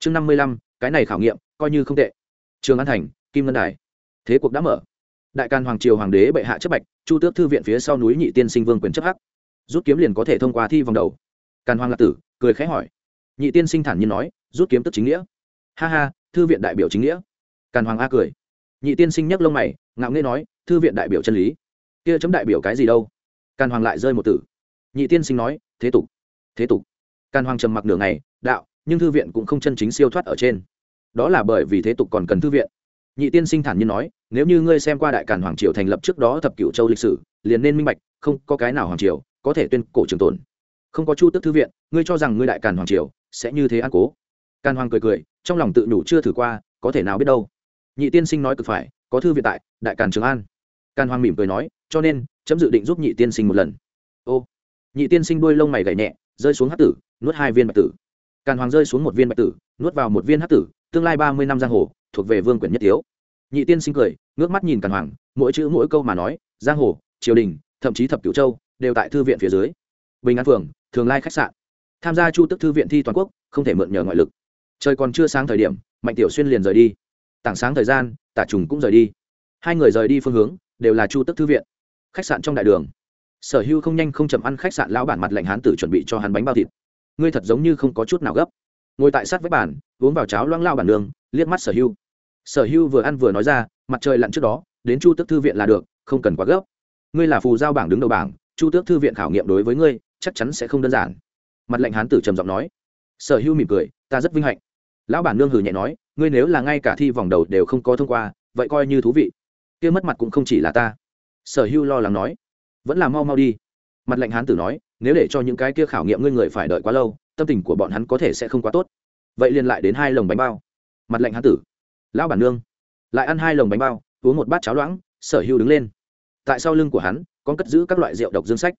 chương năm mươi lăm, cái này khảo nghiệm, coi như không tệ. Trường an thành, kim ngân đài. Thế cuộc đã mở. Đại càn hoàng triều hoàng đế bệ hạ chấp bạch, chu tước thư viện phía sau núi nhị tiên sinh vương quyền chấp hắc. Rút kiếm liền có thể thông qua thi vòng đầu. Càn hoàng lạc tử, cười khẽ hỏi. Nhị tiên sinh thản nhiên nói, rút kiếm tức chính nghĩa. Ha ha, thư viện đại biểu chính nghĩa. Càn hoàng a cười. Nhị tiên sinh nhấc lông mày, ngạo nghê nói, thư viện đại biểu chân lý. Kia chấm đại biểu cái gì đâu? Càn hoàng lại rơi một tử nhị tiên sinh nói, thế tục thế tục. Càn hoàng trầm mặc nửa ngày, đạo nhưng thư viện cũng không chân chính siêu thoát ở trên. Đó là bởi vì thế tục còn cần thư viện. Nhị tiên sinh thản nhiên nói, nếu như ngươi xem qua đại càn hoàng triều thành lập trước đó thập cựu châu lịch sử, liền nên minh bạch, không có cái nào hoàng triều có thể tuyên cổ trường tồn. Không có chu tức thư viện, ngươi cho rằng ngươi đại càn hoàng triều sẽ như thế an cố? Càn hoàng cười cười, trong lòng tự nhủ chưa thử qua, có thể nào biết đâu. Nhị tiên sinh nói cực phải, có thư viện tại, đại càn trường an. Càn hoàng mỉm cười nói, cho nên, chấm dự định giúp nhị tiên sinh một lần. Ô. Nhị tiên sinh đuôi lông mày gảy nhẹ, rơi xuống hát tử, nuốt hai viên bạch tử càn hoàng rơi xuống một viên bạch tử, nuốt vào một viên hát tử, tương lai ba mươi năm giang hồ, thuộc về vương quyển nhất tiếu nhị tiên sinh cười, ngước mắt nhìn càn hoàng, mỗi chữ mỗi câu mà nói, giang hồ, triều đình, thậm chí thập cửu châu, đều tại thư viện phía dưới. Bình an phường, thường lai khách sạn. Tham gia chu tức thư viện thi toàn quốc, không thể mượn nhờ ngoại lực. Trời còn chưa sáng thời điểm, mạnh tiểu xuyên liền rời đi. Tảng sáng thời gian, tả trùng cũng rời đi. Hai người rời đi phương hướng, đều là chu tức thư viện. Khách sạn trong đại đường. Sở hưu không nhanh không chậm ăn khách sạn lão bản mặt lạnh hán tử chuẩn bị cho hắn bánh bao thịt ngươi thật giống như không có chút nào gấp. Ngồi tại sát với bàn, uống vào cháo loang lao bản đường liếc mắt sở hưu. Sở hưu vừa ăn vừa nói ra, mặt trời lặn trước đó, đến chu tước thư viện là được, không cần quá gấp. Ngươi là phù giao bảng đứng đầu bảng, chu tước thư viện khảo nghiệm đối với ngươi, chắc chắn sẽ không đơn giản. Mặt lệnh hán tử trầm giọng nói. Sở hưu mỉm cười, ta rất vinh hạnh. Lão bản nương hử nhẹ nói, ngươi nếu là ngay cả thi vòng đầu đều không có thông qua, vậy coi như thú vị. Kia mất mặt cũng không chỉ là ta. Sở hưu lo lắng nói. Vẫn là mau mau đi mặt lạnh hán tử nói, nếu để cho những cái kia khảo nghiệm ngươi người phải đợi quá lâu, tâm tình của bọn hắn có thể sẽ không quá tốt. Vậy liền lại đến hai lồng bánh bao. Mặt lạnh hán tử, lão bản nương. Lại ăn hai lồng bánh bao, uống một bát cháo loãng, sở hưu đứng lên. Tại sau lưng của hắn, con cất giữ các loại rượu độc dương sách.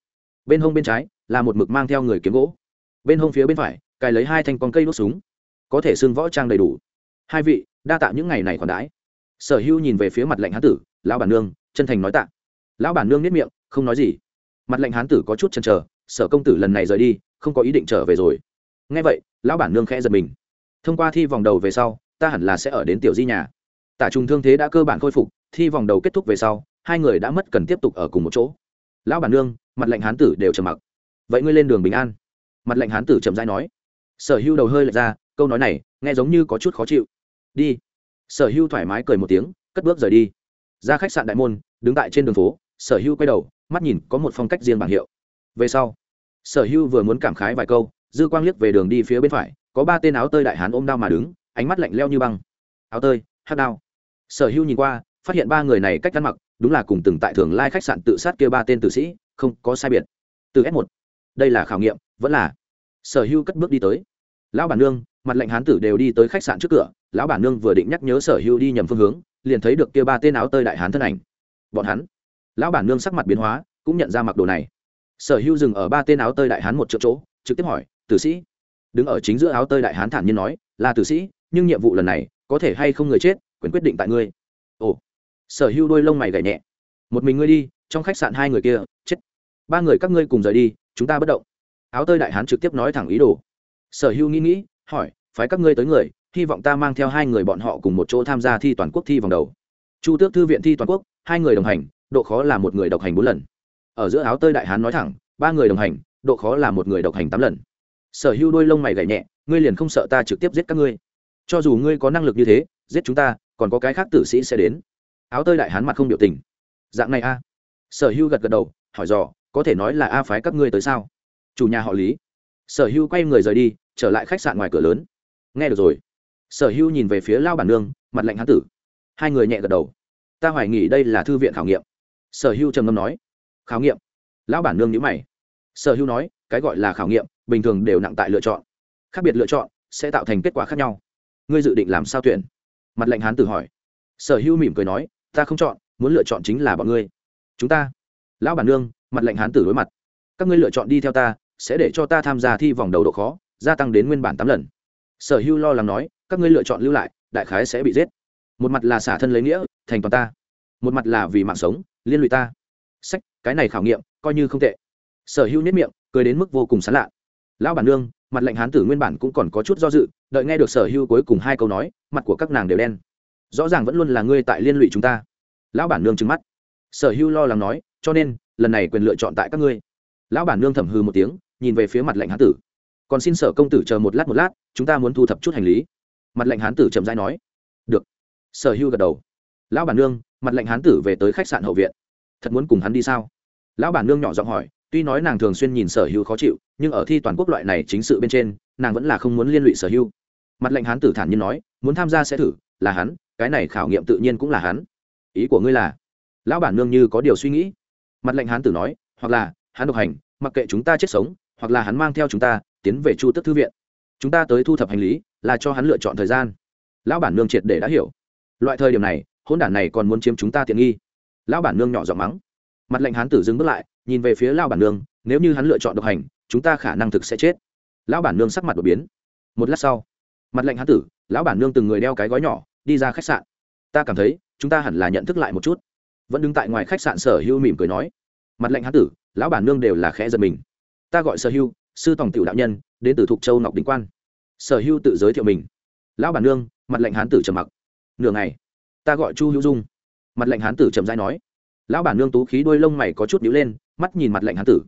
Bên hông bên trái, là một mực mang theo người kiếm gỗ. Bên hông phía bên phải, cài lấy hai thanh con cây đốt súng. Có thể xương võ trang đầy đủ. Hai vị, đa tạ những ngày này còn đãi. Sở hưu nhìn về phía mặt lạnh hán tử, lão bản nương, chân thành nói tạ. Lão bản nương nếp miệng, không nói gì mặt lệnh hán tử có chút chần chờ, sở công tử lần này rời đi, không có ý định trở về rồi. Ngay vậy, lão bản nương khẽ giật mình. Thông qua thi vòng đầu về sau, ta hẳn là sẽ ở đến tiểu di nhà. Tả trùng thương thế đã cơ bản khôi phục, thi vòng đầu kết thúc về sau, hai người đã mất cần tiếp tục ở cùng một chỗ. Lão bản nương, mặt lệnh hán tử đều trầm mặc. Vậy ngươi lên đường bình an. Mặt lệnh hán tử trầm dai nói. Sở hưu đầu hơi lệch ra, câu nói này nghe giống như có chút khó chịu. Đi. Sở hưu thoải mái cười một tiếng, cất bước rời đi. Ra khách sạn đại môn, đứng tại trên đường phố, sở hưu quay đầu mắt nhìn có một phong cách riêng bảng hiệu. Về sau, sở hưu vừa muốn cảm khái vài câu, dư quang liếc về đường đi phía bên phải, có ba tên áo tơi đại hán ôm đao mà đứng, ánh mắt lạnh leo như băng. Áo tơi, hát đao. Sở hưu nhìn qua, phát hiện ba người này cách ăn mặc đúng là cùng từng tại thường lai khách sạn tự sát kia ba tên tử sĩ, không có sai biệt. Từ s một, đây là khảo nghiệm, vẫn là. Sở hưu cất bước đi tới. Lão bản nương, mặt lệnh hán tử đều đi tới khách sạn trước cửa, lão bản nương vừa định nhắc nhớ sở hưu đi nhầm phương hướng, liền thấy được kia ba tên áo tơi đại hán thân ảnh. Bọn hắn lão bản nương sắc mặt biến hóa, cũng nhận ra mặc đồ này. Sở hưu dừng ở ba tên áo tơi đại hán một chỗ chỗ, trực tiếp hỏi, tử sĩ? Đứng ở chính giữa áo tơi đại hán thản nhiên nói, là tử sĩ, nhưng nhiệm vụ lần này, có thể hay không người chết, quyền quyết định tại ngươi. Ồ. Sở hưu đôi lông mày gảy nhẹ. Một mình ngươi đi, trong khách sạn hai người kia, chết. Ba người các ngươi cùng rời đi, chúng ta bất động. Áo tơi đại hán trực tiếp nói thẳng ý đồ. Sở hưu nghĩ nghĩ, hỏi, phái các ngươi tới người, hy vọng ta mang theo hai người bọn họ cùng một chỗ tham gia thi toàn quốc thi vòng đầu. Chu tước thư viện thi toàn quốc, hai người đồng hành độ khó là một người độc hành bốn lần. Ở giữa áo tơi đại hán nói thẳng, ba người đồng hành, độ khó là một người độc hành tám lần. Sở hưu đôi lông mày gảy nhẹ, ngươi liền không sợ ta trực tiếp giết các ngươi. Cho dù ngươi có năng lực như thế, giết chúng ta, còn có cái khác tử sĩ sẽ đến. Áo tơi đại hán mặt không biểu tình. Dạng này a. Sở hưu gật gật đầu, hỏi dò, có thể nói là a phái các ngươi tới sao? Chủ nhà họ lý. Sở hưu quay người rời đi, trở lại khách sạn ngoài cửa lớn. Nghe được rồi. Sở hưu nhìn về phía lao bản nương, mặt lạnh hán tử. Hai người nhẹ gật đầu. Ta hoài nghỉ đây là thư viện khảo nghiệm sở hưu trầm ngâm nói, khảo nghiệm. Lão bản nương nhữ mày. Sở hưu nói, cái gọi là khảo nghiệm, bình thường đều nặng tại lựa chọn. Khác biệt lựa chọn sẽ tạo thành kết quả khác nhau. Ngươi dự định làm sao tuyển? Mặt lệnh hán tử hỏi. Sở hưu mỉm cười nói, ta không chọn, muốn lựa chọn chính là bọn ngươi. Chúng ta? Lão bản nương, mặt lệnh hán tử đối mặt. Các ngươi lựa chọn đi theo ta, sẽ để cho ta tham gia thi vòng đầu độ khó, gia tăng đến nguyên bản tám lần. Sở hưu lo lắng nói, các ngươi lựa chọn lưu lại, đại khái sẽ bị giết. Một mặt là xả thân lấy nghĩa, thành toàn ta. Một mặt là vì mạng sống liên lụy ta. Sách, cái này khảo nghiệm, coi như không tệ. Sở hưu nhất miệng, cười đến mức vô cùng sán lạ. Lão bản nương, mặt lệnh hán tử nguyên bản cũng còn có chút do dự, đợi nghe được sở hưu cuối cùng hai câu nói, mặt của các nàng đều đen. Rõ ràng vẫn luôn là ngươi tại liên lụy chúng ta. Lão bản nương trừng mắt. Sở hưu lo lắng nói, cho nên, lần này quyền lựa chọn tại các ngươi. Lão bản nương thầm hư một tiếng, nhìn về phía mặt lệnh hán tử. Còn xin sở công tử chờ một lát một lát, chúng ta muốn thu thập chút hành lý. Mặt lệnh hán tử chậm rãi nói. Được. Sở hưu gật đầu. Lão bản nương mặt lệnh hán tử về tới khách sạn hậu viện. Thật muốn cùng hắn đi sao? Lão bản nương nhỏ giọng hỏi, tuy nói nàng thường xuyên nhìn sở hưu khó chịu, nhưng ở thi toàn quốc loại này chính sự bên trên, nàng vẫn là không muốn liên lụy sở hưu mặt lệnh hán tử thản nhiên nói, muốn tham gia sẽ thử, là hắn, cái này khảo nghiệm tự nhiên cũng là hắn. Ý của ngươi là? Lão bản nương như có điều suy nghĩ. Mặt lệnh hán tử nói, hoặc là, hắn độc hành, mặc kệ chúng ta chết sống, hoặc là hắn mang theo chúng ta, tiến về chu tức thư viện. Chúng ta tới thu thập hành lý, là cho hắn lựa chọn thời gian. Lão bản nương triệt để đã hiểu. Loại thời điểm này hôn đản này còn muốn chiếm chúng ta tiện nghi. Lão bản nương nhỏ giọng mắng. Mặt lệnh hán tử dừng bước lại, nhìn về phía lão bản nương, nếu như hắn lựa chọn độc hành, chúng ta khả năng thực sẽ chết. Lão bản nương sắc mặt đột biến. Một lát sau, mặt lệnh hán tử, lão bản nương từng người đeo cái gói nhỏ, đi ra khách sạn. Ta cảm thấy, chúng ta hẳn là nhận thức lại một chút. Vẫn đứng tại ngoài khách sạn sở hưu mỉm cười nói. Mặt lệnh hán tử, lão bản nương đều là khẽ giật mình. Ta gọi sở hưu sư tổng tiểu đạo nhân, đến từ thục châu ngọc đình quan. Sở hưu tự giới thiệu mình. Lão bản nương, mặt lệnh hán tử trầm mặc. Nửa ngày ta gọi chu hữu dung mặt lệnh hán tử chậm dãi nói lão bản nương tú khí đôi lông mày có chút nhíu lên mắt nhìn mặt lệnh hán tử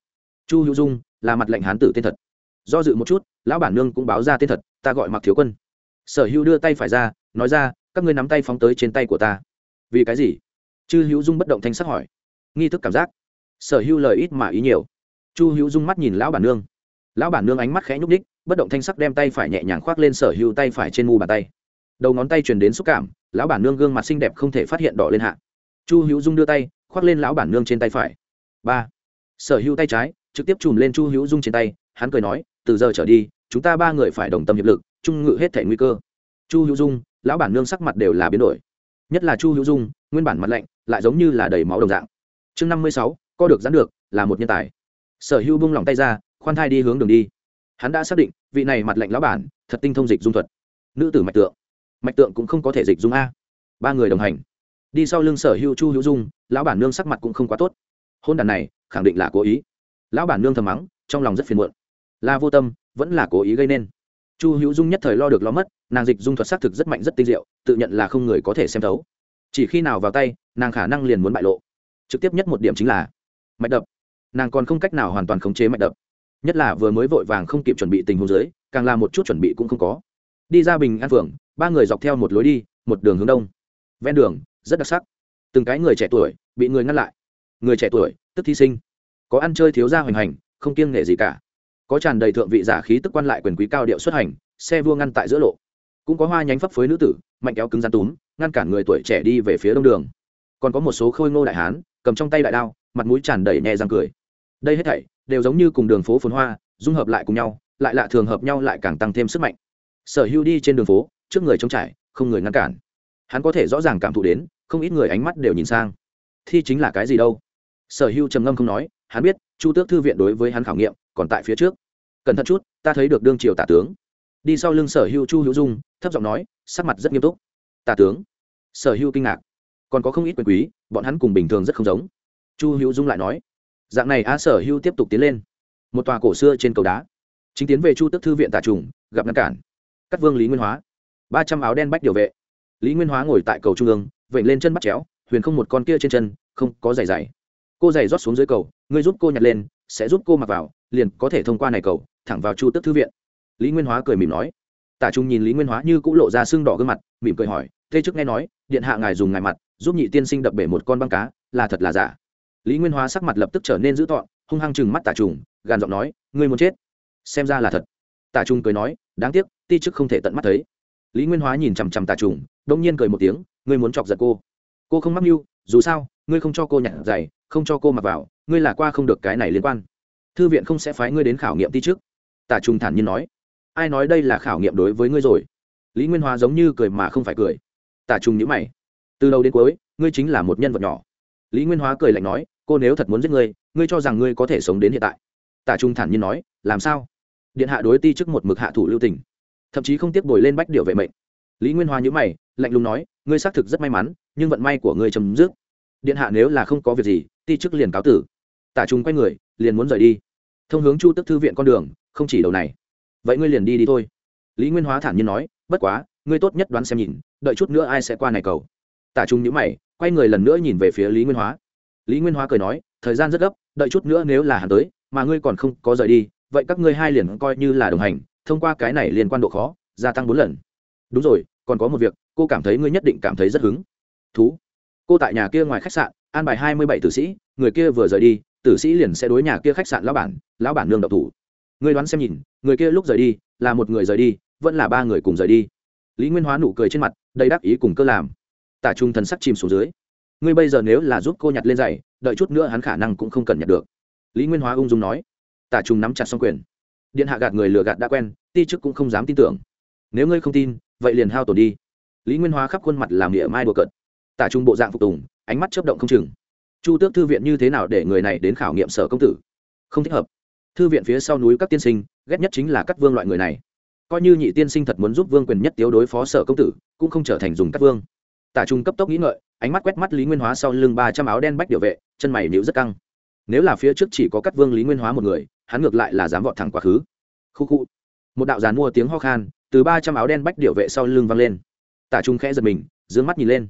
chu hữu dung là mặt lệnh hán tử tên thật do dự một chút lão bản nương cũng báo ra tên thật ta gọi mặc thiếu quân sở hữu đưa tay phải ra nói ra các ngươi nắm tay phóng tới trên tay của ta vì cái gì chư hữu dung bất động thanh sắc hỏi nghi thức cảm giác sở hữu lời ít mà ý nhiều chu hữu dung mắt nhìn lão bản nương lão bản nương ánh mắt khẽ nhúc ních bất động thanh sắc đem tay phải nhẹ nhàng khoác lên sở hữu tay phải trên mu bàn tay đầu ngón tay truyền đến xúc cảm, lão bản nương gương mặt xinh đẹp không thể phát hiện đỏ lên hạ. Chu hữu dung đưa tay, khoác lên lão bản nương trên tay phải. Ba. Sở hữu tay trái, trực tiếp chùm lên chu hữu dung trên tay, hắn cười nói, từ giờ trở đi, chúng ta ba người phải đồng tâm hiệp lực trung ngự hết thể nguy cơ. Chu hữu dung, lão bản nương sắc mặt đều là biến đổi. Nhất là chu hữu dung, nguyên bản mặt lạnh, lại giống như là đầy máu đồng dạng. Chương năm mươi sáu, co được dán được, là một nhân tài. Sở hữu bung lòng tay ra, khoan thai đi hướng đường đi. Hắn đã xác định, vị này mặt lạnh lão bản, thật tinh thông dịch dung thuật. Nữ tử mạch tượng mạch tượng cũng không có thể dịch dung a. Ba người đồng hành. Đi sau lưng sở hữu chu hữu dung, lão bản nương sắc mặt cũng không quá tốt. Hôn đàn này, khẳng định là cố ý. Lão bản nương thầm mắng, trong lòng rất phiền muộn. Là vô tâm, vẫn là cố ý gây nên. Chu hữu dung nhất thời lo được lo mất, nàng dịch dung thuật xác thực rất mạnh, rất tinh diệu, tự nhận là không người có thể xem thấu. Chỉ khi nào vào tay, nàng khả năng liền muốn bại lộ. Trực tiếp nhất một điểm chính là mạch đập. Nàng còn không cách nào hoàn toàn khống chế mạch đập. Nhất là vừa mới vội vàng không kịp chuẩn bị tình huống dưới, càng là một chút chuẩn bị cũng không có đi ra bình an phường, ba người dọc theo một lối đi, một đường hướng đông. Ven đường, rất đặc sắc. Từng cái người trẻ tuổi bị người ngăn lại. Người trẻ tuổi, tức thí sinh. Có ăn chơi thiếu gia hoành hành, không kiêng nghệ gì cả. Có tràn đầy thượng vị giả khí tức quan lại quyền quý cao điệu xuất hành, xe vua ngăn tại giữa lộ. Cũng có hoa nhánh phấp phới nữ tử, mạnh kéo cứng gian túm, ngăn cản người tuổi trẻ đi về phía đông đường. Còn có một số khôi ngô đại hán, cầm trong tay đại đao, mặt mũi tràn đầy nhẹ răng cười. Đây hết thảy đều giống như cùng đường phố phồn hoa, dung hợp lại cùng nhau, lại lạ thường hợp nhau lại càng tăng thêm sức mạnh sở hữu đi trên đường phố, trước người trống trải, không người ngăn cản. Hắn có thể rõ ràng cảm thụ đến, không ít người ánh mắt đều nhìn sang. Thi chính là cái gì đâu? Sở hữu trầm ngâm không nói, hắn biết, chu tước thư viện đối với hắn khảo nghiệm còn tại phía trước. Cẩn thận chút, ta thấy được đương triều tả tướng. Đi sau lưng sở hữu chu hữu dung, thấp giọng nói, sắc mặt rất nghiêm túc. Tả tướng. Sở hữu kinh ngạc. Còn có không ít quyền quý, bọn hắn cùng bình thường rất không giống. Chu hữu dung lại nói, dạng này á sở hữu tiếp tục tiến lên. Một tòa cổ xưa trên cầu đá. Chính tiến về chu tước thư viện Tả trùng, gặp ngăn cản cắt vương lý nguyên hóa. Ba trăm áo đen bách điều vệ. Lý nguyên hóa ngồi tại cầu trung ương vẩy lên chân bắt chéo, huyền không một con kia trên chân, không có giày giày. Cô giày rót xuống dưới cầu, ngươi giúp cô nhặt lên, sẽ giúp cô mặc vào, liền có thể thông qua này cầu, thẳng vào chu tước thư viện. Lý nguyên hóa cười mỉm nói. Tả trung nhìn lý nguyên hóa như cũng lộ ra sưng đỏ gương mặt, mỉm cười hỏi, thế chức nghe nói, điện hạ ngài dùng ngài mặt, giúp nhị tiên sinh đập bể một con băng cá, là thật là giả? Lý nguyên hóa sắc mặt lập tức trở nên dữ tọn hung hăng chừng mắt tả trùng gàn giọng nói, ngươi muốn chết? Xem ra là thật. Tả trung cười nói, đáng tiếc ti chức không thể tận mắt thấy. Lý nguyên hóa nhìn chằm chằm tà trùng, đông nhiên cười một tiếng, ngươi muốn chọc giận cô. Cô không mắc mưu, dù sao, ngươi không cho cô nhặt giày, không cho cô mặc vào, ngươi là qua không được cái này liên quan. Thư viện không sẽ phái ngươi đến khảo nghiệm ti chức. Tà trung thản nhiên nói, ai nói đây là khảo nghiệm đối với ngươi rồi? Lý nguyên hóa giống như cười mà không phải cười. Tà trung nhữ mày, từ đầu đến cuối, ngươi chính là một nhân vật nhỏ. Lý nguyên hóa cười lạnh nói, cô nếu thật muốn giết ngươi ngươi cho rằng ngươi có thể sống đến hiện tại? Tà trung thản nhiên nói, làm sao? Điện hạ đối ti chức một mực hạ thủ lưu tình thậm chí không tiếp bồi lên bách điều vệ mệnh. Lý nguyên Hoa nhữ mày, lạnh lùng nói, ngươi xác thực rất may mắn, nhưng vận may của ngươi chấm dứt. Điện hạ nếu là không có việc gì, ti chức liền cáo tử. Tả trung quay người, liền muốn rời đi. Thông hướng chu tức thư viện con đường, không chỉ đầu này. Vậy ngươi liền đi đi thôi. Lý nguyên hóa thản nhiên nói, bất quá, ngươi tốt nhất đoán xem nhìn, đợi chút nữa ai sẽ qua này cầu. Tả trung nhữ mày, quay người lần nữa nhìn về phía lý nguyên hóa lý nguyên hóa cười nói, thời gian rất gấp, đợi chút nữa nếu là hắn tới, mà ngươi còn không có rời đi, vậy các ngươi hai liền coi như là đồng hành thông qua cái này liên quan độ khó, gia tăng bốn lần. Đúng rồi, còn có một việc, cô cảm thấy ngươi nhất định cảm thấy rất hứng. Thú. Cô tại nhà kia ngoài khách sạn, an bài hai mươi bảy tử sĩ, người kia vừa rời đi, tử sĩ liền sẽ đối nhà kia khách sạn lão bản lão bản nương độc thủ. Ngươi đoán xem nhìn, người kia lúc rời đi, là một người rời đi, vẫn là ba người cùng rời đi. Lý nguyên hóa nụ cười trên mặt, đầy đắc ý cùng cơ làm. Tả trung thần sắc chìm xuống dưới. Ngươi bây giờ nếu là giúp cô nhặt lên giày, đợi chút nữa hắn khả năng cũng không cần nhặt được. Lý nguyên hóa ung dung nói. Tả trung nắm chặt xong quyền điện hạ gạt người lừa gạt đã quen, ti chức cũng không dám tin tưởng. Nếu ngươi không tin, vậy liền hao tổn đi. Lý nguyên hóa khắp khuôn mặt làm địa mai đùa cợt. Tả trung bộ dạng phục tùng, ánh mắt chấp động không chừng. Chu tước thư viện như thế nào để người này đến khảo nghiệm sở công tử? Không thích hợp. Thư viện phía sau núi các tiên sinh, ghét nhất chính là các vương loại người này. Coi như nhị tiên sinh thật muốn giúp vương quyền nhất tiếu đối phó sở công tử, cũng không trở thành dùng các vương. Tả trung cấp tốc nghĩ ngợi, ánh mắt quét mắt lý nguyên hóa sau lưng ba trăm áo đen bách điều vệ, chân mày níu rất căng. Nếu là phía trước chỉ có các vương lý nguyên hóa một người hắn ngược lại là dám vọt thẳng quá khứ. Khu khu. Một đạo giàn mua tiếng ho khan, từ ba trăm áo đen bách điệu vệ sau lưng vang lên. Tả trung khẽ giật mình d mắt nhìn lên.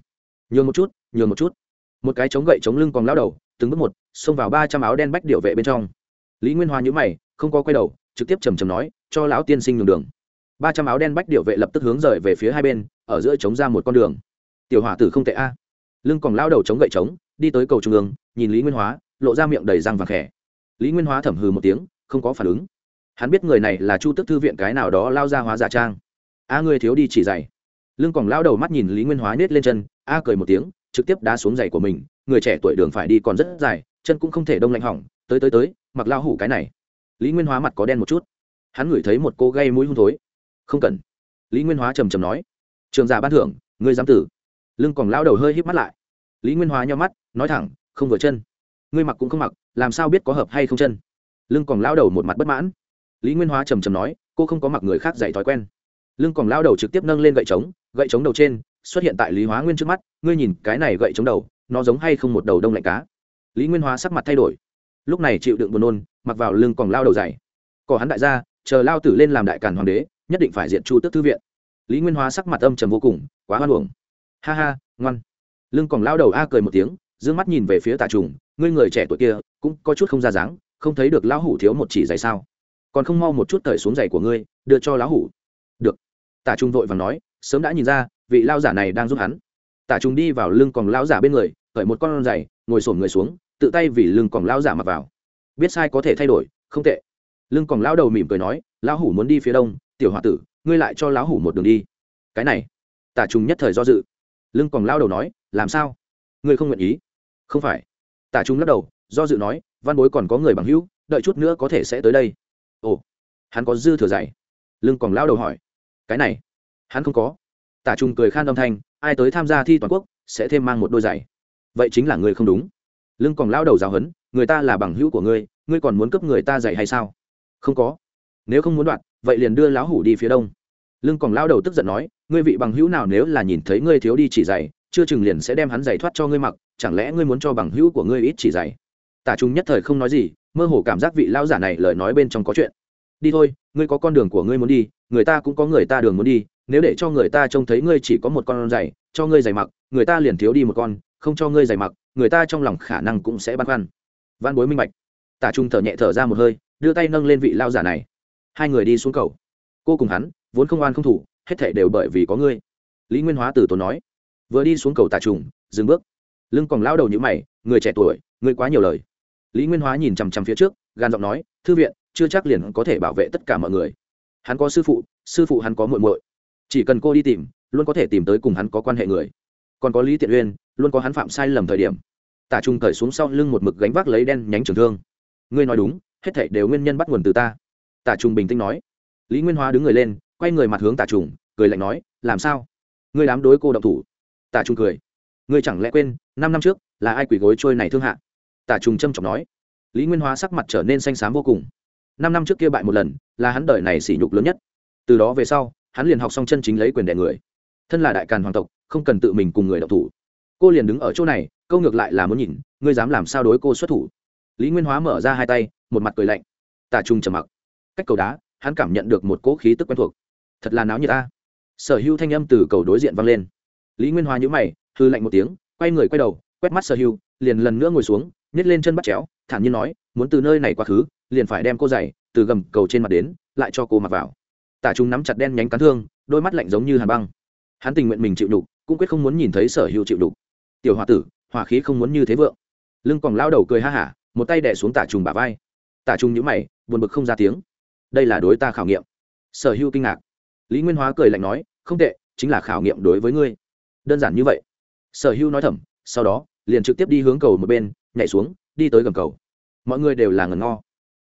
Nhường một chút, nhường một chút. Một cái chống gậy chống lưng còn lao đầu, từng bước một, xông vào ba trăm áo đen bách điệu vệ bên trong. Lý nguyên hoa nhữ mày, không có quay đầu, trực tiếp trầm trầm nói, cho lão tiên sinh nhường đường. Ba trăm áo đen bách điệu vệ lập tức hướng rời về phía hai bên, ở giữa chống ra một con đường. Tiểu hỏa tử không tệ a. Lưng còn lao đầu chống gậy chống, đi tới cầu trung ương, nhìn lý nguyên hóa lộ ra miệng đầy răng vàng khẽ lý nguyên hóa thẩm hừ một tiếng, không có phản ứng. Hắn biết người này là chu tức thư viện cái nào đó lao ra hóa giả trang. A ngươi thiếu đi chỉ dày lưng còn lao đầu mắt nhìn lý nguyên hóa nết lên chân, a cười một tiếng, trực tiếp đá xuống giày của mình, người trẻ tuổi đường phải đi còn rất dài, chân cũng không thể đông lạnh hỏng, tới tới tới, mặc lao hủ cái này. Lý nguyên hóa mặt có đen một chút. Hắn ngửi thấy một cô gây mũi hung thối. Không cần. Lý nguyên hóa trầm trầm nói. Trường già ban thưởng, ngươi dám tử. Lưng còn lao đầu hơi híp mắt lại. Lý nguyên hóa nhau mắt, nói thẳng, không vừa chân ngươi mặc cũng không mặc, làm sao biết có hợp hay không chân? Lưng còn lao đầu một mặt bất mãn. Lý nguyên hóa trầm trầm nói, cô không có mặc người khác dạy thói quen. Lưng còn lao đầu trực tiếp nâng lên gậy trống gậy trống đầu trên, xuất hiện tại lý hóa nguyên trước mắt, ngươi nhìn cái này gậy trống đầu, nó giống hay không một đầu đông lạnh cá? Lý nguyên hóa sắc mặt thay đổi. Lúc này chịu đựng buồn nôn, mặc vào lưng còn lao đầu dày cỏ hắn đại gia, chờ lao tử lên làm đại càn hoàng đế, nhất định phải diện chu tước thư viện. Lý nguyên hóa sắc mặt âm trầm vô cùng, quá hoan hồng ha ha, ngoan. Lưng còn lao đầu a cười một tiếng d ư ơ n g mắt nhìn về phía tà trùng ngươi người trẻ tuổi kia cũng có chút không ra dáng, không thấy được lão hủ thiếu một chỉ giày sao? Còn không mau một chút thời xuống giày của ngươi, đưa cho lão hủ. Được. Tả trung vội và nói, sớm đã nhìn ra, vị lao giả này đang giúp hắn. Tả trung đi vào lưng còn lao giả bên người, cởi một con giày, ngồi sổm người xuống, tự tay vì lưng còn lao giả mặc vào. Biết sai có thể thay đổi, không tệ. Lưng còn lao đầu mỉm cười nói, lão hủ muốn đi phía đông, tiểu h o a tử, ngươi lại cho lão hủ một đường đi. Cái này. Tả trung nhất thời do dự. Lưng còn lao đầu nói, làm sao? Ngươi không nguyện ý? Không phải tả trung lắc đầu do dự nói văn bối còn có người bằng hữu đợi chút nữa có thể sẽ tới đây. Ồ hắn có dư thừa dạy. Lưng còn lao đầu hỏi. Cái này hắn không có. Tả trung cười khan âm thanh ai tới tham gia thi toàn quốc sẽ thêm mang một đôi giày. Vậy chính là người không đúng. Lưng còn lao đầu giáo hấn người ta là bằng hữu của ngươi ngươi còn muốn cấp người ta giày hay sao? Không có. Nếu không muốn đoạt, vậy liền đưa lão hủ đi phía đông. Lưng còn lao đầu tức giận nói ngươi vị bằng hữu nào nếu là nhìn thấy ngươi thiếu đi chỉ giày chưa chừng liền sẽ đem hắn giày thoát cho ngươi mặc, chẳng lẽ ngươi muốn cho bằng hữu của ngươi ít chỉ giày? Tả trung nhất thời không nói gì, mơ hồ cảm giác vị lao giả này lời nói bên trong có chuyện. Đi thôi, ngươi có con đường của ngươi muốn đi, người ta cũng có người ta đường muốn đi, nếu để cho người ta trông thấy ngươi chỉ có một con giày, cho ngươi giày mặc, người ta liền thiếu đi một con, không cho ngươi giày mặc, người ta trong lòng khả năng cũng sẽ băn khoăn. Văn bối minh bạch. Tả trung thở nhẹ thở ra một hơi, đưa tay nâng lên vị lao giả này. Hai người đi xuống cầu. Cô cùng hắn, vốn không oan không thủ, hết thể đều bởi vì có ngươi. Lý nguyên hóa từ tốn nói vừa đi xuống cầu tà trùng, dừng bước. Lưng còn lao đầu như mày, người trẻ tuổi, người quá nhiều lời. Lý nguyên hóa nhìn chằm chằm phía trước, gan giọng nói, thư viện, chưa chắc liền có thể bảo vệ tất cả mọi người. Hắn có sư phụ sư phụ hắn có muội muội. Chỉ cần cô đi tìm, luôn có thể tìm tới cùng hắn có quan hệ người. Còn có lý tiện uyên, luôn có hắn phạm sai lầm thời điểm. Tả trung cởi xuống sau lưng một mực gánh vác lấy đen nhánh trường thương. Ngươi nói đúng, hết thảy đều nguyên nhân bắt nguồn từ ta. Tả trung bình tĩnh nói. Lý nguyên hóa đứng người lên, quay người mặt hướng tả trùng cười lạnh nói, làm sao? Ngươi đám đối cô độc thủ tả Trung cười. Ngươi chẳng lẽ quên, năm năm trước, là ai quỷ gối trôi này thương hạ? Tả Trung trâm trọng nói. Lý nguyên hóa sắc mặt trở nên xanh xám vô cùng. Năm năm trước kia bại một lần, là hắn đời này sỉ nhục lớn nhất. Từ đó về sau, hắn liền học xong chân chính lấy quyền đẻ người. Thân là đại càn hoàng tộc, không cần tự mình cùng người đọc thủ. Cô liền đứng ở chỗ này, câu ngược lại là muốn nhìn, ngươi dám làm sao đối cô xuất thủ? Lý nguyên hóa mở ra hai tay, một mặt cười lạnh. Tà trung trầm mặc. Cách cầu đá, hắn cảm nhận được một cỗ khí tức quen thuộc. Thật là náo như ta sở hưu thanh âm từ cầu đối diện vang lên lý nguyên Hoa nhữ mày hư lạnh một tiếng, quay người quay đầu, quét mắt sở hưu liền lần nữa ngồi xuống, nhét lên chân bắt chéo, thản nhiên nói, muốn từ nơi này qua khứ, liền phải đem cô giày, từ gầm cầu trên mặt đến, lại cho cô mặc vào. Tả chúng nắm chặt đen nhánh cán thương, đôi mắt lạnh giống như hàn băng. Hắn tình nguyện mình chịu đục, cũng quyết không muốn nhìn thấy sở hữu chịu đục. Tiểu h o a tử hỏa khí không muốn như thế vượng. Lưng còn lao đầu cười ha hả, một tay đẻ xuống tả trùng bả vai. Tả trùng nhữ mày, buồn bực không ra tiếng. Đây là đối ta khảo nghiệm. Sở hữu kinh ngạc. Lý nguyên hóa cười lạnh nói, không tệ, chính là khảo nghiệm đối với ngươi đơn giản như vậy. Sở hữu nói thầm, sau đó, liền trực tiếp đi hướng cầu một bên, nhảy xuống, đi tới gầm cầu. Mọi người đều là ngần ngo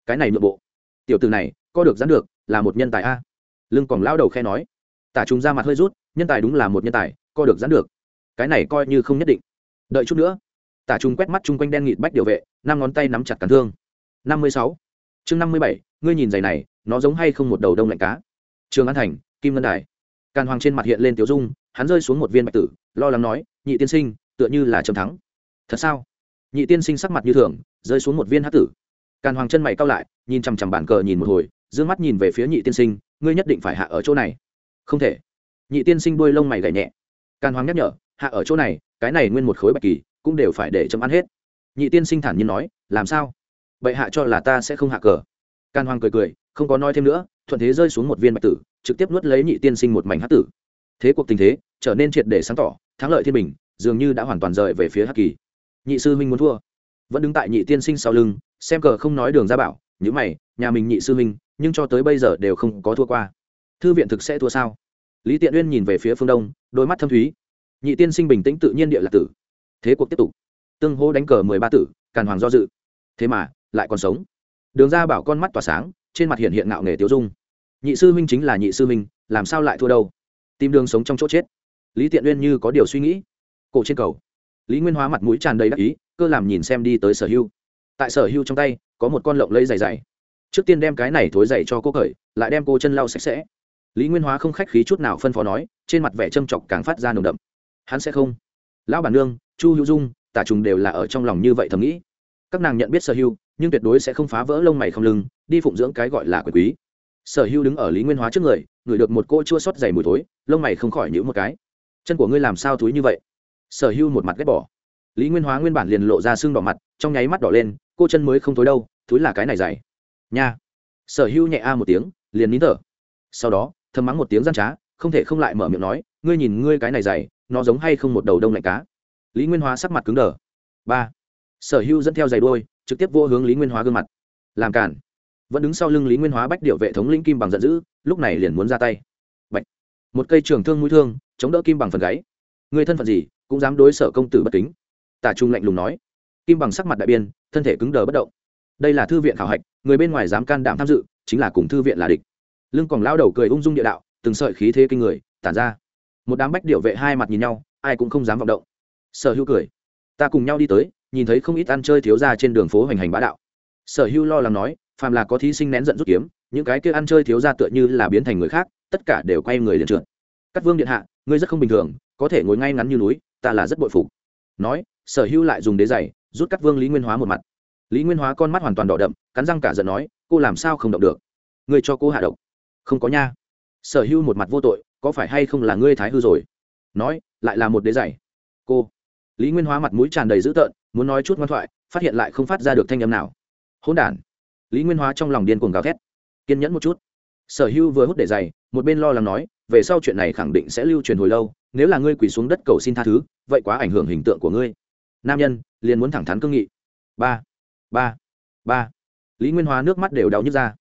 cái này nội bộ. Tiểu từ này, có được dán được, là một nhân tài a. Lưng còn lao đầu khe nói. Tả chúng ra mặt hơi rút, nhân tài đúng là một nhân tài co được dán được. Cái này coi như không nhất định. Đợi chút nữa. Tả chúng quét mắt chung quanh đen nghịt bách điều vệ, năm ngón tay nắm chặt cắn thương. Năm mươi sáu. Chương năm mươi bảy, ngươi nhìn giày này, nó giống hay không một đầu đông lạnh cá? Trường an thành, kim ngân đài. Càn hoàng trên mặt hiện lên tiểu dung hắn rơi xuống một viên bạch tử, lo lắng nói, nhị tiên sinh, tựa như là trầm thắng. Thật sao? Nhị tiên sinh sắc mặt như thường, rơi xuống một viên hát tử. Càn hoàng chân mày cao lại, nhìn chằm chằm bản cờ nhìn một hồi d ư ơ n g mắt nhìn về phía nhị tiên sinh, ngươi nhất định phải hạ ở chỗ này. Không thể. Nhị tiên sinh đuôi lông mày gảy nhẹ. Càn hoàng nhắc nhở, hạ ở chỗ này, cái này nguyên một khối bạch kỳ, cũng đều phải để chấm ăn hết. Nhị tiên sinh thản nhiên nói, làm sao? Vậy hạ cho là ta sẽ không hạ cờ. Càn hoàng cười cười, không có nói thêm nữa, thuận thế rơi xuống một viên bạch tử, trực tiếp nuốt lấy nhị tiên sinh một mảnh hát tử thế cuộc tình thế trở nên triệt để sáng tỏ, thắng lợi thiên bình, dường như đã hoàn toàn rời về phía hắc kỳ. Nhị sư huynh muốn thua. Vẫn đứng tại nhị tiên sinh sau lưng, xem cờ không nói đường ra bảo những mày, nhà mình nhị sư huynh, nhưng cho tới bây giờ đều không có thua qua. Thư viện thực sẽ thua sao? Lý tiện uyên nhìn về phía phương đông, đôi mắt thâm thúy. Nhị tiên sinh bình tĩnh tự nhiên địa lạc tử. Thế cuộc tiếp tục. Tương hô đánh cờ mười ba tử, càn hoàng do dự. Thế mà, lại còn sống. Đường ra bảo con mắt tỏa sáng, trên mặt hiện hiện ngạo nghề tiêu dung. Nhị sư huynh chính là nhị sư huynh, làm sao lại thua đâu? Tìm đường sống trong chỗ chết. Lý tiện uyên như có điều suy nghĩ. Cổ trên cầu. Lý nguyên hóa mặt mũi tràn đầy đắc ý, cơ làm nhìn xem đi tới sở hưu tại sở hưu trong tay, có một con lộng lấy dày dày. Trước tiên đem cái này thối dày cho cô cởi, lại đem cô chân lau sạch sẽ. Lý nguyên hóa không khách khí chút nào phân phó nói, trên mặt vẻ châm chọc càng phát ra nồng đậm. Hắn sẽ không. Lão bản nương, chu hữu dung, tả trùng đều là ở trong lòng như vậy thầm nghĩ. Các nàng nhận biết sở hưu nhưng tuyệt đối sẽ không phá vỡ lông mày không lưng, đi phụng dưỡng cái gọi là quyền quý. Sở hưu đứng ở lý nguyên hóa trước người ngửi được một cô chua xót dày mùi thối, lông mày không khỏi nhữ một cái. Chân của ngươi làm sao thúi như vậy? Sở hưu một mặt ghét bỏ. Lý nguyên hóa nguyên bản liền lộ ra xương đỏ mặt, trong nháy mắt đỏ lên, cô chân mới không thối đâu, thúi là cái này dày. Nha. Sở hưu nhẹ a một tiếng, liền nín thở. Sau đó, thầm mắng một tiếng gian trá, không thể không lại mở miệng nói, ngươi nhìn ngươi cái này dày, nó giống hay không một đầu đông lạnh cá? Lý nguyên hóa sắc mặt cứng đờ. Ba. Sở hưu dẫn theo giày đôi trực tiếp vô hướng lý nguyên hóa gương mặt. Làm cản. Vẫn đứng sau lưng lý nguyên hóa bách điệu vệ thống lĩnh kim bằng giận dữ lúc này liền muốn ra tay. Bạch. một cây trường thương mũi thương, chống đỡ kim bằng phần gáy. Người thân phận gì, cũng dám đối sở công tử bất kính. Tả trung lạnh lùng nói. Kim bằng sắc mặt đại biên thân thể cứng đờ bất động. Đây là thư viện khảo hạch, người bên ngoài dám can đảm tham dự, chính là cùng thư viện là địch. Lưng còn lao đầu cười ung dung địa đạo, từng sợi khí thế kinh người, tản ra. Một đám bách điệu vệ hai mặt nhìn nhau, ai cũng không dám vọng động. Sở hữu cười. Ta cùng nhau đi tới, nhìn thấy không ít ăn chơi thiếu ra trên đường phố hoành hành bá đạo. Sở hữu lo lắng nói, phàm là có thí sinh nén giận rút kiếm những cái kia ăn chơi thiếu ra tựa như là biến thành người khác, tất cả đều quay người liền trượt. Cắt vương điện hạ, ngươi rất không bình thường, có thể ngồi ngay ngắn như núi, ta là rất bội phục. Nói, sở hữu lại dùng đế giày, rút cắt vương lý nguyên hóa một mặt. Lý nguyên hóa con mắt hoàn toàn đỏ đậm, cắn răng cả giận nói, cô làm sao không động được? Ngươi cho cô hạ độc. Không có nha. Sở hữu một mặt vô tội, có phải hay không là ngươi thái hư rồi? Nói, lại là một đế giày. Cô. Lý nguyên hóa mặt mũi tràn đầy dữ tợn, muốn nói chút ngoan thoại, phát hiện lại không phát ra được thanh âm nào. Hỗn đản. Lý nguyên hóa trong lòng điên cuồng gào thét kiên nhẫn một chút. Sở Hưu vừa hút để giày, một bên lo lắng nói, về sau chuyện này khẳng định sẽ lưu truyền hồi lâu, nếu là ngươi quỳ xuống đất cầu xin tha thứ, vậy quá ảnh hưởng hình tượng của ngươi. Nam nhân, liền muốn thẳng thắn cương nghị. Ba ba ba. Lý nguyên hóa nước mắt đều đau nhức ra.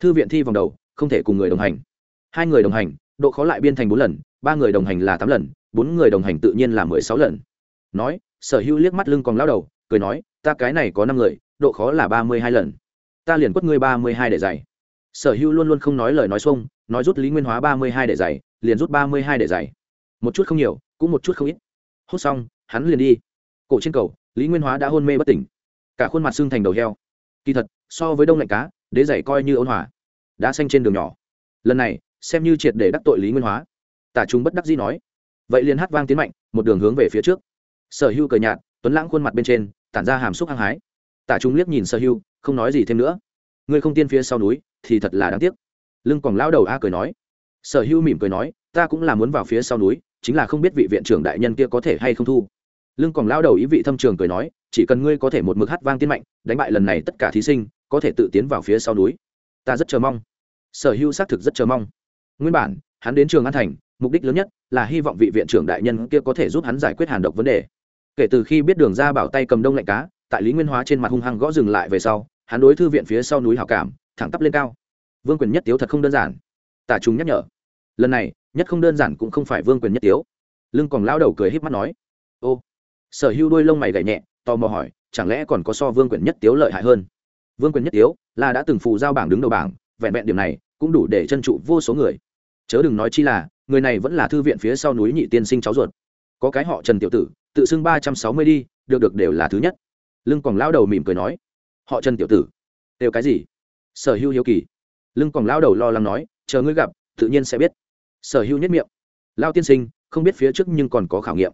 Thư viện thi vòng đầu, không thể cùng người đồng hành. Hai người đồng hành, độ khó lại biên thành bốn lần, ba người đồng hành là tám lần, bốn người đồng hành tự nhiên là mười sáu lần. Nói, sở hữu liếc mắt lưng còn lao đầu, cười nói, ta cái này có năm người, độ khó là ba mươi hai lần. Ta liền quất ngươi ba mươi hai để dày sở hữu luôn luôn không nói lời nói xuông, nói rút lý nguyên hóa ba mươi hai để giày, liền rút ba mươi hai để giày. Một chút không nhiều, cũng một chút không ít. Hút xong, hắn liền đi. Cổ trên cầu, lý nguyên hóa đã hôn mê bất tỉnh. Cả khuôn mặt xương thành đầu heo. Kỳ thật, so với đông lạnh cá, đế giày coi như ôn hòa. Đã xanh trên đường nhỏ. Lần này, xem như triệt để đắc tội lý nguyên hóa. Tả chúng bất đắc dĩ nói. Vậy liền hát vang tiến mạnh, một đường hướng về phía trước. Sở hưu cờ nhạt, tuấn lãng khuôn mặt bên trên, tản ra hàm xúc hăng hái. Tả chúng liếc nhìn sở hưu không nói gì thêm nữa ngươi không tiên phía sau núi, thì thật là đáng tiếc. Lưng còn lão đầu a cười nói. Sở hữu mỉm cười nói, ta cũng là muốn vào phía sau núi, chính là không biết vị viện trưởng đại nhân kia có thể hay không thu. Lưng còn lão đầu ý vị thâm trường cười nói, chỉ cần ngươi có thể một mực hát vang tiên mạnh, đánh bại lần này tất cả thí sinh, có thể tự tiến vào phía sau núi. Ta rất chờ mong. Sở hữu xác thực rất chờ mong. Nguyên bản, hắn đến trường an thành, mục đích lớn nhất là hy vọng vị viện trưởng đại nhân kia có thể giúp hắn giải quyết hàn độc vấn đề. Kể từ khi biết đường ra bảo tay cầm đông lạnh cá, tại lý nguyên hóa trên mặt hung hăng gõ dừng lại về sau hắn đối thư viện phía sau núi hào cảm, thẳng tắp lên cao. Vương quyền nhất tiếu thật không đơn giản. Tả chúng nhắc nhở. Lần này, nhất không đơn giản cũng không phải vương quyền nhất tiếu. Lưng còn lao đầu cười h í p mắt nói. Ô, sở hữu đôi lông mày gậy nhẹ, tò mò hỏi, chẳng lẽ còn có so vương quyền nhất tiếu lợi hại hơn? Vương quyền nhất tiếu là đã từng phù giao bảng đứng đầu bảng, vẹn vẹn điểm này cũng đủ để chân trụ vô số người. Chớ đừng nói chi là, người này vẫn là thư viện phía sau núi nhị tiên sinh cháu ruột. Có cái họ trần tiểu tử, tự xưng ba trăm sáu mươi đi, được được đều là thứ nhất. Lưng còn lao đầu mỉm cười nói họ trần tiểu tử. Đều cái gì? Sở hữu hiếu kỳ. Lưng còn lao đầu lo lắng nói, chờ ngươi gặp, tự nhiên sẽ biết. Sở hữu nhất miệng. Lao tiên sinh, không biết phía trước nhưng còn có khảo nghiệm.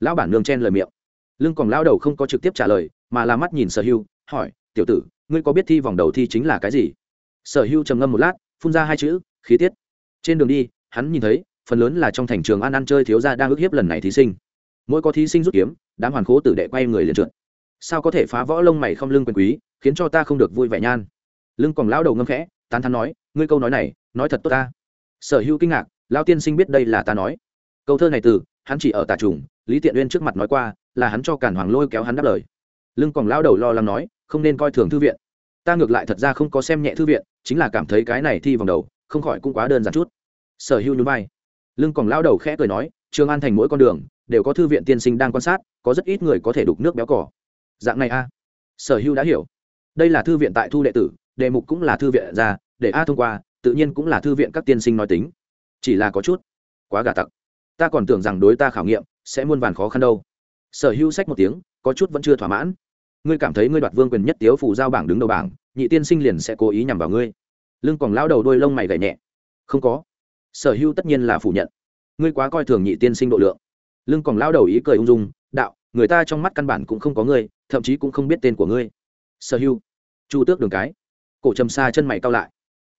Lão bản nương chen lời miệng. Lưng còn lao đầu không có trực tiếp trả lời, mà là mắt nhìn sở hữu, hỏi, tiểu tử, ngươi có biết thi vòng đầu thi chính là cái gì? Sở hữu trầm ngâm một lát, phun ra hai chữ, khí tiết. Trên đường đi, hắn nhìn thấy, phần lớn là trong thành trường ăn ăn chơi thiếu gia đang ức hiếp lần này thí sinh. Mỗi có thí sinh rút kiếm, đám hoàn khố tử đệ quay người liền trượt sao có thể phá võ lông mày không lưng quyền quý, khiến cho ta không được vui vẻ nhan? Lưng còn lão đầu ngâm khẽ, tán thắn nói, ngươi câu nói này, nói thật tốt ta. Sở hữu kinh ngạc, lão tiên sinh biết đây là ta nói. Câu thơ này từ, hắn chỉ ở tà trùng, lý tiện uyên trước mặt nói qua, là hắn cho cản hoàng lôi kéo hắn đáp lời. Lưng còn lão đầu lo lắng nói, không nên coi thường thư viện. Ta ngược lại thật ra không có xem nhẹ thư viện, chính là cảm thấy cái này thi vòng đầu, không khỏi cũng quá đơn giản chút. Sở hữu nhún vai. Lưng còn lao đầu khẽ cười nói, trường an thành mỗi con đường, đều có thư viện tiên sinh đang quan sát, có rất ít người có thể đục nước béo cỏ dạng này a. Sở hữu đã hiểu. Đây là thư viện tại thu đệ tử, đề mục cũng là thư viện ra, để a thông qua, tự nhiên cũng là thư viện các tiên sinh nói tính. Chỉ là có chút quá gà tặc. Ta còn tưởng rằng đối ta khảo nghiệm sẽ muôn vàn khó khăn đâu. Sở hữu sách một tiếng, có chút vẫn chưa thỏa mãn. Ngươi cảm thấy ngươi đoạt vương quyền nhất tiếu phủ giao bảng đứng đầu bảng, nhị tiên sinh liền sẽ cố ý nhằm vào ngươi. Lưng còn lao đầu đôi lông mày gảy nhẹ. Không có. Sở hữu tất nhiên là phủ nhận. Ngươi quá coi thường nhị tiên sinh độ lượng. Lưng còn lao đầu ý cười ung dung người ta trong mắt căn bản cũng không có ngươi, thậm chí cũng không biết tên của ngươi. Sở hữu chu tước đường cái. Cổ trầm xa chân mày cao lại.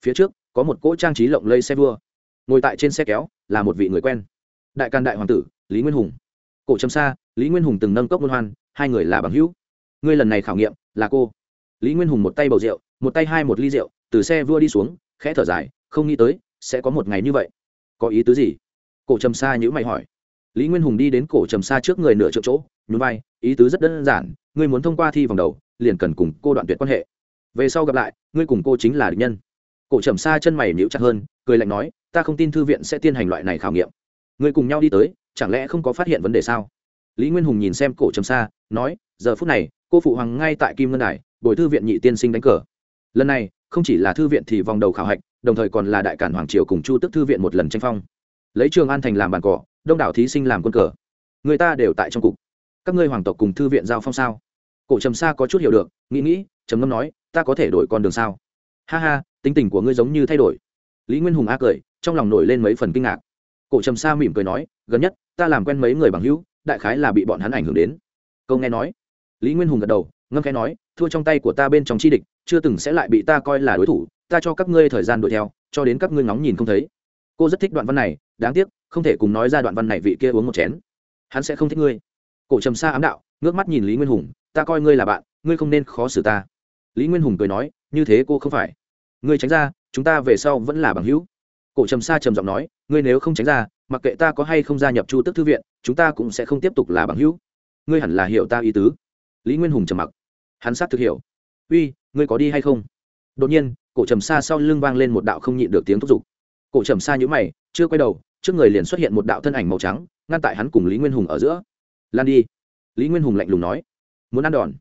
Phía trước, có một cỗ trang trí lộng lây xe vua. Ngồi tại trên xe kéo, là một vị người quen. Đại can đại hoàng tử, lý nguyên hùng. Cổ trầm xa lý nguyên hùng từng nâng cốc môn hoan, hai người là bằng hữu. Ngươi lần này khảo nghiệm, là cô. Lý nguyên hùng một tay bầu rượu, một tay hai một ly rượu, từ xe vua đi xuống, khẽ thở dài, không nghĩ tới, sẽ có một ngày như vậy. Có ý tứ gì? Cổ trầm xa nhữ mày hỏi. Lý nguyên hùng đi đến cổ trầm xa trước người nửa triệu chỗ nhún vai, ý tứ rất đơn giản, ngươi muốn thông qua thi vòng đầu, liền cần cùng cô đoạn tuyệt quan hệ. Về sau gặp lại, ngươi cùng cô chính là địch nhân. Cổ trầm xa chân mày nhíu chặt hơn, cười lạnh nói, ta không tin thư viện sẽ tiến hành loại này khảo nghiệm. Ngươi cùng nhau đi tới, chẳng lẽ không có phát hiện vấn đề sao? Lý nguyên hùng nhìn xem cổ trầm xa nói, giờ phút này, cô phụ hoàng ngay tại kim ngân đài, bồi thư viện nhị tiên sinh đánh cờ. Lần này, không chỉ là thư viện thì vòng đầu khảo hạch, đồng thời còn là đại cản hoàng triều cùng chu tức thư viện một lần tranh phong. Lấy trường an thành làm bàn cỏ, đông đảo thí sinh làm quân cờ. Người ta đều tại trong cục các ngươi hoàng tộc cùng thư viện giao phong sao? Cổ trầm sa có chút hiểu được, nghĩ nghĩ, trầm ngâm nói, ta có thể đổi con đường sao? Ha ha, tính tình của ngươi giống như thay đổi. Lý nguyên hùng a cười, trong lòng nổi lên mấy phần kinh ngạc. Cổ trầm sa mỉm cười nói, gần nhất, ta làm quen mấy người bằng hữu, đại khái là bị bọn hắn ảnh hưởng đến. Câu nghe nói, lý nguyên hùng gật đầu, ngâm khẽ nói, thua trong tay của ta bên trong chi địch, chưa từng sẽ lại bị ta coi là đối thủ, ta cho các ngươi thời gian đuổi theo, cho đến các ngươi ngóng nhìn không thấy. Cô rất thích đoạn văn này, đáng tiếc, không thể cùng nói ra đoạn văn này vị kia uống một chén. Hắn sẽ không thích ngươi cổ trầm xa ám đạo, ngước mắt nhìn lý nguyên hùng, ta coi ngươi là bạn, ngươi không nên khó xử ta. Lý nguyên hùng cười nói, như thế cô không phải. Ngươi tránh ra, chúng ta về sau vẫn là bằng hữu. Cổ trầm xa trầm giọng nói, ngươi nếu không tránh ra, mặc kệ ta có hay không gia nhập chu tức thư viện, chúng ta cũng sẽ không tiếp tục là bằng hữu. Ngươi hẳn là hiểu ta ý tứ. Lý nguyên hùng trầm mặc. Hắn sát thực hiểu. Uy, ngươi có đi hay không? Đột nhiên, cổ trầm xa sau lưng vang lên một đạo không nhịn được tiếng thúc giục. Cổ trầm xa nhữ mày, chưa quay đầu, trước người liền xuất hiện một đạo thân ảnh màu trắng, ngăn tại hắn cùng lý nguyên hùng ở giữa lan đi. Lý nguyên hùng lạnh lùng nói muốn ăn đòn.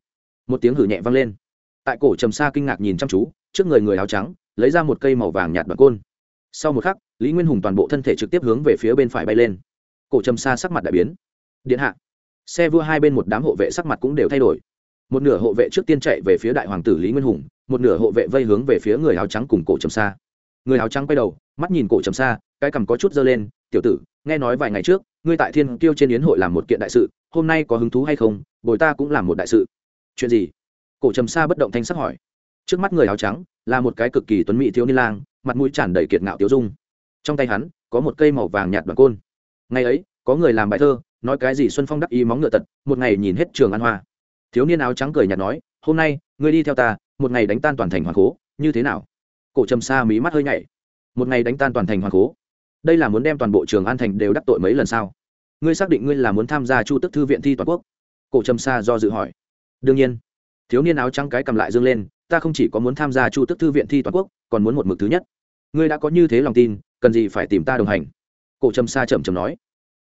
Một tiếng hử nhẹ vang lên. Tại cổ trầm Sa kinh ngạc nhìn chăm chú trước người người áo trắng lấy ra một cây màu vàng nhạt bằng côn. Sau một khắc lý nguyên hùng toàn bộ thân thể trực tiếp hướng về phía bên phải bay lên. Cổ trầm Sa sắc mặt đại biến. Điện hạ. Xe vua hai bên một đám hộ vệ sắc mặt cũng đều thay đổi. Một nửa hộ vệ trước tiên chạy về phía đại hoàng tử lý nguyên hùng một nửa hộ vệ vây hướng về phía người áo trắng cùng cổ trầm Sa. người áo trắng quay đầu mắt nhìn cổ trầm Sa, cái cằm có chút dơ lên tiểu tử nghe nói vài ngày trước ngươi tại thiên Kiêu trên yến hội làm một kiện đại sự hôm nay có hứng thú hay không, bồi ta cũng làm một đại sự. Chuyện gì? Cổ trầm xa bất động thanh sắc hỏi. Trước mắt người áo trắng là một cái cực kỳ tuấn mỹ thiếu niên lang, mặt mũi tràn đầy kiệt ngạo tiêu dung. Trong tay hắn có một cây màu vàng nhạt bằng côn. Ngày ấy, có người làm bài thơ, nói cái gì xuân phong đắc ý móng ngựa tật, một ngày nhìn hết trường an hoa. Thiếu niên áo trắng cười nhạt nói, hôm nay, ngươi đi theo ta, một ngày đánh tan toàn thành hoàng cố như thế nào? Cổ trầm xa mí mắt hơi nhảy. Một ngày đánh tan toàn thành hoàng cố đây là muốn đem toàn bộ trường an thành đều đắc tội mấy lần sao? Ngươi xác định ngươi là muốn tham gia chu tức thư viện thi toàn quốc? Cổ trầm Sa do dự hỏi. Đương nhiên. Thiếu niên áo trắng cái cầm lại dương lên, ta không chỉ có muốn tham gia chu tức thư viện thi toàn quốc, còn muốn một mực thứ nhất. Ngươi đã có như thế lòng tin, cần gì phải tìm ta đồng hành? Cổ trầm Sa chậm chậm nói.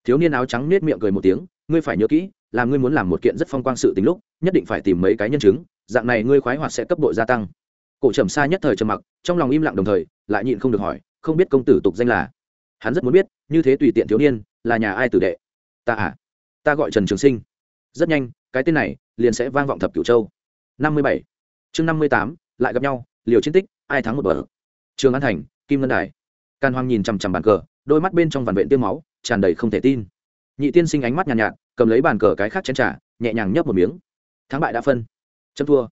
Thiếu niên áo trắng nết miệng cười một tiếng. Ngươi phải nhớ kỹ, là ngươi muốn làm một kiện rất phong quang sự tính lúc, nhất định phải tìm mấy cái nhân chứng, dạng này ngươi khoái hoạt sẽ cấp độ gia tăng. Cổ trầm Sa nhất thời trầm mặc, trong lòng im lặng đồng thời, lại nhịn không được hỏi, không biết công tử tục danh là? Hắn rất muốn biết, như thế tùy tiện thiếu niên, là nhà ai tử đệ? Ta à ta gọi trần trường sinh. Rất nhanh cái tên này liền sẽ vang vọng thập cửu châu. Năm mươi bảy. Chương năm mươi tám lại gặp nhau liều chiến tích ai thắng một bờ? Trường an thành kim ngân đài. Can hoang nhìn chằm chằm bàn cờ đôi mắt bên trong vằn vện tiêu máu tràn đầy không thể tin. Nhị tiên sinh ánh mắt nhàn nhạt, nhạt cầm lấy bàn cờ cái khác chén trà nhẹ nhàng nhấp một miếng. Thắng bại đã phân. Chấm thua.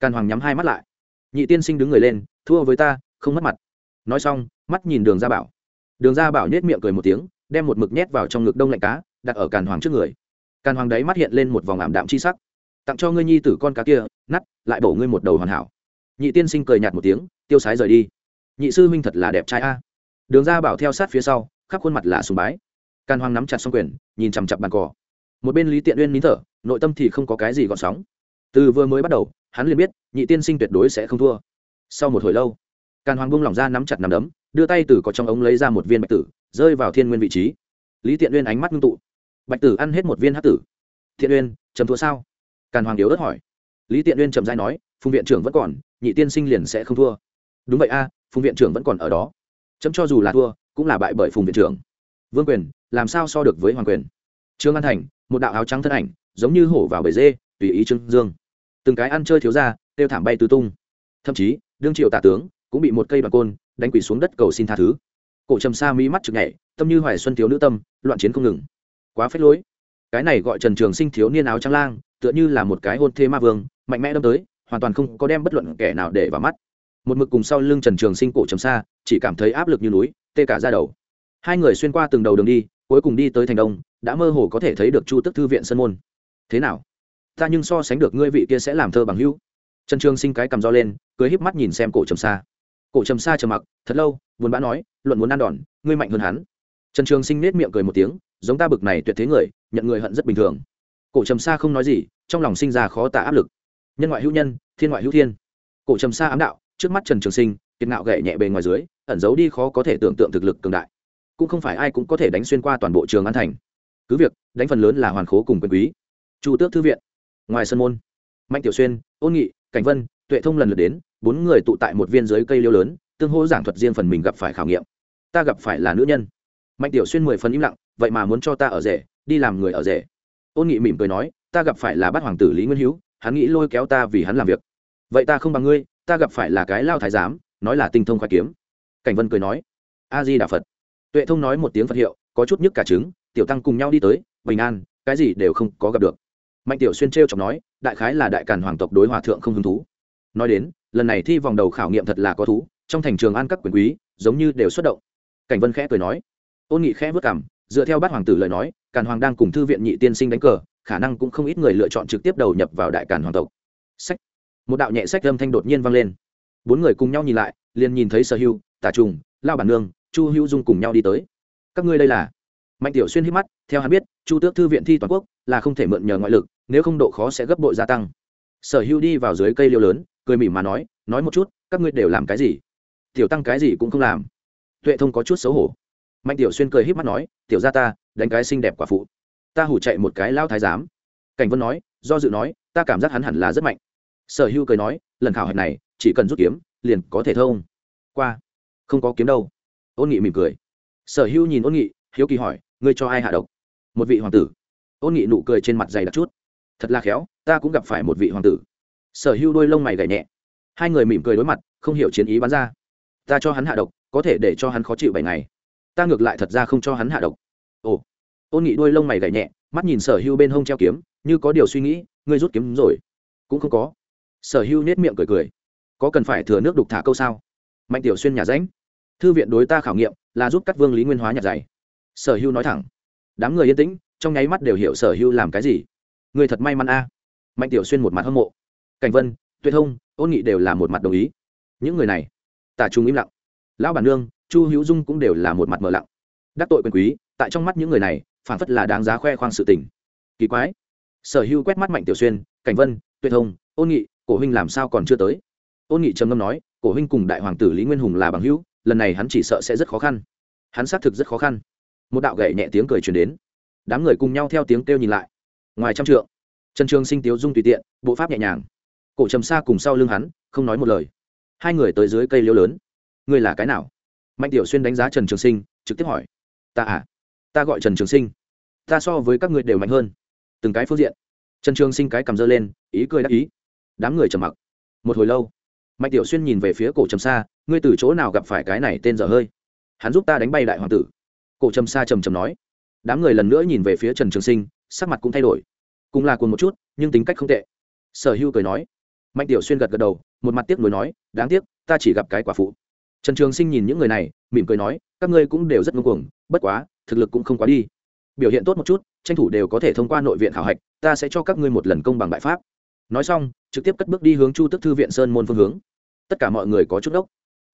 Can hoàng nhắm hai mắt lại. Nhị tiên sinh đứng người lên thua với ta không mất mặt. Nói xong mắt nhìn đường ra bảo. Đường ra bảo nhét miệng cười một tiếng đem một mực nhét vào trong ngực đông lạnh cá đặt ở càn hoàng trước người. Càn hoàng đấy mắt hiện lên một vòng ảm đạm chi sắc. Tặng cho ngươi nhi tử con cá kia nắt lại bổ ngươi một đầu hoàn hảo. Nhị tiên sinh cười nhạt một tiếng, tiêu sái rời đi. Nhị sư minh thật là đẹp trai a. Đường ra bảo theo sát phía sau, khắp khuôn mặt là sùng bái. Càn hoàng nắm chặt xong quyền, nhìn chằm chặp bàn cỏ. Một bên lý tiện uyên nín thở, nội tâm thì không có cái gì gọn sóng. Từ vừa mới bắt đầu, hắn liền biết, nhị tiên sinh tuyệt đối sẽ không thua. Sau một hồi lâu, càn hoàng bung lỏng ra nắm chặt nắm đấm, đưa tay từ có trong ống lấy ra một viên bạch tử, rơi vào thiên nguyên vị trí. Lý tiện uyên ánh mắt ngưng tụ bạch tử ăn hết một viên hát tử. Thiện uyên, chấm thua sao? Càn hoàng yếu ớt hỏi. Lý tiện uyên trầm dai nói, phùng viện trưởng vẫn còn, nhị tiên sinh liền sẽ không thua. Đúng vậy a, phùng viện trưởng vẫn còn ở đó. Chấm cho dù là thua, cũng là bại bởi phùng viện trưởng. Vương quyền, làm sao so được với hoàng quyền? Trương an thành, một đạo áo trắng thân ảnh, giống như hổ vào bể dê, tùy ý trương dương. Từng cái ăn chơi thiếu ra tiêu thảm bay tứ tung. Thậm chí, đương triệu tả tướng cũng bị một cây đoàn côn đánh quỷ xuống đất cầu xin tha thứ. Cổ trầm xa mỹ mắt chực nhảy, tâm như hoài xuân thiếu nữ tâm, loạn chiến không ngừng quá phết lối. Cái này gọi trần trường sinh thiếu niên áo trắng lang, tựa như là một cái hôn thê ma vương, mạnh mẽ đâm tới, hoàn toàn không có đem bất luận kẻ nào để vào mắt. Một mực cùng sau lưng trần trường sinh cổ trầm xa, chỉ cảm thấy áp lực như núi, tê cả ra đầu. Hai người xuyên qua từng đầu đường đi, cuối cùng đi tới thành đông, đã mơ hồ có thể thấy được chu tức thư viện sân môn. Thế nào? Ta nhưng so sánh được ngươi vị kia sẽ làm thơ bằng hữu. Trần trường sinh cái cầm do lên cưới híp mắt nhìn xem cổ trầm xa. Cổ trầm xa trầm mặc, thật lâu, buồn bã nói, luận muốn ăn đòn, ngươi mạnh hơn hắn. Trần trường sinh nết miệng cười một tiếng giống ta bực này tuyệt thế người, nhận người hận rất bình thường. Cổ trầm xa không nói gì, trong lòng sinh ra khó tả áp lực. Nhân ngoại hữu nhân, thiên ngoại hữu thiên. Cổ trầm xa ám đạo, trước mắt trần trường sinh, kiệt ngạo gậy nhẹ bề ngoài dưới, ẩn giấu đi khó có thể tưởng tượng thực lực cường đại. Cũng không phải ai cũng có thể đánh xuyên qua toàn bộ trường an thành. Cứ việc, đánh phần lớn là hoàn khố cùng quyền quý. Chu tước thư viện, ngoài sân môn, mạnh tiểu xuyên, ôn nghị, cảnh vân, tuệ thông lần lượt đến, bốn người tụ tại một viên dưới cây liêu lớn, tương hô giảng thuật riêng phần mình gặp phải khảo nghiệm. Ta gặp phải là nữ nhân. Mạnh tiểu xuyên mười phần im lặng vậy mà muốn cho ta ở rể, đi làm người ở rể. Ôn nghị mỉm cười nói, ta gặp phải là bát hoàng tử lý nguyên hữu hắn nghĩ lôi kéo ta vì hắn làm việc. Vậy ta không bằng ngươi, ta gặp phải là cái lao thái giám, nói là tinh thông khoa kiếm. Cảnh vân cười nói a di đà phật tuệ thông nói một tiếng phật hiệu, có chút nhức cả trứng, tiểu tăng cùng nhau đi tới, bình an, cái gì đều không có gặp được. Mạnh tiểu xuyên t r chọc nói, đại khái là đại càn hoàng tộc đối hòa thượng không hứng thú. Nói đến, lần này thi vòng đầu khảo nghiệm thật là có thú, trong thành trường an các quyền quý, giống như đều xuất động. Cảnh vân khẽ cười nói, ôn nghị khẽ vất cảm dựa theo bát hoàng tử lời nói, càn hoàng đang cùng thư viện nhị tiên sinh đánh cờ, khả năng cũng không ít người lựa chọn trực tiếp đầu nhập vào đại càn hoàng tộc. Sách. Một đạo nhẹ sách âm thanh đột nhiên vang lên. Bốn người cùng nhau nhìn lại, liền nhìn thấy sở hưu, tả trùng, lao bản nương, chu hữu dung cùng nhau đi tới. Các ngươi đây là? Mạnh tiểu xuyên hít mắt, theo hắn biết, chu tước thư viện thi toàn quốc là không thể mượn nhờ ngoại lực, nếu không độ khó sẽ gấp bội gia tăng. Sở hữu đi vào dưới cây liêu lớn, cười mỉm mà nói nói một chút, các ngươi đều làm cái gì? Tiểu tăng cái gì cũng không làm. Tuệ thông có chút xấu hổ mạnh tiểu xuyên cười híp mắt nói, tiểu ra ta, đánh cái xinh đẹp quả phụ. Ta hủ chạy một cái lao thái giám. Cảnh vân nói, do dự nói, ta cảm giác hắn hẳn là rất mạnh. Sở hữu cười nói, lần khảo hạch này, chỉ cần rút kiếm, liền có thể thông. Qua. Không có kiếm đâu. Ôn nghị mỉm cười. Sở hữu nhìn ôn nghị, hiếu kỳ hỏi, ngươi cho ai hạ độc? Một vị hoàng tử. Ôn nghị nụ cười trên mặt dày đặc chút. Thật là khéo, ta cũng gặp phải một vị hoàng tử. Sở hữu đôi lông mày gảy nhẹ. Hai người mỉm cười đối mặt, không hiểu chiến ý bắn ra. Ta cho hắn hạ độc, có thể để cho hắn khó chịu bảy ngày ta ngược lại thật ra không cho hắn hạ độc. Ồ. Ôn nghị đuôi lông mày gảy nhẹ, mắt nhìn sở hưu bên hông treo kiếm, như có điều suy nghĩ, ngươi rút kiếm rồi. Cũng không có. Sở hưu nết miệng cười cười. Có cần phải thừa nước đục thả câu sao? Mạnh tiểu xuyên nhà ránh thư viện đối ta khảo nghiệm là giúp các vương lý nguyên hóa nhặt giày. Sở hưu nói thẳng. Đám người yên tĩnh, trong nháy mắt đều hiểu sở hưu làm cái gì. Người thật may mắn a. Mạnh tiểu xuyên một mặt hâm mộ. Cảnh vân tuyệt thông ôn nghị đều là một mặt đồng ý. Những người này, tả trung im lặng. Lão bản nương chu hữu dung cũng đều là một mặt mở lặng. Đắc tội quyền quý, tại trong mắt những người này, phản phất là đáng giá khoe khoang sự tình. Kỳ quái. Sở hưu quét mắt mạnh tiểu xuyên, cảnh vân, tuyệt thông ôn nghị, cổ huynh làm sao còn chưa tới? Ôn nghị trầm ngâm nói, cổ huynh cùng đại hoàng tử lý nguyên hùng là bằng hữu, lần này hắn chỉ sợ sẽ rất khó khăn. Hắn xác thực rất khó khăn. Một đạo gậy nhẹ tiếng cười truyền đến. Đám người cùng nhau theo tiếng kêu nhìn lại. Ngoài trăm trượng, trần trường sinh, tiếu dung tùy tiện, bộ pháp nhẹ nhàng. Cổ trầm xa cùng sau lưng hắn, không nói một lời. Hai người tới dưới cây liễu lớn. Ngươi là cái nào? Mạnh tiểu xuyên đánh giá trần trường sinh, trực tiếp hỏi, ta à ta gọi trần trường sinh, ta so với các ngươi đều mạnh hơn, từng cái phương diện. Trần trường sinh cái cầm dơ lên, ý cười đắc ý. Đám người trầm mặc. Một hồi lâu, mạnh tiểu xuyên nhìn về phía cổ trầm xa ngươi từ chỗ nào gặp phải cái này tên dở hơi? Hắn giúp ta đánh bay đại hoàng tử. Cổ trầm xa trầm trầm nói. Đám người lần nữa nhìn về phía trần trường sinh, sắc mặt cũng thay đổi. Cũng là cùng một chút, nhưng tính cách không tệ. Sở hưu cười nói. Mạnh tiểu xuyên gật gật đầu, một mặt tiếc nuối nói, đáng tiếc, ta chỉ gặp cái quả phụ trần trường sinh nhìn những người này, mỉm cười nói, các ngươi cũng đều rất ngưng cuồng, bất quá, thực lực cũng không quá đi. Biểu hiện tốt một chút, tranh thủ đều có thể thông qua nội viện khảo hạch, ta sẽ cho các ngươi một lần công bằng bại pháp. Nói xong, trực tiếp cất bước đi hướng chu tức thư viện sơn môn phương hướng. Tất cả mọi người có chút đốc.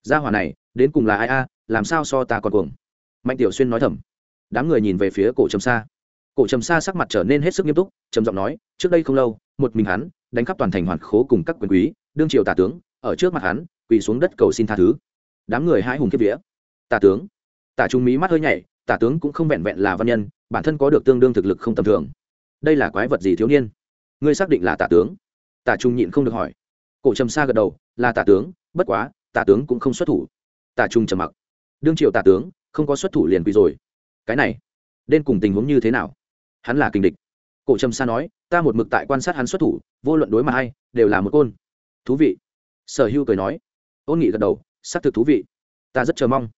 Gia hỏa này, đến cùng là ai a, làm sao so ta còn cuồng? Mạnh tiểu xuyên nói thầm. Đám người nhìn về phía cổ trầm sa. Cổ trầm sa sắc mặt trở nên hết sức nghiêm túc, trầm giọng nói, trước đây không lâu, một mình hắn, đánh khắp toàn thành hoàn khố cùng các quyền quý, đương triều tả tướng, ở trước mặt hắn, quỳ xuống đất cầu xin tha thứ đám người hãi hùng kiếp vía. Tả tướng. Tả trung mí mắt hơi nhảy, tả tướng cũng không vẹn vẹn là văn nhân, bản thân có được tương đương thực lực không tầm thường. Đây là quái vật gì thiếu niên? Ngươi xác định là tả tướng? Tả trung nhịn không được hỏi. Cổ trầm sa gật đầu, là tả tướng, bất quá, tả tướng cũng không xuất thủ. Tả trung trầm mặc. Đương Triệu tả tướng, không có xuất thủ liền quỳ rồi. Cái này, đến cùng tình huống như thế nào? Hắn là kình địch. Cổ trầm sa nói, ta một mực tại quan sát hắn xuất thủ, vô luận đối mà hay đều là một côn. Thú vị. Sở hưu cười nói. Ôn nghị gật đầu xác thực thú vị. Ta rất chờ mong.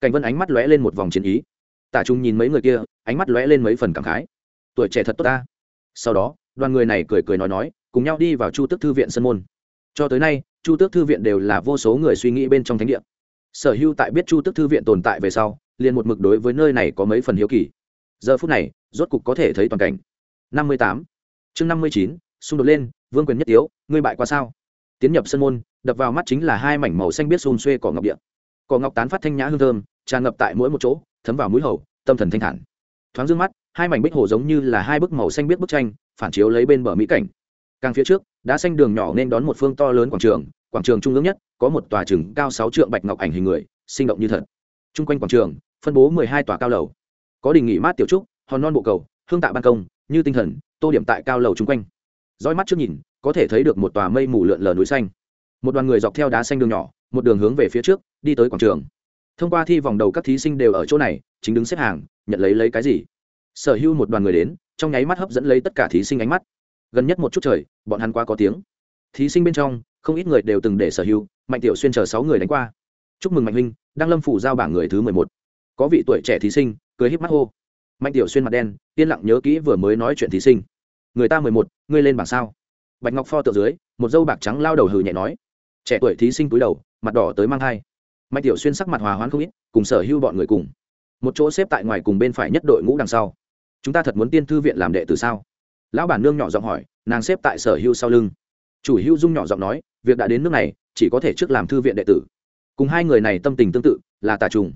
Cảnh vân ánh mắt lóe lên một vòng chiến ý. Tả trung nhìn mấy người kia, ánh mắt lóe lên mấy phần cảm khái. Tuổi trẻ thật tốt ta. Sau đó, đoàn người này cười cười nói nói, cùng nhau đi vào chu tước thư viện sân môn. Cho tới nay, chu tước thư viện đều là vô số người suy nghĩ bên trong thánh địa. Sở hưu tại biết chu tước thư viện tồn tại về sau, liền một mực đối với nơi này có mấy phần hiếu kỳ. Giờ phút này, rốt cục có thể thấy toàn cảnh. Năm mươi tám. Chương năm mươi chín, xung đột lên, vương quyền nhất tiếu, ngươi bại qua sao? Tiến nhập sân môn, đập vào mắt chính là hai mảnh màu xanh biết xôn xuê cỏ ngọc địa. Cỏ ngọc tán phát thanh nhã hương thơm, tràn ngập tại mỗi một chỗ, thấm vào mũi hầu, tâm thần thanh thản. Thoáng d mắt, hai mảnh bích hồ giống như là hai bức màu xanh biết bức tranh, phản chiếu lấy bên bờ mỹ cảnh. Càng phía trước đã xanh đường nhỏ nên đón một phương to lớn quảng trường quảng trường trung ương nhất, có một tòa trừng cao sáu trượng bạch ngọc ảnh hình người, sinh động như thật. Chung quanh quảng trường, phân bố mười hai tòa cao lầu. Có đình nghỉ mát tiểu trúc, hòn non bộ cầu, hương tạ ban công, như tinh thần, tô điểm tại cao lầu chung quanh. Roi mắt trước nhìn có thể thấy được một tòa mây mù lượn lờ núi xanh. Một đoàn người dọc theo đá xanh đường nhỏ, một đường hướng về phía trước, đi tới quảng trường. Thông qua thi vòng đầu các thí sinh đều ở chỗ này, chính đứng xếp hàng, nhận lấy lấy cái gì? Sở hữu một đoàn người đến, trong nháy mắt hấp dẫn lấy tất cả thí sinh ánh mắt. Gần nhất một chút trời, bọn hắn qua có tiếng. Thí sinh bên trong, không ít người đều từng để sở hữu mạnh tiểu xuyên chờ sáu người đánh qua. Chúc mừng mạnh huynh đang lâm phủ giao bảng người thứ mười một. Có vị tuổi trẻ thí sinh, cười híp mắt hô. Mạnh tiểu xuyên mặt đen, yên lặng nhớ kỹ vừa mới nói chuyện thí sinh. Người ta mười một, ngươi lên bảng sao? Bạch ngọc pho tượng dưới, một dâu bạc trắng lao đầu hừ nhẹ nói, trẻ tuổi thí sinh cúi đầu, mặt đỏ tới mang thai. Mạnh tiểu xuyên sắc mặt hòa hoãn không ít, cùng sở hữu bọn người cùng. Một chỗ xếp tại ngoài cùng bên phải nhất đội ngũ đằng sau. Chúng ta thật muốn tiên thư viện làm đệ từ sao? Lão bản nương nhỏ giọng hỏi, nàng xếp tại sở hữu sau lưng. Chủ hữu dung nhỏ giọng nói, việc đã đến nước này, chỉ có thể trước làm thư viện đệ tử. Cùng hai người này tâm tình tương tự, là tà trùng.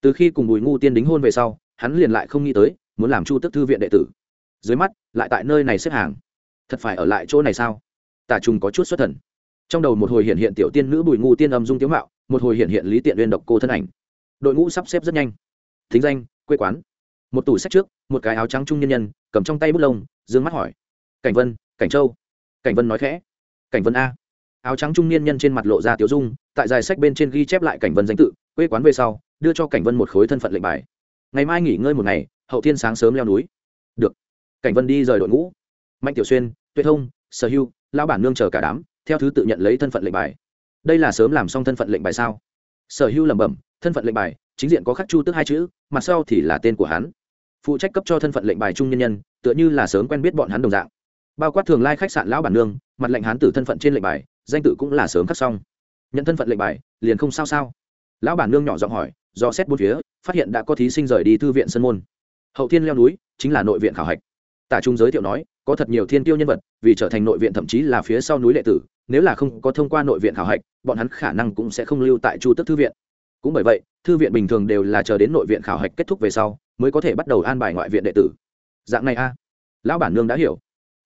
Từ khi cùng bùi ngu tiên đính hôn về sau, hắn liền lại không nghĩ tới, muốn làm chu tức thư viện đệ tử. Dưới mắt, lại tại nơi này xếp hàng thật phải ở lại chỗ này sao? Tà trùng có chút xuất thần. Trong đầu một hồi hiện hiện tiểu tiên nữ bùi ngu tiên âm dung tiếu mạo, một hồi hiện hiện lý tiện liên độc cô thân ảnh. Đội ngũ sắp xếp rất nhanh. Thính danh, quê quán. Một tủ sách trước, một cái áo trắng trung nhân nhân, cầm trong tay bút lông d ư ơ n g mắt hỏi. Cảnh vân, cảnh châu. Cảnh vân nói khẽ. Cảnh vân a. Áo trắng trung niên nhân trên mặt lộ ra tiếu dung, tại dài sách bên trên ghi chép lại cảnh vân danh tự, quê quán về sau, đưa cho cảnh vân một khối thân phận lệnh bài. Ngày mai nghỉ ngơi một ngày, hậu thiên sáng sớm leo núi. Được. Cảnh vân đi rời đội ngũ mạnh tiểu xuyên tuyệt thông, sở hưu lao bản nương chờ cả đám, theo thứ tự nhận lấy thân phận lệnh bài. Đây là sớm làm xong thân phận lệnh bài sao? Sở hưu lẩm bẩm, thân phận lệnh bài, chính diện có khắc chu tức hai chữ, mặt sau thì là tên của hắn. Phụ trách cấp cho thân phận lệnh bài trung nhân nhân, tựa như là sớm quen biết bọn hắn đồng dạng. Bao quát thường lai khách sạn lão bản nương, mặt lệnh hán tử thân phận trên lệnh bài, danh tự cũng là sớm khắc xong. Nhận thân phận lệnh bài, liền không sao sao? Lão bản nương nhỏ giọng hỏi, do xét bốn phía, phát hiện đã có thí sinh rời đi thư viện sân môn. Hậu thiên leo núi, chính là nội viện khảo hạch. Tả trung giới thiệu nói có thật nhiều thiên tiêu nhân vật, vì trở thành nội viện thậm chí là phía sau núi đệ tử, nếu là không có thông qua nội viện khảo hạch, bọn hắn khả năng cũng sẽ không lưu tại chu tức thư viện. Cũng bởi vậy, thư viện bình thường đều là chờ đến nội viện khảo hạch kết thúc về sau, mới có thể bắt đầu an bài ngoại viện đệ tử. Dạng này a. Lão bản nương đã hiểu.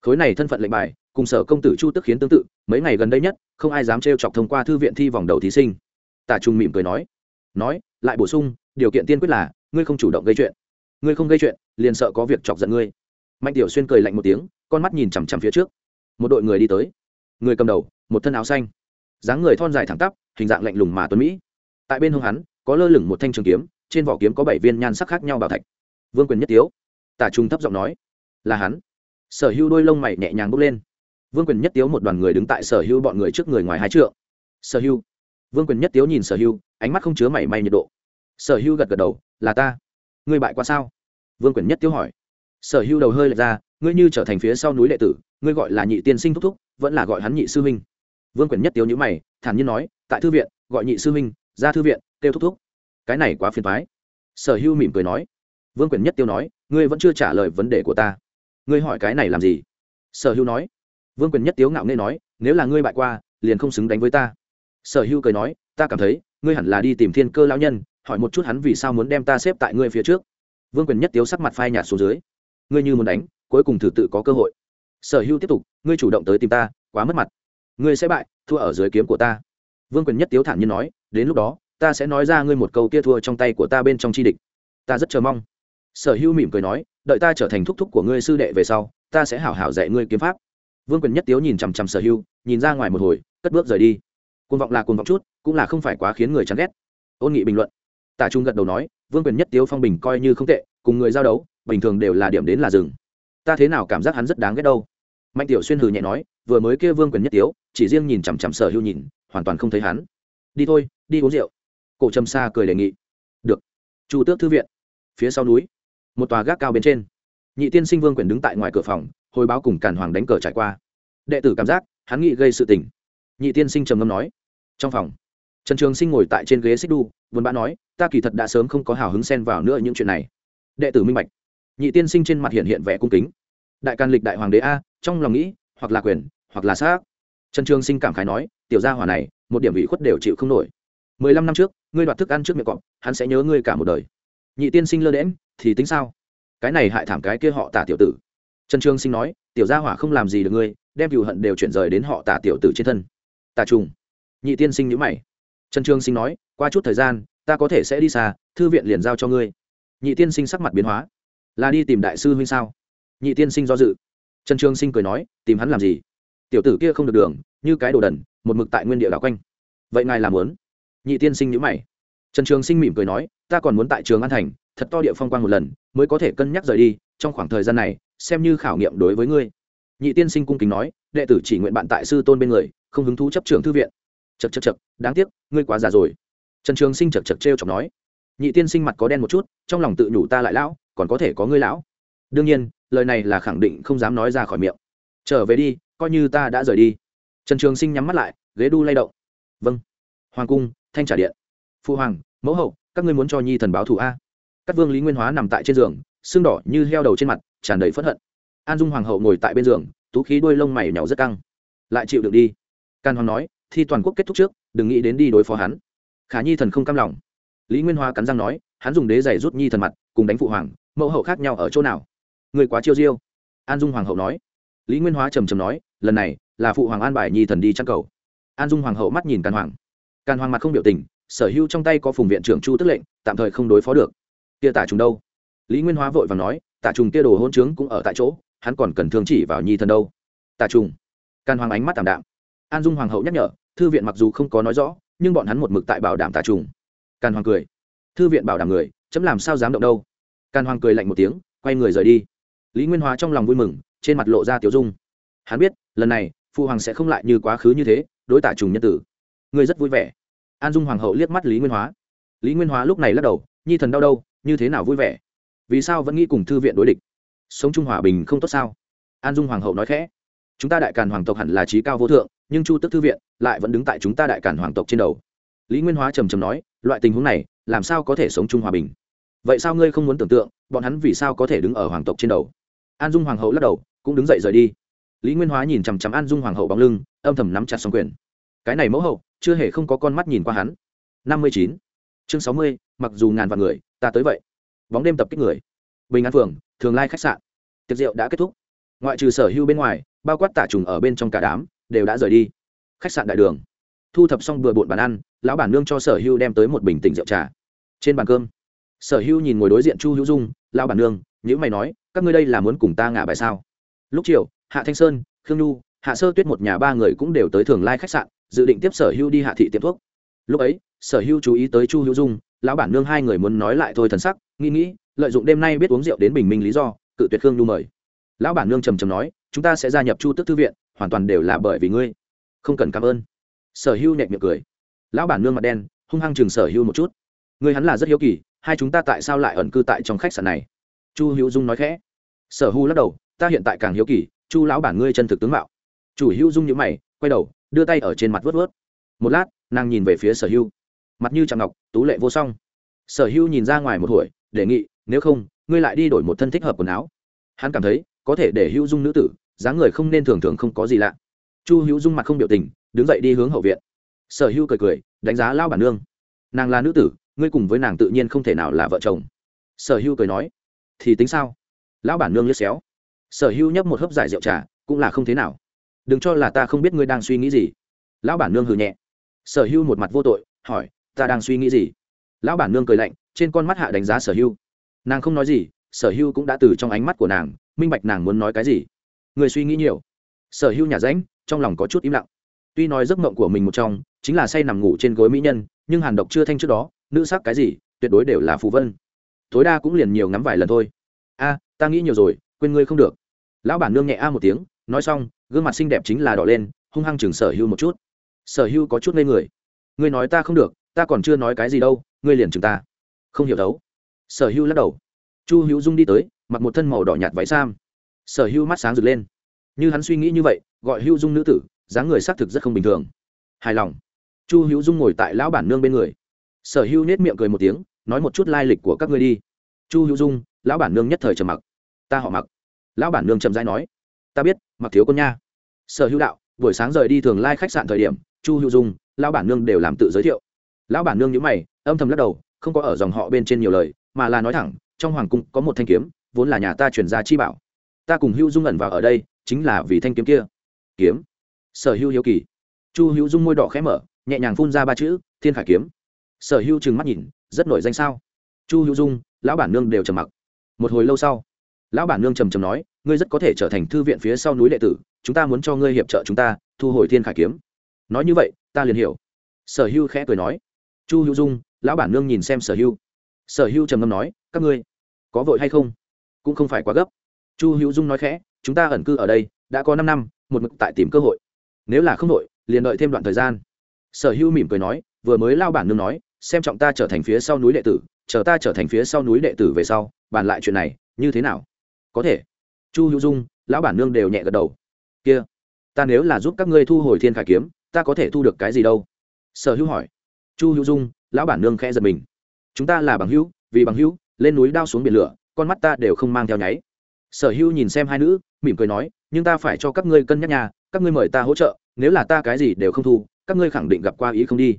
Khối này thân phận lệnh bài, cùng sở công tử chu tức khiến tương tự, mấy ngày gần đây nhất, không ai dám trêu chọc thông qua thư viện thi vòng đầu thí sinh. Tả trung mỉm cười nói. Nói, lại bổ sung, điều kiện tiên quyết là, ngươi không chủ động gây chuyện. Ngươi không gây chuyện, liền sợ có việc chọc giận ngươi mạnh tiểu xuyên cười lạnh một tiếng, con mắt nhìn chằm chằm phía trước. Một đội người đi tới. Người cầm đầu, một thân áo xanh. Dáng người thon dài thẳng tắp, hình dạng lạnh lùng mà tuấn mỹ. Tại bên hông hắn, có lơ lửng một thanh trường kiếm, trên vỏ kiếm có bảy viên nhan sắc khác nhau bảo thạch. Vương quyền nhất tiếu, tả trung thấp giọng nói, là hắn. Sở hữu đôi lông mày nhẹ nhàng bốc lên. Vương quyền nhất tiếu một đoàn người đứng tại sở hữu bọn người trước người ngoài hai trượng. Sở hữu. Vương quyền nhất tiếu nhìn sở hữu, ánh mắt không chứa mảy may nhiệt độ. Sở hữu gật gật đầu, là ta. Ngươi bại qua sao? Vương quyền nhất tiếu hỏi sở Hưu đầu hơi lệch ra, ngươi như trở thành phía sau núi đệ tử, ngươi gọi là nhị tiên sinh thúc thúc, vẫn là gọi hắn nhị sư huynh. Vương quyền nhất tiếu nhữ mày, thản nhiên nói, tại thư viện, gọi nhị sư huynh, ra thư viện, kêu thúc thúc. Cái này quá phiền thoái sở Hưu mỉm cười nói. Vương quyền nhất tiêu nói, ngươi vẫn chưa trả lời vấn đề của ta. Ngươi hỏi cái này làm gì? Sở Hưu nói. Vương quyền nhất tiếu ngạo nghê nói, nếu là ngươi bại qua, liền không xứng đánh với ta. Sở Hưu cười nói, ta cảm thấy, ngươi hẳn là đi tìm thiên cơ lão nhân, hỏi một chút hắn vì sao muốn đem ta xếp tại ngươi phía trước. Vương quyền nhất tiếu sắc mặt phai nhạt xuống dưới ngươi như muốn đánh, cuối cùng thử tự có cơ hội. Sở hữu tiếp tục, ngươi chủ động tới tìm ta, quá mất mặt. Ngươi sẽ bại, thua ở dưới kiếm của ta. Vương quyền nhất tiếu thản nhiên nói, đến lúc đó, ta sẽ nói ra ngươi một câu kia thua trong tay của ta bên trong chi địch. Ta rất chờ mong. Sở hữu mỉm cười nói, đợi ta trở thành thúc thúc của ngươi sư đệ về sau, ta sẽ hảo hảo dạy ngươi kiếm pháp. Vương quyền nhất tiếu nhìn chằm chằm sở hữu, nhìn ra ngoài một hồi, cất bước rời đi. Côn vọng là côn vọng chút, cũng là không phải quá khiến người chán ghét. Ôn nghị bình luận. Tả trung gật đầu nói, vương quyền nhất tiếu phong bình coi như không tệ, cùng người giao đấu bình thường đều là điểm đến là rừng. Ta thế nào cảm giác hắn rất đáng ghét đâu? Mạnh tiểu xuyên hừ nhẹ nói, vừa mới kia vương quyền nhất tiếu, chỉ riêng nhìn chằm chằm sở hữu nhìn, hoàn toàn không thấy hắn. Đi thôi, đi uống rượu. Cổ trầm xa cười đề nghị. Được. Chu tước thư viện. Phía sau núi, một tòa gác cao bên trên. Nhị tiên sinh vương quyền đứng tại ngoài cửa phòng, hồi báo cùng càn hoàng đánh cờ trải qua. Đệ tử cảm giác, hắn nghĩ gây sự tình. Nhị tiên sinh trầm ngâm nói. Trong phòng, trần trường sinh ngồi tại trên ghế xích đu vốn bã nói, ta kỳ thật đã sớm không có hào hứng xen vào nữa những chuyện này. Đệ tử minh bạch nhị tiên sinh trên mặt hiện hiện vẻ cung kính. Đại can lịch đại hoàng đế a, trong lòng nghĩ, hoặc là quyền, hoặc là xác. Trần trường sinh cảm khái nói, tiểu gia hỏa này, một điểm ủy khuất đều chịu không nổi. Mười lăm năm trước, ngươi đoạt thức ăn trước miệng cọp, hắn sẽ nhớ ngươi cả một đời. Nhị tiên sinh lơ đễm thì tính sao? Cái này hại thảm cái kia họ tả tiểu tử. Trần trường sinh nói, tiểu gia hỏa không làm gì được ngươi, đem cựu hận đều chuyển rời đến họ tả tiểu tử trên thân. Tà trùng. Nhị tiên sinh nhữ mày. Trần trường sinh nói, qua chút thời gian, ta có thể sẽ đi xa, thư viện liền giao cho ngươi. Nhị tiên sinh sắc mặt biến hóa là đi tìm đại sư huynh sao? Nhị tiên sinh do dự. Trần trường sinh cười nói, tìm hắn làm gì? Tiểu tử kia không được đường, như cái đồ đần, một mực tại nguyên địa đảo quanh. Vậy ngài làm muốn? Nhị tiên sinh nhữ mày. Trần trường sinh mỉm cười nói, ta còn muốn tại trường an thành, thật to địa phong quan một lần, mới có thể cân nhắc rời đi, trong khoảng thời gian này, xem như khảo nghiệm đối với ngươi. Nhị tiên sinh cung kính nói, đệ tử chỉ nguyện bạn tại sư tôn bên người, không hứng thú chấp trường thư viện. Chật chật chật đáng tiếc, ngươi quá già rồi. Trần trường sinh chật chật t r e o chọc nói. Nhị tiên sinh mặt có đen một chút, trong lòng tự nhủ ta lại lão còn có thể có ngươi lão. Đương nhiên, lời này là khẳng định không dám nói ra khỏi miệng. Trở về đi, coi như ta đã rời đi. Trần trường sinh nhắm mắt lại, ghế đu lay động. Vâng. Hoàng cung, thanh trả điện. Phụ hoàng, mẫu hậu, các ngươi muốn cho nhi thần báo thù a. Các vương lý nguyên hóa nằm tại trên giường, xương đỏ như heo đầu trên mặt, tràn đầy phất hận. An dung hoàng hậu ngồi tại bên giường, tú khí đuôi lông mày nhỏ rất căng. Lại chịu được đi. Can hoàng nói, thi toàn quốc kết thúc trước, đừng nghĩ đến đi đối phó hắn. Khả nhi thần không cam lòng. Lý nguyên hoa cắn răng nói, hắn dùng đế giày rút nhi thần mặt, cùng đánh phụ hoàng mẫu hậu khác nhau ở chỗ nào? Người quá chiêu diêu. An dung hoàng hậu nói. Lý nguyên hóa trầm trầm nói, lần này là phụ hoàng an bài nhi thần đi trăng cầu. An dung hoàng hậu mắt nhìn càn hoàng. Càn hoàng mặt không biểu tình, sở hữu trong tay có phùng viện trưởng chu tức lệnh, tạm thời không đối phó được. Kia tả trùng đâu? Lý nguyên hóa vội và nói, tả trùng kia đồ hôn trướng cũng ở tại chỗ, hắn còn cần thương chỉ vào nhi thần đâu? Tả trùng. Càn hoàng ánh mắt tảm đạm. An dung hoàng hậu nhắc nhở, thư viện mặc dù không có nói rõ, nhưng bọn hắn một mực tại bảo đảm tả trùng. Càn hoàng cười. Thư viện bảo đảm người, chấm làm sao dám động đâu? Càn hoàng cười lạnh một tiếng, quay người rời đi. Lý nguyên hóa trong lòng vui mừng, trên mặt lộ ra tiểu dung. Hắn biết, lần này phụ hoàng sẽ không lại như quá khứ như thế, đối tả trùng nhân tử. Người rất vui vẻ. An dung hoàng hậu liếc mắt lý nguyên hóa. Lý nguyên hóa lúc này lắc đầu, nhi thần đau đâu, như thế nào vui vẻ? Vì sao vẫn nghĩ cùng thư viện đối địch? Sống chung hòa bình không tốt sao? An dung hoàng hậu nói khẽ. Chúng ta đại càn hoàng tộc hẳn là trí cao vô thượng, nhưng chu tức thư viện lại vẫn đứng tại chúng ta đại càn hoàng tộc trên đầu. Lý nguyên hóa trầm trầm nói, loại tình huống này, làm sao có thể sống chung hòa bình? Vậy sao ngươi không muốn tưởng tượng, bọn hắn vì sao có thể đứng ở hoàng tộc trên đầu? An dung hoàng hậu lắc đầu, cũng đứng dậy rời đi. Lý nguyên hóa nhìn chằm chằm an dung hoàng hậu bóng lưng, âm thầm nắm chặt xong quyền. Cái này mẫu hậu, chưa hề không có con mắt nhìn qua hắn. Năm mươi chín. Chương sáu mươi, mặc dù ngàn vạn người, ta tới vậy. Bóng đêm tập kích người. Bình an phường, thường lai khách sạn. Tiệc rượu đã kết thúc. Ngoại trừ sở hưu bên ngoài, bao quát tả trùng ở bên trong cả đám, đều đã rời đi. Khách sạn đại đường. Thu thập xong bừa bộn bàn ăn, lão bản nương cho sở hưu đem tới một bình tỉnh rượu trà. Trên bàn cơm sở hưu nhìn ngồi đối diện chu hữu dung, lão bản nương nhữ mày nói, các ngươi đây là muốn cùng ta ngả bài sao? Lúc chiều, hạ thanh sơn, khương nhu, hạ sơ tuyết một nhà ba người cũng đều tới thường lai khách sạn, dự định tiếp sở hưu đi hạ thị tiệm thuốc. Lúc ấy, sở hưu chú ý tới chu hữu dung, lão bản nương hai người muốn nói lại thôi thần sắc, nghĩ nghĩ, lợi dụng đêm nay biết uống rượu đến bình minh lý do, cự tuyệt khương nhu mời. Lão bản nương trầm trầm nói, chúng ta sẽ gia nhập chu tức thư viện, hoàn toàn đều là bởi vì ngươi. Không cần cảm ơn. Sở hưu nhẹ miệng cười. Lão bản nương mặt đen, hung hăng chừng sở hưu một chút. Người hắn là rất hiếu kỳ hai chúng ta tại sao lại ẩn cư tại trong khách sạn này? Chu hữu dung nói khẽ. Sở hưu lắc đầu, ta hiện tại càng hiếu kỳ, chu lão bản ngươi chân thực tướng mạo. Chủ hữu dung nhữ mày, quay đầu, đưa tay ở trên mặt vớt vớt một lát, nàng nhìn về phía sở hưu mặt như tràng ngọc, tú lệ vô song. Sở hưu nhìn ra ngoài một hồi, đề nghị, nếu không, ngươi lại đi đổi một thân thích hợp quần áo. Hắn cảm thấy, có thể để hữu dung nữ tử, dáng người không nên thường thường không có gì lạ. Chu hữu dung mặt không biểu tình, đứng dậy đi hướng hậu viện. Sở hữu cười cười, đánh giá lao bản nương. Nàng là nữ tử ngươi cùng với nàng tự nhiên không thể nào là vợ chồng. Sở hữu cười nói, thì tính sao? Lão bản nương liếc xéo. Sở hữu nhấp một hớp giải rượu trà, cũng là không thế nào. Đừng cho là ta không biết ngươi đang suy nghĩ gì. Lão bản nương hừ nhẹ. Sở hữu một mặt vô tội, hỏi, ta đang suy nghĩ gì? Lão bản nương cười lạnh, trên con mắt hạ đánh giá sở hữu nàng không nói gì, sở hữu cũng đã từ trong ánh mắt của nàng, minh bạch nàng muốn nói cái gì. Người suy nghĩ nhiều. Sở hữu nhà ránh, trong lòng có chút im lặng. Tuy nói giấc mộng của mình một trong, chính là say nằm ngủ trên gối mỹ nhân, nhưng hàn độc chưa thanh trước đó nữ sắc cái gì, tuyệt đối đều là phù vân. Tối đa cũng liền nhiều ngắm vài lần thôi. A, ta nghĩ nhiều rồi, quên ngươi không được. Lão bản nương nhẹ a một tiếng, nói xong, gương mặt xinh đẹp chính là đỏ lên, hung hăng chừng sở hưu một chút. Sở hưu có chút ngây người. Ngươi nói ta không được, ta còn chưa nói cái gì đâu, ngươi liền chừng ta. Không hiểu đấu. Sở hưu lắc đầu. Chu hữu dung đi tới, mặc một thân màu đỏ nhạt váy sam. Sở hưu mắt sáng rực lên. Như hắn suy nghĩ như vậy, gọi hưu dung nữ tử, dáng người xác thực rất không bình thường. Hài lòng. Chu hữu dung ngồi tại lão bản nương bên người sở hữu nết miệng cười một tiếng, nói một chút lai lịch của các ngươi đi. Chu hữu dung, lão bản nương nhất thời trầm mặc. Ta họ mặc. Lão bản nương trầm dai nói. Ta biết, mặc thiếu con nha. Sở hữu đạo, buổi sáng rời đi thường lai khách sạn thời điểm, chu hữu dung, lão bản nương đều làm tự giới thiệu. Lão bản nương nhữ mày, âm thầm lắc đầu, không có ở dòng họ bên trên nhiều lời, mà là nói thẳng, trong hoàng cung có một thanh kiếm, vốn là nhà ta chuyển ra chi bảo. Ta cùng hữu dung ẩn vào ở đây, chính là vì thanh kiếm kia. Kiếm. Sở hữu hiếu kỳ. Chu hữu dung môi đỏ khẽ mở, nhẹ nhàng phun ra ba chữ, thiên khải kiếm sở hữu trừng mắt nhìn, rất nổi danh sao? Chu hữu dung, lão bản nương đều trầm mặc. Một hồi lâu sau, lão bản nương trầm trầm nói, ngươi rất có thể trở thành thư viện phía sau núi đệ tử, chúng ta muốn cho ngươi hiệp trợ chúng ta, thu hồi thiên khải kiếm. Nói như vậy, ta liền hiểu. Sở hữu khẽ cười nói. Chu hữu dung, lão bản nương nhìn xem sở hữu. Sở hữu trầm ngâm nói, các ngươi có vội hay không? Cũng không phải quá gấp. Chu hữu dung nói khẽ, chúng ta ẩn cư ở đây, đã có năm năm, một mực tại tìm cơ hội. Nếu là không đội liền đợi thêm đoạn thời gian. Sở hữu mỉm cười nói, vừa mới lao bản nương nói xem trọng ta trở thành phía sau núi đệ tử, chờ ta trở thành phía sau núi đệ tử về sau, bàn lại chuyện này, như thế nào? Có thể. Chu hữu dung, lão bản nương đều nhẹ gật đầu. Kia, ta nếu là giúp các ngươi thu hồi thiên khải kiếm, ta có thể thu được cái gì đâu? Sở hữu hỏi. Chu hữu dung, lão bản nương khẽ giật mình. Chúng ta là bằng hữu, vì bằng hữu, lên núi đao xuống biển lửa, con mắt ta đều không mang theo nháy. Sở hữu nhìn xem hai nữ, mỉm cười nói, nhưng ta phải cho các ngươi cân nhắc nhà các ngươi mời ta hỗ trợ, nếu là ta cái gì đều không thu, các ngươi khẳng định gặp qua ý không đi.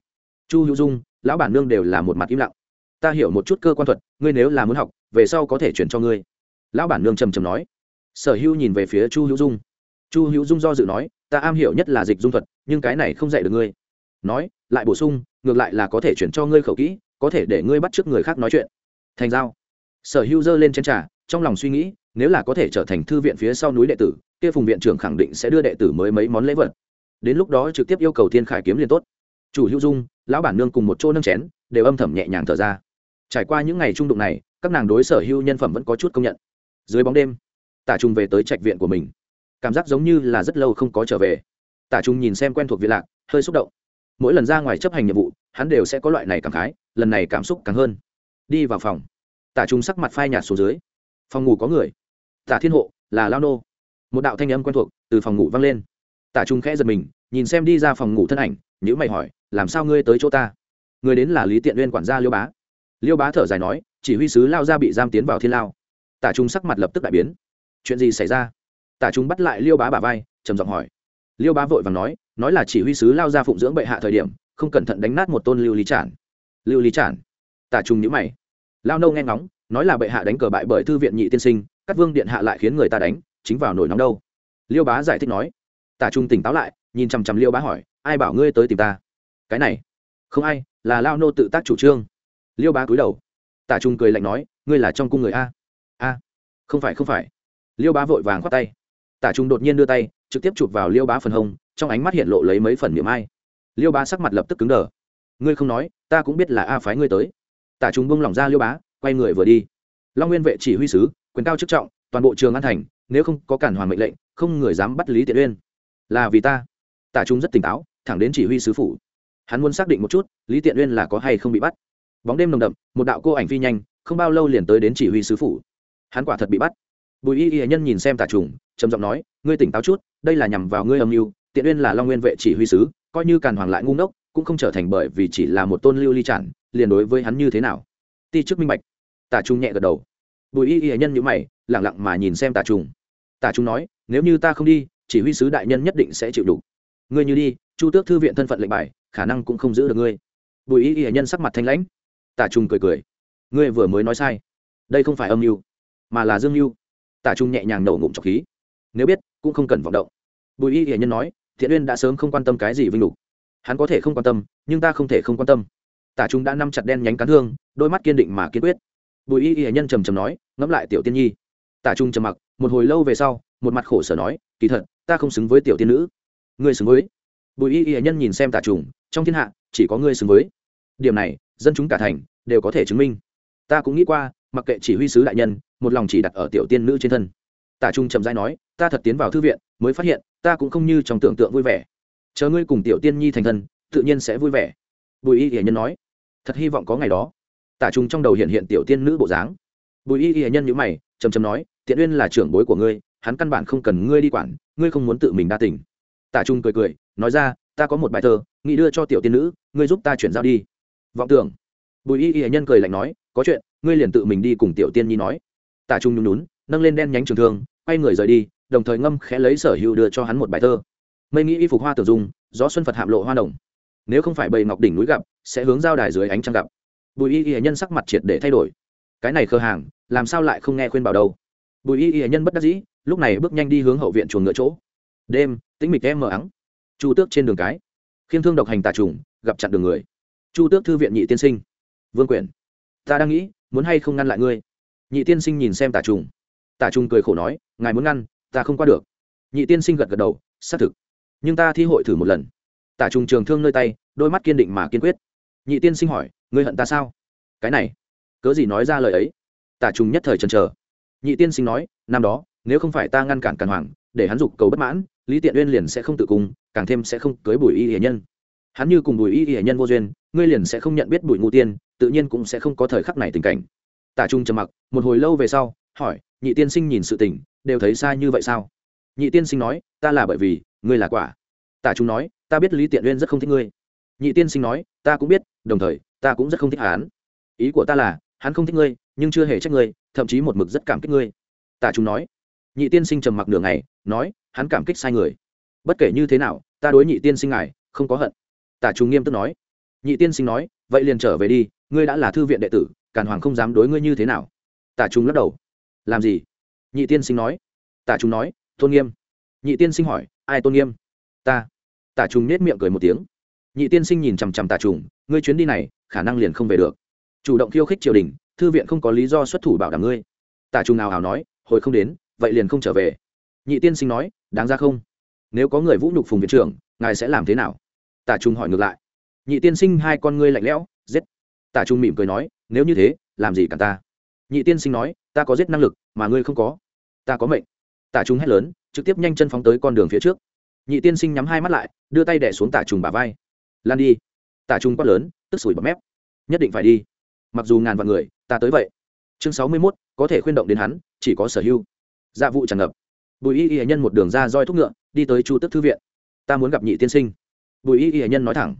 Chu hữu dung lão bản nương đều là một mặt im lặng. Ta hiểu một chút cơ quan thuật, ngươi nếu là muốn học, về sau có thể chuyển cho ngươi. Lão bản nương trầm trầm nói. Sở hữu nhìn về phía chu hữu dung. Chu hữu dung do dự nói, ta am hiểu nhất là dịch dung thuật, nhưng cái này không dạy được ngươi. Nói, lại bổ sung, ngược lại là có thể chuyển cho ngươi khẩu kỹ, có thể để ngươi bắt t r ư ớ c người khác nói chuyện. Thành giao. Sở hữu giơ lên chén trà, trong lòng suy nghĩ, nếu là có thể trở thành thư viện phía sau núi đệ tử, kia phùng viện trưởng khẳng định sẽ đưa đệ tử mới mấy món lễ vật. Đến lúc đó trực tiếp yêu cầu thiên khải kiếm liền tốt chủ hữu dung, lão bản nương cùng một chỗ nâng chén, đều âm thầm nhẹ nhàng thở ra. Trải qua những ngày trung đụng này, các nàng đối sở hữu nhân phẩm vẫn có chút công nhận. Dưới bóng đêm, tả trung về tới trạch viện của mình. Cảm giác giống như là rất lâu không có trở về. Tả trung nhìn xem quen thuộc viện lạc, hơi xúc động. Mỗi lần ra ngoài chấp hành nhiệm vụ, hắn đều sẽ có loại này cảm khái, lần này cảm xúc càng hơn. Đi vào phòng. Tả trung sắc mặt phai nhạt xuống dưới. Phòng ngủ có người. Tả thiên hộ, là lao nô. Một đạo thanh âm quen thuộc từ phòng ngủ vang lên. Tả trung khẽ giật mình, nhìn xem đi ra phòng ngủ thân ảnh nhữ mày hỏi làm sao ngươi tới chỗ ta? Người đến là lý tiện uyên quản gia liêu bá. Liêu bá thở dài nói, chỉ huy sứ lao ra bị giam tiến vào thiên lao. Tả trung sắc mặt lập tức đại biến. Chuyện gì xảy ra? Tả trung bắt lại liêu bá bà vai, trầm giọng hỏi. Liêu bá vội vàng nói nói là chỉ huy sứ lao ra phụng dưỡng bệ hạ thời điểm, không cẩn thận đánh nát một tôn lưu lý trản. Lưu lý trản? Tả trung nhữ mày. Lao nâu nghe ngóng, nói là bệ hạ đánh cờ bại bởi thư viện nhị tiên sinh, các vương điện hạ lại khiến người ta đánh, chính vào nổi nóng đâu. Liêu bá giải thích nói. Tả trung tỉnh táo lại, nhìn chằm chằm liêu bá hỏi, ai bảo ngươi tới tìm ta? Cái này. Không ai, là lao nô tự tác chủ trương. Liêu bá cúi đầu. Tả trung cười lạnh nói, ngươi là trong cung người a. A. Không phải không phải. Liêu bá vội vàng khoát tay. Tả trung đột nhiên đưa tay, trực tiếp chụp vào liêu bá phần hông, trong ánh mắt hiện lộ lấy mấy phần miệng ai. Liêu bá sắc mặt lập tức cứng đờ. Ngươi không nói, ta cũng biết là a phái ngươi tới. Tả trung bông lỏng ra liêu bá, quay người vừa đi. Long nguyên vệ chỉ huy sứ, quyền cao chức trọng, toàn bộ trường an thành, nếu không có cản hoàn mệnh lệnh, không người dám bắt lý tiện uyên. Là vì ta. Tả trung rất tỉnh táo, thẳng đến chỉ huy sứ phủ hắn muốn xác định một chút, lý tiện uyên là có hay không bị bắt. Bóng đêm nồng đậm, một đạo cô ảnh phi nhanh, không bao lâu liền tới đến chỉ huy sứ phủ. Hắn quả thật bị bắt. Bùi y y nhân nhìn xem tà trùng, trầm giọng nói, ngươi tỉnh táo chút, đây là nhằm vào ngươi âm mưu, tiện uyên là long nguyên vệ chỉ huy sứ, coi như càn hoàng lại ngu ngốc, cũng không trở thành bởi vì chỉ là một tôn lưu ly trản liền đối với hắn như thế nào? Ti chức minh bạch. Tà trùng nhẹ gật đầu. Bùi y y nhân nhữ mày lẳng lặng mà nhìn xem tà trùng. Tà trùng nói, nếu như ta không đi, chỉ huy sứ đại nhân nhất định sẽ chịu đủ. Ngươi như đi chu tước thư viện thân phận lệnh bài, khả năng cũng không giữ được ngươi. Bùi y y nhân sắc mặt thanh lãnh. Tả trung cười cười. Ngươi vừa mới nói sai. Đây không phải âm mưu, mà là dương mưu. Tả trung nhẹ nhàng nổ ngụm trọc khí. Nếu biết, cũng không cần vọng động. Bùi y y nhân nói, thiện uyên đã sớm không quan tâm cái gì vinh lục hắn có thể không quan tâm, nhưng ta không thể không quan tâm. Tả trung đã nắm chặt đen nhánh cán thương, đôi mắt kiên định mà kiên quyết. Bùi y y nhân trầm trầm nói, ngẫm lại tiểu tiên nhi. Tả trung trầm mặc, một hồi lâu về sau, một mặt khổ sở nói, kỳ thật, ta không xứng với tiểu tiên nữ. Ngươi xứng với bùi y y nhân nhìn xem tà trùng, trong thiên hạ, chỉ có ngươi xứng với. Điểm này, dân chúng cả thành, đều có thể chứng minh. Ta cũng nghĩ qua, mặc kệ chỉ huy sứ đại nhân, một lòng chỉ đặt ở tiểu tiên nữ trên thân. Tả trung trầm dai nói, ta thật tiến vào thư viện, mới phát hiện, ta cũng không như trong tưởng tượng vui vẻ. Chờ ngươi cùng tiểu tiên nhi thành thân, tự nhiên sẽ vui vẻ. Bùi y y nhân nói, thật hy vọng có ngày đó. Tả trung trong đầu hiện hiện tiểu tiên nữ bộ dáng. Bùi y y nhân nhữ mày trầm trầm nói, tiện uyên là trưởng bối của ngươi, hắn căn bản không cần ngươi đi quản, ngươi không muốn tự mình đa tình tả trung cười cười, nói ra, ta có một bài thơ, nghĩ đưa cho tiểu tiên nữ, ngươi giúp ta chuyển giao đi. Vọng tưởng. Bùi y y nhân cười lạnh nói, có chuyện, ngươi liền tự mình đi cùng tiểu tiên nhi nói. Tả trung nhún nhún, nâng lên đen nhánh trường thương, quay người rời đi, đồng thời ngâm khẽ lấy sở hữu đưa cho hắn một bài thơ. Mây nghĩ y phục hoa tử dung, gió xuân phật hạm lộ hoa đồng nếu không phải bầy ngọc đỉnh núi gặp, sẽ hướng giao đài dưới ánh trăng gặp. Bùi y y nhân sắc mặt triệt để thay đổi. Cái này khờ hàng, làm sao lại không nghe khuyên bảo đâu? Bùi y y nhân bất đắc dĩ, lúc này bước nhanh đi hướng hậu viện chuồng ngựa chỗ. Đêm tĩnh mịch em mờ ắng. Chu tước trên đường cái. Khiêm thương độc hành tà trùng, gặp chặn đường người. Chu tước thư viện nhị tiên sinh. Vương quyển ta đang nghĩ, muốn hay không ngăn lại ngươi? Nhị tiên sinh nhìn xem tà trùng. Tà trùng cười khổ nói, ngài muốn ngăn, ta không qua được. Nhị tiên sinh gật gật đầu, xác thực. Nhưng ta thi hội thử một lần. Tả trùng trường thương nơi tay, đôi mắt kiên định mà kiên quyết. Nhị tiên sinh hỏi, ngươi hận ta sao? Cái này, cớ gì nói ra lời ấy? Tả trùng nhất thời chần chờ. Nhị tiên sinh nói, năm đó, nếu không phải ta ngăn cản càn hoàng, để hắn dục cầu bất mãn lý tiện uyên liền sẽ không tự cung, càng thêm sẽ không cưới bùi y hiền nhân. Hắn như cùng bùi y hiền nhân vô duyên, ngươi liền sẽ không nhận biết bùi ngụ tiên, tự nhiên cũng sẽ không có thời khắc này tình cảnh. Tả trung trầm mặc, một hồi lâu về sau, hỏi, nhị tiên sinh nhìn sự tình, đều thấy sai như vậy sao? Nhị tiên sinh nói, ta là bởi vì, ngươi là quả. Tả trung nói, ta biết lý tiện uyên rất không thích ngươi. Nhị tiên sinh nói, ta cũng biết, đồng thời, ta cũng rất không thích hắn. Ý của ta là, hắn không thích ngươi, nhưng chưa hề trách ngươi, thậm chí một mực rất cảm kích ngươi. Tả trung nói. Nhị tiên sinh trầm mặc nửa ngày, nói hắn cảm kích sai người. Bất kể như thế nào, ta đối nhị tiên sinh ngài không có hận. Tả trung nghiêm túc nói. Nhị tiên sinh nói, vậy liền trở về đi, ngươi đã là thư viện đệ tử, càn hoàng không dám đối ngươi như thế nào. Tả trung lắc đầu. Làm gì? Nhị tiên sinh nói. Tả trung nói, tôn nghiêm. Nhị tiên sinh hỏi, ai tôn nghiêm? Ta. Tả trung nết miệng cười một tiếng. Nhị tiên sinh nhìn chằm chằm tả trùng, ngươi chuyến đi này, khả năng liền không về được. Chủ động khiêu khích triều đình, thư viện không có lý do xuất thủ bảo đảm ngươi. Tả trùng nào hào nói, hồi không đến, vậy liền không trở về nhị tiên sinh nói, đáng ra không? Nếu có người vũ nhục phùng viện trưởng, ngài sẽ làm thế nào? Tả trung hỏi ngược lại. Nhị tiên sinh, hai con ngươi lạnh lẽo, giết. Tả trung mỉm cười nói, nếu như thế, làm gì cả ta? Nhị tiên sinh nói, ta có giết năng lực, mà ngươi không có. Ta có mệnh. Tả trung hét lớn, trực tiếp nhanh chân phóng tới con đường phía trước. Nhị tiên sinh nhắm hai mắt lại, đưa tay đẻ xuống tả trùng bả vai. Lan đi. Tả trung quát lớn, tức sủi bọt mép. Nhất định phải đi. Mặc dù ngàn vạn người, ta tới vậy. Chương sáu mươi mốt, có thể khuyên động đến hắn, chỉ có sở hữu. Dạ vụ tràn ngập bùi y y nhân một đường ra roi thúc ngựa, đi tới chu tức thư viện. Ta muốn gặp nhị tiên sinh. Bùi y y nhân nói thẳng.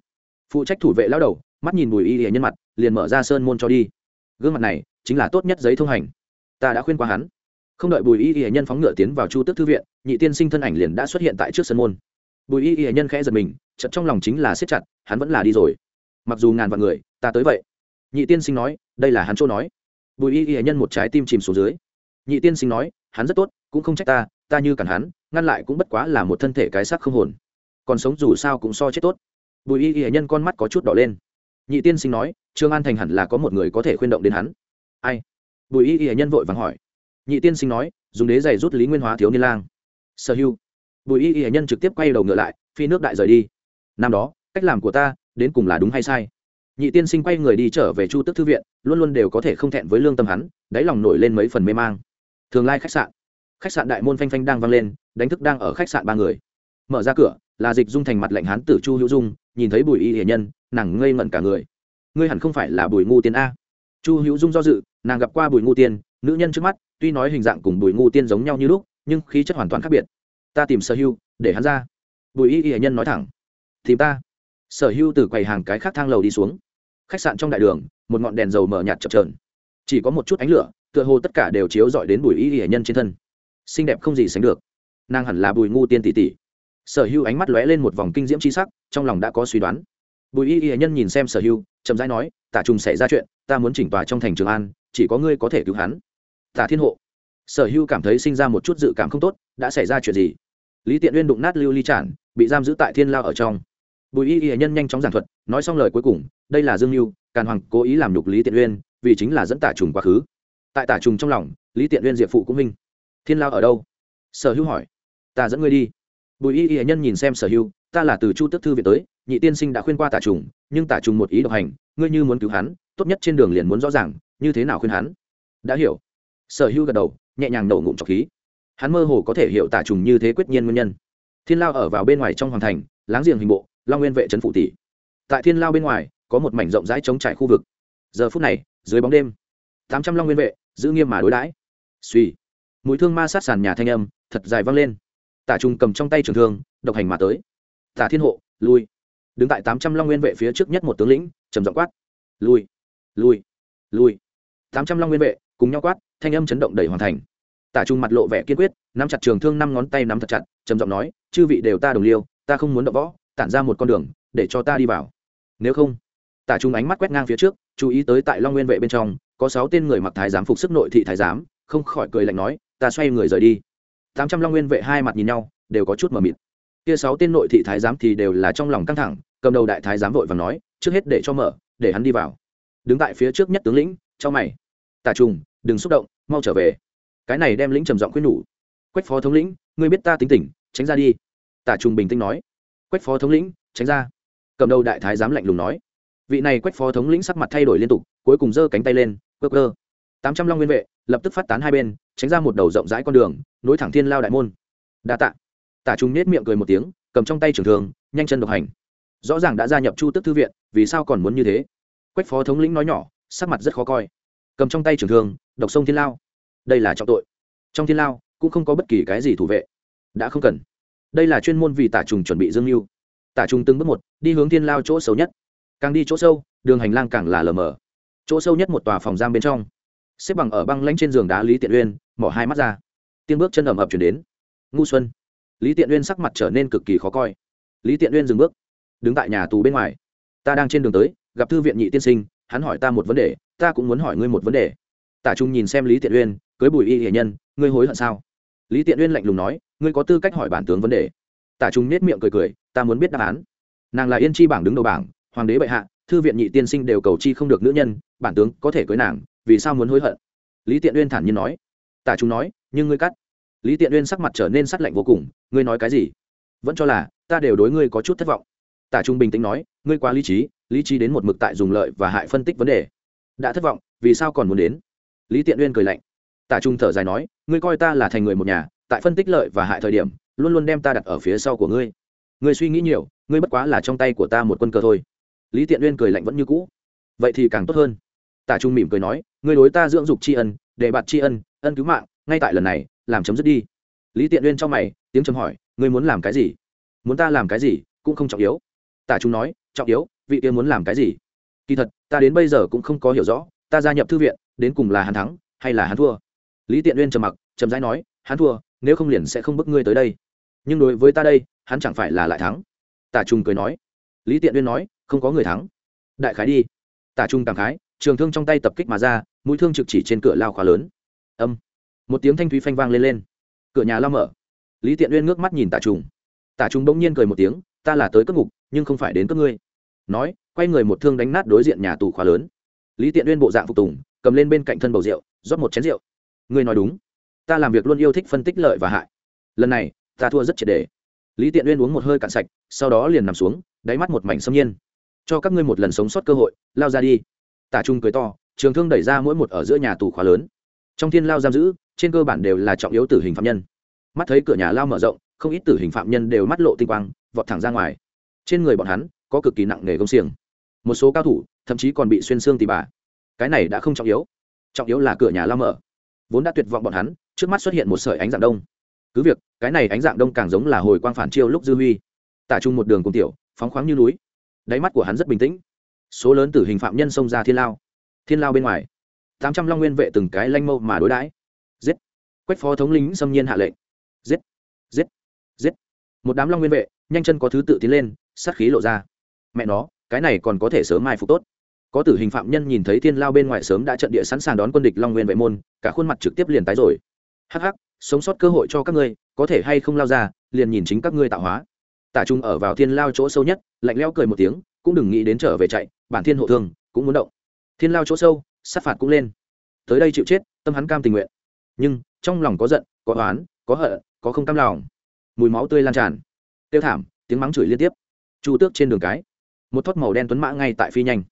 Phụ trách thủ vệ lao đầu, mắt nhìn bùi y hệ nhân mặt, liền mở ra sơn môn cho đi. Gương mặt này chính là tốt nhất giấy thông hành. Ta đã khuyên qua hắn. Không đợi bùi y y nhân phóng ngựa tiến vào chu tước thư viện, nhị tiên sinh thân ảnh liền đã xuất hiện tại trước sân môn. Bùi y y nhân khẽ giật mình chật trong lòng chính là siết chặt, hắn vẫn là đi rồi. Mặc dù ngàn vạn người, ta tới vậy. Nhị tiên sinh nói, đây là hắn chỗ nói. Bùi y y nhân một trái tim chìm xuống dưới. Nhị tiên sinh nói, hắn rất tốt, cũng không trách ta ta như cản hắn, ngăn lại cũng bất quá là một thân thể cái xác không hồn. Còn sống dù sao cũng so chết tốt. Bùi y y nhân con mắt có chút đỏ lên. Nhị tiên sinh nói, trương an thành hẳn là có một người có thể khuyên động đến hắn. Ai? Bùi y y nhân vội vàng hỏi. Nhị tiên sinh nói, dùng đế giày rút lý nguyên hóa thiếu niên lang. Sở hưu. Bùi y y nhân trực tiếp quay đầu ngựa lại, phi nước đại rời đi. Năm đó, cách làm của ta, đến cùng là đúng hay sai? Nhị tiên sinh quay người đi trở về chu tức thư viện, luôn luôn đều có thể không thẹn với lương tâm hắn, đáy lòng nổi lên mấy phần mê mang. Thường lai khách sạn khách sạn đại môn phanh phanh đang vang lên, đánh thức đang ở khách sạn ba người. Mở ra cửa, là dịch dung thành mặt lạnh hán tử chu hữu dung, nhìn thấy bùi y hiển nhân, nàng ngây ngẩn cả người. Ngươi hẳn không phải là bùi ngu tiên a. Chu hữu dung do dự, nàng gặp qua bùi ngu tiên, nữ nhân trước mắt, tuy nói hình dạng cùng bùi ngu tiên giống nhau như lúc, nhưng khí chất hoàn toàn khác biệt. Ta tìm sở hưu, để hắn ra. Bùi y hiển nhân nói thẳng. Tìm ta. Sở hưu từ quầy hàng cái khác thang lầu đi xuống. Khách sạn trong đại đường, một ngọn đèn dầu mở nhạt chập trờn chỉ có một chút ánh lửa, tựa hồ tất cả đều chiếu dọi đến bùi y hiển nhân trên thân xinh đẹp không gì sánh được. Nàng hẳn là bùi ngu tiên tỷ tỷ. Sở hưu ánh mắt lóe lên một vòng kinh diễm c sắc, trong lòng đã có suy đoán. Bùi y y nhân nhìn xem sở hưu chậm rãi nói, tả trùng xảy ra chuyện, ta muốn chỉnh tòa trong thành trường an, chỉ có ngươi có thể cứu hắn. Tả thiên hộ. Sở hưu cảm thấy sinh ra một chút dự cảm không tốt, đã xảy ra chuyện gì? Lý tiện uyên đụng nát lưu ly trản, bị giam giữ tại thiên lao ở trong. Bùi y y nhân nhanh chóng giảng thuật, nói xong lời cuối cùng, đây là dương mưu càn hoàng cố ý làm nhục lý tiện uyên, vì chính là dẫn tả trùng quá khứ. Tại tả trùng trong lòng, lý tiện uyên diệp phụ cũng minh thiên lao ở đâu? Sở hưu hỏi. Ta dẫn ngươi đi. Bùi y y nhân nhìn xem sở hưu ta là từ chu tức thư viện tới, nhị tiên sinh đã khuyên qua tả trùng, nhưng tả trùng một ý độc hành, ngươi như muốn cứu hắn, tốt nhất trên đường liền muốn rõ ràng, như thế nào khuyên hắn? Đã hiểu. Sở hưu gật đầu, nhẹ nhàng nổ ngụm trọc khí. Hắn mơ hồ có thể hiểu tả trùng như thế quyết nhiên nguyên nhân. Thiên lao ở vào bên ngoài trong hoàng thành, láng giềng hình bộ, long nguyên vệ trấn phụ tỷ. Tại thiên lao bên ngoài, có một mảnh rộng rãi chống trải khu vực. Giờ phút này, dưới bóng đêm, tám trăm long nguyên vệ, giữ nghiêm mà đối đãi. Suy mũi thương ma sát sàn nhà thanh âm, thật dài vang lên. Tả Trung cầm trong tay trường thương, độc hành mà tới. Tả thiên hộ, lui. Đứng tại tám trăm long nguyên vệ phía trước nhất một tướng lĩnh, trầm giọng quát. Lui lui lui. Tám trăm long nguyên vệ, cùng nhau quát, thanh âm chấn động đầy hoàn thành. Tả trung mặt lộ vẻ kiên quyết, nắm chặt trường thương năm ngón tay nắm thật chặt, trầm giọng nói, chư vị đều ta đồng liêu, ta không muốn đập võ, tản ra một con đường, để cho ta đi vào. Nếu không, tả trung ánh mắt quét ngang phía trước, chú ý tới tại long nguyên vệ bên trong, có sáu tên người mặc thái giám phục sức nội thị thái giám, không khỏi cười lạnh nói ta xoay người rời đi. Tám trăm long nguyên vệ hai mặt nhìn nhau, đều có chút mờ mịt. Kia sáu tên nội thị thái giám thì đều là trong lòng căng thẳng, cầm đầu đại thái giám vội và nói, trước hết để cho mở, để hắn đi vào. Đứng tại phía trước nhất tướng lĩnh cho mày. Tà trùng, đừng xúc động, mau trở về. Cái này đem lĩnh trầm giọng khuyên nhủ. Quách phó thống lĩnh, ngươi biết ta tính tỉnh tránh ra đi. Tả trùng bình tĩnh nói. Quách phó thống lĩnh, tránh ra. Cầm đầu đại thái giám lạnh lùng nói. Vị này quách phó thống lĩnh sắc mặt thay đổi liên tục, cuối cùng giơ cánh tay lên cơ cơ tám trăm long nguyên vệ lập tức phát tán hai bên, tránh ra một đầu rộng rãi con đường, nối thẳng thiên lao đại môn. Đa tạ. Tả trung nết miệng cười một tiếng, cầm trong tay trường thường nhanh chân độc hành. Rõ ràng đã gia nhập chu tức thư viện, vì sao còn muốn như thế? Quách phó thống lĩnh nói nhỏ, sắc mặt rất khó coi. Cầm trong tay trường thương, độc sông thiên lao. Đây là trọng tội. Trong thiên lao, cũng không có bất kỳ cái gì thủ vệ. Đã không cần. Đây là chuyên môn vì tả trùng chuẩn bị dương mưu tả trùng từng bước một, đi hướng thiên lao chỗ sâu nhất. Càng đi chỗ sâu, đường hành lang càng là lờ mờ. Chỗ sâu nhất một tòa phòng giam bên trong xếp bằng ở băng lanh trên giường đá lý tiện uyên mỏ hai mắt ra. Tiên bước chân ẩm ập chuyển đến. Ngu xuân. Lý tiện uyên sắc mặt trở nên cực kỳ khó coi. Lý tiện uyên dừng bước, đứng tại nhà tù bên ngoài. Ta đang trên đường tới, gặp thư viện nhị tiên sinh, hắn hỏi ta một vấn đề, ta cũng muốn hỏi ngươi một vấn đề. Tả trung nhìn xem lý tiện uyên, cưới bùi y hệ nhân, ngươi hối hận sao? Lý tiện uyên lạnh lùng nói, ngươi có tư cách hỏi bản tướng vấn đề. Tả trung nết miệng cười cười, ta muốn biết đáp án. Nàng là yên chi bảng đứng đầu bảng, hoàng đế bệ hạ, thư viện nhị tiên sinh đều cầu chi không được nữ nhân, bản tướng có thể cưới nàng vì sao muốn hối hận? Lý tiện uyên thản nhiên nói. Tả trung nói, nhưng ngươi cắt. Lý tiện uyên sắc mặt trở nên sắc lạnh vô cùng, ngươi nói cái gì? Vẫn cho là, ta đều đối ngươi có chút thất vọng. Tả trung bình tĩnh nói, ngươi quá lý trí lý trí đến một mực tại dùng lợi và hại phân tích vấn đề. Đã thất vọng, vì sao còn muốn đến? Lý tiện uyên cười lạnh. Tả trung thở dài nói, ngươi coi ta là thành người một nhà, tại phân tích lợi và hại thời điểm, luôn luôn đem ta đặt ở phía sau của ngươi. Ngươi suy nghĩ nhiều, ngươi bất quá là trong tay của ta một quân cờ thôi. Lý tiện uyên cười lạnh vẫn như cũ. Vậy thì càng tốt hơn tả trung mỉm cười nói, ngươi đối ta dưỡng dục tri ân để bạt tri ân ân cứu mạng, ngay tại lần này, làm chấm dứt đi. Lý tiện uyên trong mày, tiếng chấm hỏi, ngươi muốn làm cái gì? Muốn ta làm cái gì cũng không trọng yếu. Tả trung nói, trọng yếu, vị kia muốn làm cái gì? Kỳ thật, ta đến bây giờ cũng không có hiểu rõ, ta gia nhập thư viện, đến cùng là hắn thắng hay là hắn thua? Lý tiện uyên trầm mặc trầm rãi nói, hắn thua, nếu không liền sẽ không bức ngươi tới đây. Nhưng đối với ta đây, hắn chẳng phải là lại thắng. Tả trung cười nói. Lý tiện uyên nói, không có người thắng. Đại khái đi. Tả trung cảm khái trường thương trong tay tập kích mà ra, mũi thương trực chỉ trên cửa lao khóa lớn. Âm. Một tiếng thanh thúy phanh vang lên lên. Cửa nhà lao mở. Lý tiện uyên ngước mắt nhìn tả trùng. Tả trùng bỗng nhiên cười một tiếng, ta là tới cất ngục, nhưng không phải đến cất ngươi. Nói, quay người một thương đánh nát đối diện nhà tù khóa lớn. Lý tiện uyên bộ dạng phục tùng, cầm lên bên cạnh thân bầu rượu, rót một chén rượu. Ngươi nói đúng. Ta làm việc luôn yêu thích phân tích lợi và hại. Lần này, ta thua rất triệt đề lý tiện uyên uống một hơi cạn sạch, sau đó liền nằm xuống, đáy mắt một mảnh xâm nhiên. Cho các ngươi một lần sống sót cơ hội, lao ra đi tả trung cười to, trường thương đẩy ra mỗi một ở giữa nhà tù khóa lớn. Trong thiên lao giam giữ, trên cơ bản đều là trọng yếu tử hình phạm nhân. Mắt thấy cửa nhà lao mở rộng, không ít tử hình phạm nhân đều mắt lộ tinh quang, vọt thẳng ra ngoài. Trên người bọn hắn, có cực kỳ nặng nề công xiềng. Một số cao thủ, thậm chí còn bị xuyên xương tì bà. Cái này đã không trọng yếu. Trọng yếu là cửa nhà lao mở. Vốn đã tuyệt vọng bọn hắn, trước mắt xuất hiện một sợi ánh dạng đông. Cứ việc, cái này ánh dạng đông càng giống là hồi quang phản chiêu lúc dư huy. Tả trung một đường cùng tiểu, phóng khoáng như núi. Đáy mắt của hắn rất bình tĩnh số lớn tử hình phạm nhân xông ra thiên lao. Thiên lao bên ngoài, tám trăm long nguyên vệ từng cái lanh mâu mà đối đãi. Giết. Quách phó thống lĩnh xâm nhiên hạ lệnh. Giết. Giết. Giết. Một đám long nguyên vệ, nhanh chân có thứ tự tiến lên, sát khí lộ ra. Mẹ nó, cái này còn có thể sớm mai phục tốt. Có tử hình phạm nhân nhìn thấy thiên lao bên ngoài sớm đã trận địa sẵn sàng đón quân địch long nguyên vệ môn, cả khuôn mặt trực tiếp liền tái rồi. Hắc hắc, sống sót cơ hội cho các ngươi, có thể hay không lao ra, liền nhìn chính các ngươi tạo hóa. Tả trung ở vào thiên lao chỗ sâu nhất, lạnh leo cười một tiếng, cũng đừng nghĩ đến trở về chạy bản thiên hộ thương, cũng muốn động. Thiên lao chỗ sâu, sát phạt cũng lên. Tới đây chịu chết, tâm hắn cam tình nguyện. Nhưng, trong lòng có giận, có oán, có hận, có không cam lòng. Mùi máu tươi lan tràn. Tiêu thảm, tiếng mắng chửi liên tiếp. Chu tước trên đường cái. Một thốt màu đen tuấn mã ngay tại phi nhanh.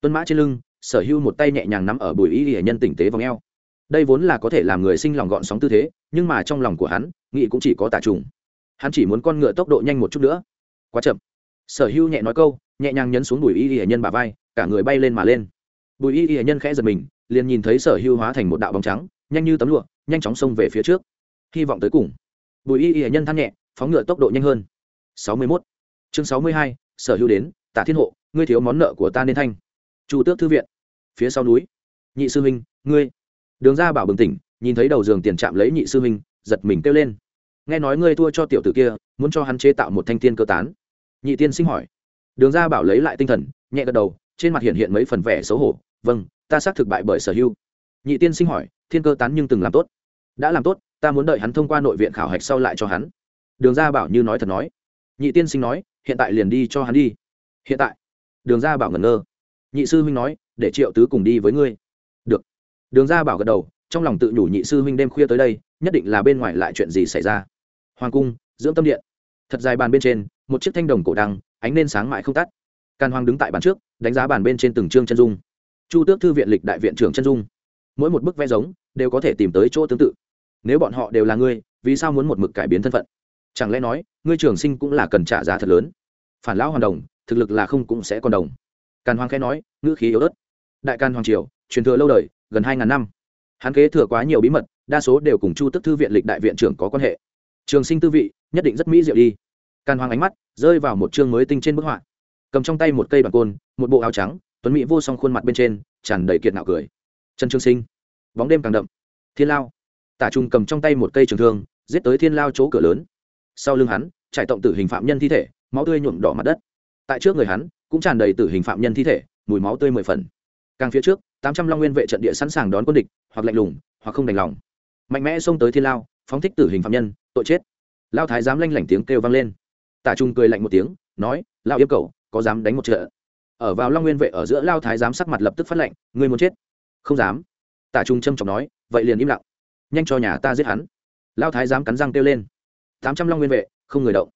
Tuấn mã trên lưng, sở hưu một tay nhẹ nhàng nắm ở bùi y hệ nhân tỉnh tế vòng eo. Đây vốn là có thể làm người sinh lòng gọn sóng tư thế, nhưng mà trong lòng của hắn, nghĩ cũng chỉ có tà trùng. Hắn chỉ muốn con ngựa tốc độ nhanh một chút nữa. Quá chậm. Sở hưu nhẹ nói câu nhẹ nhàng nhấn xuống bùi y hệ nhân bà vai, cả người bay lên mà lên. Bùi y hệ nhân khẽ giật mình, liền nhìn thấy sở hưu hóa thành một đạo bóng trắng, nhanh như tấm lụa, nhanh chóng xông về phía trước. Hy vọng tới cùng. Bùi y hệ nhân than nhẹ, phóng ngựa tốc độ nhanh hơn. Sáu mươi 61. chương sáu mươi hai, sở hưu đến, tả thiên hộ, ngươi thiếu món nợ của ta nên thanh. Chu tước thư viện. Phía sau núi. Nhị sư huynh, ngươi. Đường ra bảo bừng tỉnh, nhìn thấy đầu giường tiền chạm lấy nhị sư huynh, giật mình kêu lên. Nghe nói ngươi thua cho tiểu tử kia, muốn cho hắn chế tạo một thanh tiên cơ tán. Nhị tiên sinh hỏi đường Gia bảo lấy lại tinh thần, nhẹ gật đầu, trên mặt hiện hiện mấy phần vẻ xấu hổ. Vâng ta xác thực bại bởi sở hưu nhị tiên sinh hỏi, thiên cơ tán nhưng từng làm tốt? Đã làm tốt, ta muốn đợi hắn thông qua nội viện khảo hạch sau lại cho hắn. Đường Gia bảo như nói thật nói. Nhị tiên sinh nói, hiện tại liền đi cho hắn đi. Hiện tại? Đường Gia bảo ngẩn ngơ. Nhị sư huynh nói, để triệu tứ cùng đi với ngươi. Được. Đường Gia bảo gật đầu, trong lòng tự nhủ nhị sư huynh đêm khuya tới đây, nhất định là bên ngoài lại chuyện gì xảy ra. Hoàng cung, dưỡng tâm điện. Thật dài bàn bên trên, một chiếc thanh đồng cổ đăng ánh lên sáng mãi không tắt. Càn hoàng đứng tại bàn trước, đánh giá bàn bên trên từng chương chân dung. Chu tước thư viện lịch đại viện trưởng chân dung. Mỗi một bức vẽ giống, đều có thể tìm tới chỗ tương tự. Nếu bọn họ đều là ngươi, vì sao muốn một mực cải biến thân phận? Chẳng lẽ nói, ngươi trường sinh cũng là cần trả giá thật lớn? Phản lão hoàn đồng, thực lực là không cũng sẽ còn đồng. Càn hoàng khẽ nói, ngữ khí yếu ớt. Đại can hoàng triều, truyền thừa lâu đời, gần hai ngàn năm. Hắn kế thừa quá nhiều bí mật, đa số đều cùng chu tức thư viện lịch đại viện trưởng có quan hệ. Trường sinh tư vị, nhất định rất mỹ diệu đi càn hoàng ánh mắt rơi vào một chương mới tinh trên bức họa. Cầm trong tay một cây đoàn côn, một bộ áo trắng, tuấn mỹ vô song khuôn mặt bên trên, tràn đầy kiệt nạo cười. Trần trương sinh, bóng đêm càng đậm. Thiên lao. Tả trung cầm trong tay một cây trường thương, giết tới thiên lao chỗ cửa lớn. Sau lưng hắn, trải tổng tử hình phạm nhân thi thể, máu tươi nhuộm đỏ mặt đất. Tại trước người hắn, cũng tràn đầy tử hình phạm nhân thi thể, mùi máu tươi mười phần. Càng phía trước, tám trăm long nguyên vệ trận địa sẵn sàng đón quân địch, hoặc lạnh lùng, hoặc không đành lòng. Mạnh mẽ xông tới thiên lao, phóng thích tử hình phạm nhân, tội chết. Lao thái giám lanh lảnh tiếng kêu vang lên tả trung cười lạnh một tiếng, nói lao yêu cầu có dám đánh một trận? Ở vào long nguyên vệ ở giữa lao thái giám sắc mặt lập tức phát lệnh ngươi muốn chết? Không dám. Tả trung trâm trọng nói, vậy liền im lặng, nhanh cho nhà ta giết hắn. Lao thái giám cắn răng kêu lên, tám trăm long nguyên vệ, không người động.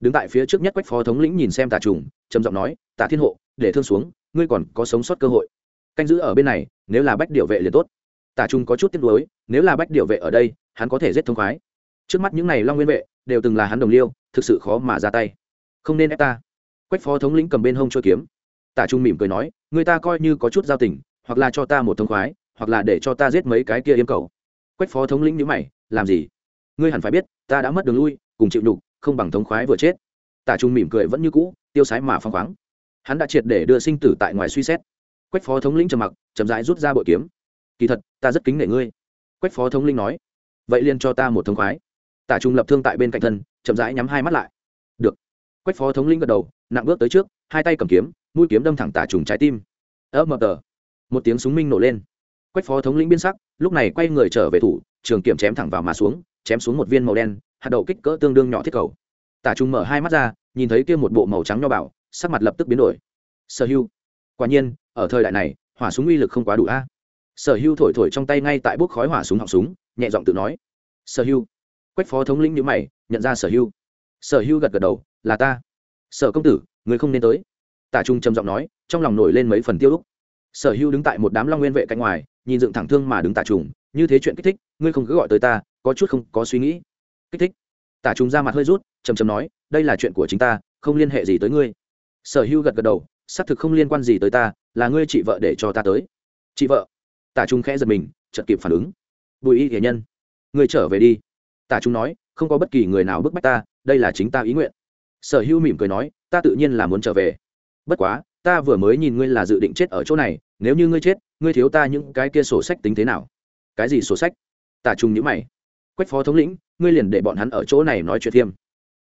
Đứng tại phía trước nhất quách phó thống lĩnh nhìn xem tà trùng trầm giọng nói tà thiên hộ, để thương xuống, ngươi còn có sống sót cơ hội. Canh giữ ở bên này, nếu là bách điệu vệ liền tốt. Tà Trung có chút tiếc nuối, nếu là bách điệu vệ ở đây, hắn có thể giết thông khoái. Trước mắt những này long nguyên vệ, đều từng là hắn đồng liêu thực sự khó mà ra tay. Không nên ép ta. Quách phó thống lĩnh cầm bên hông trôi kiếm. Tả trung mỉm cười nói, người ta coi như có chút giao tình, hoặc là cho ta một thông khoái, hoặc là để cho ta giết mấy cái kia yêu cầu quách phó thống lĩnh nhữ mày, làm gì? Ngươi hẳn phải biết, ta đã mất đường lui, cùng chịu đục không bằng thống khoái vừa chết. Tả trung mỉm cười vẫn như cũ, tiêu sái mà phong khoáng. Hắn đã triệt để đưa sinh tử tại ngoài suy xét. Quách phó thống lĩnh trầm mặc, chậm rãi rút ra bội kiếm. Kỳ thật, ta rất kính nể ngươi. Quách phó thống lĩnh nói, vậy liền cho ta một thông khoái. Tả trung lập thương tại bên cạnh thân chậm rãi nhắm hai mắt lại. Được. Quách phó thống lĩnh gật đầu, nặng bước tới trước, hai tay cầm kiếm, mũi kiếm đâm thẳng tả trùng trái tim. Ơ mờ tờ. Một tiếng súng minh nổ lên. Quách phó thống lĩnh biên sắc, lúc này quay người trở về thủ, trường kiểm chém thẳng vào mà xuống, chém xuống một viên màu đen, hạt đậu kích cỡ tương đương nhỏ thiết cầu. Tả trung mở hai mắt ra, nhìn thấy kia một bộ màu trắng nho bảo sắc mặt lập tức biến đổi. Sở hưu. Quả nhiên, ở thời đại này, hỏa súng uy lực không quá đủ a. Sở hưu thổi thổi trong tay ngay tại bốc khói hỏa súng họng súng, nhẹ giọng tự nói. Sở hưu. Quách phó thống lĩnh nhữ mày nhận ra sở hưu sở hưu gật gật đầu, là ta. Sở công tử, người không nên tới. Tả trung trầm giọng nói, trong lòng nổi lên mấy phần tiêu úc sở hưu đứng tại một đám long nguyên vệ cạnh ngoài, nhìn dựng thẳng thương mà đứng tả trùng như thế chuyện kích thích, ngươi không cứ gọi tới ta, có chút không có suy nghĩ. Kích thích? Tả trùng ra mặt hơi rút, trầm trầm nói, đây là chuyện của chính ta, không liên hệ gì tới ngươi. Sở hưu gật gật đầu, xác thực không liên quan gì tới ta, là ngươi chị vợ để cho ta tới. Chị vợ? Tả trung khẽ giật mình, chợt kịp phản ứng. Bùi y hiền nhân ngươi trở về đi. Tả trung nói không có bất kỳ người nào bức bách ta, đây là chính ta ý nguyện. Sở hưu mỉm cười nói, ta tự nhiên là muốn trở về. Bất quá, ta vừa mới nhìn ngươi là dự định chết ở chỗ này, nếu như ngươi chết, ngươi thiếu ta những cái kia sổ sách tính thế nào? Cái gì sổ sách? Tả trung nhữ mày. Quách phó thống lĩnh, ngươi liền để bọn hắn ở chỗ này nói chuyện thêm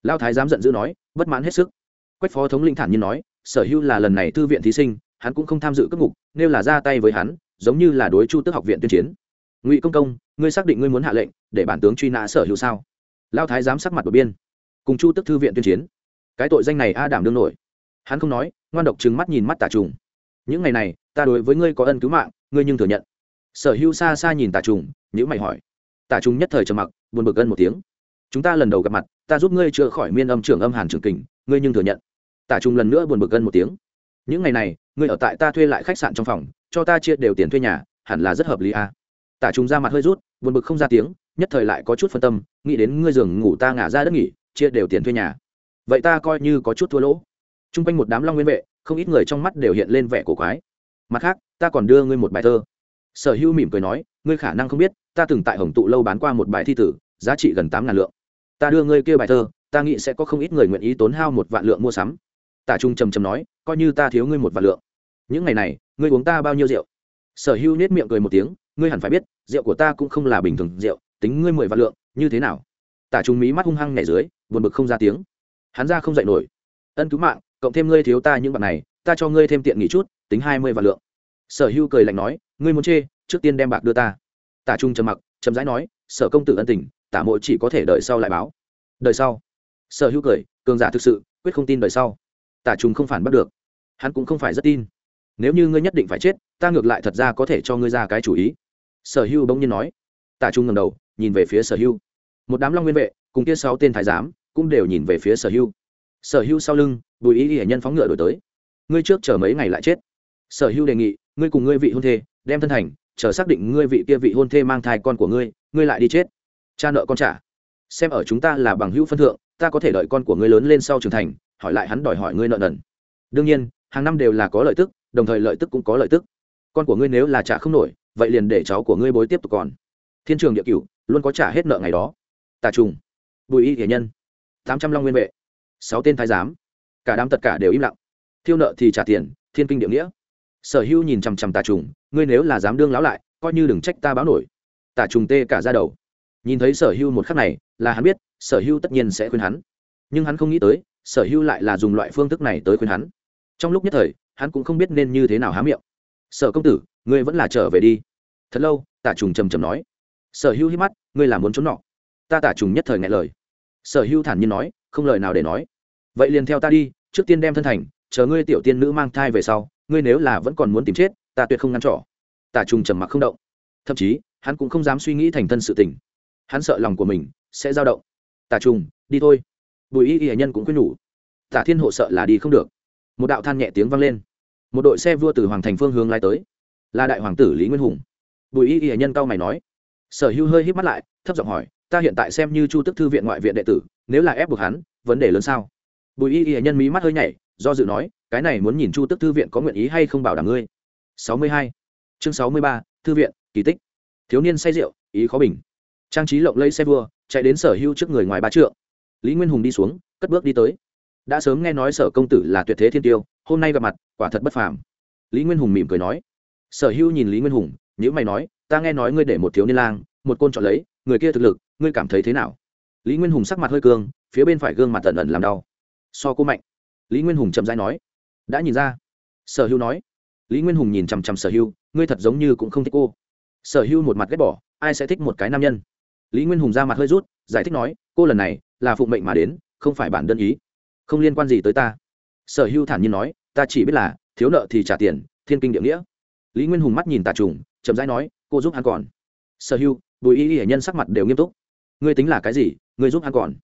lao thái dám giận dữ nói, bất mãn hết sức. Quách phó thống lĩnh thản nhiên nói, sở hữu là lần này thư viện thí sinh, hắn cũng không tham dự cấp ngục nếu là ra tay với hắn, giống như là đối chu tức học viện tuyên chiến. Ngụy công công, ngươi xác định ngươi muốn hạ lệnh, để bản tướng truy nã sở hữu sao? Lao thái giám sắc mặt đột biên cùng chu tức thư viện tuyên chiến. Cái tội danh này a đảm đương nổi. Hắn không nói, ngoan độc trừng mắt nhìn mắt tà trùng. Những ngày này, ta đối với ngươi có ân cứu mạng, ngươi nhưng thừa nhận. Sở hữu xa xa nhìn tà trùng nhữ mày hỏi. Tà trùng nhất thời trầm mặc, buồn bực ân một tiếng. Chúng ta lần đầu gặp mặt, ta giúp ngươi chữa khỏi miên âm trưởng âm hàn trường kình, ngươi nhưng thừa nhận. Tả trung lần nữa buồn bực gân một tiếng. Những ngày này, ngươi ở tại ta thuê lại khách sạn trong phòng, cho ta chia đều tiền thuê nhà, hẳn là rất hợp lý à. tả trung ra mặt hơi rút, buồn bực không ra tiếng nhất thời lại có chút phân tâm, nghĩ đến ngươi giường ngủ ta ngả ra đất nghỉ, chia đều tiền thuê nhà. Vậy ta coi như có chút thua lỗ. T r u n g quanh một đám long nguyên vệ, không ít người trong mắt đều hiện lên vẻ cổ quái. Mặt khác, ta còn đưa ngươi một bài thơ. Sở hữu mỉm cười nói, ngươi khả năng không biết, ta từng tại hồng tụ lâu bán qua một bài thi tử, giá trị gần tám ngàn lượng. Ta đưa ngươi kia bài thơ, ta nghĩ sẽ có không ít người nguyện ý tốn hao một vạn lượng mua sắm. Tả trung trầm trầm nói, coi như ta thiếu ngươi một vạn lượng. Những ngày này, ngươi uống ta bao nhiêu rượu? Sở hữu nết miệng cười một tiếng, ngươi hẳn phải biết, rượu của ta cũng không là bình thường rượu tính ngươi mười vạn lượng, như thế nào? Tả trung mí mắt hung hăng nhảy dưới, buồn bực không ra tiếng. Hắn ra không dậy nổi. Ân cứu mạng, cộng thêm ngươi thiếu ta những bạn này, ta cho ngươi thêm tiện nghỉ chút, tính hai mươi vạn lượng. Sở Hưu cười lạnh nói, ngươi muốn chê, trước tiên đem bạc đưa ta. Tả trung trầm mặc, chậm rãi nói, sở công tử ân tình, tả mộ chỉ có thể đợi sau lại báo. Đời sau. Sở hữu cười, cường giả thực sự, quyết không tin đời sau. Tả Trung không phản bắt được. Hắn cũng không phải rất tin. Nếu như ngươi nhất định phải chết, ta ngược lại thật ra có thể cho ngươi ra cái chủ ý. Sở hữu bỗng nhiên nói. Tả trung ngầm đầu nhìn về phía sở hưu, một đám long nguyên vệ cùng kia sáu tên thái giám cũng đều nhìn về phía sở hưu. sở hưu sau lưng bùi ý hệ nhân phóng ngựa đổi tới. Ngươi trước chờ mấy ngày lại chết. Sở hưu đề nghị ngươi cùng ngươi vị hôn thê đem thân thành chờ xác định ngươi vị kia vị hôn thê mang thai con của ngươi ngươi lại đi chết. Cha nợ con trả. Xem ở chúng ta là bằng hữu phân thượng ta có thể đợi con của ngươi lớn lên sau trưởng thành hỏi lại hắn đòi hỏi ngươi nợ nần. Đương nhiên hàng năm đều là có lợi tức đồng thời lợi tức cũng có lợi tức. Con của ngươi nếu là trả không nổi vậy liền để cháu của ngươi bối tiếp tục còn. Thiên trường địa cửu luôn có trả hết nợ ngày đó. Tà trùng. Bùi y hiền nhân. Tám trăm long nguyên vệ. Sáu tên thái giám. Cả đám tất cả đều im lặng. Thiêu nợ thì trả tiền, thiên kinh địa nghĩa. Sở hữu nhìn chằm chằm tà trùng, ngươi nếu là dám đương láo lại, coi như đừng trách ta báo nổi. Tà trùng tê cả ra đầu. Nhìn thấy sở hữu một khắc này, là hắn biết, sở hữu tất nhiên sẽ khuyên hắn. Nhưng hắn không nghĩ tới, sở hữu lại là dùng loại phương thức này tới khuyên hắn. Trong lúc nhất thời, hắn cũng không biết nên như thế nào há miệng. Sở công tử, ngươi vẫn là trở về đi. Thật lâu tả trùng trầm trầm nói sở hữu hít mắt, ngươi là muốn trốn nọ. Ta tả trùng nhất thời ngại lời. Sở hữu thản nhiên nói, không lời nào để nói. Vậy liền theo ta đi, trước tiên đem thân thành, chờ ngươi tiểu tiên nữ mang thai về sau, ngươi nếu là vẫn còn muốn tìm chết, ta tuyệt không ngăn trỏ tả trùng trầm mặc không động. Thậm chí, hắn cũng không dám suy nghĩ thành thân sự tình. Hắn sợ lòng của mình sẽ dao động. Tả trùng, đi thôi. Bùi y y nhân cũng khuyên nhủ. Tả thiên hộ sợ là đi không được. Một đạo than nhẹ tiếng vang lên. Một đội xe vua từ hoàng thành phương hướng lai tới. Là đại hoàng tử lý nguyên hùng. Bùi y y nhân cao mày nói sở hữu hơi hít mắt lại, thấp giọng hỏi, ta hiện tại xem như chu tức thư viện ngoại viện đệ tử, nếu là ép buộc hắn, vấn đề lớn sao? Bùi y y nhân mí mắt hơi nhảy, do dự nói, cái này muốn nhìn chu tức thư viện có nguyện ý hay không bảo đảm ngươi? Sáu mươi hai. Chương sáu mươi ba, thư viện, kỳ tích. Thiếu niên say rượu, ý khó bình. Trang trí lộng lẫy xe vua, chạy đến sở hưu trước người ngoài ba trượng. Lý nguyên hùng đi xuống, cất bước đi tới. Đã sớm nghe nói sở công tử là tuyệt thế thiên tiêu, hôm nay gặp mặt, quả thật bất phàm. Lý nguyên hùng mỉm cười nói. Sở hưu nhìn lý nguyên hùng nhữ mày nói ta nghe nói ngươi để một thiếu niên lang, một côn chọn lấy, người kia thực lực, ngươi cảm thấy thế nào? Lý nguyên hùng sắc mặt hơi cương, phía bên phải gương mặt tần ẩn làm đau. So cô mạnh. Lý nguyên hùng chậm rãi nói. Đã nhìn ra. Sở hưu nói. Lý nguyên hùng nhìn chằm chằm sở hưu, ngươi thật giống như cũng không thích cô. Sở hưu một mặt ghét bỏ, ai sẽ thích một cái nam nhân? Lý nguyên hùng ra mặt hơi rút, giải thích nói, cô lần này là phụ mệnh mà đến, không phải bản đơn ý. Không liên quan gì tới ta. Sở hưu thản nhiên nói, ta chỉ biết là, thiếu nợ thì trả tiền, thiên kinh địa nghĩa. Lý nguyên hùng mắt nhìn tà trùng, chậm rãi nói cô giúp hắn còn. Sở hưu, bùi y y nhân sắc mặt đều nghiêm túc. Ngươi tính là cái gì? Ngươi giúp hắn còn.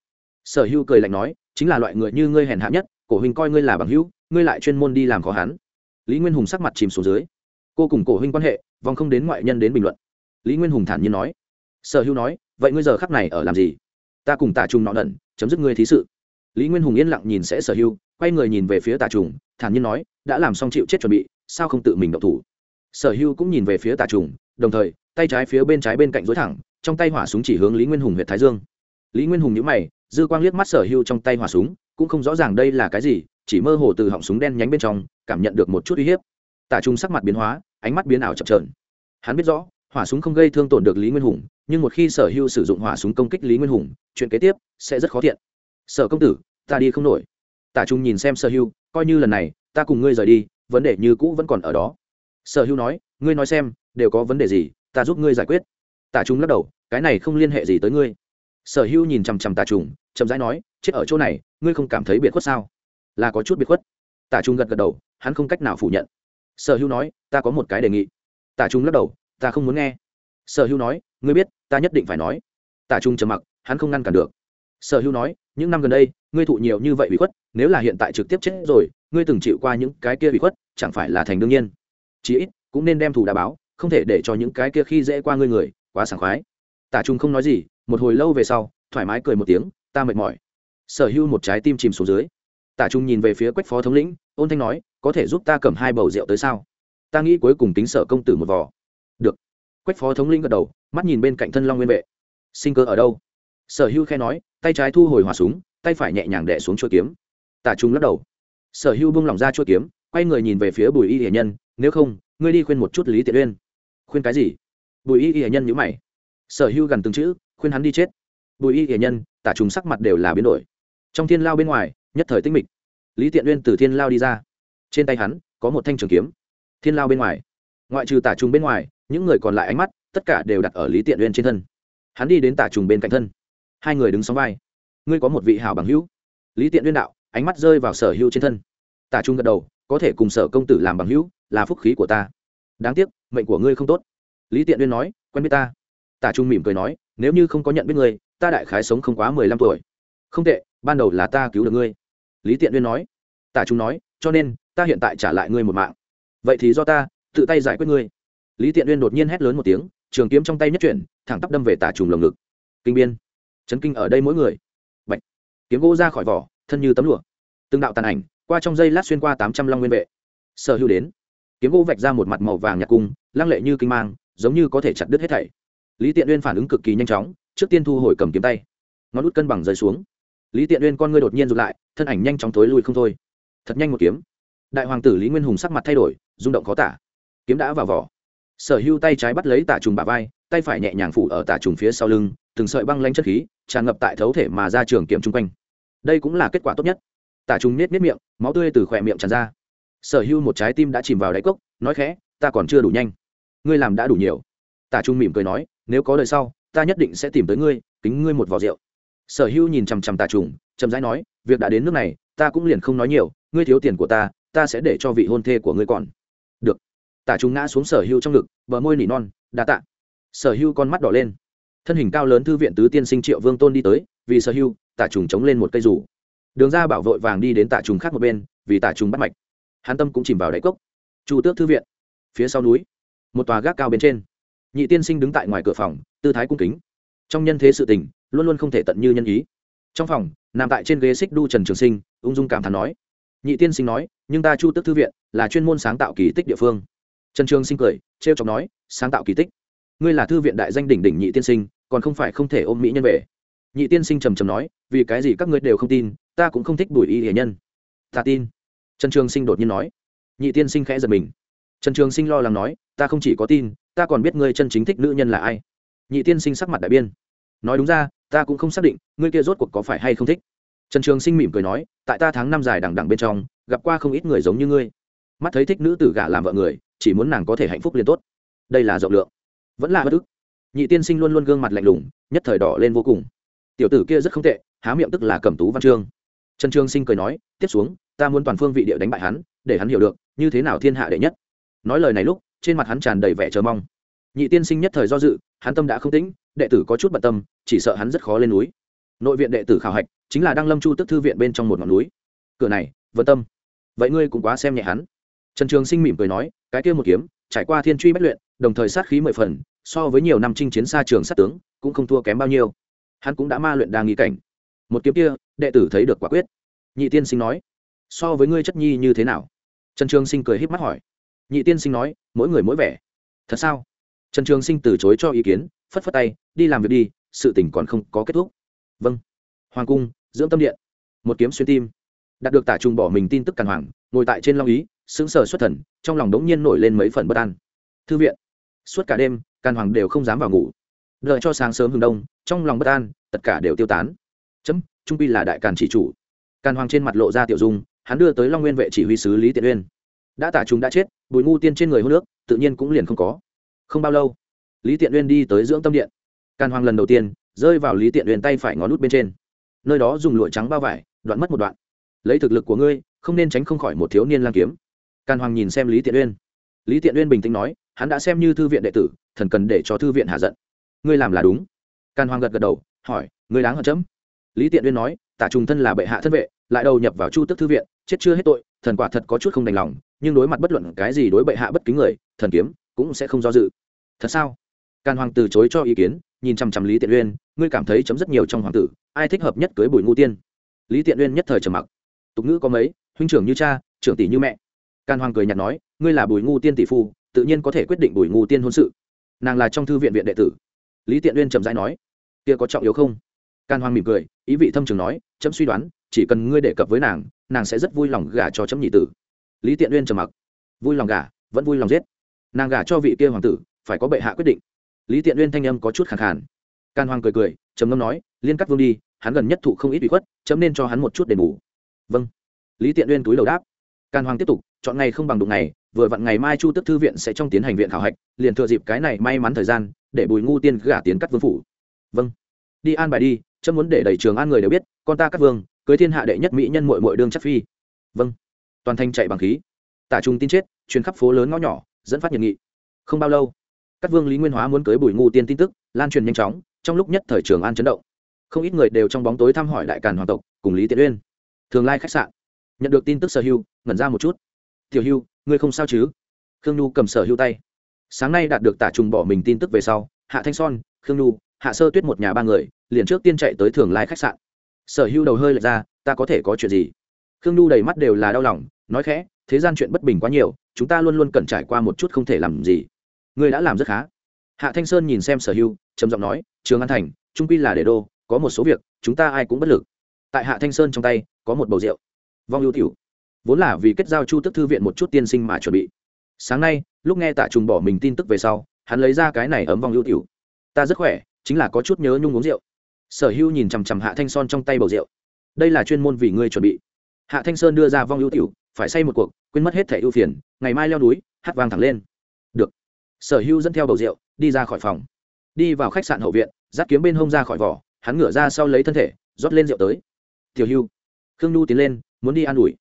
Sở hưu cười lạnh nói, chính là loại người như ngươi hèn hạ nhất, cổ huynh coi ngươi là bằng hữu, ngươi lại chuyên môn đi làm khó hắn. Lý nguyên hùng sắc mặt chìm xuống dưới. Cô cùng cổ huynh quan hệ, vòng không đến ngoại nhân đến bình luận. Lý nguyên hùng thản nhiên nói. Sở hưu nói, vậy ngươi giờ khắc này ở làm gì? Ta cùng tà trùng nọ đẩn chấm dứt ngươi thí sự. Lý nguyên hùng yên lặng nhìn sẽ sở hưu, quay người nhìn về phía tà trùng, thản nhiên nói, đã làm xong chịu chết chuẩn bị, sao không tự mình động thủ? Sở hưu cũng nhìn về phía tà trùng, đồng thời, tay trái phía bên trái bên cạnh dối thẳng, trong tay hỏa súng chỉ hướng lý nguyên hùng huyện thái dương. Lý nguyên hùng nhữ mày, dư quang liếc mắt sở hưu trong tay hỏa súng, cũng không rõ ràng đây là cái gì, chỉ mơ hồ từ họng súng đen nhánh bên trong, cảm nhận được một chút uy hiếp. Tả trung sắc mặt biến hóa, ánh mắt biến ảo chập trờn hắn biết rõ, hỏa súng không gây thương tổn được lý nguyên hùng, nhưng một khi sở hưu sử dụng hỏa súng công kích lý nguyên hùng, chuyện kế tiếp sẽ rất khó thiện. Sở công tử, ta đi không nổi. Tả trung nhìn xem sở hưu coi như lần này, ta cùng ngươi rời đi, vấn đề như cũ vẫn còn ở đó sở hưu nói, ngươi nói xem, đều có vấn đề gì, ta giúp ngươi giải quyết. Tà trung lắc đầu, cái này không liên hệ gì tới ngươi. Sở hưu nhìn chằm chằm tà trùng, chậm rãi nói, chết ở chỗ này, ngươi không cảm thấy biệt khuất sao? Là có chút biệt khuất. Tà trung gật gật đầu, hắn không cách nào phủ nhận. Sở hưu nói, ta có một cái đề nghị. Tà trung lắc đầu, ta không muốn nghe. Sở hưu nói, ngươi biết, ta nhất định phải nói. Tà trung trầm mặc, hắn không ngăn cản được. Sở hưu nói, những năm gần đây, ngươi thụ nhiều như vậy bị khuất, nếu là hiện tại trực tiếp chết rồi, ngươi từng chịu qua những cái kia bị khuất, chẳng phải là thành đương nhiên? Chí ít cũng nên đem thủ đà báo, không thể để cho những cái kia khi dễ qua ngươi người quá sảng khoái. Tả trung không nói gì, một hồi lâu về sau, thoải mái cười một tiếng, ta mệt mỏi. Sở hưu một trái tim chìm xuống dưới. Tả trung nhìn về phía quách phó thống lĩnh, ôn thanh nói, có thể giúp ta cầm hai bầu rượu tới sao? Ta nghĩ cuối cùng tính sở công tử một vò. Được. Quách phó thống lĩnh gật đầu, mắt nhìn bên cạnh thân long nguyên vệ. Sinh cơ ở đâu? Sở hưu khe nói, tay trái thu hồi hỏa súng, tay phải nhẹ nhàng đẻ xuống chuỗi kiếm. Tả trung lắc đầu. Sở hưu bung lỏng ra chuỗi kiếm, quay người nhìn về phía bùi y hiền nhân nếu không, ngươi đi khuyên một chút lý tiện uyên. Khuyên cái gì? Bùi y Y nhân nhữ mày. Sở hưu gần từng chữ, khuyên hắn đi chết. Bùi y Y nhân, tả trùng sắc mặt đều là biến đổi. Trong thiên lao bên ngoài, nhất thời tinh mịch. Lý tiện uyên từ thiên lao đi ra. Trên tay hắn, có một thanh trường kiếm. Thiên lao bên ngoài. Ngoại trừ tả trùng bên ngoài, những người còn lại ánh mắt, tất cả đều đặt ở lý tiện uyên trên thân. Hắn đi đến tả trùng bên cạnh thân. Hai người đứng sóng vai. Ngươi có một vị hảo bằng hữu. Lý tiện uyên đạo, ánh mắt rơi vào sở hữu trên thân. Tả trung gật đầu có thể cùng sở công tử làm bằng hữu, là phúc khí của ta. Đáng tiếc, mệnh của ngươi không tốt. Lý tiện uyên nói, quen biết ta. Tả trung mỉm cười nói, nếu như không có nhận biết ngươi, ta đại khái sống không quá mười lăm tuổi. Không tệ, ban đầu là ta cứu được ngươi. Lý tiện uyên nói. Tả trung nói, cho nên, ta hiện tại trả lại ngươi một mạng. Vậy thì do ta, tự tay giải quyết ngươi. Lý tiện uyên đột nhiên hét lớn một tiếng, trường kiếm trong tay nhất chuyển, thẳng tắp đâm về tả trùng lồng ngực. Kinh biên. Chấn kinh ở đây mỗi người. Bạch. kiếm gỗ ra khỏi vỏ, thân như tấm lụa từng đạo tàn ảnh, qua trong dây lát xuyên qua tám trăm long nguyên vệ. Sở hữu đến. Kiếm gỗ vạch ra một mặt màu vàng nhạt cung, lăng lệ như kinh mang, giống như có thể chặt đứt hết thảy. Lý tiện uyên phản ứng cực kỳ nhanh chóng, trước tiên thu hồi cầm kiếm tay. Ngón út cân bằng rơi xuống. Lý tiện uyên con ngươi đột nhiên rụt lại, thân ảnh nhanh chóng thối lui không thôi. Thật nhanh một kiếm. Đại hoàng tử lý nguyên hùng sắc mặt thay đổi, rung động khó tả. Kiếm đã vào vỏ. Sở hưu tay trái bắt lấy tả trùng bà vai, tay phải nhẹ nhàng phủ ở tả trùng phía sau lưng, từng sợi băng lanh chất khí, tràn ngập tại thấu thể mà ra trường kiếm chung quanh. Đây cũng là kết quả tốt nhất tả Trung nết nết miệng, máu tươi từ khỏe miệng tràn ra. Sở hưu một trái tim đã chìm vào đáy cốc, nói khẽ, ta còn chưa đủ nhanh. Ngươi làm đã đủ nhiều. Tả trung mỉm cười nói, nếu có đời sau, ta nhất định sẽ tìm tới ngươi, kính ngươi một vò rượu. Sở hưu nhìn chằm chằm tà trùng chậm rãi nói, việc đã đến nước này, ta cũng liền không nói nhiều, ngươi thiếu tiền của ta ta sẽ để cho vị hôn thê của ngươi còn. Được. Tà trùng ngã xuống sở hưu trong ngực, bờ môi nỉ non, đa tạ. Sở hưu con mắt đỏ lên. Thân hình cao lớn thư viện tứ tiên sinh triệu vương tôn đi tới, vì sở hưu tà trùng chống lên một cây rủ đường ra bảo vội vàng đi đến tả trùng khác một bên, vì tả trùng bắt mạch. Hắn tâm cũng chìm vào đáy cốc. Chu tước thư viện. Phía sau núi, một tòa gác cao bên trên. Nhị tiên sinh đứng tại ngoài cửa phòng, tư thái cung kính. Trong nhân thế sự tình, luôn luôn không thể tận như nhân ý. Trong phòng, nằm tại trên ghế xích đu trần trường sinh, ung dung cảm thán nói. Nhị tiên sinh nói, nhưng ta chu tước thư viện là chuyên môn sáng tạo kỳ tích địa phương. Trần trường sinh cười t r e o chọc nói, sáng tạo kỳ tích. Ngươi là thư viện đại danh đỉnh đỉnh nhị tiên sinh, còn không phải không thể ôm mỹ nhân về. Nhị tiên sinh trầm trầm nói, vì cái gì các ngươi đều không tin ta cũng không thích bùi y hiền nhân. Ta tin. Trần trường sinh đột nhiên nói. Nhị tiên sinh khẽ giật mình. Trần trường sinh lo lắng nói, ta không chỉ có tin, ta còn biết ngươi chân chính thích nữ nhân là ai. Nhị tiên sinh sắc mặt đại biên nói đúng ra, ta cũng không xác định, ngươi kia rốt cuộc có phải hay không thích. Trần trường sinh mỉm cười nói, tại ta tháng năm dài đằng đằng bên trong, gặp qua không ít người giống như ngươi. Mắt thấy thích nữ tử gả làm vợ người, chỉ muốn nàng có thể hạnh phúc liền tốt. Đây là rộng lượng. Vẫn là bất ức. Nhị tiên sinh luôn luôn gương mặt lạnh lùng, nhất thời đỏ lên vô cùng. Tiểu tử kia rất không tệ, há miệng tức là cẩm tú văn chương trần trường sinh cười nói, tiếp xuống, ta muốn toàn phương vị địa đánh bại hắn, để hắn hiểu được, như thế nào thiên hạ đệ nhất. Nói lời này lúc, trên mặt hắn tràn đầy vẻ chờ mong. Nhị tiên sinh nhất thời do dự, hắn tâm đã không tĩnh, đệ tử có chút bận tâm, chỉ sợ hắn rất khó lên núi. Nội viện đệ tử khảo hạch, chính là đăng lâm chu tức thư viện bên trong một ngọn núi. Cửa này, vân tâm. Vậy ngươi cũng quá xem nhẹ hắn. Trần trường sinh mỉm cười nói, cái kia một kiếm, trải qua thiên truy bất luyện, đồng thời sát khí mười phần, so với nhiều năm chinh chiến xa trường sát tướng, cũng không thua kém bao nhiêu. Hắn cũng đã ma luyện đa nghi cảnh một kiếm kia, đệ tử thấy được quả quyết. Nhị tiên sinh nói, so với ngươi chất nhi như thế nào? Trần trường sinh cười h í p mắt hỏi. Nhị tiên sinh nói, mỗi người mỗi vẻ. Thật sao? Trần trường sinh từ chối cho ý kiến, phất phất tay, đi làm việc đi, sự tỉnh còn không có kết thúc. Vâng. Hoàng cung, dưỡng tâm điện. Một kiếm xuyên tim. Đạt được tả trung bỏ mình tin tức càn hoàng, ngồi tại trên long ý, sững sờ xuất thần, trong lòng đống nhiên nổi lên mấy phần bất an. Thư viện. Suốt cả đêm, càn hoàng đều không dám vào ngủ. Đợi cho sáng sớm hừng đông, trong lòng bất an, tất cả đều tiêu tán chấm, trung pi là đại càn chỉ chủ. Càn hoàng trên mặt lộ ra tiểu dung, hắn đưa tới long nguyên vệ chỉ huy sứ lý tiện uyên. Đã tả chúng đã chết, bùi ngu tiên trên người hô nước, tự nhiên cũng liền không có. Không bao lâu, lý tiện uyên đi tới dưỡng tâm điện. Càn hoàng lần đầu tiên, rơi vào lý tiện uyên tay phải ngón nút bên trên. Nơi đó dùng lụa trắng bao vải, đoạn mất một đoạn. Lấy thực lực của ngươi, không nên tránh không khỏi một thiếu niên lang kiếm. Càn hoàng nhìn xem lý tiện uyên. Lý tiện uyên bình tĩnh nói, hắn đã xem như thư viện đệ tử, thần cần để cho thư viện hạ giận. Ngươi làm là đúng. Càn hoàng gật gật đầu, hỏi, ngươi đáng hận chấm? Lý tiện uyên nói, tả trùng thân là bệ hạ thân vệ, lại đầu nhập vào chu tức thư viện, chết chưa hết tội, thần quả thật có chút không đành lòng, nhưng đối mặt bất luận cái gì đối bệ hạ bất kính người, thần kiếm cũng sẽ không do dự. Thật sao? Càn hoàng từ chối cho ý kiến, nhìn chăm chăm lý tiện uyên, ngươi cảm thấy chấm rất nhiều trong hoàng tử, ai thích hợp nhất cưới bùi ngu tiên? Lý tiện uyên nhất thời trầm mặc. Tục ngữ có mấy, huynh trưởng như cha, trưởng tỷ như mẹ. Càn hoàng cười nhạt nói, ngươi là bùi ngu tiên tỷ phu, tự nhiên có thể quyết định bùi ngu tiên hôn sự. Nàng là trong thư viện viện đệ tử. Lý tiện uyên trầm rãi nói, kia có trọng yếu không? Can hoàng mỉm cười, ý vị thâm trường nói, chấm suy đoán, chỉ cần ngươi đề cập với nàng nàng sẽ rất vui lòng gả cho chấm nhị tử. Lý tiện uyên trầm mặc. Vui lòng gả, vẫn vui lòng giết. Nàng gả cho vị kia hoàng tử, phải có bệ hạ quyết định. Lý tiện uyên thanh âm có chút khẳng khàn. Can hoàng cười cười, trầm ngâm nói, liên cắt vương đi, hắn gần nhất thụ không ít bị khuất, chấm nên cho hắn một chút đền bù. Vâng. Lý tiện uyên túi đầu đáp. Can hoàng tiếp tục, chọn ngày không bằng đụng ngày, vừa vặn ngày mai chu tức thư viện sẽ trong tiến hành viện khảo hạch, liền thừa dịp cái này may mắn thời gian, để bùi ngu tiên gả tiến cắt vương phủ. Vâng. Đi an bài đi chấm muốn để đầy trường an người đều biết, con ta các vương, cưới thiên hạ đệ nhất mỹ nhân mội mội đương chắc phi. Vâng. Toàn thanh chạy bằng khí. Tả trung tin chết chuyến khắp phố lớn ngõ nhỏ, dẫn phát nhiệt nghị. Không bao lâu, các vương lý nguyên hóa muốn cưới bùi ngu tiên tin tức, lan truyền nhanh chóng, trong lúc nhất thời trường an chấn động. Không ít người đều trong bóng tối thăm hỏi đại càn hoàng tộc, cùng lý tiện uyên. Thường lai khách sạn. Nhận được tin tức sở hưu ngẩn ra một chút. Tiểu hưu, ngươi không sao chứ? Khương nhu cầm sở hưu tay. Sáng nay đạt được tả trùng bỏ mình tin tức về sau, hạ thanh son, khương nhu, hạ sơ tuyết một nhà ba người liền trước tiên chạy tới thường lai khách sạn. Sở hưu đầu hơi lệch ra, ta có thể có chuyện gì? Khương nhu đầy mắt đều là đau lòng, nói khẽ, thế gian chuyện bất bình quá nhiều, chúng ta luôn luôn cần trải qua một chút không thể làm gì. Ngươi đã làm rất khá. Hạ thanh sơn nhìn xem sở hưu trầm giọng nói, trường an thành, trung quy là để đô, có một số việc, chúng ta ai cũng bất lực. Tại hạ thanh sơn trong tay, có một bầu rượu. Vong ưu tiểu. Vốn là vì kết giao chu tức thư viện một chút tiên sinh mà chuẩn bị. Sáng nay, lúc nghe tạ trùng bỏ mình tin tức về sau, hắn lấy ra cái này ấm vong ưu tiểu. Ta rất khỏe, chính là có chút nhớ nhung uống rượu sở hưu nhìn chằm chằm hạ thanh son trong tay bầu rượu. Đây là chuyên môn vì ngươi chuẩn bị. Hạ thanh sơn đưa ra vong ưu tiểu, phải say một cuộc, quên mất hết thẻ ưu phiền, ngày mai leo núi, hát vang thẳng lên. Được. Sở hưu dẫn theo bầu rượu, đi ra khỏi phòng. Đi vào khách sạn hậu viện, dắt kiếm bên hông ra khỏi vỏ, hắn ngửa ra sau lấy thân thể, rót lên rượu tới. Tiểu hưu. Khương nhu tiến lên, muốn đi an ủi.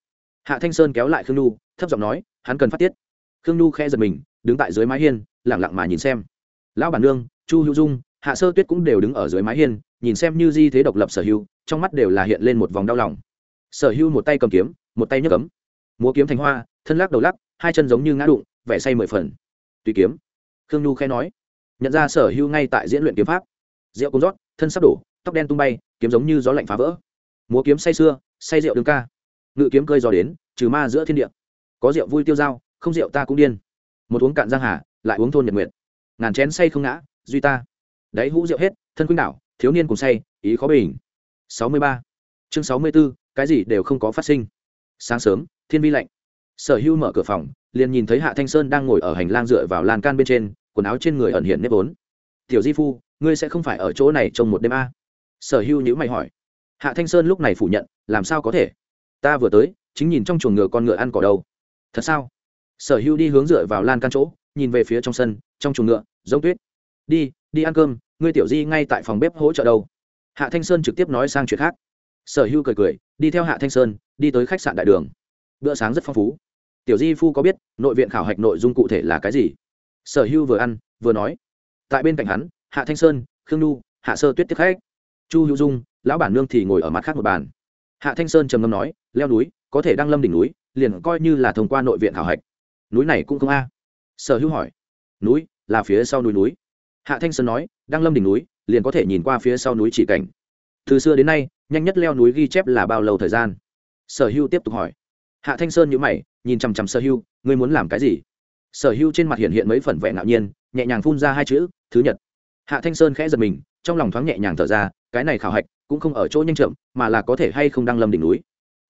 Hạ thanh sơn kéo lại khương nhu, thấp giọng nói, hắn cần phát tiết. Khương nhu khe giật mình, đứng tại dưới mái hiên lẳng lặng mà nhìn xem. Lão bản nương, chu hữu dung hạ sơ tuyết cũng đều đứng ở dưới mái hiên nhìn xem như di thế độc lập sở hưu trong mắt đều là hiện lên một vòng đau lòng. Sở hưu một tay cầm kiếm một tay nhấc cấm múa kiếm thành hoa thân lắc đầu lắc hai chân giống như ngã đụng vẻ say mười phần. Tùy kiếm. Khương nhu khẽ nói. Nhận ra sở hưu ngay tại diễn luyện kiếm pháp. Rượu cũng rót thân sắp đổ tóc đen tung bay kiếm giống như gió lạnh phá vỡ. Múa kiếm say xưa, say rượu đường ca. Ngự kiếm cơi gió đến trừ ma giữa thiên địa. Có rượu vui tiêu dao không rượu ta cũng điên. Một uống cạn giang hà lại uống thôn nhật nguyện ngàn chén say không ngã duy ta đáy hũ rượu hết, thân khuynh đảo, thiếu niên cùng say, ý khó bình. Sáu mươi ba. Chương sáu mươi b ố cái gì đều không có phát sinh. Sáng sớm, thiên vi lạnh. Sở hưu mở cửa phòng, liền nhìn thấy hạ thanh sơn đang ngồi ở hành lang dựa vào lan can bên trên, quần áo trên người ẩn hiện nếp vốn. Tiểu di phu, ngươi sẽ không phải ở chỗ này trong một đêm a? À? sở hưu nhữ mày hỏi. Hạ thanh sơn lúc này phủ nhận, làm sao có thể? Ta vừa tới, chính nhìn trong chuồng ngựa con ngựa ăn cỏ đâu. Thật sao? Sở hưu đi hướng dựa vào lan can chỗ, nhìn về phía trong sân, trong chuồng ngựa, giống tuyết. Đi đi ăn cơm, ngươi tiểu di ngay tại phòng bếp hỗ trợ đâu. Hạ thanh sơn trực tiếp nói sang chuyện khác. Sở hưu cười cười, đi theo hạ thanh sơn, đi tới khách sạn đại đường. Bữa sáng rất phong phú. Tiểu di phu có biết, nội viện khảo hạch nội dung cụ thể là cái gì? Sở hưu vừa ăn, vừa nói. Tại bên cạnh hắn, hạ thanh sơn, khương nhu, hạ sơ tuyết tiếp khách. Chu hữu dung, lão bản nương thì ngồi ở mặt khác một bàn. Hạ thanh sơn trầm ngâm nói, leo núi, có thể đang lâm đỉnh núi, liền coi như là thông qua nội viện khảo hạch. Núi này cũng không a. Sở hữu hỏi, núi, là phía sau núi núi? Hạ thanh sơn nói đăng lâm đỉnh núi liền có thể nhìn qua phía sau núi chỉ cảnh. Từ xưa đến nay nhanh nhất leo núi ghi chép là bao lâu thời gian? Sở Hưu tiếp tục hỏi. Hạ thanh sơn nhữ mày nhìn chằm chằm sở Hưu, ngươi muốn làm cái gì? Sở Hưu trên mặt hiện hiện mấy phần vẻ ngạo nhiên nhẹ nhàng phun ra hai chữ thứ nhật. Hạ thanh sơn khẽ giật mình trong lòng thoáng nhẹ nhàng thở ra cái này khảo hạch cũng không ở chỗ nhanh chậm mà là có thể hay không đăng lâm đỉnh núi?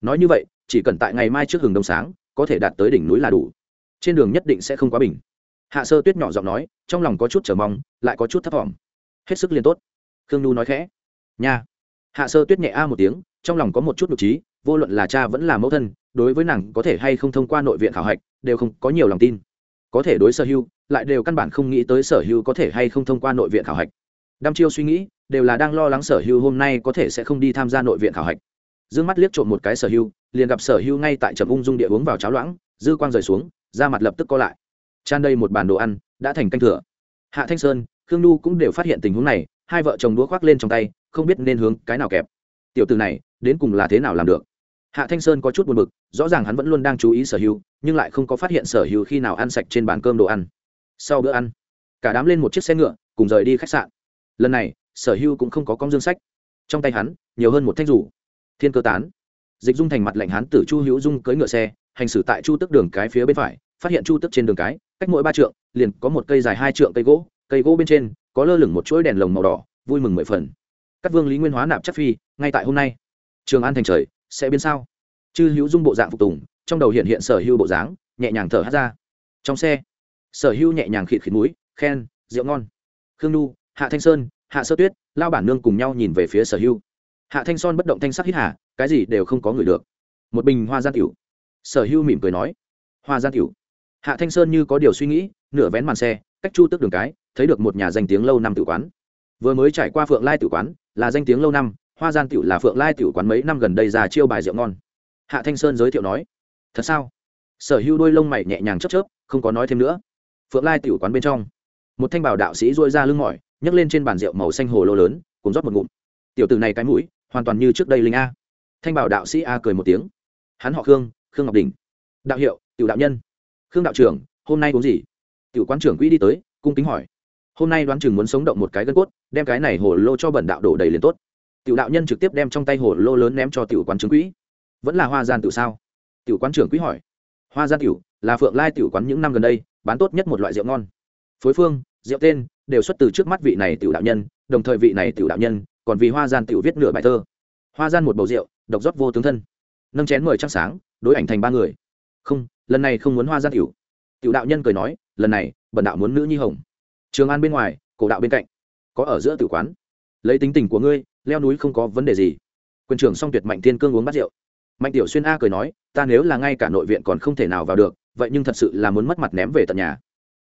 Nói như vậy chỉ cần tại ngày mai trước hừng đông sáng có thể đạt tới đỉnh núi là đủ. Trên đường nhất định sẽ không quá bình hạ sơ tuyết nhỏ giọng nói, trong lòng có chút chờ mong, lại có chút thấp t hết sức liên tốt. Khương nhu nói khẽ. Nha. Hạ sơ tuyết nhẹ a một tiếng, trong lòng có một chút nhục trí, vô luận là cha vẫn là mẫu thân, đối với nàng có thể hay không thông qua nội viện khảo hạch, đều không có nhiều lòng tin. Có thể đối sở hưu lại đều căn bản không nghĩ tới sở hưu có thể hay không thông qua nội viện khảo hạch. Đăm chiêu suy nghĩ, đều là đang lo lắng sở hưu hôm nay có thể sẽ không đi tham gia nội viện khảo hạch. D ư ơ n g mắt liếc trộm một cái sở hưu liền gặp sở hưu ngay tại trầm ung dung địa uống vào cháo loãng, dư quang rời xuống, da mặt lập tức co lại tràn đầy một bàn đồ ăn, đã thành canh thừa. Hạ thanh sơn, khương nhu cũng đều phát hiện tình huống này, hai vợ chồng đũa khoác lên trong tay, không biết nên hướng cái nào kẹp. Tiểu từ này, đến cùng là thế nào làm được? Hạ thanh sơn có chút buồn b ự c rõ ràng hắn vẫn luôn đang chú ý sở hữu, nhưng lại không có phát hiện sở hữu khi nào ăn sạch trên bàn cơm đồ ăn. Sau bữa ăn, cả đám lên một chiếc xe ngựa, cùng rời đi khách sạn. Lần này, sở hữu cũng không có con dương sách. Trong tay hắn, nhiều hơn một thanh rủ. Thiên cơ tán. Dịch dung thành mặt lạnh hán tử chu hữu dung cưỡi ngựa xe, hành xử tại chu tức đường cái phía bên phải phát hiện chu tức trên đường cái, cách mỗi ba trượng, liền có một cây dài hai trượng cây gỗ cây gỗ bên trên có lơ lửng một chuỗi đèn lồng màu đỏ, vui mừng mười phần. Các vương lý nguyên hóa nạp chắc phi, ngay tại hôm nay. Trường an thành trời, sẽ biến sao? Chư hữu dung bộ dạng phục tùng, trong đầu hiện hiện sở hữu bộ dáng, nhẹ nhàng thở hát ra. Trong xe, sở hữu nhẹ nhàng khịt khịt mũi, khen, rượu ngon. Khương nu hạ thanh sơn, hạ sơ tuyết, lao bản nương cùng nhau nhìn về phía sở hưu hạ thanh son bất động thanh sắc hít hà, cái gì đều không có người được. Một bình hoa gian tiểu. Sở hưu mỉm cười nói. Hoa gian tiểu hạ thanh sơn như có điều suy nghĩ, nửa vén màn xe, cách chu tước đường cái, thấy được một nhà danh tiếng lâu năm tử quán. Vừa mới trải qua phượng lai tử quán, là danh tiếng lâu năm, hoa gian tiểu là phượng lai tiểu quán mấy năm gần đây ra chiêu bài rượu ngon. Hạ thanh sơn giới thiệu nói, thật sao? Sở hưu đôi lông mày nhẹ nhàng chớp chớp, không có nói thêm nữa. Phượng lai tiểu quán bên trong, một thanh bảo đạo sĩ dôi ra lưng mỏi, nhấc lên trên bàn rượu màu xanh hồ lô lớn cùng rót một ngụm. Tiểu tử này cái mũi, hoàn toàn như trước đây linh a. Thanh bảo đạo sĩ a cười một tiếng. Hắn họ khương khương ngọc đình đạo hiệu, tiểu đạo nhân khương đạo trưởng, hôm nay uống gì? Tiểu quán trưởng quỹ đi tới, cung kính hỏi. Hôm nay đoán chừng muốn sống động một cái gân cốt, đem cái này hồ lô cho bẩn đạo đổ đầy liền tốt. Tiểu đạo nhân trực tiếp đem trong tay hồ lô lớn ném cho tiểu quán trưởng quỹ. Vẫn là hoa gian tiểu sao? Tiểu quán trưởng quỹ hỏi. Hoa gian tiểu, là phượng lai tiểu quán những năm gần đây, bán tốt nhất một loại rượu ngon. Phối phương, rượu tên, đều xuất từ trước mắt vị này tiểu đạo nhân, đồng thời vị này tiểu đạo nhân, còn vì hoa gian tiểu viết nửa bài thơ. Hoa gian một bầu rượu, độc rót vô tướng thân. Nâng chén mời trăng sáng, đối ảnh thành ba người không, lần này không muốn hoa gian tiểu. Tiểu đạo nhân cười nói, lần này, bần đạo muốn nữ nhi hồng. Trường an bên ngoài, cổ đạo bên cạnh. Có ở giữa tử quán. Lấy tính tình của ngươi, leo núi không có vấn đề gì. Quyền trưởng song tuyệt mạnh thiên cương uống bát rượu. Mạnh tiểu xuyên a cười nói, ta nếu là ngay cả nội viện còn không thể nào vào được, vậy nhưng thật sự là muốn mất mặt ném về tận nhà.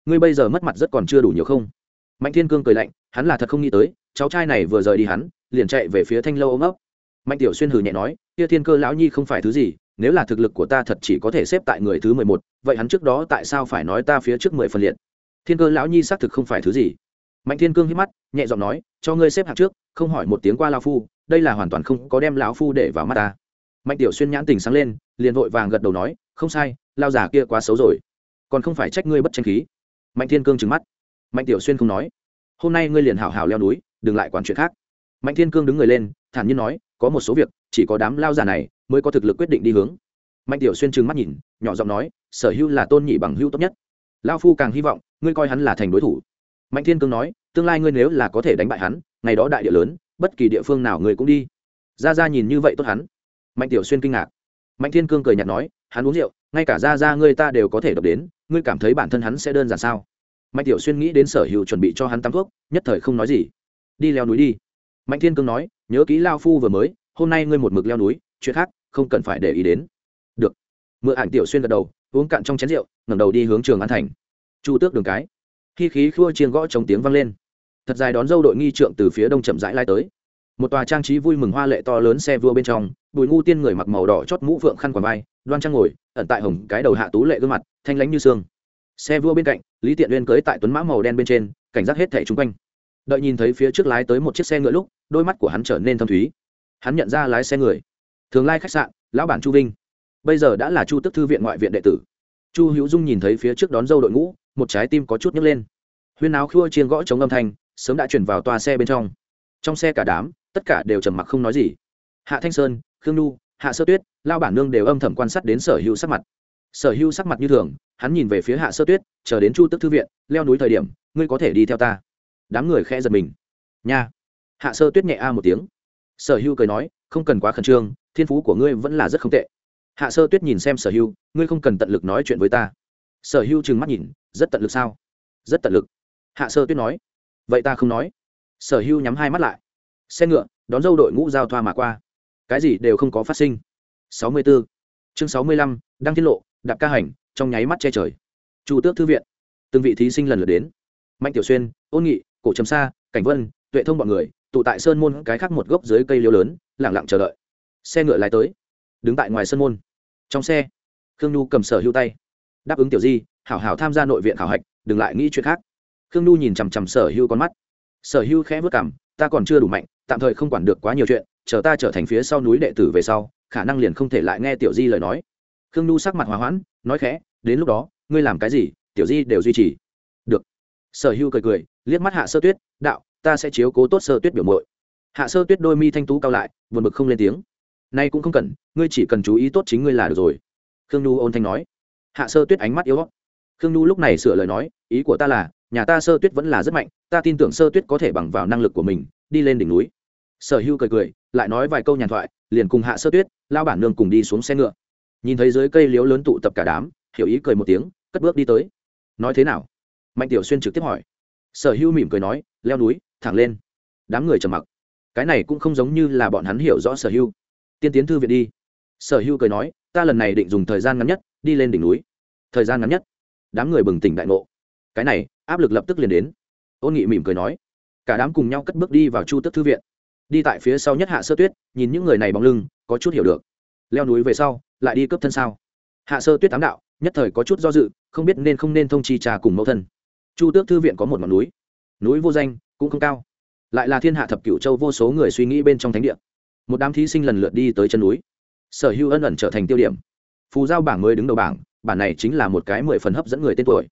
Ngươi bây giờ mất mặt rất còn chưa đủ nhiều không? Mạnh thiên cương cười lạnh, hắn là thật không nghĩ tới, cháu trai này vừa rời đi hắn, liền chạy về phía thanh lâu ôm ấp. Mạnh tiểu xuyên hừ nhẹ nói, kia thiên cơ lão nhi không phải thứ gì nếu là thực lực của ta thật chỉ có thể xếp tại người thứ mười một, vậy hắn trước đó tại sao phải nói ta phía trước mười phần liệt? Thiên cơ lão nhi xác thực không phải thứ gì. Mạnh thiên cương hít mắt, nhẹ giọng nói, cho ngươi xếp hạng trước, không hỏi một tiếng qua lao phu, đây là hoàn toàn không có đem lão phu để vào mắt ta. Mạnh tiểu xuyên nhãn tình sáng lên, liền vội vàng gật đầu nói, không sai lao giả kia quá xấu rồi. Còn không phải trách ngươi bất tranh khí. Mạnh thiên cương trừng mắt. Mạnh tiểu xuyên không nói, hôm nay ngươi liền hảo hảo leo núi, đừng lại quản chuyện khác. Mạnh thiên cương đứng người lên, thản nhiên nói, có một số việc, chỉ có đám lao giả này mới có thực lực quyết định đi hướng. Mạnh tiểu xuyên trừng mắt nhìn, nhỏ giọng nói, sở hữu là tôn nhị bằng hữu tốt nhất. Lao phu càng hy vọng, ngươi coi hắn là thành đối thủ. Mạnh thiên cương nói, tương lai ngươi nếu là có thể đánh bại hắn, ngày đó đại địa lớn, bất kỳ địa phương nào ngươi cũng đi. Ra ra nhìn như vậy tốt hắn. Mạnh tiểu xuyên kinh ngạc. Mạnh thiên cương cười nhạt nói, hắn uống rượu, ngay cả ra ra ngươi ta đều có thể đọc đến, ngươi cảm thấy bản thân hắn sẽ đơn giản sao? Mạnh tiểu xuyên nghĩ đến sở hữu chuẩn bị cho hắn tắm thuốc, nhất thời không nói gì. Đi leo núi đi. Mạnh thiên cương nói, nhớ kỹ lao phu vừa mới, hôm nay ngươi một mực leo núi, chuyện khác không cần phải để ý đến. Được. Mượn ảnh tiểu xuyên gật đầu, uống cạn trong chén rượu, ngẩng đầu đi hướng trường an thành. Chu tước đường cái. Khi khí khua chiên gõ chống tiếng vang lên. Thật dài đón dâu đội nghi trượng từ phía đông chậm rãi lai tới. Một tòa trang trí vui mừng hoa lệ to lớn xe vua bên trong, bùi ngu tiên người mặc màu đỏ chót mũ vượng khăn quàng vai, đoan trang ngồi, ẩn tại hồng cái đầu hạ tú lệ gương mặt, thanh lãnh như xương. Xe vua bên cạnh, lý tiện uyên cưới tại tuấn mã màu đen bên trên, cảnh giác hết thẻ chung quanh. Đợi nhìn thấy phía trước lái tới một chiếc xe ngựa lúc, đôi mắt của hắn trở nên thâm thúy. Hắn nhận ra lái xe người thường lai khách sạn, lão bản chu vinh. Bây giờ đã là chu tức thư viện ngoại viện đệ tử. Chu hữu dung nhìn thấy phía trước đón dâu đội ngũ, một trái tim có chút nhấc lên. Huyên áo khua chiên gõ chống âm thanh, sớm đã chuyển vào toa xe bên trong. Trong xe cả đám, tất cả đều trầm mặc không nói gì. Hạ thanh sơn, khương nhu, hạ sơ tuyết lao bản nương đều âm thầm quan sát đến sở hữu sắc mặt. Sở hữu sắc mặt như thường, hắn nhìn về phía hạ sơ tuyết, chờ đến chu tức thư viện, leo núi thời điểm, ngươi có thể đi theo ta. Đám người khẽ giật mình. Nha. Hạ sơ tuyết nhẹ a một tiếng sở Hưu cười nói không cần quá khẩn trương thiên phú của ngươi vẫn là rất không tệ. Hạ sơ tuyết nhìn xem sở Hưu, ngươi không cần tận lực nói chuyện với ta. Sở Hưu trừng mắt nhìn rất tận lực sao? Rất tận lực. Hạ sơ tuyết nói. Vậy ta không nói. Sở Hưu nhắm hai mắt lại. Xe ngựa đón dâu đội ngũ giao thoa mà qua. Cái gì đều không có phát sinh. Sáu mươi 64. chương sáu mươi lăm đăng tiết lộ đạp ca hành trong nháy mắt che trời. Chu tước thư viện. Từng vị thí sinh lần lượt đến. Mạnh tiểu xuyên ôn nghị cổ trầm sa cảnh vân tuệ thông b ọ n người tụ tại sơn môn cái khác một gốc dưới cây liêu lớn lẳng lặng chờ đợi. Xe ngựa lái tới, đứng tại ngoài sơn môn. Trong xe, khương nhu cầm sở hưu tay, đáp ứng tiểu di, hảo hảo tham gia nội viện khảo hạch, đừng lại nghĩ chuyện khác. Khương nhu nhìn chằm chằm sở hưu con mắt. Sở hưu khẽ vất cảm, ta còn chưa đủ mạnh, tạm thời không quản được quá nhiều chuyện, chờ ta trở thành phía sau núi đệ tử về sau, khả năng liền không thể lại nghe tiểu di lời nói. Khương nhu sắc mặt hòa hoãn, nói khẽ, đến lúc đó, ngươi làm cái gì, tiểu di đều duy trì. Được. Sở hưu cười cười, liếc mắt hạ sơ tuyết, đạo ta sẽ chiếu cố tốt sơ tuyết biểu mội hạ sơ tuyết đôi mi thanh tú cao lại, buồn bực không lên tiếng. Nay cũng không cần, ngươi chỉ cần chú ý tốt chính ngươi là được rồi. Khương nhu ôn thanh nói. Hạ sơ tuyết ánh mắt yếu khương nhu lúc này sửa lời nói, ý của ta là, nhà ta sơ tuyết vẫn là rất mạnh, ta tin tưởng sơ tuyết có thể bằng vào năng lực của mình, đi lên đỉnh núi. Sở hưu cười cười, lại nói vài câu nhàn thoại, liền cùng hạ sơ tuyết lao bản nương cùng đi xuống xe ngựa. Nhìn thấy dưới cây liếu lớn tụ tập cả đám, hiểu ý cười một tiếng, cất bước đi tới. Nói thế nào? Mạnh tiểu xuyên trực tiếp hỏi. Sở hưu mỉm cười nói, leo núi thẳng lên. Đám người trầm mặc. Cái này cũng không giống như là bọn hắn hiểu rõ sở hưu tiên tiến thư viện đi. Sở hưu cười nói, ta lần này định dùng thời gian ngắn nhất, đi lên đỉnh núi. Thời gian ngắn nhất. Đám người bừng tỉnh đại ngộ. Cái này, áp lực lập tức liền đến. Ôn nghị mỉm cười nói, cả đám cùng nhau cất bước đi vào chu tức thư viện. Đi tại phía sau nhất hạ sơ tuyết, nhìn những người này bóng lưng, có chút hiểu được. Leo núi về sau, lại đi cướp thân sao? Hạ sơ tuyết tám đạo, nhất thời có chút do dự, không biết nên không nên thông chi trà cùng mẫu thân. Chu tước thư viện có một ngọn núi. Núi vô danh cũng không cao. Lại là thiên hạ thập cựu châu vô số người suy nghĩ bên trong thánh địa. Một đám thí sinh lần lượt đi tới chân núi. Sở hữu ân ẩn trở thành tiêu điểm. Phù giao bảng mới đứng đầu bảng, bản này chính là một cái mười phần hấp dẫn người tên tuổi.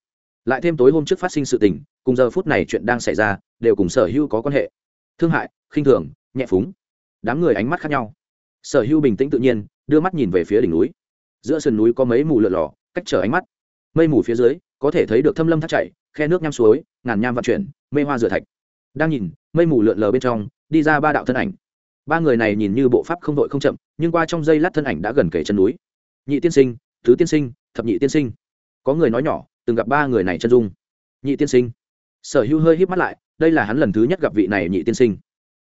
Lại thêm tối hôm trước phát sinh sự tình, cùng giờ phút này chuyện đang xảy ra, đều cùng sở hữu có quan hệ. Thương hại, khinh thường, nhẹ phúng. Đám người ánh mắt khác nhau. Sở hữu bình tĩnh tự nhiên, đưa mắt nhìn về phía đỉnh núi. Giữa sườn núi có mấy mù lượn lò cách trở ánh mắt. Mây mù phía dưới, có thể thấy được thâm lâm thác chảy, khe nước nham suối, ngàn nham vận chuyển, mê hoa rửa thạch đang nhìn, mây mù lượn lờ bên trong, đi ra ba đạo thân ảnh. Ba người này nhìn như bộ pháp không đội không chậm, nhưng qua trong giây lát thân ảnh đã gần kể chân núi. Nhị tiên sinh, thứ tiên sinh, thập nhị tiên sinh. Có người nói nhỏ, từng gặp ba người này chân dung. Nhị tiên sinh. Sở hữu hơi híp mắt lại, đây là hắn lần thứ nhất gặp vị này nhị tiên sinh.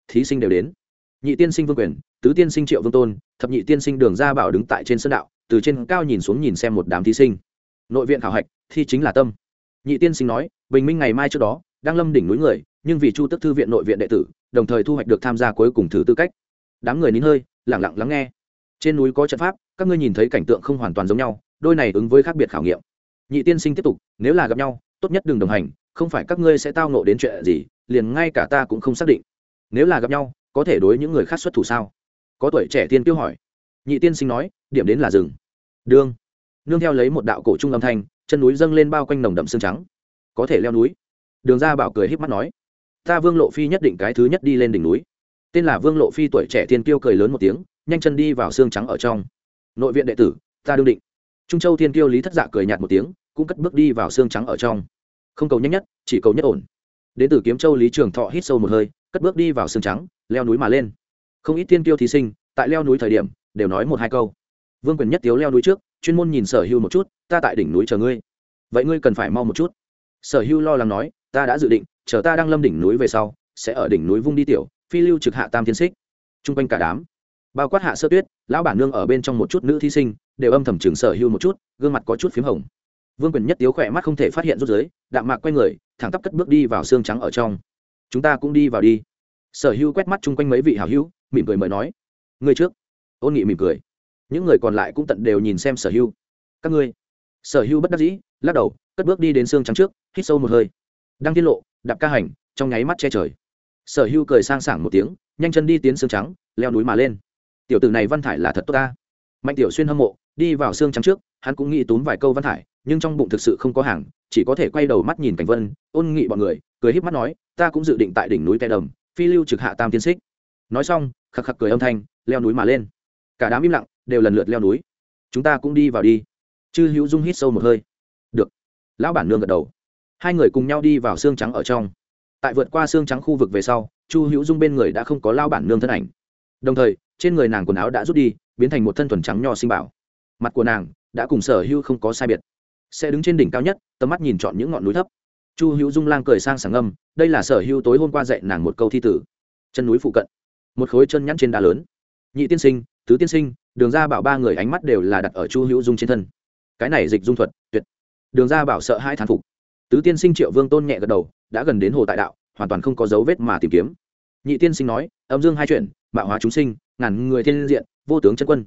Thí sinh đều đến. Nhị tiên sinh vương quyền, tứ tiên sinh triệu vương tôn, thập nhị tiên sinh đường gia bảo đứng tại trên sân đạo, từ trên cao nhìn xuống nhìn xem một đám thí sinh. Nội viện khảo hạch, thi chính là tâm. Nhị tiên sinh nói, bình minh ngày mai trước đó đang lâm đỉnh núi người, nhưng vì chu tức thư viện nội viện đệ tử, đồng thời thu hoạch được tham gia cuối cùng thử tư cách. Đám người nín hơi lẳng lặng lắng nghe. Trên núi có trận pháp, các ngươi nhìn thấy cảnh tượng không hoàn toàn giống nhau, đôi này ứng với khác biệt khảo nghiệm. Nhị tiên sinh tiếp tục, nếu là gặp nhau, tốt nhất đừng đồng hành, không phải các ngươi sẽ tao nộ đến chuyện gì, liền ngay cả ta cũng không xác định. Nếu là gặp nhau, có thể đối những người khác xuất thủ sao? Có tuổi trẻ tiên tiêu hỏi. Nhị tiên sinh nói, điểm đến là rừng. Đương nương theo lấy một đạo cổ trung âm thanh, chân núi dâng lên bao quanh nồng đậm xương trắng. Có thể leo núi đường ra bảo cười h í p mắt nói, ta vương lộ phi nhất định cái thứ nhất đi lên đỉnh núi. Tên là vương lộ phi tuổi trẻ tiên tiêu cười lớn một tiếng, nhanh chân đi vào xương trắng ở trong. Nội viện đệ tử, ta đương định. Trung châu thiên tiêu lý thất dạ cười nhạt một tiếng, cũng cất bước đi vào xương trắng ở trong. Không cầu nhanh nhất, chỉ cầu nhất ổn. Đến từ kiếm châu lý trường thọ hít sâu một hơi, cất bước đi vào xương trắng, leo núi mà lên. Không ít tiên tiêu thí sinh, tại leo núi thời điểm, đều nói một hai câu. Vương quyền nhất tiếu leo núi trước, chuyên môn nhìn sở hưu một chút, ta tại đỉnh núi chờ ngươi. Vậy ngươi cần phải mau một chút. Sở hưu lo lắng nói ta đã dự định, chờ ta đang lâm đỉnh núi về sau, sẽ ở đỉnh núi vung đi tiểu, phi lưu trực hạ tam thiên xích. T r u n g quanh cả đám, bao quát hạ sơ tuyết, lão bản nương ở bên trong một chút nữ thí sinh, đều âm thầm trường sở hưu một chút, gương mặt có chút p h í m hồng. Vương quyền nhất tiếu khỏe mắt không thể phát hiện rút giới đạm mạc quay người, thẳng tắp cất bước đi vào xương trắng ở trong. Chúng ta cũng đi vào đi. Sở hưu quét mắt chung quanh mấy vị hảo hữu, mỉm cười mời nói. Ngươi trước. Ôn nghị mỉm cười. Những người còn lại cũng tận đều nhìn xem sở hưu. Các ngươi. Sở hưu bất đắc dĩ, lắc đầu, cất bước đi đến xương trắng trước, hít sâu một hơi đang tiết lộ, đạp ca hành, trong nháy mắt che trời. Sở hưu cười sang sảng một tiếng, nhanh chân đi tiến xương trắng, leo núi mà lên. Tiểu tử này văn thải là thật tốt ta. Mạnh tiểu xuyên hâm mộ, đi vào xương trắng trước, hắn cũng nghĩ túm vài câu văn thải, nhưng trong bụng thực sự không có hàng, chỉ có thể quay đầu mắt nhìn cảnh vân, ôn nghị bọn người, cười híp mắt nói, ta cũng dự định tại đỉnh núi tè đầm, phi lưu trực hạ tam tiên xích. Nói xong khắc khắc cười âm thanh, leo núi mà lên. Cả đám im lặng, đều lần lượt leo núi. Chúng ta cũng đi vào đi. Chư hữu dung hít sâu một hơi. Được. Lão bản nương gật đầu hai người cùng nhau đi vào xương trắng ở trong. Tại vượt qua xương trắng khu vực về sau, chu hữu dung bên người đã không có lao bản nương thân ảnh. Đồng thời, trên người nàng quần áo đã rút đi, biến thành một thân thuần trắng nho sinh bảo. Mặt của nàng đã cùng sở hữu không có sai biệt. Sẽ đứng trên đỉnh cao nhất, tầm mắt nhìn chọn những ngọn núi thấp. Chu hữu dung lang cười sang sảng âm đây là sở hữu tối hôm qua dạy nàng một câu thi tử. Chân núi phụ cận, một khối chân nhắn trên đá lớn. Nhị tiên sinh, tứ tiên sinh, đường ra bảo ba người ánh mắt đều là đặt ở chu hữu dung trên thân. Cái này dịch dung thuật, tuyệt. Đường ra bảo sợ hai thán phục tứ tiên sinh triệu vương tôn nhẹ gật đầu, đã gần đến hồ tại đạo, hoàn toàn không có dấu vết mà tìm kiếm. Nhị tiên sinh nói, âm dương hai chuyện mạo hóa chúng sinh, ngàn người thiên diện, vô tướng chân quân.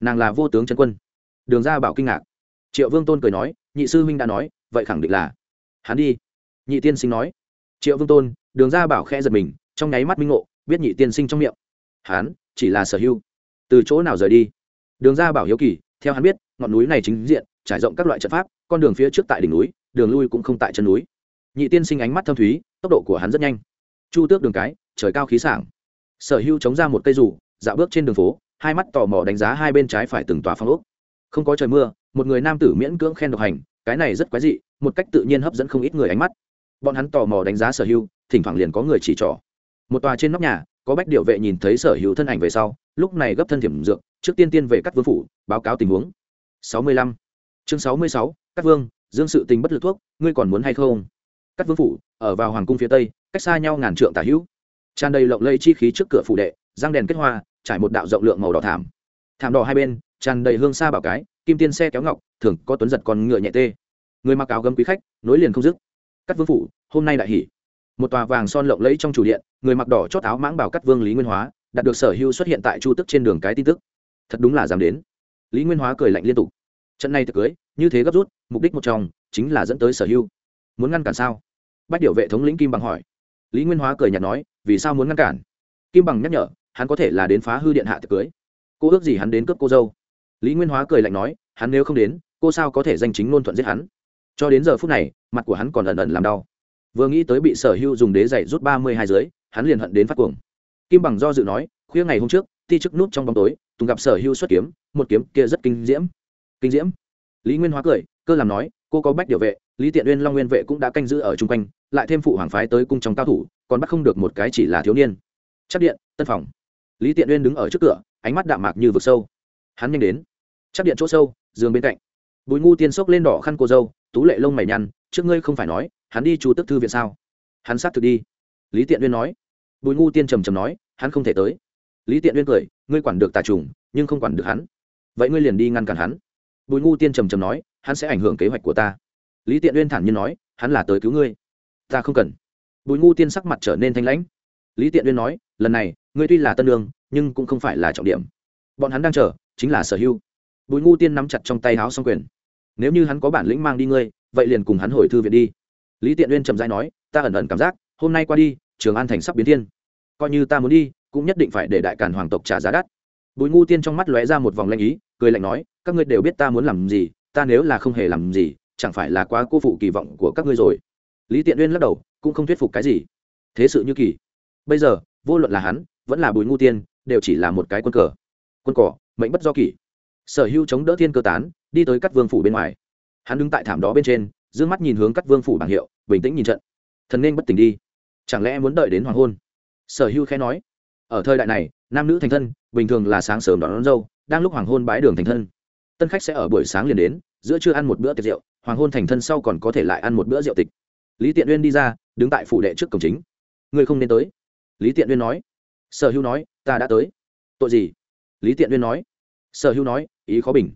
Nàng là vô tướng chân quân. Đường ra bảo kinh ngạc. Triệu vương tôn cười nói, nhị sư huynh đã nói, vậy khẳng định là hắn đi. Nhị tiên sinh nói. Triệu vương tôn, đường ra bảo khẽ giật mình, trong nháy mắt minh ngộ, biết nhị tiên sinh trong miệng. Hắn chỉ là sở hữu. Từ chỗ nào rời đi? Đường ra bảo hiếu kỳ, theo hắn biết, ngọn núi này chính diện, trải rộng các loại trận pháp, con đường phía trước tại đỉnh núi đường lui cũng không tại chân núi. Nhị tiên sinh ánh mắt thâm thúy tốc độ của hắn rất nhanh. Chu tước đường cái trời cao khí sảng. Sở Hưu chống ra một cây rủ dạo bước trên đường phố hai mắt tò mò đánh giá hai bên trái phải từng tòa phong ốc. Không có trời mưa một người nam tử miễn cưỡng khen độc hành cái này rất quái dị một cách tự nhiên hấp dẫn không ít người ánh mắt. Bọn hắn tò mò đánh giá sở Hưu, thỉnh thoảng liền có người chỉ trỏ. Một tòa trên nóc nhà có bách điệu vệ nhìn thấy sở hữu thân ảnh về sau lúc này gấp thân thiểm dược trước tiên tiên về các vương phủ báo cáo tình huống. Sáu mươi lăm. Chương sáu mươi sáu các vương dương sự tình bất lực thuốc, ngươi còn muốn hay không? Cắt vương phủ, ở vào hoàng cung phía tây, cách xa nhau ngàn trượng tả hữu. Tràn đầy lộng lây chi khí trước cửa phủ đệ, răng đèn kết hoa, trải một đạo rộng lượng màu đỏ thảm. Thảm đỏ hai bên, tràn đầy hương xa bảo cái, kim tiên xe kéo ngọc, thường có tuấn giật con ngựa nhẹ tê. Người mặc áo gấm quý khách, nối liền không dứt. Cắt vương phủ, hôm nay đại hỉ. Một tòa vàng son lộng lẫy trong chủ điện, người mặc đỏ chót áo mãng bảo cắt vương lý nguyên hóa, đạt được sở hưu xuất hiện tại chu tức trên đường cái tin tức. Thật đúng là dám đến. Lý nguyên hóa cười lạnh liên tục trận này thực cưới, như thế gấp rút, mục đích một trong chính là dẫn tới sở hưu muốn ngăn cản sao? Bách điều vệ thống lĩnh kim bằng hỏi. Lý nguyên hóa cười nhạt nói, vì sao muốn ngăn cản? Kim bằng nhắc nhở, hắn có thể là đến phá hư điện hạ thực cưới. Cô ước gì hắn đến cướp cô dâu? Lý nguyên hóa cười lạnh nói, hắn nếu không đến, cô sao có thể danh chính ngôn thuận giết hắn? Cho đến giờ phút này, mặt của hắn còn ẩn ẩn làm đau. Vừa nghĩ tới bị sở hưu dùng đế dạy rút ba mươi hai dưới, hắn liền hận đến phát cuồng. Kim bằng do dự nói, khuya ngày hôm trước, ti chức nút trong bóng tối, tùng gặp sở hưu xuất kiếm, một kiếm kia rất kinh diễm kinh diễm. Lý nguyên hóa cười, cơ làm nói, cô có bách điều vệ, lý tiện uyên, long nguyên vệ cũng đã canh giữ ở chung quanh, lại thêm phụ hoàng phái tới cung trong cao thủ, còn bắt không được một cái chỉ là thiếu niên. Chắc điện, tân phòng. Lý tiện uyên đứng ở trước cửa, ánh mắt đạm mạc như vực sâu. Hắn nhanh đến. Chắc điện chỗ sâu, giường bên cạnh. Bùi ngu tiên xốc lên đỏ khăn cô dâu, tú lệ lông mày nhăn, trước ngươi không phải nói, hắn đi chú tức thư viện sao? Hắn xác thực đi. Lý tiện uyên nói. Bùi ngu tiên trầm trầm nói, hắn không thể tới. Lý tiện uyên cười, ngươi quản được tà trùng, nhưng không quản được hắn. Vậy ngươi liền đi ngăn cản hắn bùi ngu tiên trầm trầm nói, hắn sẽ ảnh hưởng kế hoạch của ta. Lý tiện uyên thản nhiên nói, hắn là tới cứu ngươi. Ta không cần. Bùi ngu tiên sắc mặt trở nên thanh lãnh. Lý tiện uyên nói, lần này, ngươi tuy là tân lương, nhưng cũng không phải là trọng điểm. Bọn hắn đang chờ, chính là sở hữu. Bùi ngu tiên nắm chặt trong tay áo xong quyền. Nếu như hắn có bản lĩnh mang đi ngươi, vậy liền cùng hắn hồi thư viện đi. Lý tiện uyên trầm dai nói, ta ẩn ẩn cảm giác, hôm nay qua đi, trường an thành sắp biến thiên. Coi như ta muốn đi, cũng nhất định phải để đại càn hoàng tộc trả giá đắt. Bùi ngu tiên trong mắt lóe ra một vòng lanh ý cười lạnh nói các ngươi đều biết ta muốn làm gì ta nếu là không hề làm gì chẳng phải là quá cô phụ kỳ vọng của các ngươi rồi? Lý tiện uyên lắc đầu cũng không thuyết phục cái gì. Thế sự như kỳ. Bây giờ vô luận là hắn vẫn là bùi ngu tiên đều chỉ là một cái quân cờ. Quân cỏ mệnh bất do kỳ. Sở hữu chống đỡ thiên cơ tán đi tới các vương phủ bên ngoài. Hắn đứng tại thảm đó bên trên d mắt nhìn hướng các vương phủ bảng hiệu bình tĩnh nhìn trận. Thần nên bất tỉnh đi. Chẳng lẽ muốn đợi đến hoàng hôn? Sở hưu khẽ nói. Ở thời đại này nam nữ thành thân bình thường là sáng sớm đón, đón dâu đang lúc hoàng hôn bái đường thành thân. Tân khách sẽ ở buổi sáng liền đến, giữa trưa ăn một bữa tiệc rượu, hoàng hôn thành thân sau còn có thể lại ăn một bữa rượu tịch. Lý tiện uyên đi ra, đứng tại phủ đệ trước cổng chính. Ngươi không nên tới. Lý tiện uyên nói. Sở hữu nói, ta đã tới. Tội gì? Lý tiện uyên nói. Sở hữu nói, ý khó bình.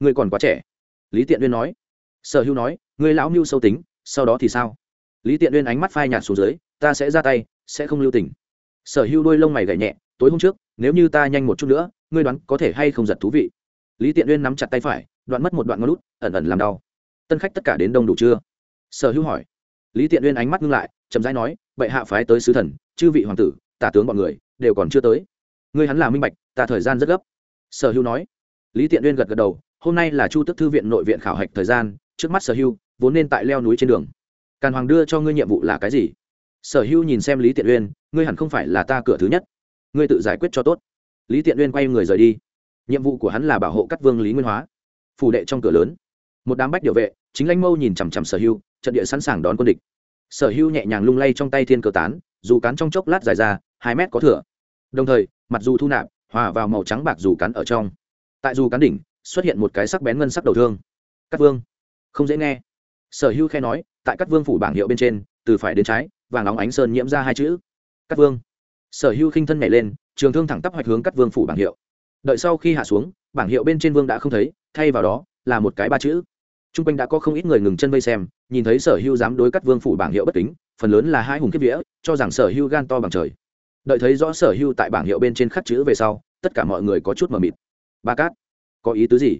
Ngươi còn quá trẻ. Lý tiện uyên nói. Sở hữu nói ngươi lão mưu sâu tính, sau đó thì sao? Lý tiện uyên ánh mắt phai nhạt xuống dưới, ta sẽ ra tay, sẽ không lưu tình. Sở hữu đôi lông mày gậy nhẹ tối hôm trước, nếu như ta nhanh một chút nữa, ngươi đoán có thể hay không giật thú vị? Lý tiện uyên nắm chặt tay phải, đoạn mất một đoạn ngón lút ẩn ẩn làm đau. Tân khách tất cả đến đông đủ chưa? Sở hữu hỏi. Lý tiện uyên ánh mắt ngưng lại, chậm rãi nói, bệ hạ phái tới sứ thần, chư vị hoàng tử, tả tướng bọn người, đều còn chưa tới. Ngươi hắn là minh bạch, ta thời gian rất gấp. Sở hữu nói. Lý tiện uyên gật gật đầu, hôm nay là chu tức thư viện nội viện khảo hạch thời gian, trước mắt sở hữu, vốn nên tại leo núi trên đường. Càn hoàng đưa cho ngươi nhiệm vụ là cái gì? Sở hữu nhìn xem lý tiện uyên, ngươi hẳn không phải là ta cửa thứ nhất ngươi tự giải quyết cho tốt. Lý tiện uyên quay người rời đi. Nhiệm vụ của hắn là bảo hộ các vương lý nguyên hóa. Phủ đệ trong cửa lớn. Một đám bách điều vệ, chính lãnh mâu nhìn chằm chằm sở hưu trận địa sẵn sàng đón quân địch. Sở hưu nhẹ nhàng lung lay trong tay thiên cờ tán, dù cán trong chốc lát dài ra, hai mét có thửa đồng thời, mặt dù thu nạp, hòa vào màu trắng bạc dù cắn ở trong. Tại dù cán đỉnh, xuất hiện một cái sắc bén ngân sắc đầu thương. Cắt vương, không dễ nghe. Sở hưu khe nói, tại các vương phủ bảng hiệu bên trên, từ phải đến trái, vàng óng ánh sơn nhiễm ra hai chữ. Cắt vương sở hưu khinh thân nhảy lên, trường thương thẳng tắp hoạch hướng cắt vương phủ bảng hiệu. Đợi sau khi hạ xuống, bảng hiệu bên trên vương đã không thấy, thay vào đó là một cái ba chữ. T r u n g quanh đã có không ít người ngừng chân vây xem, nhìn thấy sở hưu dám đối cắt vương phủ bảng hiệu bất kính, phần lớn là hai hùng kiếp vĩa cho rằng sở hưu gan to bằng trời. Đợi thấy rõ sở hưu tại bảng hiệu bên trên khắc chữ về sau, tất cả mọi người có chút mờ mịt. Ba cát, có ý tứ gì?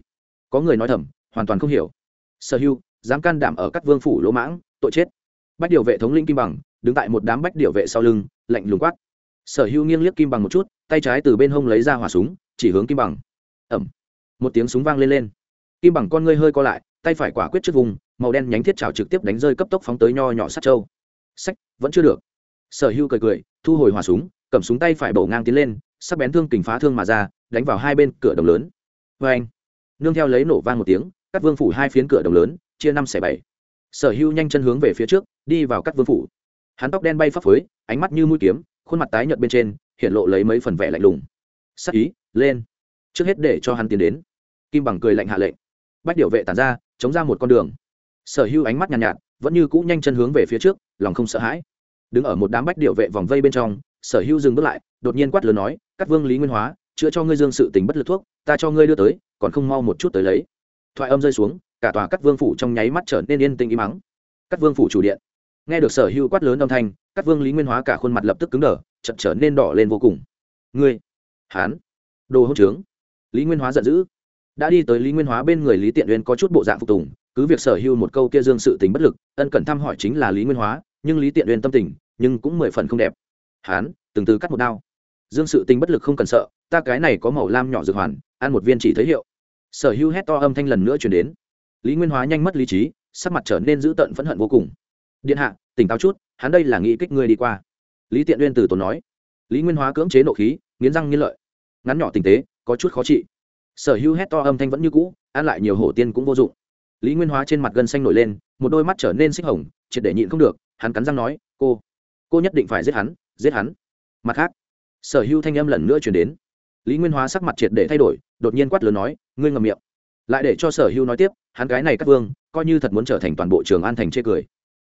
Có người nói thầm, hoàn toàn không hiểu. Sở hưu dám can đảm ở các vương phủ lỗ mãng, tội chết. Bách điều vệ thống linh kim bằng, đứng tại một đám bách điều vệ sau lưng, lạnh lùng quát sở hưu nghiêng liếc kim bằng một chút, tay trái từ bên hông lấy ra hỏa súng, chỉ hướng kim bằng. Ẩm. Một tiếng súng vang lên lên. Kim bằng con ngươi hơi co lại, tay phải quả quyết trước vùng, màu đen nhánh thiết trào trực tiếp đánh rơi cấp tốc phóng tới nho nhỏ sát trâu sách vẫn chưa được. Sở hưu cười cười, thu hồi hỏa súng, cầm súng tay phải bổ ngang tiến lên, sắc bén thương kình phá thương mà ra, đánh vào hai bên cửa đồng lớn. Vê anh, nương theo lấy nổ vang một tiếng cắt vương phủ hai phiến cửa đồng lớn, chia năm xẻ bảy. Sở hưu nhanh chân hướng về phía trước, đi vào cắt vương phủ. Hắn tóc đen bay phấp phới, ánh mắt như mũi kiếm khuôn mặt tái nhợt bên trên hiện lộ lấy mấy phần vẻ lạnh lùng. Sắc ý lên. Trước hết để cho hắn tiến đến. Kim bằng cười lạnh hạ lệnh. Bách điệu vệ tàn ra chống ra một con đường. Sở hữu ánh mắt nhàn nhạt, nhạt vẫn như cũ nhanh chân hướng về phía trước lòng không sợ hãi. Đứng ở một đám bách điệu vệ vòng vây bên trong sở hữu dừng bước lại đột nhiên quát lớn nói các vương lý nguyên hóa chữa cho ngươi dương sự tình bất lực thuốc ta cho ngươi đưa tới còn không mau một chút tới lấy. Thoại âm rơi xuống cả tòa các vương phủ trong nháy mắt trở nên yên tĩnh im mắng các vương phủ chủ điện nghe được sở hữu quát lớn âm thanh, các vương lý nguyên hóa cả khuôn mặt lập tức cứng đờ chật trở nên đỏ lên vô cùng. Ngươi, hán, đồ hỗn trướng. Lý nguyên hóa giận dữ. Đã đi tới lý nguyên hóa bên người lý tiện uyên có chút bộ dạng phục tùng, cứ việc sở hữu một câu kia dương sự tình bất lực, ân cần thăm hỏi chính là lý nguyên hóa, nhưng lý tiện uyên tâm tình, nhưng cũng mười phần không đẹp. Hán, từng từ cắt một đao. Dương sự tình bất lực không cần sợ, ta cái này có màu lam nhỏ dược hoàn, ăn một viên chỉ thấy hiệu. Sở hữu hét to âm thanh lần nữa chuyển đến. Lý nguyên hóa nhanh mất lý trí, sắc mặt trở nên dữ tợn phẫn hận vô cùng điện hạ, tỉnh táo chút, hắn đây là nghĩ kích ngươi đi qua. Lý tiện uyên từ tốn nói. Lý nguyên hóa cưỡng chế nộ khí, nghiến răng nghiến lợi. Ngắn nhỏ tình tế, có chút khó trị. Sở hữu hét to âm thanh vẫn như cũ, ăn lại nhiều hổ tiên cũng vô dụng. Lý nguyên hóa trên mặt gân xanh nổi lên, một đôi mắt trở nên xích hồng, triệt để nhịn không được, hắn cắn răng nói, cô cô nhất định phải giết hắn giết hắn. Mặt khác, sở hữu thanh âm lần nữa chuyển đến. Lý nguyên hóa sắc mặt triệt để thay đổi, đột nhiên quát lớn nói, ngươi ngầm miệng. Lại để cho sở hữu nói tiếp, hắn cái này các vương, coi như thật muốn trở thành toàn bộ trường an thành chê cười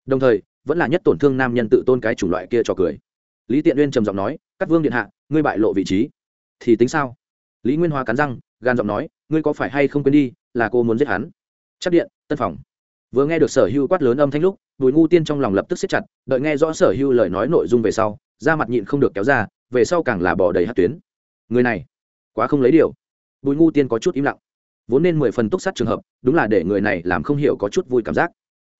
đồng thời, vẫn là nhất tổn thương nam nhân tự tôn cái chủng loại kia cho cười. Lý tiện uyên trầm giọng nói, các vương điện hạ, ngươi bại lộ vị trí. Thì tính sao? Lý nguyên hoa cắn răng, gan giọng nói, ngươi có phải hay không quên đi, là cô muốn giết hắn? Chắc điện, tân phòng. Vừa nghe được sở hưu quát lớn âm thanh lúc, bùi ngu tiên trong lòng lập tức xếp chặt, đợi nghe rõ sở hưu lời nói nội dung về sau, da mặt nhịn không được kéo ra, về sau càng là bỏ đầy hát tuyến. Người này, quá không lấy điều. Bùi ngu tiên có chút im lặng. Vốn nên mười phần túc sát trường hợp, đúng là để người này làm không hiểu có chút vui cảm giác.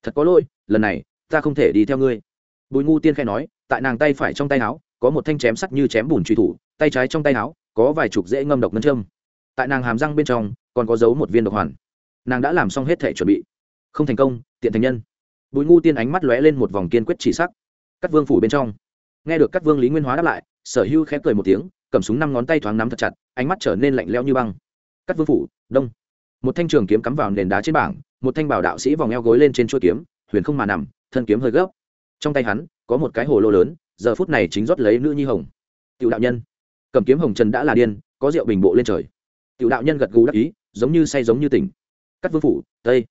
Thật có lỗi, lần này ta không thể đi theo ngươi. Bùi ngu tiên khai nói, tại nàng tay phải trong tay áo, có một thanh chém sắt như chém bùn truy thủ, tay trái trong tay áo, có vài chục dễ ngâm độc ngân châm. Tại nàng hàm răng bên trong, còn có giấu một viên độc hoàn. Nàng đã làm xong hết thể chuẩn bị. Không thành công, tiện thành nhân. Bùi ngu tiên ánh mắt lóe lên một vòng kiên quyết chỉ sắc. Cắt vương phủ bên trong. Nghe được cắt vương lý nguyên hóa đáp lại, sở hưu khẽ cười một tiếng, cầm súng năm ngón tay thoáng nắm thật chặt, ánh mắt trở nên lạnh leo như băng. Cắt vương phủ, đông. Một thanh trường kiếm cắm vào nền đá trên bảng, một thanh bảo đạo sĩ vòng eo gối lên trên chuôi kiếm, huyền không mà nằm thân kiếm hơi gấp. Trong tay hắn, có một cái hồ lô lớn, giờ phút này chính rót lấy nữ nhi hồng. Tiểu đạo nhân. Cầm kiếm hồng trần đã là điên, có rượu bình bộ lên trời. Tiểu đạo nhân gật gù đắc ý, giống như say giống như tỉnh. Cắt vương phủ, tây.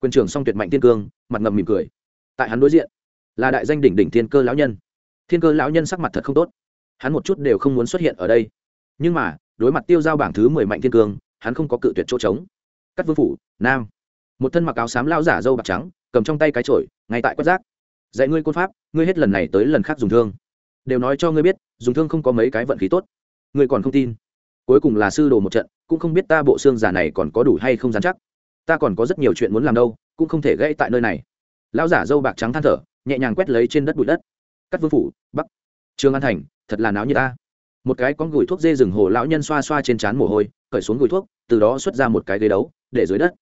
Quân trưởng song tuyệt mạnh thiên cương, mặt ngầm mỉm cười. Tại hắn đối diện, là đại danh đỉnh đỉnh thiên cơ lão nhân. Thiên cơ lão nhân sắc mặt thật không tốt. Hắn một chút đều không muốn xuất hiện ở đây. Nhưng mà, đối mặt tiêu giao bảng thứ mười mạnh thiên cương, hắn không có cự tuyệt chỗ trống. Cắt vương phủ, nam. Một thân mặc áo xám lao giả dâu bạc trắng cầm trong tay cái chổi, ngay tại quất giác dạy ngươi côn pháp, ngươi hết lần này tới lần khác dùng thương. Đều nói cho ngươi biết, dùng thương không có mấy cái vận khí tốt. Ngươi còn không tin. Cuối cùng là sư đồ một trận, cũng không biết ta bộ xương giả này còn có đủ hay không dám chắc. Ta còn có rất nhiều chuyện muốn làm đâu, cũng không thể gãy tại nơi này. Lão giả dâu bạc trắng than thở, nhẹ nhàng quét lấy trên đất bụi đất. Cắt vương phủ, bắc. Trương an thành, thật là náo như ta. Một cái con gùi thuốc dê rừng hồ lão nhân xoa xoa trên trán mồ hôi, cởi xuống gùi thuốc, từ đó xuất ra một cái ghế đấu, để dưới đất.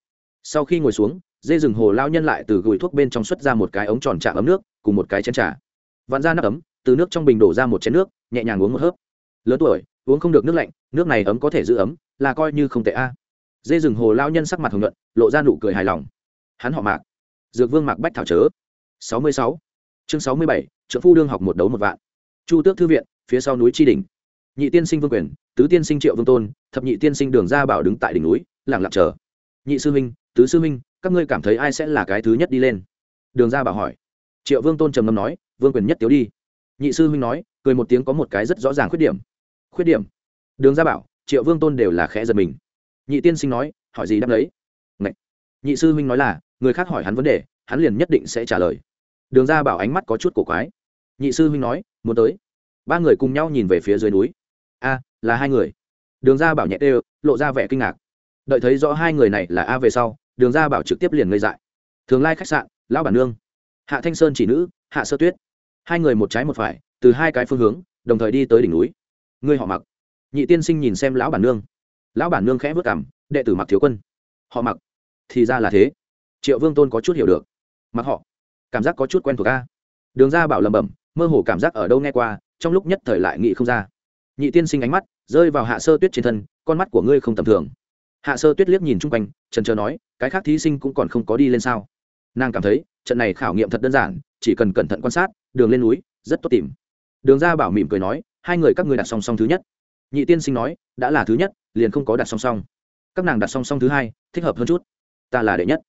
Sau khi ngồi xuống dê rừng hồ lão nhân lại từ gùi thuốc bên trong xuất ra một cái ống tròn chạm ấm nước, cùng một cái chén trà. Vặn ra nắp ấm, từ nước trong bình đổ ra một chén nước, nhẹ nhàng uống một hớp. Lớn tuổi, uống không được nước lạnh, nước này ấm có thể giữ ấm, là coi như không tệ a. Dê rừng hồ lão nhân sắc mặt hồng nhuận, lộ ra nụ cười hài lòng. Hắn họ mạc. Dược vương mạc bách thảo chớ. Sáu mươi sáu. Chương sáu mươi bảy trợ phu đương học một đấu một vạn. Chu tước thư viện, phía sau núi tri đình nhị tiên sinh vương quyền, tứ tiên sinh triệu vương tôn, thập nhị tiên sinh đường gia bảo đứng tại đỉnh núi lẳng lặng chờ. Nhị sư minh, tứ sư minh các ngươi cảm thấy ai sẽ là cái thứ nhất đi lên? Đường gia bảo hỏi. Triệu vương tôn trầm ngâm nói, vương quyền nhất tiếu đi. Nhị sư huynh nói, cười một tiếng có một cái rất rõ ràng khuyết điểm. Khuyết điểm? Đường gia bảo, triệu vương tôn đều là khẽ giật mình. Nhị tiên sinh nói, hỏi gì đáp lấy Ngậy. nhị sư huynh nói là, người khác hỏi hắn vấn đề, hắn liền nhất định sẽ trả lời. Đường gia bảo ánh mắt có chút cổ quái. Nhị sư huynh nói, muốn tới. Ba người cùng nhau nhìn về phía dưới núi. A, là hai người. Đường gia bảo nhẹ đều lộ ra vẻ kinh ngạc. Đợi thấy rõ hai người này là a về sau đường gia bảo trực tiếp liền ngây dại. Thường lai khách sạn, lão bản nương. Hạ thanh sơn chỉ nữ, hạ sơ tuyết. Hai người một trái một phải, từ hai cái phương hướng, đồng thời đi tới đỉnh núi. Ngươi họ mặc. Nhị tiên sinh nhìn xem lão bản nương. Lão bản nương khẽ vất cảm đệ tử mặc thiếu quân. Họ mặc. Thì ra là thế. Triệu vương tôn có chút hiểu được. Mặc họ. Cảm giác có chút quen thuộc a. Đường ra bảo lẩm bẩm, mơ hồ cảm giác ở đâu nghe qua, trong lúc nhất thời lại nghĩ không ra. Nhị tiên sinh ánh mắt rơi vào hạ sơ tuyết trên thân, con mắt của ngươi không tầm thường hạ sơ tuyết liếc nhìn chung quanh trần trờ nói, cái khác thí sinh cũng còn không có đi lên sao? Nàng cảm thấy, trận này khảo nghiệm thật đơn giản, chỉ cần cẩn thận quan sát, đường lên núi, rất tốt tìm. Đường ra bảo mỉm cười nói, hai người các ngươi đặt song song thứ nhất. Nhị tiên sinh nói, đã là thứ nhất, liền không có đặt song song. Các nàng đặt song song thứ hai, thích hợp hơn chút. Ta là đệ nhất.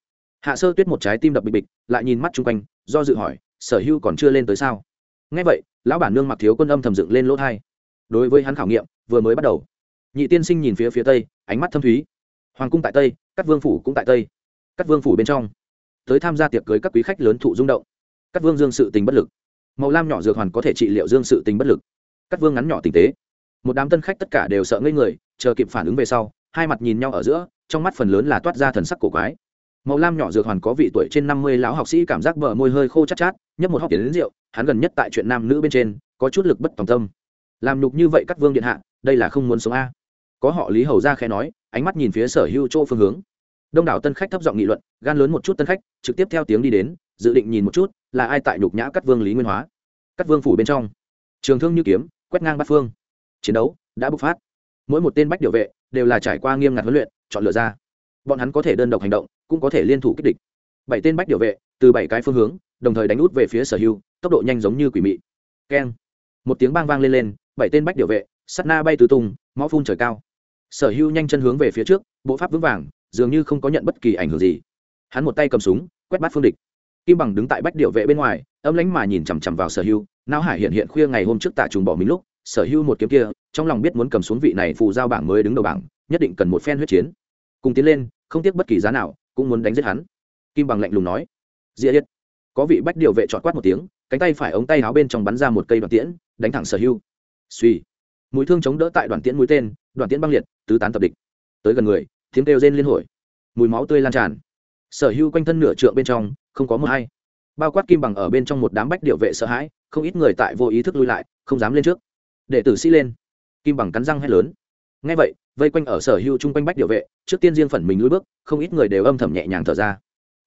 Hạ sơ tuyết một trái tim đập bịch bịch, lại nhìn mắt chung quanh, do dự hỏi, sở hưu còn chưa lên tới sao? Ngay vậy, lão bản nương mặc thiếu quân âm thầm dựng lên lỗ thai. Đối với hắn khảo nghiệm, vừa mới bắt đầu. Nhị tiên sinh nhìn phía phía tây, ánh mắt thâm thúy hoàng cung tại tây, các vương phủ cũng tại tây. Các vương phủ bên trong, tới tham gia tiệc cưới các quý khách lớn thụ rung động. Các vương dương sự tình bất lực. Màu lam nhỏ dược hoàn có thể trị liệu dương sự tình bất lực. Các vương ngắn nhỏ tình tế. Một đám tân khách tất cả đều sợ ngây người, chờ kịp phản ứng về sau, hai mặt nhìn nhau ở giữa, trong mắt phần lớn là toát ra thần sắc cổ quái. Màu lam nhỏ dược hoàn có vị tuổi trên năm mươi lão học sĩ cảm giác bờ môi hơi khô chát chát, nhấp một hóc tiền đến rượu, hắn gần nhất tại chuyện nam nữ bên trên, có chút lực bất tòng tâm. Làm nhục như vậy các vương điện hạ, đây là không muốn sống a có họ lý hầu ra khẽ nói, ánh mắt nhìn phía sở hưu chỗ phương hướng. Đông đảo tân khách thấp giọng nghị luận, gan lớn một chút tân khách, trực tiếp theo tiếng đi đến, dự định nhìn một chút, là ai tại nhục nhã cắt vương lý nguyên hóa. Cắt vương phủ bên trong. Trường thương như kiếm, quét ngang bát phương. Chiến đấu đã bộc phát. Mỗi một tên bách điều vệ, đều là trải qua nghiêm ngặt huấn luyện, chọn lựa ra. Bọn hắn có thể đơn độc hành động, cũng có thể liên thủ kích địch. Bảy tên bách điều vệ, từ bảy cái phương hướng, đồng thời đánh út về phía sở hưu tốc độ nhanh giống như quỷ mị. Keng. Một tiếng bang vang lên lên, bảy tên bách điều vệ sắt na bay tứ tung, máu phun trời cao sở hưu nhanh chân hướng về phía trước, bộ pháp vững vàng, dường như không có nhận bất kỳ ảnh hưởng gì. Hắn một tay cầm súng, quét bắt phương địch. Kim bằng đứng tại bách điệu vệ bên ngoài, âm lánh mà nhìn chằm chằm vào sở hưu não hải hiện hiện khuya ngày hôm trước tạ trùng bỏ mình lúc, sở hưu một kiếm kia, trong lòng biết muốn cầm xuống vị này phù giao bảng mới đứng đầu bảng, nhất định cần một phen huyết chiến. Cùng tiến lên, không tiếc bất kỳ giá nào, cũng muốn đánh giết hắn. Kim bằng lạnh lùng nói dĩa yết. Có vị bách điều vệ trọt quát một tiếng, cánh tay phải ống tay áo bên trong bắn ra một cây đoạn tiễn, đánh thẳng sở hưu suy mũi thương chống đỡ tại đoạn tiễn mũi tên đoàn tiễn băng liệt tứ tán tập địch. Tới gần người tiếng kêu rên liên hồi. Mùi máu tươi lan tràn. Sở hưu quanh thân nửa trượng bên trong không có mưa hay. Bao quát kim bằng ở bên trong một đám bách điệu vệ sợ hãi không ít người tại vô ý thức lui lại không dám lên trước. Đệ tử sĩ lên. Kim bằng cắn răng hét lớn. Ngay vậy vây quanh ở sở hưu chung quanh bách điệu vệ trước tiên riêng phần mình lùi bước không ít người đều âm thầm nhẹ nhàng thở ra.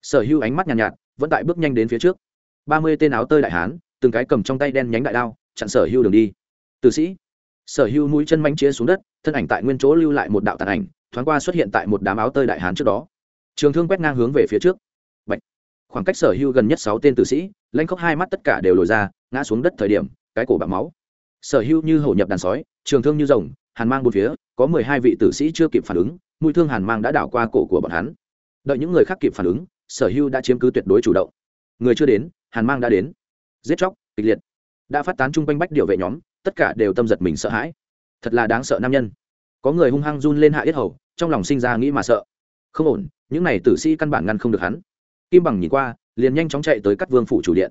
Sở hưu ánh mắt nhàn nhạt, nhạt vẫn tại bước nhanh đến phía trước. Ba mươi tên áo tơi đại hán từng cái cầm trong tay đen nhánh đại đao chặn sở hưu đường đi. Tử sĩ sở hưu mũi chân mánh chia xuống đất, thân ảnh tại nguyên chỗ lưu lại một đạo tàn ảnh, thoáng qua xuất hiện tại một đám áo tơi đại hán trước đó. Trường thương quét ngang hướng về phía trước. Bạch. khoảng cách sở hưu gần nhất sáu tên tử sĩ lanh khóc hai mắt tất cả đều lồi ra, ngã xuống đất thời điểm, cái cổ bạc máu. Sở hưu như hổ nhập đàn sói, trường thương như rồng, hàn mang một phía, có mười hai vị tử sĩ chưa kịp phản ứng, mũi thương hàn mang đã đảo qua cổ của bọn hắn. Đợi những người khác kịp phản ứng, sở hưu đã chiếm cứ tuyệt đối chủ động. Người chưa đến, hàn mang đã đến. Giết chóc, kịch liệt. Đã phát tán chung quanh bách điệu vệ nhóm tất cả đều tâm giật mình sợ hãi. Thật là đáng sợ nam nhân. Có người hung hăng run lên hạ yết hầu, trong lòng sinh ra nghĩ mà sợ. Không ổn, những này tử sĩ căn bản ngăn không được hắn. Kim bằng nhìn qua, liền nhanh chóng chạy tới cắt vương phủ chủ điện.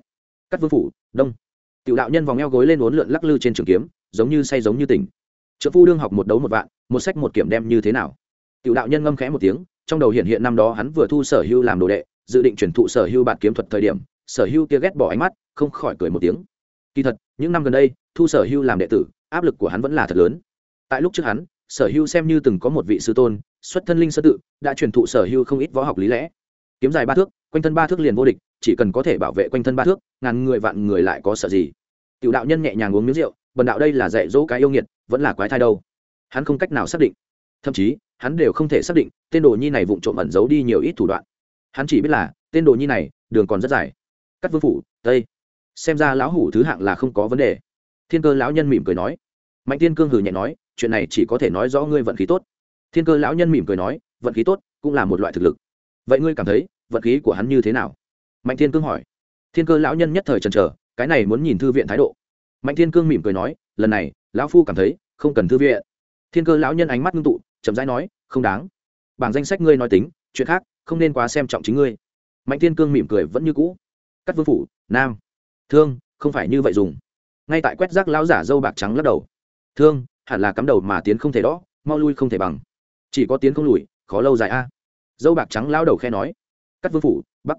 Cắt vương phủ, đông. Tiểu đạo nhân vòng eo gối lên uốn lượn lắc lư trên trường kiếm, giống như say giống như tỉnh. Trợ phu đương học một đấu một vạn, một sách một kiểm đem như thế nào? Tiểu đạo nhân ngâm khẽ một tiếng, trong đầu hiện hiện năm đó hắn vừa thu sở hưu làm đồ đệ, dự định chuyển thụ sở hưu bạn kiếm thuật thời điểm, sở hưu kia ghét bỏ ánh mắt, không khỏi cười một tiếng. Kỳ thật, những năm gần đây thu sở hưu làm đệ tử, áp lực của hắn vẫn là thật lớn. Tại lúc trước hắn, sở hưu xem như từng có một vị sư tôn, xuất thân linh sơ tự, đã truyền thụ sở hưu không ít võ học lý lẽ. Kiếm dài ba thước, quanh thân ba thước liền vô địch, chỉ cần có thể bảo vệ quanh thân ba thước, ngàn người vạn người lại có sợ gì. Tiểu đạo nhân nhẹ nhàng uống miếng rượu, bần đạo đây là dạy dỗ cái yêu nghiệt, vẫn là quái thai đâu? Hắn không cách nào xác định. Thậm chí, hắn đều không thể xác định, tên đồ nhi này vụng trộm ẩn giấu đi nhiều ít thủ đoạn. Hắn chỉ biết là, tên đồ nhi này, đường còn rất dài. Cắt vương phủ, tây. Xem ra lão hủ thứ hạng là không có vấn đề thiên cơ lão nhân mỉm cười nói. Mạnh tiên cương hừ nhẹ nói, chuyện này chỉ có thể nói rõ ngươi vận khí tốt. Thiên cơ lão nhân mỉm cười nói, vận khí tốt cũng là một loại thực lực. Vậy ngươi cảm thấy, vận khí của hắn như thế nào? Mạnh thiên cương hỏi. Thiên cơ lão nhân nhất thời chần chờ, cái này muốn nhìn thư viện thái độ. Mạnh thiên cương mỉm cười nói, lần này, lão phu cảm thấy, không cần thư viện. Thiên cơ lão nhân ánh mắt ngưng tụ, chậm rãi nói, không đáng. Bảng danh sách ngươi nói tính, chuyện khác, không nên quá xem trọng chính ngươi. Mạnh thiên cương mỉm cười vẫn như cũ. Cắt vương phủ, nam. Thương, không phải như vậy dùng ngay tại quét rác lão giả dâu bạc trắng lắc đầu. Thương, hẳn là cắm đầu mà tiến không thể đó, mau lui không thể bằng. Chỉ có tiến không lùi, khó lâu dài a. Dâu bạc trắng lao đầu khe nói. Cắt vương phủ, bắc.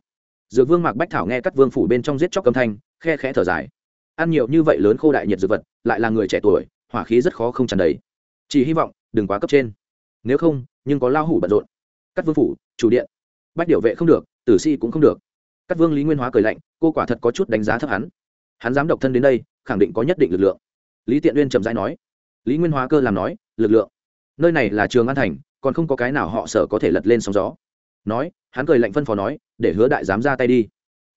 Dược vương mạc bách thảo nghe cắt vương phủ bên trong giết chóc âm thanh, khe khẽ thở dài. Ăn nhiều như vậy lớn khô đại nhiệt dược vật, lại là người trẻ tuổi, hỏa khí rất khó không tràn đầy. Chỉ hy vọng, đừng quá cấp trên. Nếu không, nhưng có lao hủ bận rộn. Cắt vương phủ, chủ điện. Bách điều vệ không được, tử si cũng không được. Cắt vương lý nguyên hóa cười lạnh, cô quả thật có chút đánh giá thấp hắn. Hắn dám độc thân đến đây khẳng định có nhất định lực lượng. Lý tiện uyên trầm rãi nói. Lý nguyên hóa cơ làm nói, lực lượng. Nơi này là trường an thành, còn không có cái nào họ sở có thể lật lên sóng gió. Nói, hắn cười lạnh phân phó nói, để hứa đại dám ra tay đi.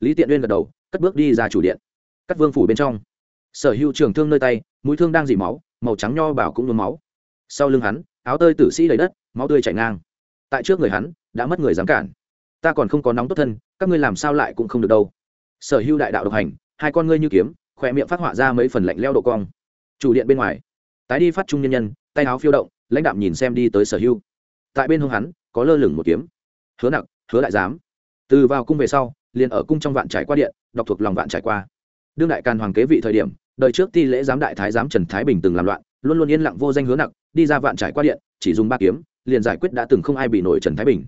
Lý tiện uyên gật đầu, cất bước đi ra chủ điện. Cắt vương phủ bên trong. Sở hữu trường thương nơi tay, mũi thương đang dỉ máu, màu trắng nho bảo cũng nhuốm máu. Sau lưng hắn, áo tơi tử sĩ đầy đất, máu tươi chảy ngang. Tại trước người hắn, đã mất người dám cản. Ta còn không có nóng tốt thân, các ngươi làm sao lại cũng không được đâu. Sở hữu đại đạo độc hành, hai con ngươi như kiếm khỏe miệng phát họa ra mấy phần lạnh leo độ cong. Chủ điện bên ngoài, tái đi phát trung nhân nhân, tay áo phiêu động, lãnh đạm nhìn xem đi tới sở hữu. Tại bên hông hắn, có lơ lửng một kiếm. Hứa nặc, hứa đại giám. Từ vào cung về sau, liền ở cung trong vạn trải qua điện, đọc thuộc lòng vạn trải qua. Đương đại càn hoàng kế vị thời điểm, đời trước ti lễ giám đại thái giám trần thái bình từng làm loạn, luôn luôn yên lặng vô danh hứa nặc, đi ra vạn trải qua điện, chỉ dùng ba kiếm, liền giải quyết đã từng không ai bị nổi trần thái bình.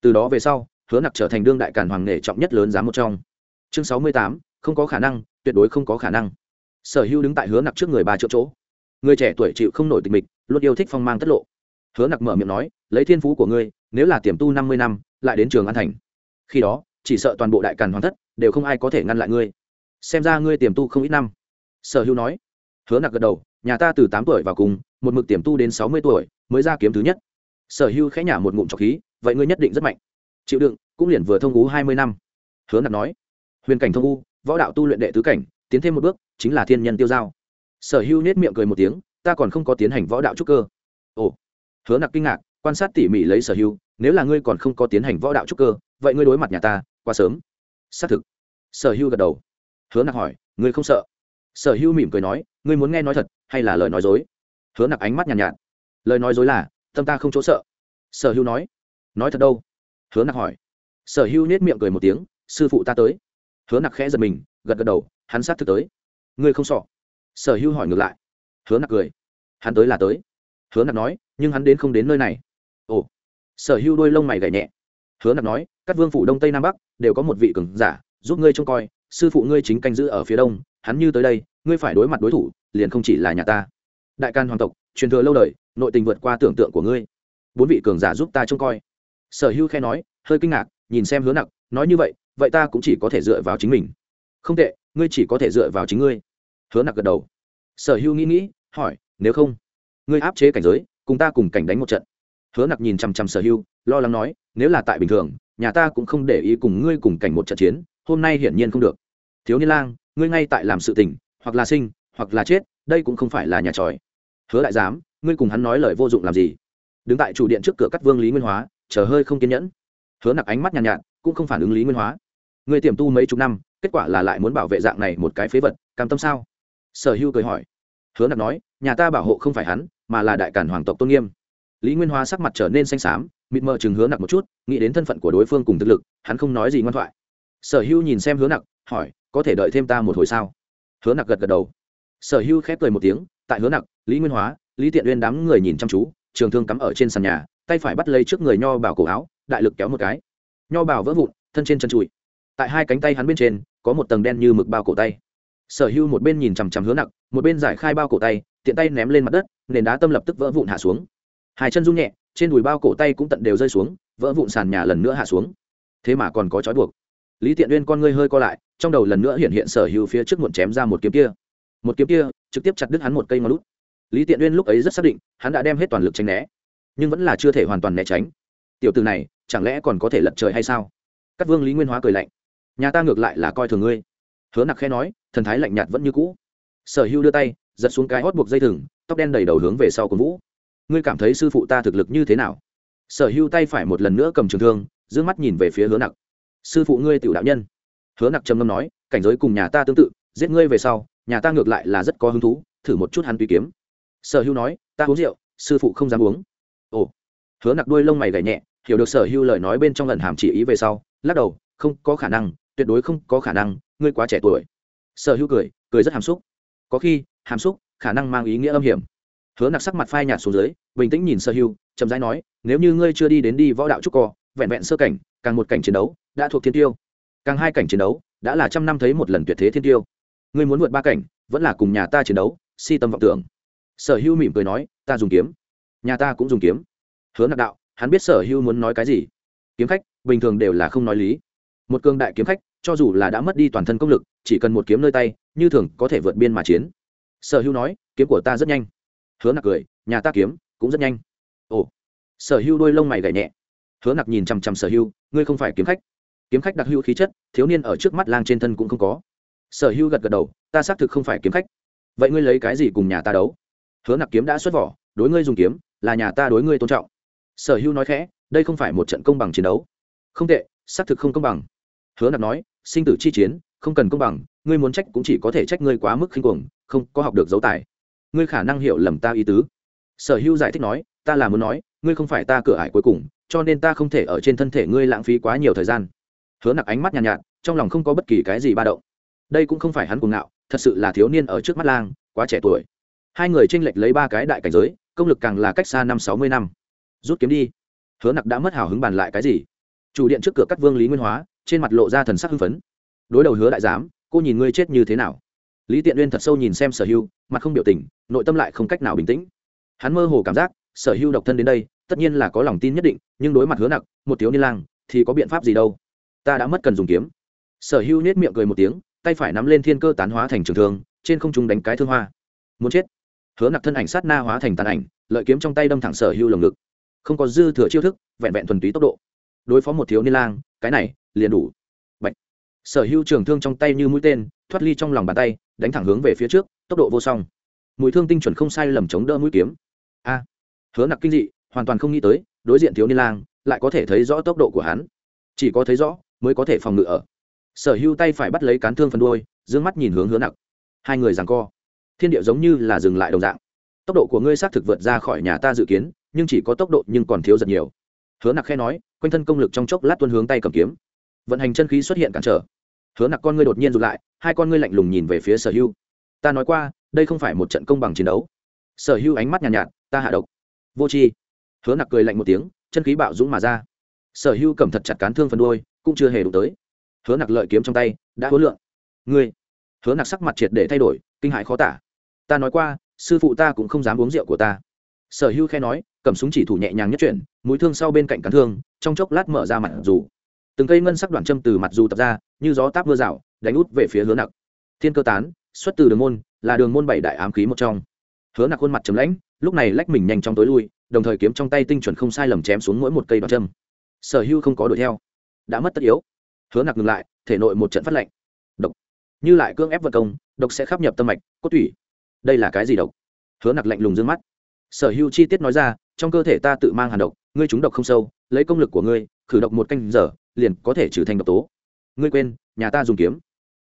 Từ đó về sau, hứa nặc trở thành đương đại càn hoàng nghề trọng nhất lớn giám một trong. Chương sáu mươi tám, không có khả năng tuyệt đối không có khả năng. Sở hữu đứng tại hứa nặc trước người ba triệu chỗ. Người trẻ tuổi chịu không nổi tình mịch, luôn yêu thích phong mang tất lộ. Hứa nặc mở miệng nói, lấy thiên phú của ngươi, nếu là tiềm tu năm mươi năm, lại đến trường an thành. Khi đó, chỉ sợ toàn bộ đại càn hoàn thất đều không ai có thể ngăn lại ngươi. Xem ra ngươi tiềm tu không ít năm. Sở hữu nói. Hứa nặc gật đầu, nhà ta từ tám tuổi vào cùng, một mực tiềm tu đến sáu mươi tuổi, mới ra kiếm thứ nhất. Sở hữu khẽ nhả một ngụm trọc khí, vậy ngươi nhất định rất mạnh. Chịu đựng, cũng liền vừa thông ú hai mươi năm. Hứa nặc nói. Huyền cảnh thông u võ đạo tu luyện đệ tứ cảnh tiến thêm một bước chính là thiên nhân tiêu giao. Sở hữu nết miệng cười một tiếng ta còn không có tiến hành võ đạo trúc cơ. Ồ. Hứa nặc kinh ngạc quan sát tỉ mỉ lấy sở hữu nếu là ngươi còn không có tiến hành võ đạo trúc cơ vậy ngươi đối mặt nhà ta quá sớm. Xác thực. Sở hữu gật đầu. Hứa nặc hỏi ngươi không sợ? Sở hữu mỉm cười nói ngươi muốn nghe nói thật hay là lời nói dối? Hứa nặc ánh mắt nhàn nhạt, nhạt. Lời nói dối là tâm ta không chỗ sợ. Sở hữu nói nói thật đâu? Hứa nặc hỏi. Sở hữu nết miệng cười một tiếng sư phụ ta tới hứa nặc khẽ giật mình, gật gật đầu, hắn sát thực tới. Ngươi không sọ. Sở hữu hỏi ngược lại. Hứa nặc cười. Hắn tới là tới. Hứa nặc nói, nhưng hắn đến không đến nơi này. Ồ. Sở hữu đôi lông mày gảy nhẹ. Hứa nặc nói, các vương phủ đông tây nam bắc đều có một vị cường giả, giúp ngươi trông coi, sư phụ ngươi chính canh giữ ở phía đông, hắn như tới đây, ngươi phải đối mặt đối thủ, liền không chỉ là nhà ta. Đại can hoàng tộc, truyền thừa lâu đời, nội tình vượt qua tưởng tượng của ngươi. Bốn vị cường giả giúp ta trông coi. Sở hữu khe nói, hơi kinh ngạc, nhìn xem hứa nặc, nói như vậy vậy ta cũng chỉ có thể dựa vào chính mình. Không tệ ngươi chỉ có thể dựa vào chính ngươi. Hứa nặc gật đầu. Sở hữu nghĩ nghĩ hỏi nếu không ngươi áp chế cảnh giới cùng ta cùng cảnh đánh một trận. Hứa nặc nhìn chằm chằm sở hữu lo lắng nói nếu là tại bình thường nhà ta cũng không để ý cùng ngươi cùng cảnh một trận chiến hôm nay hiển nhiên không được. Thiếu niên lang ngươi ngay tại làm sự tình hoặc là sinh hoặc là chết đây cũng không phải là nhà tròi. Hứa đại giám ngươi cùng hắn nói lời vô dụng làm gì? Đứng tại chủ điện trước cửa cắt vương lý nguyên hóa chờ hơi không kiên nhẫn. Hứa nặc ánh mắt nhàn nhạt, nhạt cũng không phản ứng lý nguyên hóa ngươi tiềm tu mấy chục năm, kết quả là lại muốn bảo vệ dạng này một cái phế vật, cam tâm sao? Sở hưu cười hỏi. Hứa nặc nói, nhà ta bảo hộ không phải hắn, mà là đại cản hoàng tộc tôn nghiêm. Lý nguyên Hoa sắc mặt trở nên xanh xám, mịt mờ chừng hứa nặc một chút, nghĩ đến thân phận của đối phương cùng thực lực, hắn không nói gì ngoan thoại. Sở hưu nhìn xem hứa nặc hỏi, có thể đợi thêm ta một hồi sao? Hứa nặc gật gật đầu. Sở hưu khép cười một tiếng, tại hứa nặc lý nguyên hóa, lý tiện uyên đám người nhìn chăm chú, trường thương cắm ở trên sàn nhà, tay phải bắt lấy trước người nho bảo cổ áo, đại lực kéo một cái. Nho bảo vỡ vụn, thân trên chân trụi tại hai cánh tay hắn bên trên, có một tầng đen như mực bao cổ tay. Sở hưu một bên nhìn chằm chằm hứa nặc, một bên giải khai bao cổ tay, tiện tay ném lên mặt đất, nền đá tâm lập tức vỡ vụn hạ xuống. Hai chân rung nhẹ, trên đùi bao cổ tay cũng tận đều rơi xuống, vỡ vụn sàn nhà lần nữa hạ xuống. Thế mà còn có trói buộc. Lý tiện uyên con ngươi hơi co lại, trong đầu lần nữa hiện hiện sở hữu phía trước muộn chém ra một kiếm kia. Một kiếm kia, trực tiếp chặt đứt hắn một cây ngón lút. Lý tiện uyên lúc ấy rất xác định, hắn đã đem hết toàn lực tránh né, nhưng vẫn là chưa thể hoàn toàn né tránh. Tiểu từ này, chẳng lẽ còn có thể lật trời hay sao? Các vương lý nguyên hóa cười lạnh nhà ta ngược lại là coi thường ngươi. Hứa nặc khẽ nói, thần thái lạnh nhạt vẫn như cũ. Sở Hưu đưa tay, giật xuống cái hót buộc dây thừng, tóc đen đầy đầu hướng về sau cổ vũ. Ngươi cảm thấy sư phụ ta thực lực như thế nào? Sở Hưu tay phải một lần nữa cầm trường thương d ư ơ n g mắt nhìn về phía hứa nặc. Sư phụ ngươi tiểu đạo nhân. Hứa nặc trầm ngâm nói, cảnh giới cùng nhà ta tương tự, giết ngươi về sau, nhà ta ngược lại là rất có hứng thú, thử một chút hắn tùy kiếm. Sở Hưu nói, ta uống rượu, sư phụ không dám uống. Ồ. Hứa nặc đuôi lông mày gảy nhẹ, hiểu được sở Hưu lời nói bên trong lần hàm chỉ ý về sau, lắc đầu, không có khả năng tuyệt đối không có khả năng, ngươi quá trẻ tuổi. Sở hữu cười cười rất hàm xúc. Có khi, hàm xúc, khả năng mang ý nghĩa âm hiểm. Hứa nặc sắc mặt phai nhạt xuống dưới, bình tĩnh nhìn sở hưu chậm rãi nói, nếu như ngươi chưa đi đến đi võ đạo trúc cò vẹn vẹn sơ cảnh, càng một cảnh chiến đấu, đã thuộc thiên tiêu. Càng hai cảnh chiến đấu, đã là trăm năm thấy một lần tuyệt thế thiên tiêu. Ngươi muốn vượt ba cảnh, vẫn là cùng nhà ta chiến đấu, si tâm vọng tưởng. Sở hưu mỉm cười nói, ta dùng kiếm. Nhà ta cũng dùng kiếm. Hứa nặc đạo, hắn biết sở hưu muốn nói cái gì? Kiếm khách, bình thường đều là không nói lý. Một cương đại kiếm khách cho dù là đã mất đi toàn thân công lực, chỉ cần một kiếm nơi tay, như thường có thể vượt biên mà chiến. Sở hưu nói, kiếm của ta rất nhanh. Hứa nặc cười, nhà ta kiếm cũng rất nhanh. Ồ. Sở hưu đôi lông mày gảy nhẹ. Hứa nặc nhìn chằm chằm sở hưu ngươi không phải kiếm khách. Kiếm khách đặc hữu khí chất, thiếu niên ở trước mắt lang trên thân cũng không có. Sở hưu gật gật đầu, ta xác thực không phải kiếm khách. Vậy ngươi lấy cái gì cùng nhà ta đấu? Hứa nặc kiếm đã xuất vỏ, đối ngươi dùng kiếm, là nhà ta đối ngươi tôn trọng. Sở hưu nói khẽ, đây không phải một trận công bằng chiến đấu. Không tệ, xác thực không công bằng. Hứa nặc nói sinh tử chi chiến không cần công bằng ngươi muốn trách cũng chỉ có thể trách ngươi quá mức khinh cuồng không có học được dấu tài. Ngươi khả năng hiểu lầm ta ý tứ. Sở hữu giải thích nói ta là muốn nói ngươi không phải ta cửa ải cuối cùng cho nên ta không thể ở trên thân thể ngươi lãng phí quá nhiều thời gian. Hứa nặc ánh mắt nhàn nhạt, nhạt trong lòng không có bất kỳ cái gì ba động. Đây cũng không phải hắn cuồng ngạo thật sự là thiếu niên ở trước mắt lang quá trẻ tuổi. Hai người tranh lệch lấy ba cái đại cảnh giới công lực càng là cách xa năm sáu mươi năm. Rút kiếm đi. Hứa nặc đã mất hào hứng bàn lại cái gì? Chủ điện trước cửa các vương lý nguyên hóa trên mặt lộ ra thần sắc hưng phấn. Đối đầu hứa đại giám, cô nhìn ngươi chết như thế nào? Lý tiện uyên thật sâu nhìn xem sở hưu, mặt không biểu tình, nội tâm lại không cách nào bình tĩnh. Hắn mơ hồ cảm giác, sở hưu độc thân đến đây, tất nhiên là có lòng tin nhất định, nhưng đối mặt hứa nặc, một thiếu niên lang, thì có biện pháp gì đâu? Ta đã mất cần dùng kiếm. Sở hưu nết miệng cười một tiếng, tay phải nắm lên thiên cơ tán hóa thành trường thương, trên không trung đánh cái thương hoa. Muốn chết. Hứa nặc thân ảnh sát na hóa thành tàn ảnh, lợi kiếm trong tay đâm thẳng sở hưu lồng ngực. Không có dư thừa chiêu thức, vẹn vẹn thuần túy tốc độ. Đối phó một thiếu niên lang, cái này liền đủ. Bạch. sở hưu trường thương trong tay như mũi tên thoát ly trong lòng bàn tay đánh thẳng hướng về phía trước tốc độ vô song. Mũi thương tinh chuẩn không sai lầm chống đỡ mũi kiếm. A. Hứa nặc kinh dị hoàn toàn không nghĩ tới đối diện thiếu niên lang lại có thể thấy rõ tốc độ của hắn. Chỉ có thấy rõ mới có thể phòng ngự ở. Sở hưu tay phải bắt lấy cán thương phần đuôi, d mắt nhìn hướng hứa nặc. Hai người giằng co. Thiên địa giống như là dừng lại đồng dạng. Tốc độ của ngươi xác thực vượt ra khỏi nhà ta dự kiến nhưng chỉ có tốc độ nhưng còn thiếu rất nhiều. Hứa nặc khe nói quanh thân công lực trong chốc lát tuân hướng tay cầm kiếm vận hành chân khí xuất hiện cản trở. Hứa nặc con ngươi đột nhiên rụt lại hai con ngươi lạnh lùng nhìn về phía sở hưu. Ta nói qua đây không phải một trận công bằng chiến đấu. Sở hưu ánh mắt nhàn nhạt, nhạt ta hạ độc. Vô c h i hứa nặc cười lạnh một tiếng chân khí bạo dũng mà ra. Sở hưu cầm thật chặt cán thương phần đôi cũng chưa hề đụng tới. Hứa nặc lợi kiếm trong tay đã hối lượng. Ngươi. Hứa nặc sắc mặt triệt để thay đổi kinh hại khó tả. Ta nói qua sư phụ ta cũng không dám uống rượu của ta. Sở hưu khe nói cầm súng chỉ thủ nhẹ nhàng nhất chuyển mũi thương sau bên cạnh cán thương trong chốc lát mở ra mặt dù từng cây ngân sắc đoạn châm từ mặt dù tập ra, như gió táp mưa rào, đánh út về phía hứa nặc. Thiên cơ tán, xuất từ đường môn, là đường môn bảy đại ám khí một trong. Hứa nặc khuôn mặt chấm lãnh, lúc này lách mình nhanh trong tối lui, đồng thời kiếm trong tay tinh chuẩn không sai lầm chém xuống mỗi một cây đoạn châm. Sở hưu không có đuổi theo. Đã mất tất yếu. Hứa nặc ngừng lại, thể nội một trận phát lạnh. Độc. Như lại cưỡng ép vật công, độc sẽ khắp nhập tâm mạch, cốt tủy. Đây là cái gì độc? Hứa nặc lạnh lùng d mắt. Sở Hưu chi tiết nói ra, trong cơ thể ta tự mang hàn độc, ngươi trúng độc không sâu, lấy công lực của ngươi, khử độc một canh giờ liền có thể trừ thành độc tố. Ngươi quên, nhà ta dùng kiếm.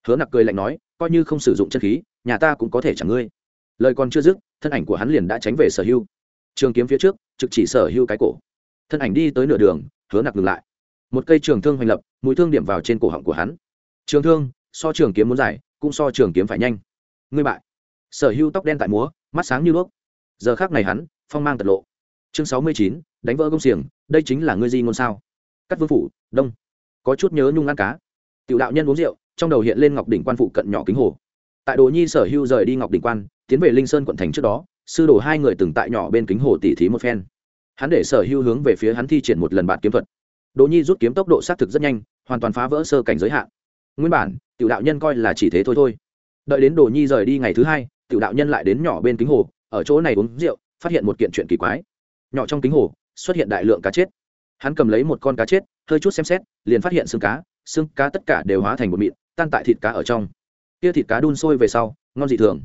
Hứa nặc cười lạnh nói, coi như không sử dụng chân khí, nhà ta cũng có thể chẳng ngươi. Lời còn chưa dứt, thân ảnh của hắn liền đã tránh về sở hưu trường kiếm phía trước, trực chỉ sở hưu cái cổ. Thân ảnh đi tới nửa đường, hứa nặc ngừng lại. Một cây trường thương hoành lập, mũi thương điểm vào trên cổ họng của hắn. Trường thương, so trường kiếm muốn dài, cũng so trường kiếm phải nhanh. Ngươi bại. Sở hưu tóc đen tại múa, mắt sáng như đuốc. Giờ khác này hắn, phong mang tật lộ. Chương sáu mươi chín, đánh vỡ công xiềng, đây chính là ngươi di ngôn sao? Cắt vương phủ, đông. Có chút nhớ nhung ăn cá. Tiểu đạo nhân uống rượu, trong đầu hiện lên ngọc đỉnh quan phụ cận nhỏ kính hồ. Tại đồ nhi sở hưu rời đi ngọc đỉnh quan, tiến về linh sơn quận thành trước đó, sư đồ hai người từng tại nhỏ bên kính hồ tỉ thí một phen. Hắn để sở hưu hướng về phía hắn thi triển một lần bạn kiếm thuật. Đồ nhi rút kiếm tốc độ xác thực rất nhanh, hoàn toàn phá vỡ sơ cảnh giới hạn. Nguyên bản, tiểu đạo nhân coi là chỉ thế thôi thôi. Đợi đến đồ nhi rời đi ngày thứ hai, tiểu đạo nhân lại đến nhỏ bên kính hồ, ở chỗ này uống rượu, phát hiện một kiện chuyện kỳ quái. Nhỏ trong kính hồ, xuất hiện đại lượng cá chết hắn cầm lấy một con cá chết, hơi chút xem xét, liền phát hiện xương cá xương cá tất cả đều hóa thành một mịn, tan tại thịt cá ở trong. Kia thịt cá đun sôi về sau, ngon dị thường.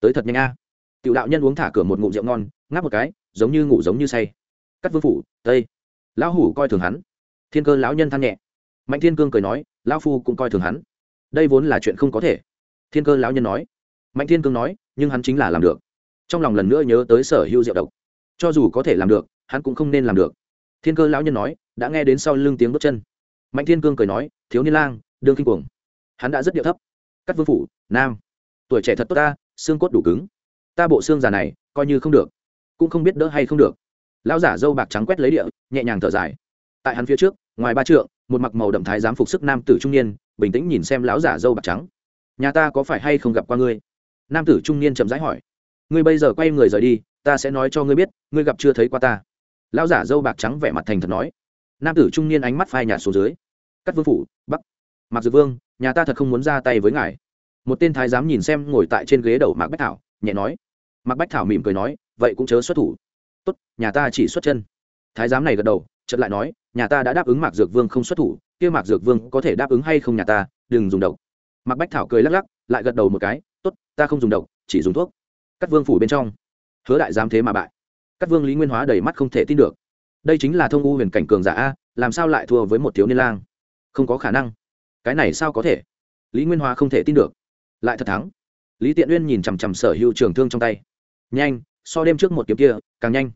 Tới thật nhanh a. Tiểu đạo nhân uống thả cửa một ngụm rượu ngon, ngáp một cái, giống như ngủ giống như say. Cắt vương phủ, tây. Lão hủ coi thường hắn. Thiên cơ lão nhân than nhẹ. Mạnh thiên cương cười nói, lão phu cũng coi thường hắn. Đây vốn là chuyện không có thể. Thiên cơ lão nhân nói. Mạnh thiên cương nói, nhưng hắn chính là làm được. Trong lòng lần nữa nhớ tới sở hữu rượu độc. Cho dù có thể làm được, hắn cũng không nên làm được thiên cơ lão nhân nói, đã nghe đến sau lưng tiếng bước chân. Mạnh thiên cương cười nói, thiếu niên lang, đương kinh cuồng. Hắn đã rất điệu thấp. Cắt vương phủ, nam. Tuổi trẻ thật tốt ta, xương cốt đủ cứng. Ta bộ xương già này, coi như không được. Cũng không biết đỡ hay không được. Lão giả dâu bạc trắng quét lấy địa, nhẹ nhàng thở dài. Tại hắn phía trước, ngoài ba trượng, một mặc màu đậm thái giám phục sức nam tử trung niên, bình tĩnh nhìn xem lão giả dâu bạc trắng. Nhà ta có phải hay không gặp qua ngươi? Nam tử trung niên chậm rãi hỏi. Ngươi bây giờ quay người rời đi, ta sẽ nói cho ngươi biết, ngươi gặp chưa thấy qua ta lão giả dâu bạc trắng vẻ mặt thành thật nói. Nam tử trung niên ánh mắt phai nhạt xuống dưới. Cắt vương phủ, bắc. Mặc dược vương, nhà ta thật không muốn ra tay với ngài. Một tên thái giám nhìn xem ngồi tại trên ghế đầu mạc bách thảo, nhẹ nói. Mạc bách thảo mỉm cười nói, vậy cũng chớ xuất thủ. Tốt, nhà ta chỉ xuất chân. Thái giám này gật đầu, chợt lại nói, nhà ta đã đáp ứng mạc dược vương không xuất thủ, kia mạc dược vương có thể đáp ứng hay không nhà ta, đừng dùng độc. Mạc bách thảo cười lắc lắc, lại gật đầu một cái, tốt, ta không dùng độc, chỉ dùng thuốc. Cắt vương phủ bên trong. Hứa đại giám thế mà bại cắt vương lý nguyên hóa đầy mắt không thể tin được. Đây chính là thông u huyền cảnh cường giả a, làm sao lại thua với một thiếu niên lang? Không có khả năng. Cái này sao có thể? Lý nguyên hóa không thể tin được. Lại thật thắng. Lý tiện uyên nhìn chằm chằm sở hữu trường thương trong tay. Nhanh, so đêm trước một kiếm kia, càng nhanh.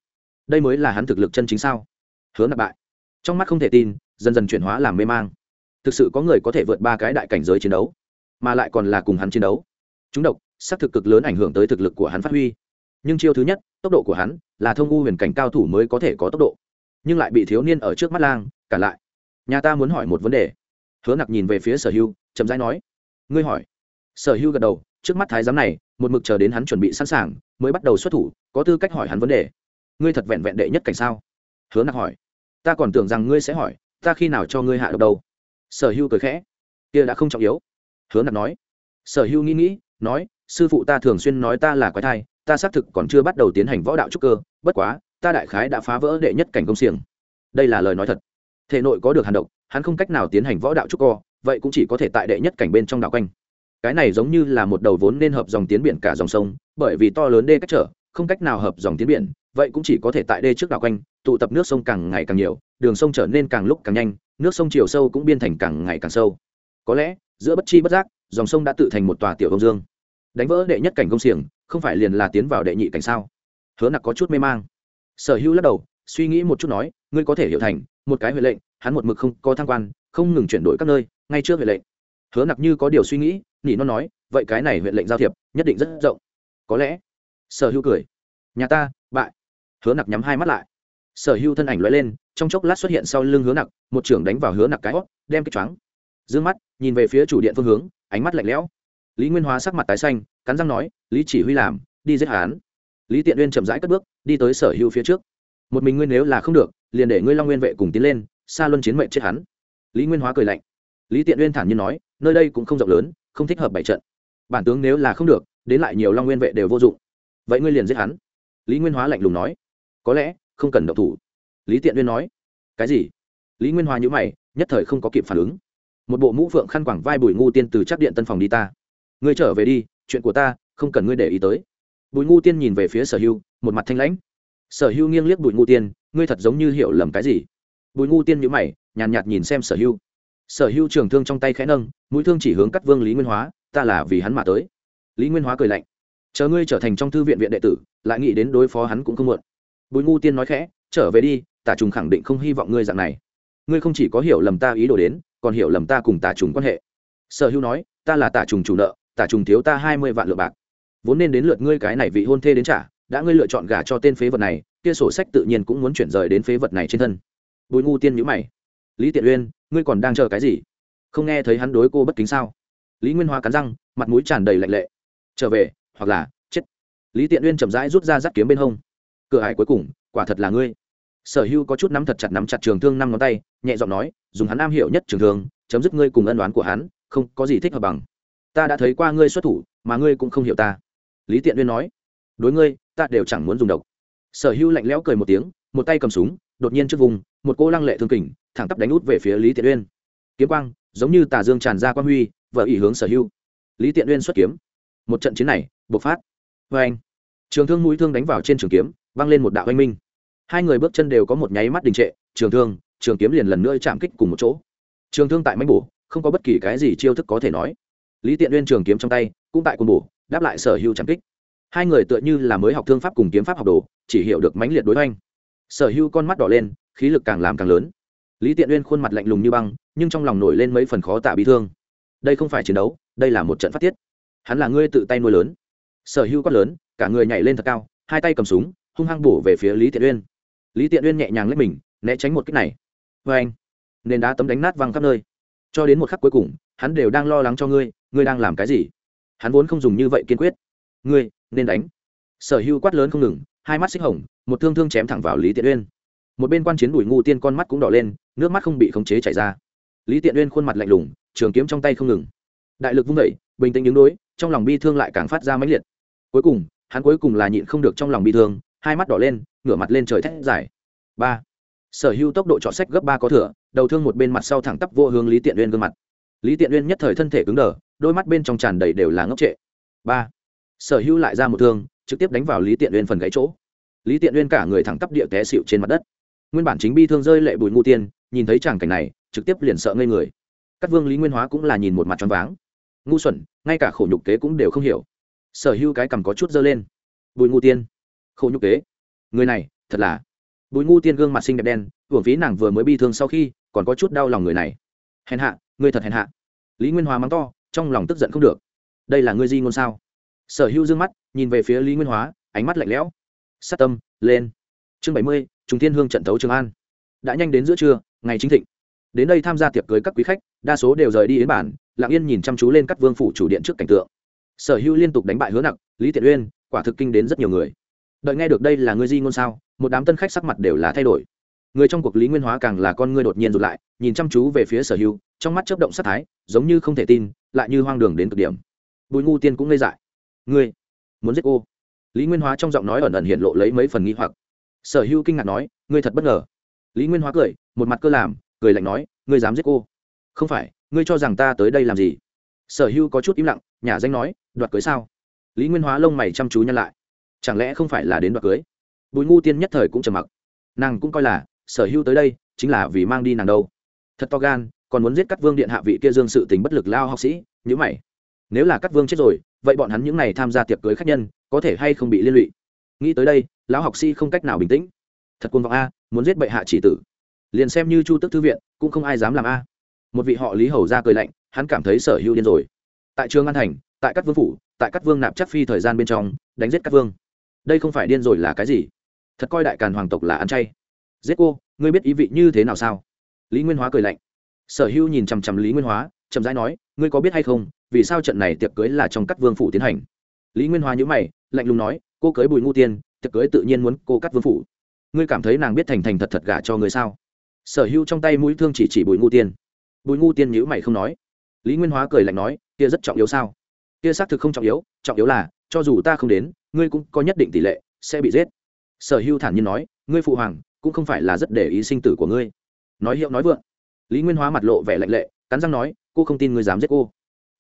Đây mới là hắn thực lực chân chính sao? Hứa nạp bại. Trong mắt không thể tin, dần dần chuyển hóa làm mê mang. Thực sự có người có thể vượt ba cái đại cảnh giới chiến đấu, mà lại còn là cùng hắn chiến đấu. Chúng độc, xác thực cực lớn ảnh hưởng tới thực lực của hắn phát huy nhưng chiêu thứ nhất, tốc độ của hắn là thông u huyền cảnh cao thủ mới có thể có tốc độ. Nhưng lại bị thiếu niên ở trước mắt lang cản lại. Nhà ta muốn hỏi một vấn đề. Hứa nặc nhìn về phía sở hưu, chậm rãi nói. Ngươi hỏi. Sở hưu gật đầu, trước mắt thái giám này, một mực chờ đến hắn chuẩn bị sẵn sàng, mới bắt đầu xuất thủ, có tư cách hỏi hắn vấn đề. Ngươi thật vẹn vẹn đệ nhất cảnh sao? Hứa nặc hỏi. Ta còn tưởng rằng ngươi sẽ hỏi, ta khi nào cho ngươi hạ độc đâu? Sở hưu cười khẽ. Kia đã không trọng yếu. Hứa nặc nói. Sở hưu nghĩ nghĩ, nói, sư phụ ta thường xuyên nói ta là quái thai ta xác thực còn chưa bắt đầu tiến hành võ đạo trúc cơ, bất quá, ta đại khái đã phá vỡ đệ nhất cảnh công xiềng. Đây là lời nói thật. Thể nội có được hàn độc, hắn không cách nào tiến hành võ đạo trúc cơ, vậy cũng chỉ có thể tại đệ nhất cảnh bên trong đạo quanh. Cái này giống như là một đầu vốn nên hợp dòng tiến biển cả dòng sông, bởi vì to lớn đê cách trở, không cách nào hợp dòng tiến biển, vậy cũng chỉ có thể tại đê trước đạo quanh, tụ tập nước sông càng ngày càng nhiều, đường sông trở nên càng lúc càng nhanh, nước sông chiều sâu cũng biên thành càng ngày càng sâu. Có lẽ, giữa bất chi bất giác, dòng sông đã tự thành một tòa tiểu đông dương đánh vỡ đệ nhất cảnh công xiềng, không phải liền là tiến vào đệ nhị cảnh sao? Hứa nặc có chút mê mang. Sở hữu lắc đầu, suy nghĩ một chút nói, ngươi có thể hiểu thành, một cái huệ lệnh, hắn một mực không có thăng quan, không ngừng chuyển đổi các nơi, ngay trước huệ lệnh. Hứa nặc như có điều suy nghĩ, nỉ nó nói, vậy cái này huệ lệnh giao thiệp, nhất định rất rộng. Có lẽ, sở hữu cười. Nhà ta, bại. Hứa nặc nhắm hai mắt lại. Sở hữu thân ảnh loại lên, trong chốc lát xuất hiện sau lưng hứa nặc, một trưởng đánh vào hứa nặc cái hót đem cái choáng. D ư ơ n g mắt, nhìn về phía chủ điện phương hướng, ánh mắt lạnh lẽo lý nguyên hóa sắc mặt tái xanh, cắn răng nói, lý chỉ huy làm, đi giết hán lý tiện uyên chậm rãi cất bước, đi tới sở hữu phía trước. Một mình ngươi nếu là không được, liền để ngươi long nguyên vệ cùng tiến lên xa luân chiến mệnh chết hắn. Lý nguyên hóa cười lạnh. Lý tiện uyên thản nhiên nói, nơi đây cũng không rộng lớn, không thích hợp bảy trận. Bản tướng nếu là không được, đến lại nhiều long nguyên vệ đều vô dụng. Vậy ngươi liền giết hắn. Lý nguyên hóa lạnh lùng nói. Có lẽ, không cần động thủ. Lý tiện uyên nói. Cái gì? Lý nguyên hóa nhữ mày, nhất thời không có kịp phản ứng. Một bộ mũ phượng khăn quảng vai bùi ngu tiên từ chắc điện tân phòng đi ta ngươi trở về đi chuyện của ta không cần ngươi để ý tới. Bùi ngu tiên nhìn về phía sở hưu một mặt thanh lãnh. Sở hưu nghiêng liếc bùi ngu tiên ngươi thật giống như hiểu lầm cái gì? Bùi ngu tiên nhữ mày nhàn nhạt, nhạt nhìn xem sở hưu. Sở hưu trường thương trong tay khẽ nâng mũi thương chỉ hướng cắt vương lý nguyên hóa ta là vì hắn mà tới. Lý nguyên hóa cười lạnh. Chờ ngươi trở thành trong thư viện viện đệ tử lại nghĩ đến đối phó hắn cũng không muộn. Bùi ngu tiên nói khẽ trở về đi tả trùng khẳng định không hy vọng ngươi dạng này. Ngươi không chỉ có hiểu lầm ta ý đồ đến còn hiểu lầm ta cùng tả trùng quan hệ. Sở Hưu nói ta là tả trùng chủ nợ tả trùng thiếu ta hai mươi vạn lượng bạc. Vốn nên đến lượt ngươi cái này vị hôn thê đến trả, đã ngươi lựa chọn gả cho tên phế vật này, kia sổ sách tự nhiên cũng muốn chuyển rời đến phế vật này trên thân. Bùi ngu tiên nhữ mày. Lý tiện uyên, ngươi còn đang chờ cái gì? Không nghe thấy hắn đối cô bất kính sao? Lý nguyên hoa cắn răng, mặt mũi tràn đầy lạnh lệ. Trở về, hoặc là, chết. Lý tiện uyên chậm rãi rút ra rắt kiếm bên hông. Cửa hải cuối cùng, quả thật là ngươi. Sở hưu có chút nắm thật chặt nắm chặt trường thương năm ngón tay, nhẹ giọng nói, dùng hắn am hiểu nhất trường thương, chấm dứt ngươi cùng ân đoán của hắn, không có gì thích hợp bằng ta đã thấy qua ngươi xuất thủ, mà ngươi cũng không hiểu ta. Lý tiện uyên nói, đối ngươi, ta đều chẳng muốn dùng độc. Sở hưu lạnh lẽo cười một tiếng, một tay cầm súng, đột nhiên trước vùng, một cô lăng lệ thương kình, thẳng tắp đánh út về phía lý tiện uyên. Kiếm quang, giống như tà dương tràn ra quang huy vợ ý hướng sở hưu lý tiện uyên xuất kiếm. Một trận chiến này, bộc phát. Vê anh, trường thương mũi thương đánh vào trên trường kiếm văng lên một đạo oanh minh. Hai người bước chân đều có một nháy mắt đình trệ, trường thương, trường kiếm liền lần nữa chạm kích cùng một chỗ. Trường thương tại máy bổ, không có bất kỳ cái gì chiêu thức có thể nói lý tiện uyên trường kiếm trong tay cũng tại cùng bổ, đáp lại sở hữu chạm kích. Hai người tựa như là mới học thương pháp cùng kiếm pháp học đồ, chỉ hiểu được mãnh liệt đối oanh sở hữu con mắt đỏ lên, khí lực càng làm càng lớn. Lý tiện uyên khuôn mặt lạnh lùng như băng, nhưng trong lòng nổi lên mấy phần khó tả bị thương. Đây không phải chiến đấu, đây là một trận phát tiết. Hắn là ngươi tự tay nuôi lớn. Sở hữu quát lớn, cả người nhảy lên thật cao, hai tay cầm súng, hung hăng bổ về phía lý tiện uyên. Lý tiện uyên nhẹ nhàng lấy mình, né tránh một cách này. Vê anh nền đá tấm đánh nát văng khắp nơi. Cho đến một khắc cuối cùng, hắn đều đang lo lắng cho ngươi ngươi đang làm cái gì? Hắn vốn không dùng như vậy kiên quyết. Ngươi, nên đánh. Sở hữu quát lớn không ngừng, hai mắt xích hồng, một thương thương chém thẳng vào lý tiện uyên. Một bên quan chiến đùi ngu tiên con mắt cũng đỏ lên, nước mắt không bị khống chế chảy ra. Lý tiện uyên khuôn mặt lạnh lùng, trường kiếm trong tay không ngừng. Đại lực vung vẩy bình tĩnh đứng đối, trong lòng bi thương lại càng phát ra mãnh liệt. Cuối cùng, hắn cuối cùng là nhịn không được trong lòng bi thương, hai mắt đỏ lên, ngửa mặt lên trời thét dài. Ba. Sở hữu tốc độ trọ sách gấp ba có thửa đầu thương một bên mặt sau thẳng tắp vô hướng lý tiện uyên gương mặt lý tiện uyên nhất thời thân thể cứng đờ, đôi mắt bên trong tràn đầy đều là ngốc trệ. Ba. Sở hữu lại ra một thương, trực tiếp đánh vào lý tiện uyên phần gãy chỗ. Lý tiện uyên cả người thẳng tắp địa té xịu trên mặt đất. Nguyên bản chính bi thương rơi lệ bùi ngu tiên, nhìn thấy tràng cảnh này, trực tiếp liền sợ ngây người. Các vương lý nguyên hóa cũng là nhìn một mặt tròn váng. Ngu xuẩn, ngay cả khổ nhục kế cũng đều không hiểu. Sở hữu cái cầm có chút dơ lên. Bùi ngu tiên. Khổ nhục kế. Người này, thật là. Bùi ngu tiên gương mặt xinh đẹp đen, hưởng phí nàng vừa mới bi thương sau khi, còn có chút đau lòng người này. Hèn hạ Ngươi thật hèn hạ. Lý nguyên hóa mắng to, trong lòng tức giận không được. Đây là ngươi di ngôn sao? Sở hữu d ư ơ n g mắt, nhìn về phía lý nguyên hóa, ánh mắt lạnh lẽo. Sát tâm, lên. Chương bảy mươi trung thiên hương trận thấu trường an. Đã nhanh đến giữa trưa, ngày chính thịnh. Đến đây tham gia tiệc cưới các quý khách, đa số đều rời đi đến bản, lặng yên nhìn chăm chú lên các vương phủ chủ điện trước cảnh tượng. Sở hữu liên tục đánh bại hứa nặc, lý tiện uyên, quả thực kinh đến rất nhiều người. Đợi nghe được đây là ngươi di ngôn sao, một đám tân khách sắc mặt đều là thay đổi người trong cuộc lý nguyên hóa càng là con ngươi đột nhiên rụt lại nhìn chăm chú về phía sở Hưu, trong mắt chấp động sắc thái giống như không thể tin lại như hoang đường đến cực điểm. Bùi ngu tiên cũng ngây dại. Ngươi muốn giết cô? Lý nguyên hóa trong giọng nói ẩn ẩn hiện lộ lấy mấy phần nghi hoặc. Sở Hưu kinh ngạc nói ngươi thật bất ngờ. Lý nguyên hóa cười một mặt cơ làm cười lạnh nói ngươi dám giết cô? Không phải ngươi cho rằng ta tới đây làm gì? Sở Hưu có chút im lặng nhà danh nói đoạt cưới sao? Lý nguyên hóa lông mày chăm chú nhăn lại. Chẳng lẽ không phải là đến đoạt cưới? Bùi ngu tiên nhất thời cũng trầm mặc. Nàng cũng coi là sở hữu tới đây chính là vì mang đi nàng đâu. Thật to gan, còn muốn giết các vương điện hạ vị kia dương sự tình bất lực lao học sĩ nhữ mày. Nếu là các vương chết rồi, vậy bọn hắn những n à y tham gia tiệc cưới khách nhân, có thể hay không bị liên lụy? Nghĩ tới đây, lão học sĩ không cách nào bình tĩnh. Thật quân vọng a, muốn giết bệ hạ chỉ tử. Liền xem như chu tức thư viện, cũng không ai dám làm a. Một vị họ lý hầu ra cười lạnh, hắn cảm thấy sở hữu điên rồi. Tại trường an thành, tại các vương phủ, tại các vương nạp chắc phi thời gian bên trong, đánh giết các vương. Đây không phải điên rồi là cái gì? Thật coi đại càn hoàng tộc là ăn chay giết cô, ngươi biết ý vị như thế nào sao? Lý nguyên hóa cười lạnh. Sở hữu nhìn chằm chằm lý nguyên hóa, chậm rãi nói, ngươi có biết hay không, vì sao trận này tiệc cưới là trong các vương phủ tiến hành? Lý nguyên hóa nhữ mày, lạnh lùng nói, cô cưới bùi ngu tiên, tiệc cưới tự nhiên muốn cô cắt vương phủ. Ngươi cảm thấy nàng biết thành thành thật thật gả cho người sao? Sở hữu trong tay mũi thương chỉ chỉ bùi ngu tiên. Bùi ngu tiên nhữ mày không nói. Lý nguyên hóa cười lạnh nói, kia rất trọng yếu sao? Kia xác thực không trọng yếu trọng yếu là, cho dù ta không đến, ngươi cũng có nhất định tỷ lệ sẽ bị giết. Sở hữu thản nhiên nói, ngươi phụ hoàng cũng không phải là rất để ý sinh tử của ngươi. Nói hiệu nói vượng, lý nguyên hóa mặt lộ vẻ lạnh lệ, cắn răng nói, cô không tin ngươi dám giết cô.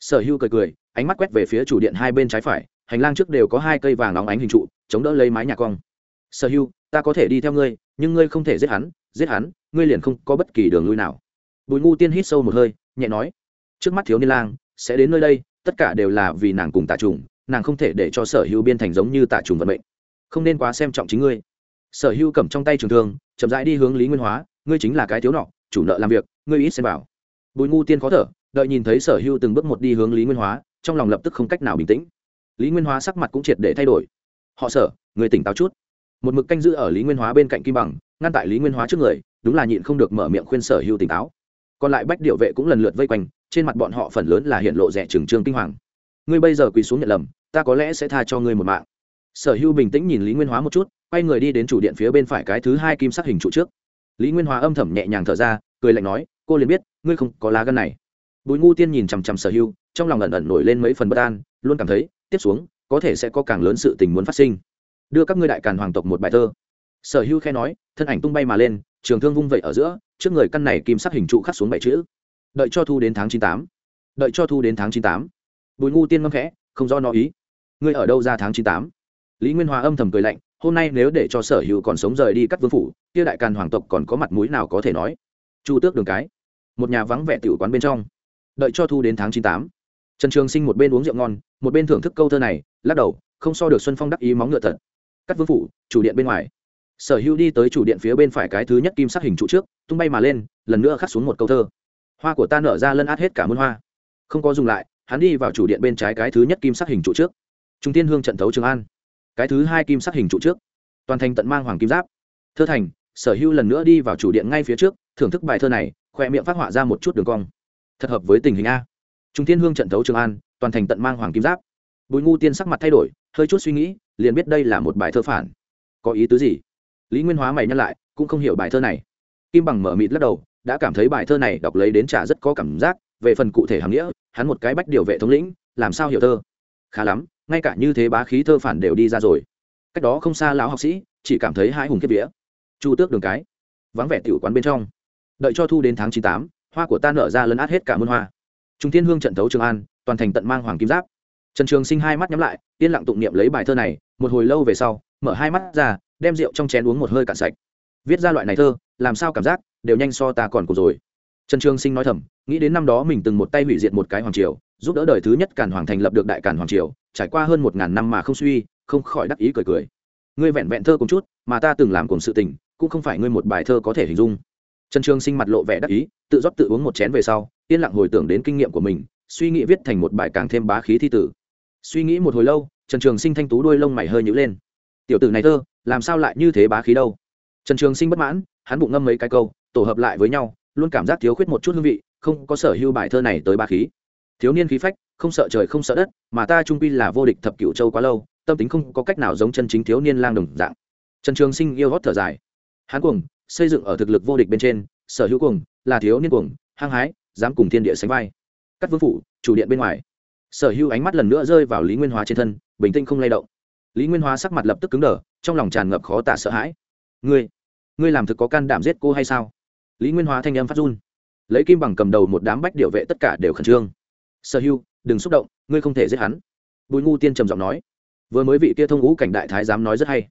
Sở hữu cười cười, ánh mắt quét về phía chủ điện hai bên trái phải, hành lang trước đều có hai cây vàng óng ánh hình trụ, chống đỡ lấy mái nhà cong. Sở hưu, ta có thể đi theo ngươi, nhưng ngươi không thể giết hắn giết hắn, ngươi liền không có bất kỳ đường lui nào. Bùi ngu tiên hít sâu một hơi, nhẹ nói, trước mắt thiếu niên lang, sẽ đến nơi đây, tất cả đều là vì nàng cùng tà trùng, nàng không thể để cho sở hữu biên thành giống như tà trùng vận mệnh. Không nên quá xem trọng chính ngươi sở hữu cầm trong tay trường thương, chậm rãi đi hướng lý nguyên hóa, ngươi chính là cái thiếu nọ, chủ nợ làm việc, ngươi ít xem vào. Bùi ngu tiên khó thở, đợi nhìn thấy sở hữu từng bước một đi hướng lý nguyên hóa, trong lòng lập tức không cách nào bình tĩnh. Lý nguyên hóa sắc mặt cũng triệt để thay đổi. Họ sở, người tỉnh táo chút. Một mực canh giữ ở lý nguyên hóa bên cạnh kim bằng, ngăn tại lý nguyên hóa trước người, đúng là nhịn không được mở miệng khuyên sở hữu tỉnh táo. Còn lại bách điệu vệ cũng lần lượt vây quanh, trên mặt bọn họ phần lớn là hiện lộ rẻ trừng trương kinh hoàng. Ngươi bây giờ quỳ xuống nhận lầm, ta có lẽ sẽ tha cho ngươi một mạng sở hữu bình tĩnh nhìn lý nguyên hóa một chút, quay người đi đến chủ điện phía bên phải cái thứ hai kim sắc hình trụ trước. Lý nguyên hóa âm thầm nhẹ nhàng thở ra, cười lạnh nói, cô liền biết, ngươi không có lá gân này. Bùi ngu tiên nhìn chằm chằm sở hữu, trong lòng ẩn ẩn nổi lên mấy phần bất an, luôn cảm thấy, tiếp xuống, có thể sẽ có càng lớn sự tình muốn phát sinh. Đưa các ngươi đại càn hoàng tộc một bài thơ. Sở hữu khe nói, thân ảnh tung bay mà lên, trường thương vung vẩy ở giữa, trước người căn này kim sắc hình trụ khắc xuống bảy chữ. Đợi cho thu đến tháng chín tám. Đợi cho thu đến tháng chín tám. Bùi ngu tiên ngâm khẽ, không do nó ý. Ngươi ở đâu ra tháng chín tám? Lý nguyên hòa âm thầm cười lạnh, hôm nay nếu để cho sở hữu còn sống rời đi cắt vương phủ, kia đại càn hoàng tộc còn có mặt mũi nào có thể nói? Chu tước đường cái, một nhà vắng vẻ tiểu quán bên trong. Đợi cho thu đến tháng chín tám, trần trường sinh một bên uống rượu ngon, một bên thưởng thức câu thơ này, lắc đầu, không so được xuân phong đắc ý móng ngựa thật. Cắt vương phủ, chủ điện bên ngoài. Sở hữu đi tới chủ điện phía bên phải cái thứ nhất kim sắc hình trụ trước, tung bay mà lên, lần nữa khắc xuống một câu thơ. Hoa của ta nở ra lân át hết cả muôn hoa. Không có dùng lại, hắn đi vào chủ điện bên trái cái thứ nhất kim sắc hình trụ trước. Trung tiên hương trận thấu trường an cái thứ hai kim sắc hình trụ trước. Toàn thành tận mang hoàng kim giáp. Thơ thành, sở hữu lần nữa đi vào chủ điện ngay phía trước, thưởng thức bài thơ này, khoe miệng phát họa ra một chút đường cong. Thật hợp với tình hình a. Trung thiên hương trận thấu trường an, toàn thành tận mang hoàng kim giáp. Bùi ngu tiên sắc mặt thay đổi, hơi chút suy nghĩ, liền biết đây là một bài thơ phản. Có ý tứ gì? Lý nguyên hóa mày nhắc lại, cũng không hiểu bài thơ này. Kim bằng mở mịt lắc đầu, đã cảm thấy bài thơ này đọc lấy đến trả rất có cảm giác, về phần cụ thể hàm nghĩa, hắn một cái bách điều vệ thống lĩnh, làm sao hiểu thơ? Khá lắm ngay cả như thế bá khí thơ phản đều đi ra rồi. Cách đó không xa lão học sĩ, chỉ cảm thấy hai hùng kiếp vía. Chu tước đường cái, vắng vẻ tiểu quán bên trong. Đợi cho thu đến tháng chín tám, hoa của ta nở ra lấn át hết cả muôn hoa. Trung thiên hương trận thấu trường an, toàn thành tận mang hoàng kim giáp. Trần trường sinh hai mắt nhắm lại, yên lặng tụng niệm lấy bài thơ này, một hồi lâu về sau, mở hai mắt ra, đem rượu trong chén uống một hơi cạn sạch. Viết ra loại này thơ, làm sao cảm giác đều nhanh so ta còn cùng rồi trần trường sinh nói thầm, nghĩ đến năm đó mình từng một tay hủy diệt một cái hoàng triều, giúp đỡ đời thứ nhất càn hoàng thành lập được đại càn hoàng triều, trải qua hơn một ngàn năm mà không suy, không khỏi đắc ý cười cười. Ngươi vẹn vẹn thơ cùng chút, mà ta từng làm cùng sự tình, cũng không phải ngươi một bài thơ có thể hình dung. Trần trường sinh mặt lộ vẻ đắc ý, tự rót tự uống một chén về sau, yên lặng hồi tưởng đến kinh nghiệm của mình, suy nghĩ viết thành một bài càng thêm bá khí thi tử. Suy nghĩ một hồi lâu, trần trường sinh thanh tú đuôi lông mày hơi nhữ lên. Tiểu tử này thơ, làm sao lại như thế bá khí đâu? Trần trường sinh bất mãn, hắn bụng ngâm mấy cái câu, tổ hợp lại với nhau luôn cảm giác thiếu khuyết một chút hương vị, không có sở hữu bài thơ này tới ba khí. Thiếu niên khí phách, không sợ trời không sợ đất, mà ta trung quy là vô địch thập cựu châu quá lâu, tâm tính không có cách nào giống chân chính thiếu niên lang đồng dạng. Trần trường sinh yêu hót thở dài. Hắn cuồng, xây dựng ở thực lực vô địch bên trên, sở hữu cuồng, là thiếu niên cuồng, hăng hái, dám cùng thiên địa sánh vai. Cắt vương phủ, chủ điện bên ngoài. Sở hữu ánh mắt lần nữa rơi vào lý nguyên hóa trên thân, bình tĩnh không lay động. Lý nguyên hóa sắc mặt lập tức cứng đờ, trong lòng tràn ngập khó tả sợ hãi. Ngươi ngươi làm thực có can đảm giết cô hay sao? Lý nguyên hóa thanh âm phát run. Lấy kim bằng cầm đầu một đám bách điệu vệ tất cả đều khẩn trương. Sở hưu, đừng xúc động, ngươi không thể giết hắn. Bùi ngu tiên trầm giọng nói. Vừa mới vị kia thông ngũ cảnh đại thái dám nói rất hay.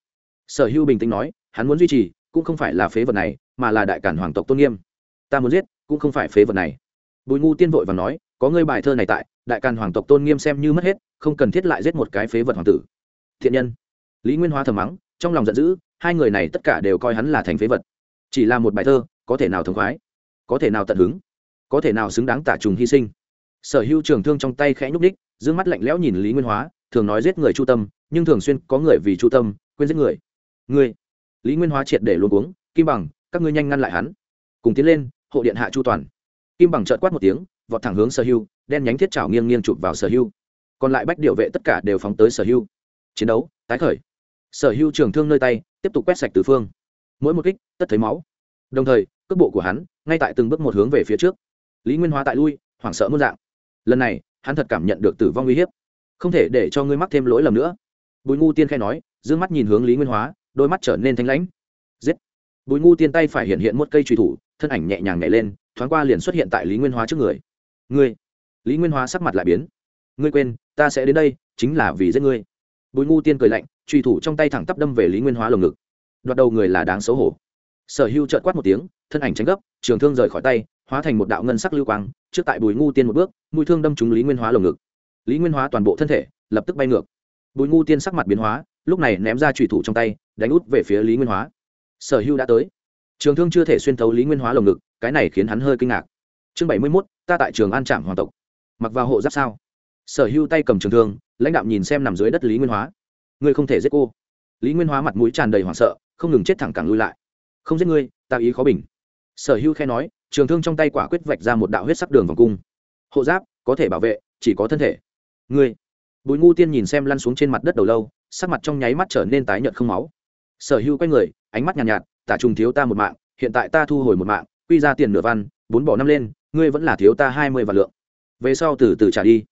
Sở hưu bình tĩnh nói, hắn muốn duy trì, cũng không phải là phế vật này, mà là đại cản hoàng tộc tôn nghiêm. Ta muốn giết, cũng không phải phế vật này. Bùi ngu tiên vội và nói, có ngươi bài thơ này tại, đại càn hoàng tộc tôn nghiêm xem như mất hết, không cần thiết lại giết một cái phế vật hoàng tử. Thiện nhân. Lý nguyên hóa thầm mắng, trong lòng giận dữ, hai người này tất cả đều coi hắn là thành phế vật. Chỉ là một bài thơ có thể nào thống khoái, có thể nào tận hứng, có thể nào xứng đáng tả trùng hy sinh. Sở hữu trường thương trong tay khẽ nhúc ních d ư ơ n g mắt lạnh lẽo nhìn lý nguyên hóa, thường nói giết người chu tâm, nhưng thường xuyên có người vì chu tâm, quên giết người. Ngươi, lý nguyên hóa triệt để luôn uống kim bằng, các ngươi nhanh ngăn lại hắn. Cùng tiến lên, hộ điện hạ chu toàn. Kim bằng trợt quát một tiếng, vọt thẳng hướng sở hưu đen nhánh thiết trào nghiêng nghiêng chụp vào sở hưu còn lại bách điệu vệ tất cả đều phóng tới sở hưu chiến đấu, tái khởi. Sở hưu trường thương nơi tay, tiếp tục quét sạch từ phương. Mỗi một kích, tất thấy máu. Đồng thời cước bộ của hắn, ngay tại từng bước một hướng về phía trước. Lý nguyên hóa tại lui, hoảng sợ muôn dạng. Lần này, hắn thật cảm nhận được tử vong uy hiếp. Không thể để cho ngươi mắc thêm lỗi lầm nữa. Bùi ngu tiên khai nói d ư ơ n g mắt nhìn hướng lý nguyên hóa, đôi mắt trở nên thanh lãnh. Giết! Bùi ngu tiên tay phải hiện hiện một cây trùy thủ, thân ảnh nhẹ nhàng nhảy lên, thoáng qua liền xuất hiện tại lý nguyên hóa trước người. Ngươi! Lý nguyên hóa sắc mặt lại biến. Ngươi quên, ta sẽ đến đây, chính là vì giết ngươi. Bùi ngu tiên cười lạnh trùy thủ trong tay thẳng tắp đâm về lý nguyên hóa lồng ngực. Đoạt đầu người là đáng xấu hổ sở hưu trợt quát một tiếng, thân ảnh tránh gấp, trường thương rời khỏi tay, hóa thành một đạo ngân sắc lưu quang, trước tại bùi ngu tiên một bước, mũi thương đâm trúng lý nguyên hóa lồng ngực. Lý nguyên hóa toàn bộ thân thể, lập tức bay ngược. Bùi ngu tiên sắc mặt biến hóa, lúc này ném ra trùy thủ trong tay, đánh út về phía lý nguyên hóa. Sở hưu đã tới. Trường thương chưa thể xuyên thấu lý nguyên hóa lồng ngực, cái này khiến hắn hơi kinh ngạc. Chương bảy mươi mốt, ta tại trường an trạm hoàng tộc. Mặc vào hộ giáp sao? Sở hưu tay cầm trường thương, lãnh đạo nhìn xem nằm dưới đất lý nguyên hóa. Ngươi không thể giết cô. Lý nguyên hóa mặt mũi tràn đầy hoảng sợ, không ngừng chết thẳng cẳng lui lại không giết ngươi ta ý khó bình. Sở hưu khe nói trường thương trong tay quả quyết vạch ra một đạo huyết sắc đường vòng cung. Hộ giáp có thể bảo vệ chỉ có thân thể. Ngươi. Bùi ngu tiên nhìn xem lăn xuống trên mặt đất đầu lâu sắc mặt trong nháy mắt trở nên tái nhợt không máu. Sở hưu quay người ánh mắt nhàn nhạt, nhạt tả trùng thiếu ta một mạng hiện tại ta thu hồi một mạng quy ra tiền nửa văn bốn bỏ năm lên ngươi vẫn là thiếu ta hai mươi vạn lượng. Về sau từ từ trả đi.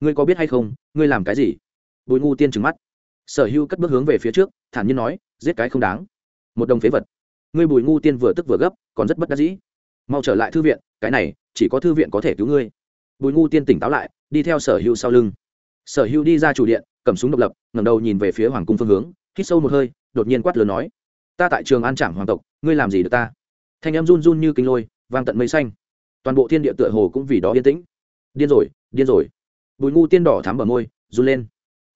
Ngươi có biết hay không ngươi làm cái gì? Bùi ngu tiên trừng mắt. Sở hưu cất bước hướng về phía trước thản nhiên nói giết cái không đáng. Một đồng phế vật ngươi bùi ngu tiên vừa tức vừa gấp, còn rất bất đắc dĩ. Mau trở lại thư viện, cái này, chỉ có thư viện có thể cứu ngươi. Bùi ngu tiên tỉnh táo lại, đi theo sở hưu sau lưng. Sở hưu đi ra chủ điện, cầm súng độc lập, ngẩng đầu nhìn về phía hoàng cung phương hướng, hít sâu một hơi, đột nhiên quát lớn nói, ta tại trường an trảng hoàng tộc, ngươi làm gì được ta? Thanh em run run như kinh lôi, vang tận mây xanh. Toàn bộ thiên địa tựa hồ cũng vì đó yên tĩnh. Điên rồi điên rồi. Bùi ngu tiên đỏ thắm bờ môi, run lên.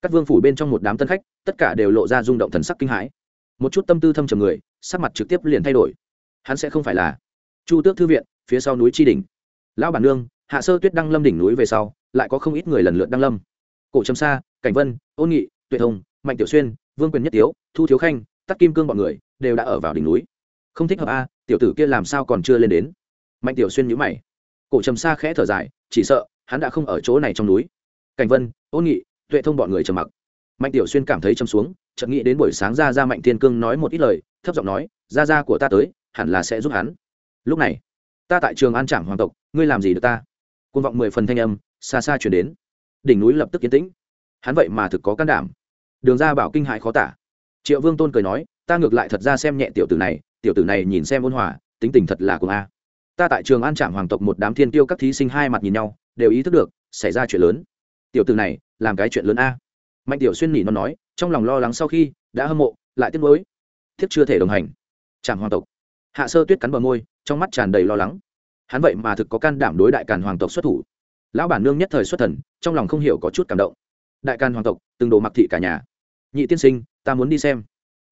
Các vương phủ bên trong một đám tân khách, tất cả đều lộ ra rung động thần sắc kinh hãi một chút tâm tư thâm trầm người, sắc mặt trực tiếp liền thay đổi. Hắn sẽ không phải là chu tước thư viện, phía sau núi tri đình lão bản nương, hạ sơ tuyết đăng lâm đỉnh núi về sau, lại có không ít người lần lượt đăng lâm. Cổ trầm sa, cảnh vân, ôn nghị, tuệ thông, mạnh tiểu xuyên, vương quyền nhất tiếu, thu thiếu khanh tắc kim cương b ọ n người đều đã ở vào đỉnh núi. Không thích hợp a, tiểu tử kia làm sao còn chưa lên đến? Mạnh tiểu xuyên nhữ mày. Cổ trầm sa khẽ thở dài, chỉ sợ hắn đã không ở chỗ này trong núi. Cảnh vân, ôn nghị, tuệ thông bọn người trầm mặc. Mạnh tiểu xuyên cảm thấy châm xuống chợt nghĩ đến buổi sáng ra ra mạnh thiên cương nói một ít lời, thấp giọng nói ra ra của ta tới, hẳn là sẽ giúp hắn. Lúc này, ta tại trường an trảng hoàng tộc, ngươi làm gì được ta? Côn vọng mười phần thanh âm, xa xa chuyển đến. Đỉnh núi lập tức yên tĩnh. Hắn vậy mà thực có can đảm. Đường ra bảo kinh hại khó tả. Triệu vương tôn cười nói, ta ngược lại thật ra xem nhẹ tiểu tử này, tiểu tử này nhìn xem ôn hòa, tính tình thật là cùng a. Ta tại trường an trảng hoàng tộc một đám thiên tiêu các thí sinh hai mặt nhìn nhau, đều ý thức được, xảy ra chuyện lớn. Tiểu tử này, làm cái chuyện lớn a. Mạnh tiểu xuyên nhỉ nó nói trong lòng lo lắng sau khi đã hâm mộ, lại tiếc nuối thiếp chưa thể đồng hành. Chàng hoàng tộc. Hạ sơ tuyết cắn bờ môi, trong mắt tràn đầy lo lắng. Hắn vậy mà thực có can đảm đối đại càn hoàng tộc xuất thủ. Lão bản nương nhất thời xuất thần, trong lòng không hiểu có chút cảm động. Đại càn hoàng tộc, từng đồ mặc thị cả nhà. Nhị tiên sinh, ta muốn đi xem.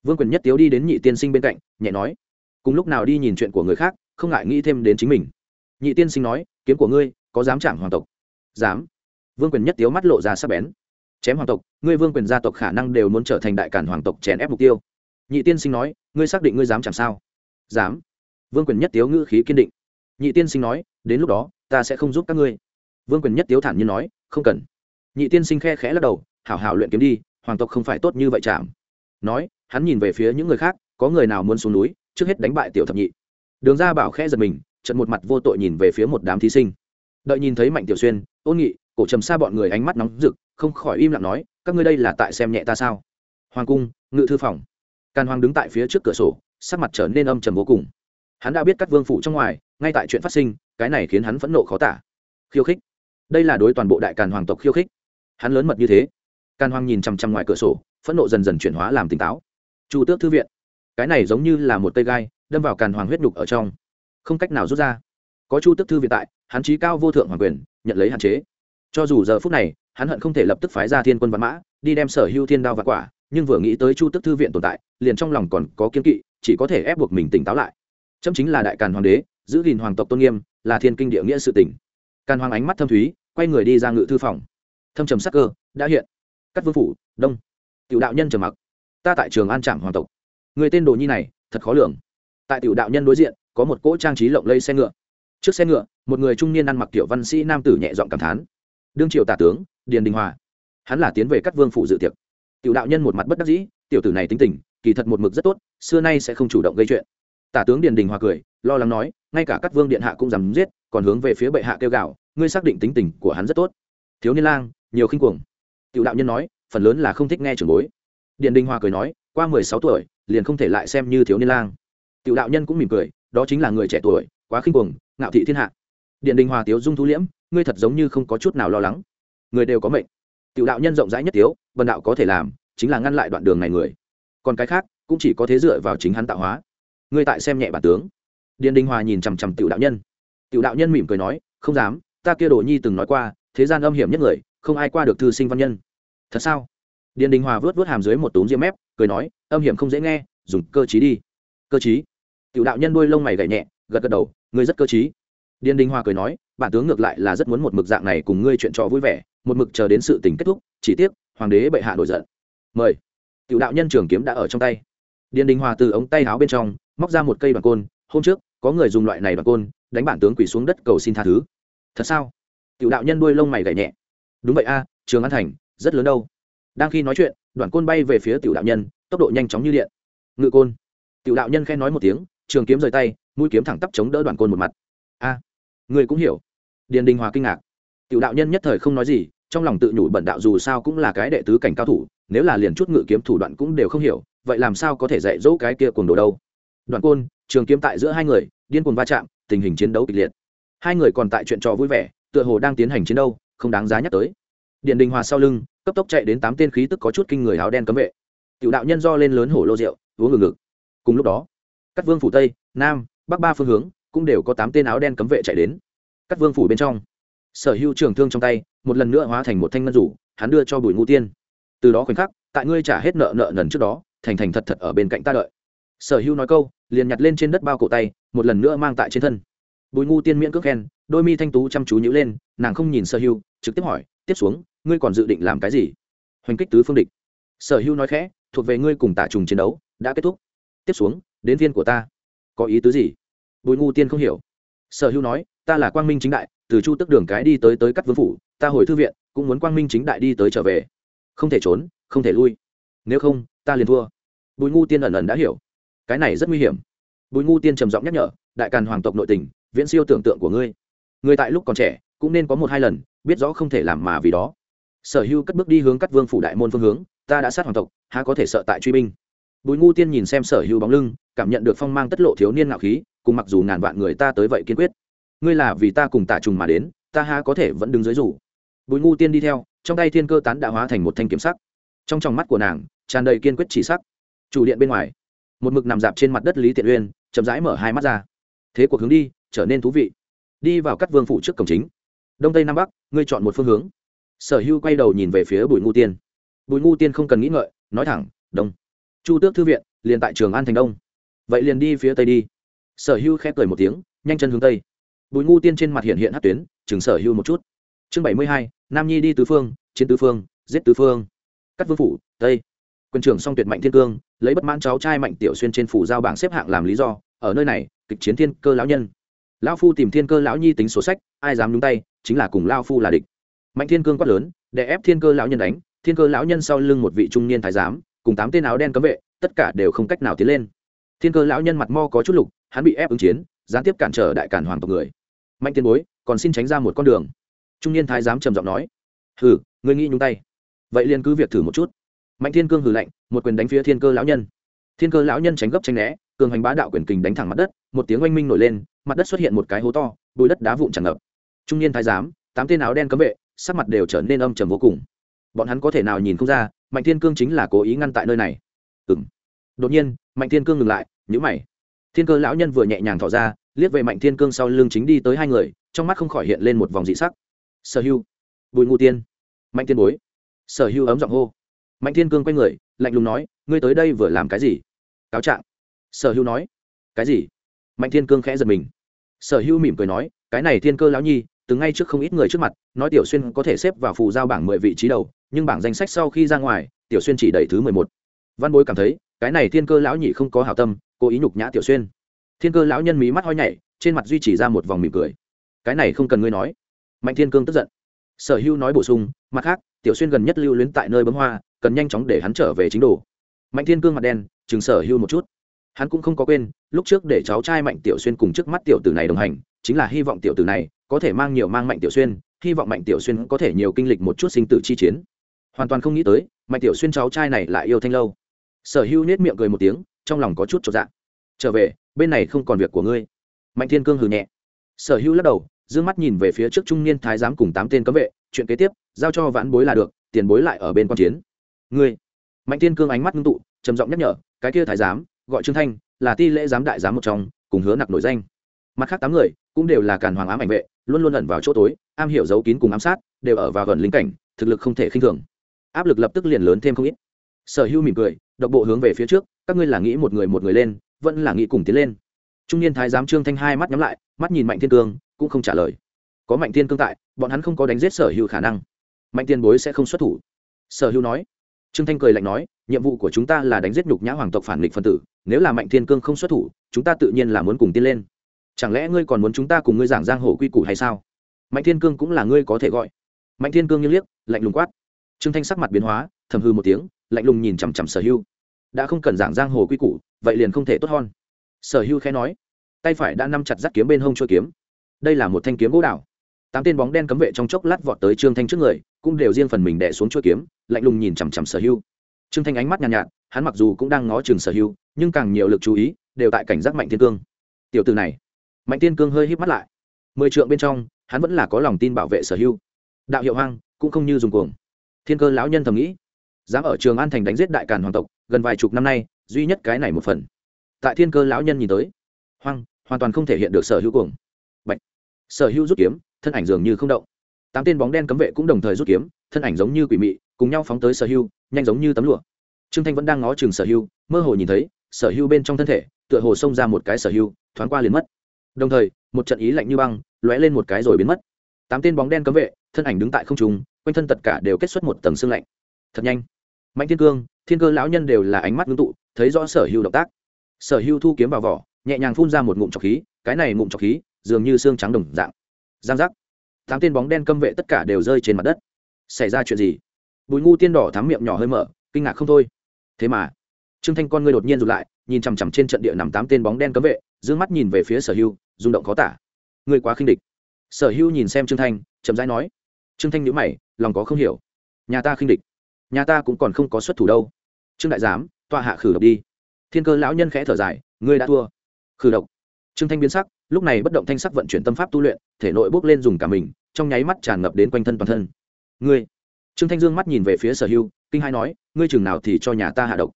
Vương quyền nhất tiếu đi đến nhị tiên sinh bên cạnh, nhẹ nói. Cùng lúc nào đi nhìn chuyện của người khác, không ngại nghĩ thêm đến chính mình. Nhị tiên sinh nói, kiếm của ngươi, có dám chạm hoàng tộc? Dám. Vương quyền nhất tiếu mắt lộ ra sắc bén chém hoàng tộc, ngươi vương quyền gia tộc khả năng đều muốn trở thành đại cản hoàng tộc chèn ép mục tiêu. Nhị tiên sinh nói, ngươi xác định ngươi dám chẳng sao? Dám. Vương quyền nhất tiếu ngữ khí kiên định. Nhị tiên sinh nói, đến lúc đó, ta sẽ không giúp các ngươi. Vương quyền nhất tiếu thản nhiên nói, không cần. Nhị tiên sinh khe khẽ lắc đầu, hảo hảo luyện kiếm đi, hoàng tộc không phải tốt như vậy chạm. Nói, hắn nhìn về phía những người khác, có người nào muốn xuống núi, trước hết đánh bại tiểu thập nhị. Đường ra bảo khẽ giật mình, trận một mặt vô tội nhìn về phía một đám thí sinh. Đợi nhìn thấy mạnh tiểu xuyên, ôn nghị, cổ trầm xa bọn người ánh mắt nóng rực không khỏi im lặng nói, các ngươi đây là tại xem nhẹ ta sao? Hoàng cung, ngự thư phòng. Càn hoàng đứng tại phía trước cửa sổ, sắc mặt trở nên âm trầm vô cùng. Hắn đã biết các vương phụ trong ngoài, ngay tại chuyện phát sinh, cái này khiến hắn phẫn nộ khó tả. Khiêu khích. Đây là đối toàn bộ đại càn hoàng tộc khiêu khích. Hắn lớn mật như thế. Càn hoàng nhìn chằm chằm ngoài cửa sổ, phẫn nộ dần dần chuyển hóa làm tỉnh táo. Chu tước thư viện. Cái này giống như là một tay gai, đâm vào càn hoàng huyết nhục ở trong. Không cách nào rút ra. Có chu tước thư viện tại, hắn trí cao vô thượng hoàng quyền, nhận lấy hạn chế. Cho dù giờ phút này hắn hận không thể lập tức phái ra thiên quân văn mã, đi đem sở hưu thiên đao và quả, nhưng vừa nghĩ tới chu tức thư viện tồn tại, liền trong lòng còn có kiên kỵ, chỉ có thể ép buộc mình tỉnh táo lại. Chấm chính là đại càn hoàng đế, giữ gìn hoàng tộc tôn nghiêm, là thiên kinh địa nghĩa sự tỉnh. Càn hoàng ánh mắt thâm thúy, quay người đi ra ngự thư phòng. Thâm trầm sắc cơ, đã hiện. Cắt vương phủ, đông. Tiểu đạo nhân trầm mặc. Ta tại trường an trạng hoàng tộc. Người tên đồ nhi này, thật khó lường. Tại tiểu đạo nhân đối diện, có một cỗ trang trí lộng lây xe ngựa. Trước xe ngựa, một người trung niên ăn mặc tiểu văn sĩ nam tử nhẹ giọng cảm thán. Đương triều tả tướng điền đình hòa. Hắn là tiến về các vương phủ dự tiệc. Tiểu đạo nhân một mặt bất đắc dĩ, tiểu tử này tính tình, kỳ thật một mực rất tốt, xưa nay sẽ không chủ động gây chuyện. Tả tướng điền đình hòa cười, lo lắng nói, ngay cả các vương điện hạ cũng dám giết, còn hướng về phía bệ hạ kêu gạo ngươi xác định tính tình của hắn rất tốt. Thiếu niên lang, nhiều khinh cuồng. Tiểu đạo nhân nói, phần lớn là không thích nghe trưởng bối. Điền đình hòa cười nói, qua mười sáu tuổi, liền không thể lại xem như thiếu niên lang. Tiểu đạo nhân cũng mỉm cười, đó chính là người trẻ tuổi, quá khinh cuồng, ngạo thị thiên hạ. Điện đình hòa tiếu dung thu liễm, ngươi thật giống như không có chút nào lo lắng người đều có mệnh. Tiểu đạo nhân rộng rãi nhất tiếu vần đạo có thể làm, chính là ngăn lại đoạn đường này người. Còn cái khác, cũng chỉ có thế dựa vào chính hắn tạo hóa. Ngươi tại xem nhẹ bản tướng. Điền đình hòa nhìn chằm chằm tiểu đạo nhân. Tiểu đạo nhân mỉm cười nói, không dám, ta kia đồ nhi từng nói qua, thế gian âm hiểm nhất người, không ai qua được thư sinh văn nhân. Thật sao? Điền đình hòa vớt vớt hàm dưới một túm diêm mép, cười nói, âm hiểm không dễ nghe, dùng cơ chí đi. Cơ chí tiểu đạo nhân đuôi lông mày gảy nhẹ, gật gật đầu, ngươi rất cơ chí điền đình hòa cười nói bản tướng ngược lại là rất muốn một mực dạng này cùng ngươi chuyện trò vui vẻ, một mực chờ đến sự tình kết thúc, chỉ tiếc, hoàng đế bệ hạ nổi giận. Mời. Tiểu đạo nhân trường kiếm đã ở trong tay. Điền đình hòa từ ống tay áo bên trong, móc ra một cây bằng côn, hôm trước, có người dùng loại này bằng côn, đánh bản tướng quỳ xuống đất cầu xin tha thứ. Thật sao? Tiểu đạo nhân đuôi lông mày gảy nhẹ. Đúng vậy a, trường an thành, rất lớn đâu. Đang khi nói chuyện, đoạn côn bay về phía tiểu đạo nhân, tốc độ nhanh chóng như điện. Ngự côn. Tiểu đạo nhân khen nói một tiếng, trường kiếm rời tay, mũi kiếm thẳng tắp chống đỡ đoạn côn một mặt người cũng hiểu. Điền đình hòa kinh ngạc. Tiểu đạo nhân nhất thời không nói gì, trong lòng tự nhủ bẩn đạo dù sao cũng là cái đệ tứ cảnh cao thủ, nếu là liền chút ngự kiếm thủ đoạn cũng đều không hiểu, vậy làm sao có thể dạy dỗ cái kia cuồng đồ đâu? Đoạn côn, trường kiếm tại giữa hai người, điên cuồng va chạm, tình hình chiến đấu kịch liệt. Hai người còn tại chuyện trò vui vẻ, tựa hồ đang tiến hành chiến đấu, không đáng giá nhắc tới. Điện đình hòa sau lưng, cấp tốc chạy đến tám tên khí tức có chút kinh người áo đen cấm vệ. Tiểu đạo nhân do lên lớn hổ lô rượu, uống ngừng ngực. Cùng lúc đó, các vương phủ tây, nam, bắc ba phương hướng cũng đều có tám tên áo đen cấm vệ chạy đến. Cắt vương phủ bên trong, sở hữu trường thương trong tay, một lần nữa hóa thành một thanh ngân rủ, hắn đưa cho bùi ngũ tiên. Từ đó khoảnh khắc, tại ngươi trả hết nợ nợ nần trước đó, thành thành thật thật ở bên cạnh ta đợi. Sở hữu nói câu, liền nhặt lên trên đất bao cổ tay, một lần nữa mang tại trên thân. Bùi ngu tiên miễn cước khen, đôi mi thanh tú chăm chú nhữ lên, nàng không nhìn sở hữu, trực tiếp hỏi, tiếp xuống, ngươi còn dự định làm cái gì? Hoành kích tứ phương địch. Sở hữu nói khẽ, thuộc về ngươi cùng tả trùng chiến đấu, đã kết thúc. Tiếp xuống, đến viên của ta. Có ý tứ gì? Bùi ngu tiên không hiểu. Sở hữu nói, ta là quang minh chính đại, từ chu tức đường cái đi tới tới cắt vương phủ, ta hồi thư viện, cũng muốn quang minh chính đại đi tới trở về. Không thể trốn, không thể lui. Nếu không, ta liền thua. Bùi ngu tiên ẩn ẩn đã hiểu. Cái này rất nguy hiểm. Bùi ngu tiên trầm giọng nhắc nhở, đại càn hoàng tộc nội tình, viễn siêu tưởng tượng của ngươi. Người tại lúc còn trẻ, cũng nên có một hai lần, biết rõ không thể làm mà vì đó. Sở hưu cất bước đi hướng cắt vương phủ đại môn phương hướng, ta đã sát hoàng tộc, há có thể sợ tại truy binh? Bùi ngu tiên nhìn xem sở hưu bóng lưng, cảm nhận được phong mang tất lộ thiếu niên ngạo khí cùng mặc dù ngàn vạn người ta tới vậy kiên quyết. Ngươi là vì ta cùng tả trùng mà đến, ta ha có thể vẫn đứng dưới rủ bùi ngu tiên đi theo, trong tay thiên cơ tán đã hóa thành một thanh kiếm sắc. Trong tròng mắt của nàng, tràn đầy kiên quyết chỉ sắc. Chủ điện bên ngoài, một mực nằm dạp trên mặt đất lý tiện uyên, chậm rãi mở hai mắt ra. Thế cuộc hướng đi, trở nên thú vị. Đi vào các vương phủ trước cổng chính. Đông tây nam bắc, ngươi chọn một phương hướng. Sở hưu quay đầu nhìn về phía bùi ngu tiên. Bùi ngu tiên không cần nghĩ ngợi, nói thẳng, đông. Chu tước thư viện, liền tại trường an thành đông. Vậy liền đi phía tây đi sở hưu khép cười một tiếng, nhanh chân hướng tây. Bùi ngu tiên trên mặt hiện hiện hát tuyến, chừng sở hưu một chút. Chương bảy mươi hai, nam nhi đi tứ phương, chiến tứ phương, giết tứ phương. Cắt vương phủ, tây. Quân trưởng song tuyệt mạnh thiên cương, lấy bất mãn cháu trai mạnh tiểu xuyên trên phủ giao bảng xếp hạng làm lý do, ở nơi này, kịch chiến thiên cơ lão nhân. Lão phu tìm thiên cơ lão nhi tính sổ sách, ai dám nhúng tay, chính là cùng lao phu là địch. Mạnh thiên cương quát lớn, để ép thiên cơ lão nhân đánh, thiên cơ lão nhân sau lưng một vị trung niên thái giám, cùng tám tên áo đen cấm vệ, tất cả đều không cách nào tiến lên thiên cơ lão nhân mặt mo có chút lục, hắn bị ép ứng chiến, gián tiếp cản trở đại cản hoàng tộc người. Mạnh tiền bối, còn xin tránh ra một con đường. Trung niên thái giám trầm giọng nói. Hừ người nghĩ nhúng tay. Vậy liền cứ việc thử một chút. Mạnh thiên cương hừ lạnh, một quyền đánh phía thiên cơ lão nhân. Thiên cơ lão nhân tránh gấp tranh né, cường hành bá đạo quyền kình đánh thẳng mặt đất, một tiếng oanh minh nổi lên, mặt đất xuất hiện một cái hố to bùi đất đá vụn tràn ngập. Trung niên thái giám, tám tên áo đen cấm vệ, sắc mặt đều trở nên âm trầm vô cùng. Bọn hắn có thể nào nhìn không ra, mạnh thiên cương chính là cố ý ngăn tại nơi này. Ừ đột nhiên, mạnh thiên cương ngừng lại nhữ mày. Thiên cơ lão nhân vừa nhẹ nhàng thỏ ra, liếc về mạnh thiên cương sau lưng chính đi tới hai người, trong mắt không khỏi hiện lên một vòng dị sắc. Sở hưu, bùi ngu tiên, mạnh tiên bối. Sở hưu ấm giọng hô. Mạnh thiên cương quay người, lạnh lùng nói, ngươi tới đây vừa làm cái gì? Cáo trạng. Sở hưu nói. Cái gì? Mạnh thiên cương khẽ giật mình. Sở hưu mỉm cười nói, cái này thiên cơ lão nhi từ ngay trước không ít người trước mặt, nói tiểu xuyên có thể xếp vào phù giao bảng mười vị trí đầu, nhưng bảng danh sách sau khi ra ngoài, tiểu xuyên chỉ đẩy thứ mười một. Văn bối cảm thấy, cái này thiên cơ lão nhị không có hảo tâm cố ý nhục nhã tiểu xuyên. Thiên cơ lão nhân mí mắt hoi nhảy, trên mặt duy trì ra một vòng mỉm cười. Cái này không cần ngươi nói. Mạnh thiên cương tức giận. Sở hưu nói bổ sung, mặt khác, tiểu xuyên gần nhất lưu luyến tại nơi bấm hoa, cần nhanh chóng để hắn trở về chính đồ. Mạnh thiên cương mặt đen, chừng sở hưu một chút. Hắn cũng không có quên, lúc trước để cháu trai mạnh tiểu xuyên cùng trước mắt tiểu tử này đồng hành, chính là hy vọng tiểu tử này có thể mang nhiều mang mạnh tiểu xuyên, hy vọng mạnh tiểu xuyên có thể nhiều kinh lịch một chút sinh tử chi chiến. Hoàn toàn không nghĩ tới, mạnh tiểu xuyên cháu trai này lại yêu thanh lâu. Sở hưu nết miệng cười một tiếng trong lòng có chút cho dạ. Trở về, bên này không còn việc của ngươi. Mạnh thiên cương hừ nhẹ. Sở hưu lắc đầu d ư ơ n g mắt nhìn về phía trước trung niên thái giám cùng tám tên cấm vệ, chuyện kế tiếp, giao cho vãn bối là được, tiền bối lại ở bên q chiến. Ngươi. Mạnh thiên cương ánh mắt ngưng tụ, trầm giọng nhắc nhở, cái kia thái giám, gọi trương thanh, là ti lễ giám đại giám một trong, cùng hứa nặc nổi danh. Mặt khác tám người, cũng đều là càn hoàng ám ảnh vệ, luôn luôn ẩn vào chỗ tối, am hiểu giấu kín cùng ám sát, đều ở vào gần lính cảnh, thực lực không thể khinh thường. Áp lực lập tức liền lớn thêm không ít. Sở hữu mỉm cười, độc bộ hướng về phía trước các ngươi là nghĩ một người một người lên, vẫn là nghĩ cùng tiến lên. Trung niên thái giám trương thanh hai mắt nhắm lại, mắt nhìn mạnh thiên cương, cũng không trả lời. Có mạnh thiên cương tại, bọn hắn không có đánh giết sở hữu khả năng. Mạnh tiên bối sẽ không xuất thủ. Sở hữu nói. Trương thanh cười lạnh nói, nhiệm vụ của chúng ta là đánh giết nhục nhã hoàng tộc phản nghịch phân tử, nếu là mạnh thiên cương không xuất thủ, chúng ta tự nhiên là muốn cùng tiến lên. Chẳng lẽ ngươi còn muốn chúng ta cùng ngươi giảng giang hồ quy củ hay sao? Mạnh thiên cương cũng là ngươi có thể gọi. Mạnh thiên cương như liếc, lạnh lùng quát. Trương thanh sắc mặt biến hóa, thầm hư một tiếng, lạnh lùng nhìn chằm chằm sở hưu đã không cần giảng giang hồ quy củ vậy liền không thể tốt hơn. Sở hưu khẽ nói tay phải đã nắm chặt rắt kiếm bên hông trôi kiếm. Đây là một thanh kiếm gỗ đào. Tám tên bóng đen cấm vệ trong chốc lát vọt tới trương thanh trước người cũng đều riêng phần mình đẻ xuống chuỗi kiếm lạnh lùng nhìn chằm chằm sở hưu. Trương thanh ánh mắt nhàn nhạt, nhạt hắn mặc dù cũng đang ngó chừng sở hưu nhưng càng nhiều lực chú ý đều tại cảnh giác mạnh thiên cương. Tiểu từ này mạnh thiên cương hơi híp mắt lại. Mười trượng bên trong hắn vẫn là có lòng tin bảo vệ sở hưu. Đạo hiệu hoang cũng không như dùng cuồng. Thiên cơ lão nhân thầm nghĩ dám ở trường an thành đánh giết đại càn hoàng tộc gần vài chục năm nay, duy nhất cái này một phần. Tại thiên cơ lão nhân nhìn tới, hoang, hoàn toàn không thể hiện được sở hữu cuồng. Bạch. sở hữu rút kiếm, thân ảnh dường như không động. Tám tên bóng đen cấm vệ cũng đồng thời rút kiếm, thân ảnh giống như quỷ mị, cùng nhau phóng tới sở hưu nhanh giống như tấm lụa. Trương thanh vẫn đang ngó chừng sở hưu mơ hồ nhìn thấy, sở hưu bên trong thân thể, tựa hồ xông ra một cái sở hưu thoáng qua liền mất. Đồng thời, một trận ý lạnh như băng, lóe lên một cái rồi biến mất. Tám tên bóng đen cấm vệ, thân ảnh đứng tại không trung, quanh thân tất cả đều kết xuất một tầng xương lạnh. Thật nhanh. Mạnh thiên cương thiên cơ lão nhân đều là ánh mắt ngưng tụ, thấy rõ sở hưu động tác. Sở hưu thu kiếm vào vỏ, nhẹ nhàng phun ra một ngụm trọc khí, cái này ngụm trọc khí, dường như xương trắng đồng dạng. Giang giác. Tám tên bóng đen câm vệ tất cả đều rơi trên mặt đất. Xảy ra chuyện gì? Bùi ngu tiên đỏ thám miệng nhỏ hơi mở, kinh ngạc không thôi. Thế mà, trương thanh con ngươi đột nhiên rụt lại, nhìn chằm chằm trên trận địa nằm tám tên bóng đen cấm vệ d ư ơ n g mắt nhìn về phía sở hưu rung động khó tả. Ngươi quá khinh địch. Sở hưu nhìn xem trương thanh, chậm rãi nói. Trương thanh nhữ mày, lòng có không hiểu. Nhà ta khinh địch nhà ta cũng còn không có xuất thủ đâu. Trương đại giám, tọa hạ khử độc đi. Thiên cơ lão nhân khẽ thở dài, ngươi đã thua. Khử độc. Trương thanh biến sắc, lúc này bất động thanh sắc vận chuyển tâm pháp tu luyện, thể nội bốc lên dùng cả mình, trong nháy mắt tràn ngập đến quanh thân toàn thân. Ngươi. Trương thanh dương mắt nhìn về phía sở hưu, kinh hai nói, ngươi chừng nào thì cho nhà ta hạ độc.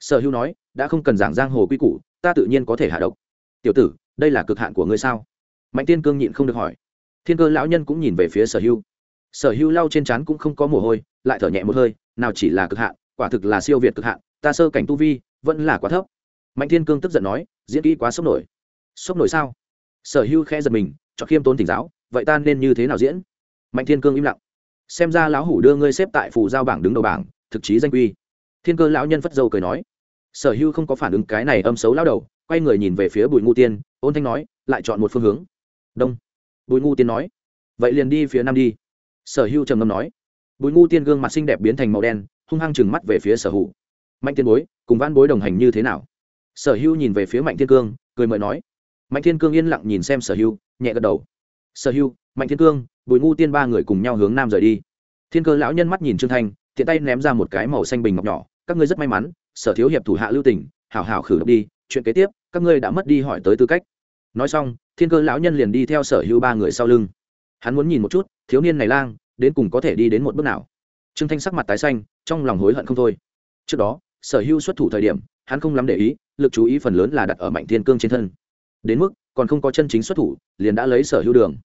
Sở hưu nói, đã không cần giảng giang hồ quy củ, ta tự nhiên có thể hạ độc. Tiểu tử, đây là cực hạn của ngươi sao? Mạnh tiên cương nhịn không được hỏi. Thiên cơ lão nhân cũng nhìn về phía sở hưu sở hưu lau trên trán cũng không có mồ hôi, lại thở nhẹ một hơi, nào chỉ là cực hạn, quả thực là siêu việt cực hạn, ta sơ cảnh tu vi vẫn là quá thấp. Mạnh thiên cương tức giận nói, diễn kỹ quá sốc nổi. Sốc nổi sao? Sở hưu khẽ giật mình, cho khiêm tốn tỉnh giáo, vậy ta nên như thế nào diễn? Mạnh thiên cương im lặng. Xem ra lão hủ đưa ngươi xếp tại phù giao bảng đứng đầu bảng, thực chí danh quy thiên cơ lão nhân phất dâu cười nói. Sở hưu không có phản ứng cái này âm xấu lao đầu, quay người nhìn về phía bùi ngu tiên, ôn thanh nói, lại chọn một phương hướng. Đông. Bùi ngu tiên nói, vậy liền đi phía nam đi sở hưu trầm ngâm nói, bùi ngu tiên gương mặt xinh đẹp biến thành màu đen, hung hăng chừng mắt về phía sở hữu. Mạnh tiên bối, cùng văn bối đồng hành như thế nào? Sở hưu nhìn về phía mạnh thiên cương, cười mời nói, mạnh thiên cương yên lặng nhìn xem sở hưu, nhẹ gật đầu. Sở hưu, mạnh thiên cương, bùi ngu tiên ba người cùng nhau hướng nam rời đi. Thiên cơ lão nhân mắt nhìn trương thanh thiện tay ném ra một cái màu xanh bình ngọc nhỏ, các ngươi rất may mắn, sở thiếu hiệp thủ hạ lưu tỉnh hảo hảo khử độc đi, chuyện kế tiếp, các ngươi đã mất đi hỏi tới tư cách. Nói xong, thiên cơ lão nhân liền đi theo sở hưu ba người sau lưng hắn muốn nhìn một chút, thiếu niên này lang, đến cùng có thể đi đến một bước nào. Trương thanh sắc mặt tái xanh, trong lòng hối hận không thôi. Trước đó, sở hưu xuất thủ thời điểm, hắn không lắm để ý, lực chú ý phần lớn là đặt ở mạnh thiên cương trên thân. Đến mức, còn không có chân chính xuất thủ, liền đã lấy sở hữu đường.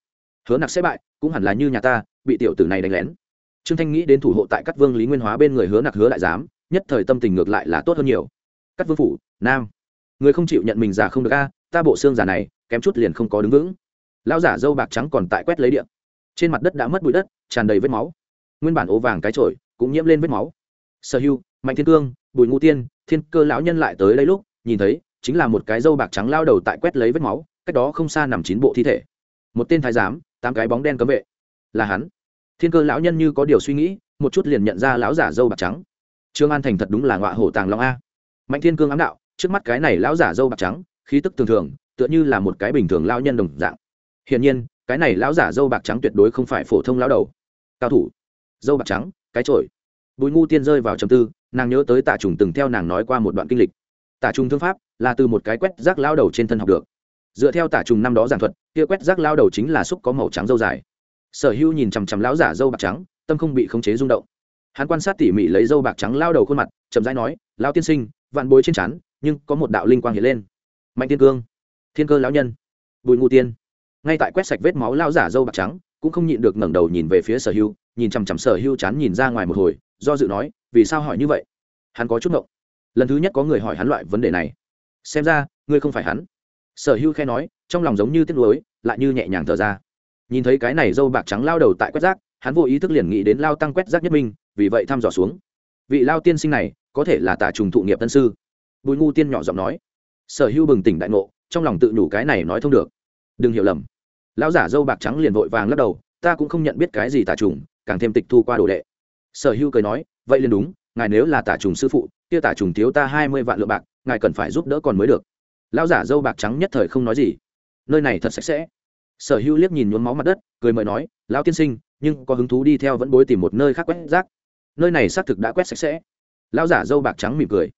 Hứa nặc sẽ bại, cũng hẳn là như nhà ta, bị tiểu tử này đánh lén. Trương thanh nghĩ đến thủ hộ tại các vương lý nguyên hóa bên người hứa nặc hứa đại giám, nhất thời tâm tình ngược lại là tốt hơn nhiều. Các vương phủ, nam. Người không chịu nhận mình già không được a, ta bộ xương già này, kém chút liền không có đứng vững lão giả dâu bạc trắng còn tại quét lấy điện trên mặt đất đã mất bụi đất, tràn đầy vết máu. Nguyên bản ố vàng cái trội cũng nhiễm lên vết máu. Sở hưu, mạnh thiên cương, bùi ngũ tiên, thiên cơ lão nhân lại tới đây lúc, nhìn thấy chính là một cái dâu bạc trắng lao đầu tại quét lấy vết máu, cách đó không xa nằm chín bộ thi thể. Một tên thái giám, tám cái bóng đen cấm vệ. Là hắn. Thiên cơ lão nhân như có điều suy nghĩ, một chút liền nhận ra lão giả dâu bạc trắng. Trương an thành thật đúng là ngọa hổ tàng long a. Mạnh thiên cương ám đạo, trước mắt cái này lão giả dâu bạc trắng, khí tức thường thường, tựa như là một cái bình thường lao nhân đồng dạng hiển nhiên, cái này lão giả dâu bạc trắng tuyệt đối không phải phổ thông lão đầu. Cao thủ. Dâu bạc trắng, cái trội bùi ngu tiên rơi vào trầm tư, nàng nhớ tới tạ trùng từng theo nàng nói qua một đoạn kinh lịch. Tả trùng thương pháp là từ một cái quét rác lao đầu trên thân học được. Dựa theo tả trùng năm đó giảng thuật, kia quét rác lao đầu chính là xúc có màu trắng dâu dài. Sở hữu nhìn chằm chằm lão giả dâu bạc trắng, tâm không bị khống chế rung động. Hắn quan sát tỉ mỉ lấy dâu bạc trắng lao đầu khuôn mặt, chậm rãi nói lao tiên sinh, vạn bối trên chắn nhưng có một đạo linh quang hiện lên. Mạnh tiên cương, thiên cơ lão nhân. Bùi ngu tiên ngay tại quét sạch vết máu lao giả dâu bạc trắng, cũng không nhịn được ngẩng đầu nhìn về phía sở hưu nhìn chằm chằm sở hưu chán nhìn ra ngoài một hồi, do dự nói, vì sao hỏi như vậy? Hắn có chút ngộng. Lần thứ nhất có người hỏi hắn loại vấn đề này. Xem ra, ngươi không phải hắn. Sở hưu khe nói, trong lòng giống như tiếc nuối, lại như nhẹ nhàng thở ra. Nhìn thấy cái này dâu bạc trắng lao đầu tại quét rác, hắn vô ý thức liền nghĩ đến lao tăng quét rác nhất minh vì vậy thăm dò xuống. Vị lao tiên sinh này, có thể là tả trùng thụ nghiệp tân sư. Bùi ngu tiên nhỏ giọng nói. Sở hưu bừng tỉnh đại ngộ, trong lòng tự nhủ cái này nói thông được. Đừng hiểu lầm lão giả dâu bạc trắng liền vội vàng lắc đầu, ta cũng không nhận biết cái gì tà trùng, càng thêm tịch thu qua đồ đệ. Sở hưu cười nói, vậy liền đúng, ngài nếu là tà trùng sư phụ, kia tà trùng thiếu ta hai mươi vạn lượng bạc, ngài cần phải giúp đỡ còn mới được. Lão giả dâu bạc trắng nhất thời không nói gì. Nơi này thật sạch sẽ. Sở hưu liếc nhìn nhuốm máu mặt đất, cười mời nói, lão tiên sinh, nhưng có hứng thú đi theo vẫn bối tìm một nơi khác quét rác. Nơi này xác thực đã quét sạch sẽ. Lão giả dâu bạc trắng mỉm cười.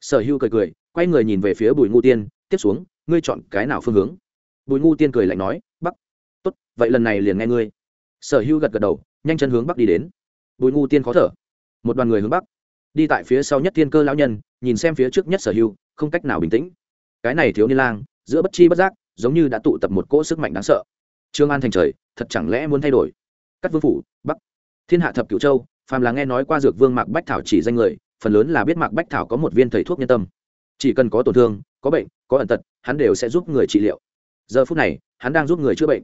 Sở hưu cười cười, quay người nhìn về phía bùi ngu tiên, tiếp xuống, ngươi chọn cái nào phương hướng? Bùi ngu tiên cười lạnh nói vậy lần này liền nghe ngươi. Sở hưu gật gật đầu, nhanh chân hướng bắc đi đến. Bùi ngu tiên khó thở. Một đoàn người hướng bắc. Đi tại phía sau nhất thiên cơ lão nhân, nhìn xem phía trước nhất sở hưu không cách nào bình tĩnh. Cái này thiếu niên lang, giữa bất chi bất giác, giống như đã tụ tập một cỗ sức mạnh đáng sợ. Trương an thành trời, thật chẳng lẽ muốn thay đổi? Cắt vương phủ, bắc. Thiên hạ thập cửu châu, phàm là nghe nói qua dược vương mạc bách thảo chỉ danh người, phần lớn là biết mạc bách thảo có một viên thầy thuốc nhân tâm. Chỉ cần có tổn thương, có bệnh, có ẩn tật, hắn đều sẽ giúp người trị liệu. Giờ phút này, hắn đang giúp người chữa bệnh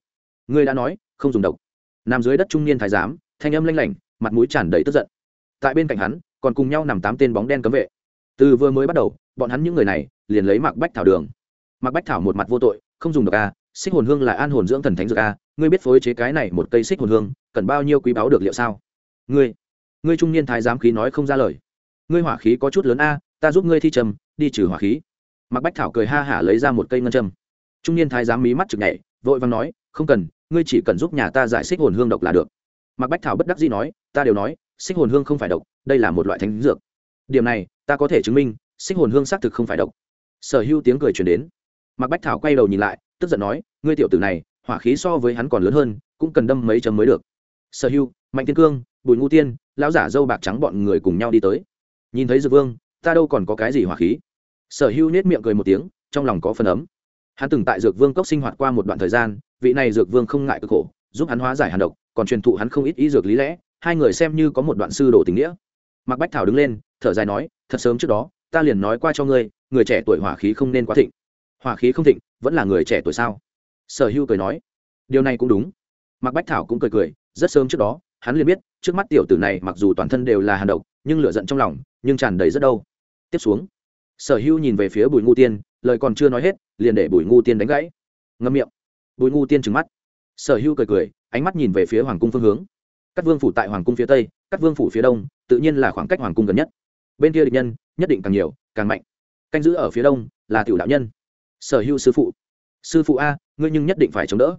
ngươi đã nói, không dùng độc. Nằm dưới đất trung niên thái giám, thanh âm lanh lảnh, mặt mũi tràn đầy tức giận. Tại bên cạnh hắn, còn cùng nhau nằm tám tên bóng đen cấm vệ. Từ vừa mới bắt đầu, bọn hắn những người này liền lấy mạc bách thảo đường. Mạc bách thảo một mặt vô tội, không dùng được a, xích hồn hương là an hồn dưỡng thần thánh dược a, ngươi biết phối chế cái này một cây xích hồn hương, cần bao nhiêu quý báu được liệu sao? Ngươi ngươi trung niên thái giám khí nói không ra lời. Ngươi hỏa khí có chút lớn a, ta giúp ngươi thi trầm, đi trừ hỏa khí. Mạc bách thảo cười ha hả lấy ra một cây ngân châm. Trung niên thái giám mí mắt chực nhảy, vội vàng nói, không cần ngươi chỉ cần giúp nhà ta giải xích hồn hương độc là được. Mạc bách thảo bất đắc dĩ nói, ta đều nói, xích hồn hương không phải độc, đây là một loại thánh dược. Điểm này, ta có thể chứng minh, xích hồn hương xác thực không phải độc. Sở hữu tiếng cười truyền đến. Mạc bách thảo quay đầu nhìn lại, tức giận nói, ngươi tiểu tử này, hỏa khí so với hắn còn lớn hơn, cũng cần đâm mấy chấm mới được. Sở hữu, mạnh thiên cương, bùi ngu tiên, lão giả dâu bạc trắng bọn người cùng nhau đi tới. Nhìn thấy dược vương, ta đâu còn có cái gì hỏa khí? Sở hữu nết miệng cười một tiếng, trong lòng có phần ấm hắn từng tại dược vương cốc sinh hoạt qua một đoạn thời gian, vị này dược vương không ngại cực khổ, giúp hắn hóa giải hàn độc, còn truyền thụ hắn không ít ý dược lý lẽ, hai người xem như có một đoạn sư đồ tình nghĩa. Mạc bách thảo đứng lên, thở dài nói, thật sớm trước đó, ta liền nói qua cho ngươi, người trẻ tuổi hỏa khí không nên quá thịnh. Hỏa khí không thịnh, vẫn là người trẻ tuổi sao? Sở hưu cười nói. Điều này cũng đúng. Mạc bách thảo cũng cười cười, rất sớm trước đó, hắn liền biết, trước mắt tiểu tử này mặc dù toàn thân đều là hàn độc, nhưng lửa giận trong lòng, nhưng tràn đầy rất đâu tiếp xuống, sở hưu nhìn về phía bùi ngu tiên lời còn chưa nói hết, liền để bùi ngu tiên đánh gãy. Ngâm miệng. Bùi ngu tiên trừng mắt. Sở hưu cười cười, ánh mắt nhìn về phía hoàng cung phương hướng. Các vương phủ tại hoàng cung phía tây, các vương phủ phía đông, tự nhiên là khoảng cách hoàng cung gần nhất. Bên kia địch nhân, nhất định càng nhiều, càng mạnh. Canh giữ ở phía đông, là tiểu đạo nhân. Sở hữu sư phụ. Sư phụ a, ngươi nhưng nhất định phải chống đỡ.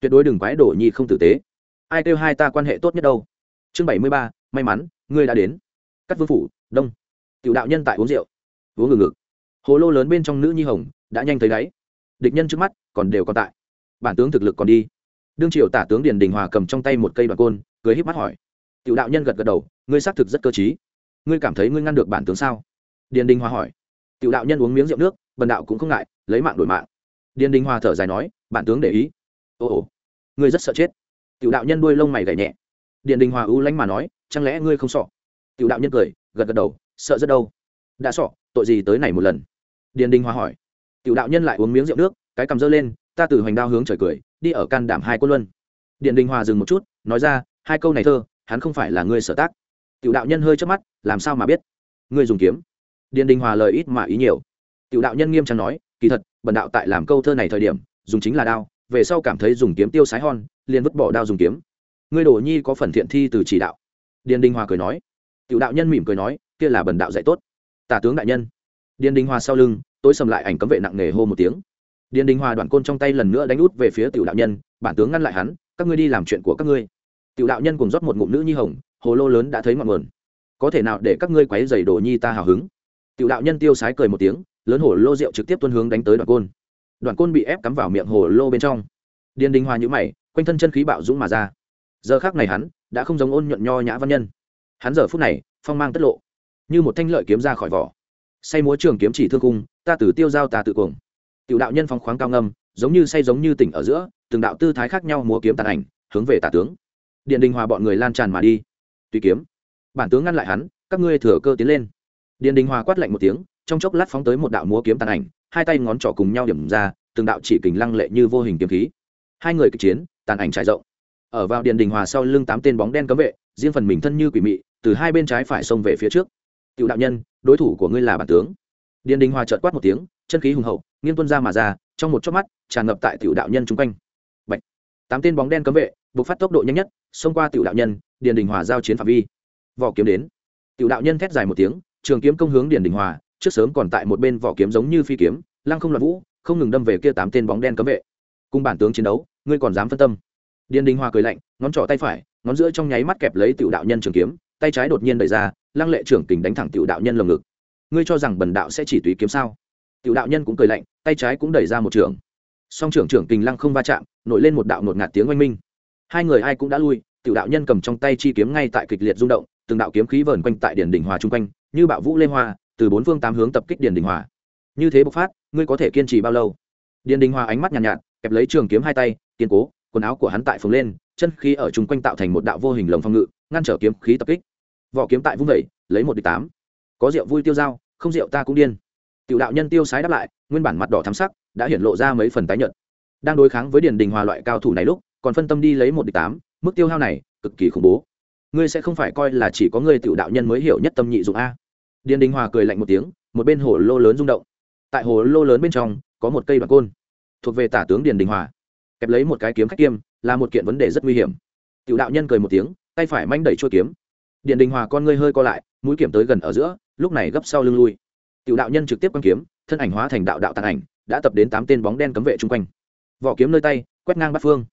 Tuyệt đối đừng quái đổ nhi không tử tế. Ai kêu hai ta quan hệ tốt nhất đâu? Chương bảy mươi ba, may mắn, ngươi đã đến. Cắt vương phủ, đông. Tiểu đạo nhân tại uống rượu. Uống ngừng ngực hồ lô lớn bên trong nữ nhi hồng, đã nhanh thấy đáy. Địch nhân trước mắt, còn đều còn tại. Bản tướng thực lực còn đi. Đương triều tả tướng điền đình hòa cầm trong tay một cây đoạn côn, cười híp mắt hỏi. Tiểu đạo nhân gật gật đầu, ngươi xác thực rất cơ chí ngươi cảm thấy ngươi ngăn được bản tướng sao? Điền đình hòa hỏi. Tiểu đạo nhân uống miếng rượu nước, bần đạo cũng không ngại, lấy mạng đổi mạng. Điền đình hòa thở dài nói, bản tướng để ý. Ồ ồ ngươi rất sợ chết. Tiểu đạo nhân đuôi lông mày gảy nhẹ. Điền đình hòa ưu lánh mà nói, chẳng lẽ ngươi không sợ? Tiểu đạo nhân cười, gật gật đầu, sợ rất đâu. Đã sợ, tội gì tới này một lần? Điền đình Hoa hỏi. Tiểu đạo nhân lại uống miếng rượu nước, cái cầm dơ lên, ta từ hoành đao hướng trời cười, đi ở can đảm hai quân luân. Điền đình Hoa dừng một chút, nói ra, hai câu này thơ, hắn không phải là người sở tác. Tiểu đạo nhân hơi chớp mắt, làm sao mà biết? Ngươi dùng kiếm. Điền đình hòa lời ít mà ý nhiều. Tiểu đạo nhân nghiêm trang nói, kỳ thật, bần đạo tại làm câu thơ này thời điểm, dùng chính là đao, về sau cảm thấy dùng kiếm tiêu sái hon, liền vứt bỏ đao dùng kiếm. Ngươi đổ nhi có phần thiện thi từ chỉ đạo. Điền đình hòa cười nói. Tiểu đạo nhân mỉm cười nói, kia là bần đạo dạy tốt. Tả tướng đại nhân. Điền đình hòa sau lưng tôi sầm lại ảnh cấm vệ nặng nề hô một tiếng. Điền đình hòa đoạn côn trong tay lần nữa đánh út về phía tiểu đạo nhân, bản tướng ngăn lại hắn, các ngươi đi làm chuyện của các ngươi. Tiểu đạo nhân cùng rót một ngụm nữ nhi hồng, hồ lô lớn đã thấy ngọn nguồn. Có thể nào để các ngươi quấy giày đồ nhi ta hào hứng? Tiểu đạo nhân tiêu sái cười một tiếng, lớn hồ lô rượu trực tiếp tuân hướng đánh tới đoạn côn. Đoạn côn bị ép cắm vào miệng hồ lô bên trong. Điền đình hòa nhữ mày, quanh thân chân khí bạo dũng mà ra. Giờ khác này hắn đã không giống ôn nhuận nho nhã văn nhân. Hắn giờ phút này, phong mang tất lộ, như một thanh lợi kiếm ra khỏi vỏ say múa trường kiếm chỉ thương cung ta tử tiêu giao ta tự cuồng. Tiểu đạo nhân phong khoáng cao ngâm, giống như say giống như tỉnh ở giữa, từng đạo tư thái khác nhau múa kiếm tàn ảnh, hướng về tả tướng. Điện đình hòa bọn người lan tràn mà đi. Tùy kiếm. Bản tướng ngăn lại hắn, các ngươi thừa cơ tiến lên. Điện đình hòa quát lạnh một tiếng, trong chốc lát phóng tới một đạo múa kiếm tàn ảnh, hai tay ngón trỏ cùng nhau điểm ra, từng đạo chỉ kình lăng lệ như vô hình kiếm khí. Hai người kịch chiến, tàn ảnh trải rộng. Ở vào điện đình hòa sau lưng tám tên bóng đen cấm vệ, riêng phần mình thân như quỷ mị, từ hai bên trái phải xông về phía trước. Tiểu đạo nhân đối thủ của ngươi là bản tướng. Điền đình hòa trợt quát một tiếng, chân khí hùng hậu, nghiêng tuân ra mà ra, trong một chớp mắt, tràn ngập tại tiểu đạo nhân chung quanh. Bạch. tám tên bóng đen cấm vệ buộc phát tốc độ nhanh nhất, xông qua tiểu đạo nhân, Điền đình hòa giao chiến phạm vi. Vỏ kiếm đến. Tiểu đạo nhân thét dài một tiếng, trường kiếm công hướng Điền đình hòa, trước sớm còn tại một bên vỏ kiếm giống như phi kiếm, lăng không loạn vũ, không ngừng đâm về kia tám tên bóng đen cấm vệ. Cùng bản tướng chiến đấu, ngươi còn dám phân tâm? Điền đình hòa cười lạnh, ngón trỏ tay phải, ngón giữa trong nháy mắt kẹp lấy tiểu đạo nhân trường kiếm tay trái đột nhiên đẩy ra lăng lệ trưởng kình đánh thẳng tiểu đạo nhân lồng ngực. Ngươi cho rằng bần đạo sẽ chỉ tùy kiếm sao? Tiểu đạo nhân cũng cười lạnh tay trái cũng đẩy ra một trường. Song trưởng trưởng kình lăng không va chạm nổi lên một đạo ngột ngạt tiếng oanh minh. Hai người ai cũng đã lui tiểu đạo nhân cầm trong tay chi kiếm ngay tại kịch liệt rung động từng đạo kiếm khí vờn quanh tại điển đỉnh hòa chung quanh như bạo vũ lê hoa từ bốn phương tám hướng tập kích điển đỉnh hòa. Như thế bộc phát ngươi có thể kiên trì bao lâu? Điển đỉnh hòa ánh mắt nhàn nhạt, nhạt kẹp lấy trường kiếm hai tay kiên cố quần áo của hắn tại phồng lên chân khí ở chung quanh tạo thành một đạo vô hình lồng phong ngự ngăn trở kiếm khí tập kích vỏ kiếm tại vung vẩy, lấy một địch tám. Có rượu vui tiêu dao, không rượu ta cũng điên. Tiểu đạo nhân tiêu sái đáp lại, nguyên bản mặt đỏ thắm sắc, đã hiện lộ ra mấy phần tái nhợt. Đang đối kháng với điền đình hòa loại cao thủ này lúc, còn phân tâm đi lấy một địch tám, mức tiêu hao này, cực kỳ khủng bố. Ngươi sẽ không phải coi là chỉ có ngươi tiểu đạo nhân mới hiểu nhất tâm nhị dụng a. Điền đình hòa cười lạnh một tiếng, một bên hồ lô lớn rung động. Tại hồ lô lớn bên trong, có một cây đoạn côn. Thuộc về tả tướng điền đình hòa. Kẹp lấy một cái kiếm khách kiêm, là một kiện vấn đề rất nguy hiểm. Tiểu đạo nhân cười một tiếng, tay phải manh đẩy chuôi kiếm điện đình hòa con ngươi hơi co lại, mũi kiểm tới gần ở giữa, lúc này gấp sau lưng lui. Tiểu đạo nhân trực tiếp quăng kiếm, thân ảnh hóa thành đạo đạo tàn ảnh, đã tập đến tám tên bóng đen cấm vệ chung quanh. Vỏ kiếm nơi tay, quét ngang bắt phương.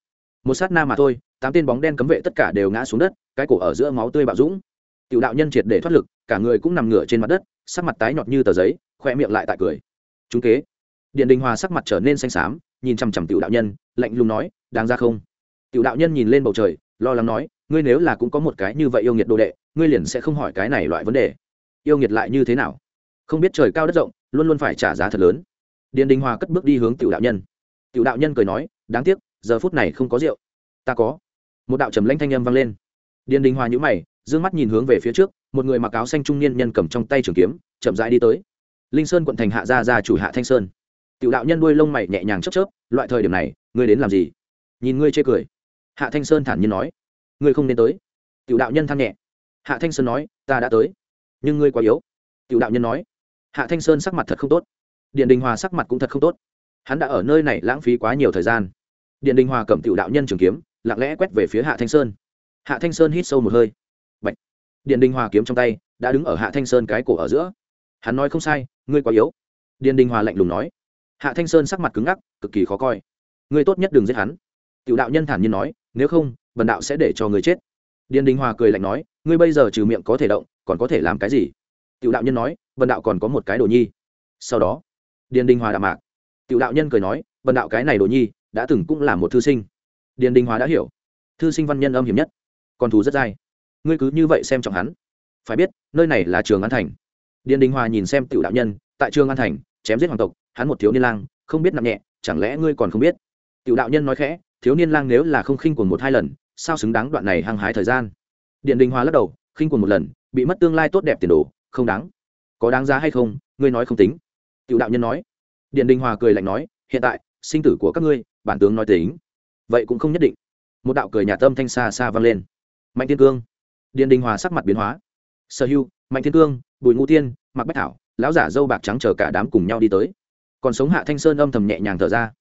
Một sát na mà thôi, tám tên bóng đen cấm vệ tất cả đều ngã xuống đất, cái cổ ở giữa máu tươi bạo dũng. Tiểu đạo nhân triệt để thoát lực, cả người cũng nằm ngửa trên mặt đất, sắc mặt tái nhọt như tờ giấy khoe miệng lại tại cười. Chúng kế. Điện đình hòa sắc mặt trở nên xanh xám, nhìn chằm chằm tiểu đạo nhân, lạnh lùng nói, đáng ra không? Tiểu đạo nhân nhìn lên bầu trời, lo lắng nói ngươi nếu là cũng có một cái như vậy yêu nghiệt đồ đệ, ngươi liền sẽ không hỏi cái này loại vấn đề. Yêu nghiệt lại như thế nào? Không biết trời cao đất rộng, luôn luôn phải trả giá thật lớn. Điền đình hòa cất bước đi hướng tiểu đạo nhân. Tiểu đạo nhân cười nói, đáng tiếc, giờ phút này không có rượu. Ta có. Một đạo trầm lãnh thanh âm vang lên. Điền đình hòa nhữ mày d ư ơ n g mắt nhìn hướng về phía trước, một người mặc áo xanh trung niên nhân cầm trong tay trường kiếm, chậm rãi đi tới. Linh sơn quận thành hạ gia ra chủ hạ thanh sơn. Tiểu đạo nhân đuôi lông mày nhẹ nhàng chấp chớp, loại thời điểm này, ngươi đến làm gì? Nhìn ngươi chê cười. Hạ thanh sơn thản nhiên nói ngươi không nên tới. Tiểu đạo nhân than nhẹ. Hạ thanh sơn nói, ta đã tới. Nhưng ngươi quá yếu. Tiểu đạo nhân nói. Hạ thanh sơn sắc mặt thật không tốt. Điện đình hòa sắc mặt cũng thật không tốt. Hắn đã ở nơi này lãng phí quá nhiều thời gian. Điện đình hòa cầm tiểu đạo nhân trường kiếm, lặng lẽ quét về phía hạ thanh sơn. Hạ thanh sơn hít sâu một hơi. Bạch. điện đình hòa kiếm trong tay, đã đứng ở hạ thanh sơn cái cổ ở giữa. Hắn nói không sai, ngươi quá yếu. Điện đình hòa lạnh lùng nói. Hạ thanh sơn sắc mặt cứng ngắc, cực kỳ khó coi. Ngươi tốt nhất đừng giết hắn tiểu đạo nhân thản nhiên nói, nếu không, bần đạo sẽ để cho người chết. Điền đình hòa cười lạnh nói, ngươi bây giờ trừ miệng có thể động, còn có thể làm cái gì? Tiểu đạo nhân nói, bần đạo còn có một cái đồ nhi. Sau đó, điền đình hòa đạm mạc. Tiểu đạo nhân cười nói, bần đạo cái này đồ nhi, đã từng cũng là một thư sinh. Điền đình hòa đã hiểu. Thư sinh văn nhân âm hiểm nhất. Còn thù rất dai. Ngươi cứ như vậy xem trọng hắn. Phải biết, nơi này là trường an thành. Điền đình hòa nhìn xem tiểu đạo nhân, tại trường an thành, chém giết hoàng tộc, hắn một thiếu niên lang, không biết nặng nhẹ, chẳng lẽ ngươi còn không biết? Tiểu đạo nhân nói khẽ thiếu niên lang nếu là không khinh quần một hai lần, sao xứng đáng đoạn này hăng hái thời gian? Điện đình hòa lắc đầu, khinh quần một lần, bị mất tương lai tốt đẹp tiền đồ, không đáng. Có đáng giá hay không, ngươi nói không tính. Tiểu đạo nhân nói. Điện đình hòa cười lạnh nói, hiện tại, sinh tử của các ngươi, bản tướng nói tính. Vậy cũng không nhất định. Một đạo cười nhà tâm thanh xa xa vang lên. Mạnh thiên cương. Điện đình hòa sắc mặt biến hóa. Sở hưu, mạnh thiên cương, bùi ngũ tiên mặc bách thảo, lão giả dâu bạc trắng chờ cả đám cùng nhau đi tới. Còn sống hạ thanh sơn âm thầm nhẹ nhàng thở ra.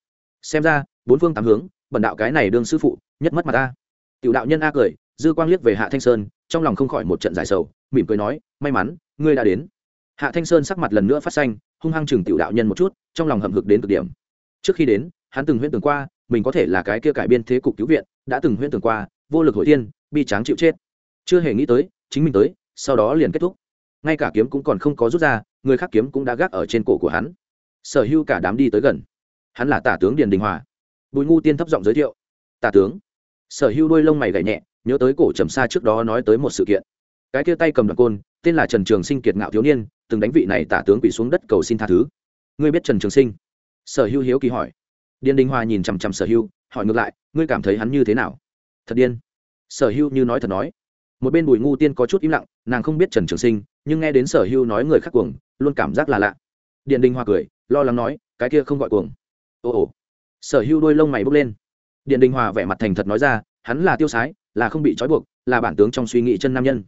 Xem ra, bốn phương tám hướng bần đạo cái này đương sư phụ, nhất mất mặt ta. Tiểu đạo nhân a cười, dư quang liếc về hạ thanh sơn, trong lòng không khỏi một trận giải sầu, mỉm cười nói, may mắn, ngươi đã đến. Hạ thanh sơn sắc mặt lần nữa phát xanh, hung hăng chừng tiểu đạo nhân một chút, trong lòng hậm hực đến cực điểm. Trước khi đến, hắn từng huyễn tưởng qua, mình có thể là cái kia cải biên thế cục cứu viện, đã từng huyễn tưởng qua, vô lực hội tiên bi tráng chịu chết. Chưa hề nghĩ tới, chính mình tới, sau đó liền kết thúc. Ngay cả kiếm cũng còn không có rút ra, người khác kiếm cũng đã gác ở trên cổ của hắn. Sở hữu cả đám đi tới gần. Hắn là tả tướng điền đình hòa bùi ngu tiên thấp giọng giới thiệu, tả tướng. Sở hữu đuôi lông mày gảy nhẹ, nhớ tới cổ trầm xa trước đó nói tới một sự kiện. Cái kia tay cầm đoạn côn, tên là trần trường sinh kiệt ngạo thiếu niên, từng đánh vị này tả tướng quỳ xuống đất cầu xin tha thứ. Ngươi biết trần trường sinh? Sở hưu hiếu kỳ hỏi. Điền đình hoa nhìn chằm chằm sở hưu hỏi ngược lại, ngươi cảm thấy hắn như thế nào? Thật điên. Sở hưu như nói thật nói. Một bên bùi ngu tiên có chút im lặng, nàng không biết trần trường sinh, nhưng nghe đến sở hưu nói người khác cuồng, luôn cảm giác là lạ. Điện đình hoa cười, lo lắng nói, cái kia không gọi cuồng. Ồ ồ sở hưu đôi lông mày bốc lên. Điện đình hòa vẻ mặt thành thật nói ra, hắn là tiêu sái, là không bị trói buộc, là bản tướng trong suy nghĩ chân nam nhân.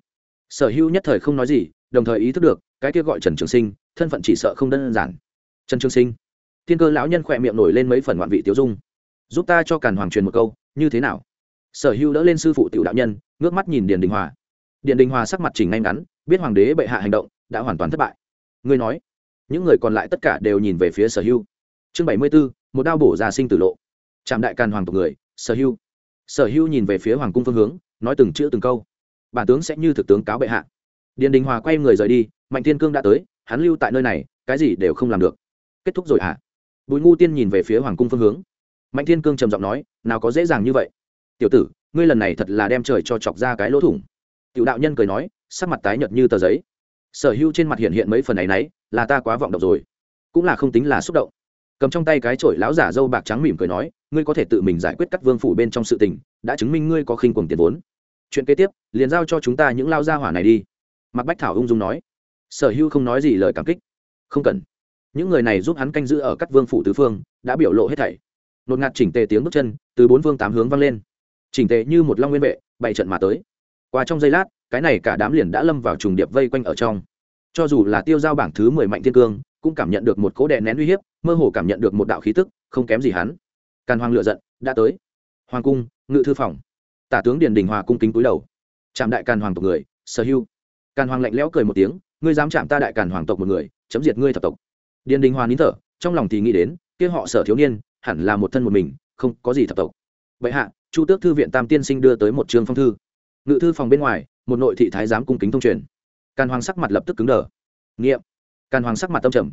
Sở hưu nhất thời không nói gì, đồng thời ý thức được, cái kia gọi trần trường sinh, thân phận chỉ sợ không đơn giản. Trần trường sinh, thiên cơ lão nhân khỏe miệng nổi lên mấy phần ngoạn vị tiêu dung. Giúp ta cho càn hoàng truyền một câu, như thế nào? Sở hưu đỡ lên sư phụ tiểu đạo nhân, ngước mắt nhìn điền đình hòa. Điền đình hòa sắc mặt chỉnh ngay ngắn, biết hoàng đế bệ hạ hành động, đã hoàn toàn thất bại. Ngươi nói, những người còn lại tất cả đều nhìn về phía sở hưu chương bảy mươi b ố một đao bổ ra sinh tử lộ. Trạm đại càn hoàng tộc người, sở hưu sở hưu nhìn về phía hoàng cung phương hướng, nói từng chữ từng câu. Bản tướng sẽ như thực tướng cáo bệ hạ. Điền đình hòa quay người rời đi, mạnh thiên cương đã tới, hắn lưu tại nơi này, cái gì đều không làm được. Kết thúc rồi hả? Bùi ngu tiên nhìn về phía hoàng cung phương hướng. Mạnh thiên cương trầm giọng nói, nào có dễ dàng như vậy. Tiểu tử, ngươi lần này thật là đem trời cho chọc ra cái lỗ thủng. Tiểu đạo nhân cười nói, sắc mặt tái nhợt như tờ giấy. Sở hữu trên mặt hiện hiện mấy phần này nấy là ta quá vọng động rồi. Cũng là không tính là xúc động cầm trong tay cái chổi lão giả dâu bạc trắng mỉm cười nói, ngươi có thể tự mình giải quyết các vương phủ bên trong sự tình, đã chứng minh ngươi có khinh quần tiền vốn. Chuyện kế tiếp, liền giao cho chúng ta những lao gia hỏa này đi. Mặt bách thảo ung dung nói. Sở hữu không nói gì lời cảm kích. Không cần. Những người này giúp hắn canh giữ ở các vương phủ tứ phương, đã biểu lộ hết thảy. Nột ngạt chỉnh tề tiếng bước chân, từ bốn phương tám hướng vang lên. Chỉnh tề như một long nguyên vệ bày trận mà tới. Qua trong giây lát, cái này cả đám liền đã lâm vào trùng điệp vây quanh ở trong. Cho dù là tiêu giao bảng thứ mười mạnh thiên cương cũng cảm nhận được một cố đè nén uy hiếp, mơ hồ cảm nhận được một đạo khí tức, không kém gì hắn. Càn hoàng lựa giận, đã tới. Hoàng cung, ngự thư phòng. Tả tướng điền đình hòa cung kính túi đầu. Chạm đại càn hoàng tộc người, sở hưu càn hoàng lạnh lẽo cười một tiếng, ngươi dám chạm ta đại càn hoàng tộc một người, chấm diệt ngươi thập tộc. Điền đình hòa nín thở, trong lòng thì nghĩ đến, kia họ sở thiếu niên, hẳn là một thân một mình, không có gì thập tộc. Bệ hạ, chu tước thư viện tam tiên sinh đưa tới một trường phong thư. Ngự thư phòng bên ngoài, một nội thị thái giám cung kính thông truyền. Càn hoàng sắc mặt lập tức cứng đờ. Nghiệm càn hoàng sắc mặt tâm trầm.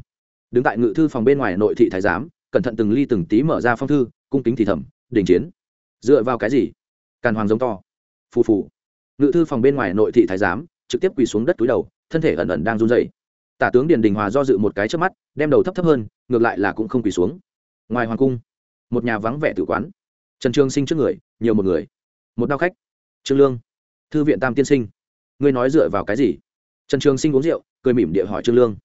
Đứng tại ngự thư phòng bên ngoài nội thị thái giám, cẩn thận từng ly từng tí mở ra phong thư, cung kính thì thầm, đình chiến, dựa vào cái gì? Càn hoàng giống to. Phù phù. Ngự thư phòng bên ngoài nội thị thái giám trực tiếp quỳ xuống đất túi đầu, thân thể ẩn ẩn đang run dày tả tướng điền đình hòa do dự một cái trước mắt, đem đầu thấp thấp hơn, ngược lại là cũng không quỳ xuống. Ngoài hoàng cung, một nhà vắng vẻ tử quán. Trần trương sinh trước người, nhiều một người. Một đao khách. Trương lương. Thư viện tam tiên sinh. Ngươi nói dựa vào cái gì? Trần trường sinh uống rượu, cười mỉm địa hỏi trương lương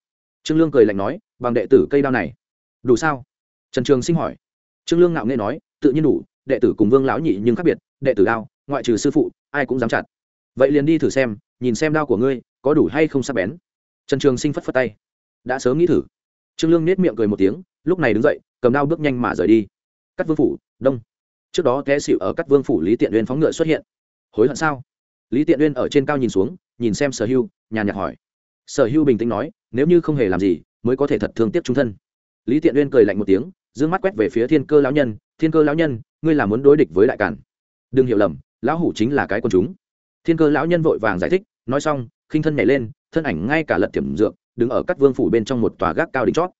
trương lương cười lạnh nói, bằng đệ tử cây đao này. Đủ sao? Trần trường sinh hỏi. Trương lương ngạo nghệ nói, tự nhiên đủ, đệ tử cùng vương lão nhị nhưng khác biệt, đệ tử đao, ngoại trừ sư phụ, ai cũng dám chặt. Vậy liền đi thử xem, nhìn xem đao của ngươi, có đủ hay không sắc bén. Trần trường sinh phất phất tay. Đã sớm nghĩ thử. Trương lương nết miệng cười một tiếng, lúc này đứng dậy, cầm đao bước nhanh mà rời đi. Cắt vương phủ, đông. Trước đó té xịu ở cắt vương phủ lý tiện uyên phóng ngựa xuất hiện. Hối hận sao? Lý tiện uyên ở trên cao nhìn xuống, nhìn xem sở hưu, nhàn nhạt hỏi sở hưu bình tĩnh nói, nếu như không hề làm gì, mới có thể thật thương tiếc trung thân. Lý tiện uyên cười lạnh một tiếng d ư ơ n g mắt quét về phía thiên cơ lão nhân, thiên cơ lão nhân, ngươi là muốn đối địch với đại cản đừng hiểu lầm, lão hủ chính là cái quần chúng. Thiên cơ lão nhân vội vàng giải thích, nói xong, khinh thân nhảy lên, thân ảnh ngay cả lật tiềm dược, đứng ở các vương phủ bên trong một tòa gác cao đỉnh chót.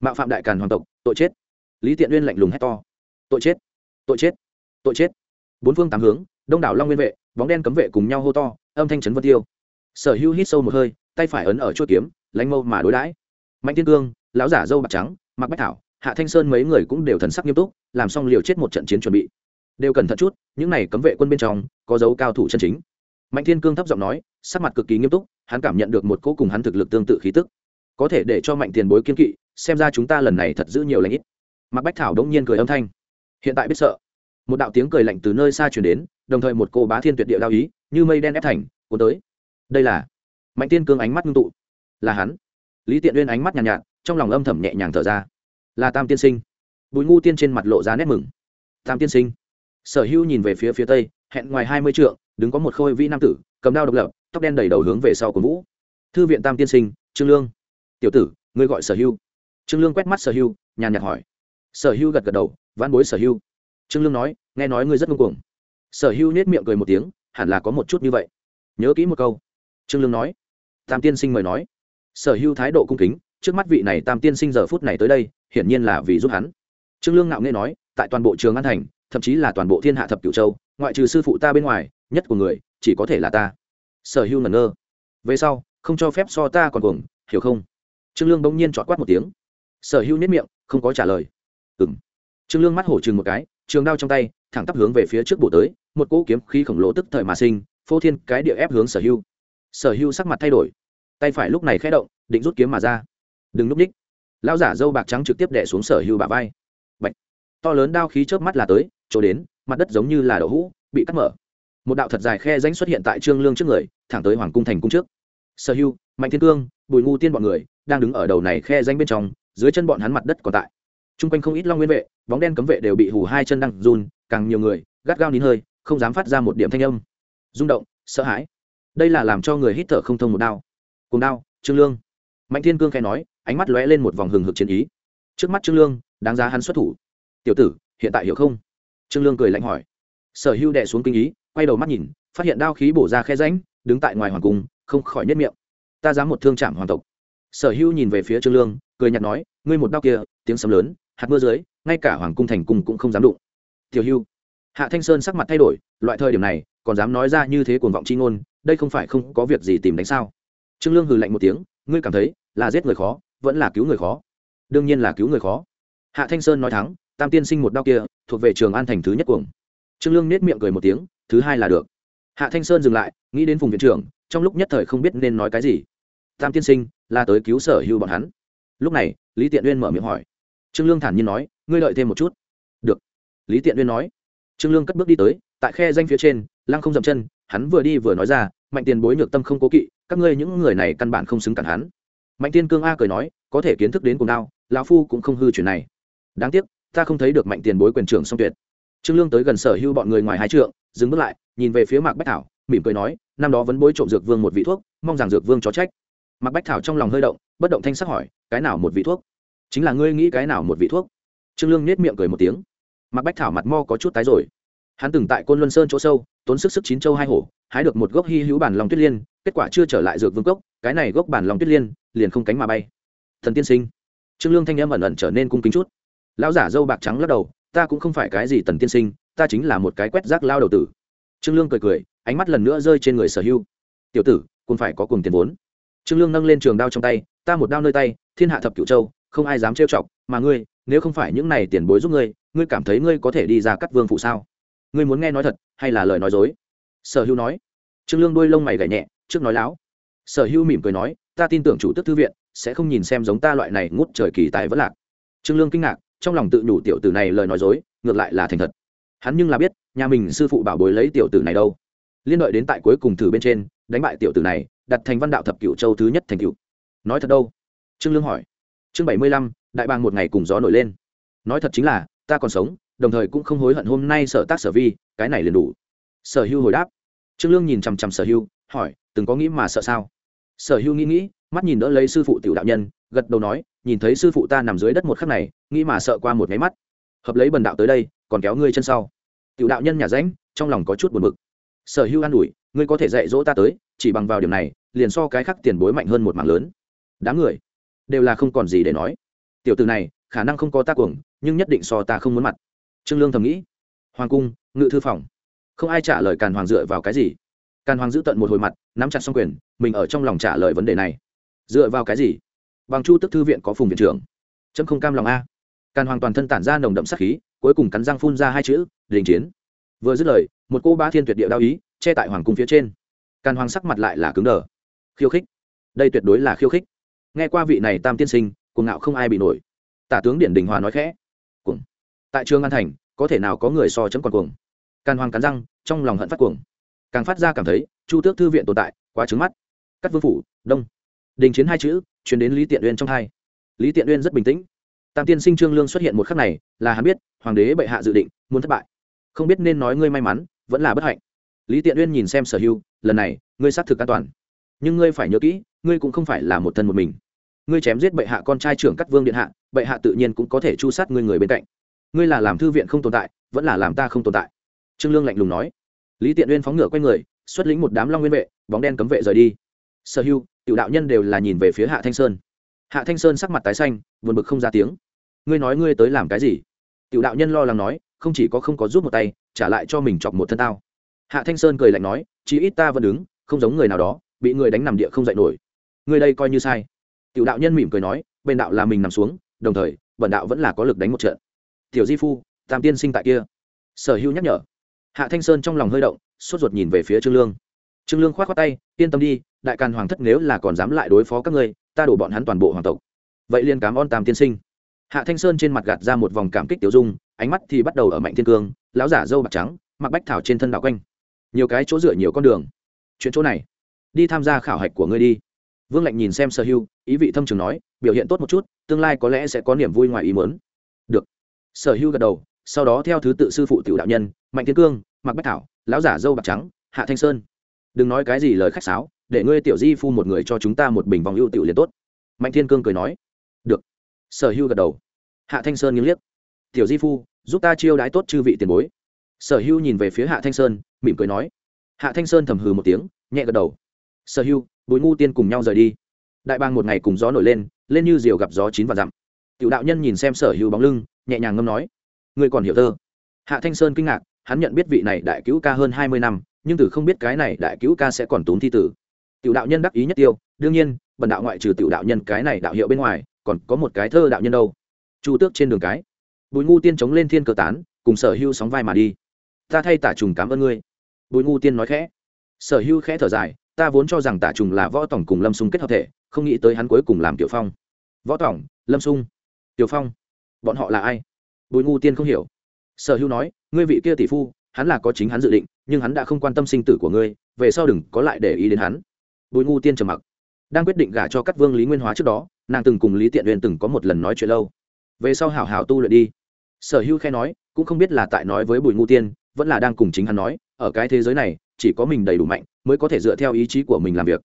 Mạo phạm đại càn hoàng tộc, tội chết. Lý tiện uyên lạnh lùng hét to, tội chết tội chết tội chết. Bốn phương tám hướng, đông đảo long nguyên vệ, bóng đen cấm vệ cùng nhau hô to, âm thanh trấn vân tiêu. Sở hữu hít sâu một hơi tay phải ấn ở chuôi kiếm, lánh mâu mà đối đãi. Mạnh Thiên cương, lão giả dâu bạc trắng, mặc bách thảo, hạ thanh sơn mấy người cũng đều thần sắc nghiêm túc, làm xong liều chết một trận chiến chuẩn bị. Đều cẩn thận chút, những này cấm vệ quân bên trong, có dấu cao thủ chân chính. Mạnh thiên cương thấp giọng nói, sắc mặt cực kỳ nghiêm túc, hắn cảm nhận được một cỗ cùng hắn thực lực tương tự khí tức. Có thể để cho mạnh tiền bối kiên kỵ, xem ra chúng ta lần này thật giữ nhiều lãnh ít. Mặc bách thảo đống nhiên cười âm thanh. Hiện tại biết sợ. Một đạo tiếng cười lạnh từ nơi xa chuyển đến, đồng thời một cô bá thiên tuyệt địa đao ý, như mây đen ép thành, cuốn tới. Đây là mạnh tiên cương ánh mắt ngưng tụ. Là hắn. Lý tiện uyên ánh mắt nhàn nhạt, nhạt trong lòng âm thầm nhẹ nhàng thở ra. Là tam tiên sinh. Bùi ngu tiên trên mặt lộ ra nét mừng. Tam tiên sinh. Sở hữu nhìn về phía phía tây hẹn ngoài hai mươi trượng đứng có một khôi vĩ nam tử cầm đao độc lập tóc đen đầy đầu hướng về sau của vũ. Thư viện tam tiên sinh trương lương. Tiểu tử ngươi gọi sở hữu. Trương lương quét mắt sở hữu nhàn nhạt hỏi. Sở hữu gật gật đầu vãn bối sở hữu. Trương lương nói nghe nói ngươi rất ngông cuồng. Sở hữu nết miệng cười một tiếng hẳn là có một chút như vậy. Nhớ kỹ một câu. Trương lương nói tam tiên sinh mời nói. Sở hữu thái độ cung kính, trước mắt vị này tam tiên sinh giờ phút này tới đây, hiển nhiên là vì giúp hắn. Trương lương ngạo nghe nói, tại toàn bộ trường an thành, thậm chí là toàn bộ thiên hạ thập cửu châu, ngoại trừ sư phụ ta bên ngoài, nhất của người, chỉ có thể là ta. Sở hữu ngẩn ngơ. Về sau, không cho phép so ta còn cuồng, hiểu không? Trương lương bỗng nhiên trọt quát một tiếng. Sở hữu nếp miệng, không có trả lời. Ừng trương lương mắt hổ chừng một cái, trường đao trong tay, thẳng tắp hướng về phía trước bổ tới, một cỗ kiếm khí khổng lồ tức thời mà sinh, phô thiên cái địa ép hướng sở hữu sở hữu sắc mặt thay đổi. Tay phải lúc này khẽ động, định rút kiếm mà ra. Đừng núp ních lao giả dâu bạc trắng trực tiếp đẻ xuống sở hữu bà vai. Bạch. to lớn đao khí chớp mắt là tới, chỗ đến, mặt đất giống như là đậu hũ, bị cắt mở. Một đạo thật dài khe danh xuất hiện tại trương lương trước người, thẳng tới hoàng cung thành cung trước. Sở hữu, mạnh thiên cương, bùi ngu tiên bọn người, đang đứng ở đầu này khe danh bên trong, dưới chân bọn hắn mặt đất còn tại. T r u n g quanh không ít long nguyên vệ, bóng đen cấm vệ đều bị hù hai chân đang run, càng nhiều người, gắt gao nín hơi, không dám phát ra một điểm thanh âm. Rung động, sợ hãi đây là làm cho người hít thở không thông một đao. Cùng đao, trương lương. Mạnh thiên cương khẽ nói, ánh mắt lóe lên một vòng hừng hực chiến ý. Trước mắt trương lương, đáng giá hắn xuất thủ. Tiểu tử, hiện tại hiểu không? Trương lương cười lạnh hỏi. Sở hưu đệ xuống kinh ý, quay đầu mắt nhìn, phát hiện đao khí bổ ra khe ránh đứng tại ngoài hoàng cung, không khỏi nhất miệng. Ta dám một thương chạm hoàng tộc. Sở hưu nhìn về phía trương lương, cười nhạt nói, ngươi một đao kia, tiếng sấm lớn, hạt mưa dưới, ngay cả hoàng cung thành cung cũng không dám đụng. Tiểu hưu hạ thanh sơn sắc mặt thay đổi, loại thời điểm này, còn dám nói ra như thế cuồng vọng chi ngôn đây không phải không có việc gì tìm đánh sao? Trương lương hừ lạnh một tiếng, ngươi cảm thấy là giết người khó, vẫn là cứu người khó? Đương nhiên là cứu người khó. Hạ thanh sơn nói thắng, tam tiên sinh một đao kia, thuộc về trường an thành thứ nhất cuồng. Trương lương nết miệng cười một tiếng, thứ hai là được. Hạ thanh sơn dừng lại, nghĩ đến vùng viện trưởng, trong lúc nhất thời không biết nên nói cái gì. Tam tiên sinh, là tới cứu sở hữu bọn hắn. Lúc này, lý tiện uyên mở miệng hỏi. Trương lương thản nhiên nói, ngươi đợi thêm một chút. Được. Lý tiện uyên nói trương lương cất bước đi tới, tại khe danh phía trên, lăng không dậm chân, hắn vừa đi vừa nói ra, mạnh tiền bối nhược tâm không cố kỵ, các ngươi những người này căn bản không xứng cản hắn. Mạnh tiên cương a cười nói, có thể kiến thức đến cùng đao, lão phu cũng không hư chuyện này. Đáng tiếc, ta không thấy được mạnh tiền bối quyền trưởng song tuyệt. Trương lương tới gần sở hưu bọn người ngoài hai trượng, dừng bước lại, nhìn về phía mạc bách thảo, mỉm cười nói, năm đó vẫn bối trộm dược vương một vị thuốc, mong rằng dược vương cho trách. Mạc bách thảo trong lòng hơi động, bất động thanh sắc hỏi, cái nào một vị thuốc? Chính là ngươi nghĩ cái nào một vị thuốc? Trương lương nhếch miệng cười một tiếng mặc bách thảo mặt mo có chút tái rồi. Hắn từng tại côn luân sơn chỗ sâu, tốn sức sức chín châu hai hổ, hái được một gốc hy hữu bản lòng tuyết liên, kết quả chưa trở lại dược vương cốc, cái này gốc bản lòng tuyết liên, liền không cánh mà bay. Thần tiên sinh. Trương lương thanh em ẩn ẩn trở nên cung kính chút. Lão giả dâu bạc trắng lắc đầu, ta cũng không phải cái gì tần tiên sinh, ta chính là một cái quét rác lao đầu tử. Trương lương cười cười, ánh mắt lần nữa rơi trên người sở hưu tiểu tử, cũng phải có cùng tiền vốn. Trương lương nâng lên trường đao trong tay, ta một đao nơi tay, thiên hạ thập cửu châu, không ai dám trêu chọc, mà ngươi nếu không phải những này tiền bối giúp ngươi ngươi cảm thấy ngươi có thể đi ra cắt vương phụ sao? Ngươi muốn nghe nói thật hay là lời nói dối? Sở hưu nói. Trương lương đuôi lông mày gảy nhẹ, trước nói láo. Sở hưu mỉm cười nói, ta tin tưởng chủ tức thư viện sẽ không nhìn xem giống ta loại này ngút trời kỳ tài vẫn lạc. Trương lương kinh ngạc, trong lòng tự nhủ tiểu tử này lời nói dối, ngược lại là thành thật. Hắn nhưng là biết, nhà mình sư phụ bảo bối lấy tiểu tử này đâu. Liên đợi đến tại cuối cùng thử bên trên, đánh bại tiểu tử này, đặt thành văn đạo thập cựu châu thứ nhất thành cựu nói thật đâu? Trương lương hỏi chương bảy mươi lăm, đại bàng một ngày cùng gió nổi lên. Nói thật chính là, ta còn sống, đồng thời cũng không hối hận hôm nay sở tác sở vi, cái này liền đủ. Sở hưu hồi đáp. Trương lương nhìn chằm chằm sở hưu, hỏi, từng có nghĩ mà sợ sao? Sở hưu nghĩ nghĩ, mắt nhìn đỡ lấy sư phụ tiểu đạo nhân, gật đầu nói, nhìn thấy sư phụ ta nằm dưới đất một khắc này, nghĩ mà sợ qua một nháy mắt. Hợp lấy bần đạo tới đây, còn kéo ngươi chân sau. Tiểu đạo nhân nhà ránh, trong lòng có chút buồn bực. Sở hưu an ủi, ngươi có thể dạy dỗ ta tới, chỉ bằng vào điểm này, liền so cái khắc tiền bối mạnh hơn một mảng lớn. Đám người đều là không còn gì để nói. Tiểu từ này, khả năng không có ta cuồng, nhưng nhất định so ta không muốn mặt. Trương lương thầm nghĩ. Hoàng cung, ngự thư phòng. Không ai trả lời càn hoàng dựa vào cái gì. Càn hoàng giữ tận một hồi mặt, nắm chặt xong quyền, mình ở trong lòng trả lời vấn đề này. Dựa vào cái gì? Bằng chu tức thư viện có phùng viện trưởng. Chấm không cam lòng a. Càn hoàng toàn thân tản ra nồng đậm sắc khí, cuối cùng cắn răng phun ra hai chữ, đình chiến. Vừa dứt lời, một cô ba thiên tuyệt địa đao ý, che tại hoàng cung phía trên. Càn hoàng sắc mặt lại là cứng đờ. Khiêu khích. Đây tuyệt đối là khiêu khích nghe qua vị này tam tiên sinh, cuồng ngạo không ai bị nổi. Tả tướng điển đình hòa nói khẽ. Cuồng. Tại trường an thành, có thể nào có người so chấm còn cuồng? Càn hoàng cắn răng, trong lòng hận phát cuồng. Càng phát ra cảm thấy, chu tước thư viện tồn tại, quá trứng mắt. Cắt vương phủ, đông. Đình chiến hai chữ chuyển đến lý tiện uyên trong hai. Lý tiện uyên rất bình tĩnh. Tam tiên sinh trương lương xuất hiện một khắc này, là hắn biết, hoàng đế bệ hạ dự định, muốn thất bại. Không biết nên nói ngươi may mắn, vẫn là bất hạnh. Lý tiện uyên nhìn xem sở hưu lần này, ngươi xác thực an toàn. Nhưng ngươi phải nhớ kỹ ngươi cũng không phải là một thân một mình. Ngươi chém giết bệ hạ con trai trưởng cắt vương điện hạ, bệ hạ tự nhiên cũng có thể chu sát ngươi người bên cạnh. Ngươi là làm thư viện không tồn tại, vẫn là làm ta không tồn tại. Trương lương lạnh lùng nói. Lý tiện uyên phóng ngựa q u a y người, xuất lĩnh một đám long nguyên vệ, bóng đen cấm vệ rời đi. Sở hưu, tiểu đạo nhân đều là nhìn về phía hạ thanh sơn. Hạ thanh sơn sắc mặt tái xanh vượt bực không ra tiếng. Ngươi nói ngươi tới làm cái gì? Tiểu đạo nhân lo lắng nói, không chỉ có không có giúp một tay, trả lại cho mình chọc một thân tao. Hạ thanh sơn cười lạnh nói, chí ít ta vẫn đứng, không giống người nào đó, bị người đánh nằm địa không dậy nổi người đây coi như sai. Tiểu đạo nhân mỉm cười nói, bên đạo là mình nằm xuống, đồng thời, bần đạo vẫn là có lực đánh một trận. Tiểu di phu, tam tiên sinh tại kia. Sở hữu nhắc nhở. Hạ thanh sơn trong lòng hơi động, sốt ruột nhìn về phía trương lương. Trương lương k h o á t tay, yên tâm đi, đại càn hoàng thất nếu là còn dám lại đối phó các ngươi, ta đổ bọn hắn toàn bộ hoàng tộc. Vậy liền cám on tam tiên sinh. Hạ thanh sơn trên mặt gạt ra một vòng cảm kích tiểu dung, ánh mắt thì bắt đầu ở mạnh thiên cương, lão giả dâu bạc trắng, mặc bách thảo trên thân đạo quanh. Nhiều cái chỗ dựa nhiều con đường. Chuyện chỗ này, đi tham gia khảo hạch của ngươi đi vương lạnh nhìn xem sở hưu, ý vị thâm trường nói, biểu hiện tốt một chút, tương lai có lẽ sẽ có niềm vui ngoài ý mớn được. Sở hưu gật đầu, sau đó theo thứ tự sư phụ tiểu đạo nhân, mạnh thiên cương mặc bách thảo, lão giả dâu bạc trắng, hạ thanh sơn. Đừng nói cái gì lời khách sáo, để ngươi tiểu di phu một người cho chúng ta một bình vòng ưu tiểu liền tốt. Mạnh thiên cương cười nói. Được. Sở hưu gật đầu. Hạ thanh sơn nghiêng liếc. Tiểu di phu, giúp ta chiêu đái tốt chư vị tiền bối. Sở hưu nhìn về phía hạ thanh sơn, mỉm cười nói. Hạ thanh sơn thầm hừ một tiếng, nhẹ gật đầu. Sở hưu bùi ngu tiên cùng nhau rời đi. Đại bang một ngày cùng gió nổi lên lên như diều gặp gió chín và dặm. Tiểu đạo nhân nhìn xem sở hưu bóng lưng, nhẹ nhàng ngâm nói người còn hiểu thơ? Hạ thanh sơn kinh ngạc, hắn nhận biết vị này đại cứu ca hơn hai mươi năm, nhưng từ không biết cái này đại cứu ca sẽ còn tốn thi tử. Tiểu đạo nhân đắc ý nhất tiêu, đương nhiên, bần đạo ngoại trừ tiểu đạo nhân cái này đạo hiệu bên ngoài, còn có một cái thơ đạo nhân đâu. Chu tước trên đường cái. Bùi ngu tiên chống lên thiên cơ tán, cùng sở hưu sóng vai mà đi. Ta thay tả trùng cảm ơn ngươi. Bùi ngu tiên nói khẽ. Sở hưu khẽ thở dài ta vốn cho rằng tả trùng là võ tổng cùng lâm sung kết hợp thể, không nghĩ tới hắn cuối cùng làm tiểu phong. Võ tổng lâm sung, tiểu phong, bọn họ là ai? Bùi ngu tiên không hiểu. Sở hữu nói, ngươi vị kia tỷ phu, hắn là có chính hắn dự định, nhưng hắn đã không quan tâm sinh tử của ngươi, về sau đừng có lại để ý đến hắn. Bùi ngu tiên trầm mặc. Đang quyết định gả cho các vương lý nguyên hóa trước đó, nàng từng cùng lý tiện huyền từng có một lần nói chuyện lâu. Về sau hảo hảo tu luyện đi. Sở hữu khe nói, cũng không biết là tại nói với bùi ngu tiên, vẫn là đang cùng chính hắn nói, ở cái thế giới này chỉ có mình đầy đủ mạnh mới có thể dựa theo ý chí của mình làm việc.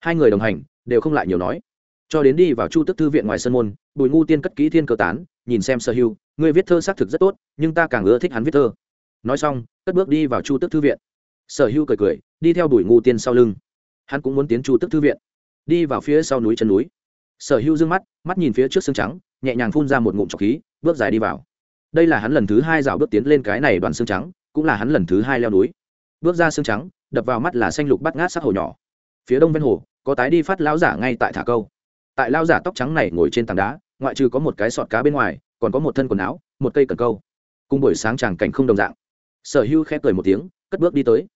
Hai người đồng hành đều không lại nhiều nói. Cho đến đi vào chu tức thư viện ngoài sân môn, bùi ngu tiên cất kỹ thiên cơ tán, nhìn xem sở hưu người viết thơ xác thực rất tốt, nhưng ta càng ưa thích hắn viết thơ. Nói xong, cất bước đi vào chu tức thư viện. Sở hưu cười cười, đi theo bùi ngu tiên sau lưng. Hắn cũng muốn tiến chu tức thư viện. Đi vào phía sau núi chân núi. Sở hưu d ư ơ n g mắt mắt nhìn phía trước xương trắng, nhẹ nhàng phun ra một ngụm trọc khí, bước dài đi vào. Đây là hắn lần thứ hai rào bước tiến lên cái này đoàn xương trắng, cũng là hắn lần thứ hai leo núi bước ra xương trắng, đập vào mắt là xanh lục bắt ngát sắc hồ nhỏ. Phía đông ven hồ, có tái đi phát lão giả ngay tại thả câu. Tại lao giả tóc trắng này ngồi trên tảng đá, ngoại trừ có một cái sọt cá bên ngoài, còn có một thân quần áo, một cây cần câu. Cùng buổi sáng tràng cảnh không đồng dạng. Sở hưu khẽ cười một tiếng, cất bước đi tới.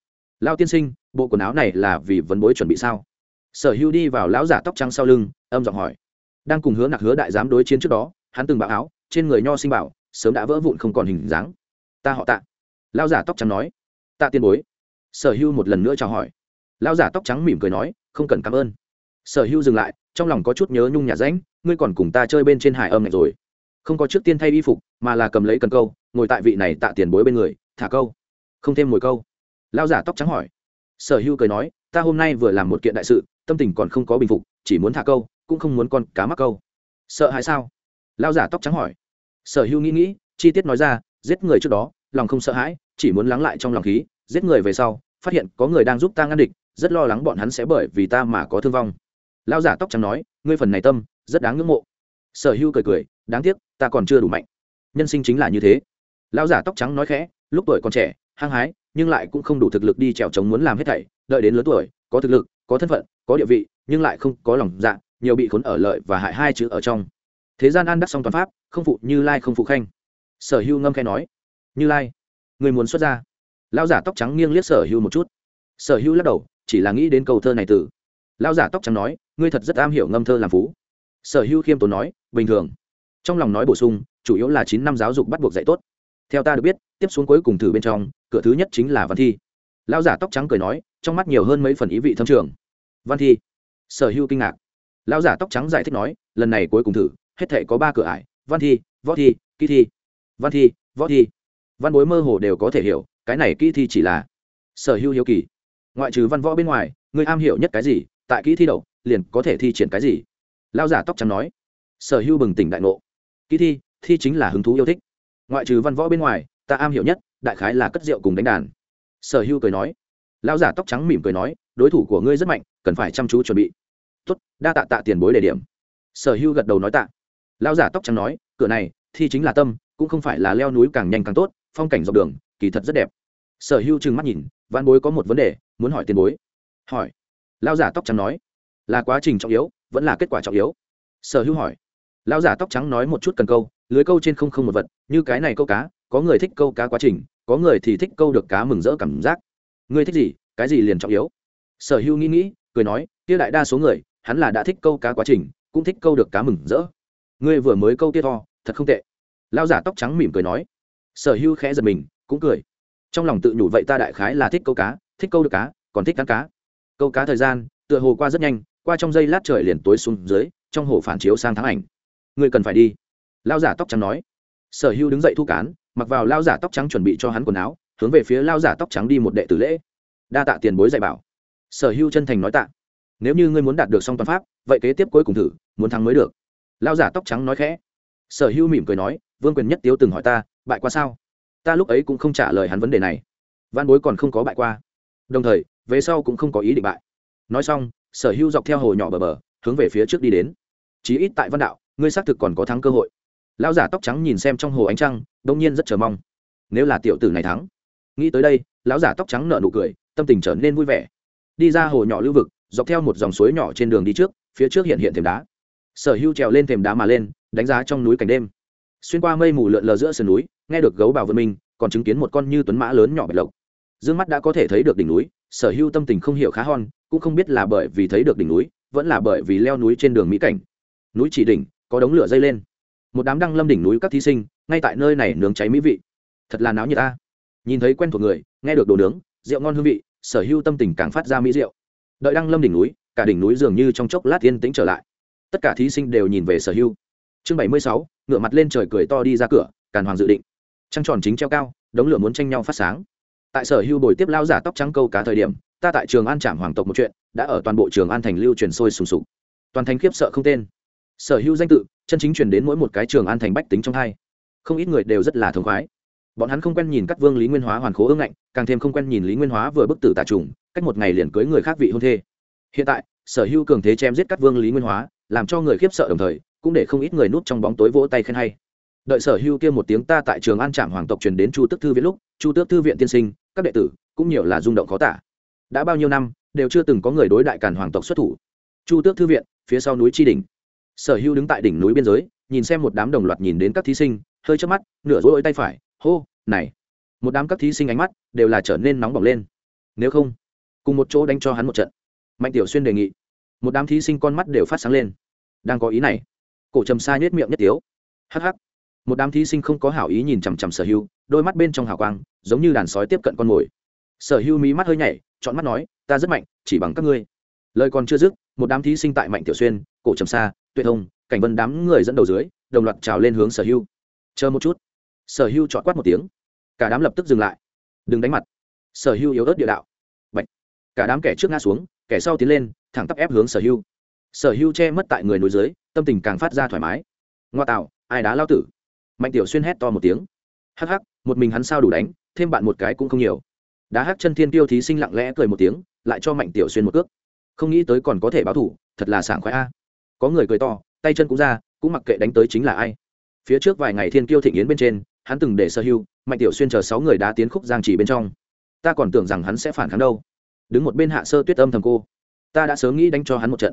Lao tiên sinh, bộ quần áo này là vì vấn bối chuẩn bị sao? Sở hưu đi vào lão giả tóc trắng sau lưng, âm giọng hỏi. Đang cùng hứa nặc hứa đại giám đối chiến trước đó, hắn từng bạo áo, trên người nho sinh bảo, sớm đã vỡ vụn không còn hình dáng. Ta họ tạ. Lao giả tóc trắng nói. Tạ tiên bối sở hưu một lần nữa chào hỏi. Lao giả tóc trắng mỉm cười nói, không cần cảm ơn. Sở hưu dừng lại, trong lòng có chút nhớ nhung nhà ránh, ngươi còn cùng ta chơi bên trên hải âm này rồi. Không có trước tiên thay y phục, mà là cầm lấy cần câu, ngồi tại vị này tạ tiền bối bên người, thả câu. Không thêm mồi câu. Lao giả tóc trắng hỏi. Sở hưu cười nói, ta hôm nay vừa làm một kiện đại sự, tâm tình còn không có bình phục, chỉ muốn thả câu, cũng không muốn con cá mắc câu. Sợ hãi sao? Lao giả tóc trắng hỏi. Sở hưu nghĩ nghĩ, chi tiết nói ra, giết người trước đó, lòng không sợ hãi, chỉ muốn lắng lại trong lòng khí giết người về sau, phát hiện có người đang giúp ta ngăn địch, rất lo lắng bọn hắn sẽ bởi vì ta mà có thương vong. Lao giả tóc trắng nói, ngươi phần này tâm, rất đáng ngưỡng mộ. Sở hưu cười cười, đáng tiếc, ta còn chưa đủ mạnh. Nhân sinh chính là như thế. Lao giả tóc trắng nói khẽ, lúc tuổi còn trẻ, hăng hái, nhưng lại cũng không đủ thực lực đi trèo trống muốn làm hết thảy, đợi đến lớn tuổi, có thực lực, có thân phận, có địa vị, nhưng lại không có lòng dạ nhiều bị khốn ở lợi và hại hai chữ ở trong. Thế gian an đắc song toàn pháp, không phụ như lai không phụ khanh. Sở hưu ngâm khai nói, như lai, người muốn xuất ra lao giả tóc trắng nghiêng liếc sở hưu một chút. Sở hưu lắc đầu, chỉ là nghĩ đến câu thơ này từ. Lao giả tóc trắng nói, ngươi thật rất am hiểu ngâm thơ làm phú. Sở hữu khiêm tốn nói, bình thường. Trong lòng nói bổ sung, chủ yếu là chín năm giáo dục bắt buộc dạy tốt. Theo ta được biết, tiếp xuống cuối cùng thử bên trong, cửa thứ nhất chính là văn thi. Lao giả tóc trắng cười nói, trong mắt nhiều hơn mấy phần ý vị thâm trường. Văn thi. Sở hữu kinh ngạc. Lao giả tóc trắng giải thích nói, lần này cuối cùng thử, hết thể có ba cửa ải, văn thi, võ thi kỹ thi. Văn thi, võ thi. Văn bối mơ hồ đều có thể hiểu cái này kỹ thi chỉ là sở hữu hiếu kỳ. Ngoại trừ văn võ bên ngoài, người am hiểu nhất cái gì, tại kỹ thi đậu liền có thể thi triển cái gì? Lao giả tóc trắng nói. Sở hữu bừng tỉnh đại ngộ. Kỹ thi thi chính là hứng thú yêu thích. Ngoại trừ văn võ bên ngoài, ta am hiểu nhất, đại khái là cất rượu cùng đánh đàn. Sở hữu cười nói. Lao giả tóc trắng mỉm cười nói, đối thủ của ngươi rất mạnh, cần phải chăm chú chuẩn bị. Tốt, đa tạ tạ tiền bối đề điểm. Sở hữu gật đầu nói tạ. Lao giả tóc trắng nói, cửa này, thi chính là tâm, cũng không phải là leo núi càng nhanh càng tốt, phong cảnh dọc đường kỳ thật rất đẹp. Sở hưu trừng mắt nhìn văn bối có một vấn đề, muốn hỏi tiền bối. Hỏi. Lao giả tóc trắng nói. Là quá trình trọng yếu, vẫn là kết quả trọng yếu? Sở hữu hỏi. Lão giả tóc trắng nói một chút cần câu, lưới câu trên không không một vật, như cái này câu cá, có người thích câu cá quá trình, có người thì thích câu được cá mừng rỡ cảm giác. Ngươi thích gì, cái gì liền trọng yếu? Sở hữu nghĩ nghĩ, cười nói, kia đại đa số người, hắn là đã thích câu cá quá trình, cũng thích câu được cá mừng rỡ. Ngươi vừa mới câu tia to, thật không tệ. Lao giả tóc trắng mỉm cười nói. Sở hữu khẽ giật mình cũng cười. Trong lòng tự nhủ vậy ta đại khái là thích câu cá, thích câu được cá, còn thích cắn cá. Câu cá thời gian, tựa hồ qua rất nhanh, qua trong giây lát trời liền tối xuống dưới, trong hồ phản chiếu sang tháng ảnh. Ngươi cần phải đi. Lao giả tóc trắng nói. Sở hữu đứng dậy thu cán, mặc vào lao giả tóc trắng chuẩn bị cho hắn quần áo, hướng về phía lao giả tóc trắng đi một đệ tử lễ. Đa tạ tiền bối dạy bảo. Sở hữu chân thành nói tạ. Nếu như ngươi muốn đạt được song toàn pháp, vậy kế tiếp cuối cùng thử, muốn thắng mới được. Lao giả tóc trắng nói khẽ. Sở hữu mỉm cười nói, vương quyền nhất tiếu từng hỏi ta, bại qua sao? Ta lúc ấy cũng không trả lời hắn vấn đề này. Văn bối còn không có bại qua. Đồng thời, về sau cũng không có ý định bại. Nói xong, sở hữu dọc theo hồ nhỏ bờ bờ, hướng về phía trước đi đến. Chí ít tại văn đạo, ngươi xác thực còn có thắng cơ hội. Lão giả tóc trắng nhìn xem trong hồ ánh trăng, đông nhiên rất chờ mong. Nếu là tiểu tử này thắng, nghĩ tới đây, lão giả tóc trắng nở nụ cười, tâm tình trở nên vui vẻ. Đi ra hồ nhỏ lưu vực, dọc theo một dòng suối nhỏ trên đường đi trước, phía trước hiện hiện thềm đá. Sở hưu trèo lên thềm đá mà lên, đánh giá trong núi cảnh đêm. Xuyên qua mây mù lượn lờ giữa sườn núi nghe được gấu bào vân minh, còn chứng kiến một con như tuấn mã lớn nhỏ bạch lộc. Dương mắt đã có thể thấy được đỉnh núi, sở hưu tâm tình không hiểu khá hon, cũng không biết là bởi vì thấy được đỉnh núi, vẫn là bởi vì leo núi trên đường mỹ cảnh. Núi chỉ đỉnh, có đống lửa dây lên. Một đám đăng lâm đỉnh núi các thí sinh, ngay tại nơi này nướng cháy mỹ vị. Thật là náo như ta. Nhìn thấy quen thuộc người, nghe được đồ nướng, rượu ngon hương vị, sở hưu tâm tình càng phát ra mỹ rượu đợi đăng lâm đỉnh núi, cả đỉnh núi dường như trong chốc lát yên tĩnh trở lại. Tất cả thí sinh đều nhìn về sở hưu chương bảy mươi sáu ngựa mặt lên trời cười to đi ra cửa, càn hoàng dự định trăng tròn chính treo cao, đống lửa muốn tranh nhau phát sáng. Tại sở hưu bồi tiếp lao giả tóc trắng câu cá thời điểm, ta tại trường an trảm hoàng tộc một chuyện, đã ở toàn bộ trường an thành lưu truyền sôi sùng sục. Toàn thành khiếp sợ không tên. Sở hữu danh tự, chân chính truyền đến mỗi một cái trường an thành bách tính trong hai. Không ít người đều rất là thống khoái. Bọn hắn không quen nhìn các vương lý nguyên hóa hoàn khố ương ngạnh, càng thêm không quen nhìn lý nguyên hóa vừa bức tử tà trùng, cách một ngày liền cưới người khác vị hôn thê. Hiện tại, sở hữu cường thế chém giết các vương lý nguyên hóa, làm cho người khiếp sợ đồng thời, cũng để không ít người núp trong bóng tối vỗ tay khen hay đợi sở hưu kia một tiếng ta tại trường an trạm hoàng tộc truyền đến chu tước thư viện lúc, chu tước thư viện tiên sinh, các đệ tử, cũng nhiều là rung động khó tả. Đã bao nhiêu năm, đều chưa từng có người đối đại càn hoàng tộc xuất thủ. Chu tước thư viện, phía sau núi tri đình sở hưu đứng tại đỉnh núi biên giới, nhìn xem một đám đồng loạt nhìn đến các thí sinh, hơi chớp mắt, nửa rối tay phải, hô, này! Một đám các thí sinh ánh mắt đều là trở nên nóng bỏng lên. Nếu không, cùng một chỗ đánh cho hắn một trận. Mạnh tiểu xuyên đề nghị. Một đám thí sinh con mắt đều phát sáng lên. Đang có ý này. Cổ trầm sai nhét miệng nhất tiếu. Hắc hắc một đám thí sinh không có hảo ý nhìn chằm chằm sở hưu đôi mắt bên trong hào quang, giống như đàn sói tiếp cận con mồi. Sở hưu mí mắt hơi nhảy, chọn mắt nói, ta rất mạnh, chỉ bằng các ngươi. Lời còn chưa dứt, một đám thí sinh tại mạnh tiểu xuyên, cổ trầm sa tuyệt thông, cảnh vân đám người dẫn đầu dưới, đồng loạt trào lên hướng sở hưu chờ một chút. Sở hưu chọn quát một tiếng. Cả đám lập tức dừng lại. Đừng đánh mặt. Sở hưu yếu ớt địa đạo. Bạch. cả đám kẻ trước ngã xuống, kẻ sau tiến lên, thẳng tắp ép hướng sở hưu sở hưu che mất tại người núi dưới, tâm tình càng phát ra thoải mái. Ngoa tạo, ai đá lao tử? Mạnh tiểu xuyên hét to một tiếng. Hắc hắc, một mình hắn sao đủ đánh, thêm bạn một cái cũng không nhiều. Đá hắc chân thiên tiêu thí sinh lặng lẽ cười một tiếng, lại cho mạnh tiểu xuyên một cước. Không nghĩ tới còn có thể báo thủ, thật là sảng khoái a. Có người cười to, tay chân cũng ra, cũng mặc kệ đánh tới chính là ai. Phía trước vài ngày thiên kiêu thịnh yến bên trên, hắn từng để sơ hưu mạnh tiểu xuyên chờ sáu người đá tiến khúc giang chỉ bên trong. Ta còn tưởng rằng hắn sẽ phản kháng đâu. Đứng một bên hạ sơ tuyết âm thầm cô. Ta đã sớm nghĩ đánh cho hắn một trận.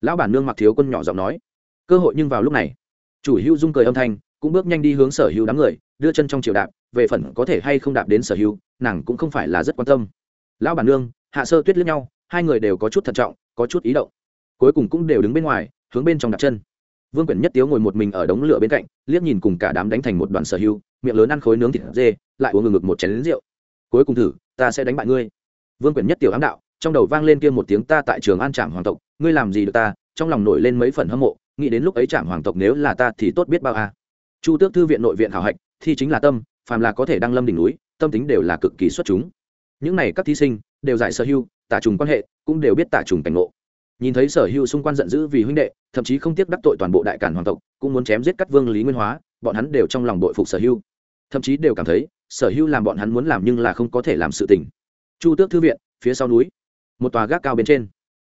Lão bản nương mặc thiếu quân nhỏ giọng nói. Cơ hội nhưng vào lúc này. Chủ hưu dung cười âm thanh cũng bước nhanh đi hướng sở hữu đám người, đưa chân trong triều đạp, về phần có thể hay không đạp đến sở hữu, nàng cũng không phải là rất quan tâm. Lão bản nương, hạ sơ tuyết lướt nhau, hai người đều có chút thận trọng, có chút ý động. Cuối cùng cũng đều đứng bên ngoài, hướng bên trong đặt chân. Vương quyển nhất tiếu ngồi một mình ở đống lửa bên cạnh, liếc nhìn cùng cả đám đánh thành một đoàn sở hưu miệng lớn ăn khối nướng thịt dê, lại uống ngừng ngực một chén lính rượu. Cuối cùng thử, ta sẽ đánh bại ngươi. Vương quyển nhất tiểu ám đạo, trong đầu vang lên kia một tiếng ta tại trường an trạm hoàng tộc, ngươi làm gì được ta, trong lòng nổi lên mấy phần hâm mộ, nghĩ đến lúc ấy trạm hoàng tộc nếu là ta thì tốt biết bao à chu tước thư viện nội viện khảo hạch, thi chính là tâm, phàm là có thể đăng lâm đỉnh núi, tâm tính đều là cực kỳ xuất chúng. Những này các thí sinh đều giải sở hưu tả trùng quan hệ cũng đều biết tả trùng cảnh ngộ. Nhìn thấy sở hưu xung quanh giận dữ vì huynh đệ, thậm chí không tiếc đắc tội toàn bộ đại cản hoàng tộc, cũng muốn chém giết các vương lý nguyên hóa, bọn hắn đều trong lòng đội phục sở hưu thậm chí đều cảm thấy, sở hưu làm bọn hắn muốn làm nhưng là không có thể làm sự tình. Chu tước thư viện, phía sau núi, một tòa gác cao bên trên.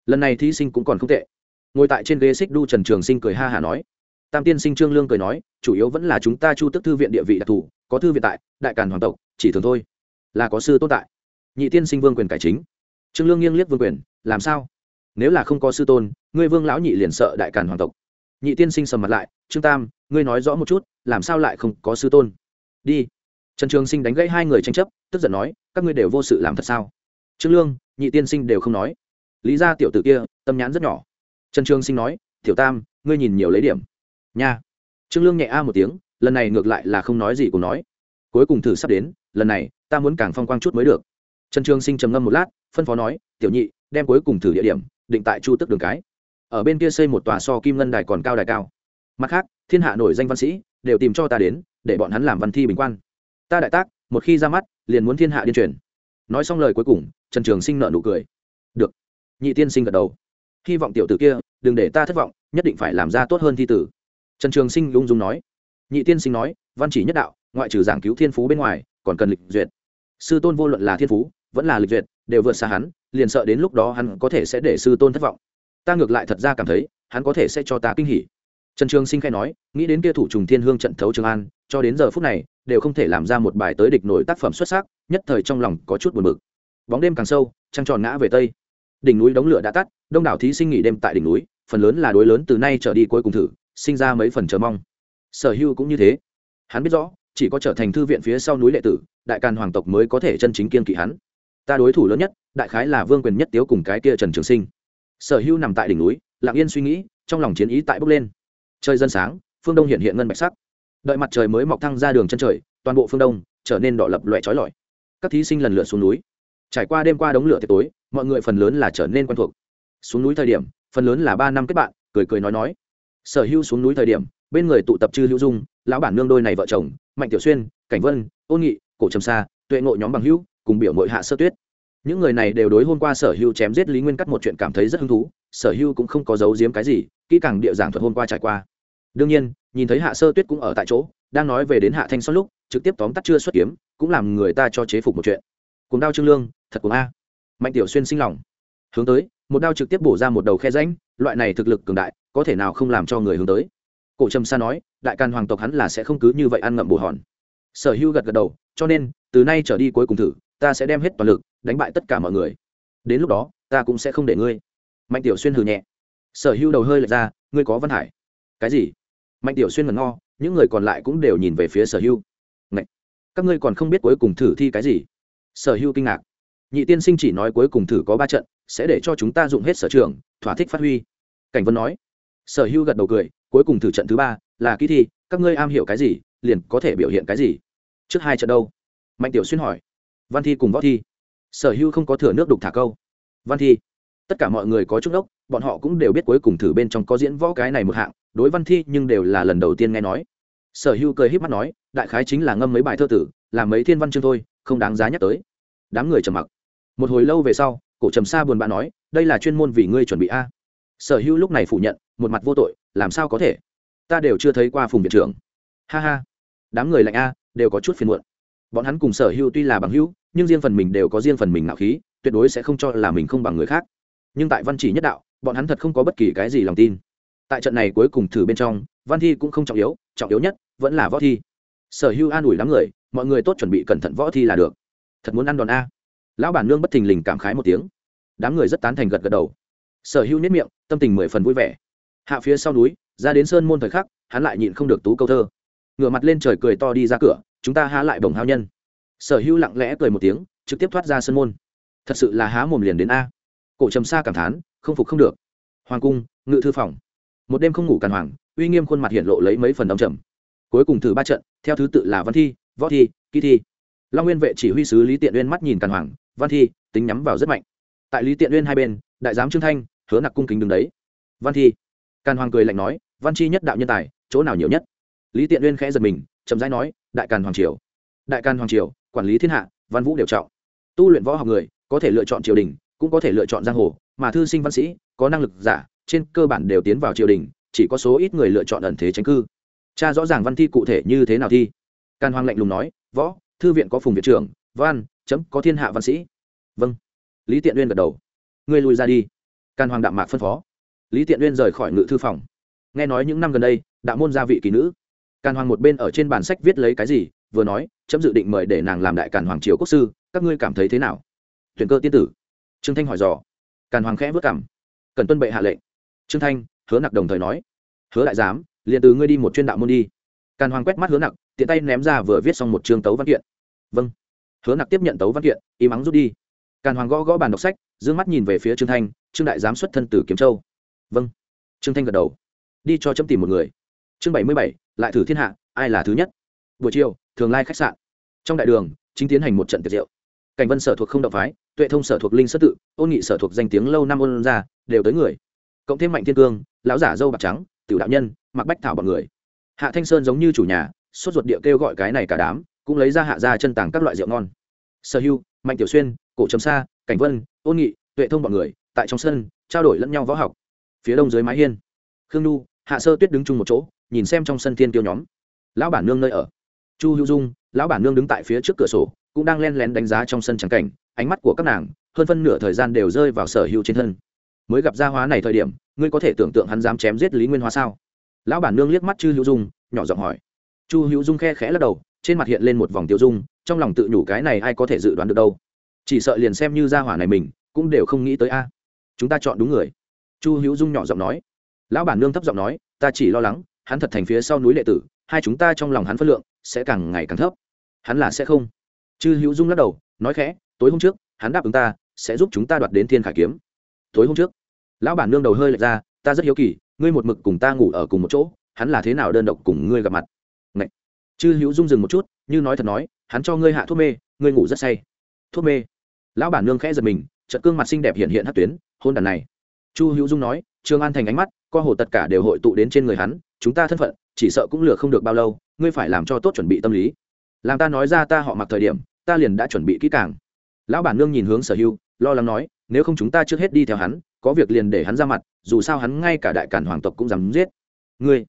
Lần này thí sinh cũng còn không tệ. Ngồi tại trên ghế xích đu trần trường sinh cười ha hả nói tam tiên sinh trương lương cười nói, chủ yếu vẫn là chúng ta chu tước thư viện địa vị đặc thù, có thư viện tại, đại càn hoàng tộc, chỉ thường thôi. Là có sư tồn tại. Nhị tiên sinh vương quyền cải chính. Trương lương nghiêng liếc vương quyền, làm sao? Nếu là không có sư tôn, ngươi vương lão nhị liền sợ đại càn hoàng tộc. Nhị tiên sinh sầm mặt lại, trương tam, ngươi nói rõ một chút, làm sao lại không có sư tôn? Đi. Trần trường sinh đánh gãy hai người tranh chấp, tức giận nói, các ngươi đều vô sự làm thật sao? Trương lương, nhị tiên sinh đều không nói. Lý ra tiểu t ử kia, tâm nhãn rất nhỏ. Trần trường sinh nói, tiểu tam, ngươi nhìn nhiều lấy điểm nha. Trương lương nhẹ a một tiếng, lần này ngược lại là không nói gì cũng nói. Cuối cùng thử sắp đến, lần này, ta muốn càng phong quang chút mới được. Trần trường sinh trầm ngâm một lát, phân phó nói, tiểu nhị, đem cuối cùng thử địa điểm, định tại chu tức đường cái. Ở bên kia xây một tòa so kim ngân đài còn cao đài cao. Mặt khác, thiên hạ nổi danh văn sĩ, đều tìm cho ta đến, để bọn hắn làm văn thi bình quan. Ta đại tác, một khi ra mắt, liền muốn thiên hạ điên truyền. Nói xong lời cuối cùng, trần trường sinh nợ nụ cười. Được. Nhị tiên sinh gật đầu. Hy vọng tiểu tử kia, đừng để ta thất vọng, nhất định phải làm ra tốt hơn thi tử trần trường sinh lung dung nói. Nhị tiên sinh nói, văn chỉ nhất đạo, ngoại trừ giảng cứu thiên phú bên ngoài, còn cần lịch duyệt. Sư tôn vô luận là thiên phú, vẫn là lịch duyệt, đều vượt xa hắn, liền sợ đến lúc đó hắn có thể sẽ để sư tôn thất vọng. Ta ngược lại thật ra cảm thấy, hắn có thể sẽ cho ta kinh hỉ. Trần trường sinh khai nói, nghĩ đến kia thủ trùng thiên hương trận thấu trường an, cho đến giờ phút này, đều không thể làm ra một bài tới địch nổi tác phẩm xuất sắc, nhất thời trong lòng có chút buồn bực. Bóng đêm càng sâu, trăng tròn ngã về tây. Đỉnh núi đống lửa đã tắt, đông đảo thí sinh nghỉ đêm tại đỉnh núi, phần lớn là đối lớn từ nay trở đi cuối cùng thử sinh ra mấy phần chờ mong. Sở hưu cũng như thế. Hắn biết rõ, chỉ có trở thành thư viện phía sau núi lệ tử, đại càn hoàng tộc mới có thể chân chính kiên kỵ hắn. Ta đối thủ lớn nhất, đại khái là vương quyền nhất tiếu cùng cái kia trần trường sinh. Sở hưu nằm tại đỉnh núi, lặng yên suy nghĩ, trong lòng chiến ý tại bốc lên. Trời dân sáng, phương đông hiện hiện ngân bạch sắc. Đợi mặt trời mới mọc thăng ra đường chân trời, toàn bộ phương đông trở nên đỏ lập loẹ trói lọi. Các thí sinh lần lượt xuống núi. Trải qua đêm qua đống lửa tiệc tối, mọi người phần lớn là trở nên quen thuộc. Xuống núi thời điểm, phần lớn là ba năm kết bạn, cười cười nói nói sở hưu xuống núi thời điểm, bên người tụ tập chư hữu dung, lão bản nương đôi này vợ chồng, mạnh tiểu xuyên, cảnh vân, ôn nghị, cổ trầm sa, tuệ ngộ nhóm bằng hữu, cùng biểu mội hạ sơ tuyết. Những người này đều đối hôm qua sở hưu chém giết lý nguyên cắt một chuyện cảm thấy rất hứng thú, sở hưu cũng không có giấu giếm cái gì, kỹ càng địa giảng thuật hôm qua trải qua. Đương nhiên, nhìn thấy hạ sơ tuyết cũng ở tại chỗ, đang nói về đến hạ thanh son lúc, trực tiếp tóm tắt chưa xuất kiếm, cũng làm người ta cho chế phục một chuyện. Cùng đao trương lương, thật cùng a. Mạnh tiểu xuyên sinh lòng. Hướng tới, một đao trực tiếp bổ ra một đầu khe ránh loại này thực lực cường đại có thể nào không làm cho người hướng tới? Cổ trầm sa nói, đại càn hoàng tộc hắn là sẽ không cứ như vậy ăn ngậm bổ hòn. Sở hữu gật gật đầu, cho nên, từ nay trở đi cuối cùng thử, ta sẽ đem hết toàn lực, đánh bại tất cả mọi người. Đến lúc đó, ta cũng sẽ không để ngươi. Mạnh tiểu xuyên hừ nhẹ. Sở hữu đầu hơi lệch ra, ngươi có văn hải? Cái gì? Mạnh tiểu xuyên ngẩn ngo những người còn lại cũng đều nhìn về phía sở hữu. Ngậy! các ngươi còn không biết cuối cùng thử thi cái gì? Sở hữu kinh ngạc. Nhị tiên sinh chỉ nói cuối cùng thử có ba trận, sẽ để cho chúng ta dụng hết sở trường, thỏa thích phát huy. Cảnh vân nói sở hữu gật đầu cười, cuối cùng thử trận thứ ba, là kỹ thi, các ngươi am hiểu cái gì, liền có thể biểu hiện cái gì? Trước hai trận đâu? Mạnh tiểu xuyên hỏi. Văn thi cùng võ thi. Sở hữu không có thừa nước đục thả câu. Văn thi. Tất cả mọi người có chút ốc bọn họ cũng đều biết cuối cùng thử bên trong có diễn võ cái này một hạng, đối văn thi nhưng đều là lần đầu tiên nghe nói. Sở hữu cười h í p mắt nói, đại khái chính là ngâm mấy bài thơ tử, làm mấy thiên văn chương thôi, không đáng giá nhắc tới. Đám người trầm mặc. Một hồi lâu về sau, cổ trầm sa buồn bã nói, đây là chuyên môn vì ngươi chuẩn bị a. Sở hữu lúc này phủ nhận một mặt vô tội, làm sao có thể? Ta đều chưa thấy qua phùng viện trưởng. Ha ha. Đám người lạnh a, đều có chút phiền muộn. Bọn hắn cùng sở hữu tuy là bằng hữu, nhưng riêng phần mình đều có riêng phần mình nạo khí, tuyệt đối sẽ không cho là mình không bằng người khác. Nhưng tại văn chỉ nhất đạo, bọn hắn thật không có bất kỳ cái gì lòng tin. Tại trận này cuối cùng thử bên trong, văn thi cũng không trọng yếu trọng yếu nhất vẫn là võ thi. Sở hữu an ủi đám người, mọi người tốt chuẩn bị cẩn thận võ thi là được. Thật muốn ăn đòn a. Lão bản nương bất thình lình cảm khái một tiếng. Đám người rất tán thành gật gật đầu. Sở hữu nhất miệng, tâm tình mười phần vui vẻ hạ phía sau núi, ra đến sơn môn thời khắc, hắn lại nhịn không được tú câu thơ. Ngửa mặt lên trời cười to đi ra cửa, chúng ta há lại bồng hao nhân. Sở hữu lặng lẽ cười một tiếng, trực tiếp thoát ra sân môn. Thật sự là há mồm liền đến a. Cổ trầm xa cảm thán, không phục không được. Hoàng cung, ngự thư phòng. Một đêm không ngủ càn hoàng, uy nghiêm khuôn mặt hiện lộ lấy mấy phần đ trầm. Cuối cùng thử ba trận, theo thứ tự là văn thi, võ thi, kỹ thi. Long nguyên vệ chỉ huy sứ lý tiện uyên mắt nhìn càn hoàng, văn thi, tính nhắm vào rất mạnh. Tại lý tiện uyên hai bên, đại giám trương thanh, hứa nặc cung kính đứng đấy. Văn thi càn hoàng cười lạnh nói, văn chi nhất đạo nhân tài, chỗ nào nhiều nhất? Lý tiện uyên khẽ giật mình, chậm rãi nói, đại càn hoàng triều. Đại càn hoàng triều, quản lý thiên hạ, văn vũ đều trọng. Tu luyện võ học người, có thể lựa chọn triều đình, cũng có thể lựa chọn giang hồ, mà thư sinh văn sĩ, có năng lực giả, trên cơ bản đều tiến vào triều đình, chỉ có số ít người lựa chọn ẩn thế tránh cư. Cha rõ ràng văn thi cụ thể như thế nào thi? Càn hoàng lạnh lùng nói, võ, thư viện có phùng viện trưởng, văn, chấm, có thiên hạ văn sĩ. Vâng. Lý tiện uyên gật đầu. Ngươi lùi ra đi. Càn hoàng đạm mạc phân phó lý tiện uyên rời khỏi ngự thư phòng. Nghe nói những năm gần đây, đạo môn gia vị kỳ nữ. Càn hoàng một bên ở trên bản sách viết lấy cái gì, vừa nói, chấm dự định mời để nàng làm đại càn hoàng triều quốc sư, các ngươi cảm thấy thế nào? Tuyển cơ tiên tử. Trương thanh hỏi dò. Càn hoàng khẽ vất cảm cần tuân bệ hạ lệnh. Trương thanh, hứa nặc đồng thời nói. Hứa đại giám, liền từ ngươi đi một chuyên đạo môn đi. Càn hoàng quét mắt hứa nặc, tiện tay ném ra vừa viết xong một chương tấu văn kiện. Vâng. Hứa nặc tiếp nhận tấu văn kiện im ắng rút đi. Càn hoàng gõ gõ bàn đọc sách d ư ơ n g mắt nhìn về phía trương thanh, trương đại giám xuất thân từ kiếm châu vâng. Trương thanh gật đầu. Đi cho chấm tìm một người. Chương bảy mươi bảy, lại thử thiên hạ, ai là thứ nhất? Buổi chiều, thường lai khách sạn. Trong đại đường, chính tiến hành một trận tiệc rượu. Cảnh vân sở thuộc không động phái, tuệ thông sở thuộc linh sơ tự, ôn nghị sở thuộc danh tiếng lâu năm ôn ra, đều tới người. Cộng thêm mạnh thiên cương, lão giả dâu bạc trắng, tiểu đạo nhân mặc bách thảo bọn người. Hạ thanh sơn giống như chủ nhà, sốt ruột địa kêu gọi cái này cả đám, cũng lấy ra hạ ra chân tàng các loại rượu ngon. Sở hưu, mạnh tiểu xuyên, cổ trầm sa, cảnh vân, ôn nghị, tuệ thông bọn người, tại trong sân, trao đổi lẫn nhau võ học phía đông dưới mái hiên. Khương nhu, hạ sơ tuyết đứng chung một chỗ, nhìn xem trong sân thiên tiêu nhóm. Lão bản nương nơi ở. Chu hữu dung, lão bản nương đứng tại phía trước cửa sổ, cũng đang len lén đánh giá trong sân trắng cảnh, ánh mắt của các nàng, hơn phân nửa thời gian đều rơi vào sở hữu trên thân. Mới gặp gia hóa này thời điểm, ngươi có thể tưởng tượng hắn dám chém giết lý nguyên hóa sao? Lão bản nương liếc mắt chư hữu dung, nhỏ giọng hỏi. Chu hữu dung khe khẽ lắc đầu, trên mặt hiện lên một vòng tiêu dung, trong lòng tự nhủ cái này ai có thể dự đoán được đâu. Chỉ sợ liền xem như gia hỏa này mình, cũng đều không nghĩ tới a. Chúng ta chọn đúng người chu hữu dung nhỏ giọng nói. Lão bản nương thấp giọng nói, ta chỉ lo lắng, hắn thật thành phía sau núi lệ tử, hai chúng ta trong lòng hắn phất lượng, sẽ càng ngày càng thấp. Hắn là sẽ không. Chư hữu dung lắc đầu, nói khẽ, tối hôm trước, hắn đáp ứng ta, sẽ giúp chúng ta đoạt đến thiên khải kiếm. Tối hôm trước, lão bản nương đầu hơi lệch ra, ta rất hiếu kỳ, ngươi một mực cùng ta ngủ ở cùng một chỗ, hắn là thế nào đơn độc cùng ngươi gặp mặt? Ngậy. chư hữu dung dừng một chút, như nói thật nói, hắn cho ngươi hạ thuốc mê, ngươi ngủ rất say. Thuốc mê. Lão bản nương khẽ giật mình trận cương mặt xinh đẹp hiện hiện hát tuyến, hôn đàn này chu hữu dung nói, trương an thành ánh mắt, co hồ tất cả đều hội tụ đến trên người hắn, chúng ta thân phận, chỉ sợ cũng lừa không được bao lâu, ngươi phải làm cho tốt chuẩn bị tâm lý. Làm ta nói ra ta họ mặc thời điểm, ta liền đã chuẩn bị kỹ càng. Lão bản nương nhìn hướng sở hưu, lo lắng nói, nếu không chúng ta trước hết đi theo hắn, có việc liền để hắn ra mặt, dù sao hắn ngay cả đại cản hoàng tộc cũng dám giết. Ngươi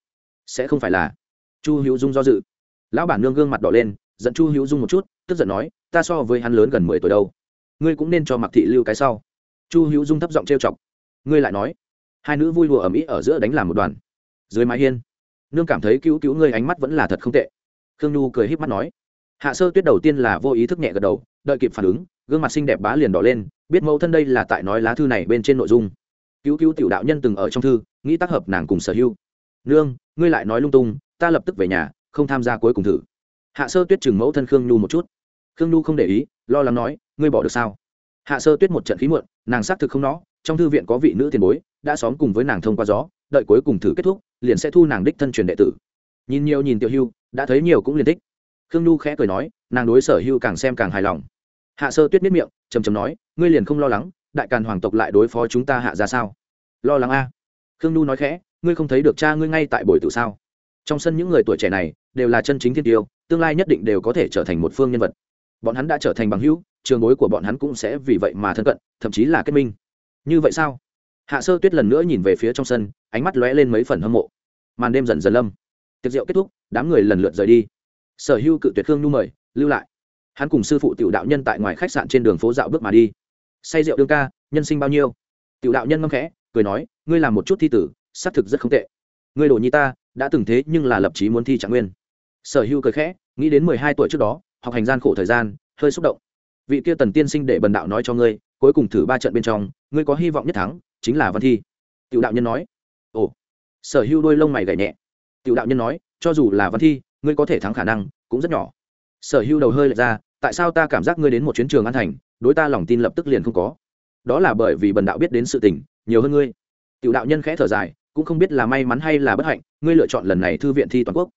sẽ không phải là chu hữu dung do dự. Lão bản nương gương mặt đỏ lên dẫn chu hữu dung một chút, tức giận nói, ta so với hắn lớn gần mười tuổi đâu. Ngươi cũng nên cho mặc thị lưu cái sau. Chu hữu dung thấp giọng trêu chọc ngươi lại nói. Hai nữ vui đùa ở mỹ ở giữa đánh làm một đoàn. Dưới mái hiên, nương cảm thấy cứu cứu ngươi ánh mắt vẫn là thật không tệ. Khương nhu cười h í p mắt nói. Hạ sơ tuyết đầu tiên là vô ý thức nhẹ gật đầu, đợi kịp phản ứng, gương mặt xinh đẹp bá liền đỏ lên, biết mẫu thân đây là tại nói lá thư này bên trên nội dung. Cứu cứu tiểu đạo nhân từng ở trong thư, nghĩ tác hợp nàng cùng sở hữu. Nương, ngươi lại nói lung tung, ta lập tức về nhà, không tham gia cuối cùng thử. Hạ sơ tuyết chừng mẫu thân khương nhu một chút. Khương nhu không để ý, lo lắng nói, ngươi bỏ được sao? Hạ sơ tuyết một trận khí muộn, nàng xác thực không nó trong thư viện có vị nữ tiền bối, đã xóm cùng với nàng thông qua gió, đợi cuối cùng thử kết thúc, liền sẽ thu nàng đích thân truyền đệ tử. Nhìn nhiều nhìn tiểu hưu, đã thấy nhiều cũng liền thích. Khương nhu khẽ cười nói, nàng đối sở hưu càng xem càng hài lòng. Hạ sơ tuyết miết miệng, trầm trầm nói, ngươi liền không lo lắng, đại càn hoàng tộc lại đối phó chúng ta hạ ra sao? Lo lắng a. Khương nhu nói khẽ, ngươi không thấy được cha ngươi ngay tại buổi tự sao? Trong sân những người tuổi trẻ này, đều là chân chính thiên tiêu, tương lai nhất định đều có thể trở thành một phương nhân vật. Bọn hắn đã trở thành bằng hữu, trường bối của bọn hắn cũng sẽ vì vậy mà thân cận, thậm chí là kết minh như vậy sao? Hạ sơ tuyết lần nữa nhìn về phía trong sân, ánh mắt lóe lên mấy phần hâm mộ. Màn đêm dần dần lâm. Tiệc rượu kết thúc, đám người lần lượt rời đi. Sở hưu cự tuyệt khương nhu mời, lưu lại. Hắn cùng sư phụ tiểu đạo nhân tại ngoài khách sạn trên đường phố dạo bước mà đi. Say rượu đương ca, nhân sinh bao nhiêu? Tiểu đạo nhân ngâm khẽ, cười nói, ngươi làm một chút thi tử, xác thực rất không tệ. Ngươi đồ nhi ta, đã từng thế nhưng là lập chí muốn thi trạng nguyên. Sở hưu cười khẽ, nghĩ đến mười hai tuổi trước đó, học hành gian khổ thời gian, hơi xúc động. Vị kia tần tiên sinh để bần đạo nói cho ngươi cuối cùng thử ba trận bên trong, ngươi có hy vọng nhất thắng, chính là văn thi. Tiểu đạo nhân nói. Ồ. Sở hưu đôi lông mày gảy nhẹ. Tiểu đạo nhân nói, cho dù là văn thi, ngươi có thể thắng khả năng cũng rất nhỏ. Sở hưu đầu hơi lệch ra, tại sao ta cảm giác ngươi đến một chuyến trường an thành, đối ta lòng tin lập tức liền không có? Đó là bởi vì bần đạo biết đến sự tình, nhiều hơn ngươi. Tiểu đạo nhân khẽ thở dài, cũng không biết là may mắn hay là bất hạnh, ngươi lựa chọn lần này thư viện thi toàn quốc.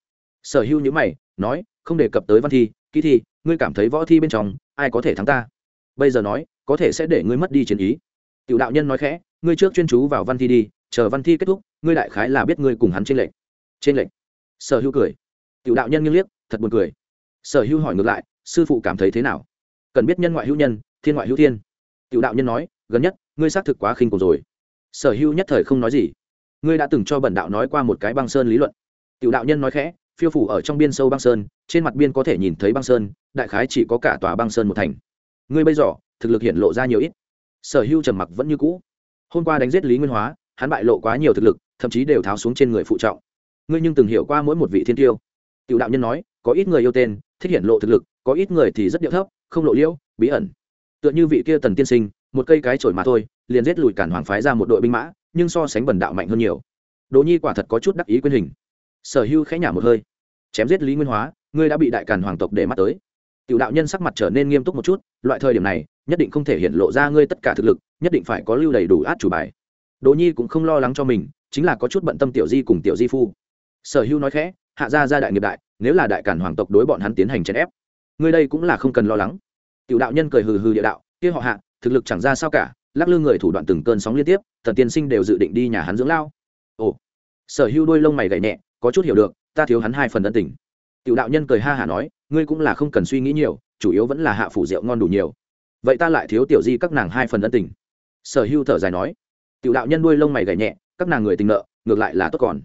Sở hữu nhữ mày, nói, không đề cập tới văn thi kỹ thi, ngươi cảm thấy võ thi bên trong, ai có thể thắng ta? Bây giờ nói, có thể sẽ để ngươi mất đi chiến ý. Tiểu đạo nhân nói khẽ, ngươi trước chuyên chú vào văn thi đi, chờ văn thi kết thúc, ngươi đại khái là biết ngươi cùng hắn trên lệnh trên lệnh sở hữu cười. Tiểu đạo nhân nghiêng liếc, thật buồn cười. Sở hữu hỏi ngược lại, sư phụ cảm thấy thế nào? Cần biết nhân ngoại hữu nhân, thiên ngoại hữu thiên. Tiểu đạo nhân nói, gần nhất, ngươi xác thực quá khinh cổ rồi. Sở hữu nhất thời không nói gì. Ngươi đã từng cho bẩn đạo nói qua một cái băng sơn lý luận. Tiểu đạo nhân nói khẽ, phiêu phủ ở trong biên sâu băng sơn, trên mặt biên có thể nhìn thấy băng sơn, đại khái chỉ có cả tòa băng sơn một thành ngươi bây giờ, thực lực hiện lộ ra nhiều ít. Sở hữu trầm mặc vẫn như cũ. Hôm qua đánh giết lý nguyên hóa, hắn bại lộ quá nhiều thực lực, thậm chí đều tháo xuống trên người phụ trọng. Ngươi nhưng từng hiểu qua mỗi một vị thiên tiêu. Tiểu đạo nhân nói, có ít người yêu tên, thích hiện lộ thực lực, có ít người thì rất điệu thấp, không lộ liễu, bí ẩn. Tựa như vị kia tần tiên sinh, một cây cái chổi mà thôi, liền giết lùi cản hoàng phái ra một đội binh mã, nhưng so sánh bần đạo mạnh hơn nhiều. Đỗ nhi quả thật có chút đắc ý quyên hình. Sở hưu khẽ nhả một hơi. Chém giết lý nguyên hóa, ngươi đã bị đại càn hoàng tộc để mắt tới tiểu đạo nhân sắc mặt trở nên nghiêm túc một chút, loại thời điểm này, nhất định không thể hiện lộ ra ngươi tất cả thực lực, nhất định phải có lưu đầy đủ át chủ bài. Đỗ nhi cũng không lo lắng cho mình, chính là có chút bận tâm tiểu di cùng tiểu di phu. Sở hưu nói khẽ, hạ gia gia đại nghiệp đại, nếu là đại cản hoàng tộc đối bọn hắn tiến hành chèn ép, ngươi đây cũng là không cần lo lắng. Tiểu đạo nhân cười hừ hừ địa đạo, kia họ hạ, thực lực chẳng ra sao cả, lắc lư người thủ đoạn từng cơn sóng liên tiếp, thần tiên sinh đều dự định đi nhà hắn dưỡng lao. Ồ. Sở hưu đôi lông mày gảy nhẹ, có chút hiểu được, ta thiếu hắn hai phần ân tình tiểu đạo nhân cười ha hả nói, ngươi cũng là không cần suy nghĩ nhiều, chủ yếu vẫn là hạ phủ rượu ngon đủ nhiều. Vậy ta lại thiếu tiểu di các nàng hai phần ân tình. Sở hưu thở dài nói. Tiểu đạo nhân đuôi lông mày gảy nhẹ, các nàng người tình nợ, ngược lại là tốt còn.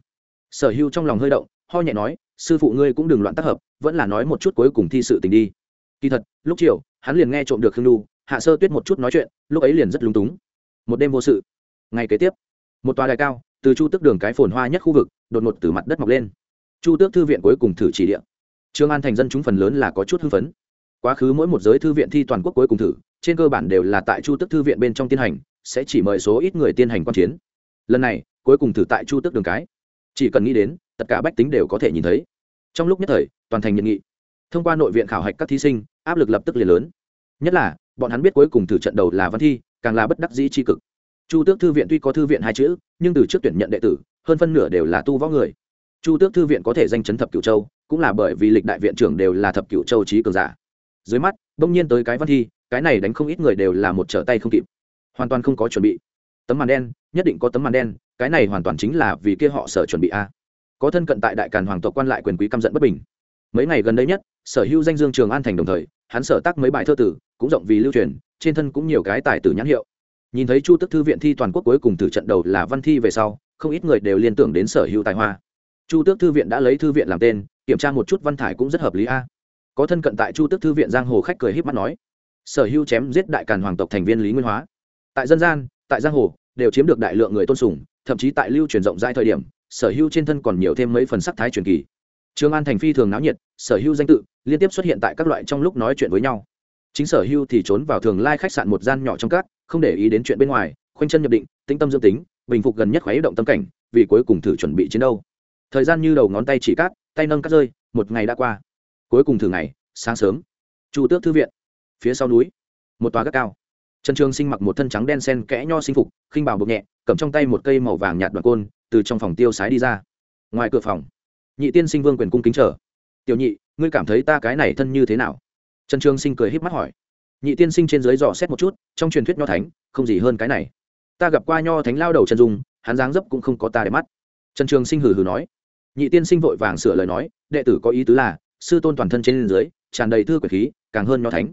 Sở hưu trong lòng hơi động, ho nhẹ nói, sư phụ ngươi cũng đừng loạn tác hợp, vẫn là nói một chút cuối cùng thi sự tình đi. Kỳ thật, lúc chiều, hắn liền nghe trộm được khương lu hạ sơ tuyết một chút nói chuyện, lúc ấy liền rất lúng túng. Một đêm vô sự. Ngày kế tiếp, một tòa đài cao, từ chu tước đường cái phồn hoa nhất khu vực, đột ngột từ mặt đất mọc lên chu tước thư viện cuối cùng thử chỉ địa trương an thành dân chúng phần lớn là có chút hưng phấn. Quá khứ mỗi một giới thư viện thi toàn quốc cuối cùng thử, trên cơ bản đều là tại chu tước thư viện bên trong tiến hành, sẽ chỉ mời số ít người tiến hành quan chiến. Lần này, cuối cùng thử tại chu tước đường cái. Chỉ cần nghĩ đến, tất cả bách tính đều có thể nhìn thấy. Trong lúc nhất thời, toàn thành nhận nghị. Thông qua nội viện khảo hạch các thí sinh, áp lực lập tức liền lớn. Nhất là, bọn hắn biết cuối cùng thử trận đầu là văn thi, càng là bất đắc dĩ tri cực. Chu tước thư viện tuy có thư viện hai chữ, nhưng từ trước tuyển nhận đệ tử, hơn phân nửa đều là tu võ người chu tước thư viện có thể danh chấn thập cửu châu, cũng là bởi vì lịch đại viện trưởng đều là thập cửu châu trí cường giả. Dưới mắt bỗng nhiên tới cái văn thi, cái này đánh không ít người đều là một trở tay không kịp. Hoàn toàn không có chuẩn bị. Tấm màn đen, nhất định có tấm màn đen, cái này hoàn toàn chính là vì kia họ sở chuẩn bị a. Có thân cận tại đại càn hoàng tộc quan lại quyền quý căm giận bất bình. Mấy ngày gần đây nhất, sở hữu danh dương trường an thành đồng thời, hắn sở tác mấy bài thơ tử, cũng rộng vì lưu truyền, trên thân cũng nhiều cái tài tử nhãn hiệu. Nhìn thấy chu tức thư viện thi toàn quốc cuối cùng từ trận đầu là văn thi về sau, không ít người đều liên tưởng đến sở hữu tài hoa chu tước thư viện đã lấy thư viện làm tên, kiểm tra một chút văn thải cũng rất hợp lý a. Có thân cận tại chu tước thư viện giang hồ khách cười h í p mắt nói, sở hữu chém giết đại càn hoàng tộc thành viên lý nguyên hóa. Tại dân gian, tại giang hồ, đều chiếm được đại lượng người tôn sùng, thậm chí tại lưu truyền rộng rãi thời điểm, sở hữu trên thân còn nhiều thêm mấy phần sắc thái truyền kỳ. Trường an thành phi thường náo nhiệt, sở hữu danh tự liên tiếp xuất hiện tại các loại trong lúc nói chuyện với nhau. Chính sở hữu thì trốn vào thường lai khách sạn một gian nhỏ trong các, không để ý đến chuyện bên ngoài, khoanh chân nhập định, tĩnh tâm dương tính, bình phục gần nhất khoái động tâm cảnh, vì cuối cùng thử chuẩn bị chiến đấu thời gian như đầu ngón tay chỉ cát tay nâng cắt rơi, một ngày đã qua. Cuối cùng thử ngày, sáng sớm. Chu tước thư viện, phía sau núi, một tòa gác cao. Trần trường sinh mặc một thân trắng đen sen kẽ nho sinh phục, khinh bào bục nhẹ, cầm trong tay một cây màu vàng nhạt đoạn côn, từ trong phòng tiêu sái đi ra. Ngoài cửa phòng, nhị tiên sinh vương quyền cung kính trở tiểu nhị, ngươi cảm thấy ta cái này thân như thế nào? Trần trường sinh cười h í p mắt hỏi. Nhị tiên sinh trên dưới dò xét một chút, trong truyền thuyết nho thánh, không gì hơn cái này. Ta gặp qua nho thánh lao đầu trần dung, hắn dáng dấp cũng không có ta để mắt. Trần trường sinh hừ hừ nói nhị tiên sinh vội vàng sửa lời nói, đệ tử có ý tứ là, sư tôn toàn thân trên dưới, tràn đầy thư quyền khí, càng hơn nho thánh.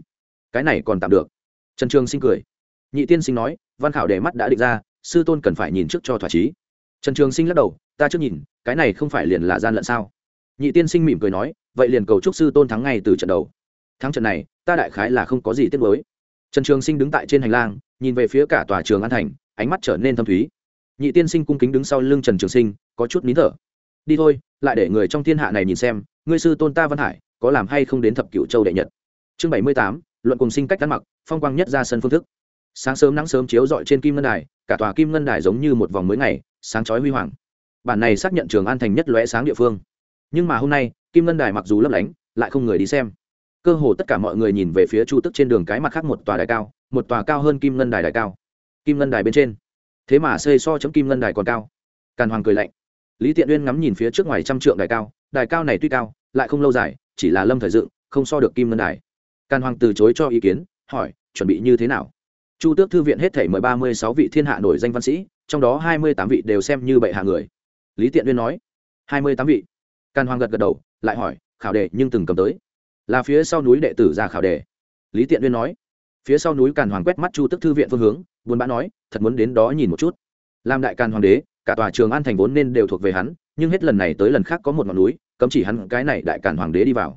Cái này còn tạm được. Trần trường sinh cười. Nhị tiên sinh nói, văn khảo đề mắt đã định ra, sư tôn cần phải nhìn trước cho thỏa chí. Trần trường sinh lắc đầu, ta trước nhìn, cái này không phải liền là gian lận sao? Nhị tiên sinh mỉm cười nói, vậy liền cầu chúc sư tôn thắng ngay từ trận đầu. Thắng trận này, ta đại khái là không có gì tiếc mới trần trường sinh đứng tại trên hành lang, nhìn về phía cả tòa trường an thành, ánh mắt trở nên thâm thúy. Nhị tiên sinh cung kính đứng sau lưng trần trường sinh, có chút nín thở đi thôi, lại để người trong thiên hạ này nhìn xem, ngươi sư tôn ta văn hải, có làm hay không đến thập cựu châu đệ nhật. Chương bảy mươi tám, luận cùng sinh cách ăn mặc, phong quang nhất ra sân phương thức. Sáng sớm nắng sớm chiếu rọi trên kim ngân đài, cả tòa kim ngân đài giống như một vòng mới ngày, sáng chói huy hoàng. Bản này xác nhận trường an thành nhất lóe sáng địa phương. Nhưng mà hôm nay, kim ngân đài mặc dù lấp lánh, lại không người đi xem. Cơ hồ tất cả mọi người nhìn về phía chu tức trên đường cái mặt khác một tòa đài cao, một tòa cao hơn kim ngân đài đài cao. Kim ngân đài bên trên. Thế mà xây so chấm kim ngân đài còn cao. Càn hoàng cười lạnh lý tiện uyên ngắm nhìn phía trước ngoài trăm trượng đài cao đài cao này tuy cao, lại không lâu dài, chỉ là lâm thời dựng, không so được kim ngân đài. Càn hoàng từ chối cho ý kiến, hỏi, chuẩn bị như thế nào? Chu tước thư viện hết thể mời ba mươi sáu vị thiên hạ nổi danh văn sĩ, trong đó hai mươi tám vị đều xem như bệ hạ người. Lý tiện uyên nói, hai mươi tám vị. Càn hoàng gật gật đầu, lại hỏi, khảo đề nhưng từng cầm tới. Là phía sau núi đệ tử ra khảo đề. Lý tiện uyên nói, phía sau núi càn hoàng quét mắt chu tức thư viện phương hướng buôn bã nói, thật muốn đến đó nhìn một chút. Làm đại càn hoàng đế cả tòa trường an thành vốn nên đều thuộc về hắn, nhưng hết lần này tới lần khác có một ngọn núi, cấm chỉ hắn cái này đại cản hoàng đế đi vào.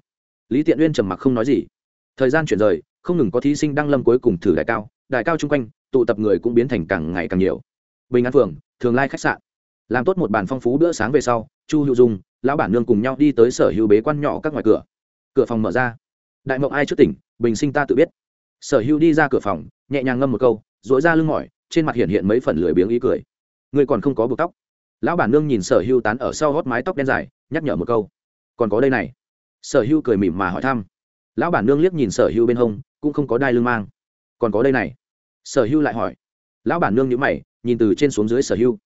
Lý tiện uyên trầm mặc không nói gì. Thời gian chuyển rời, không ngừng có thí sinh đăng lâm cuối cùng thử đại cao đại cao chung quanh, tụ tập người cũng biến thành càng ngày càng nhiều. Bình an phường, thường lai khách sạn. Làm tốt một bàn phong phú bữa sáng về sau, chu hữu dung, lão bản nương cùng nhau đi tới sở hữu bế quan nhỏ các ngoài cửa. Cửa phòng mở ra. Đại mộng ai trước tỉnh, bình sinh ta tự biết. Sở hữu đi ra cửa phòng, nhẹ nhàng ngâm một câu dỗi ra lưng mỏi, trên mặt hiện hiện mấy phần lười biếng ý cười ngươi còn không có buộc tóc. Lão bản nương nhìn sở hưu tán ở sau gót mái tóc đen dài, nhắc nhở một câu. Còn có đây này. Sở hưu cười mỉm mà hỏi thăm. Lão bản nương liếc nhìn sở hưu bên hông, cũng không có đai lưng mang. Còn có đây này. Sở hưu lại hỏi. Lão bản nương nhữ mày, nhìn từ trên xuống dưới sở hưu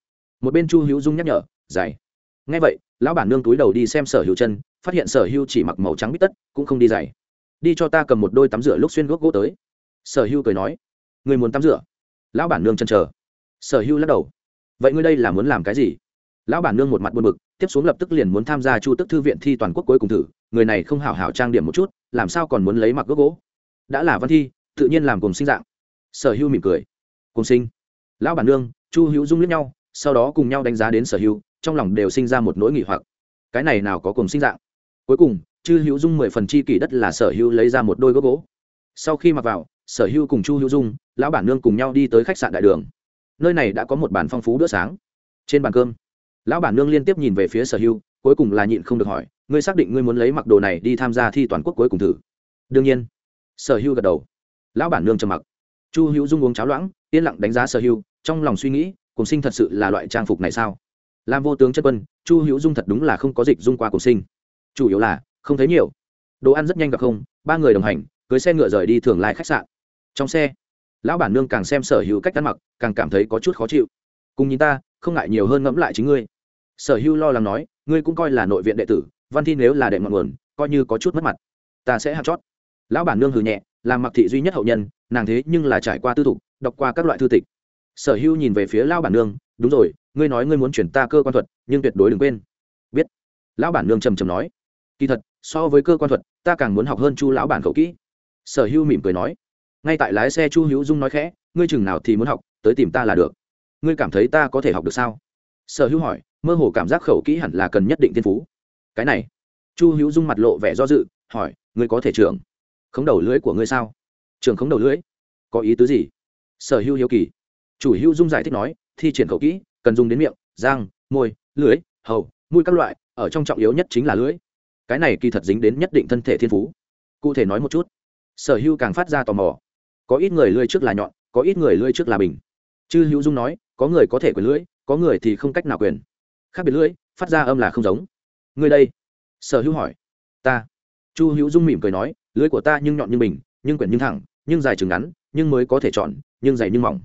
một bên chu hữu dung nhắc nhở dày ngay vậy, lão bản nương túi đầu đi xem sở hữu chân, phát hiện sở hưu chỉ mặc màu trắng bít tất, cũng không đi dày đi cho ta cầm một đôi tắm rửa lúc xuyên gốc gỗ tới. Sở hưu cười nói. Người muốn tắm rửa? Lão bản nương chân chờ. Sở hưu lắc đầu vậy ngươi đây là muốn làm cái gì? Lão bản nương một mặt buồn bực, tiếp xuống lập tức liền muốn tham gia chu tức thư viện thi toàn quốc cuối cùng thử, người này không hảo hảo trang điểm một chút, làm sao còn muốn lấy mặc gốc gỗ? Đã là văn thi, tự nhiên làm cùng sinh dạng. Sở hưu mỉm cười. Cùng sinh. Lão bản nương, chu hữu dung liếc nhau, sau đó cùng nhau đánh giá đến sở hưu, trong lòng đều sinh ra một nỗi nghỉ hoặc. Cái này nào có cùng sinh dạng? Cuối cùng chư hữu dung mười phần chi kỷ đất là sở hữu lấy ra một đôi gốc gỗ. Sau khi mặc vào, sở hữu cùng chu hữu dung, lão bản nương cùng nhau đi tới khách sạn đại đường nơi này đã có một bàn phong phú bữa sáng. Trên bàn cơm, lão bản nương liên tiếp nhìn về phía sở hưu cuối cùng là nhịn không được hỏi, ngươi xác định ngươi muốn lấy mặc đồ này đi tham gia thi toàn quốc cuối cùng thử? Đương nhiên. Sở hưu gật đầu. Lão bản nương trầm mặc. Chu hữu dung uống cháo loãng, yên lặng đánh giá sở hưu trong lòng suy nghĩ, cùng sinh thật sự là loại trang phục này sao? Làm vô tướng chất quân, chu hữu dung thật đúng là không có dịch dung qua cùng sinh. Chủ yếu là, không thấy nhiều. Đồ ăn rất nhanh gặp không, ba người đồng hành, cưới xe ngựa rời đi thường lại khách sạn. Trong xe lão bản nương càng xem sở hữu cách ăn mặc, càng cảm thấy có chút khó chịu. Cùng nhìn ta, không ngại nhiều hơn ngẫm lại chính ngươi. Sở hữu lo lắng nói, ngươi cũng coi là nội viện đệ tử, văn thi nếu là đệ ngọn nguồn, coi như có chút mất mặt. Ta sẽ hạt chót. Lão bản nương hừ nhẹ, làm mặc thị duy nhất hậu nhân, nàng thế nhưng là trải qua tư thục, đọc qua các loại thư tịch. Sở hữu nhìn về phía lão bản nương, đúng rồi, ngươi nói ngươi muốn chuyển ta cơ quan thuật, nhưng tuyệt đối đừng quên. Biết. Lão bản nương trầm trầm nói. Kỳ thật, so với cơ quan thuật, ta càng muốn học hơn chu lão bản khẩu kỹ. Sở hữu mỉm cười nói ngay tại lái xe chu hữu dung nói khẽ, ngươi chừng nào thì muốn học, tới tìm ta là được. Ngươi cảm thấy ta có thể học được sao? Sở hữu hỏi, mơ hồ cảm giác khẩu kỹ hẳn là cần nhất định thiên phú. Cái này. Chu hữu dung mặt lộ vẻ do dự, hỏi, ngươi có thể trưởng khống đầu lưỡi của ngươi sao? Trường khống đầu lưỡi? Có ý tứ gì? Sở hữu hiếu kỳ. Chủ hữu dung giải thích nói, thi triển khẩu kỹ, cần dùng đến miệng, răng, môi, lưỡi, hầu, mũi các loại, ở trong trọng yếu nhất chính là lưỡi. Cái này kỳ thật dính đến nhất định thân thể thiên phú. Cụ thể nói một chút. Sở hữu càng phát ra tò mò có ít người lưỡi trước là nhọn, có ít người lưỡi trước là bình. Chư hữu dung nói, có người có thể quyền lưỡi, có người thì không cách nào quyền. Khác biệt lưỡi, phát ra âm là không giống. Người đây? Sở hữu hỏi. Ta. Chu hữu dung mỉm cười nói, lưỡi của ta nhưng nhọn như bình, nhưng quyển nhưng thẳng, nhưng dài chừng ngắn, nhưng mới có thể chọn, nhưng dày nhưng mỏng.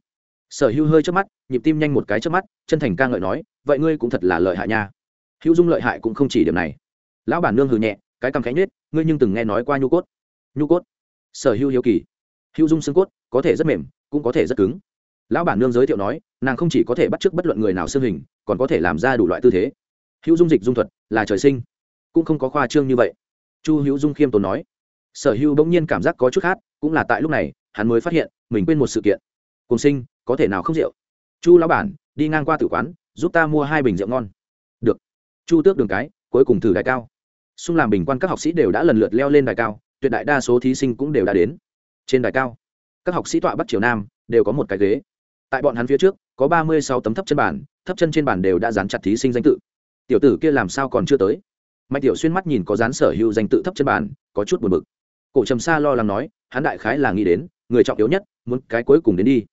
Sở hữu hơi trước mắt, nhịp tim nhanh một cái trước mắt, chân thành ca ngợi nói, vậy ngươi cũng thật là lợi hại nha. Hữu dung lợi hại cũng không chỉ điểm này. Lão bản nương hừ nhẹ, cái cằm khẽ nết ngươi nhưng từng nghe nói qua nhu cốt. Nhu cốt? Sở hữu hiếu kỳ hữu dung xương cốt, có thể rất mềm, cũng có thể rất cứng. Lão bản nương giới thiệu nói, nàng không chỉ có thể bắt chước bất luận người nào xương hình, còn có thể làm ra đủ loại tư thế. Hữu dung dịch dung thuật, là trời sinh. Cũng không có khoa trương như vậy. Chu hữu dung khiêm tốn nói. Sở hữu bỗng nhiên cảm giác có chút khác, cũng là tại lúc này, hắn mới phát hiện, mình quên một sự kiện. Cùng sinh, có thể nào không rượu? Chu lão bản, đi ngang qua tử quán, giúp ta mua hai bình rượu ngon. Được. Chu tước đường cái, cuối cùng thử đại cao. Xung làm bình quan các học sĩ đều đã lần lượt leo lên đài cao, tuyệt đại đa số thí sinh cũng đều đã đến trên đài cao. Các học sĩ tọa bắc triều nam đều có một cái ghế. Tại bọn hắn phía trước, có ba mươi sáu tấm thấp chân bản thấp chân trên bản đều đã dán chặt thí sinh danh tự. Tiểu tử kia làm sao còn chưa tới? Mạnh tiểu xuyên mắt nhìn có dán sở hữu danh tự thấp chân bản có chút buồn bực. Cổ trầm xa lo lắng nói, hắn đại khái là nghĩ đến, người trọng yếu nhất, muốn cái cuối cùng đến đi.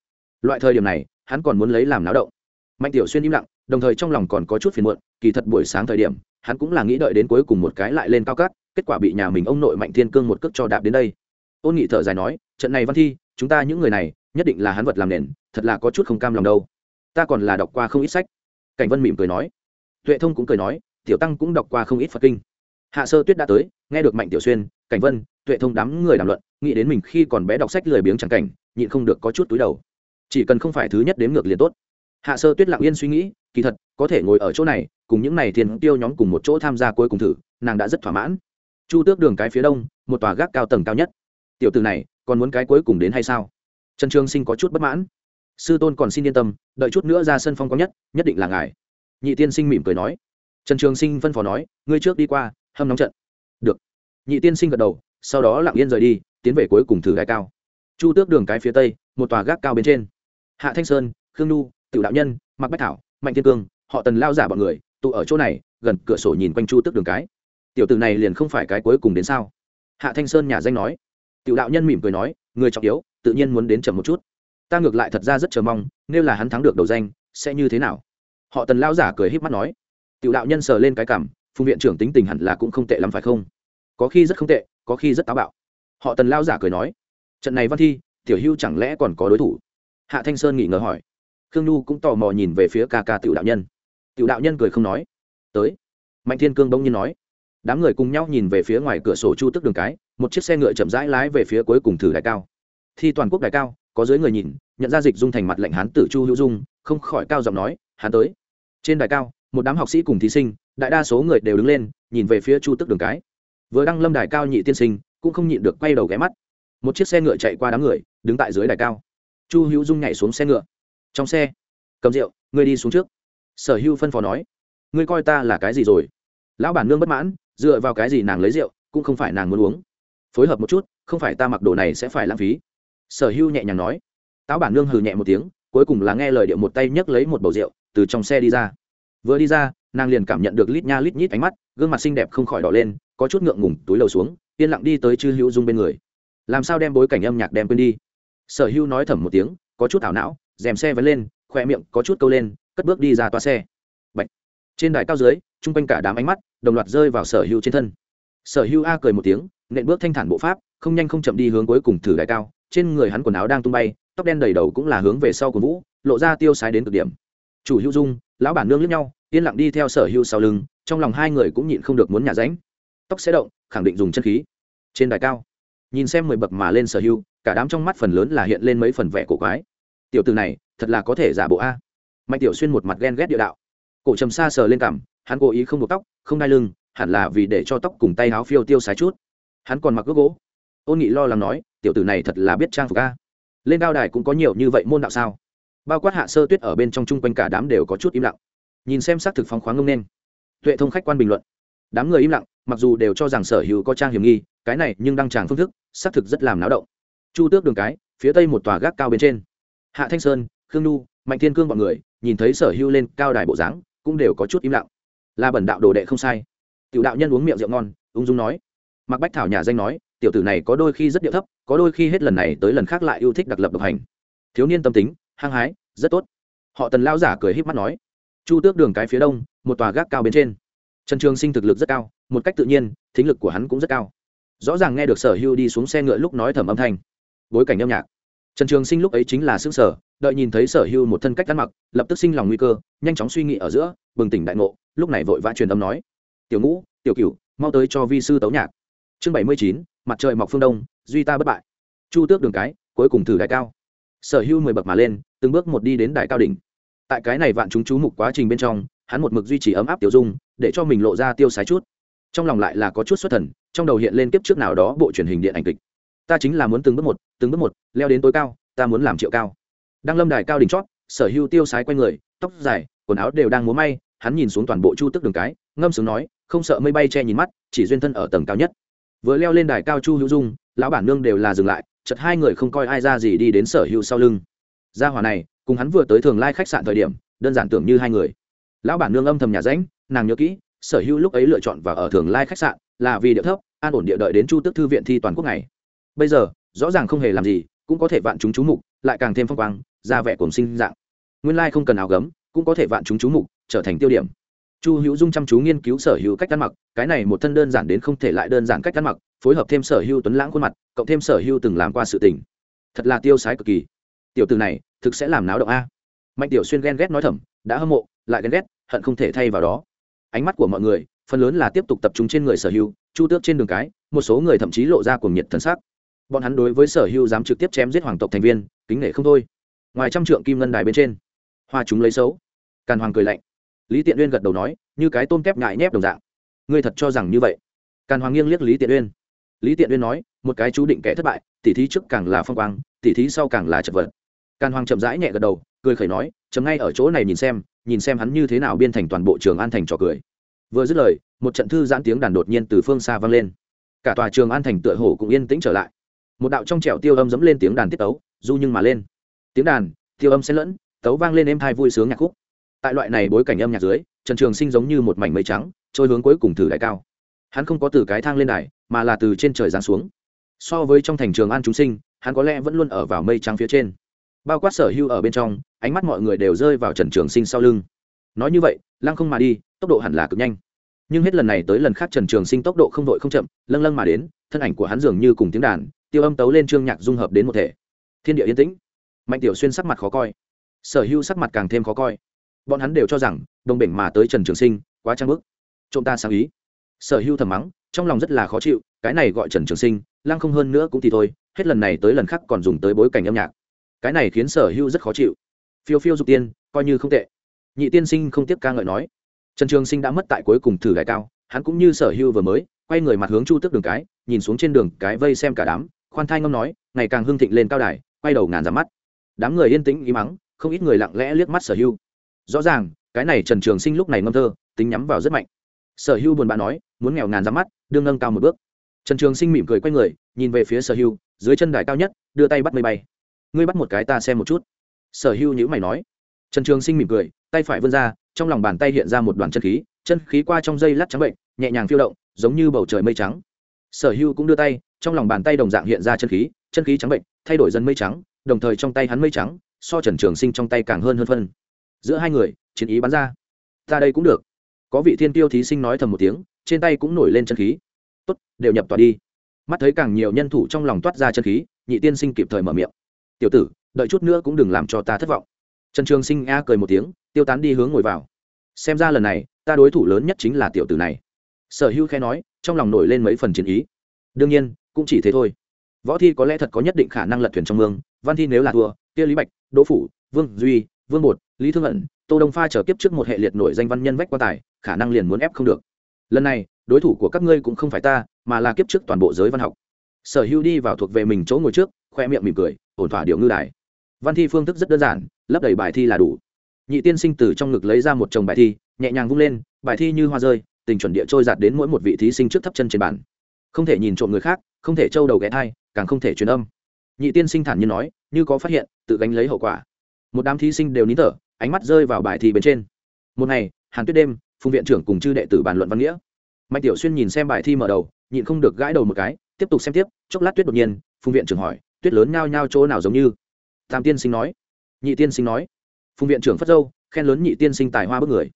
Loại thời điểm này, hắn còn muốn lấy làm náo động. Mạnh tiểu xuyên im lặng, đồng thời trong lòng còn có chút phiền muộn, kỳ thật buổi sáng thời điểm, hắn cũng là nghĩ đợi đến cuối cùng một cái lại lên cao cát, kết quả bị nhà mình ông nội mạnh thiên cương một cước cho đạp đến đây ôn nghị thở dài nói, trận này văn thi, chúng ta những người này, nhất định là hắn vật làm nền, thật là có chút không cam lòng đâu. Ta còn là đọc qua không ít sách. Cảnh vân mỉm cười nói. Tuệ thông cũng cười nói, tiểu tăng cũng đọc qua không ít phật kinh. Hạ sơ tuyết đã tới, nghe được mạnh tiểu xuyên, cảnh vân, tuệ thông đám người đàm luận, nghĩ đến mình khi còn bé đọc sách lười biếng chẳng cảnh, nhịn không được có chút túi đầu. Chỉ cần không phải thứ nhất đếm ngược liền tốt. Hạ sơ tuyết lặng yên suy nghĩ, kỳ thật, có thể ngồi ở chỗ này, cùng những này tiền tiêu nhóm cùng một chỗ tham gia cuối cùng thử, nàng đã rất thỏa mãn. Chu tước đường cái phía đông, một tòa gác cao tầng cao nhất tiểu từ này còn muốn cái cuối cùng đến hay sao? Trần trường sinh có chút bất mãn. Sư tôn còn xin yên tâm, đợi chút nữa ra sân phong có nhất nhất định là ngài. Nhị tiên sinh mỉm cười nói. Trần trường sinh phân phó nói, ngươi trước đi qua, hâm nóng trận. Được. Nhị tiên sinh gật đầu, sau đó lặng yên rời đi, tiến về cuối cùng thử gai cao. Chu tước đường cái phía tây, một tòa gác cao bên trên. Hạ thanh sơn, khương nhu tự đạo nhân mặc bách thảo, mạnh thiên cương, họ tần lao giả bọn người, tụ ở chỗ này, gần cửa sổ nhìn quanh chu tước đường cái. Tiểu tử này liền không phải cái cuối cùng đến sao? Hạ thanh sơn nhà danh nói tiểu đạo nhân mỉm cười nói, người trọng yếu, tự nhiên muốn đến chậm một chút. Ta ngược lại thật ra rất chờ mong, nếu là hắn thắng được đầu danh, sẽ như thế nào? Họ tần lão giả cười h í p mắt nói. Tiểu đạo nhân sờ lên cái cảm phùng viện trưởng tính tình hẳn là cũng không tệ lắm phải không? Có khi rất không tệ, có khi rất táo bạo. Họ tần lão giả cười nói. Trận này văn thi, tiểu hưu chẳng lẽ còn có đối thủ? Hạ thanh sơn nghi ngờ hỏi. Khương nhu cũng tò mò nhìn về phía ca ca tiểu đạo nhân. Tiểu đạo nhân cười không nói. Tới. Mạnh thiên cương bỗng nhiên nói đám người cùng nhau nhìn về phía ngoài cửa sổ chu tức đường cái, một chiếc xe ngựa chậm rãi lái về phía cuối cùng thử đại cao. Thi toàn quốc đại cao, có dưới người nhìn, nhận ra dịch dung thành mặt lệnh hán tử chu hữu dung, không khỏi cao giọng nói, hán tới. Trên đài cao, một đám học sĩ cùng thí sinh, đại đa số người đều đứng lên, nhìn về phía chu tức đường cái. Vừa đăng lâm đài cao nhị tiên sinh, cũng không nhịn được quay đầu ghé mắt. Một chiếc xe ngựa chạy qua đám người, đứng tại dưới đài cao. Chu hữu dung nhảy xuống xe ngựa. Trong xe, cầm rượu, ngươi đi xuống trước. Sở hữu phân phó nói, ngươi coi ta là cái gì rồi? Lão bản nương bất mãn dựa vào cái gì nàng lấy rượu, cũng không phải nàng muốn uống. Phối hợp một chút, không phải ta mặc đồ này sẽ phải lãng phí. Sở hưu nhẹ nhàng nói. Táo bản nương hừ nhẹ một tiếng, cuối cùng là nghe lời điệu một tay nhấc lấy một bầu rượu, từ trong xe đi ra. Vừa đi ra, nàng liền cảm nhận được lít nha lít nhít ánh mắt, gương mặt xinh đẹp không khỏi đỏ lên, có chút ngượng ngùng, túi lầu xuống, yên lặng đi tới chư hữu dung bên người. Làm sao đem bối cảnh âm nhạc đem quên đi? Sở hữu nói thầm một tiếng, có chút ảo não dèm xe vẫn lên khoe miệng có chút câu lên, cất bước đi ra toa xe. Bạch. trên đài cao dưới, chung quanh cả đám ánh mắt đồng loạt rơi vào sở hữu trên thân. Sở hữu a cười một tiếng, nện bước thanh thản bộ pháp, không nhanh không chậm đi hướng cuối cùng thử đại cao. Trên người hắn quần áo đang tung bay, tóc đen đầy đầu cũng là hướng về sau của vũ, lộ ra tiêu sái đến cực điểm. Chủ hữu dung, lão bản nương lướt nhau, yên lặng đi theo sở hữu sau lưng, trong lòng hai người cũng nhịn không được muốn nhả ránh. Tóc sẽ động, khẳng định dùng chân khí. Trên đài cao, nhìn xem mười bậc mà lên sở hữu, cả đám trong mắt phần lớn là hiện lên mấy phần vẻ cổ quái. Tiểu từ này, thật là có thể giả bộ a. Mạnh tiểu xuyên một mặt ghen ghét địa đạo. Cổ trầm xa sờ lên cằm hắn cố ý không buộc tóc, không đai lưng, hẳn là vì để cho tóc cùng tay áo phiêu tiêu sái chút. Hắn còn mặc ước gỗ. Ôn nghị lo lắng nói, tiểu tử này thật là biết trang phục ca lên cao đài cũng có nhiều như vậy môn đạo sao? Bao quát hạ sơ tuyết ở bên trong chung quanh cả đám đều có chút im lặng. Nhìn xem xác thực phóng khoáng ngông nên, tuệ thông khách quan bình luận. Đám người im lặng, mặc dù đều cho rằng sở hữu có trang hiểm nghi, cái này nhưng đăng tràng phương thức, xác thực rất làm náo động. Chu tước đường cái, phía tây một tòa gác cao bên trên. Hạ thanh sơn, khương nu mạnh thiên cương b ọ n người, nhìn thấy sở hữu lên cao đài bộ dáng, cũng đều có chút im lặng là bẩn đạo đồ đệ không sai. Tiểu đạo nhân uống miệng rượu ngon, ung dung nói. Mặc bách thảo nhà danh nói, tiểu tử này có đôi khi rất điệu thấp, có đôi khi hết lần này tới lần khác lại yêu thích đặc lập độc hành. Thiếu niên tâm tính, hăng hái, rất tốt. Họ tần lao giả cười h í p mắt nói. Chu tước đường cái phía đông, một tòa gác cao bên trên. Trần trường sinh thực lực rất cao, một cách tự nhiên, thính lực của hắn cũng rất cao. Rõ ràng nghe được sở hưu đi xuống xe ngựa lúc nói thầm âm thanh. Bối cảnh âm nhạc. Trần trường sinh lúc ấy chính là xương sở đợi nhìn thấy sở hưu một thân cách ăn mặc, lập tức sinh lòng nguy cơ, nhanh chóng suy nghĩ ở giữa, bừng tỉnh đại ngộ, lúc này vội vã truyền âm nói. Tiểu ngũ, tiểu cửu, mau tới cho vi sư tấu nhạc. Chương bảy mươi chín, mặt trời mọc phương đông, duy ta bất bại. Chu tước đường cái, cuối cùng thử đại cao. Sở hưu mười bậc mà lên, từng bước một đi đến đại cao đỉnh. Tại cái này vạn chúng chú mục quá trình bên trong, hắn một mực duy trì ấm áp tiểu dung, để cho mình lộ ra tiêu sái chút. Trong lòng lại là có chút xuất thần, trong đầu hiện lên kiếp trước nào đó bộ truyền hình điện ảnh kịch. Ta chính là muốn từng bước một, từng bước một, leo đến tối cao, ta muốn làm triệu cao đang lâm đài cao đỉnh chót, sở hưu tiêu sái q u a n người, tóc dài, quần áo đều đang múa may, hắn nhìn xuống toàn bộ chu tức đường cái, ngâm sướng nói, không sợ mây bay che nhìn mắt, chỉ duyên thân ở tầng cao nhất. Vừa leo lên đài cao chu hữu dung, lão bản nương đều là dừng lại chật hai người không coi ai ra gì đi đến sở hữu sau lưng. Gia hòa này, cùng hắn vừa tới thường lai khách sạn thời điểm, đơn giản tưởng như hai người. Lão bản nương âm thầm nhà ránh nàng nhớ kỹ, sở hữu lúc ấy lựa chọn và ở thường lai khách sạn là vì địa thấp, an ổn địa đợi đến chu tức thư viện thi toàn quốc này bây giờ, rõ ràng không hề làm gì, cũng có thể vạn chúng chú mục lại càng thêm phong quang, ra vẻ cùng sinh dạng. Nguyên lai không cần áo gấm, cũng có thể vạn chúng chú mục, trở thành tiêu điểm. Chu hữu dung chăm chú nghiên cứu sở hữu cách ăn mặc, cái này một thân đơn giản đến không thể lại đơn giản cách ăn mặc, phối hợp thêm sở hữu tuấn lãng khuôn mặt, cộng thêm sở hữu từng làm qua sự tình. Thật là tiêu sái cực kỳ. Tiểu từ này, thực sẽ làm náo động a. Mạnh tiểu xuyên ghen ghét nói thầm, đã hâm mộ, lại ghen ghét, hận không thể thay vào đó. Ánh mắt của mọi người, phần lớn là tiếp tục tập trung trên người sở hữu, chu tước trên đường cái, một số người thậm chí lộ ra cuồng nhiệt thần sắc. Bọn hắn đối với sở hữu dám trực tiếp chém giết hoàng tộc thành viên kính nể không thôi. Ngoài trăm trượng kim ngân đài bên trên, hoa chúng lấy xấu càn hoàng cười lạnh. Lý tiện uyên gật đầu nói, như cái tôm kép ngại nhép đồng dạng. Ngươi thật cho rằng như vậy? Càn hoàng nghiêng liếc lý tiện uyên. Lý tiện uyên nói, một cái chú định kẻ thất bại, tỉ thí trước càng là phong quang, tỉ thí sau càng là chật vật. Càn hoàng chậm rãi nhẹ gật đầu, cười khẩy nói, chấm ngay ở chỗ này nhìn xem nhìn xem hắn như thế nào biên thành toàn bộ trường an thành trò cười. Vừa dứt lời, một trận thư giãn tiếng đàn đột nhiên từ phương xa vang lên. Cả tòa trường an thành tựa hồ cũng yên tĩnh trở lại. Một đạo trong trẻo tiêu âm dẫm lên tiếng đàn tiết tấu du nhưng mà lên. Tiếng đàn, tiêu âm xen lẫn, tấu vang lên êm thai vui sướng nhạc khúc. Tại loại này bối cảnh âm nhạc dưới, trần trường sinh giống như một mảnh mây trắng, trôi hướng cuối cùng thử đại cao. Hắn không có từ cái thang lên đài, mà là từ trên trời giáng xuống. So với trong thành trường an chúng sinh, hắn có lẽ vẫn luôn ở vào mây trắng phía trên. Bao quát sở hưu ở bên trong, ánh mắt mọi người đều rơi vào trần trường sinh sau lưng. Nói như vậy, lăng không mà đi, tốc độ hẳn là cực nhanh. Nhưng hết lần này tới lần khác trần trường sinh tốc độ không đội không chậm, lâng lâng mà đến, thân ảnh của hắn dường như cùng tiếng đàn, tiêu âm tấu lên trương nhạc dung hợp đến một thể thiên địa yên tĩnh. Mạnh tiểu xuyên sắc mặt khó coi. Sở hữu sắc mặt càng thêm khó coi. Bọn hắn đều cho rằng, đồng bình mà tới trần trường sinh, quá trang bức. Trộm ta sáng ý. Sở hữu thầm mắng, trong lòng rất là khó chịu, cái này gọi trần trường sinh, lăng không hơn nữa cũng thì thôi, hết lần này tới lần khác còn dùng tới bối cảnh âm nhạc. Cái này khiến sở hữu rất khó chịu. Phiêu phiêu dục tiên, coi như không tệ. Nhị tiên sinh không tiếp ca ngợi nói. Trần trường sinh đã mất tại cuối cùng thử đại cao, hắn cũng như sở hữu vừa mới, quay người mặt hướng chu tước đường cái, nhìn xuống trên đường cái vây xem cả đám, khoan thai ngâm nói, ngày càng hưng thịnh lên cao đài quay đầu ngàn giảm mắt. Đám người yên tĩnh ý mắng không ít người lặng lẽ liếc mắt sở hưu. rõ ràng cái này trần trường sinh lúc này ngâm thơ tính nhắm vào rất mạnh. Sở hưu buồn bã nói muốn nghèo ngàn giảm mắt đương nâng cao một bước. Trần trường sinh mỉm cười quay người nhìn về phía sở hưu, dưới chân đài cao nhất đưa tay bắt mây bay. Ngươi bắt một cái ta xem một chút. Sở hưu nhữ mày nói. Trần trường sinh mỉm cười tay phải vươn ra trong lòng bàn tay hiện ra một đoàn chân khí chân khí qua trong dây lát trắng bệnh nhẹ nhàng phiêu động giống như bầu trời mây trắng. Sở hưu cũng đưa tay trong lòng bàn tay đồng dạng hiện ra chân khí chân khí trắng bệnh, thay đổi dần mây trắng, đồng thời trong tay hắn mây trắng, so trần trường sinh trong tay càng hơn hơn phân. Giữa hai người, chiến ý bắn ra. Ta đây cũng được. Có vị thiên tiêu thí sinh nói thầm một tiếng, trên tay cũng nổi lên chân khí. Tốt, đều nhập tòa đi. Mắt thấy càng nhiều nhân thủ trong lòng toát ra chân khí, nhị tiên sinh kịp thời mở miệng. Tiểu tử, đợi chút nữa cũng đừng làm cho ta thất vọng. Trần trường sinh a cười một tiếng, tiêu tán đi hướng ngồi vào. Xem ra lần này, ta đối thủ lớn nhất chính là tiểu tử này. Sở hữu khe nói, trong lòng nổi lên mấy phần chiến ý. Đương nhiên cũng chỉ thế thôi. Võ thi có lẽ thật có nhất định khả năng lật thuyền trong mương, văn thi nếu là thua, kia lý bạch, đỗ phủ, vương duy, vương bột, lý thương ẩn, tô đông pha trở kiếp trước một hệ liệt nổi danh văn nhân vách quan tài, khả năng liền muốn ép không được. Lần này, đối thủ của các ngươi cũng không phải ta, mà là kiếp trước toàn bộ giới văn học. Sở hữu đi vào thuộc về mình chỗ ngồi trước, khoe miệng mỉm cười, ổn thỏa điều ngư đài. Văn thi phương thức rất đơn giản, lấp đầy bài thi là đủ. Nhị tiên sinh từ trong ngực lấy ra một chồng bài thi, nhẹ nhàng vung lên, bài thi như hoa rơi, tình chuẩn địa trôi giạt đến mỗi một vị thí sinh trước thấp chân trên bàn không thể nhìn trộm người khác, không thể trâu đầu ghé thai, càng không thể truyền âm. Nhị tiên sinh thản nhiên nói, như có phát hiện, tự gánh lấy hậu quả. Một đám thí sinh đều nín thở, ánh mắt rơi vào bài thi bên trên. Một ngày, hàn tuyết đêm, phùng viện trưởng cùng chư đệ tử bàn luận văn nghĩa. Mạnh tiểu xuyên nhìn xem bài thi mở đầu, nhịn không được gãi đầu một cái, tiếp tục xem tiếp, chốc lát tuyết đột nhiên, phùng viện trưởng hỏi, tuyết lớn nhao nhao chỗ nào giống như? Tam tiên sinh nói. Nhị tiên sinh nói. Phùng viện trưởng phất dâu khen lớn nhị tiên sinh tài hoa bức người.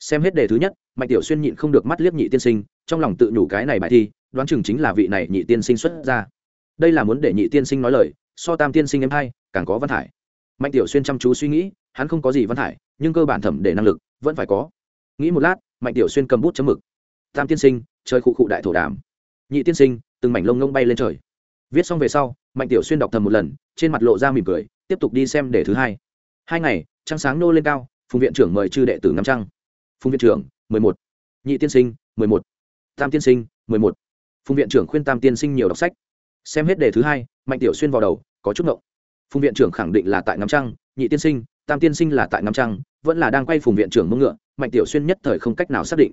Xem hết đề thứ nhất mạnh tiểu xuyên nhịn không được mắt liếc nhị tiên sinh, trong lòng tự nhủ cái này bài thi đoán chừng chính là vị này nhị tiên sinh xuất ra. Đây là muốn để nhị tiên sinh nói lời, so tam tiên sinh em hai càng có văn hải mạnh tiểu xuyên chăm chú suy nghĩ, hắn không có gì văn hải nhưng cơ bản thẩm để năng lực vẫn phải có. Nghĩ một lát, mạnh tiểu xuyên cầm bút chấm mực. Tam tiên sinh, chơi khụ khụ đại thổ đàm. Nhị tiên sinh, từng mảnh lông ngông bay lên trời. Viết xong về sau, mạnh tiểu xuyên đọc thầm một lần, trên mặt lộ ra mỉm cười, tiếp tục đi xem đề thứ hai. Hai ngày, trăng sáng nô lên cao, phùng viện trưởng mời chư đệ tử ngắm trăng. Phùng viện trưởng, mười một. Nhị tiên sinh, mười một. Tam tiên sinh, mười một phùng viện trưởng khuyên tam tiên sinh nhiều đọc sách. Xem hết đề thứ hai, mạnh tiểu xuyên vào đầu, có chút ngộng. Phùng viện trưởng khẳng định là tại ngắm trăng, nhị tiên sinh, tam tiên sinh là tại ngắm trăng, vẫn là đang quay phùng viện trưởng mông ngựa, mạnh tiểu xuyên nhất thời không cách nào xác định.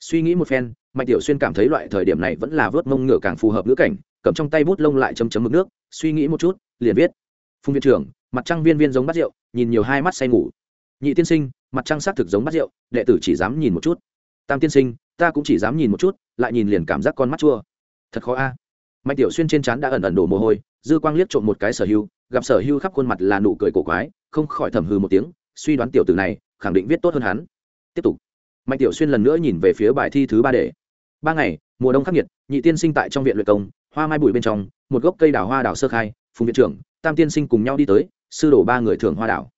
Suy nghĩ một phen, mạnh tiểu xuyên cảm thấy loại thời điểm này vẫn là vớt mông ngựa càng phù hợp ngữ cảnh, cầm trong tay bút lông lại chấm chấm mực nước, suy nghĩ một chút, liền viết. Phùng viện trưởng, mặt trăng viên viên giống bát rượu, nhìn nhiều hai mắt say ngủ. Nhị tiên sinh, mặt trăng xác thực giống bát rượu, đệ tử chỉ dám nhìn một chút. Tam tiên sinh, ta cũng chỉ dám nhìn một chút, lại nhìn liền cảm giác con mắt chua thật khó a. Mạnh tiểu xuyên trên trán đã ẩn ẩn đổ mồ hôi, dư quang liếc trộm một cái sở hưu gặp sở hưu khắp khuôn mặt là nụ cười cổ quái, không khỏi thầm hư một tiếng, suy đoán tiểu tử này, khẳng định viết tốt hơn hắn. Tiếp tục. Mạnh tiểu xuyên lần nữa nhìn về phía bài thi thứ ba đề. Ba ngày, mùa đông khắc nghiệt, nhị tiên sinh tại trong viện luyện công, hoa mai bụi bên trong, một gốc cây đào hoa đào sơ khai, phùng viện trưởng, tam tiên sinh cùng nhau đi tới, sư đổ ba người thường hoa đảo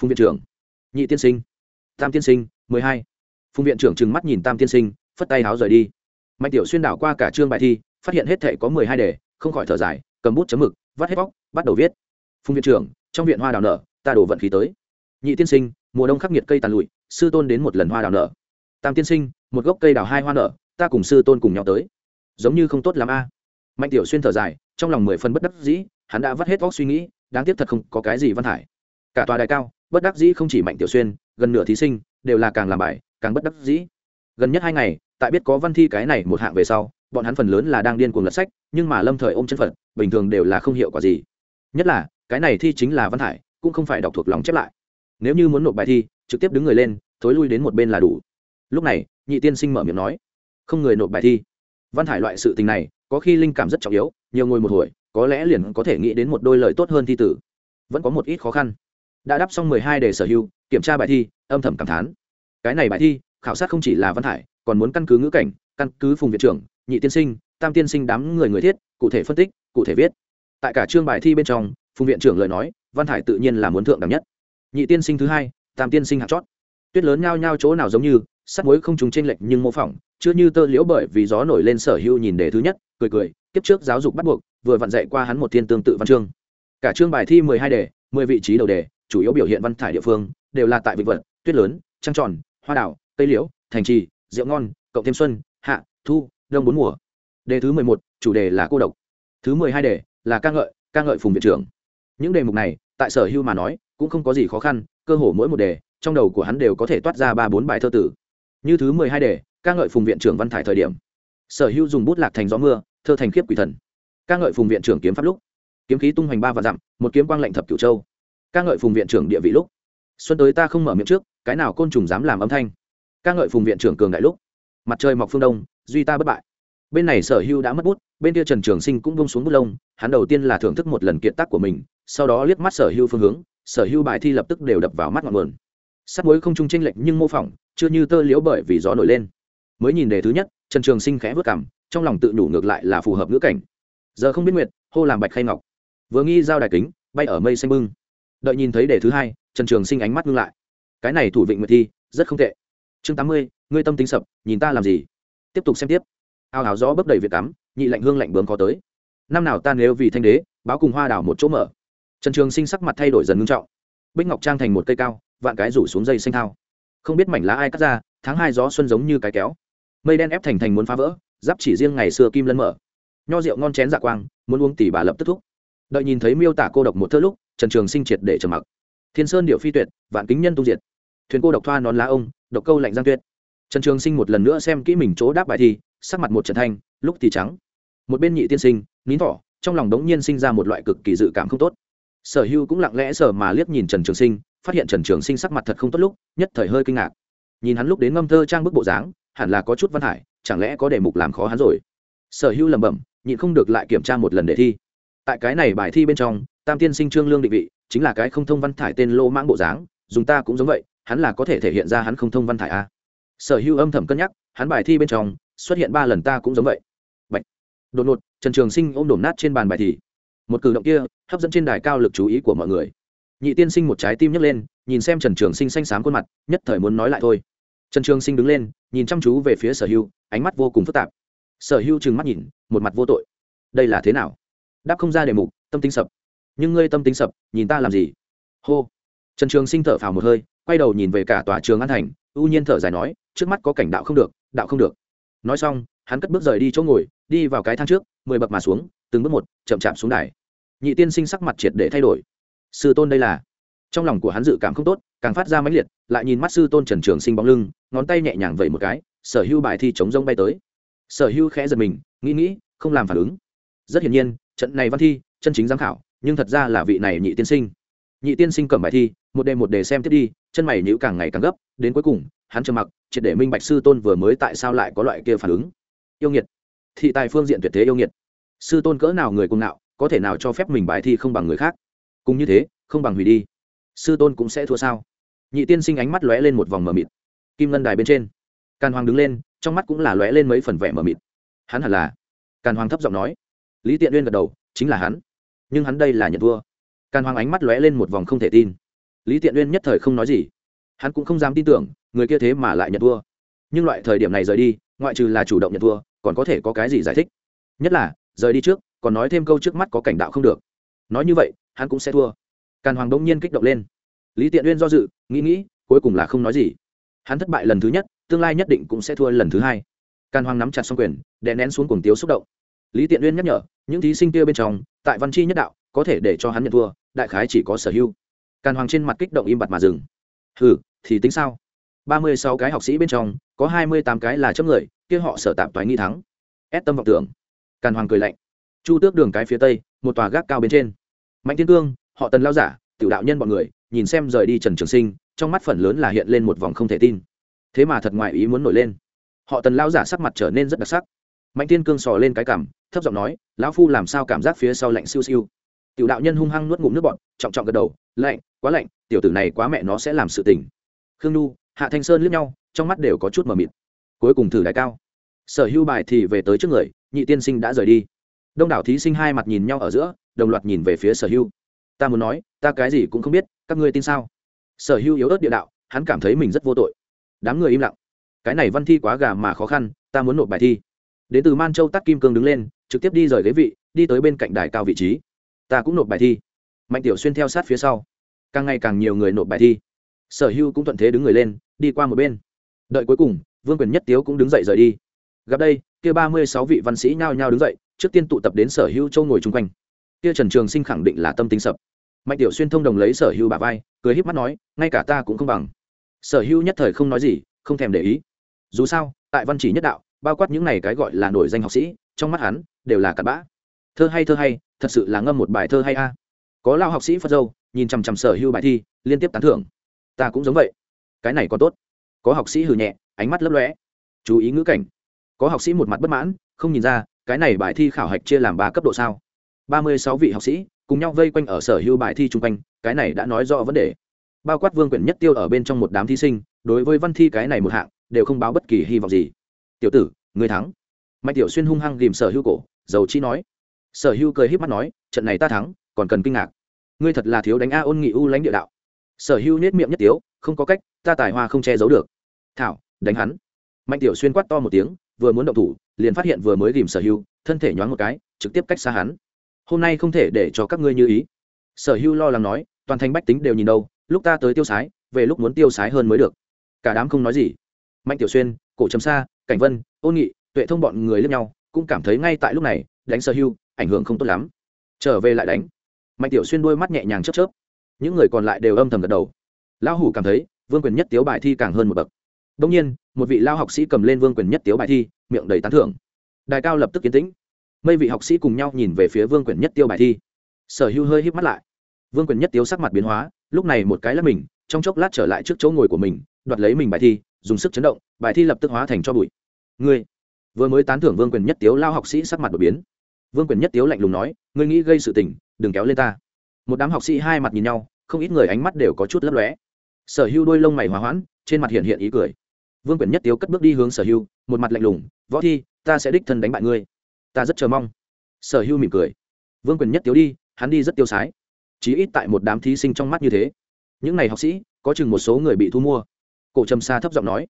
phùng viện trưởng. Nhị tiên sinh. Tam tiên sinh, mười hai. Phùng viện trưởng trừng mắt nhìn tam tiên sinh, phất tay háo rời đi. Mạnh tiểu xuyên đảo qua cả chương bài thi phát hiện hết thể có mười hai đề, không khỏi thở dài, cầm bút chấm mực, vắt hết vóc bắt đầu viết. Phùng viện trưởng, trong viện hoa đào nở, ta đổ vận khí tới. Nhị tiên sinh, mùa đông khắc nghiệt cây tàn lụi, sư tôn đến một lần hoa đào nở. Tam tiên sinh, một gốc cây đào hai hoa nở, ta cùng sư tôn cùng nhau tới. Giống như không tốt l a. Mạnh tiểu xuyên thở dài, trong lòng mười phần bất đắc dĩ, hắn đã vắt hết vóc suy nghĩ, đáng tiếc thật không có cái gì văn hải cả tòa đại cao, bất đắc dĩ không chỉ mạnh tiểu xuyên, gần nửa thí sinh, đều là càng làm bài, càng bất đắc dĩ. Gần nhất hai ngày, tại biết có văn thi cái này một hạng về sau bọn hắn phần lớn là đang điên cuồng lật sách, nhưng mà lâm thời ôm chân phật, bình thường đều là không hiệu quả gì. Nhất là, cái này thi chính là văn hải cũng không phải đọc thuộc lòng chép lại. Nếu như muốn nộp bài thi, trực tiếp đứng người lên, thối lui đến một bên là đủ. Lúc này, nhị tiên sinh mở miệng nói, không người nộp bài thi. Văn hải loại sự tình này, có khi linh cảm rất trọng yếu, nhiều ngồi một hồi, có lẽ liền có thể nghĩ đến một đôi lời tốt hơn thi tử. Vẫn có một ít khó khăn. Đã đáp xong mười hai đề sở hữu, kiểm tra bài thi, âm thầm cảm thán. Cái này bài thi, khảo sát không chỉ là văn hải còn muốn căn cứ ngữ cảnh, căn cứ phùng viện trưởng nhị tiên sinh, tam tiên sinh đám người người thiết, cụ thể phân tích, cụ thể viết. Tại cả chương bài thi bên trong, phùng viện trưởng lời nói, văn hải tự nhiên là muốn thượng đẳng nhất. Nhị tiên sinh thứ hai, tam tiên sinh hạt chót. Tuyết lớn nhao nhao chỗ nào giống như, sắt muối không trùng trên lệch nhưng mô phỏng, chưa như tơ liễu bởi vì gió nổi lên sở hữu nhìn đề thứ nhất, cười cười, kiếp trước giáo dục bắt buộc, vừa vặn dạy qua hắn một thiên tương tự văn chương. Cả chương bài thi mười hai đề, mười vị trí đầu đề, chủ yếu biểu hiện văn thải địa phương, đều là tại vịnh vật tuyết lớn, trăng tròn, hoa đảo, cây liễu, thành trì, rượu ngon, cộng thêm xuân, hạ, thu đông bốn mùa. Đề thứ mười một, chủ đề là cô độc. Thứ mười hai đề là ca ngợi ca ngợi phùng viện trưởng. Những đề mục này, tại sở hưu mà nói, cũng không có gì khó khăn, cơ hồ mỗi một đề, trong đầu của hắn đều có thể toát ra ba bốn bài thơ tử. Như thứ mười hai đề, ca ngợi phùng viện trưởng văn thải thời điểm. Sở hưu dùng bút lạc thành gió mưa, thơ thành khiếp quỷ thần. Ca ngợi phùng viện trưởng kiếm pháp lúc. Kiếm khí tung hoành ba và dặm, một kiếm quang lệnh thập cửu châu. Ca ngợi phùng viện trưởng địa vị lúc. Xuân tới ta không mở miệng trước, cái nào côn trùng dám làm âm thanh. Ca ngợi phùng viện trưởng cường đại lúc. Mặt trời mọc phương đông duy ta bất bại. Bên này sở hưu đã mất bút, bên kia trần trường sinh cũng bông xuống bút lông, hắn đầu tiên là thưởng thức một lần kiệt tác của mình, sau đó liếc mắt sở hưu phương hướng, sở hưu bài thi lập tức đều đập vào mắt ngọn nguồn. Sắt mối không trung tranh lệch nhưng mô phỏng, chưa như tơ liễu bởi vì gió nổi lên. Mới nhìn đề thứ nhất, trần trường sinh khẽ vất cảm trong lòng tự nhủ ngược lại là phù hợp ngữ cảnh. Giờ không biết nguyệt, hô làm bạch khay ngọc. Vừa nghi giao đài kính, bay ở mây xanh bưng. Đợi nhìn thấy đề thứ hai, trần trường sinh ánh mắt ngưng lại. Cái này thủ vịnh nguyệt thi, rất không tệ. Chương tám mươi, ngươi tâm tính sập, nhìn ta làm gì? Tiếp tục xem tiếp. Ao áo gió bấp đầy việt tắm nhị lạnh hương lạnh bướm có tới. Năm nào ta nếu vì thanh đế, báo cùng hoa đảo một chỗ mở. Trần trường sinh sắc mặt thay đổi dần ngưng trọng. Bích ngọc trang thành một cây cao, vạn cái rủ xuống dây xanh thao. Không biết mảnh lá ai cắt ra, tháng hai gió xuân giống như cái kéo. Mây đen ép thành thành muốn phá vỡ, giáp chỉ riêng ngày xưa kim lân mở. Nho rượu ngon chén dạ quang, muốn uống tỷ bà lập tức thúc. Đợi nhìn thấy miêu tả cô độc một thơ lúc, trần trường sinh triệt để trầm mặc. Thiên sơn điệu phi tuyệt, vạn kính nhân tu diệt. Thuyền cô độc thoa nón lá ông, độc câu lạnh giang tuyệt trần trường sinh một lần nữa xem kỹ mình chỗ đáp bài thi, sắc mặt một trận thanh, lúc thì trắng. Một bên nhị tiên sinh, nín thỏ trong lòng đống nhiên sinh ra một loại cực kỳ dự cảm không tốt. Sở hưu cũng lặng lẽ sở mà liếc nhìn trần trường sinh, phát hiện trần trường sinh sắc mặt thật không tốt lúc, nhất thời hơi kinh ngạc. Nhìn hắn lúc đến ngâm thơ trang bức bộ dáng, hẳn là có chút văn hải, chẳng lẽ có đề mục làm khó hắn rồi? Sở hưu lẩm bẩm, nhịn không được lại kiểm tra một lần đề thi. Tại cái này bài thi bên trong, tam tiên sinh trương lương định vị, chính là cái không thông văn thải tên lô mãng bộ dáng, dùng ta cũng giống vậy, hắn là có thể thể hiện ra hắn không thông văn thải a sở hưu âm thầm cân nhắc, hắn bài thi bên trong xuất hiện ba lần ta cũng giống vậy. Bạch. đột ngột, trần trường sinh ôm đổm nát trên bàn bài thi. Một cử động kia hấp dẫn trên đài cao lực chú ý của mọi người. Nhị tiên sinh một trái tim nhấc lên, nhìn xem trần trường sinh xanh xám khuôn mặt, nhất thời muốn nói lại thôi. Trần trường sinh đứng lên, nhìn chăm chú về phía sở hưu ánh mắt vô cùng phức tạp. Sở hưu trừng mắt nhìn, một mặt vô tội. Đây là thế nào? Đáp không ra đề mục, tâm tính sập. Nhưng ngươi tâm tính sập, nhìn ta làm gì? Hô. Trần trường sinh thở phào một hơi, quay đầu nhìn về cả tòa trường an thành ưu nhiên thở dài nói, trước mắt có cảnh đạo không được, đạo không được. Nói xong, hắn cất bước rời đi chỗ ngồi, đi vào cái thang trước, mười bậc mà xuống, từng bước một, chậm chạp xuống đài. Nhị tiên sinh sắc mặt triệt để thay đổi. Sư tôn đây là. Trong lòng của hắn dự cảm không tốt, càng phát ra mãnh liệt, lại nhìn mắt sư tôn trần trường sinh bóng lưng, ngón tay nhẹ nhàng vẩy một cái, sở hưu bài thi chống rông bay tới. Sở hưu khẽ giật mình, nghĩ nghĩ, không làm phản ứng. Rất hiển nhiên, trận này văn thi, chân chính giám khảo, nhưng thật ra là vị này nhị tiên sinh nhị tiên sinh cầm bài thi, một đề một đề xem tiếp đi, chân mày nhữ càng ngày càng gấp, đến cuối cùng, hắn trầm mặc, triệt để minh bạch sư tôn vừa mới tại sao lại có loại kia phản ứng. Yêu nghiệt. Thị tài phương diện tuyệt thế yêu nghiệt. Sư tôn cỡ nào người cùng nào có thể nào cho phép mình bài thi không bằng người khác? Cùng như thế, không bằng hủy đi. Sư tôn cũng sẽ thua sao? Nhị tiên sinh ánh mắt lóe lên một vòng mờ mịt. Kim ngân đài bên trên. Càn hoàng đứng lên, trong mắt cũng là lóe lên mấy phần vẻ mờ mịt. Hắn hẳn là. Càn hoàng thấp giọng nói. Lý tiện uyên gật đầu, chính là hắn. Nhưng hắn đây là nhận thua càn hoàng ánh mắt lóe lên một vòng không thể tin. Lý tiện uyên nhất thời không nói gì. Hắn cũng không dám tin tưởng, người kia thế mà lại nhận thua. Nhưng loại thời điểm này rời đi, ngoại trừ là chủ động nhận thua, còn có thể có cái gì giải thích? Nhất là, rời đi trước, còn nói thêm câu trước mắt có cảnh đạo không được. Nói như vậy, hắn cũng sẽ thua. Càn hoàng đông nhiên kích động lên. Lý tiện uyên do dự, nghĩ nghĩ, cuối cùng là không nói gì. Hắn thất bại lần thứ nhất, tương lai nhất định cũng sẽ thua lần thứ hai. Càn hoàng nắm chặt xong quyền, đè nén xuống cuồng tiếu xúc động. Lý tiện uyên nhắc nhở, những thí sinh kia bên trong, tại văn chi nhất đạo, có thể để cho hắn nhận thua đại khái chỉ có sở hữu. Càn hoàng trên mặt kích động im bặt mà dừng. Ừ thì tính sao? Ba mươi sáu cái học sĩ bên trong, có hai mươi tám cái là chấp người, kia họ sở tạm toái nghi thắng. Ép tâm vọng tưởng. Càn hoàng cười lạnh. Chu tước đường cái phía tây, một tòa gác cao bên trên. Mạnh thiên cương, họ tần lao giả, tiểu đạo nhân bọn người, nhìn xem rời đi trần trường sinh, trong mắt phần lớn là hiện lên một vòng không thể tin. Thế mà thật ngoài ý muốn nổi lên. Họ tần lao giả sắc mặt trở nên rất đặc sắc. Mạnh thiên cương sò lên cái cảm thấp giọng nói, lão phu làm sao cảm giác phía sau lạnh siêu siêu? Tiểu đạo nhân hung hăng nuốt ngụm nước bọt, trọng trọng gật đầu lạnh quá lạnh tiểu tử này quá mẹ nó sẽ làm sự tình. Khương Du, hạ thanh sơn liếc nhau trong mắt đều có chút mờ mịt. Cuối cùng thử đại cao. Sở hưu bài thì về tới trước người nhị tiên sinh đã rời đi. Đông đảo thí sinh hai mặt nhìn nhau ở giữa đồng loạt nhìn về phía sở hưu. ta muốn nói ta cái gì cũng không biết các ngươi tin sao? Sở hưu yếu ớt địa đạo hắn cảm thấy mình rất vô tội. Đám người im lặng. Cái này văn thi quá gà mà khó khăn ta muốn nộp bài thi. Đến từ man châu tắc kim cương đứng lên trực tiếp đi rời ghế vị đi tới bên cạnh đài cao vị trí ta cũng nộp bài thi. Mạnh tiểu xuyên theo sát phía sau. Càng ngày càng nhiều người nộp bài thi. Sở hưu cũng thuận thế đứng người lên, đi qua một bên. Đợi cuối cùng, vương quyền nhất tiếu cũng đứng dậy rời đi. Gặp đây, kia ba mươi sáu vị văn sĩ nhao nhao đứng dậy, trước tiên tụ tập đến sở hưu châu ngồi chung quanh. Kia trần trường sinh khẳng định là tâm tính sập. Mạnh tiểu xuyên thông đồng lấy sở hưu bà vai, cười híp mắt nói, ngay cả ta cũng không bằng. Sở hưu nhất thời không nói gì, không thèm để ý. Dù sao, tại văn chỉ nhất đạo, bao quát những này cái gọi là nổi danh học sĩ, trong mắt hắn, đều là cặn bã. Thơ hay thơ hay thật sự là ngâm một bài thơ hay a. Có lao học sĩ phật dâu, nhìn chằm chằm sở hưu bài thi, liên tiếp tán thưởng. Ta cũng giống vậy. Cái này còn tốt. Có học sĩ hừ nhẹ, ánh mắt lấp lóe. Chú ý ngữ cảnh. Có học sĩ một mặt bất mãn, không nhìn ra, cái này bài thi khảo hạch chia làm ba cấp độ sao? Ba mươi sáu vị học sĩ, cùng nhau vây quanh ở sở hưu bài thi chung quanh, cái này đã nói rõ vấn đề. Bao quát vương quyển nhất tiêu ở bên trong một đám thí sinh, đối với văn thi cái này một hạng, đều không báo bất kỳ hy vọng gì. Tiểu tử người thắng. Mạnh tiểu xuyên hung hăng ghìm sở hữu cổ, dầu chi nói sở hữu cười h í p mắt nói, trận này ta thắng, còn cần kinh ngạc. Ngươi thật là thiếu đánh a ôn nghị u lãnh địa đạo. Sở hữu nết miệng nhất tiếu, không có cách, ta tài hoa không che giấu được. Thảo, đánh hắn. Mạnh tiểu xuyên quát to một tiếng, vừa muốn động thủ, liền phát hiện vừa mới ghìm sở hữu, thân thể nhoáng một cái, trực tiếp cách xa hắn. Hôm nay không thể để cho các ngươi như ý. Sở hữu lo lắng nói, toàn thành bách tính đều nhìn đâu, lúc ta tới tiêu sái, về lúc muốn tiêu sái hơn mới được. Cả đám không nói gì. Mạnh tiểu xuyên, cổ trầm xa, cảnh vân, ôn nghị, tuệ thông bọn người lẫn nhau, cũng cảm thấy ngay tại lúc này, đánh sở Hưu ảnh hưởng không tốt lắm. Trở về lại đánh. Mạnh tiểu xuyên đôi mắt nhẹ nhàng chớp chớp. Những người còn lại đều âm thầm gật đầu. Lão hủ cảm thấy, vương quyền nhất tiếu bài thi càng hơn một bậc. Đông nhiên, một vị lao học sĩ cầm lên vương quyền nhất tiếu bài thi, miệng đầy tán thưởng. Đài cao lập tức kiến tĩnh. Mấy vị học sĩ cùng nhau nhìn về phía vương quyền nhất tiêu bài thi. Sở hữu hơi híp mắt lại. Vương quyền nhất tiếu sắc mặt biến hóa, lúc này một cái lắp mình, trong chốc lát trở lại trước chỗ ngồi của mình, đoạt lấy mình bài thi, dùng sức chấn động, bài thi lập tức hóa thành cho bụi. Ngươi, vừa mới tán thưởng vương quyền nhất tiếu lao học sĩ sắc mặt đột biến vương quyền nhất tiếu lạnh lùng nói, ngươi nghĩ gây sự tình, đừng kéo lên ta. Một đám học sĩ hai mặt nhìn nhau, không ít người ánh mắt đều có chút lấp lóe. Sở hưu đôi lông mày hòa hoãn, trên mặt hiện hiện ý cười. Vương quyền nhất tiếu cất bước đi hướng sở hưu, một mặt lạnh lùng, võ thi, ta sẽ đích thân đánh bại ngươi. Ta rất chờ mong. Sở hưu mỉm cười. Vương quyền nhất tiếu đi, hắn đi rất tiêu sái. Chí ít tại một đám thí sinh trong mắt như thế. Những n à y học sĩ, có chừng một số người bị thu mua. Cổ trầm xa thấp giọng nói.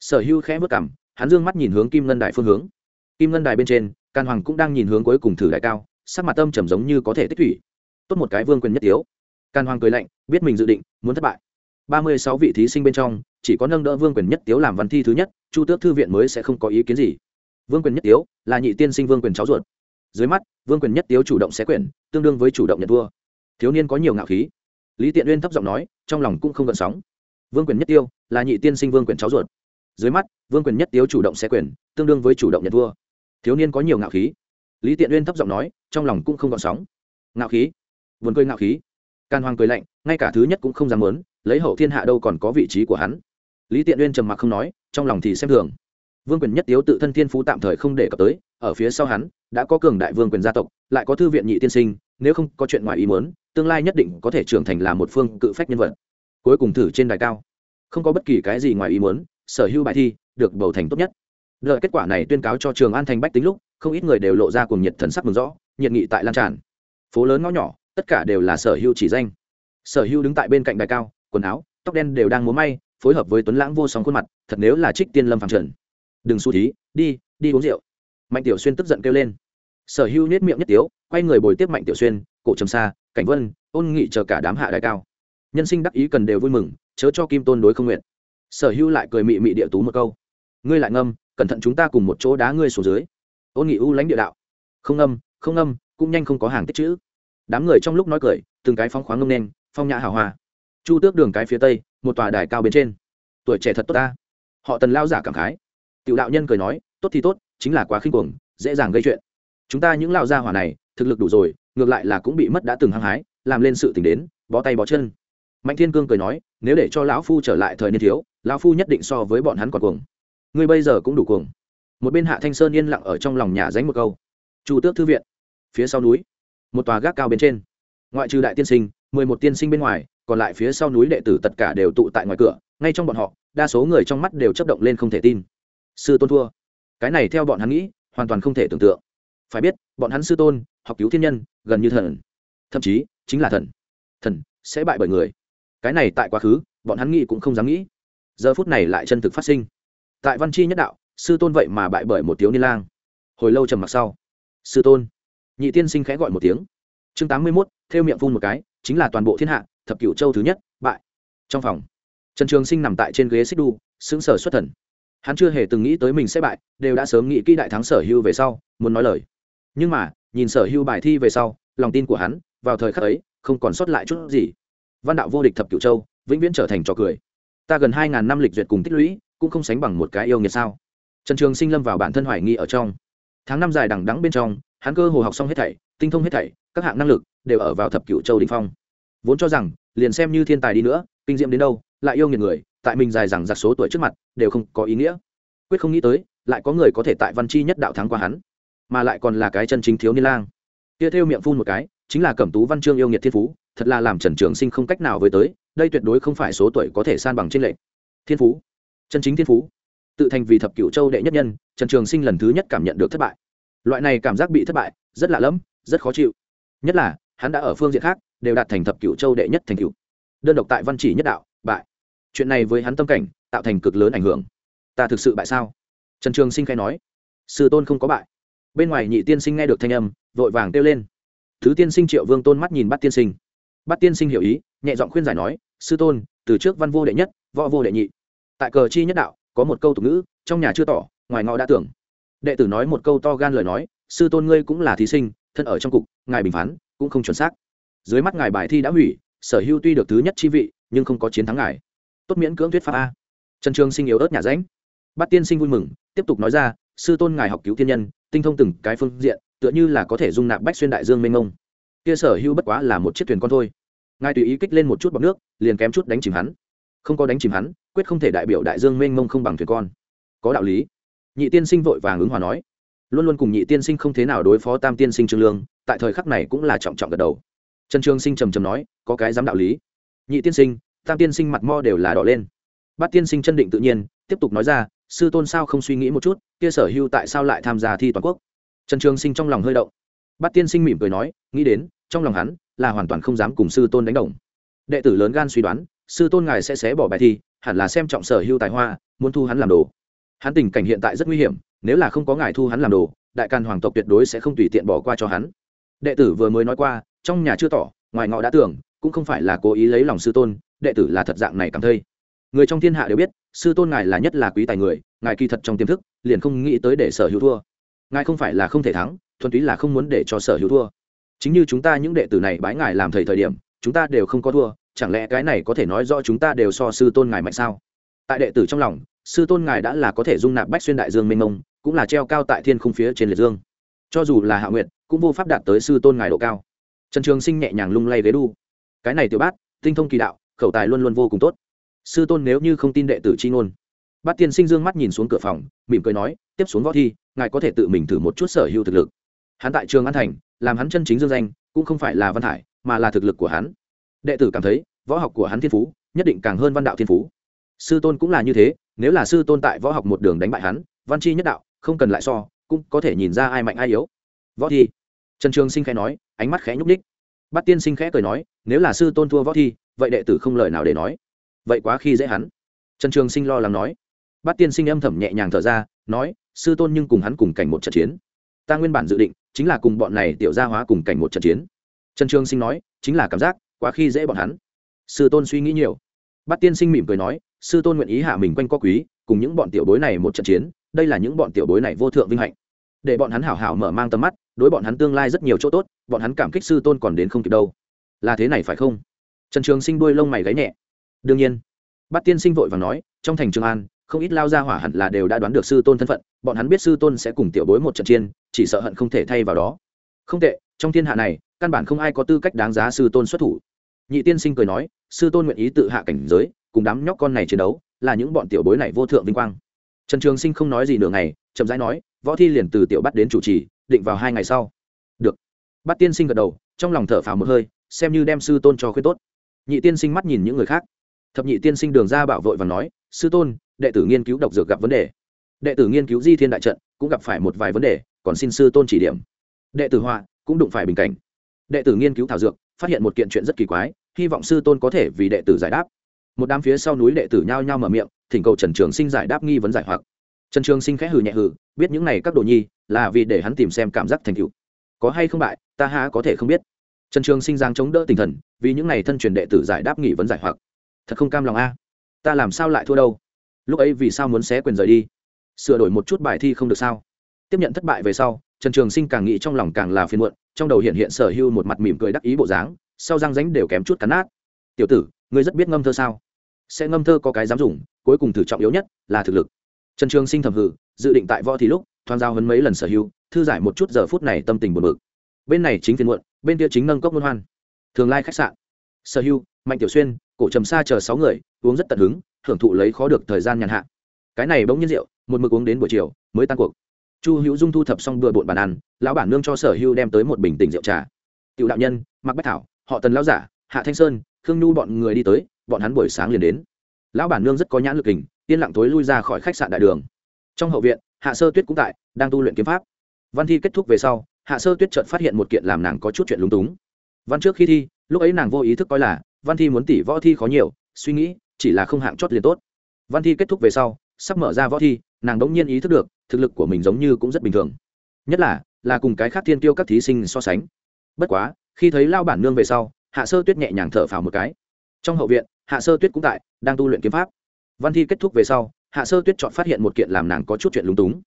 Sở hưu khẽ vất cảm hắn d ư ơ n g mắt nhìn hướng kim ngân đài phương hướng. Kim ngân đài bên trên can hoàng cũng đang nhìn hướng cuối cùng thử đại cao, sắc mặt tâm trầm giống như có thể tích thủy. Tốt một cái vương quyền nhất thiếu. can hoàng cười lạnh, biết mình dự định, muốn thất bại. Ba mươi sáu vị thí sinh bên trong, chỉ có nâng đỡ vương quyền nhất tiếu làm văn thi thứ nhất, chu tước thư viện mới sẽ không có ý kiến gì. Vương quyền nhất tiếu là nhị tiên sinh vương quyền cháu ruột. Dưới mắt, vương quyền nhất tiếu chủ động xé quyền, tương đương với chủ động nhận thua. Thiếu niên có nhiều ngạo khí. Lý tiện uyên thấp giọng nói, trong lòng cũng không gợn sóng. Vương quyền nhất tiêu là nhị tiên sinh vương quyền cháu ruột. Dưới mắt, vương quyền nhất tiếu chủ động xé quyền, tương đương với chủ động nhận thua thiếu niên có nhiều ngạo khí. Lý tiện uyên thấp giọng nói, trong lòng cũng không gọn sóng. Ngạo khí? Vườn cười ngạo khí. Can hoàng cười lạnh, ngay cả thứ nhất cũng không dám muốn, lấy hậu thiên hạ đâu còn có vị trí của hắn. Lý tiện uyên trầm mặc không nói, trong lòng thì xem thường. Vương quyền nhất tiếu tự thân thiên phú tạm thời không để cập tới, ở phía sau hắn, đã có cường đại vương quyền gia tộc, lại có thư viện nhị tiên sinh, nếu không có chuyện ngoài ý muốn, tương lai nhất định có thể trưởng thành là một phương cự phách nhân vật. Cuối cùng thử trên đài cao. Không có bất kỳ cái gì ngoài ý muốn, sở hữu bài thi, được bầu thành tốt nhất đợi kết quả này tuyên cáo cho trường an thành bách tính lúc, không ít người đều lộ ra cùng nhiệt thần sắc mừng rõ nhiệt nghị tại lan tràn. Phố lớn ngõ nhỏ, tất cả đều là sở hữu chỉ danh. Sở hữu đứng tại bên cạnh đài cao, quần áo, tóc đen đều đang múa may, phối hợp với tuấn lãng vô song khuôn mặt, thật nếu là trích tiên lâm phàng trần. Đừng xu thí, đi đi uống rượu. Mạnh tiểu xuyên tức giận kêu lên. Sở hữu nết miệng nhất tiếu, quay người bồi tiếp mạnh tiểu xuyên, cổ trầm xa cảnh vân, ôn nghị chờ cả đám hạ đại cao. Nhân sinh đắc ý cần đều vui mừng, chớ cho kim tôn đối không nguyện. Sở hữu lại cười mị mị địa tú một câu. Ngươi lại ngâm cẩn thận chúng ta cùng một chỗ đá ngươi xuống dưới. Ôn nghị u lãnh địa đạo. Không âm không âm, cũng nhanh không có hàng tích chữ. Đám người trong lúc nói cười, từng cái phong khoáng ngâm đen phong nhã hào hòa. Chu tước đường cái phía tây, một tòa đài cao bên trên. Tuổi trẻ thật tốt ta. Họ tần lao giả cảm khái. Tiểu đạo nhân cười nói, tốt thì tốt, chính là quá khinh cuồng, dễ dàng gây chuyện. Chúng ta những lao gia hỏa này, thực lực đủ rồi, ngược lại là cũng bị mất đã từng hăng hái, làm lên sự tình đến, bó tay bó chân. Mạnh thiên cương cười nói, nếu để cho lão phu trở lại thời niên thiếu, lão phu nhất định so với bọn hắn còn cuồng ngươi bây giờ cũng đủ cuồng. Một bên hạ thanh sơn yên lặng ở trong lòng nhà dánh một câu. Chu tước thư viện, phía sau núi, một tòa gác cao bên trên. Ngoại trừ đại tiên sinh, mười một tiên sinh bên ngoài, còn lại phía sau núi đệ tử tất cả đều tụ tại ngoài cửa, ngay trong bọn họ, đa số người trong mắt đều chấp động lên không thể tin. Sư tôn thua. Cái này theo bọn hắn nghĩ, hoàn toàn không thể tưởng tượng. Phải biết, bọn hắn sư tôn, học cứu thiên nhân, gần như thần. Thậm chí, chính là thần. Thần sẽ bại bởi người. Cái này tại quá khứ, bọn hắn nghĩ cũng không dám nghĩ. Giờ phút này lại chân thực phát sinh tại văn chi nhất đạo, sư tôn vậy mà bại bởi một thiếu niên lang. Hồi lâu trầm mặc sau, sư tôn, nhị tiên sinh khẽ gọi một tiếng. Chương tám mươi mốt, theo miệng phun một cái, chính là toàn bộ thiên hạ, thập cửu châu thứ nhất, bại. Trong phòng, trần trường sinh nằm tại trên ghế xích đu xứng sở xuất thần. Hắn chưa hề từng nghĩ tới mình sẽ bại, đều đã sớm nghĩ kỹ đại thắng sở hưu về sau, muốn nói lời. Nhưng mà, nhìn sở hưu bài thi về sau, lòng tin của hắn, vào thời khắc ấy, không còn sót lại chút gì. Văn đạo vô địch thập cửu châu, vĩnh viễn trở thành trò cười. Ta gần hai ngàn năm lịch duyệt cùng tích lũy cũng không sánh bằng một cái yêu nghiệt sao? Trần trường sinh lâm vào bản thân hoài nghi ở trong. Tháng năm dài đằng đắng bên trong, hắn cơ hồ học xong hết thảy, tinh thông hết thảy, các hạng năng lực đều ở vào thập cửu châu đình phong. Vốn cho rằng, liền xem như thiên tài đi nữa, kinh diệm đến đâu, lại yêu nghiệt người, tại mình dài rằng giặc số tuổi trước mặt, đều không có ý nghĩa. Quyết không nghĩ tới, lại có người có thể tại văn chi nhất đạo thắng qua hắn, mà lại còn là cái chân chính thiếu niên lang. Kia theo miệng phun một cái, chính là cẩm tú văn chương yêu nghiệt thiên phú, thật là làm trần trường sinh không cách nào với tới, đây tuyệt đối không phải số tuổi có thể san bằng trên lệ thiên phú chân chính thiên phú. Tự thành vì thập cửu châu đệ nhất nhân, trần trường sinh lần thứ nhất cảm nhận được thất bại. Loại này cảm giác bị thất bại, rất lạ lẫm, rất khó chịu. Nhất là, hắn đã ở phương diện khác, đều đạt thành thập cửu châu đệ nhất thành cửu. Đơn độc tại văn chỉ nhất đạo, bại. Chuyện này với hắn tâm cảnh, tạo thành cực lớn ảnh hưởng. Ta thực sự bại sao? Trần trường sinh khai nói. Sư tôn không có bại. Bên ngoài nhị tiên sinh nghe được thanh âm, vội vàng kêu lên. Thứ tiên sinh triệu vương tôn mắt nhìn bắt tiên sinh. Bắt tiên sinh hiểu ý, nhẹ giọng khuyên giải nói, sư tôn, từ trước văn vô đệ nhất, võ vô đệ nhị tại cờ chi nhất đạo, có một câu tục ngữ, trong nhà chưa tỏ, ngoài ngõ đã tưởng. Đệ tử nói một câu to gan lời nói, sư tôn ngươi cũng là thí sinh, thân ở trong cục, ngài bình phán, cũng không chuẩn xác. Dưới mắt ngài bài thi đã hủy, sở hữu tuy được thứ nhất chi vị, nhưng không có chiến thắng ngài. Tốt miễn cưỡng thuyết pháp a. Trần trường sinh yếu ớt nhà ránh. Bắt tiên sinh vui mừng, tiếp tục nói ra, sư tôn ngài học cứu thiên nhân, tinh thông từng cái phương diện, tựa như là có thể dung nạp bách xuyên đại dương mênh mông. Kia sở hữu bất quá là một chiếc thuyền con thôi. Ngài tùy ý kích lên một chút bọc nước, liền kém chút đánh chìm hắn. Không có đánh chìm hắn quyết không thể đại biểu đại dương mênh mông không bằng thuyền con. Có đạo lý. Nhị tiên sinh vội vàng ứng hòa nói. Luôn luôn cùng nhị tiên sinh không thế nào đối phó tam tiên sinh trương lương, tại thời khắc này cũng là trọng trọng gật đầu. Trần trương sinh trầm trầm nói, có cái dám đạo lý. Nhị tiên sinh, tam tiên sinh mặt mo đều là đỏ lên. Bát tiên sinh chân định tự nhiên, tiếp tục nói ra, sư tôn sao không suy nghĩ một chút, kia sở hưu tại sao lại tham gia thi toàn quốc? Trần trường sinh trong lòng hơi động. Bát tiên sinh mỉm cười nói, nghĩ đến, trong lòng hắn, là hoàn toàn không dám cùng sư tôn đánh đồng. Đệ tử lớn gan suy đoán, sư tôn ngài sẽ xé bỏ bài thi hẳn là xem trọng sở hưu tài hoa, muốn thu hắn làm đồ. Hắn tình cảnh hiện tại rất nguy hiểm, nếu là không có ngài thu hắn làm đồ, đại càn hoàng tộc tuyệt đối sẽ không tùy tiện bỏ qua cho hắn. Đệ tử vừa mới nói qua, trong nhà chưa tỏ, ngoài ngọ đã tưởng, cũng không phải là cố ý lấy lòng sư tôn, đệ tử là thật dạng này cảm thấy. Người trong thiên hạ đều biết, sư tôn ngài là nhất là quý tài người, ngài kỳ thật trong tiềm thức, liền không nghĩ tới để sở hữu thua. Ngài không phải là không thể thắng, thuần túy là không muốn để cho sở hữu thua. Chính như chúng ta những đệ tử này bái ngài làm thầy thời điểm, chúng ta đều không có thua chẳng lẽ cái này có thể nói rõ chúng ta đều so sư tôn ngài mạnh sao? Tại đệ tử trong lòng, sư tôn ngài đã là có thể dung nạp bách xuyên đại dương mênh mông, cũng là treo cao tại thiên khung phía trên liệt dương. Cho dù là hạ nguyện cũng vô pháp đạt tới sư tôn ngài độ cao. Trần trường sinh nhẹ nhàng lung lay ghế đu. Cái này tiểu bát, tinh thông kỳ đạo, khẩu tài luôn luôn vô cùng tốt. Sư tôn nếu như không tin đệ tử chi ngôn. Bát tiên sinh dương mắt nhìn xuống cửa phòng, mỉm cười nói, tiếp xuống võ thi, ngài có thể tự mình thử một chút sở hữu thực lực. Hắn tại trường an thành, làm hắn chân chính dương danh, cũng không phải là văn hải, mà là thực lực của hắn đệ tử cảm thấy, võ học của hắn thiên phú, nhất định càng hơn văn đạo thiên phú. Sư tôn cũng là như thế, nếu là sư tôn tại võ học một đường đánh bại hắn, văn chi nhất đạo, không cần lại so, cũng có thể nhìn ra ai mạnh ai yếu. Võ thi. Trần trường sinh khẽ nói, ánh mắt khẽ nhúc ních bắt tiên sinh khẽ cười nói, nếu là sư tôn thua võ thi, vậy đệ tử không lời nào để nói. Vậy quá khi dễ hắn. Trần trường sinh lo lắng nói. Bắt tiên sinh âm thầm nhẹ nhàng thở ra, nói, sư tôn nhưng cùng hắn cùng cảnh một trận chiến. Ta nguyên bản dự định, chính là cùng bọn này tiểu gia hóa cùng cảnh một trận chiến. Trần trường sinh nói, chính là cảm giác quá khi dễ bọn hắn. Sư tôn suy nghĩ nhiều. Bát tiên sinh mỉm cười nói, sư tôn nguyện ý hạ mình quanh co quý, cùng những bọn tiểu bối này một trận chiến, đây là những bọn tiểu bối này vô thượng vinh hạnh. Để bọn hắn hảo hảo mở mang tầm mắt, đối bọn hắn tương lai rất nhiều chỗ tốt, bọn hắn cảm kích sư tôn còn đến không kịp đâu. Là thế này phải không? Trần trường sinh đuôi lông mày gáy nhẹ. Đương nhiên. Bát tiên sinh vội và nói, trong thành trường an, không ít lao ra hỏa hẳn là đều đã đoán được sư tôn thân phận, bọn hắn biết sư tôn sẽ cùng tiểu bối một trận chiến, chỉ sợ hận không thể thay vào đó. Không tệ, trong thiên hạ này, căn bản không ai có tư cách đáng giá sư tôn xuất thủ nhị tiên sinh cười nói, sư tôn nguyện ý tự hạ cảnh giới, cùng đám nhóc con này chiến đấu, là những bọn tiểu bối này vô thượng vinh quang. Trần trường sinh không nói gì nửa ngày, chậm rãi nói, võ thi liền từ tiểu bắt đến chủ trì, định vào hai ngày sau. Được. Bắt tiên sinh gật đầu, trong lòng thở phào một hơi, xem như đem sư tôn cho khuyết tốt. Nhị tiên sinh mắt nhìn những người khác. Thập nhị tiên sinh đường ra bảo vội và nói, sư tôn, đệ tử nghiên cứu độc dược gặp vấn đề. Đệ tử nghiên cứu di thiên đại trận, cũng gặp phải một vài vấn đề, còn xin sư tôn chỉ điểm. Đệ tử họa, cũng đụng phải bình cảnh. Đệ tử nghiên cứu thảo dược phát hiện một kiện chuyện rất kỳ quái, hy vọng sư tôn có thể vì đệ tử giải đáp. Một đám phía sau núi đệ tử nhao nhao mở miệng, thỉnh cầu trần trường sinh giải đáp nghi vấn giải hoặc. Trần trường sinh khẽ hừ nhẹ hừ, biết những này các đồ nhi là vì để hắn tìm xem cảm giác thành cựu có hay không bại, ta há có thể không biết. Trần trường sinh giang chống đỡ tinh thần, vì những này thân truyền đệ tử giải đáp nghi vấn giải hoặc. Thật không cam lòng a. Ta làm sao lại thua đâu? Lúc ấy vì sao muốn xé quyền rời đi? Sửa đổi một chút bài thi không được sao? Tiếp nhận thất bại về sau, trần trường sinh càng nghĩ trong lòng càng là phiền muộn trong đầu hiện hiện sở hưu một mặt mỉm cười đắc ý bộ dáng, sau răng ránh đều kém chút cắn nát. Tiểu tử, ngươi rất biết ngâm thơ sao? Sẽ ngâm thơ có cái dám dùng, cuối cùng thử trọng yếu nhất là thực lực. Trần trường sinh thầm hử dự định tại võ thì lúc, thoáng giao hấn mấy lần sở hưu thư giải một chút giờ phút này tâm tình buồn bực. Bên này chính phiền muộn, bên kia chính nâng cốc muôn hoan. Thường lai khách sạn. Sở hưu mạnh tiểu xuyên, cổ trầm xa chờ sáu người, uống rất tận hứng hưởng thụ lấy khó được thời gian nhàn hạ. Cái này bỗng nhiên rượu, một mực uống đến buổi chiều, mới tan cuộc chu hữu dung thu thập xong bừa bộn bàn ăn, lão bản nương cho sở hưu đem tới một bình tỉnh rượu trà. Tiểu đạo nhân mặc bách thảo, họ tần lão giả, hạ thanh sơn, khương nhu bọn người đi tới, bọn hắn buổi sáng liền đến. Lão bản nương rất có nhãn lực hình yên lặng tối lui ra khỏi khách sạn đại đường. Trong hậu viện, hạ sơ tuyết cũng tại, đang tu luyện kiếm pháp. Văn thi kết thúc về sau, hạ sơ tuyết chợt phát hiện một kiện làm nàng có chút chuyện lúng túng. Văn trước khi thi, lúc ấy nàng vô ý thức coi là, văn thi muốn tỉ võ thi khó nhiều, suy nghĩ, chỉ là không hạng chót liền tốt. Văn thi kết thúc về sau, sắp mở ra võ thi, nàng đống nhiên ý thức được thực lực của mình giống như cũng rất bình thường. Nhất là là cùng cái khác thiên tiêu các thí sinh so sánh. Bất quá, khi thấy lao bản nương về sau, hạ sơ tuyết nhẹ nhàng thở phào một cái. Trong hậu viện, hạ sơ tuyết cũng tại, đang tu luyện kiếm pháp. Văn thi kết thúc về sau, hạ sơ tuyết chọn phát hiện một kiện làm nàng có chút chuyện lúng túng.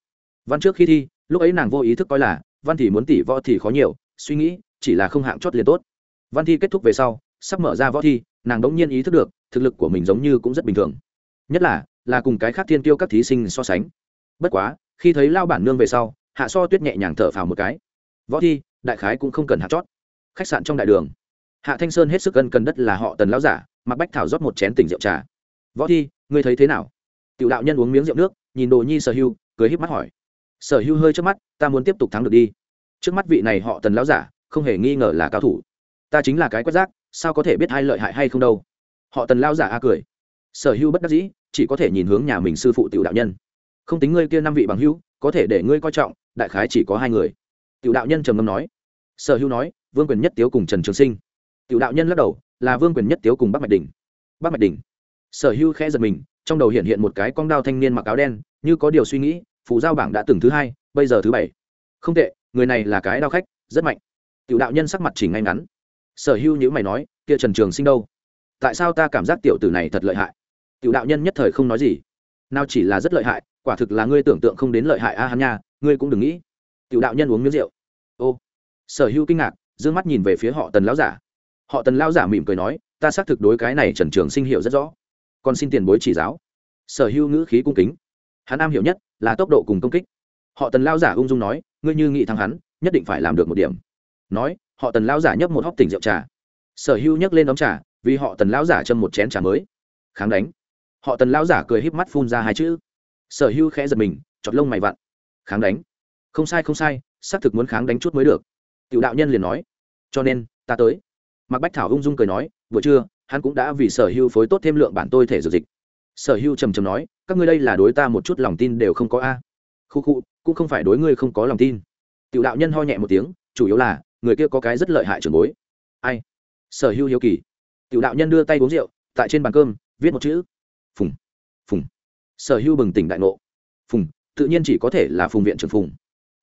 Văn trước khi thi, lúc ấy nàng vô ý thức coi là, văn thì muốn tỉ võ thì khó nhiều, suy nghĩ, chỉ là không hạng chót liền tốt. Văn thi kết thúc về sau, sắp mở ra võ thi, nàng đống nhiên ý thức được, thực lực của mình giống như cũng rất bình thường. Nhất là là cùng cái khác thiên tiêu các thí sinh so sánh. Bất quá khi thấy lao bản nương về sau, hạ so tuyết nhẹ nhàng thở phào một cái. Võ thi, đại khái cũng không cần hạ chót. Khách sạn trong đại đường. Hạ thanh sơn hết sức cân cần đất là họ tần lão giả, mặc bách thảo rót một chén tỉnh rượu trà. Võ thi, ngươi thấy thế nào? Tiểu đạo nhân uống miếng rượu nước, nhìn đồ nhi sở hưu, cười híp mắt hỏi. Sở hưu hơi trước mắt, ta muốn tiếp tục thắng được đi. Trước mắt vị này họ tần lão giả, không hề nghi ngờ là cao thủ. Ta chính là cái quét rác, sao có thể biết hai lợi hại hay không đâu? Họ tần lao giả a cười. Sở hưu bất đắc dĩ, chỉ có thể nhìn hướng nhà mình sư phụ tiểu đạo nhân không tính ngươi kia năm vị bằng hữu, có thể để ngươi coi trọng, đại khái chỉ có hai người. Tiểu đạo nhân trầm ngâm nói. Sở hưu nói, vương quyền nhất tiếu cùng trần trường sinh. Tiểu đạo nhân lắc đầu, là vương quyền nhất tiếu cùng bắc mạch đình bắc mạch đình sở hưu khẽ giật mình, trong đầu hiện hiện một cái con đao thanh niên mặc áo đen, như có điều suy nghĩ, phù giao bảng đã từng thứ hai, bây giờ thứ bảy. Không tệ, người này là cái đao khách, rất mạnh. Tiểu đạo nhân sắc mặt chỉ ngay ngắn. Sở hưu nhữ mày nói, kia trần trường sinh đâu? Tại sao ta cảm giác tiểu tử này thật lợi hại? Tiểu đạo nhân nhất thời không nói gì. Nào chỉ là rất lợi hại quả thực là ngươi tưởng tượng không đến lợi hại a, hắn nha, ngươi cũng đừng nghĩ. Tiểu đạo nhân uống miếng rượu. Ô. Sở hưu kinh ngạc d ư ơ n g mắt nhìn về phía họ tần lão giả. Họ tần lão giả mỉm cười nói, ta xác thực đối cái này trần trường sinh hiệu rất rõ. Còn xin tiền bối chỉ giáo. Sở hưu ngữ khí cung kính. Hắn am hiểu nhất là tốc độ cùng công kích. Họ tần lao giả ung dung nói, ngươi như nghị thắng hắn, nhất định phải làm được một điểm. Nói, họ tần lao giả nhấp một hóc tỉnh rượu trà. Sở hưu nhấc lên đóng trà, vì họ tần lao giả châm một chén trà mới. Kháng đánh. Họ tần lao giả cười híp mắt phun ra hai chữ sở hưu khẽ giật mình, chọt lông mày vặn. Kháng đánh. Không sai không sai, xác thực muốn kháng đánh chút mới được. Tiểu đạo nhân liền nói. Cho nên, ta tới. Mạc bách thảo ung dung cười nói, vừa trưa, hắn cũng đã vì sở hưu phối tốt thêm lượng bản tôi thể dược dịch. Sở hưu trầm trầm nói, các ngươi đây là đối ta một chút lòng tin đều không có a. Khu khu, cũng không phải đối ngươi không có lòng tin. Tiểu đạo nhân ho nhẹ một tiếng, chủ yếu là, người kia có cái rất lợi hại trường bối. Ai? Sở hưu hiếu kỳ. Tiểu đạo nhân đưa tay uống rượu, tại trên bàn cơm, viết một chữ. Phùng sở hưu bừng tỉnh đại ngộ. Phùng, tự nhiên chỉ có thể là phùng viện trưởng phùng.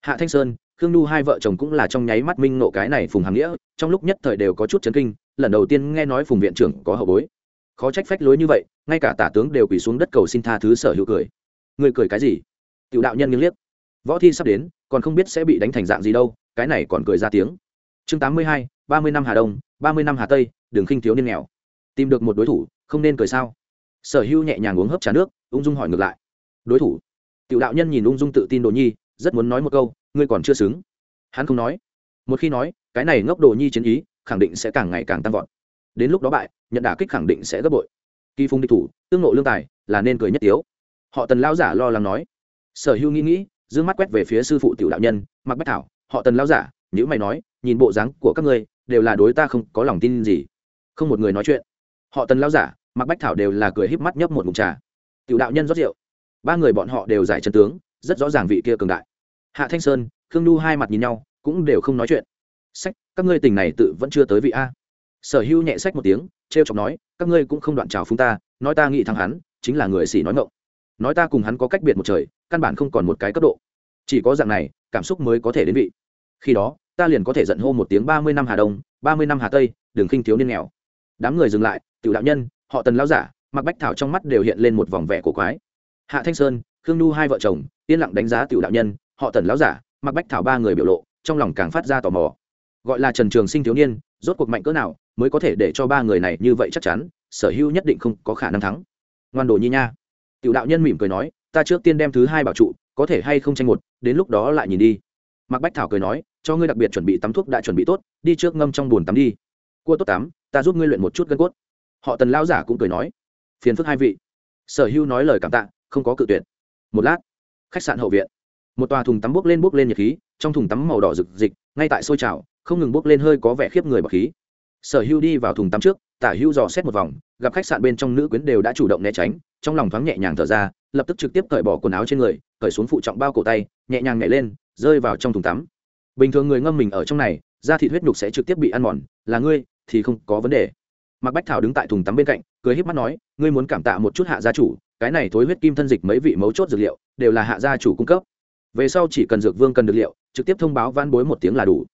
Hạ thanh sơn, khương nhu hai vợ chồng cũng là trong nháy mắt minh nộ cái này phùng hàm nghĩa, trong lúc nhất thời đều có chút chấn kinh, lần đầu tiên nghe nói phùng viện trưởng có hậu bối. Khó trách phách lối như vậy, ngay cả tả tướng đều quỳ xuống đất cầu xin tha thứ sở hữu cười. Người cười cái gì? Tiểu đạo nhân nghiêng liếc. Võ thi sắp đến, còn không biết sẽ bị đánh thành dạng gì đâu, cái này còn cười ra tiếng. Chương tám mươi hai, ba mươi năm hà đông, ba mươi năm hà tây, đường khinh thiếu niên nghèo. Tìm được một đối thủ, không nên cười sao? Sở hữu nhẹ nhàng uống hớp trà nước, ung dung hỏi ngược lại. Đối thủ. Tiểu đạo nhân nhìn ung dung tự tin đồ nhi, rất muốn nói một câu, ngươi còn chưa xứng. Hắn không nói. Một khi nói, cái này ngốc đồ nhi chiến ý, khẳng định sẽ càng ngày càng tăng vọt. Đến lúc đó bại, nhận đả kích khẳng định sẽ gấp bội. Kỳ phung địch thủ, tương nộ lương tài, là nên cười nhất tiếu. Họ tần lao giả lo lắng nói. Sở hữu nghĩ nghĩ d ư ơ n g mắt quét về phía sư phụ tiểu đạo nhân, mặc bách thảo. Họ tần lao giả nếu mày nói, nhìn bộ dáng của các ngươi, đều là đối ta không có lòng tin gì. Không một người nói chuyện. Họ tần lao giả mặc bách thảo đều là cười híp mắt nhấp một mục trà. Tiểu đạo nhân rót rượu. Ba người bọn họ đều giải chân tướng, rất rõ ràng vị kia cường đại. Hạ thanh sơn, khương nhu hai mặt nhìn nhau, cũng đều không nói chuyện. Sách, các ngươi tình này tự vẫn chưa tới vị a. Sở hữu nhẹ sách một tiếng t r e o chọc nói, các ngươi cũng không đoạn trào phúng ta, nói ta nghĩ thằng hắn, chính là người xỉ nói ngộng nói ta cùng hắn có cách biệt một trời, căn bản không còn một cái cấp độ. Chỉ có dạng này, cảm xúc mới có thể đến vị. Khi đó, ta liền có thể giận hô một tiếng ba mươi năm hà đông, ba mươi năm hà tây đường khinh thiếu niên nghèo. Đám người dừng lại, tiểu đạo nhân họ tần lao giả, mặc bách thảo trong mắt đều hiện lên một vòng vẻ cổ quái. Hạ thanh sơn, khương nhu hai vợ chồng, yên lặng đánh giá tiểu đạo nhân, họ tần lão giả, mặc bách thảo ba người biểu lộ, trong lòng càng phát ra tò mò. Gọi là trần trường sinh thiếu niên, rốt cuộc mạnh cỡ nào, mới có thể để cho ba người này như vậy chắc chắn, sở hữu nhất định không có khả năng thắng. Ngoan đồ nhi nha. Tiểu đạo nhân mỉm cười nói, ta trước tiên đem thứ hai bảo trụ, có thể hay không tranh một, đến lúc đó lại nhìn đi. Mạc bách thảo cười nói, cho ngươi đặc biệt chuẩn bị tắm thuốc đã chuẩn bị tốt, đi trước ngâm trong bồn tắm đi. Cua tốt tắm, ta giúp ngươi luyện một chút gân cốt họ tần lao giả cũng cười nói, phiền phức hai vị. Sở Hưu nói lời cảm tạ, không có cự tuyệt. Một lát, khách sạn hậu viện. Một tòa thùng tắm bốc lên bốc lên nhiệt khí, trong thùng tắm màu đỏ rực dịch ngay tại sôi trào, không ngừng bốc lên hơi có vẻ khiếp người bọc khí. Sở hưu đi vào thùng tắm trước, tả hưu dò xét một vòng, gặp khách sạn bên trong nữ quyến đều đã chủ động né tránh, trong lòng thoáng nhẹ nhàng thở ra, lập tức trực tiếp cởi bỏ quần áo trên người, cởi xuống phụ trọng bao cổ tay, nhẹ nhàng nhảy lên, rơi vào trong thùng tắm. Bình thường người ngâm mình ở trong này, da thịt huyết nhục sẽ trực tiếp bị ăn mòn, là ngươi thì không có vấn đề mạc bách thảo đứng tại thùng tắm bên cạnh, cười h í p mắt nói, ngươi muốn cảm tạ một chút hạ gia chủ, cái này thối huyết kim thân dịch mấy vị mấu chốt dược liệu, đều là hạ gia chủ cung cấp. Về sau chỉ cần dược vương cần dược liệu, trực tiếp thông báo van bối một tiếng là đủ.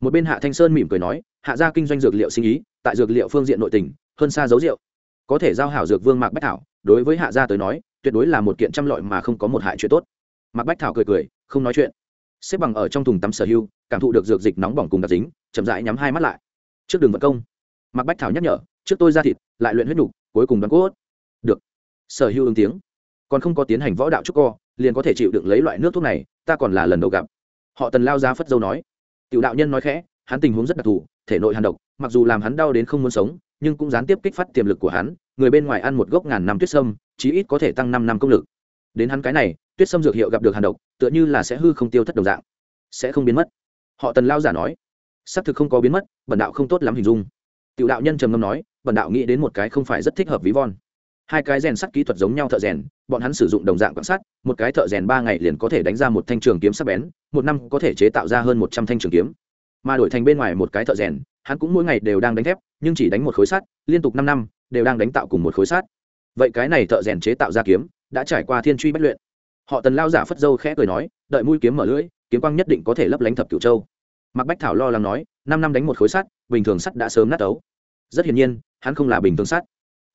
Một bên hạ thanh sơn mỉm cười nói, hạ gia kinh doanh dược liệu sinh ý, tại dược liệu phương diện nội tình, hơn xa dấu rượu. Có thể giao hảo dược vương mạc bách thảo, đối với hạ gia tới nói, tuyệt đối là một kiện trăm lọi mà không có một hại chuyện tốt. Mạc bách thảo cười cười, không nói chuyện. Xếp bằng ở trong thùng tắm sở hưu, cảm thụ được dược dịch nóng bỏng cùng đặc dính, chậm rãi nhắm hai mắt lại. Trước đường vận công. Mạc bách thảo nhắc nhở trước tôi ra thịt lại luyện huyết đủ, cuối cùng đoán cốt. Được. Sở hữu ứng tiếng. Còn không có tiến hành võ đạo trúc co liền có thể chịu đựng lấy loại nước thuốc này ta còn là lần đầu gặp. Họ tần lao ra phất dâu nói. Tiểu đạo nhân nói khẽ hắn tình huống rất đặc thù thể nội hàn độc mặc dù làm hắn đau đến không muốn sống nhưng cũng gián tiếp kích phát tiềm lực của hắn người bên ngoài ăn một gốc ngàn năm tuyết sâm chí ít có thể tăng năm năm công lực. Đến hắn cái này tuyết sâm dược hiệu gặp được hàn độc tựa như là sẽ hư không tiêu thất đồng dạng. Sẽ không biến mất. Họ tần lao giả nói. Xác thực không có biến mất bẩn đạo không tốt lắm hình dung tiểu đạo nhân trầm ngâm nói, bần đạo nghĩ đến một cái không phải rất thích hợp ví von. Hai cái rèn sắt kỹ thuật giống nhau thợ rèn, bọn hắn sử dụng đồng dạng quan sát một cái thợ rèn ba ngày liền có thể đánh ra một thanh trường kiếm sắc bén, một năm có thể chế tạo ra hơn một trăm thanh trường kiếm. Mà đổi thành bên ngoài một cái thợ rèn, hắn cũng mỗi ngày đều đang đánh thép, nhưng chỉ đánh một khối sắt, liên tục năm năm, đều đang đánh tạo cùng một khối sắt. Vậy cái này thợ rèn chế tạo ra kiếm, đã trải qua thiên truy bất luyện. Họ tần lao giả phất dâu khẽ cười nói, đợi mũi kiếm mở lưỡi, kiếm quang nhất định có thể lấp lánh thập cửu châu. Mạc bách thảo lo lắng nói năm năm đánh một khối sắt, bình thường sắt đã sớm nát ấu. Rất hiển nhiên, hắn không là bình thường sắt.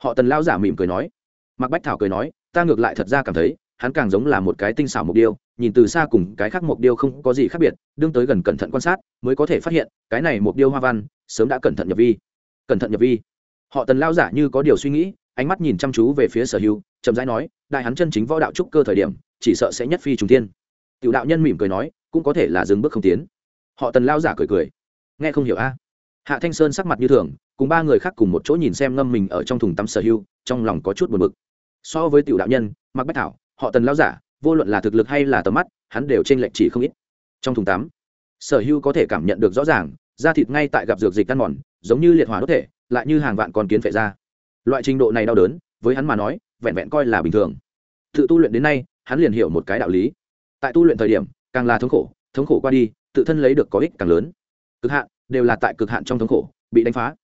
Họ tần lao giả mỉm cười nói. Mạc bách thảo cười nói, ta ngược lại thật ra cảm thấy, hắn càng giống là một cái tinh xảo mục điêu, nhìn từ xa cùng cái khác mục điêu không có gì khác biệt, đương tới gần cẩn thận quan sát, mới có thể phát hiện, cái này mục điêu hoa văn, sớm đã cẩn thận nhập vi. Cẩn thận nhập vi. Họ tần lao giả như có điều suy nghĩ, ánh mắt nhìn chăm chú về phía sở hữu, chậm rãi nói, đại hắn chân chính võ đạo trúc cơ thời điểm, chỉ sợ sẽ nhất phi trùng tiên tiểu đạo nhân mỉm cười nói, cũng có thể là dừng bước không tiến. Họ tần lao giả cười cười nghe không hiểu a. Hạ thanh sơn sắc mặt như thường, cùng ba người khác cùng một chỗ nhìn xem ngâm mình ở trong thùng tắm sở hưu trong lòng có chút buồn bực. So với tiểu đạo nhân mặc bách thảo, họ tần lao giả, vô luận là thực lực hay là tầm mắt, hắn đều t r ê n lệch chỉ không ít. Trong thùng tắm, sở hưu có thể cảm nhận được rõ ràng, da thịt ngay tại gặp dược dịch ăn mòn, giống như liệt hỏa đốt thể, lại như hàng vạn con kiến phệ ra. Loại trình độ này đau đớn, với hắn mà nói, vẹn vẹn coi là bình thường. Tự tu luyện đến nay, hắn liền hiểu một cái đạo lý. Tại tu luyện thời điểm, càng là thống khổ thống khổ qua đi, tự thân lấy được có ích càng lớn cực hạn, đều là tại cực hạn trong thống khổ, bị đánh phá.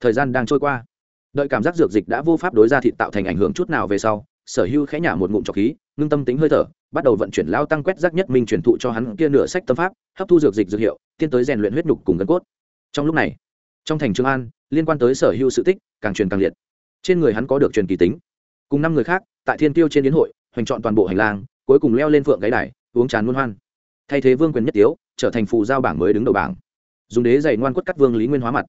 Thời gian đang trôi qua. Đợi cảm giác dược dịch đã vô pháp đối ra thịt tạo thành ảnh hưởng chút nào về sau, sở hưu khẽ nhả một ngụm trọc khí, ngưng tâm tính hơi thở, bắt đầu vận chuyển lao tăng quét rác nhất minh truyền thụ cho hắn kia nửa sách tâm pháp, hấp thu dược dịch dược hiệu, tiến tới rèn luyện huyết nhục cùng gân cốt. Trong lúc này, trong thành trường an, liên quan tới sở hưu sự tích, càng truyền càng liệt. Trên người hắn có được truyền kỳ tính. Cùng năm người khác, tại thiên tiêu trên đến hội, hoành chọn toàn bộ hành lang, cuối cùng leo lên phượng gáy đài, uống tràn muôn hoan. Thay thế vương quyền nhất tiếu, trở thành phù giao bảng mới đứng đầu bảng dùng đế giày ngoan quất cắt vương lý nguyên hóa mặt.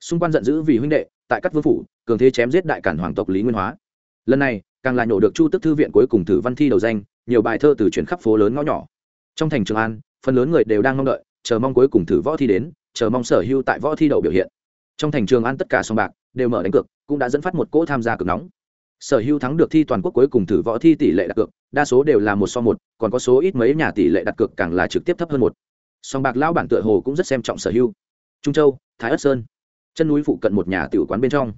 Xung quanh giận dữ vì huynh đệ, tại các vương phủ, cường thế chém giết đại cản hoàng tộc lý nguyên hóa. Lần này, càng lại nổ được chu tức thư viện cuối cùng thử văn thi đầu danh, nhiều bài thơ từ chuyển khắp phố lớn ngõ nhỏ. Trong thành trường an, phần lớn người đều đang mong đợi, chờ mong cuối cùng thử võ thi đến, chờ mong sở hưu tại võ thi đậu biểu hiện. Trong thành trường an tất cả sòng bạc đều mở đánh cược, cũng đã dẫn phát một cỗ tham gia cực nóng. Sở hưu thắng được thi toàn quốc cuối cùng thử võ thi tỷ lệ đặt cược, đa số đều là một so một, còn có số ít mấy nhà tỷ lệ đặt cược càng là trực tiếp thấp hơn một. Song bạc lao bản tựa hồ cũng rất xem trọng sở hưu trung châu, thái ất sơn. Chân núi phụ cận một nhà tiểu quán bên trong.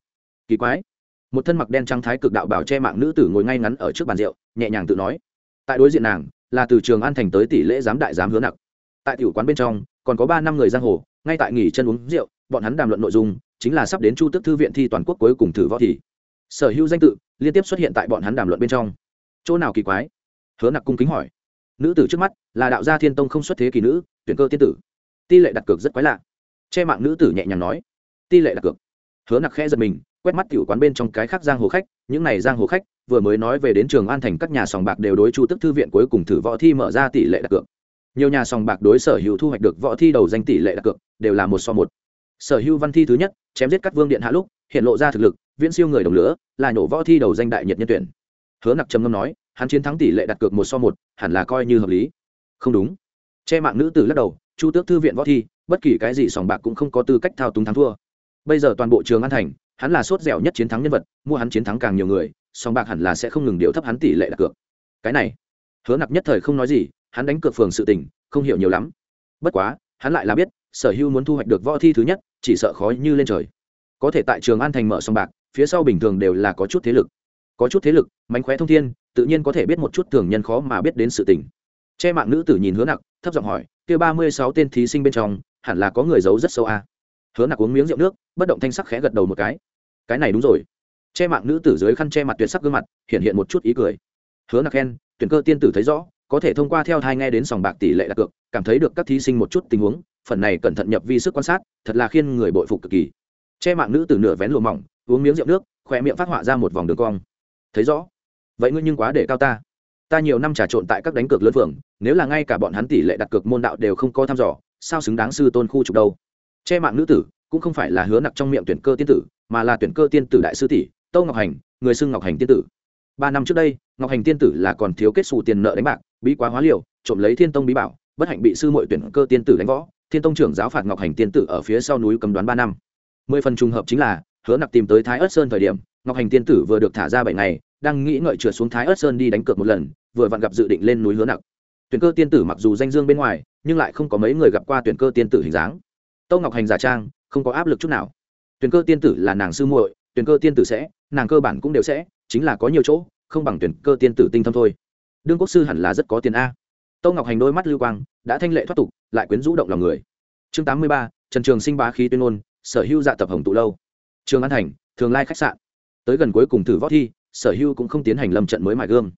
Kỳ quái. Một thân mặc đen trắng thái cực đạo bảo che mạng nữ tử ngồi ngay ngắn ở trước bàn rượu, nhẹ nhàng tự nói. Tại đối diện nàng, là từ trường an thành tới tỷ lễ giám đại giám hứa nặc. Tại tiểu quán bên trong, còn có ba năm người giang hồ, ngay tại nghỉ chân uống rượu, bọn hắn đàm luận nội dung, chính là sắp đến chu tức thư viện thi toàn quốc cuối cùng thử võ thì. Sở hữu danh tự liên tiếp xuất hiện tại bọn hắn đàm luận bên trong. Chỗ nào kỳ quái? Hứa nặc cung kính hỏi nữ tử trước mắt là đạo gia thiên tông không xuất thế kỳ nữ, tuyển cơ tiên tử. Tỷ lệ đặt cược rất quái lạ. Che mạng nữ tử nhẹ nhàng nói. Tỷ lệ đặt cược. Hứa nặc khẽ giật mình, quét mắt tiểu quán bên trong cái khác giang hồ khách, những này giang hồ khách, vừa mới nói về đến trường an thành các nhà sòng bạc đều đối chu tức thư viện cuối cùng thử võ thi mở ra tỷ lệ đặt cược. Nhiều nhà sòng bạc đối sở hữu thu hoạch được võ thi đầu danh tỷ lệ đặt cược, đều là một so một. Sở hữu văn thi thứ nhất, chém giết các vương điện hạ lúc, hiện lộ ra thực lực, viễn siêu người đồng lửa, là nổ võ thi đầu danh đại nhiệt nhân tuyển. Hứa nặc trầm ngâm nói hắn chiến thắng tỷ lệ đặt cược một so một, hẳn là coi như hợp lý. Không đúng. Che mạng nữ tử lắc đầu, chu tước thư viện võ thi, bất kỳ cái gì sòng bạc cũng không có tư cách thao túng thắng thua. Bây giờ toàn bộ trường an thành, hắn là sốt dẻo nhất chiến thắng nhân vật, mua hắn chiến thắng càng nhiều người, sòng bạc hẳn là sẽ không ngừng điều thấp hắn tỷ lệ đặt cược. Cái này, hứa nặc nhất thời không nói gì, hắn đánh cược phường sự tình, không hiểu nhiều lắm. Bất quá, hắn lại là biết, sở hữu muốn thu hoạch được võ thi thứ nhất, chỉ sợ khó như lên trời. Có thể tại trường an thành mở sòng bạc, phía sau bình thường đều là có chút thế lực. Có chút thế lực, mánh khóe thông thiên tự nhiên có thể biết một chút thường nhân khó mà biết đến sự tình. Che mạng nữ tử nhìn hứa nặc, thấp giọng hỏi, kia ba mươi sáu tên thí sinh bên trong, hẳn là có người giấu rất sâu a à. hứa nặc uống miếng rượu nước, bất động thanh sắc khẽ gật đầu một cái. Cái này đúng rồi. Che mạng nữ tử dưới khăn che mặt tuyệt sắc gương mặt, hiện hiện một chút ý cười. Hứa nặc khen, tuyển cơ tiên tử thấy rõ, có thể thông qua theo thai nghe đến sòng bạc tỷ lệ đặt cược, cảm thấy được các thí sinh một chút tình huống, phần này cẩn thận nhập vi sức quan sát, thật là khiên người bội phục cực kỳ. Che mạng nữ tử nửa vén lùa mỏng, uống miếng rượu nước, khoe miệng phát họa ra một vòng đường cong. Thấy rõ vậy ngươi nhưng quá để cao ta. Ta nhiều năm trà trộn tại các đánh cược lớn phường, nếu là ngay cả bọn hắn tỷ lệ đặt cược môn đạo đều không có thăm dò, sao xứng đáng sư tôn khu trục đâu? Che mạng nữ tử, cũng không phải là hứa nặc trong miệng tuyển cơ tiên tử, mà là tuyển cơ tiên tử đại sư tỷ tâu ngọc hành, người xưng ngọc hành tiên tử. Ba năm trước đây, ngọc hành tiên tử là còn thiếu kết xù tiền nợ đánh bạc, bí quá hóa liều, trộm lấy thiên tông bí bảo, bất hạnh bị sư mội tuyển cơ tiên tử đánh võ. Thiên tông trưởng giáo phạt ngọc hành tiên tử ở phía sau núi cấm đoán ba năm. Mười phần trùng hợp chính là, hứa nặc tìm tới thái ớt sơn thời điểm, ngọc hành tiên tử vừa được thả ra bảy ngày đang nghĩ ngợi trượt xuống thái ớt sơn đi đánh cược một lần, vừa vặn gặp dự định lên núi hứa nặc. Tuyển cơ tiên tử mặc dù danh dương bên ngoài, nhưng lại không có mấy người gặp qua tuyển cơ tiên tử hình dáng. Tâu ngọc hành giả trang, không có áp lực chút nào. Tuyển cơ tiên tử là nàng sư muội, tuyển cơ tiên tử sẽ, nàng cơ bản cũng đều sẽ, chính là có nhiều chỗ, không bằng tuyển cơ tiên tử tinh thâm thôi. Đương quốc sư hẳn là rất có tiền a. Tâu ngọc hành đôi mắt lưu quang, đã thanh lệ thoát tục, lại quyến rũ động lòng người. Chương tám mươi ba, trần trường sinh bá khí tuyên ngôn, sở hữu dạ tập hồng tụ lâu. Trường an thành, thường lai khách sạn. Tới gần cuối cùng thử võ thi sở Hưu cũng không tiến hành lâm trận mới mài gương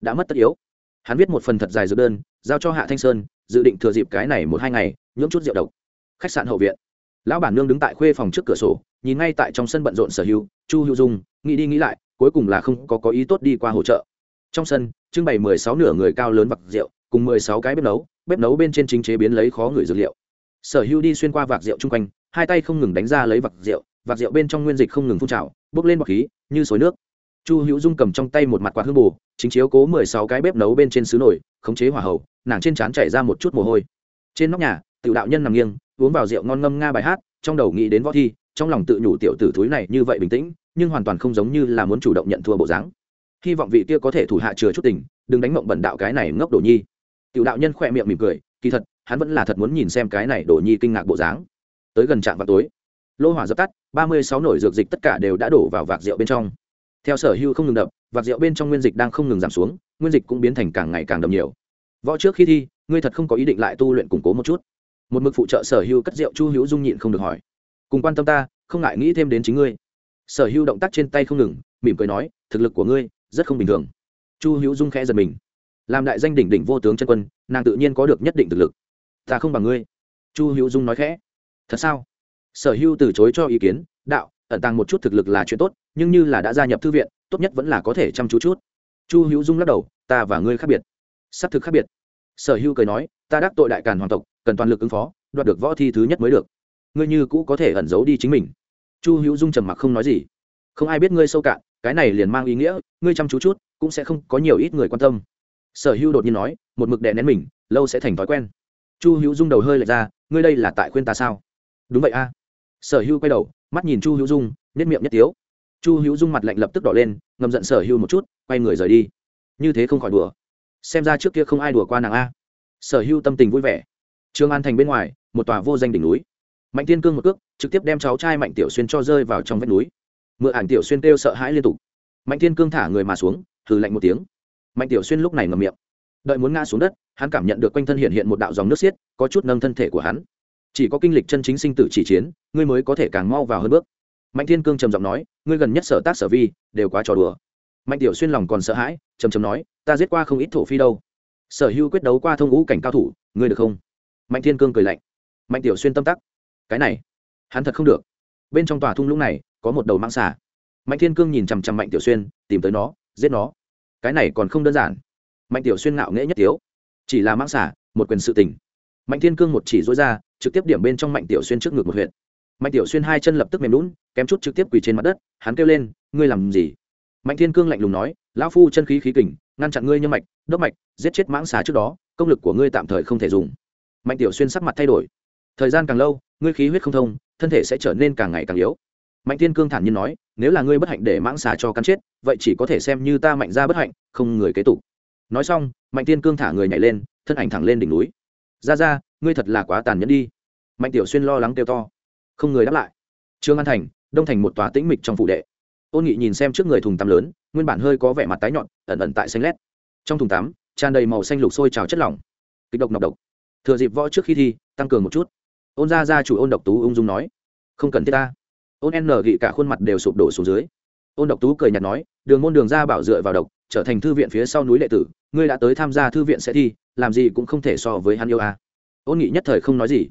đã mất tất yếu. Hắn viết một phần thật dài dược đơn, giao cho hạ thanh sơn, dự định thừa dịp cái này một hai ngày nhưỡng chút rượu độc. Khách sạn hậu viện. Lão bản nương đứng tại khuê phòng trước cửa sổ, nhìn ngay tại trong sân bận rộn sở hữu, chu hữu dung, nghĩ đi nghĩ lại, cuối cùng là không có có ý tốt đi qua hỗ trợ. Trong sân, trưng bày mười sáu nửa người cao lớn vạc rượu, cùng mười sáu cái bếp nấu bếp nấu bên trên chính chế biến lấy khó người dược liệu. Sở hữu đi xuyên qua vạc rượu chung quanh, hai tay không ngừng đánh ra lấy vạc rượu vạc rượu bên trong nguyên dịch không ngừng phun trào, bốc lên bọc khí, như suối nước chu hữu dung cầm trong tay một mặt quạt hương bù chính chiếu cố mười sáu cái bếp nấu bên trên xứ nổi, khống chế hỏa hậu nàng trên trán chảy ra một chút mồ hôi. Trên nóc nhà tiểu đạo nhân nằm nghiêng uống vào rượu ngon ngâm nga bài hát trong đầu nghĩ đến võ thi trong lòng tự nhủ tiểu tử thúi này như vậy bình tĩnh nhưng hoàn toàn không giống như là muốn chủ động nhận thua bộ dáng. Hy vọng vị kia có thể thủ hạ chừa chút tình đừng đánh mộng bẩn đạo cái này ngốc đồ nhi. Tiểu đạo nhân khỏe miệng mỉm cười kỳ thật hắn vẫn là thật muốn nhìn xem cái này đồ nhi kinh ngạc bộ dáng. Tới gần trạm vào tối lô hỏa dập tắt ba mươi sáu nổi dược dịch tất cả đều đã đổ vào vạc rượu bên trong theo sở hưu không ngừng đập, vạc rượu bên trong nguyên dịch đang không ngừng giảm xuống, nguyên dịch cũng biến thành càng ngày càng đậm nhiều. Võ trước khi thi, ngươi thật không có ý định lại tu luyện củng cố một chút. Một mực phụ trợ sở hưu cất rượu chu hữu dung nhịn không được hỏi. Cùng quan tâm ta, không ngại nghĩ thêm đến chính ngươi. Sở hưu động tác trên tay không ngừng, mỉm cười nói, thực lực của ngươi, rất không bình thường. Chu hữu dung khẽ giật mình. Làm đại danh đỉnh đỉnh vô tướng chân quân, nàng tự nhiên có được nhất định thực lực. Ta không bằng ngươi. Chu hữu dung nói khẽ. Thật sao? Sở hưu từ chối cho ý kiến, đạo, ẩn tàng một chút thực lực là chuyện tốt nhưng như là đã gia nhập thư viện, tốt nhất vẫn là có thể chăm chú chút. Chu hữu dung lắc đầu, ta và ngươi khác biệt. Xác thực khác biệt. Sở hưu cười nói, ta đắc tội đại càn hoàng tộc, cần toàn lực ứng phó, đoạt được võ thi thứ nhất mới được. Ngươi như cũ có thể ẩn giấu đi chính mình. Chu hữu dung trầm mặc không nói gì. Không ai biết ngươi sâu cạn, cái này liền mang ý nghĩa, ngươi chăm chú chút, cũng sẽ không có nhiều ít người quan tâm. Sở hữu đột nhiên nói, một mực đè nén mình, lâu sẽ thành thói quen. Chu hữu dung đầu hơi lệch ra, ngươi đây là tại khuyên ta sao? Đúng vậy a. Sở hữu quay đầu, mắt nhìn chu hữu dung nhất miệng nhất tiếu chu hữu dung mặt lạnh lập tức đỏ lên, ngầm giận sở hữu một chút, quay người rời đi. Như thế không khỏi đùa. Xem ra trước kia không ai đùa qua nàng a. Sở hữu tâm tình vui vẻ. Trương an thành bên ngoài, một tòa vô danh đỉnh núi. Mạnh tiên cương một cước, trực tiếp đem cháu trai mạnh tiểu xuyên cho rơi vào trong vách núi. Mượn ảnh tiểu xuyên kêu sợ hãi liên tục. Mạnh thiên cương thả người mà xuống thử lạnh một tiếng. Mạnh tiểu xuyên lúc này ngầm miệng. Đợi muốn ngã xuống đất, hắn cảm nhận được quanh thân hiện hiện một đạo dòng nước xiết, có chút nâng thân thể của hắn. Chỉ có kinh lịch chân chính sinh tử chỉ chiến, ngươi mới có thể càng mau vào hơn bước mạnh thiên cương trầm giọng nói, ngươi gần nhất sở tác sở vi, đều quá trò đùa. Mạnh tiểu xuyên lòng còn sợ hãi, trầm trầm nói, ta giết qua không ít thổ phi đâu. Sở hữu quyết đấu qua thông ngũ cảnh cao thủ, ngươi được không? Mạnh thiên cương cười lạnh. Mạnh tiểu xuyên tâm tắc, cái này, hắn thật không được. Bên trong tòa thung lũng này, có một đầu mang xà. Mạnh thiên cương nhìn chằm chằm mạnh tiểu xuyên, tìm tới nó, giết nó. Cái này còn không đơn giản. Mạnh tiểu xuyên ngạo nghễ nhất tiếu. Chỉ là mang xả một quyền sự tình. Mạnh thiên cương một chỉ dối ra, trực tiếp điểm bên trong mạnh tiểu xuyên trước ngực một huyện mạnh tiểu xuyên hai chân lập tức mềm lún kém chút trực tiếp quỳ trên mặt đất, hắn kêu lên, ngươi làm gì? Mạnh thiên cương lạnh lùng nói, lão phu chân khí khí kình, ngăn chặn ngươi như mạch đốc mạch, giết chết mãng xá trước đó, công lực của ngươi tạm thời không thể dùng. Mạnh tiểu xuyên sắc mặt thay đổi. Thời gian càng lâu, ngươi khí huyết không thông, thân thể sẽ trở nên càng ngày càng yếu. Mạnh thiên cương thản nhiên nói, nếu là ngươi bất hạnh để mãng xà cho cắn chết, vậy chỉ có thể xem như ta mạnh ra bất hạnh, không người kế tục. Nói xong, mạnh thiên cương thả người nhảy lên, thân ảnh thẳng lên đỉnh núi. Ra ra, ngươi thật là quá tàn nhẫn đi. Mạnh tiểu xuyên lo lắng kêu to không người đáp lại. Trương an thành, đông thành một tòa tĩnh mịch trong phủ đệ. Ôn nghị nhìn xem trước người thùng tắm lớn, nguyên bản hơi có vẻ mặt tái nhọn, ẩn ẩn tại xanh lét. Trong thùng tắm, tràn đầy màu xanh lục sôi trào chất lỏng. Kịch độc nọc độc. Thừa dịp võ trước khi thi, tăng cường một chút. Ôn ra ra chủ ôn độc tú ung dung nói, không cần thiết ta. Ôn n gị cả khuôn mặt đều sụp đổ xuống dưới. Ôn độc tú cười nhạt nói, đường môn đường ra bảo dựa vào độc, trở thành thư viện phía sau núi lệ tử, ngươi đã tới tham gia thư viện sẽ thi, làm gì cũng không thể so với hắn yêu a. Ôn nghị nhất thời không nói gì.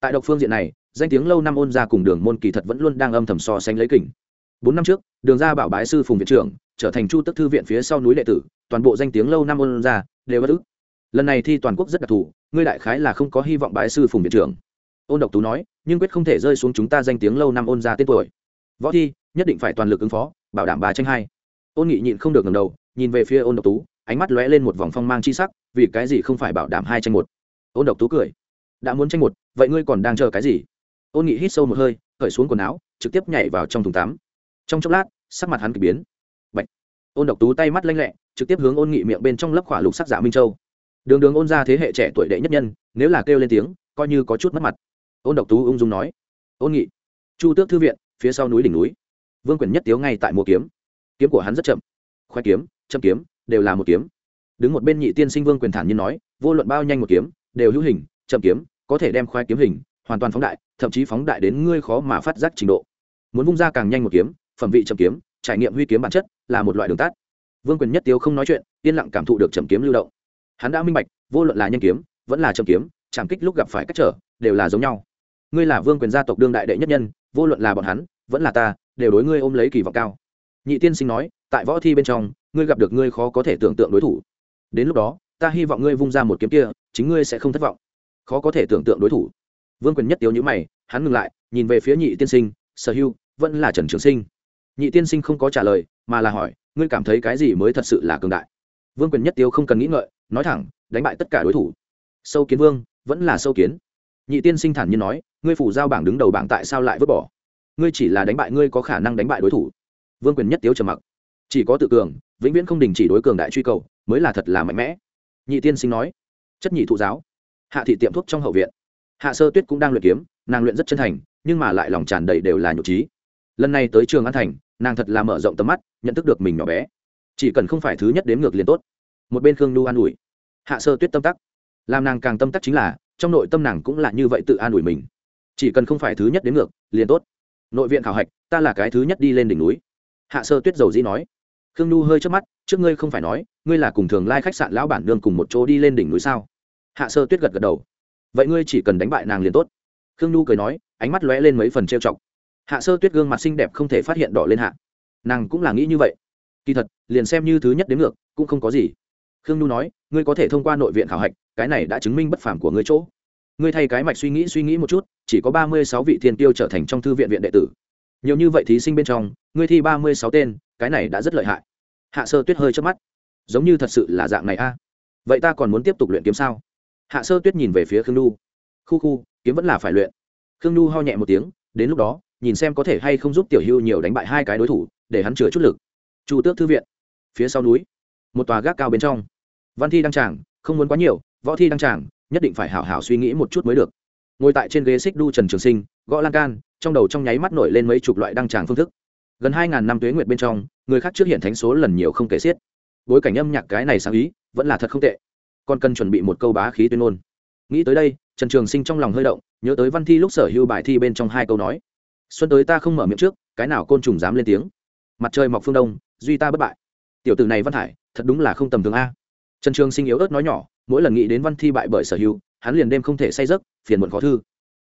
Tại độc phương diện này danh tiếng lâu năm ôn gia cùng đường môn kỳ thật vẫn luôn đang âm thầm so sánh lấy kỉnh bốn năm trước, đường gia bảo bái sư phùng viện trưởng, trở thành chu tức thư viện phía sau núi lệ tử, toàn bộ danh tiếng lâu năm ôn gia đều bất ức. Lần này thi toàn quốc rất đặc thù, ngươi đại khái là không có hy vọng bái sư phùng viện trưởng. Ôn độc tú nói, nhưng quyết không thể rơi xuống chúng ta danh tiếng lâu năm ôn gia tên tuổi. Võ thi, nhất định phải toàn lực ứng phó, bảo đảm bà tranh hai. Ôn nghị nhịn không được ngầm đầu, nhìn về phía ôn độc tú, ánh mắt lóe lên một vòng phong mang chi sắc, vì cái gì không phải bảo đảm hai tranh một? Ôn độc tú cười, đã muốn tranh một, vậy ngươi còn đang chờ cái gì? Ôn nghị hít sâu một hơi, cởi xuống quần áo, trực tiếp nhảy vào trong thùng tắm. Trong chốc lát, sắc mặt hắn k ỳ biến. Bạch. ôn độc tú tay mắt lanh lẹ, trực tiếp hướng ôn nghị miệng bên trong lớp khỏa lục sắc giả minh châu. Đường đường ôn ra thế hệ trẻ tuổi đệ nhất nhân, nếu là kêu lên tiếng, coi như có chút mất mặt. Ôn độc tú ung dung nói. Ôn nghị. Chu tước thư viện, phía sau núi đỉnh núi. Vương quyền nhất tiếu ngay tại mùa kiếm. Kiếm của hắn rất chậm. Khoe kiếm, châm kiếm, đều là một kiếm. Đứng một bên nhị tiên sinh vương quyền thản nhiên nói, vô luận bao nhanh một kiếm, đều hữu hình, chậm kiếm, có thể đem khoe kiếm hình hoàn toàn phóng đại, thậm chí phóng đại đến ngươi khó mà phát giác trình độ. Muốn vung ra càng nhanh một kiếm, phẩm vị chậm kiếm, trải nghiệm huy kiếm bản chất là một loại đường tắt. Vương quyền nhất tiếu không nói chuyện, yên lặng cảm thụ được chậm kiếm lưu động. Hắn đã minh bạch, vô luận là nhanh kiếm, vẫn là chậm kiếm, chạm kích lúc gặp phải cách trở, đều là giống nhau. Ngươi là vương quyền gia tộc đương đại đệ nhất nhân, vô luận là bọn hắn, vẫn là ta, đều đối ngươi ôm lấy kỳ vọng cao. Nhị tiên sinh nói, tại võ thi bên trong, ngươi gặp được ngươi khó có thể tưởng tượng đối thủ. Đến lúc đó, ta hy vọng ngươi vung ra một kiếm kia, chính ngươi sẽ không thất vọng. Khó có thể tưởng tượng đối thủ vương quyền nhất tiếu nhữ mày, hắn ngừng lại, nhìn về phía nhị tiên sinh, sở hữu vẫn là trần trường sinh. Nhị tiên sinh không có trả lời, mà là hỏi, ngươi cảm thấy cái gì mới thật sự là cường đại? Vương quyền nhất tiếu không cần nghĩ ngợi, nói thẳng, đánh bại tất cả đối thủ. Sâu kiến vương, vẫn là sâu kiến. Nhị tiên sinh thản nhiên nói, ngươi phủ giao bảng đứng đầu bảng tại sao lại vứt bỏ? Ngươi chỉ là đánh bại, ngươi có khả năng đánh bại đối thủ. Vương quyền nhất tiếu trầm mặc. Chỉ có tự cường, vĩnh viễn không đình chỉ đối cường đại truy cầu, mới là thật là mạnh mẽ. Nhị tiên sinh nói. Chất nhị thụ giáo. Hạ thị tiệm thuốc trong hậu viện hạ sơ tuyết cũng đang luyện kiếm, nàng luyện rất chân thành, nhưng mà lại lòng tràn đầy đều là nhục trí lần này tới trường an thành, nàng thật là mở rộng tầm mắt, nhận thức được mình nhỏ bé. Chỉ cần không phải thứ nhất đến ngược liền tốt. Một bên khương nhu an ủi. Hạ sơ tuyết tâm tắc. Làm nàng càng tâm tắc chính là, trong nội tâm nàng cũng là như vậy tự an ủi mình. Chỉ cần không phải thứ nhất đến ngược, liền tốt. Nội viện khảo hạch, ta là cái thứ nhất đi lên đỉnh núi. Hạ sơ tuyết dầu dĩ nói. Khương nhu hơi chớp mắt, trước ngươi không phải nói, ngươi là cùng thường lai khách sạn lão bản nương cùng một chỗ đi lên đỉnh núi sao? Hạ sơ tuyết gật gật đầu vậy ngươi chỉ cần đánh bại nàng liền tốt. Khương nhu cười nói, ánh mắt lóe lên mấy phần trêu chọc. Hạ sơ tuyết gương mặt xinh đẹp không thể phát hiện đỏ lên hạ. Nàng cũng là nghĩ như vậy. Kỳ thật, liền xem như thứ nhất đến ngược, cũng không có gì. Khương nhu nói, ngươi có thể thông qua nội viện khảo hạch, cái này đã chứng minh bất phản của ngươi chỗ. Ngươi thay cái mạch suy nghĩ suy nghĩ một chút, chỉ có ba mươi sáu vị thiên tiêu trở thành trong thư viện viện đệ tử. Nhiều như vậy thí sinh bên trong, ngươi thi ba mươi sáu tên, cái này đã rất lợi hại. Hạ sơ tuyết hơi chớp mắt. Giống như thật sự là dạng này a. Vậy ta còn muốn tiếp tục luyện kiếm sao? Hạ sơ tuyết nhìn về phía khương nhu. Khu khu, kiếm vẫn là phải luyện. Khương nhu ho nhẹ một tiếng, đến lúc đó, nhìn xem có thể hay không giúp tiểu hưu nhiều đánh bại hai cái đối thủ, để hắn chừa chút lực. Chu tước thư viện. Phía sau núi, một tòa gác cao bên trong. Văn thi đăng tràng, không muốn quá nhiều, võ thi đăng tràng, nhất định phải hảo hảo suy nghĩ một chút mới được. Ngồi tại trên ghế xích đu trần trường sinh, gõ lan can, trong đầu trong nháy mắt nổi lên mấy chục loại đăng tràng phương thức. Gần hai ngàn năm tuế nguyệt bên trong, người khác trước hiện thánh số lần nhiều không kể xiết. Bối cảnh âm nhạc cái này sáng ý, vẫn là thật không tệ còn cần chuẩn bị một câu bá khí tuyên ngôn. Nghĩ tới đây trần trường sinh trong lòng hơi động nhớ tới văn thi lúc sở hữu bài thi bên trong hai câu nói. Xuân tới ta không mở miệng trước cái nào côn trùng dám lên tiếng. Mặt trời mọc phương đông duy ta bất bại. Tiểu tử này văn hải, thật đúng là không tầm thường a. Trần trường sinh yếu ớt nói nhỏ mỗi lần nghĩ đến văn thi bại bởi sở hữu hắn liền đêm không thể say giấc phiền muộn khó thư.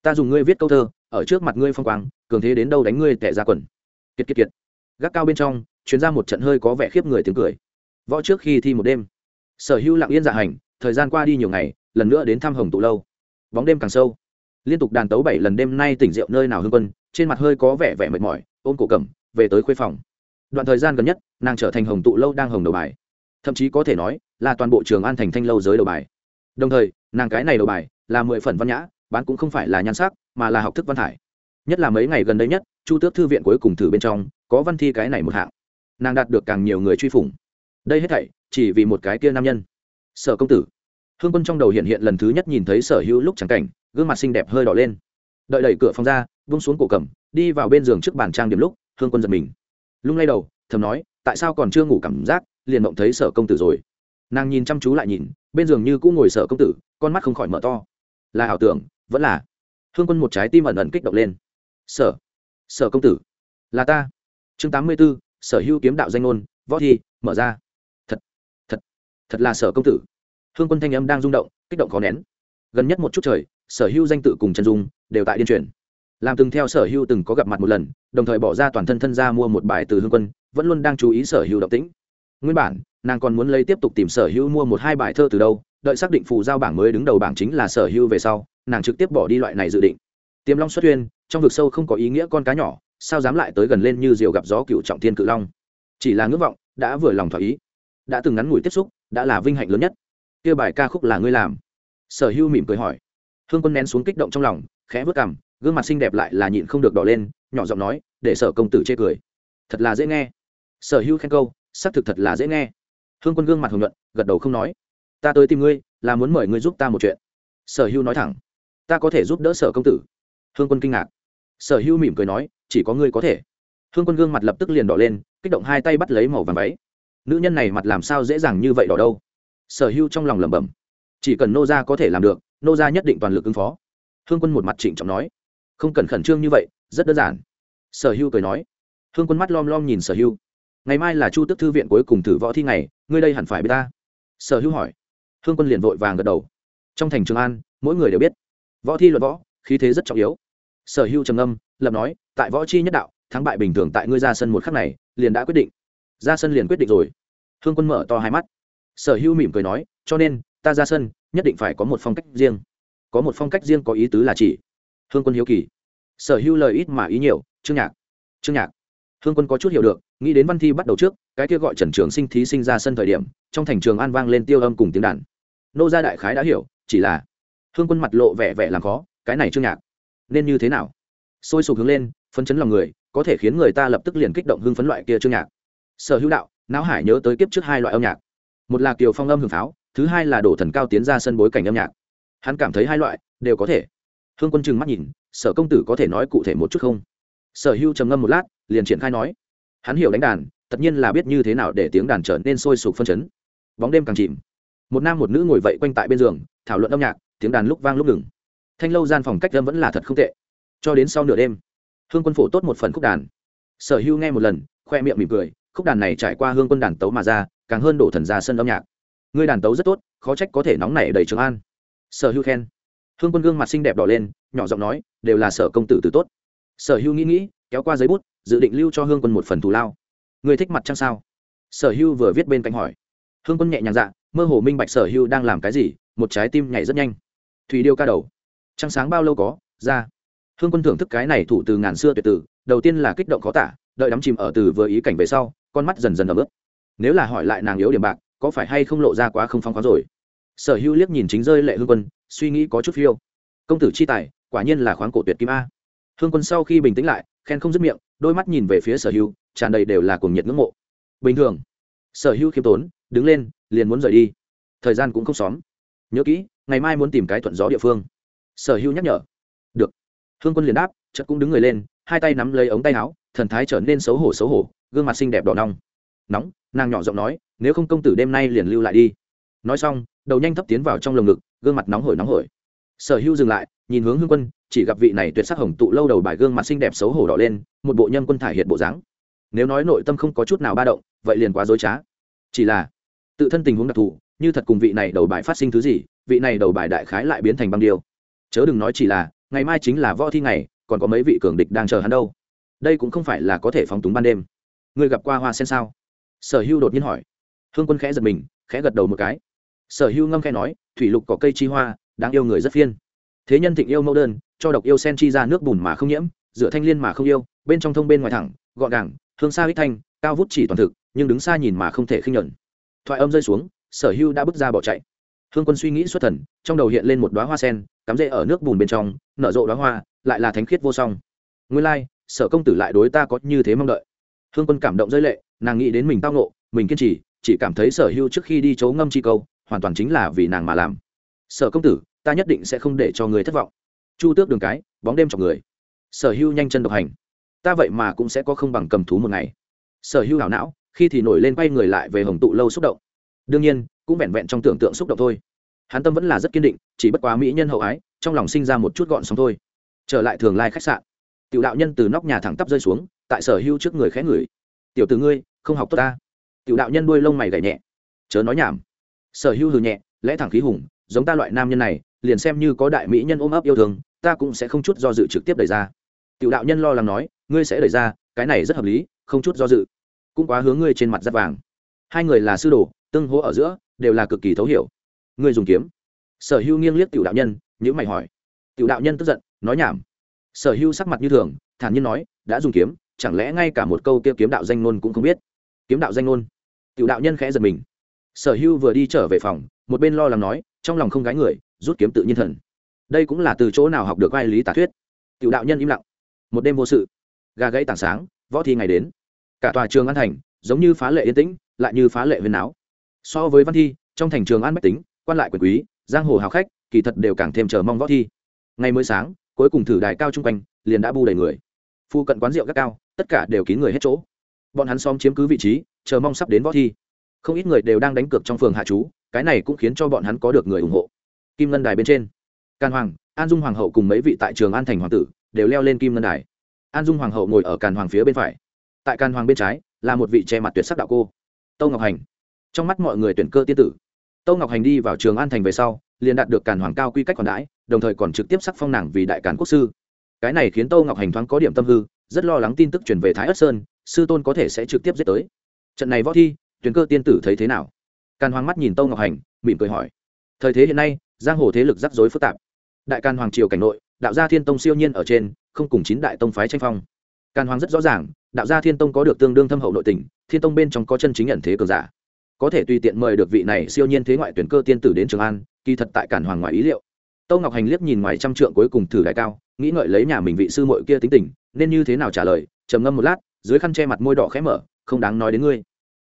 Ta dùng ngươi viết câu thơ ở trước mặt ngươi phong quang cường thế đến đâu đánh ngươi tẻ ra quần. Kiệt kiệt kiệt. Gác cao bên trong chuyến ra một trận hơi có vẻ khiếp người tiếng cười. Võ trước khi thi một đêm. Sở hữu lặng yên dạ hành thời gian qua đi nhiều ngày, lần nữa đến thăm hồng tụ lâu. Bóng đêm càng sâu. Liên tục đàn tấu bảy lần đêm nay tỉnh rượu nơi nào hương quân, trên mặt hơi có vẻ vẻ mệt mỏi, ôm cổ cầm, về tới khuê phòng. Đoạn thời gian gần nhất, nàng trở thành hồng tụ lâu đang hồng đầu bài. Thậm chí có thể nói là toàn bộ trường an thành thanh lâu giới đầu bài. Đồng thời, nàng cái này đầu bài là mười phần văn nhã, bán cũng không phải là nhan sắc, mà là học thức văn thải. Nhất là mấy ngày gần đây nhất, chu tước thư viện cuối cùng thử bên trong, có văn thi cái này một hạng. Nàng đạt được càng nhiều người truy phủng. Đây hết thảy chỉ vì một cái kia nam nhân sở công tử. Hương quân trong đầu hiện hiện lần thứ nhất nhìn thấy sở hữu lúc trắng cảnh, gương mặt xinh đẹp hơi đỏ lên. Đợi đẩy cửa phòng ra vung xuống cổ cầm, đi vào bên giường trước bàn trang điểm lúc, hương quân giật mình. Lung lay đầu, thầm nói, tại sao còn chưa ngủ cảm giác, liền động thấy sở công tử rồi. Nàng nhìn chăm chú lại nhìn, bên giường như cũng ngồi sở công tử, con mắt không khỏi mở to. Là ảo tưởng, vẫn là. Hương quân một trái tim ẩn ẩn kích động lên. Sở sở công tử. Là ta. Chương tám mươi b ố sở hữu kiếm đạo danh ngôn, võ thi, mở ra thật là sở công tử. Hương quân thanh âm đang rung động, kích động khó nén. Gần nhất một chút trời, sở hưu danh tự cùng trần dung đều tại điên truyền. Làm từng theo sở hưu từng có gặp mặt một lần, đồng thời bỏ ra toàn thân thân ra mua một bài từ hương quân, vẫn luôn đang chú ý sở hưu động tĩnh. Nguyên bản, nàng còn muốn lấy tiếp tục tìm sở hưu mua một hai bài thơ từ đâu, đợi xác định phù giao bảng mới đứng đầu bảng chính là sở hưu về sau, nàng trực tiếp bỏ đi loại này dự định. Tiềm long xuất huyên, trong vực sâu không có ý nghĩa con cá nhỏ, sao dám lại tới gần lên như diều gặp gió cựu trọng thiên cự long? Chỉ là ngưỡng vọng, đã vừa lòng thỏa ý. Đã từng ngắn ngủi tiếp xúc đã là vinh hạnh lớn nhất. Kia bài ca khúc là ngươi làm. Sở Hưu mỉm cười hỏi. Hương quân nén xuống kích động trong lòng, khẽ vớt cằm, gương mặt xinh đẹp lại là nhịn không được đỏ lên, nhỏ giọng nói, để sở công tử chê cười. Thật là dễ nghe. Sở Hưu khen câu, xác thực thật là dễ nghe. Hương quân gương mặt hồng nhuận, gật đầu không nói. Ta tới tìm ngươi, là muốn mời ngươi giúp ta một chuyện. Sở Hưu nói thẳng. Ta có thể giúp đỡ sở công tử. Hương quân kinh ngạc. Sở Hưu mỉm cười nói, chỉ có ngươi có thể. Hương quân gương mặt lập tức liền đỏ lên, kích động hai tay bắt lấy màu vàng váy nữ nhân này mặt làm sao dễ dàng như vậy đỏ đâu? Sở hữu trong lòng lẩm bẩm. Chỉ cần nô gia có thể làm được, nô gia nhất định toàn lực ứng phó. Hương quân một mặt trịnh trọng nói. Không cần khẩn trương như vậy, rất đơn giản. Sở hữu cười nói. Hương quân mắt lom lom nhìn sở hữu ngày mai là chu tức thư viện cuối cùng thử võ thi ngày, ngươi đây hẳn phải biết ta. Sở hữu hỏi. Hương quân liền vội vàng gật đầu. Trong thành trường an, mỗi người đều biết. Võ thi luận võ, khí thế rất trọng yếu. Sở hữu trầm âm lập nói, tại võ chi nhất đạo, thắng bại bình thường tại ngươi ra sân một khắc này, liền đã quyết định ra sân liền quyết định rồi. Hương quân mở to hai mắt. Sở hữu mỉm cười nói, cho nên, ta ra sân, nhất định phải có một phong cách riêng. Có một phong cách riêng có ý tứ là chỉ. Hương quân hiếu kỳ. Sở hữu lời ít mà ý nhiều chương nhạc chương nhạc. Hương quân có chút hiểu được, nghĩ đến văn thi bắt đầu trước, cái kia gọi trần trường sinh thí sinh ra sân thời điểm, trong thành trường an vang lên tiêu âm cùng tiếng đàn. Nô gia đại khái đã hiểu, chỉ là hương quân mặt lộ vẻ vẻ làm khó, cái này chương nhạc, nên như thế nào? Sôi sục hướng lên, phấn chấn lòng người, có thể khiến người ta lập tức liền kích động hưng phấn loại kia chương nhạc sở hữu đạo, não hải nhớ tới kiếp trước hai loại âm nhạc. Một là kiều phong âm hưởng pháo, thứ hai là đổ thần cao tiến ra sân bối cảnh âm nhạc. Hắn cảm thấy hai loại đều có thể. Hương quân trừng mắt nhìn, sở công tử có thể nói cụ thể một chút không? Sở hữu trầm ngâm một lát, liền triển khai nói. Hắn hiểu đánh đàn, tất nhiên là biết như thế nào để tiếng đàn trở nên sôi sục phân chấn. Bóng đêm càng chìm. Một nam một nữ ngồi vậy quanh tại bên giường, thảo luận âm nhạc, tiếng đàn lúc vang lúc ngừng. Thanh lâu gian phòng cách âm vẫn là thật không tệ. Cho đến sau nửa đêm, hương quân phổ tốt một phần khúc đàn. Sở hữu nghe một lần, khoe miệng mỉm cười khúc đàn này trải qua hương quân đàn tấu mà ra, càng hơn đổ thần ra sân âm nhạc. Người đàn tấu rất tốt, khó trách có thể nóng nảy đầy trường an. Sở hữu khen. Hương quân gương mặt xinh đẹp đỏ lên, nhỏ giọng nói, đều là sở công tử từ tốt. Sở hữu nghĩ nghĩ, kéo qua giấy bút, dự định lưu cho hương quân một phần thù lao. Người thích mặt trăng sao? Sở hữu vừa viết bên cạnh hỏi. Hương quân nhẹ nhàng dạ mơ hồ minh bạch sở hữu đang làm cái gì, một trái tim nhảy rất nhanh. Thủy điêu ca đầu. Trăng sáng bao lâu có? Ra. Hương quân thưởng thức cái này thủ từ ngàn xưa tuyệt tử, đầu tiên là kích động khó tả, đợi đắm chìm ở từ vừa ý cảnh về sau con mắt dần dần ấm ướt nếu là hỏi lại nàng yếu điểm bạc, có phải hay không lộ ra quá không phong khoáng rồi? Sở hữu liếc nhìn chính rơi lệ hương quân, suy nghĩ có chút phiêu. Công tử chi tài, quả nhiên là khoáng cổ tuyệt kim a. Hương quân sau khi bình tĩnh lại, khen không dứt miệng, đôi mắt nhìn về phía sở hữu, tràn đầy đều là cuồng nhiệt ngưỡng mộ. Bình thường, sở hữu khiêm tốn, đứng lên, liền muốn rời đi. Thời gian cũng không xóm. Nhớ kỹ, ngày mai muốn tìm cái thuận gió địa phương. Sở hữu nhắc nhở. Được. Hương quân liền đáp, chợt cũng đứng người lên, hai tay nắm lấy ống tay áo, thần thái trở nên xấu hổ xấu hổ gương mặt xinh đẹp đỏ nong. Nóng, nàng nhỏ giọng nói, nếu không công tử đêm nay liền lưu lại đi. Nói xong, đầu nhanh thấp tiến vào trong lồng ngực, gương mặt nóng hổi nóng hổi. Sở hữu dừng lại, nhìn hướng hương quân, chỉ gặp vị này tuyệt sắc hồng tụ lâu đầu bài gương mặt xinh đẹp xấu hổ đỏ lên, một bộ nhân quân thải hiện bộ dáng. Nếu nói nội tâm không có chút nào ba động, vậy liền quá dối trá. Chỉ là, tự thân tình huống đặc thù, như thật cùng vị này đầu bài phát sinh thứ gì, vị này đầu bài đại khái lại biến thành băng điêu. Chớ đừng nói chỉ là, ngày mai chính là võ thi ngày, còn có mấy vị cường địch đang chờ hắn đâu. Đây cũng không phải là có thể phóng túng ban đêm người gặp qua hoa sen sao? Sở hưu đột nhiên hỏi. Hương quân khẽ giật mình, khẽ gật đầu một cái. Sở hưu ngâm khẽ nói, thủy lục có cây chi hoa, đáng yêu người rất phiên. Thế nhân thịnh yêu mẫu đơn, cho độc yêu sen chi ra nước bùn mà không nhiễm dựa thanh liên mà không yêu, bên trong thông bên ngoài thẳng, gọn gàng, hương xa hích thanh, cao vút chỉ toàn thực, nhưng đứng xa nhìn mà không thể khinh nhuận. Thoại âm rơi xuống, sở hưu đã bước ra bỏ chạy. Hương quân suy nghĩ xuất thần, trong đầu hiện lên một đoá hoa sen, cắm rễ ở nước bùn bên trong, nở rộ đoá hoa, lại là thánh khiết vô song. Nguyên lai, sở công tử lại đối ta có như thế mong đợi hương quân cảm động rơi lệ, nàng nghĩ đến mình tao nộ mình kiên trì, chỉ cảm thấy sở hưu trước khi đi chấu ngâm chi câu, hoàn toàn chính là vì nàng mà làm. Sở công tử, ta nhất định sẽ không để cho người thất vọng. Chu tước đường cái, bóng đêm chọc người. Sở hưu nhanh chân độc hành. Ta vậy mà cũng sẽ có không bằng cầm thú một ngày. Sở hưu hảo não, khi thì nổi lên quay người lại về hồng tụ lâu xúc động. Đương nhiên, cũng vẹn vẹn trong tưởng tượng xúc động thôi. Hắn tâm vẫn là rất kiên định, chỉ bất quá mỹ nhân hậu ái, trong lòng sinh ra một chút gọn sóng thôi. Trở lại thường lai khách sạn. Tiểu đạo nhân từ nóc nhà thẳng tắp rơi xuống tại sở hưu trước người khẽ ngửi. Tiểu từ ngươi, không học tốt ta. Tiểu đạo nhân đuôi lông mày gảy nhẹ. Chớ nói nhảm. Sở hưu hừ nhẹ, lẽ thẳng khí hùng, giống ta loại nam nhân này, liền xem như có đại mỹ nhân ôm ấp yêu thương, ta cũng sẽ không chút do dự trực tiếp đẩy ra. Tiểu đạo nhân lo lắng nói, ngươi sẽ đẩy ra, cái này rất hợp lý, không chút do dự. Cũng quá hướng ngươi trên mặt rất vàng. Hai người là sư đồ, tương hỗ ở giữa, đều là cực kỳ thấu hiểu. Ngươi dùng kiếm. Sở hưu nghiêng liếc tiểu đạo nhân nhữ mày hỏi. Tiểu đạo nhân tức giận, nói nhảm. Sở hưu sắc mặt như thường, thản nhiên nói, đã dùng kiếm chẳng lẽ ngay cả một câu kia kiếm đạo danh ngôn cũng không biết? Kiếm đạo danh ngôn? Tiểu đạo nhân khẽ giật mình. Sở hưu vừa đi trở về phòng, một bên lo lắng nói, trong lòng không gái người, rút kiếm tự nhiên thần. Đây cũng là từ chỗ nào học được vai lý tả thuyết? Tiểu đạo nhân im lặng. Một đêm vô sự. Gà gãy tảng sáng, võ thi ngày đến. Cả tòa trường an thành, giống như phá lệ yên tĩnh, lại như phá lệ huyền áo. So với văn thi, trong thành trường an bách tính, quan lại quyền quý, giang hồ hào khách, kỳ thật đều càng thêm chờ mong võ thi. Ngày mới sáng, cuối cùng thử đài cao chung quanh, liền đã bu đầy người phu cận quán rượu các cao, tất cả đều kín người hết chỗ. Bọn hắn xóm chiếm cứ vị trí, chờ mong sắp đến võ thi. Không ít người đều đang đánh cược trong phường hạ chú, cái này cũng khiến cho bọn hắn có được người ủng hộ. Kim ngân đài bên trên, càn hoàng, an dung hoàng hậu cùng mấy vị tại trường an thành hoàng tử đều leo lên kim ngân đài. An dung hoàng hậu ngồi ở càn hoàng phía bên phải. Tại càn hoàng bên trái là một vị che mặt tuyệt sắc đạo cô, tâu ngọc hành. Trong mắt mọi người tuyển cơ tiên tử. Tâu ngọc hành đi vào trường an thành về sau, liền đạt được càn hoàng cao quy cách còn đãi, đồng thời còn trực tiếp sắc phong nàng vì đại càn quốc sư cái này khiến tô ngọc hành thoáng có điểm tâm hư, rất lo lắng tin tức truyền về thái ất sơn, sư tôn có thể sẽ trực tiếp giết tới. Trận này võ thi tuyển cơ tiên tử thấy thế nào? Càn hoàng mắt nhìn tô ngọc hành, mỉm cười hỏi. Thời thế hiện nay, giang hồ thế lực rắc rối phức tạp. Đại càn hoàng triều cảnh nội, đạo gia thiên tông siêu nhiên ở trên, không cùng chín đại tông phái tranh phong. Càn hoàng rất rõ ràng, đạo gia thiên tông có được tương đương thâm hậu nội tình, thiên tông bên trong có chân chính nhận thế cường giả. Có thể tùy tiện mời được vị này siêu nhiên thế ngoại tuyển cơ tiên tử đến trường an, kỳ thật tại càn hoàng ngoài ý liệu tâu ngọc hành liếc nhìn ngoài trăm trượng cuối cùng thử đại cao, nghĩ ngợi lấy nhà mình vị sư muội kia tính tình, nên như thế nào trả lời, trầm ngâm một lát, dưới khăn che mặt môi đỏ khẽ mở, không đáng nói đến ngươi.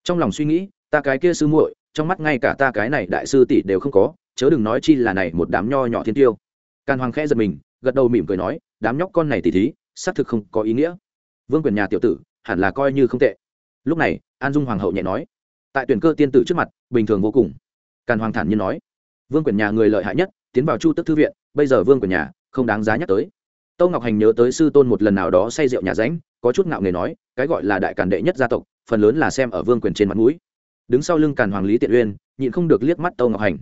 Trong lòng suy nghĩ, ta cái kia sư muội, trong mắt ngay cả ta cái này đại sư tỷ đều không có, chớ đừng nói chi là này một đám nho nhỏ thiên tiêu. Càn hoàng khẽ giật mình, gật đầu mỉm cười nói, đám nhóc con này tỷ thí, xác thực không có ý nghĩa. Vương quyền nhà tiểu tử, hẳn là coi như không tệ. Lúc này, an dung hoàng hậu nhẹ nói, tại tuyển cơ tiên tử trước mặt, bình thường vô cùng. Càn hoàng thản nhiên nói, vương quyền nhà người lợi hại nhất tiến vào chu tức thư viện, bây giờ vương của nhà, không đáng giá nhắc tới. Tâu ngọc hành nhớ tới sư tôn một lần nào đó say rượu nhà ránh, có chút ngạo nghề nói, cái gọi là đại càn đệ nhất gia tộc, phần lớn là xem ở vương quyền trên mặt mũi. Đứng sau lưng càn hoàng lý tiện uyên, nhịn không được liếc mắt tâu ngọc hành.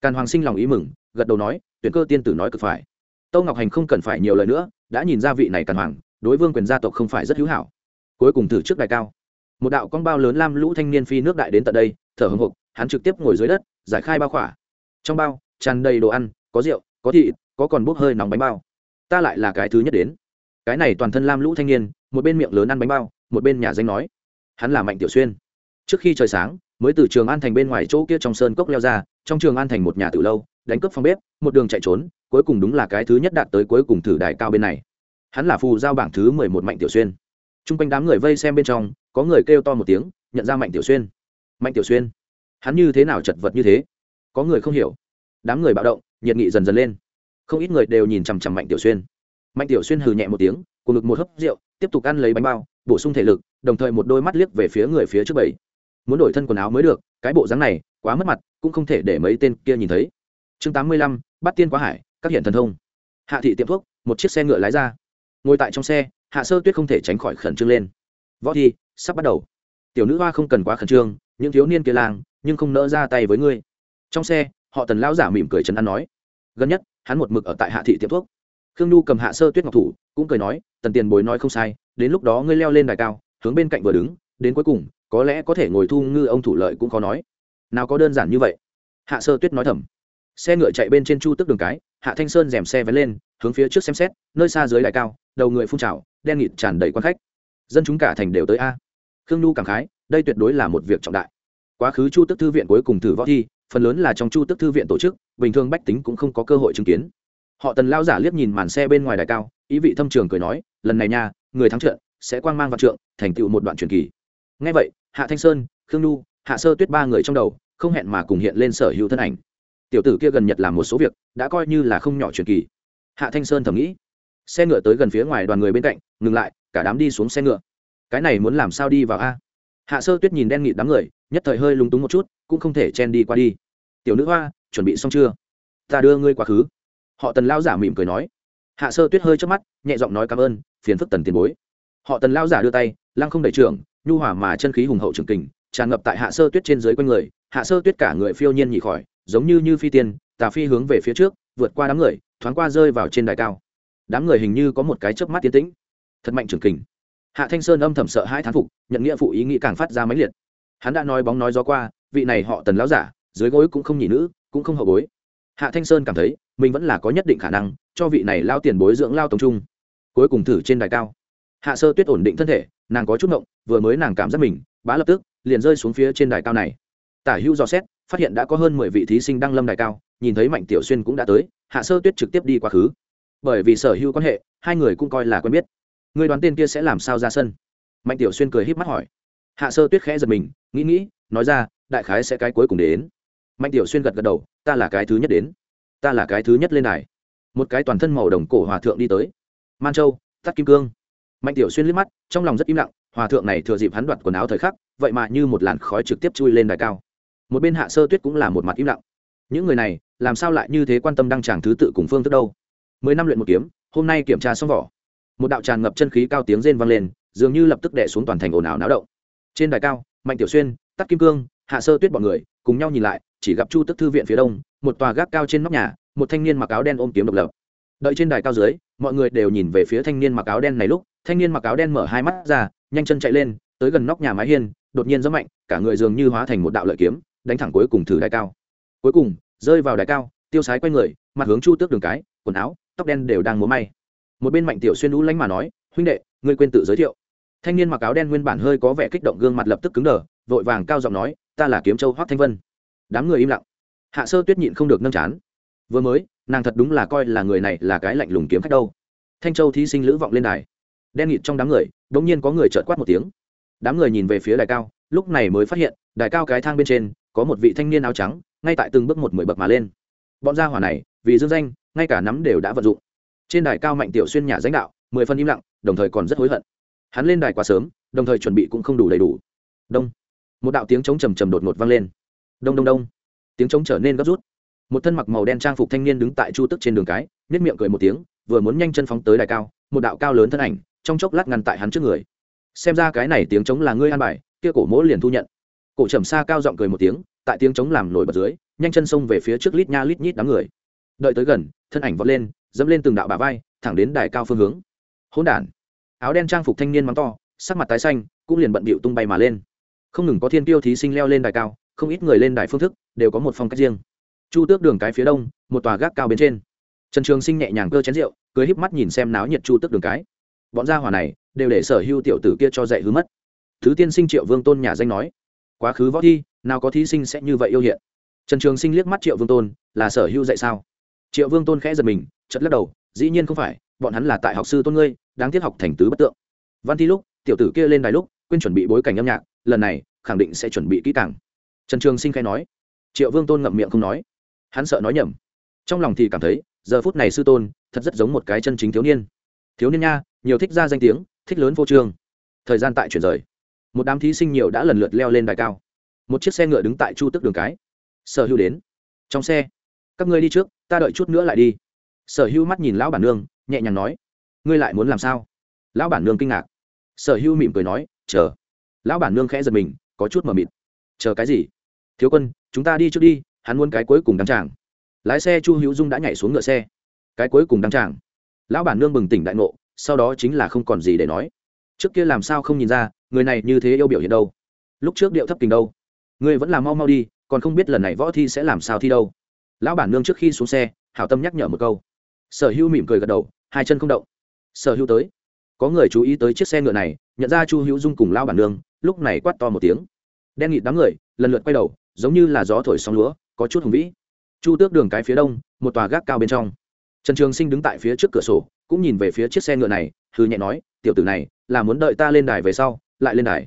Càn hoàng sinh lòng ý mừng, gật đầu nói, tuyển cơ tiên tử nói cực phải. Tâu ngọc hành không cần phải nhiều lời nữa, đã nhìn ra vị này càn hoàng, đối vương quyền gia tộc không phải rất hữu hảo. Cuối cùng thử trước đại cao. Một đạo con bao lớn lam lũ thanh niên phi nước đại đến tận đây, thở hồng hộc, hắn trực tiếp ngồi dưới đất, giải khai bao khỏa. Trong bao tràn đầy đồ ăn, có rượu, có thịt, có còn bốc hơi nóng bánh bao. Ta lại là cái thứ nhất đến. Cái này toàn thân lam lũ thanh niên, một bên miệng lớn ăn bánh bao, một bên nhà danh nói. Hắn là mạnh tiểu xuyên. Trước khi trời sáng, mới từ trường an thành bên ngoài chỗ kia trong sơn cốc leo ra, trong trường an thành một nhà từ lâu, đánh cướp phòng bếp, một đường chạy trốn, cuối cùng đúng là cái thứ nhất đạt tới cuối cùng thử đài cao bên này. Hắn là phù giao bảng thứ mười một mạnh tiểu xuyên. T r u n g quanh đám người vây xem bên trong, có người kêu to một tiếng, nhận ra mạnh tiểu xuyên. Mạnh tiểu xuyên? Hắn như thế nào chật vật như thế? Có người không hiểu đám người bạo động, nhiệt nghị dần dần lên. Không ít người đều nhìn chằm chằm mạnh tiểu xuyên. Mạnh tiểu xuyên hừ nhẹ một tiếng cùng ngực một hớp rượu, tiếp tục ăn lấy bánh bao, bổ sung thể lực, đồng thời một đôi mắt liếc về phía người phía trước bảy. Muốn đổi thân quần áo mới được, cái bộ dáng này, quá mất mặt, cũng không thể để mấy tên kia nhìn thấy. Chương tám mươi lăm, bắt tiên quá hải, các hiện thần thông. Hạ thị tiệm thuốc, một chiếc xe ngựa lái ra. Ngồi tại trong xe, hạ sơ tuyết không thể tránh khỏi khẩn trương lên. Võ thi, sắp bắt đầu. Tiểu nữ hoa không cần quá khẩn trương, những thiếu niên kia làng, nhưng không nỡ ra tay với ngươi. Trong xe họ tần lão giả mỉm cười trấn an nói. Gần nhất, hắn một mực ở tại hạ thị tiệm thuốc. Khương nhu cầm hạ sơ tuyết ngọc thủ, cũng cười nói, tần tiền bối nói không sai, đến lúc đó ngươi leo lên đài cao, hướng bên cạnh vừa đứng, đến cuối cùng, có lẽ có thể ngồi thu ngư ông thủ lợi cũng khó nói. Nào có đơn giản như vậy. Hạ sơ tuyết nói thầm. Xe ngựa chạy bên trên chu tức đường cái, hạ thanh sơn dèm xe vén lên, hướng phía trước xem xét, nơi xa dưới đài cao, đầu người phun trào, đen nghịt tràn đầy quan khách. Dân chúng cả thành đều tới a. Khương nhu cảm khái, đây tuyệt đối là một việc trọng đại. Quá khứ chu tức thư viện cuối cùng thử võ thi phần lớn là trong chu tức thư viện tổ chức, bình thường bách tính cũng không có cơ hội chứng kiến. Họ tần lao giả liếc nhìn màn xe bên ngoài đài cao, ý vị thâm trường cười nói, lần này nha, người thắng trận sẽ quang mang vào trượng, thành tựu một đoạn truyền kỳ. Ngay vậy, hạ thanh sơn, khương nhu, hạ sơ tuyết ba người trong đầu, không hẹn mà cùng hiện lên sở hữu thân ảnh. Tiểu tử kia gần nhật làm một số việc, đã coi như là không nhỏ truyền kỳ. Hạ thanh sơn thầm nghĩ. Xe ngựa tới gần phía ngoài đoàn người bên cạnh, ngừng lại, cả đám đi xuống xe ngựa. Cái này muốn làm sao đi vào a? Hạ sơ tuyết nhìn đen nghịt đám người, nhất thời hơi lúng túng một chút cũng không thể chen đi qua đi. Tiểu nữ hoa chuẩn bị xong chưa? Ta đưa ngươi quá khứ. Họ tần lao giả mỉm cười nói. Hạ sơ tuyết hơi trước mắt nhẹ giọng nói cảm ơn phiền phức tần tiền bối. Họ tần lao giả đưa tay lăng không đẩy trưởng, nhu hỏa mà chân khí hùng hậu trường kình tràn ngập tại hạ sơ tuyết trên dưới quanh người. Hạ sơ tuyết cả người phiêu nhiên nhị khỏi giống như như phi tiên tà phi hướng về phía trước vượt qua đám người thoáng qua rơi vào trên đài cao. Đám người hình như có một cái chớp mắt tiến tĩnh. Thật mạnh trường kình. Hạ thanh sơn âm thầm sợ hai thán phục nhận nghĩa phụ ý nghĩ càng phát ra mãnh liệt. Hắn đã nói bóng nói gió qua vị này họ tần lão giả, dưới gối cũng không nhị nữ, cũng không hậu bối. Hạ thanh sơn cảm thấy, mình vẫn là có nhất định khả năng, cho vị này lao tiền bối dưỡng lao tống trung. Cuối cùng thử trên đài cao. Hạ sơ tuyết ổn định thân thể, nàng có chút ngộng, vừa mới nàng cảm giác mình, bá lập tức, liền rơi xuống phía trên đài cao này. Tả hữu dò xét, phát hiện đã có hơn mười vị thí sinh đang lâm đài cao, nhìn thấy mạnh tiểu xuyên cũng đã tới, hạ sơ tuyết trực tiếp đi quá khứ. Bởi vì sở hữu quan hệ, hai người cũng coi là quen biết. Người đoán tên kia sẽ làm sao ra sân? Mạnh tiểu xuyên cười h í p mắt hỏi. Hạ sơ tuyết khẽ giật mình, nghĩ nghĩ, nói ra đại khái sẽ cái cuối cùng đến. Mạnh tiểu xuyên gật gật đầu, ta là cái thứ nhất đến. Ta là cái thứ nhất lên đài. Một cái toàn thân màu đồng cổ hòa thượng đi tới. Man châu, tắt kim cương. Mạnh tiểu xuyên liếc mắt, trong lòng rất im lặng, hòa thượng này thừa dịp hắn đoạt quần áo thời khắc, vậy mà như một làn khói trực tiếp chui lên đài cao. Một bên hạ sơ tuyết cũng là một mặt im lặng. Những người này, làm sao lại như thế quan tâm đăng tràng thứ tự cùng phương thức đâu? Mười năm luyện một kiếm, hôm nay kiểm tra xong vỏ. Một đạo tràn ngập chân khí cao tiếng rên vang lên, dường như lập tức đẻ xuống toàn thành ồn ào náo động. Trên đài cao, mạnh tiểu xuyên, tắt kim cương hạ sơ tuyết bọn người, cùng nhau nhìn lại, chỉ gặp chu tức thư viện phía đông, một tòa gác cao trên nóc nhà, một thanh niên mặc áo đen ôm kiếm độc lập. Đợi trên đài cao dưới, mọi người đều nhìn về phía thanh niên mặc áo đen này lúc, thanh niên mặc áo đen mở hai mắt ra, nhanh chân chạy lên, tới gần nóc nhà mái hiên, đột nhiên rất mạnh, cả người dường như hóa thành một đạo lợi kiếm, đánh thẳng cuối cùng thử đài cao. Cuối cùng, rơi vào đài cao, tiêu sái quay người, mặt hướng chu tước đường cái, quần áo, tóc đen đều đang múa may. Một bên mạnh tiểu xuyên lũ lánh mà nói, huynh đệ, ngươi quên tự giới thiệu. Thanh niên mặc áo đen nguyên bản hơi có vẻ kích động gương mặt lập tức cứng đờ, vội vàng cao giọng nói ta là kiếm châu hoác thanh vân. Đám người im lặng. Hạ sơ tuyết nhịn không được nâng chán. Vừa mới, nàng thật đúng là coi là người này là cái lạnh lùng kiếm khách đâu. Thanh châu thí sinh lữ vọng lên đài. Đen nghịt trong đám người đ ỗ n g nhiên có người trợt quát một tiếng. Đám người nhìn về phía đài cao, lúc này mới phát hiện, đài cao cái thang bên trên, có một vị thanh niên áo trắng, ngay tại từng bước một mười bậc mà lên. Bọn gia hỏa này, vì dương danh, ngay cả nắm đều đã vận dụng. Trên đài cao mạnh tiểu xuyên nhà danh đạo, mười phân im lặng, đồng thời còn rất hối hận. Hắn lên đài quá sớm, đồng thời chuẩn bị cũng không đủ đầy đủ. Đông một đạo tiếng trống trầm trầm đột ngột vang lên. Đông đông đông. Tiếng trống trở nên gấp rút. Một thân mặc màu đen trang phục thanh niên đứng tại chu tức trên đường cái nếp miệng cười một tiếng, vừa muốn nhanh chân phóng tới đài cao, một đạo cao lớn thân ảnh, trong chốc lát ngăn tại hắn trước người. Xem ra cái này tiếng trống là ngươi an bài, kia cổ mỗ liền thu nhận. Cổ trầm xa cao giọng cười một tiếng, tại tiếng trống làm nổi bật dưới, nhanh chân xông về phía trước lít nha lít nhít đám người. Đợi tới gần, thân ảnh vọt lên, dẫm lên từng đạo bà vai, thẳng đến đài cao phương hướng. Hỗn đản. Áo đen trang phục thanh niên mắng to, sắc mặt tái xanh, cũng liền bận bịu tung bay mà lên không ngừng có thiên tiêu thí sinh leo lên đài cao, không ít người lên đài phương thức đều có một phong cách riêng. Chu tước đường cái phía đông, một tòa gác cao bên trên. Trần trường sinh nhẹ nhàng cơ chén rượu cưới híp mắt nhìn xem náo nhiệt chu tước đường cái. Bọn gia hỏa này đều để sở hưu tiểu tử kia cho dạy hứa mất. Thứ tiên sinh triệu vương tôn nhà danh nói, quá khứ võ thi, nào có thí sinh sẽ như vậy yêu hiện. Trần trường sinh liếc mắt triệu vương tôn, là sở hưu dạy sao? Triệu vương tôn khẽ giật mình chật lắc đầu, dĩ nhiên không phải, bọn hắn là tại học sư tôn ngươi, đáng tiếc học thành tứ bất tượng. Văn thi lúc, tiểu tử kia lên đài lúc quên chuẩn bị bối cảnh âm nhạc, lần này, khẳng định sẽ chuẩn bị kỹ càng. Trần trường sinh khai nói. Triệu vương tôn ngậm miệng không nói. Hắn sợ nói nhầm. Trong lòng thì cảm thấy, giờ phút này sư tôn, thật rất giống một cái chân chính thiếu niên. Thiếu niên nha, nhiều thích ra danh tiếng, thích lớn vô trương thời gian tại chuyển rời. Một đám thí sinh nhiều đã lần lượt leo lên đài cao. Một chiếc xe ngựa đứng tại chu tức đường cái. Sở hữu đến. Trong xe. Các ngươi đi trước, ta đợi chút nữa lại đi. Sở hữu mắt nhìn lão bản nương, nhẹ nhàng nói. Ngươi lại muốn làm sao? Lão bản nương kinh ngạc. Sở hữu mỉm cười nói chờ. Lão bản nương khẽ giật mình, có chút mờ mịt. Chờ cái gì? Thiếu quân, chúng ta đi trước đi, hắn muốn cái cuối cùng đăng tràng. Lái xe chu hữu dung đã nhảy xuống ngựa xe. Cái cuối cùng đăng tràng. Lão bản nương bừng tỉnh đại ngộ, sau đó chính là không còn gì để nói. Trước kia làm sao không nhìn ra, người này như thế yêu biểu hiện đâu? Lúc trước điệu thấp tình đâu? Người vẫn là mau mau đi, còn không biết lần này võ thi sẽ làm sao thi đâu. Lão bản nương trước khi xuống xe, hảo tâm nhắc nhở một câu. Sở hữu mỉm cười gật đầu, hai chân không động. Sở hữu tới có người chú ý tới chiếc xe ngựa này, nhận ra chu hữu dung cùng lao bản nương, lúc này quát to một tiếng. Đen nghịt đám người, lần lượt quay đầu, giống như là gió thổi sóng lúa, có chút hùng vĩ. Chu tước đường cái phía đông, một tòa gác cao bên trong. Trần trường sinh đứng tại phía trước cửa sổ, cũng nhìn về phía chiếc xe ngựa này hư nhẹ nói, tiểu tử này, là muốn đợi ta lên đài về sau, lại lên đài.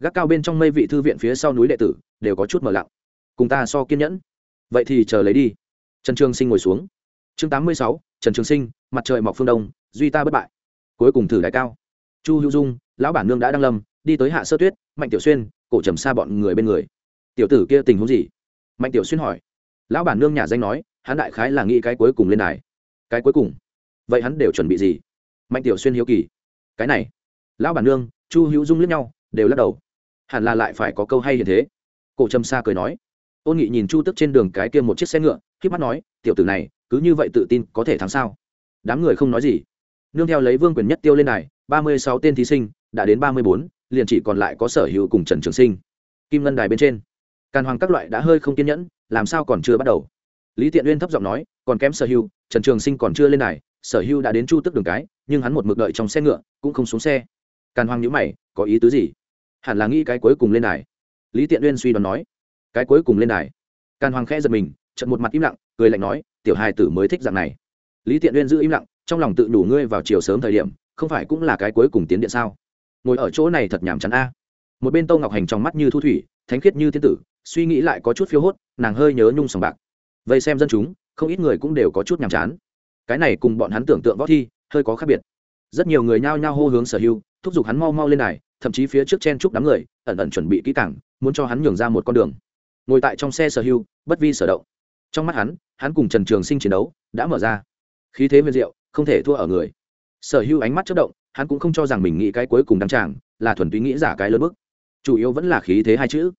Gác cao bên trong mây vị thư viện phía sau núi đệ tử, đều có chút mờ lặng. Cùng ta so kiên nhẫn. Vậy thì chờ lấy đi. Trần trường sinh ngồi xuống. Chương tám mươi sáu, trần trường sinh, mặt trời mọc phương đông, duy ta bất bại cuối cùng thử đại cao. Chu hữu dung, lão bản nương đã đăng lâm, đi tới hạ sơ tuyết, mạnh tiểu xuyên, cổ trầm xa bọn người bên người. Tiểu tử kia tình huống gì? Mạnh tiểu xuyên hỏi. Lão bản nương nhà danh nói, hắn đại khái là nghĩ cái cuối cùng lên đài. Cái cuối cùng? Vậy hắn đều chuẩn bị gì? Mạnh tiểu xuyên hiếu kỳ. Cái này. Lão bản nương, chu hữu dung lướt nhau, đều lắc đầu. Hẳn là lại phải có câu hay như thế. Cổ trầm xa cười nói. Ôn nghị nhìn chu tức trên đường cái kia một chiếc xe ngựa khi mắt nói, tiểu tử này, cứ như vậy tự tin có thể thắng sao? Đám người không nói gì nương theo lấy vương quyền nhất tiêu lên này ba mươi sáu tên thí sinh, đã đến ba mươi bốn, liền chỉ còn lại có sở hữu cùng trần trường sinh. Kim ngân đài bên trên, càn hoàng các loại đã hơi không kiên nhẫn, làm sao còn chưa bắt đầu? Lý tiện uyên thấp giọng nói, còn kém sở hữu, trần trường sinh còn chưa lên này sở hữu đã đến chu tức đường cái, nhưng hắn một mực đợi trong xe ngựa, cũng không xuống xe. Càn hoàng nhữ mày, có ý tứ gì? Hẳn là nghĩ cái cuối cùng lên đài. Lý tiện uyên suy đoán nói, cái cuối cùng lên đài. Càn hoàng khẽ giật mình trận một mặt im lặng, cười lạnh nói, tiểu hài tử mới thích dạng này lý tiện uyên giữ im lặng, trong lòng tự đủ ngươi vào chiều sớm thời điểm, không phải cũng là cái cuối cùng tiến điện sao? Ngồi ở chỗ này thật nhàm chán a. Một bên tô ngọc hành trong mắt như thu thủy, thánh khiết như thiên tử, suy nghĩ lại có chút phiêu hốt, nàng hơi nhớ nhung sòng bạc. Vậy xem dân chúng, không ít người cũng đều có chút nhàm chán. Cái này cùng bọn hắn tưởng tượng võ thi, hơi có khác biệt. Rất nhiều người nhao nhao hô hướng sở hưu thúc giục hắn mau mau lên này thậm chí phía trước chen chúc đám người, ẩn ẩn chuẩn bị kỹ cảng muốn cho hắn nhường ra một con đường. Ngồi tại trong xe sở hưu bất vi sở động. Trong mắt hắn hắn cùng trần trường sinh chiến đấu, đã mở ra khí thế huyền diệu, không thể thua ở người. Sở hưu ánh mắt chất động, hắn cũng không cho rằng mình nghĩ cái cuối cùng đăng tràng, là thuần túy nghĩ giả cái lớn bức chủ yếu vẫn là khí thế hai chữ.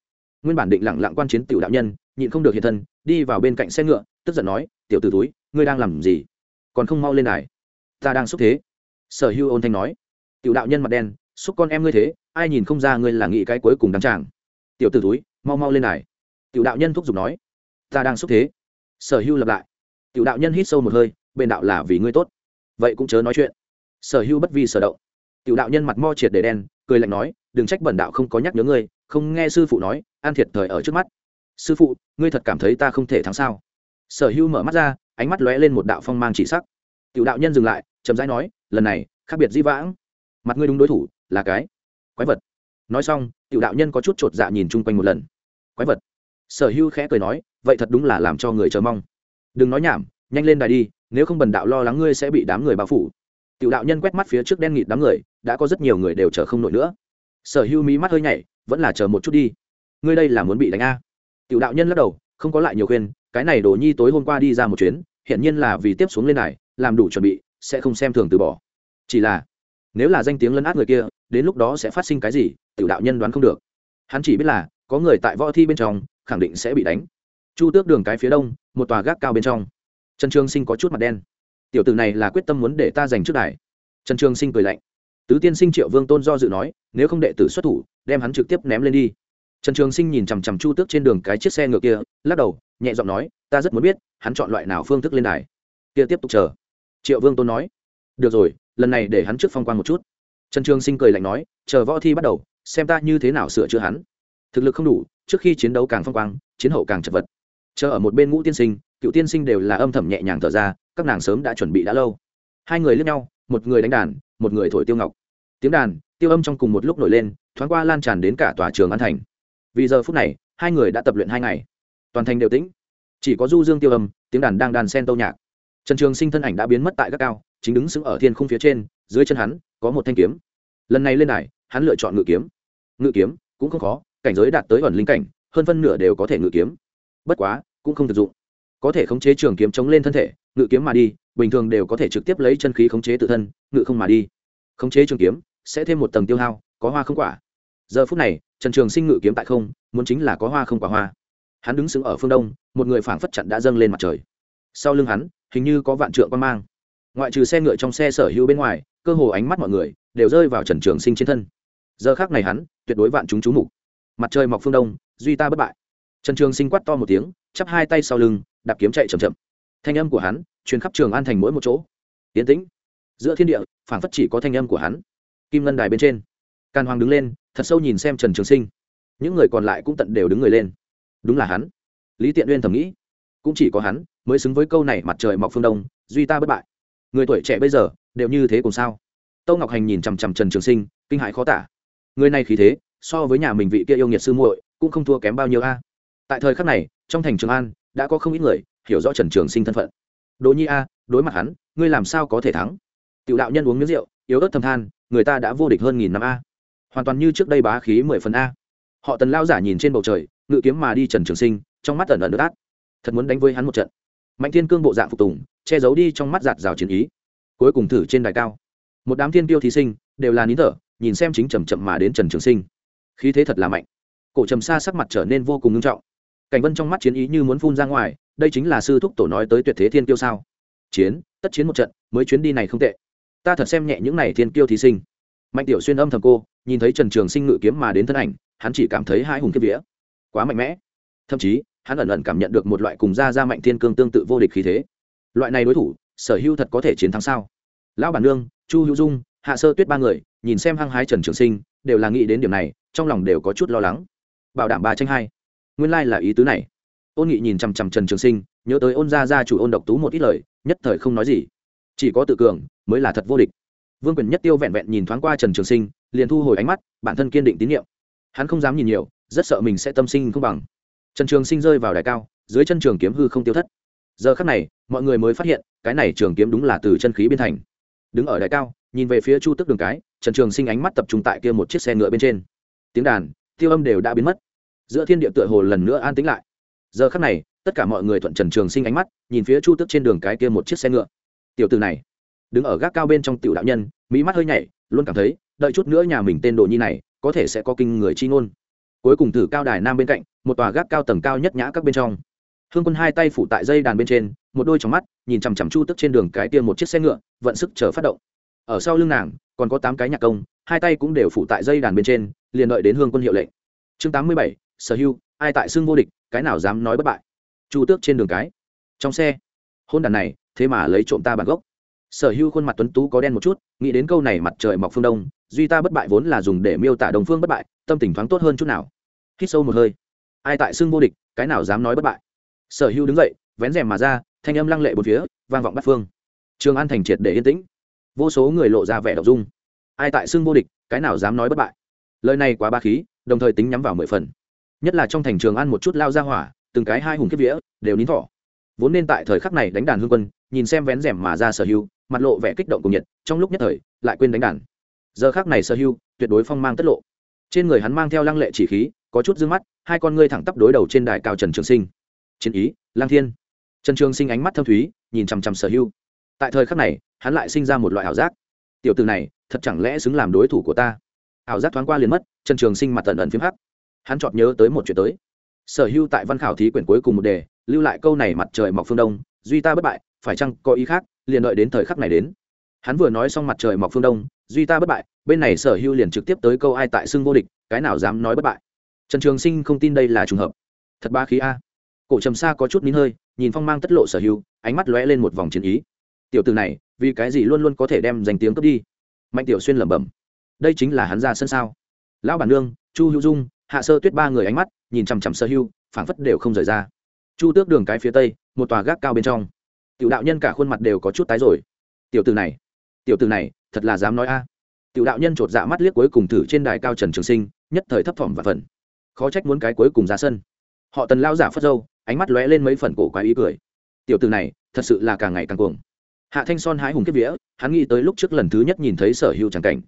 Nguyên bản định lặng lặng quan chiến tiểu đạo nhân, nhịn không được hiện thân, đi vào bên cạnh xe ngựa, tức giận nói, tiểu t ử túi ngươi đang làm gì? Còn không mau lên đài ta đang xúc thế. Sở hưu ôn thanh nói. Tiểu đạo nhân mặt đen, xúc con em ngươi thế, ai nhìn không ra ngươi là nghĩ cái cuối cùng đăng tràng. Tiểu t ử túi mau mau lên đài tiểu đạo nhân thúc giục nói. Ta đang xúc thế. Sở hưu lặp lại. Tiểu đạo nhân hít sâu một hơi bên đạo là vì ngươi tốt. Vậy cũng chớ nói chuyện. Sở hưu bất vi sở động. Tiểu đạo nhân mặt mo triệt để đen, cười lạnh nói, đừng trách bẩn đạo không có nhắc nhớ ngươi, không nghe sư phụ nói, an thiệt thời ở trước mắt. Sư phụ, ngươi thật cảm thấy ta không thể thắng sao? Sở hưu mở mắt ra, ánh mắt lóe lên một đạo phong mang chỉ sắc. Tiểu đạo nhân dừng lại, chậm rãi nói, lần này, khác biệt di vãng. Mặt ngươi đúng đối thủ, là cái quái vật. Nói xong, tiểu đạo nhân có chút chột dạ nhìn chung quanh một lần. Quái vật? Sở hưu khẽ cười nói, vậy thật đúng là làm cho người chờ mong. Đừng nói nhảm, nhanh lên đài đi nếu không bần đạo lo lắng ngươi sẽ bị đám người bao phủ. Tiểu đạo nhân quét mắt phía trước đen nghịt đám người, đã có rất nhiều người đều chờ không nổi nữa. Sở hưu mí mắt hơi nhảy, vẫn là chờ một chút đi. Ngươi đây là muốn bị đánh a? Tiểu đạo nhân lắc đầu, không có lại nhiều khuyên, cái này đồ nhi tối hôm qua đi ra một chuyến hiện nhiên là vì tiếp xuống lên này, làm đủ chuẩn bị, sẽ không xem thường từ bỏ. Chỉ là, nếu là danh tiếng lấn át người kia, đến lúc đó sẽ phát sinh cái gì, tiểu đạo nhân đoán không được. Hắn chỉ biết là, có người tại võ thi bên trong, khẳng định sẽ bị đánh. Chu tước đường cái phía đông, một tòa gác cao bên trong trần trường sinh có chút mặt đen. Tiểu tử này là quyết tâm muốn để ta giành trước đài. Trần trường sinh cười lạnh. Tứ tiên sinh triệu vương tôn do dự nói, nếu không đệ tử xuất thủ, đem hắn trực tiếp ném lên đi. Trần trường sinh nhìn chằm chằm chu tước trên đường cái chiếc xe ngựa kia, lắc đầu, nhẹ giọng nói, ta rất muốn biết, hắn chọn loại nào phương thức lên đài. Kia tiếp tục chờ. Triệu vương tôn nói, được rồi, lần này để hắn trước phong quan một chút. Trần trường sinh cười lạnh nói, chờ võ thi bắt đầu, xem ta như thế nào sửa chữa hắn. Thực lực không đủ, trước khi chiến đấu càng phong quang, chiến hậu càng chật vật. Chờ ở một bên ngũ tiên sinh cựu tiên sinh đều là âm thầm nhẹ nhàng thở ra, các nàng sớm đã chuẩn bị đã lâu. Hai người lướt nhau, một người đánh đàn, một người thổi tiêu ngọc. Tiếng đàn, tiêu âm trong cùng một lúc nổi lên, thoáng qua lan tràn đến cả tòa trường an thành. Vì giờ phút này, hai người đã tập luyện hai ngày. Toàn thành đều tĩnh. Chỉ có du dương tiêu âm, tiếng đàn đang đàn sen tâu nhạc. Trần trường sinh thân ảnh đã biến mất tại các cao chính đứng sững ở thiên khung phía trên, dưới chân hắn, có một thanh kiếm. Lần này lên đài, hắn lựa chọn ngự kiếm. Ngự kiếm, cũng không khó, cảnh giới đạt tới ẩn linh cảnh, hơn phân nửa đều có thể ngự kiếm. Bất quá, cũng không thực dụng có thể khống chế trường kiếm chống lên thân thể, ngự kiếm mà đi, bình thường đều có thể trực tiếp lấy chân khí khống chế tự thân, ngự không mà đi. Khống chế trường kiếm sẽ thêm một tầng tiêu hao, có hoa không quả. Giờ phút này, trần trường sinh ngự kiếm tại không, muốn chính là có hoa không quả hoa. Hắn đứng sững ở phương đông, một người phảng phất chặn đã dâng lên mặt trời. Sau lưng hắn, hình như có vạn trượng quan mang. Ngoại trừ xe ngựa trong xe sở hữu bên ngoài, cơ hồ ánh mắt mọi người đều rơi vào trần trường sinh trên thân. Giờ khác này hắn, tuyệt đối vạn chúng chú mục. Mặt trời mọc phương đông, duy ta bất bại. Trần trường sinh quát to một tiếng, chắp hai tay sau lưng đạp kiếm chạy chậm chậm. Thanh âm của hắn truyền khắp trường an thành mỗi một chỗ. Yến tĩnh. Giữa thiên địa, phảng phất chỉ có thanh âm của hắn. Kim ngân đài bên trên. Càn hoàng đứng lên, thật sâu nhìn xem trần trường sinh. Những người còn lại cũng tận đều đứng người lên. Đúng là hắn. Lý tiện uyên thầm nghĩ. Cũng chỉ có hắn mới xứng với câu này mặt trời mọc phương đông, duy ta bất bại. Người tuổi trẻ bây giờ đều như thế cùng sao? Tâu ngọc hành nhìn chằm chằm trần trường sinh, kinh hãi khó tả. Người này khí thế, so với nhà mình vị kia yêu nghiệt sư muội, cũng không thua kém bao nhiêu a. Tại thời khắc này, trong thành trường an đã có không ít người hiểu rõ trần trường sinh thân phận. Đỗ nhi a, đối mặt hắn, ngươi làm sao có thể thắng? Tiểu đạo nhân uống miếng rượu, yếu ớt thầm than, người ta đã vô địch hơn nghìn năm a. Hoàn toàn như trước đây bá khí mười phần a. Họ tần lao giả nhìn trên bầu trời, ngự kiếm mà đi trần trường sinh, trong mắt ẩn ẩn đất át thật muốn đánh với hắn một trận. Mạnh thiên cương bộ dạng phục tùng, che giấu đi trong mắt giạt rào chiến ý. Cuối cùng thử trên đài cao. Một đám thiên tiêu thí sinh, đều là nín thở, nhìn xem chính chầm chậm mà đến trần trường sinh. Khí thế thật là mạnh. Cổ trầm xa sắc mặt trở nên vô cùng nghiêm trọng cảnh vân trong mắt chiến ý như muốn phun ra ngoài, đây chính là sư thúc tổ nói tới tuyệt thế thiên tiêu sao? Chiến, tất chiến một trận, mới chuyến đi này không tệ. Ta thật xem nhẹ những này thiên tiêu thí sinh. Mạnh tiểu xuyên âm thầm cô, nhìn thấy trần trường sinh ngự kiếm mà đến thân ảnh, hắn chỉ cảm thấy hai hùng kiếp vía. Quá mạnh mẽ. Thậm chí, hắn ẩn ẩn cảm nhận được một loại cùng gia gia mạnh thiên cương tương tự vô địch khí thế. Loại này đối thủ, sở hữu thật có thể chiến thắng sao? Lão bản nương, chu hữu dung, hạ sơ tuyết ba người, nhìn xem hăng hái trần trường sinh, đều là nghĩ đến điểm này, trong lòng đều có chút lo lắng. Bảo đảm ba tranh hai nguyên lai là ý tứ này. Ôn nghị nhìn chằm chằm trần trường sinh, nhớ tới ôn gia gia chủ ôn độc tú một ít lời, nhất thời không nói gì. Chỉ có tự cường, mới là thật vô địch. Vương quyền nhất tiêu vẹn vẹn nhìn thoáng qua trần trường sinh, liền thu hồi ánh mắt, bản thân kiên định tín nhiệm. Hắn không dám nhìn nhiều, rất sợ mình sẽ tâm sinh không bằng. Trần trường sinh rơi vào đài cao, dưới chân trường kiếm hư không tiêu thất. Giờ khắc này, mọi người mới phát hiện, cái này trường kiếm đúng là từ chân khí biên thành. Đứng ở đài cao, nhìn về phía chu tức đường cái, trần trường sinh ánh mắt tập trung tại kia một chiếc xe ngựa bên trên. Tiếng đàn, tiêu âm đều đã biến mất giữa thiên địa tựa hồ lần nữa an tĩnh lại. Giờ khắc này, tất cả mọi người thuận trần trường sinh ánh mắt, nhìn phía chu tức trên đường cái kia một chiếc xe ngựa. Tiểu từ này, đứng ở gác cao bên trong tiểu đạo nhân, mỹ mắt hơi nhảy, luôn cảm thấy, đợi chút nữa nhà mình tên đồ nhi này, có thể sẽ có kinh người chi ngôn. Cuối cùng thử cao đài nam bên cạnh, một tòa gác cao tầng cao nhất nhã các bên trong. Hương quân hai tay phủ tại dây đàn bên trên, một đôi trong mắt, nhìn chằm chằm chu tức trên đường cái tiên một chiếc xe ngựa, vận sức chờ phát động. Ở sau lưng nàng, còn có tám cái nhạc công, hai tay cũng đều phủ tại dây đàn bên trên, liền đợi đến hương quân hiệu lệnh. Chương tám mươi bảy sở hưu ai tại xưng vô địch, cái nào dám nói bất bại. Chu tước trên đường cái. Trong xe, hôn đàn này, thế mà lấy trộm ta bản gốc. Sở hưu khuôn mặt tuấn tú có đen một chút, nghĩ đến câu này mặt trời mọc phương đông, duy ta bất bại vốn là dùng để miêu tả đồng phương bất bại, tâm tình thoáng tốt hơn chút nào. Hít sâu một hơi. Ai tại xưng vô địch, cái nào dám nói bất bại. Sở hưu đứng dậy, vén rèm mà ra, thanh âm lăng lệ bốn phía, vang vọng bắt phương. Trường an thành triệt để yên tĩnh. Vô số người lộ ra vẻ đ dung. Ai tại xưng vô địch, cái nào dám nói bất bại. Lời này quá ba khí, đồng thời tính nhắm vào mười phần nhất là trong thành trường an một chút lao ra hỏa, từng cái hai hùng kiếp vĩa đều nín thỏ vốn nên tại thời khắc này đánh đàn hương quân, nhìn xem vén rèm mà ra sở hưu mặt lộ vẻ kích động cùng nhiệt, trong lúc nhất thời, lại quên đánh đàn. Giờ khác này sở hưu tuyệt đối phong mang tất lộ. Trên người hắn mang theo lăng lệ chỉ khí, có chút d mắt, hai con ngươi thẳng tắp đối đầu trên đài cao trần trường sinh. Chiến ý lang thiên. Trần trường sinh ánh mắt thâm thúy, nhìn chằm chằm sở hưu tại thời khắc này, hắn lại sinh ra một loại ảo giác. Tiểu từ này, thật chẳng lẽ xứng làm đối thủ của ta? Ảo giác thoáng qua liền mất, trần trường sinh mặt tần ẩn phiếm hắc hắn chọt nhớ tới một chuyện tới. Sở hưu tại văn khảo thí quyển cuối cùng một đề, lưu lại câu này mặt trời mọc phương đông, duy ta bất bại, phải chăng có ý khác, liền đợi đến thời khắc này đến. Hắn vừa nói xong mặt trời mọc phương đông, duy ta bất bại, bên này sở hưu liền trực tiếp tới câu ai tại xưng vô địch, cái nào dám nói bất bại. Trần trường sinh không tin đây là trùng hợp. Thật ba khí a. Cổ trầm xa có chút nín hơi, nhìn phong mang tất lộ sở hưu, ánh mắt lóe lên một vòng chiến ý. Tiểu từ này, vì cái gì luôn luôn có thể đem danh tiếng cướp đi? Mạnh tiểu xuyên lẩm bẩm. Đây chính là hắn ra sân sao? Lão bản nương, chu hữu dung hạ sơ tuyết ba người ánh mắt, nhìn chằm chằm sơ hưu, phảng phất đều không rời ra. Chu tước đường cái phía tây, một tòa gác cao bên trong. Tiểu đạo nhân cả khuôn mặt đều có chút tái rồi. Tiểu từ này, tiểu từ này, thật là dám nói a. Tiểu đạo nhân chột dạ mắt liếc cuối cùng thử trên đài cao trần trường sinh, nhất thời thấp thỏm và phần khó trách muốn cái cuối cùng ra sân. Họ tần lao giả phất dâu ánh mắt lóe lên mấy phần cổ quái ý cười. Tiểu từ này, thật sự là càng ngày càng cuồng. Hạ thanh son hái hùng kiếp vía, hắn nghĩ tới lúc trước lần thứ nhất nhìn thấy sở hưu tràng cảnh.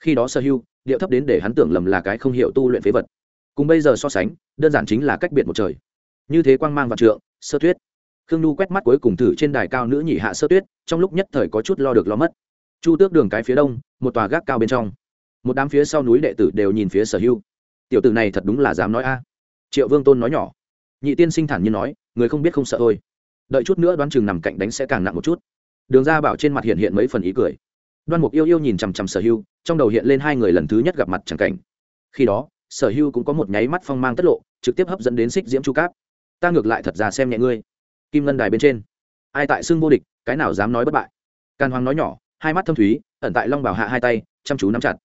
Khi đó sở hưu, điệu thấp đến để hắn tưởng lầm là cái không hiểu tu luyện phế vật cùng bây giờ so sánh, đơn giản chính là cách biệt một trời. Như thế quang mang và trượng, sơ tuyết. Khương nhu quét mắt cuối cùng thử trên đài cao nữ nhị hạ sơ tuyết, trong lúc nhất thời có chút lo được lo mất. Chu tước đường cái phía đông, một tòa gác cao bên trong. Một đám phía sau núi đệ tử đều nhìn phía sở hưu tiểu tử này thật đúng là dám nói a. Triệu vương tôn nói nhỏ. Nhị tiên sinh thản như nói, người không biết không sợ thôi. Đợi chút nữa đoán chừng nằm cạnh đánh sẽ càng nặng một chút. Đường ra bảo trên mặt hiện hiện mấy phần ý cười. Đoan mục yêu yêu nhìn chằm chằm sở hưu trong đầu hiện lên hai người lần thứ nhất gặp mặt chẳng cảnh. Khi đó sở hưu cũng có một nháy mắt phong mang tất lộ, trực tiếp hấp dẫn đến xích diễm chu cáp. Ta ngược lại thật ra xem nhẹ ngươi. Kim ngân đài bên trên. Ai tại xưng vô địch, cái nào dám nói bất bại. Càn hoàng nói nhỏ, hai mắt thâm thúy, ẩn tại long bảo hạ hai tay, chăm chú nắm chặt.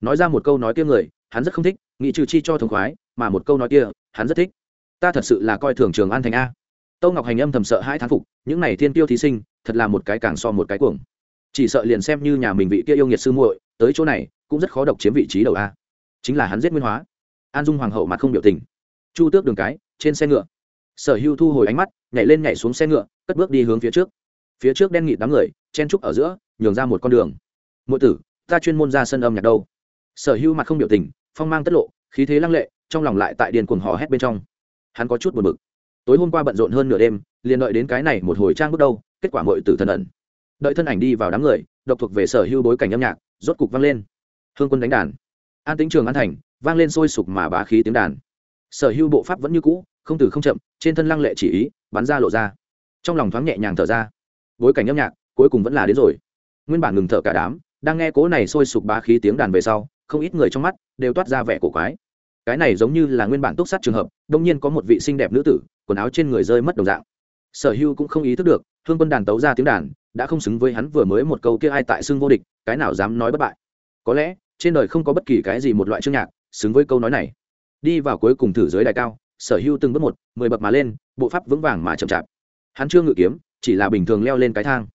Nói ra một câu nói kia người, hắn rất không thích, nghĩ trừ chi cho thống khoái, mà một câu nói kia, hắn rất thích. Ta thật sự là coi thường trường an thành a. Tâu ngọc hành âm thầm sợ hai thán phục, những này thiên tiêu thí sinh, thật là một cái càng so một cái cuồng. Chỉ sợ liền xem như nhà mình vị kia yêu nghiệt sư muội, tới chỗ này, cũng rất khó độc chiếm vị trí đầu a. Chính là hắn giết nguyên hóa an dung hoàng hậu mặt không biểu tình. Chu tước đường cái, trên xe ngựa. Sở hưu thu hồi ánh mắt, nhảy lên nhảy xuống xe ngựa, cất bước đi hướng phía trước. Phía trước đen nghịt đám người, chen trúc ở giữa, nhường ra một con đường. Mỗi tử, ta chuyên môn ra sân âm nhạc đâu? Sở hưu mặt không biểu tình, phong mang tất lộ, khí thế lăng lệ, trong lòng lại tại điền cuồng hò hét bên trong. Hắn có chút buồn bực. Tối hôm qua bận rộn hơn nửa đêm, liền đợi đến cái này một hồi trang bước đâu, kết quả mọi tử thần ẩn. Đợi thân ảnh đi vào đám người, độc thuộc về sở hưu bối cảnh âm nhạc, rốt cục vang lên. Hương quân đánh đàn. An tính trường an thành vang lên sôi sục mà bá khí tiếng đàn. Sở hưu bộ pháp vẫn như cũ, không từ không chậm, trên thân lăng lệ chỉ ý, bắn ra lộ ra. Trong lòng thoáng nhẹ nhàng thở ra. Bối cảnh âm nhạc, cuối cùng vẫn là đến rồi. Nguyên bản ngừng thở cả đám, đang nghe cố này sôi sục bá khí tiếng đàn về sau, không ít người trong mắt đều toát ra vẻ cổ quái. Cái này giống như là nguyên bản túc sát trường hợp, đông nhiên có một vị xinh đẹp nữ tử, quần áo trên người rơi mất đồng dạng. Sở hưu cũng không ý thức được hương quân đàn tấu ra tiếng đàn, đã không xứng với hắn vừa mới một câu kia ai tại xưng vô địch, cái nào dám nói bất bại. Có lẽ, trên đời không có bất kỳ cái gì một loại chương nhạc xứng với câu nói này. Đi vào cuối cùng thử giới đài cao, sở hưu từng bước một, mười bậc mà lên, bộ pháp vững vàng mà chậm chạp. Hắn chưa ngự kiếm, chỉ là bình thường leo lên cái thang.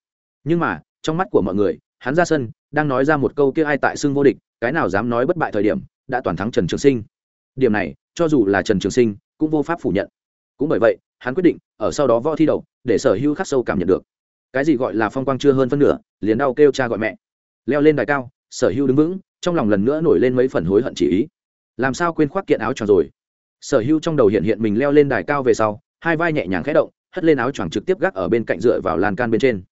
Nhưng mà, trong mắt của mọi người, hắn ra sân, đang nói ra một câu kia ai tại xưng vô địch, cái nào dám nói bất bại thời điểm, đã toàn thắng trần trường sinh. Điểm này, cho dù là trần trường sinh, cũng vô pháp phủ nhận. Cũng bởi vậy, hắn quyết định, ở sau đó võ thi đầu để sở hưu khắc sâu cảm nhận được. Cái gì gọi là phong quang chưa hơn phân nửa, liền đau kêu cha gọi mẹ. Leo lên đài cao, sở hưu đứng vững, trong lòng lần nữa nổi lên mấy phần hối hận chỉ ý làm sao quên khoác kiện áo choàng rồi? Sở hưu trong đầu hiện hiện mình leo lên đài cao về sau, hai vai nhẹ nhàng khẽ động, hất lên áo choàng trực tiếp gác ở bên cạnh dựa vào lan can bên trên.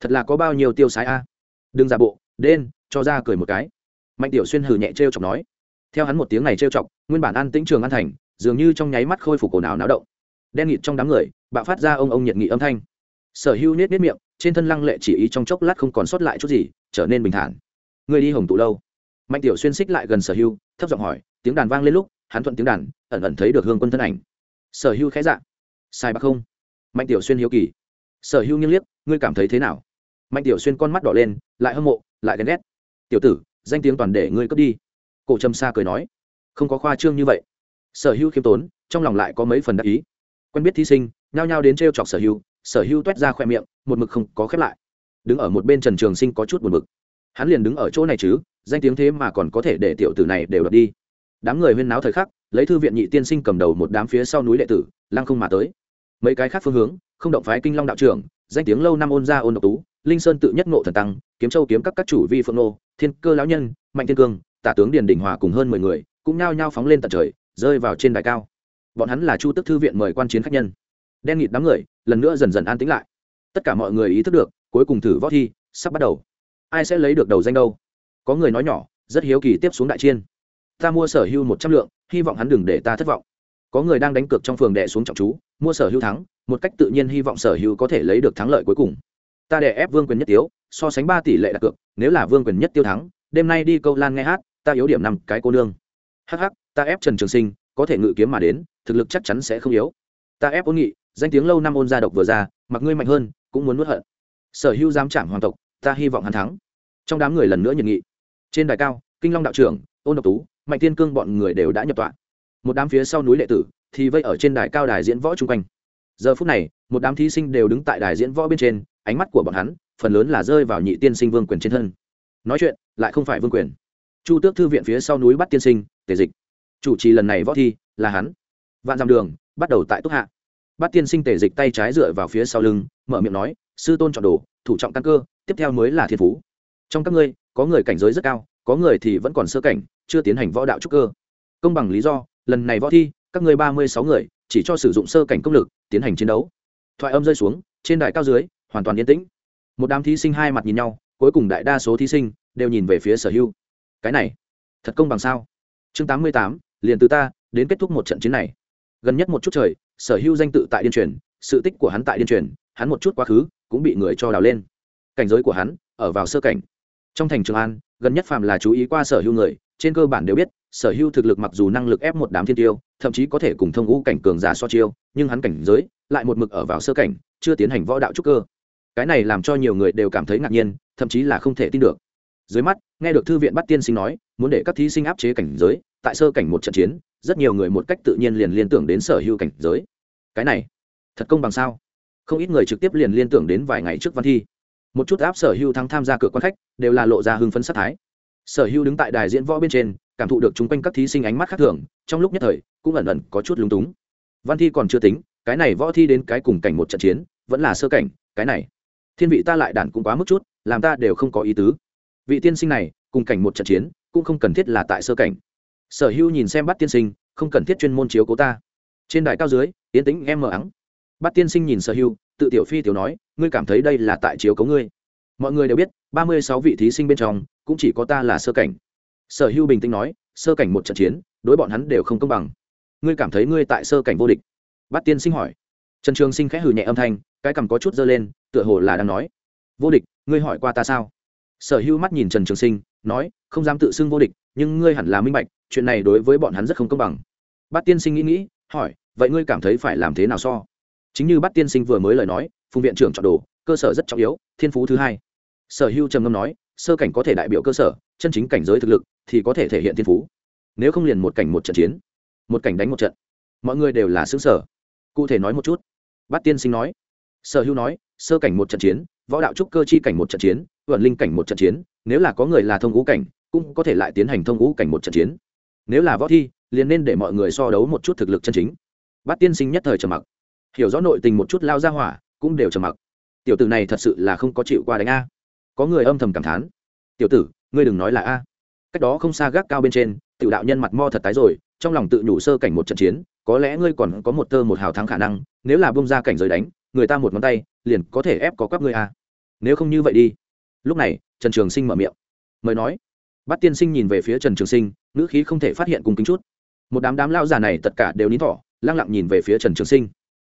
Thật là có bao nhiêu tiêu sái a. Đừng giả bộ đen cho ra cười một cái. Mạnh tiểu xuyên hừ nhẹ t r e o chọc nói. Theo hắn một tiếng này t r e o chọc, nguyên bản an tĩnh trường an thành, dường như trong nháy mắt khôi phục ồn ào náo động. Đen nghịt trong đám người, bạo phát ra ông ông nhiệt nghị âm thanh. Sở hưu nết nết miệng, trên thân lăng lệ chỉ ý trong chốc lát không còn sót lại chút gì, trở nên bình thản. Người đi hồng tụ lâu mạnh tiểu xuyên xích lại gần sở hưu, thấp giọng hỏi, tiếng đàn vang lên lúc, hắn thuận tiếng đàn, ẩn ẩn thấy được hương quân thân ảnh. Sở hưu khẽ dạ. Sai bạc không? Mạnh tiểu xuyên hiếu kỳ. Sở hưu nghiêng liếc, ngươi cảm thấy thế nào? Mạnh tiểu xuyên con mắt đỏ lên, lại hâm mộ, lại ghen ghét. Tiểu tử, danh tiếng toàn để ngươi cướp đi. Cổ trầm xa cười nói. Không có khoa trương như vậy. Sở hưu khiêm tốn, trong lòng lại có mấy phần đắc ý. Quen biết thí sinh, nhao nhao đến t r e o chọc sở hưu sở hưu t u é t ra khoe miệng, một mực không có khép lại. Đứng ở một bên trần trường sinh có chút buồn mực hắn liền đứng ở chỗ này chứ danh tiếng thế mà còn có thể để tiểu tử này đều đập đi. Đám người huyên náo thời khắc, lấy thư viện nhị tiên sinh cầm đầu một đám phía sau núi đệ tử, lăng không mà tới. Mấy cái khác phương hướng, không động phái kinh long đạo trưởng, danh tiếng lâu năm ôn gia ôn độc tú, linh sơn tự nhất ngộ thần tăng, kiếm châu kiếm các các chủ vi phượng nô, thiên cơ lão nhân, mạnh thiên cương, tả tướng điền đình hòa cùng hơn mười người, cũng nhao nhao phóng lên tận trời, rơi vào trên đài cao. Bọn hắn là chu tức thư viện mời quan chiến khách nhân. Đen nghịt đám người, lần nữa dần dần an tĩnh lại. Tất cả mọi người ý thức được, cuối cùng thử võ thi sắp bắt đầu. Ai sẽ lấy được đầu danh đâu? Có người nói nhỏ, rất hiếu kỳ tiếp xuống đại chiên. Ta mua sở hưu một trăm lượng, hy vọng hắn đừng để ta thất vọng. Có người đang đánh cược trong phường đẻ xuống trọng chú, mua sở hưu thắng, một cách tự nhiên hy vọng sở hưu có thể lấy được thắng lợi cuối cùng. Ta đè ép vương quyền nhất tiếu, so sánh ba tỷ lệ đặt cược, nếu là vương quyền nhất tiêu thắng, đêm nay đi câu lan nghe hát, ta yếu điểm năm, cái cô nương. Hh ta ép trần trường sinh, có thể ngự kiếm mà đến, thực lực chắc chắn sẽ không yếu. Ta ép ôn nghị, danh tiếng lâu năm ôn gia độc vừa ra, mặc ngươi mạnh hơn, cũng muốn nuốt hận. Sở hữu dám trảm hoàng tộc, ta hy vọng hắn thắng. Trong đám người lần nữa nhiệt nghị trên đài cao, kinh long đạo trưởng, ôn độc tú, mạnh Thiên cương bọn người đều đã nhập tọa. Một đám phía sau núi lệ tử thì vây ở trên đài cao đài diễn võ chung quanh. Giờ phút này, một đám thí sinh đều đứng tại đài diễn võ bên trên, ánh mắt của bọn hắn, phần lớn là rơi vào nhị tiên sinh vương quyền trên thân. Nói chuyện, lại không phải vương quyền. Chu tước thư viện phía sau núi bắt tiên sinh, tề dịch. Chủ trì lần này võ thi là hắn. Vạn dặm đường, bắt đầu tại túc hạ. Bắt tiên sinh tề dịch tay trái dựa vào phía sau lưng, mở miệng nói, sư tôn chọn đồ, thủ trọng căn cơ, tiếp theo mới là thiên phú. Trong các ngươi có người cảnh giới rất cao, có người thì vẫn còn sơ cảnh, chưa tiến hành võ đạo trúc cơ. Công bằng lý do, lần này võ thi, các người ba mươi sáu người, chỉ cho sử dụng sơ cảnh công lực, tiến hành chiến đấu. Thoại âm rơi xuống, trên đài cao dưới, hoàn toàn yên tĩnh. Một đám thí sinh hai mặt nhìn nhau, cuối cùng đại đa số thí sinh đều nhìn về phía sở hưu cái này, thật công bằng sao? Chương tám mươi tám, liền từ ta, đến kết thúc một trận chiến này. Gần nhất một chút trời, sở hưu danh tự tại điên truyền, sự tích của hắn tại điên truyền, hắn một chút quá khứ cũng bị người cho đào lên. Cảnh giới của hắn, ở vào sơ cảnh trong thành trường an, gần nhất Phạm là chú ý qua sở hưu người, trên cơ bản đều biết, sở hưu thực lực mặc dù năng lực ép một đám thiên tiêu, thậm chí có thể cùng thông ngũ cảnh cường giả so chiêu, nhưng hắn cảnh giới lại một mực ở vào sơ cảnh, chưa tiến hành võ đạo trúc cơ. Cái này làm cho nhiều người đều cảm thấy ngạc nhiên, thậm chí là không thể tin được. Dưới mắt, nghe được thư viện bắt tiên sinh nói, muốn để các thí sinh áp chế cảnh giới, tại sơ cảnh một trận chiến, rất nhiều người một cách tự nhiên liền liên tưởng đến sở hữu cảnh giới. Cái này, thật công bằng sao? Không ít người trực tiếp liền liên tưởng đến vài ngày trước văn thi một chút áp sở hưu thắng tham gia cửa quan khách, đều là lộ ra hưng phấn sát thái. Sở hưu đứng tại đài diễn võ bên trên, cảm thụ được chung quanh các thí sinh ánh mắt khác thường, trong lúc nhất thời, cũng ẩn ẩn có chút lúng túng. Văn thi còn chưa tính, cái này võ thi đến cái cùng cảnh một trận chiến, vẫn là sơ cảnh, cái này. Thiên vị ta lại đản cũng quá mức chút, làm ta đều không có ý tứ. Vị tiên sinh này, cùng cảnh một trận chiến, cũng không cần thiết là tại sơ cảnh. Sở hưu nhìn xem bắt tiên sinh, không cần thiết chuyên môn chiếu cố ta. Trên đài cao dưới tiến tĩnh em mờ ắng. Bắt tiên sinh nhìn sở hưu, tự tiểu phi tiểu nói ngươi cảm thấy đây là tại chiếu cấu ngươi. Mọi người đều biết, ba mươi sáu vị thí sinh bên trong, cũng chỉ có ta là sơ cảnh. Sở hữu bình tĩnh nói, sơ cảnh một trận chiến, đối bọn hắn đều không công bằng. Ngươi cảm thấy ngươi tại sơ cảnh vô địch? Bát tiên sinh hỏi. Trần trường sinh khẽ hừ nhẹ âm thanh, cái cằm có chút dơ lên, tựa hồ là đang nói. Vô địch, ngươi hỏi qua ta sao? Sở hữu mắt nhìn trần trường sinh, nói, không dám tự xưng vô địch, nhưng ngươi hẳn là minh bạch, chuyện này đối với bọn hắn rất không công bằng. Bát tiên sinh nghĩ nghĩ, hỏi, vậy ngươi cảm thấy phải làm thế nào so? Chính như bát tiên sinh vừa mới lời nói phùng viện trưởng chọn đồ, cơ sở rất trọng yếu, thiên phú thứ hai. Sở hữu trầm ngâm nói, sơ cảnh có thể đại biểu cơ sở, chân chính cảnh giới thực lực thì có thể thể hiện thiên phú. Nếu không liền một cảnh một trận chiến, một cảnh đánh một trận, mọi người đều là xứ sở. Cụ thể nói một chút. Bát tiên sinh nói. Sở hữu nói, sơ cảnh một trận chiến, võ đạo trúc cơ chi cảnh một trận chiến, vận linh cảnh một trận chiến, nếu là có người là thông ngũ cảnh, cũng có thể lại tiến hành thông ngũ cảnh một trận chiến. Nếu là võ thi, liền nên để mọi người so đấu một chút thực lực chân chính. Bát tiên sinh nhất thời trầm mặc. Hiểu rõ nội tình một chút lao ra hỏa cũng đều trầm mặc. Tiểu tử này thật sự là không có chịu qua đánh a. Có người âm thầm cảm thán. Tiểu tử, ngươi đừng nói là a. Cách đó không xa gác cao bên trên, tiểu đạo nhân mặt mo thật tái rồi, trong lòng tự nhủ sơ cảnh một trận chiến, có lẽ ngươi còn có một tơ một hào thắng khả năng, nếu là bông ra cảnh giới đánh, người ta một ngón tay, liền có thể ép có các ngươi a. Nếu không như vậy đi. Lúc này, trần trường sinh mở miệng. Mời nói. Bắt tiên sinh nhìn về phía trần trường sinh, ngữ khí không thể phát hiện cùng kính chút. Một đám đám lao già này tất cả đều nín thỏ lăng lặng nhìn về phía trần trường sinh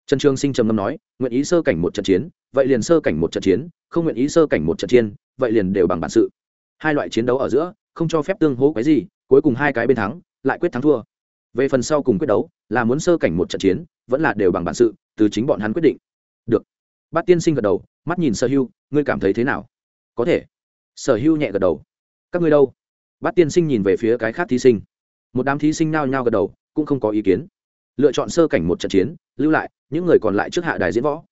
trần trường sinh trầm ngâm nói, nguyện ý sơ cảnh một trận chiến, vậy liền sơ cảnh một trận chiến, không nguyện ý sơ cảnh một trận chiến, vậy liền đều bằng bản sự. Hai loại chiến đấu ở giữa, không cho phép tương hố cái gì, cuối cùng hai cái bên thắng, lại quyết thắng thua. Về phần sau cùng quyết đấu, là muốn sơ cảnh một trận chiến, vẫn là đều bằng bản sự, từ chính bọn hắn quyết định. Được. Bát tiên sinh gật đầu, mắt nhìn sở hưu, ngươi cảm thấy thế nào? Có thể. Sở hưu nhẹ gật đầu. Các ngươi đâu? Bát tiên sinh nhìn về phía cái khác thí sinh. Một đám thí sinh nao nhao gật đầu, cũng không có ý kiến lựa chọn sơ cảnh một trận chiến, lưu lại, những người còn lại trước hạ đài diễn võ.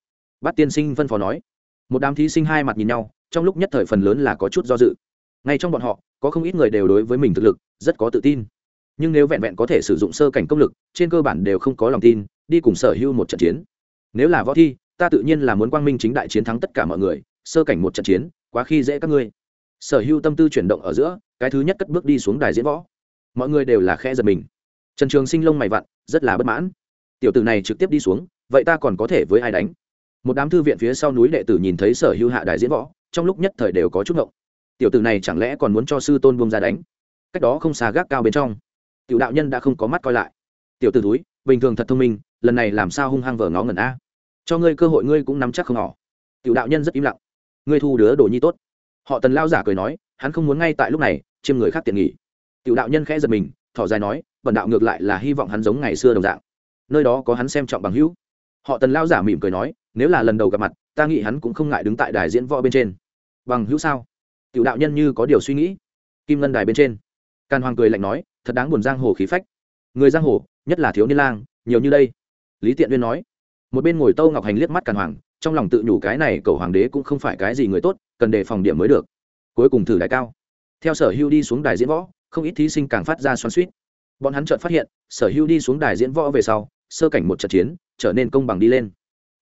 Bát tiên sinh phân phó nói. Một đám thí sinh hai mặt nhìn nhau, trong lúc nhất thời phần lớn là có chút do dự. Ngay trong bọn họ, có không ít người đều đối với mình thực lực, rất có tự tin. Nhưng nếu vẹn vẹn có thể sử dụng sơ cảnh công lực, trên cơ bản đều không có lòng tin, đi cùng sở hữu một trận chiến. Nếu là võ thi, ta tự nhiên là muốn quang minh chính đại chiến thắng tất cả mọi người, sơ cảnh một trận chiến, quá khi dễ các ngươi. Sở hữu tâm tư chuyển động ở giữa, cái thứ nhất cất bước đi xuống đài diễn võ. Mọi người đều là khe giật mình trần trường sinh lông mày vặn, rất là bất mãn. Tiểu tử này trực tiếp đi xuống, vậy ta còn có thể với ai đánh? Một đám thư viện phía sau núi đệ tử nhìn thấy sở hữu hạ đài diễn võ, trong lúc nhất thời đều có chút ngộng. Tiểu tử này chẳng lẽ còn muốn cho sư tôn buông ra đánh? Cách đó không xa gác cao bên trong, tiểu đạo nhân đã không có mắt coi lại. Tiểu tử túi bình thường thật thông minh, lần này làm sao hung hăng vờ ngó ngẩn a? Cho ngươi cơ hội ngươi cũng nắm chắc không họ tiểu đạo nhân rất im lặng. Ngươi thu đứa đồ nhi tốt. Họ tần lao giả cười nói, hắn không muốn ngay tại lúc này, chiêm người khác tiện nghỉ. Tiểu đạo nhân khẽ giật mình, thỏ dài nói bần đạo ngược lại là hy vọng hắn giống ngày xưa đồng dạng. Nơi đó có hắn xem trọng bằng hữu. Họ tần lao giả mỉm cười nói, nếu là lần đầu gặp mặt, ta nghĩ hắn cũng không ngại đứng tại đài diễn võ bên trên. Bằng hữu sao? Tiểu đạo nhân như có điều suy nghĩ. Kim ngân đài bên trên. Càn hoàng cười lạnh nói, thật đáng buồn giang hồ khí phách. Người giang hồ, nhất là thiếu niên lang, nhiều như đây. Lý tiện uyên nói, một bên ngồi tâu ngọc hành liếc mắt càn hoàng, trong lòng tự nhủ cái này cầu hoàng đế cũng không phải cái gì người tốt, cần đề phòng điểm mới được. Cuối cùng thử đại cao. Theo sở hưu đi xuống đài diễn võ, không ít thí sinh càng phát ra xoắn suýt bọn hắn chợt phát hiện, sở hưu đi xuống đài diễn võ về sau, sơ cảnh một trận chiến, trở nên công bằng đi lên.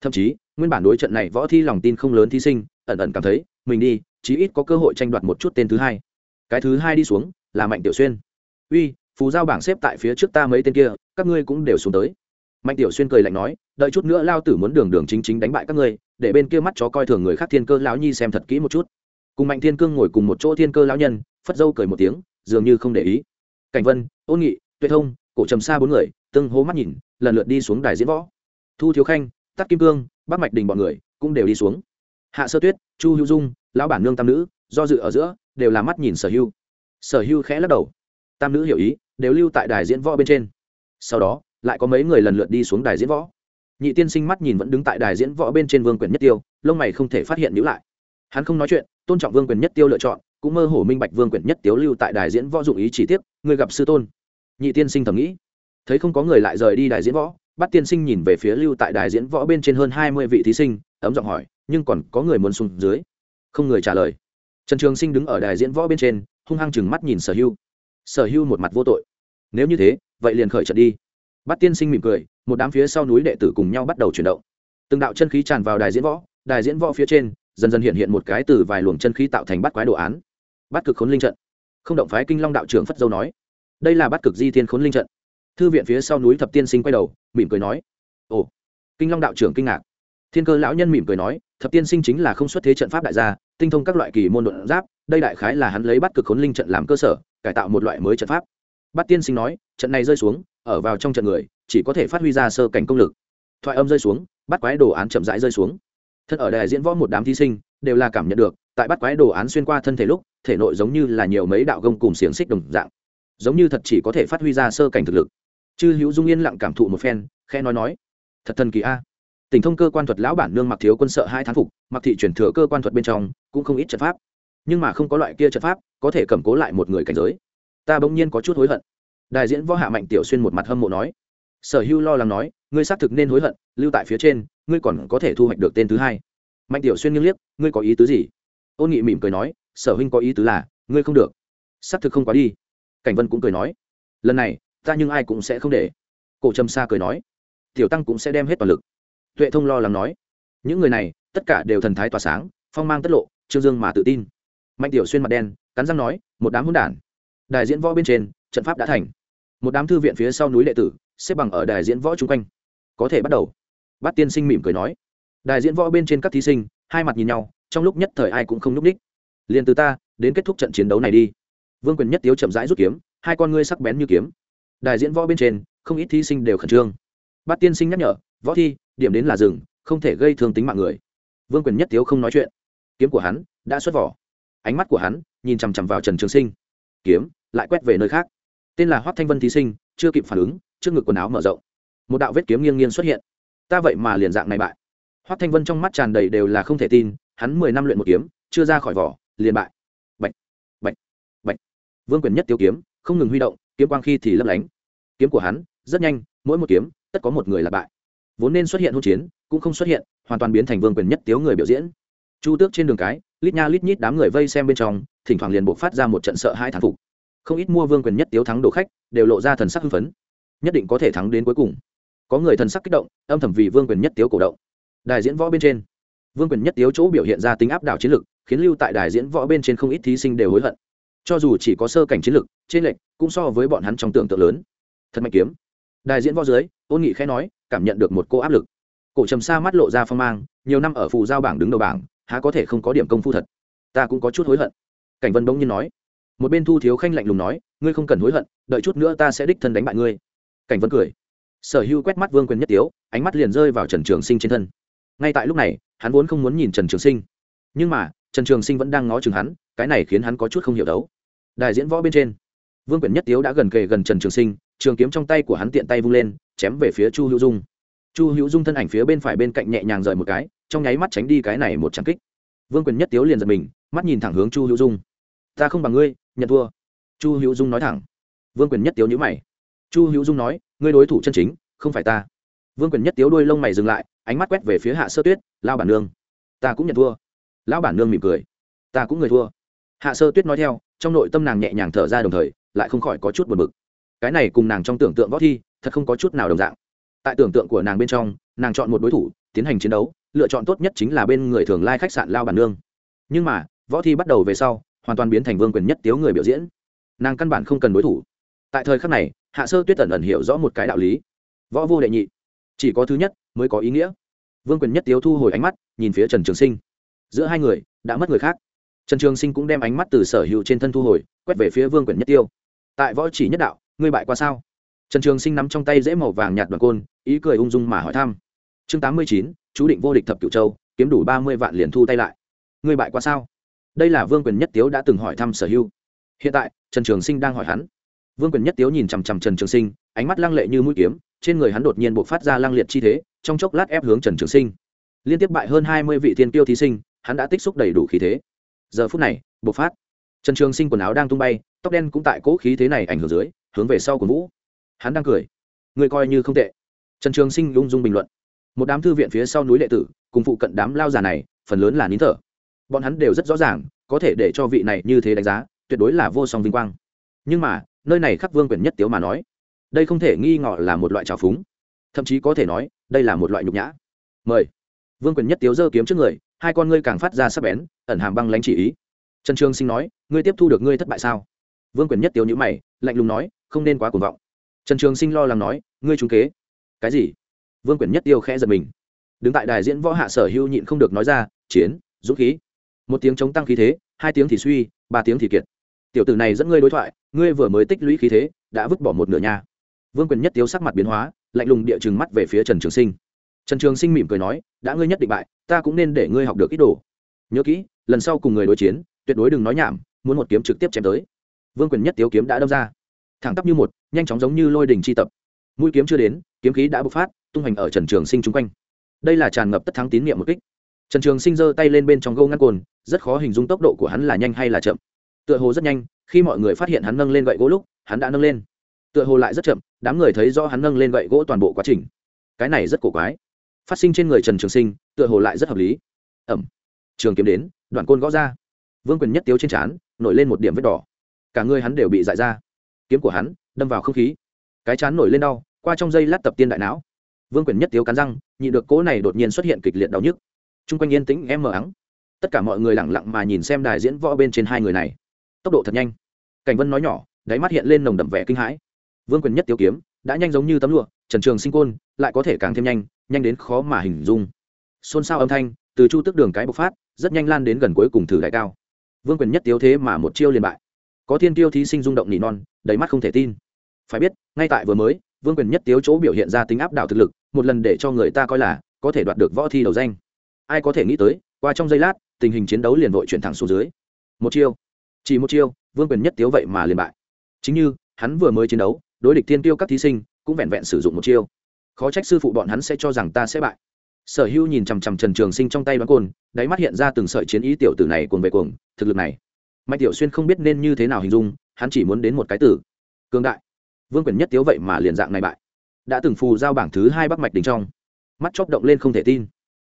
Thậm chí, nguyên bản đối trận này võ thi lòng tin không lớn thí sinh, ẩn ẩn cảm thấy, mình đi, chí ít có cơ hội tranh đoạt một chút tên thứ hai. Cái thứ hai đi xuống, là mạnh tiểu xuyên. Uy, phù giao bảng xếp tại phía trước ta mấy tên kia, các ngươi cũng đều xuống tới. Mạnh tiểu xuyên cười lạnh nói, đợi chút nữa lao tử muốn đường đường chính chính đánh bại các ngươi, để bên kia mắt chó coi thường người khác thiên cơ lão nhi xem thật kỹ một chút. Cùng mạnh thiên cương ngồi cùng một chỗ thiên cơ lão nhân, phất dâu cười một tiếng, dường như không để ý. Cảnh vân, ôn nghị tuệ thông, cổ trầm xa bốn người, tương hố mắt nhìn, lần lượt đi xuống đài diễn võ. Thu thiếu khanh tắc kim cương bắc mạch đình bọn người cũng đều đi xuống. Hạ sơ tuyết, chu hữu dung, lão bản nương tam nữ, do dự ở giữa, đều là mắt nhìn sở hưu. Sở hưu khẽ lắc đầu. Tam nữ hiểu ý, đều lưu tại đài diễn võ bên trên. Sau đó, lại có mấy người lần lượt đi xuống đài diễn võ. Nhị tiên sinh mắt nhìn vẫn đứng tại đài diễn võ bên trên vương quyền nhất tiêu, lông mày không thể phát hiện nhữ lại. Hắn không nói chuyện, tôn trọng vương quyền nhất tiêu lựa chọn, cũng mơ hồ minh bạch vương quyền nhất tiêu lưu tại đài diễn võ dụng ý chỉ tiếp người gặp sư tôn nhị tiên sinh thầm nghĩ. Thấy không có người lại rời đi đài diễn võ bắt tiên sinh nhìn về phía lưu tại đài diễn võ bên trên hơn hai mươi vị thí sinh, ấm giọng hỏi, nhưng còn có người muốn xuống dưới? Không người trả lời. Trần trường sinh đứng ở đài diễn võ bên trên, hung hăng chừng mắt nhìn sở hưu. Sở hưu một mặt vô tội. Nếu như thế, vậy liền khởi trận đi. Bắt tiên sinh mỉm cười, một đám phía sau núi đệ tử cùng nhau bắt đầu chuyển động. Từng đạo chân khí tràn vào đài diễn võ đài diễn võ phía trên, dần dần hiện hiện một cái từ vài luồng chân khí tạo thành bắt quái đồ án. Bắt cực khốn linh trận. Không động phái kinh long đạo trưởng phất dâu nói đây là bắt cực di thiên khốn linh trận. Thư viện phía sau núi thập tiên sinh quay đầu, mỉm cười nói, ồ. Kinh long đạo trưởng kinh ngạc. Thiên cơ lão nhân mỉm cười nói, thập tiên sinh chính là không xuất thế trận pháp đại gia, tinh thông các loại kỳ môn đột giáp, đây đại khái là hắn lấy bắt cực khốn linh trận làm cơ sở, cải tạo một loại mới trận pháp. Bát tiên sinh nói, trận này rơi xuống, ở vào trong trận người, chỉ có thể phát huy ra sơ cảnh công lực. Thoại âm rơi xuống, bắt quái đồ án chậm rãi rơi xuống. Thân ở đài diễn võ một đám thí sinh, đều là cảm nhận được, tại bắt quái đồ án xuyên qua thân thể lúc, thể nội giống như là nhiều mấy đạo gông cùng xiềng xích đồng dạng giống như thật chỉ có thể phát huy ra sơ cảnh thực lực. Chư hữu dung yên lặng cảm thụ một phen khe nói nói, thật thần kỳ a. Tỉnh thông cơ quan thuật lão bản nương mặc thiếu quân sợ hai thán phục, mặc thị chuyển thừa cơ quan thuật bên trong, cũng không ít trận pháp. Nhưng mà không có loại kia trận pháp, có thể cầm cố lại một người cảnh giới. Ta bỗng nhiên có chút hối hận. Đại diễn võ hạ mạnh tiểu xuyên một mặt hâm mộ nói, sở hưu lo lắng nói, ngươi xác thực nên hối hận, lưu tại phía trên, ngươi còn có thể thu hoạch được tên thứ hai. Mạnh tiểu xuyên nghiêng liếc, ngươi có ý tứ gì? Ôn nghị mỉm cười nói, sở huynh có ý tứ là, ngươi không được. Xác thực không quá đi cảnh vân cũng cười nói, lần này, ta nhưng ai cũng sẽ không để. Cổ trầm sa cười nói, tiểu tăng cũng sẽ đem hết toàn lực. Tuệ thông lo lắng nói, những người này, tất cả đều thần thái tỏa sáng, phong mang tất lộ, trương dương mà tự tin. Mạnh tiểu xuyên mặt đen, cắn răng nói, một đám hôn đản Đài diễn võ bên trên, trận pháp đã thành. Một đám thư viện phía sau núi đệ tử, xếp bằng ở đài diễn võ chung quanh. Có thể bắt đầu. Bát tiên sinh mỉm cười nói đài diễn võ bên trên các thí sinh, hai mặt nhìn nhau, trong lúc nhất thời ai cũng không n ú c ních. Liền từ ta đến kết thúc trận chiến đấu này đi vương quyền nhất tiếu chậm rãi rút kiếm, hai con ngươi sắc bén như kiếm. Đài diễn võ bên trên, không ít thí sinh đều khẩn trương. Bát tiên sinh nhắc nhở, võ thi, điểm đến là rừng không thể gây thương tính mạng người. Vương quyền nhất tiếu không nói chuyện. Kiếm của hắn đã xuất vỏ. Ánh mắt của hắn nhìn chằm chằm vào trần trường sinh. Kiếm lại quét về nơi khác. Tên là hoác thanh vân thí sinh, chưa kịp phản ứng, trước ngực quần áo mở rộng. Một đạo vết kiếm nghiêng nghiêng xuất hiện. Ta vậy mà liền dạng này bại. Hoác thanh vân trong mắt tràn đầy đều là không thể tin, hắn mười năm luyện một kiếm, chưa ra khỏi vỏ, liền bại vương quyền nhất tiêu kiếm, không ngừng huy động, kiếm quang khi thì lấp lánh. Kiếm của hắn, rất nhanh, mỗi một kiếm, tất có một người là bại. Vốn nên xuất hiện hỗn chiến, cũng không xuất hiện, hoàn toàn biến thành vương quyền nhất tiếu người biểu diễn. Chu tước trên đường cái, lít nha lít nhít đám người vây xem bên trong, thỉnh thoảng liền buộc phát ra một trận sợ hai thán phục. Không ít mua vương quyền nhất tiếu thắng đồ khách, đều lộ ra thần sắc hưng phấn. Nhất định có thể thắng đến cuối cùng. Có người thần sắc kích động, âm thầm vì vương quyền nhất tiếu cổ động. Đài diễn võ bên trên. Vương quyền nhất tiếu chỗ biểu hiện ra tính áp đảo chiến lực, khiến lưu tại đài diễn võ bên trên không ít thí sinh đều hối hận cho dù chỉ có sơ cảnh chiến lực trên lệnh cũng so với bọn hắn trong tưởng tượng lớn. Thật mạnh kiếm. Đại diễn võ dưới ôn nghị khẽ nói, cảm nhận được một cô áp lực. Cổ trầm xa mắt lộ ra phong mang, nhiều năm ở phù giao bảng đứng đầu bảng, há có thể không có điểm công phu thật. Ta cũng có chút hối hận. Cảnh vân bỗng nhiên nói. Một bên thu thiếu khanh lạnh lùng nói, ngươi không cần hối hận, đợi chút nữa ta sẽ đích thân đánh bại ngươi. Cảnh vân cười. Sở hưu quét mắt vương quyền nhất tiếu, ánh mắt liền rơi vào trần trường sinh trên thân. Ngay tại lúc này, hắn vốn không muốn nhìn trần trường sinh. Nhưng mà trần trường sinh vẫn đang ngó chừng hắn, cái này khiến hắn có chút không hiểu đấu. Đại diễn võ bên trên, vương quyền nhất tiếu đã gần kề gần trần trường sinh, trường kiếm trong tay của hắn tiện tay vung lên, chém về phía chu hữu dung. Chu hữu dung thân ảnh phía bên phải bên cạnh nhẹ nhàng rời một cái, trong nháy mắt tránh đi cái này một trang kích. Vương quyền nhất tiếu liền giật mình, mắt nhìn thẳng hướng chu hữu dung. Ta không bằng ngươi, nhận thua. Chu hữu dung nói thẳng. Vương quyền nhất tiếu nhữ mày. Chu hữu dung nói, ngươi đối thủ chân chính, không phải ta. Vương quyền nhất tiếu đuôi lông mày dừng lại, ánh mắt quét về phía hạ sơ tuyết, lao bản nương, ta cũng nhận thua lão bản nương mỉm cười. Ta cũng người thua. Hạ sơ tuyết nói theo, trong nội tâm nàng nhẹ nhàng thở ra đồng thời, lại không khỏi có chút buồn bực. Cái này cùng nàng trong tưởng tượng võ thi, thật không có chút nào đồng dạng. Tại tưởng tượng của nàng bên trong, nàng chọn một đối thủ, tiến hành chiến đấu, lựa chọn tốt nhất chính là bên người thường lai khách sạn lao bản nương. Nhưng mà, võ thi bắt đầu về sau, hoàn toàn biến thành vương quyền nhất tiếu người biểu diễn. Nàng căn bản không cần đối thủ. Tại thời khắc này, hạ sơ tuyết tần ẩn hiểu rõ một cái đạo lý. Võ vô đệ nhị. Chỉ có thứ nhất mới có ý nghĩa. Vương quyền nhất tiếu thu hồi ánh mắt, nhìn phía trần trường sinh giữa hai người, đã mất người khác. Trần trường sinh cũng đem ánh mắt từ sở hữu trên thân thu hồi, quét về phía vương quyền nhất tiêu. Tại võ chỉ nhất đạo, ngươi bại qua sao? Trần trường sinh nắm trong tay dễ màu vàng nhạt đoàn côn, ý cười ung dung mà hỏi thăm. Chương tám mươi chín, chú định vô địch thập cựu châu, kiếm đủ ba mươi vạn liền thu tay lại. Ngươi bại qua sao? Đây là vương quyền nhất tiếu đã từng hỏi thăm sở hữu. Hiện tại, trần trường sinh đang hỏi hắn. Vương quyền nhất tiếu nhìn chằm chằm trần trường sinh, ánh mắt lăng lệ như mũi kiếm, trên người hắn đột nhiên buộc phát ra lăng liệt chi thế, trong chốc lát ép hướng trần trường sinh. Liên tiếp bại hơn hai mươi vị thiên tiêu thí sinh hắn đã tích xúc đầy đủ khí thế. Giờ phút này, bộc phát. Trần trường sinh quần áo đang tung bay, tóc đen cũng tại cỗ khí thế này ảnh hưởng dưới, hướng về sau của vũ. Hắn đang cười. Người coi như không tệ. Trần trường sinh ung dung bình luận. Một đám thư viện phía sau núi đệ tử, cùng phụ cận đám lao già này, phần lớn là nín thở. Bọn hắn đều rất rõ ràng, có thể để cho vị này như thế đánh giá, tuyệt đối là vô song vinh quang. Nhưng mà, nơi này khắc vương quyền nhất tiếu mà nói, đây không thể nghi ngọ là một loại trào phúng. Thậm chí có thể nói, đây là một loại nhục nhã. Mời. Vương quyền nhất tiếu giơ kiếm trước người hai con ngươi càng phát ra sắc bén, ẩn hàm băng lãnh chỉ ý. Trần trường sinh nói, ngươi tiếp thu được ngươi thất bại sao? Vương quyền nhất Tiêu nhữ mày, lạnh lùng nói, không nên quá cuồng vọng. Trần trường sinh lo lắng nói, ngươi trúng kế. Cái gì? Vương quyền nhất tiêu khẽ giật mình. Đứng tại đài diễn võ hạ sở hưu nhịn không được nói ra, chiến, dũng khí. Một tiếng chống tăng khí thế, hai tiếng thì suy, ba tiếng thì kiệt. Tiểu tử này dẫn ngươi đối thoại, ngươi vừa mới tích lũy khí thế, đã vứt bỏ một nửa nha vương quyền nhất Tiêu sắc mặt biến hóa, lạnh lùng địa chừng mắt về phía trần trường sinh trần trường sinh mỉm cười nói, đã ngươi nhất định bại, ta cũng nên để ngươi học được ít đồ. Nhớ kỹ, lần sau cùng người đối chiến, tuyệt đối đừng nói nhảm, muốn một kiếm trực tiếp chém tới. Vương quyền nhất tiếu kiếm đã đâm ra. Thẳng tắp như một, nhanh chóng giống như lôi đình chi tập. Mũi kiếm chưa đến, kiếm khí đã bộc phát, tung hành ở trần trường sinh chung quanh. Đây là tràn ngập tất thắng tín nhiệm một kích. Trần trường sinh giơ tay lên bên trong gâu ngăn cồn, rất khó hình dung tốc độ của hắn là nhanh hay là chậm. Tựa hồ rất nhanh, khi mọi người phát hiện hắn nâng lên gậy gỗ lúc, hắn đã nâng lên. Tựa hồ lại rất chậm, đám người thấy do hắn nâng lên gậy gỗ toàn bộ quá trình. Cái này rất cổ quái phát sinh trên người trần trường sinh tựa hồ lại rất hợp lý ẩm trường kiếm đến đoạn côn gõ ra vương quyền nhất tiếu trên trán nổi lên một điểm vết đỏ cả người hắn đều bị dại ra kiếm của hắn đâm vào không khí cái chán nổi lên đau qua trong dây lát tập tiên đại não vương quyền nhất tiếu cắn răng nhị được cỗ này đột nhiên xuất hiện kịch liệt đau nhức t r u n g quanh yên tĩnh em mờ ắng tất cả mọi người lẳng lặng mà nhìn xem đài diễn võ bên trên hai người này tốc độ thật nhanh cảnh vân nói nhỏ đáy mắt hiện lên nồng đậm vẻ kinh hãi vương quyền nhất tiếu kiếm đã nhanh giống như tấm lụa, trần trường sinh côn, lại có thể càng thêm nhanh nhanh đến khó mà hình dung. Xôn xao âm thanh, từ chu tức đường cái bộc phát, rất nhanh lan đến gần cuối cùng thử đại cao. Vương quyền nhất tiếu thế mà một chiêu liền bại. Có thiên tiêu thí sinh rung động nỉ non, đầy mắt không thể tin. Phải biết, ngay tại vừa mới, vương quyền nhất tiếu chỗ biểu hiện ra tính áp đảo thực lực, một lần để cho người ta coi là có thể đoạt được võ thi đầu danh. Ai có thể nghĩ tới, qua trong giây lát, tình hình chiến đấu liền vội chuyển thẳng xuống dưới. Một chiêu. Chỉ một chiêu, vương quyền nhất tiếu vậy mà liền bại. Chính như, hắn vừa mới chiến đấu đối địch thiên tiêu các thí sinh cũng vẹn vẹn sử dụng một chiêu. Khó trách sư phụ bọn hắn sẽ cho rằng ta sẽ bại. Sở hữu nhìn chằm chằm trần trường sinh trong tay đoán côn đáy mắt hiện ra từng sợi chiến ý tiểu tử này cuồng về cuồng, thực lực này. Mạnh tiểu xuyên không biết nên như thế nào hình dung, hắn chỉ muốn đến một cái tử. Cương đại. Vương quyền nhất tiếu vậy mà liền dạng này bại. Đã từng phù giao bảng thứ hai bắc mạch đình trong. Mắt chóp động lên không thể tin.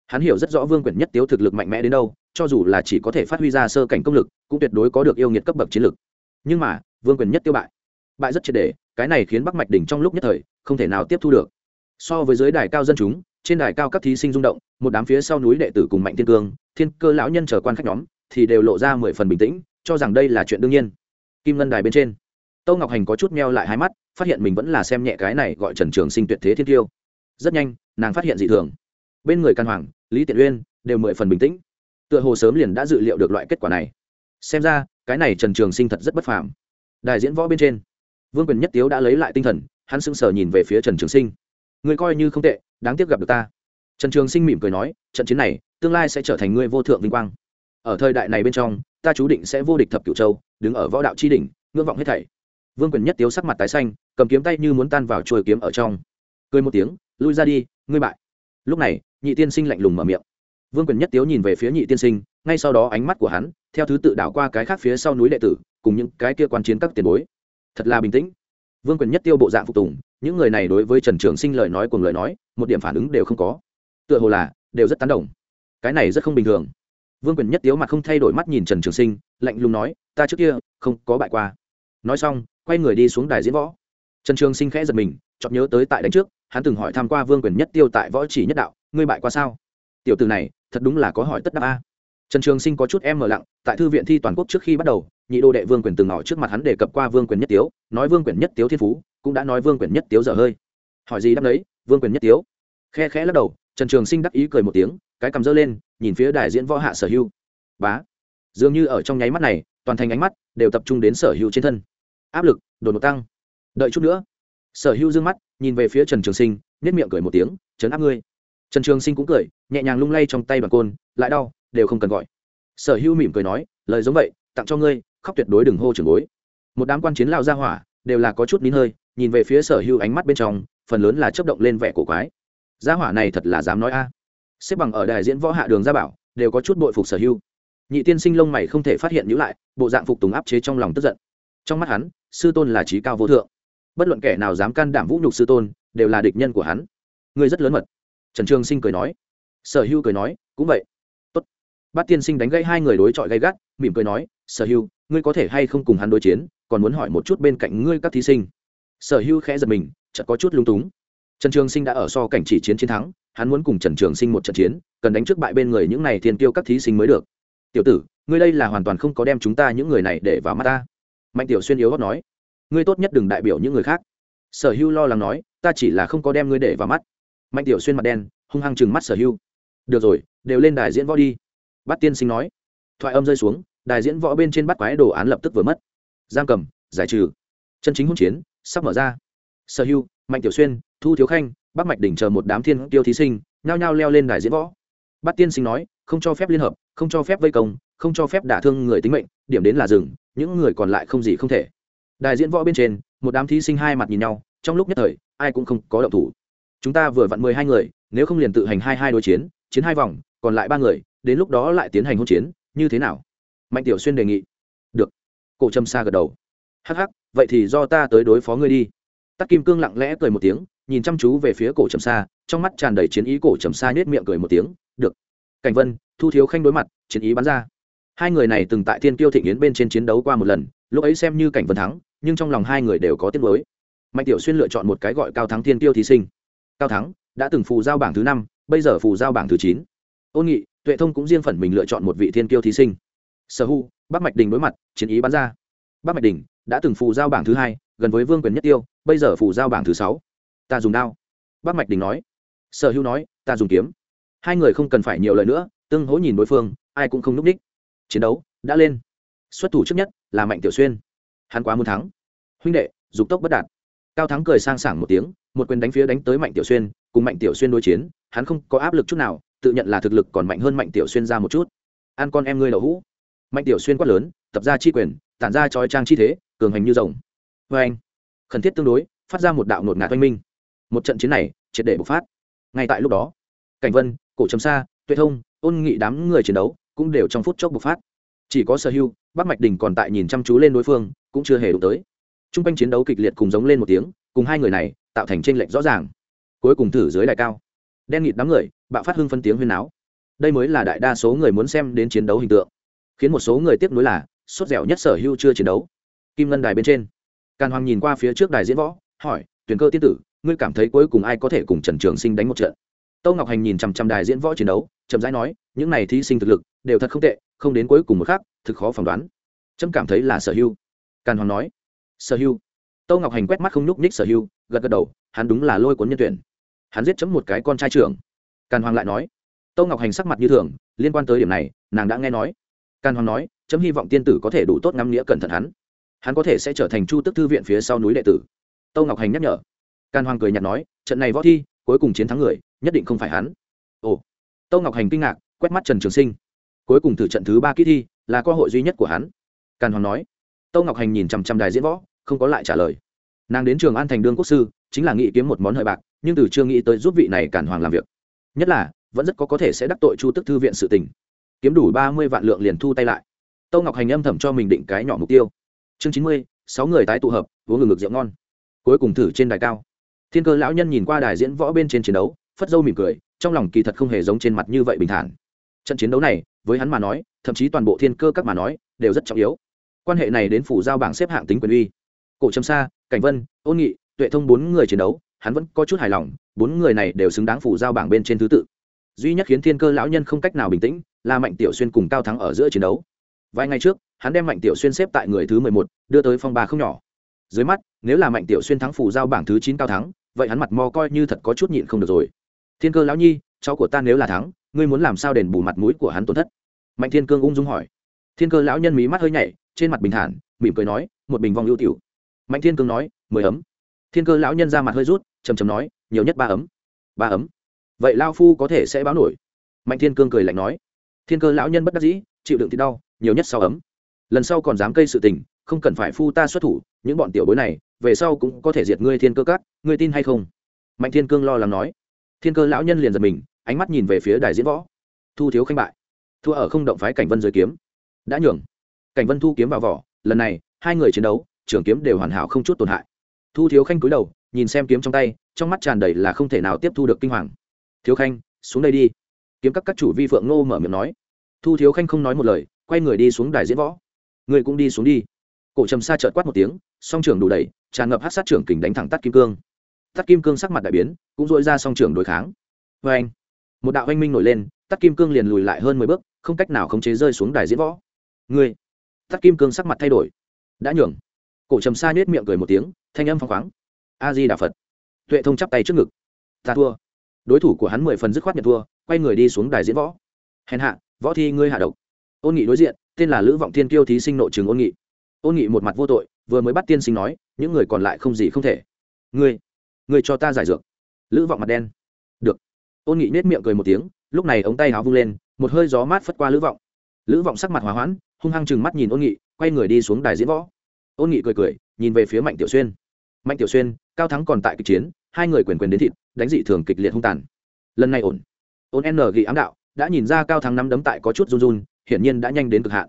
Hắn hiểu rất rõ vương quyền nhất tiếu thực lực mạnh mẽ đến đâu, cho dù là chỉ có thể phát huy ra sơ cảnh công lực, cũng tuyệt đối có được yêu nghiệt cấp bậc chiến lực. Nhưng mà, vương quyền nhất tiêu bại. Bại rất triệt đề cái này khiến bắc mạch đỉnh trong lúc nhất thời, không thể nào tiếp thu được. So với giới đài cao dân chúng, trên đài cao các thí sinh rung động, một đám phía sau núi đệ tử cùng mạnh thiên cương, thiên cơ lão nhân chờ quan khách nhóm, thì đều lộ ra mười phần bình tĩnh, cho rằng đây là chuyện đương nhiên. Kim ngân đài bên trên, tâu ngọc hành có chút meo lại hai mắt, phát hiện mình vẫn là xem nhẹ cái này gọi trần trường sinh tuyệt thế thiên tiêu. Rất nhanh, nàng phát hiện dị thường. Bên người căn hoàng, lý tiện uyên đều mười phần bình tĩnh. Tựa hồ sớm liền đã dự liệu được loại kết quả này. Xem ra, cái này trần trường sinh thật rất bất phàm. Đài diễn võ bên trên vương quyền nhất tiếu đã lấy lại tinh thần, hắn sững sờ nhìn về phía trần trường sinh. Người coi như không tệ, đáng tiếc gặp được ta. Trần trường sinh mỉm cười nói, trận chiến này, tương lai sẽ trở thành người vô thượng vinh quang. Ở thời đại này bên trong, ta chú định sẽ vô địch thập cửu châu, đứng ở võ đạo tri đỉnh, ngưỡng vọng hết thảy. Vương quyền nhất tiếu sắc mặt tái xanh, cầm kiếm tay như muốn tan vào chuôi kiếm ở trong. Cười một tiếng, lui ra đi, ngươi bại. Lúc này, nhị tiên sinh lạnh lùng mở miệng. Vương quyền nhất tiếu nhìn về phía nhị tiên sinh, ngay sau đó ánh mắt của hắn, theo thứ tự đảo qua cái khác phía sau núi đệ tử, cùng những cái kia quan chiến các tiền bối thật là bình tĩnh. Vương quyền nhất tiêu bộ dạng phục tùng, những người này đối với trần trường sinh lời nói cùng lời nói, một điểm phản ứng đều không có. Tựa hồ là, đều rất tán đồng. Cái này rất không bình thường. Vương quyền nhất tiếu mặt không thay đổi mắt nhìn trần trường sinh, lạnh lùng nói, ta trước kia, không có bại qua. Nói xong, quay người đi xuống đài diễn võ. Trần trường sinh khẽ giật mình, chợt nhớ tới tại đánh trước, hắn từng hỏi tham q u a vương quyền nhất tiêu tại võ chỉ nhất đạo, ngươi bại qua sao? Tiểu từ này, thật đúng là có hỏi tất đáp a trần trường sinh có chút em mở lặng, tại thư viện thi toàn quốc trước khi bắt đầu, nhị đô đệ vương quyền từng ngỏ trước mặt hắn đề cập qua vương quyền nhất tiếu, nói vương quyền nhất tiếu thiên phú, cũng đã nói vương quyền nhất tiếu dở hơi. Hỏi gì đáp đấy vương quyền nhất tiếu. Khe khẽ lắc đầu, trần trường sinh đắc ý cười một tiếng, cái cầm dơ lên, nhìn phía đại diễn võ hạ sở hưu bá. Dường như ở trong nháy mắt này, toàn thành ánh mắt đều tập trung đến sở hưu trên thân. Áp lực, đột ngột tăng. Đợi chút nữa. Sở hưu d ư ơ n g mắt nhìn về phía trần trường sinh nếp miệng cười một tiếng chấn áp ngươi. Trần trường sinh cũng cười, nhẹ nhàng lung lay trong tay đoàn côn, lại đau đều không cần gọi. Sở hưu mỉm cười nói, lời giống vậy, tặng cho ngươi, khóc tuyệt đối đừng hô trường bối. Một đám quan chiến lao ra hỏa, đều là có chút nín hơi, nhìn về phía sở hưu ánh mắt bên trong, phần lớn là chấp động lên vẻ cổ quái. Gia hỏa này thật là dám nói a. Xếp bằng ở đài diễn võ hạ đường gia bảo, đều có chút bội phục sở hưu nhị tiên sinh lông mày không thể phát hiện nhữ lại, bộ dạng phục tùng áp chế trong lòng tức giận. Trong mắt hắn, sư tôn là trí cao vô thượng. Bất luận kẻ nào dám can đảm vũ nhục sư tôn, đều là địch nhân của hắn. Ngươi rất lớn mật. Trần trương sinh cười nói. Sở hưu cười nói, cũng vậy bát tiên sinh đánh gãy hai người đối chọi gay gắt, mỉm cười nói, sở hưu, ngươi có thể hay không cùng hắn đối chiến, còn muốn hỏi một chút bên cạnh ngươi các thí sinh. Sở hưu khẽ giật mình, chợt có chút lung túng. Trần trường sinh đã ở so cảnh chỉ chiến chiến thắng, hắn muốn cùng trần trường sinh một trận chiến, cần đánh trước bại bên người những này thiên tiêu các thí sinh mới được. Tiểu tử, ngươi đây là hoàn toàn không có đem chúng ta những người này để vào mắt ta. Mạnh tiểu xuyên yếu hót nói. Ngươi tốt nhất đừng đại biểu những người khác. Sở hưu lo lắng nói, ta chỉ là không có đem ngươi để vào mắt. Mạnh tiểu xuyên mặt đen, hung hăng chừng mắt sở hưu. Được rồi, đều lên đài diễn võ đi bắt tiên sinh nói. Thoại âm rơi xuống, đài diễn võ bên trên bắt quái đồ án lập tức vừa mất. Giam cầm, giải trừ. Chân chính hỗn chiến, sắp mở ra. Sở hưu, mạnh tiểu xuyên, thu thiếu khanh, bắc mạch đỉnh chờ một đám thiên tiêu thí sinh, nhao nhao leo lên đài diễn võ. Bát tiên sinh nói, không cho phép liên hợp, không cho phép vây công, không cho phép đả thương người tính mệnh, điểm đến là rừng những người còn lại không gì không thể. Đài diễn võ bên trên, một đám thí sinh hai mặt nhìn nhau, trong lúc nhất thời, ai cũng không có động thủ. Chúng ta vừa vặn mười hai người, nếu không liền tự hành hai hai đối chiến chiến hai vòng, còn lại ba người đến lúc đó lại tiến hành hỗn chiến, như thế nào? Mạnh tiểu xuyên đề nghị. Được. Cổ trầm xa gật đầu. Hắc hắc, vậy thì do ta tới đối phó ngươi đi. Tắc kim cương lặng lẽ cười một tiếng, nhìn chăm chú về phía cổ trầm xa trong mắt tràn đầy chiến ý cổ trầm xa nhét miệng cười một tiếng, được. Cảnh vân, thu thiếu khanh đối mặt, chiến ý bắn ra. Hai người này từng tại thiên tiêu thịnh yến bên trên chiến đấu qua một lần, lúc ấy xem như cảnh vân thắng, nhưng trong lòng hai người đều có tiết mới mạnh tiểu xuyên lựa chọn một cái gọi cao thắng thiên tiêu thí sinh. Cao thắng đã từng phù giao bảng thứ năm, bây giờ phù giao bảng thứ chín. Ôn nghị tuệ thông cũng riêng phần mình lựa chọn một vị thiên tiêu thí sinh. Sở hữu, bắc mạch đình đối mặt, chiến ý bắn ra. Bắc mạch đình đã từng phù giao bảng thứ hai, gần với vương quyền nhất tiêu, bây giờ phù giao bảng thứ sáu. Ta dùng đao. Bắc mạch đình nói. Sở hữu nói, ta dùng kiếm. Hai người không cần phải nhiều lời nữa, tương hỗ nhìn đối phương, ai cũng không núp đích. Chiến đấu đã lên. Xuất thủ trước nhất là mạnh tiểu xuyên. Hắn quá muốn thắng. Huynh đệ, dục tốc bất đạt. Cao thắng cười sang sảng một tiếng, một quyền đánh phía đánh tới mạnh tiểu xuyên, cùng mạnh tiểu xuyên đối chiến, hắn không có áp lực chút nào tự nhận là thực lực còn mạnh hơn mạnh tiểu xuyên ra một chút. Ăn con em ngươi đậu hũ. Mạnh tiểu xuyên quát lớn, tập ra chi quyền, tản ra trói trang chi thế, cường hành như rồng. Vê anh, khẩn thiết tương đối, phát ra một đạo nột ngạt oanh minh. Một trận chiến này, triệt để bộc phát. Ngay tại lúc đó, cảnh vân, cổ trầm xa tuệ thông, ôn nghị đám người chiến đấu cũng đều trong phút chốc bộc phát. Chỉ có sở hưu bác mạch đình còn tại nhìn chăm chú lên đối phương, cũng chưa hề đụng tới. T r u n g quanh chiến đấu kịch liệt cùng giống lên một tiếng, cùng hai người này tạo thành t r ê n lệch rõ ràng. Cuối cùng thử dưới đại cao đen nghịt đám người, bạo phát hưng phân tiếng huyên náo. Đây mới là đại đa số người muốn xem đến chiến đấu hình tượng. Khiến một số người tiếc nuối là, sốt dẻo nhất sở hưu chưa chiến đấu. Kim ngân đài bên trên, càn hoàng nhìn qua phía trước đài diễn võ, hỏi tuyển cơ tiên tử, ngươi cảm thấy cuối cùng ai có thể cùng trần trường sinh đánh một trận? Tâu ngọc hành nhìn chằm chằm đài diễn võ chiến đấu, chậm rãi nói, những này thí sinh thực lực, đều thật không tệ, không đến cuối cùng một khác thực khó phỏng đoán. Trâm cảm thấy là sở hưu càn hoàng nói, sở hưu tâu ngọc hành quét mắt không nhúc nhích sở hưu gật gật đầu, hắn đúng là lôi cuốn nhân tuyển hắn giết chấm một cái con trai trưởng. Càn hoàng lại nói, tâu ngọc hành sắc mặt như thường, liên quan tới điểm này, nàng đã nghe nói. Càn hoàng nói, chấm hy vọng tiên tử có thể đủ tốt ngắm nghĩa cẩn thận hắn. Hắn có thể sẽ trở thành chu tức thư viện phía sau núi đệ tử. Tâu ngọc hành nhắc nhở. Càn hoàng cười nhạt nói, trận này võ thi, cuối cùng chiến thắng người, nhất định không phải hắn. Ồ. Tâu ngọc hành kinh ngạc, quét mắt trần trường sinh. Cuối cùng thử trận thứ ba kỹ thi, là cơ hội duy nhất của hắn. Càn hoàng nói. Tâu ngọc hành nhìn chằm chằm đài diễn võ, không có lại trả lời. Nàng đến trường an thành đương quốc sư chính là nghĩ kiếm một món hời bạc, nhưng từ chưa nghĩ tới giúp vị này cản hoàng làm việc. Nhất là, vẫn rất có có thể sẽ đắc tội chu tức thư viện sự tình. Kiếm đủ ba mươi vạn lượng liền thu tay lại. Tâu ngọc hành âm thầm cho mình định cái nhỏ mục tiêu. Chương chín mươi, sáu người tái tụ hợp, uống ngừng ngực rượu ngon. Cuối cùng thử trên đài cao. Thiên cơ lão nhân nhìn qua đài diễn võ bên trên chiến đấu, phất dâu mỉm cười, trong lòng kỳ thật không hề giống trên mặt như vậy bình thản. Trận chiến đấu này, với hắn mà nói, thậm chí toàn bộ thiên cơ các mà nói, đều rất trọng yếu. Quan hệ này đến phủ giao bảng xếp hạng tính quyền uy. Cổ trầm sa, cảnh vân, ôn nghị tuệ thông bốn người chiến đấu, hắn vẫn có chút hài lòng, bốn người này đều xứng đáng phủ giao bảng bên trên thứ tự. Duy nhất khiến thiên cơ lão nhân không cách nào bình tĩnh, là mạnh tiểu xuyên cùng cao thắng ở giữa chiến đấu. Vài ngày trước, hắn đem mạnh tiểu xuyên xếp tại người thứ mười một, đưa tới phong ba không nhỏ. Dưới mắt, nếu là mạnh tiểu xuyên thắng phủ giao bảng thứ chín cao thắng, vậy hắn mặt mò coi như thật có chút nhịn không được rồi. Thiên cơ lão nhi, cháu của ta nếu là thắng, ngươi muốn làm sao đền bù mặt mũi của hắn tổn thất? Mạnh thiên cương ung dung hỏi. Thiên cơ lão nhân mí mắt hơi nhảy, trên mặt bình thản, mỉm cười nói, một bình vong ưu tiểu. Mạnh thiên cương nói, mười ấm thiên cơ lão nhân ra mặt hơi rút chầm chầm nói nhiều nhất ba ấm. Ba ấm? Vậy lao phu có thể sẽ báo nổi. Mạnh thiên cương cười lạnh nói. Thiên cơ lão nhân bất đắc dĩ chịu đựng thì đau nhiều nhất sáu ấm. Lần sau còn dám cây sự tình không cần phải phu ta xuất thủ những bọn tiểu bối này về sau cũng có thể diệt ngươi thiên cơ cát, ngươi tin hay không? Mạnh thiên cương lo lắng nói. Thiên cơ lão nhân liền giật mình ánh mắt nhìn về phía đài diễn võ. Thu thiếu khanh bại. Thua ở không động phái cảnh vân dưới kiếm. Đã nhường. Cảnh vân thu kiếm vào vỏ lần này hai người chiến đấu trường kiếm đều hoàn hảo không chút tổn hại thu thiếu khanh cúi đầu, nhìn xem kiếm trong tay, trong mắt tràn đầy là không thể nào tiếp thu được kinh hoàng. Thiếu khanh, xuống đây đi. Kiếm các các chủ vi phượng nô mở miệng nói. Thu thiếu khanh không nói một lời, quay người đi xuống đài diễn võ. Người cũng đi xuống đi. Cổ trầm sa trợt quát một tiếng, song trưởng đủ đầy, tràn ngập hát sát trưởng kình đánh thẳng tắt kim cương. Tắt kim cương sắc mặt đại biến, cũng dội ra song trưởng đối kháng. Vê anh một đạo anh minh nổi lên tắt kim cương liền lùi lại hơn mười bước, không cách nào khống chế rơi xuống đài diễn võ. Người tắt kim cương sắc mặt thay đổi. Đã nhường cổ trầm sa nhếch miệng cười một tiếng, thanh âm phong khoáng. A di đà phật. Tuệ thông chắp tay trước ngực. Ta thua. Đối thủ của hắn mười phần dứt khoát nhận thua, quay người đi xuống đài diễn võ. Hèn hạ, võ thi ngươi hạ độc. Ôn nghị đối diện, tên là lữ vọng thiên kiêu thí sinh nội trường ôn nghị. Ôn nghị một mặt vô tội, vừa mới bắt tiên sinh nói, những người còn lại không gì không thể. Ngươi ngươi cho ta giải dược. Lữ vọng mặt đen. Được. Ôn nghị nết miệng cười một tiếng, lúc này ống tay áo vung lên, một hơi gió mát phất qua lữ vọng. Lữ vọng sắc mặt hòa hoãn, hung hăng chừng mắt nhìn ôn nghị, quay người đi xuống đài diễn võ ôn nghị cười cười, nhìn về phía mạnh tiểu xuyên. Mạnh tiểu xuyên, cao thắng còn tại kịch chiến, hai người quyền quyền đến thịt, đánh dị thường kịch liệt hung tàn. Lần này ổn. Ôn n ghi ám đạo, đã nhìn ra cao thắng nắm đấm tại có chút run run, hiển nhiên đã nhanh đến cực hạn.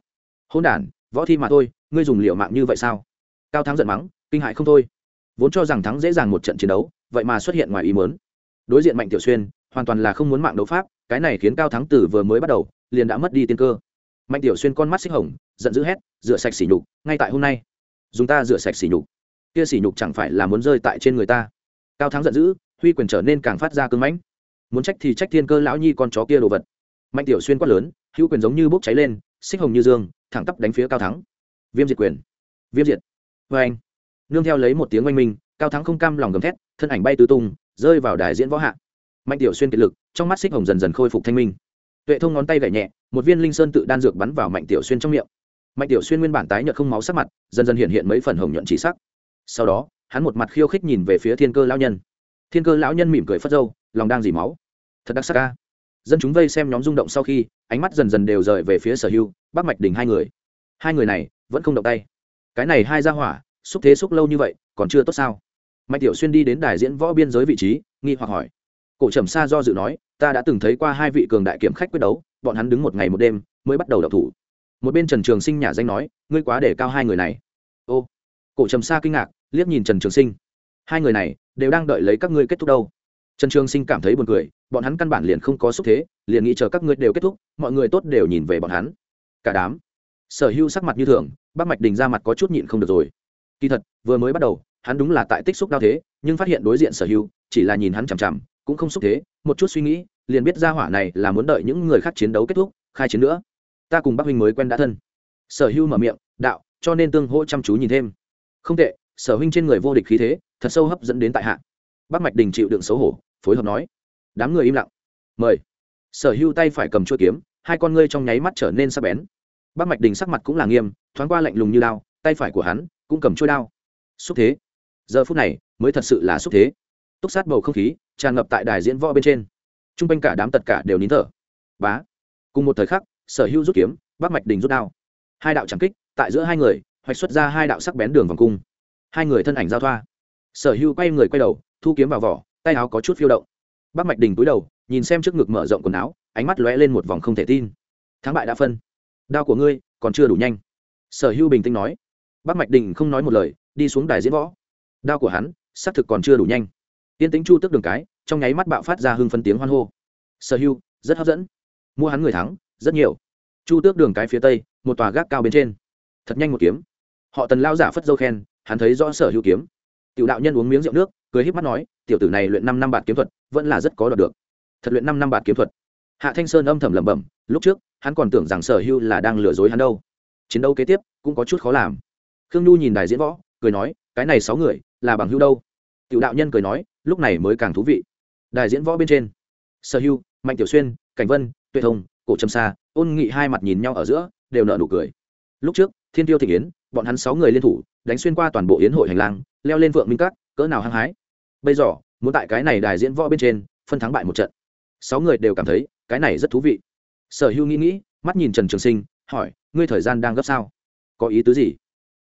Hôn đản, võ thi mà thôi, ngươi dùng liệu mạng như vậy sao? Cao thắng giận mắng, kinh hại không thôi. Vốn cho rằng thắng dễ dàng một trận chiến đấu, vậy mà xuất hiện ngoài ý mớn đối diện mạnh tiểu xuyên, hoàn toàn là không muốn mạng đấu pháp, cái này khiến cao thắng từ vừa mới bắt đầu, liền đã mất đi tiên cơ. Mạnh tiểu xuyên con mắt xích hồng, giận dữ hét, rửa sạch sỉ nhục, ngay tại hôm nay dùng ta rửa sạch sỉ nhục. Kia sỉ nhục chẳng phải là muốn rơi tại trên người ta. Cao thắng giận dữ, huy quyền trở nên càng phát ra cưng mãnh. Muốn trách thì trách thiên cơ lão nhi con chó kia đồ vật. Mạnh tiểu xuyên quát lớn, hữu quyền giống như bốc cháy lên, xích hồng như dương, thẳng tắp đánh phía cao thắng. Viêm diệt quyền. Viêm diệt. Vê anh. Nương theo lấy một tiếng oanh minh, cao thắng không cam lòng gầm thét, thân ảnh bay tứ tung, rơi vào đài diễn võ hạ. Mạnh tiểu xuyên kiệt lực, trong mắt xích hồng dần dần khôi phục thanh minh. Tuệ thông ngón tay gảy nhẹ, một viên linh sơn tự đan dược bắn vào mạnh tiểu xuyên trong miệng mạnh tiểu xuyên nguyên bản tái nhợt không máu sắc mặt, dần dần hiện hiện mấy phần hồng nhuận chỉ sắc. Sau đó, hắn một mặt khiêu khích nhìn về phía thiên cơ lão nhân. Thiên cơ lão nhân mỉm cười phất râu, lòng đang dì máu. Thật đặc sắc ca dân chúng vây xem nhóm rung động sau khi, ánh mắt dần dần đều rời về phía sở hưu, bắc mạch đình hai người. Hai người này vẫn không động tay. Cái này hai ra hỏa, xúc thế xúc lâu như vậy, còn chưa tốt sao? Mạnh tiểu xuyên đi đến đài diễn võ biên giới vị trí, nghi hoặc hỏi. Cổ trầm sa do dự nói, ta đã từng thấy qua hai vị cường đại kiểm khách quyết đấu, bọn hắn đứng một ngày một đêm mới bắt đầu đọc thủ một bên trần trường sinh nhà danh nói, ngươi quá để cao hai người này. Ô. Cổ trầm sa kinh ngạc, liếc nhìn trần trường sinh. Hai người này đều đang đợi lấy các ngươi kết thúc đâu. Trần trường sinh cảm thấy buồn cười, bọn hắn căn bản liền không có xúc thế, liền nghĩ chờ các ngươi đều kết thúc, mọi người tốt đều nhìn về bọn hắn. Cả đám, sở hưu sắc mặt như thường bác mạch đình ra mặt có chút nhịn không được rồi. Kỳ thật, vừa mới bắt đầu, hắn đúng là tại tích xúc đau thế, nhưng phát hiện đối diện sở hưu chỉ là nhìn hắn chằm chằm, cũng không xúc thế, một chút suy nghĩ, liền biết ra hỏa này là muốn đợi những người khác chiến đấu kết thúc, khai chiến nữa ta cùng bác huynh mới quen đã thân. Sở hưu mở miệng, đạo, cho nên tương hỗ chăm chú nhìn thêm. Không tệ, sở huynh trên người vô địch khí thế, thật sâu hấp dẫn đến tại hạ. Bác mạch đình chịu đựng xấu hổ, phối hợp nói. Đám người im lặng. Mời. Sở hưu tay phải cầm chuỗi kiếm, hai con ngươi trong nháy mắt trở nên sắc bén. Bác mạch đình sắc mặt cũng là nghiêm, thoáng qua lạnh lùng như đao tay phải của hắn cũng cầm chuôi đao. Xúc thế. Giờ phút này mới thật sự là xúc thế. Túc sát bầu không khí, tràn ngập tại đài diễn võ bên trên. T r u n g quanh cả đám tất cả đều nín thở. Bá. Cùng một thời khắc sở hữu rút kiếm, bác mạch đình rút đao. Hai đạo trắng kích, tại giữa hai người, hoạch xuất ra hai đạo sắc bén đường vòng cung. Hai người thân ảnh giao thoa. Sở hữu quay người quay đầu, thu kiếm vào vỏ, tay áo có chút phiêu động. Bác mạch đình cúi đầu, nhìn xem trước ngực mở rộng quần áo, ánh mắt lóe lên một vòng không thể tin. Thắng bại đã phân. Đao của ngươi, còn chưa đủ nhanh. Sở hữu bình tĩnh nói. Bác mạch đình không nói một lời, đi xuống đài diễn võ. Đao của hắn, xác thực còn chưa đủ nhanh. Tiên tính chu tức đường cái, trong nháy mắt bạo phát ra hưng phân tiếng hoan hô. Sở hữu, rất hấp dẫn. Mua hắn người thắng rất nhiều. Chu tước đường cái phía tây, một tòa gác cao bên trên. Thật nhanh một kiếm. Họ tần lao giả phất dâu khen, hắn thấy rõ sở hữu kiếm. Tiểu đạo nhân uống miếng rượu nước, cười híp mắt nói, tiểu tử này luyện năm năm bạt kiếm thuật, vẫn là rất có đoạt được. Thật luyện năm năm bạt kiếm thuật. Hạ thanh sơn âm thầm lẩm bẩm, lúc trước, hắn còn tưởng rằng sở hưu là đang lừa dối hắn đâu. Chiến đấu kế tiếp, cũng có chút khó làm. Khương nhu nhìn đài diễn võ, cười nói, cái này sáu người, là bằng hưu đâu? Tiểu đạo nhân cười nói, lúc này mới càng thú vị. Đài diễn võ bên trên. Sở hưu mạnh tiểu xuyên, cảnh vân, tuệ thông cổ trầm xa, ôn nghị hai mặt nhìn nhau ở giữa, đều nợ nụ cười. Lúc trước, thiên tiêu thị yến, bọn hắn sáu người liên thủ, đánh xuyên qua toàn bộ yến hội hành lang, leo lên vượng minh các, cỡ nào hăng hái. Bây giờ, muốn tại cái này đài diễn võ bên trên, phân thắng bại một trận. Sáu người đều cảm thấy, cái này rất thú vị. Sở hữu nghĩ nghĩ, mắt nhìn trần trường sinh, hỏi, ngươi thời gian đang gấp sao? Có ý tứ gì?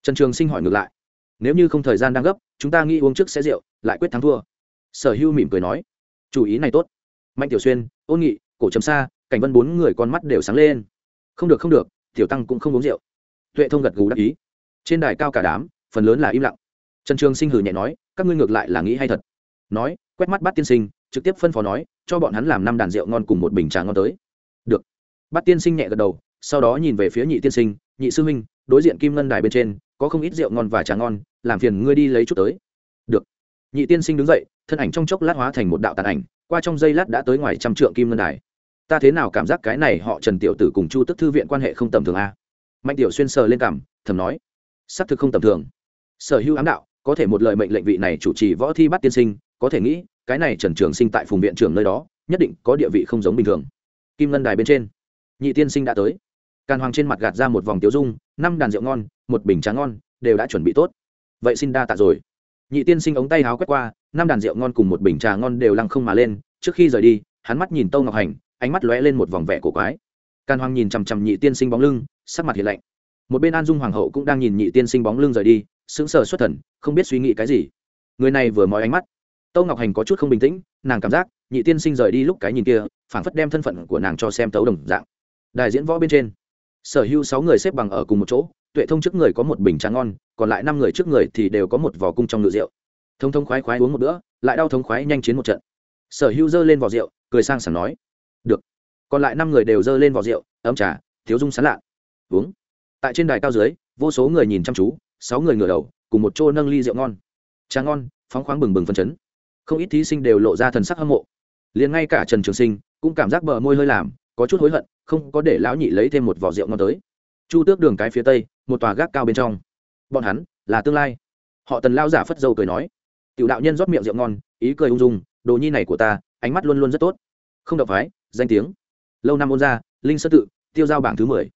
Trần trường sinh hỏi ngược lại, nếu như không thời gian đang gấp, chúng ta nghĩ uống trước sẽ rượu, lại quyết thắng thua. Sở hữu mỉm cười nói, chủ ý này tốt. Mạnh tiểu xuyên, ôn nghị, cổ trầm xa cảnh vân bốn người con mắt đều sáng lên. Không được không được, tiểu tăng cũng không uống rượu. Tuệ thông gật gù đắc ý. Trên đài cao cả đám, phần lớn là im lặng. Trần trường sinh hử nhẹ nói, các ngươi ngược lại là nghĩ hay thật. Nói, quét mắt bắt tiên sinh, trực tiếp phân phó nói, cho bọn hắn làm năm đàn rượu ngon cùng một bình trà ngon tới. Được. Bắt tiên sinh nhẹ gật đầu, sau đó nhìn về phía nhị tiên sinh, nhị sư huynh, đối diện kim ngân đài bên trên, có không ít rượu ngon và trà ngon, làm phiền ngươi đi lấy chút tới. Được. Nhị tiên sinh đứng dậy, thân ảnh trong chốc lát hóa thành một đạo tàn ảnh, qua trong giây lát đã tới ngoài trăm trượng kim ngân đài ta thế nào cảm giác cái này họ trần tiểu tử cùng chu tức thư viện quan hệ không tầm thường a mạnh tiểu xuyên sờ lên cảm thầm nói, xác thực không tầm thường. Sở hữu ám đạo, có thể một lời mệnh lệnh vị này chủ trì võ thi bắt tiên sinh, có thể nghĩ, cái này trần trường sinh tại phùng viện trưởng nơi đó, nhất định có địa vị không giống bình thường. Kim ngân đài bên trên, nhị tiên sinh đã tới. Càn hoàng trên mặt gạt ra một vòng tiêu dung, năm đàn rượu ngon, một bình tráng ngon, đều đã chuẩn bị tốt. Vậy xin đa tạ rồi. Nhị tiên sinh ống tay háo quét qua, năm đàn rượu ngon cùng một bình trà ngon đều lăng không mà lên, trước khi rời đi, hắn mắt nhìn tâu ngọc hành ánh mắt lóe lên một vòng vẻ cổ quái. Càn hoàng nhìn chằm chằm nhị tiên sinh bóng lưng, sắc mặt hiện lạnh. Một bên an dung hoàng hậu cũng đang nhìn nhị tiên sinh bóng lưng rời đi, sững sờ xuất thần, không biết suy nghĩ cái gì. Người này vừa mói ánh mắt, tâu ngọc hành có chút không bình tĩnh, nàng cảm giác nhị tiên sinh rời đi lúc cái nhìn kia, phảng phất đem thân phận của nàng cho xem tấu đồng dạng. Đại diễn võ bên trên, sở hữu sáu người xếp bằng ở cùng một chỗ, tuệ thông trước người có một bình trà ngon, còn lại năm người trước người thì đều có một vỏ cung trong ngự rượu. Thông thông khoái khoái uống một bữa, lại đau thống khoái nhanh chiến một trận. Sở hữu giơ lên vỏ rượu, cười sang sảng nói được. Còn lại năm người đều dơ lên vỏ rượu, ấm trà, thiếu dung sán lạ. Uống. Tại trên đài cao dưới, vô số người nhìn chăm chú, sáu người ngửa đầu, cùng một chỗ nâng ly rượu ngon. Trà ngon, phóng khoáng bừng bừng phân chấn. Không ít thí sinh đều lộ ra thần sắc hâm mộ. Liền ngay cả trần trường sinh cũng cảm giác bờ môi hơi làm, có chút hối hận, không có để lão nhị lấy thêm một vỏ rượu ngon tới. Chu tước đường cái phía tây, một tòa gác cao bên trong. Bọn hắn là tương lai. Họ tần lao giả phất dâu cười nói. Tiểu đạo nhân rót miệng rượu ngon, ý cười ung dung, đồ nhi này của ta, ánh mắt luôn luôn rất tốt. Không đập phái danh tiếng. Lâu năm ôn gia, linh sơ tự, tiêu giao bảng thứ mười.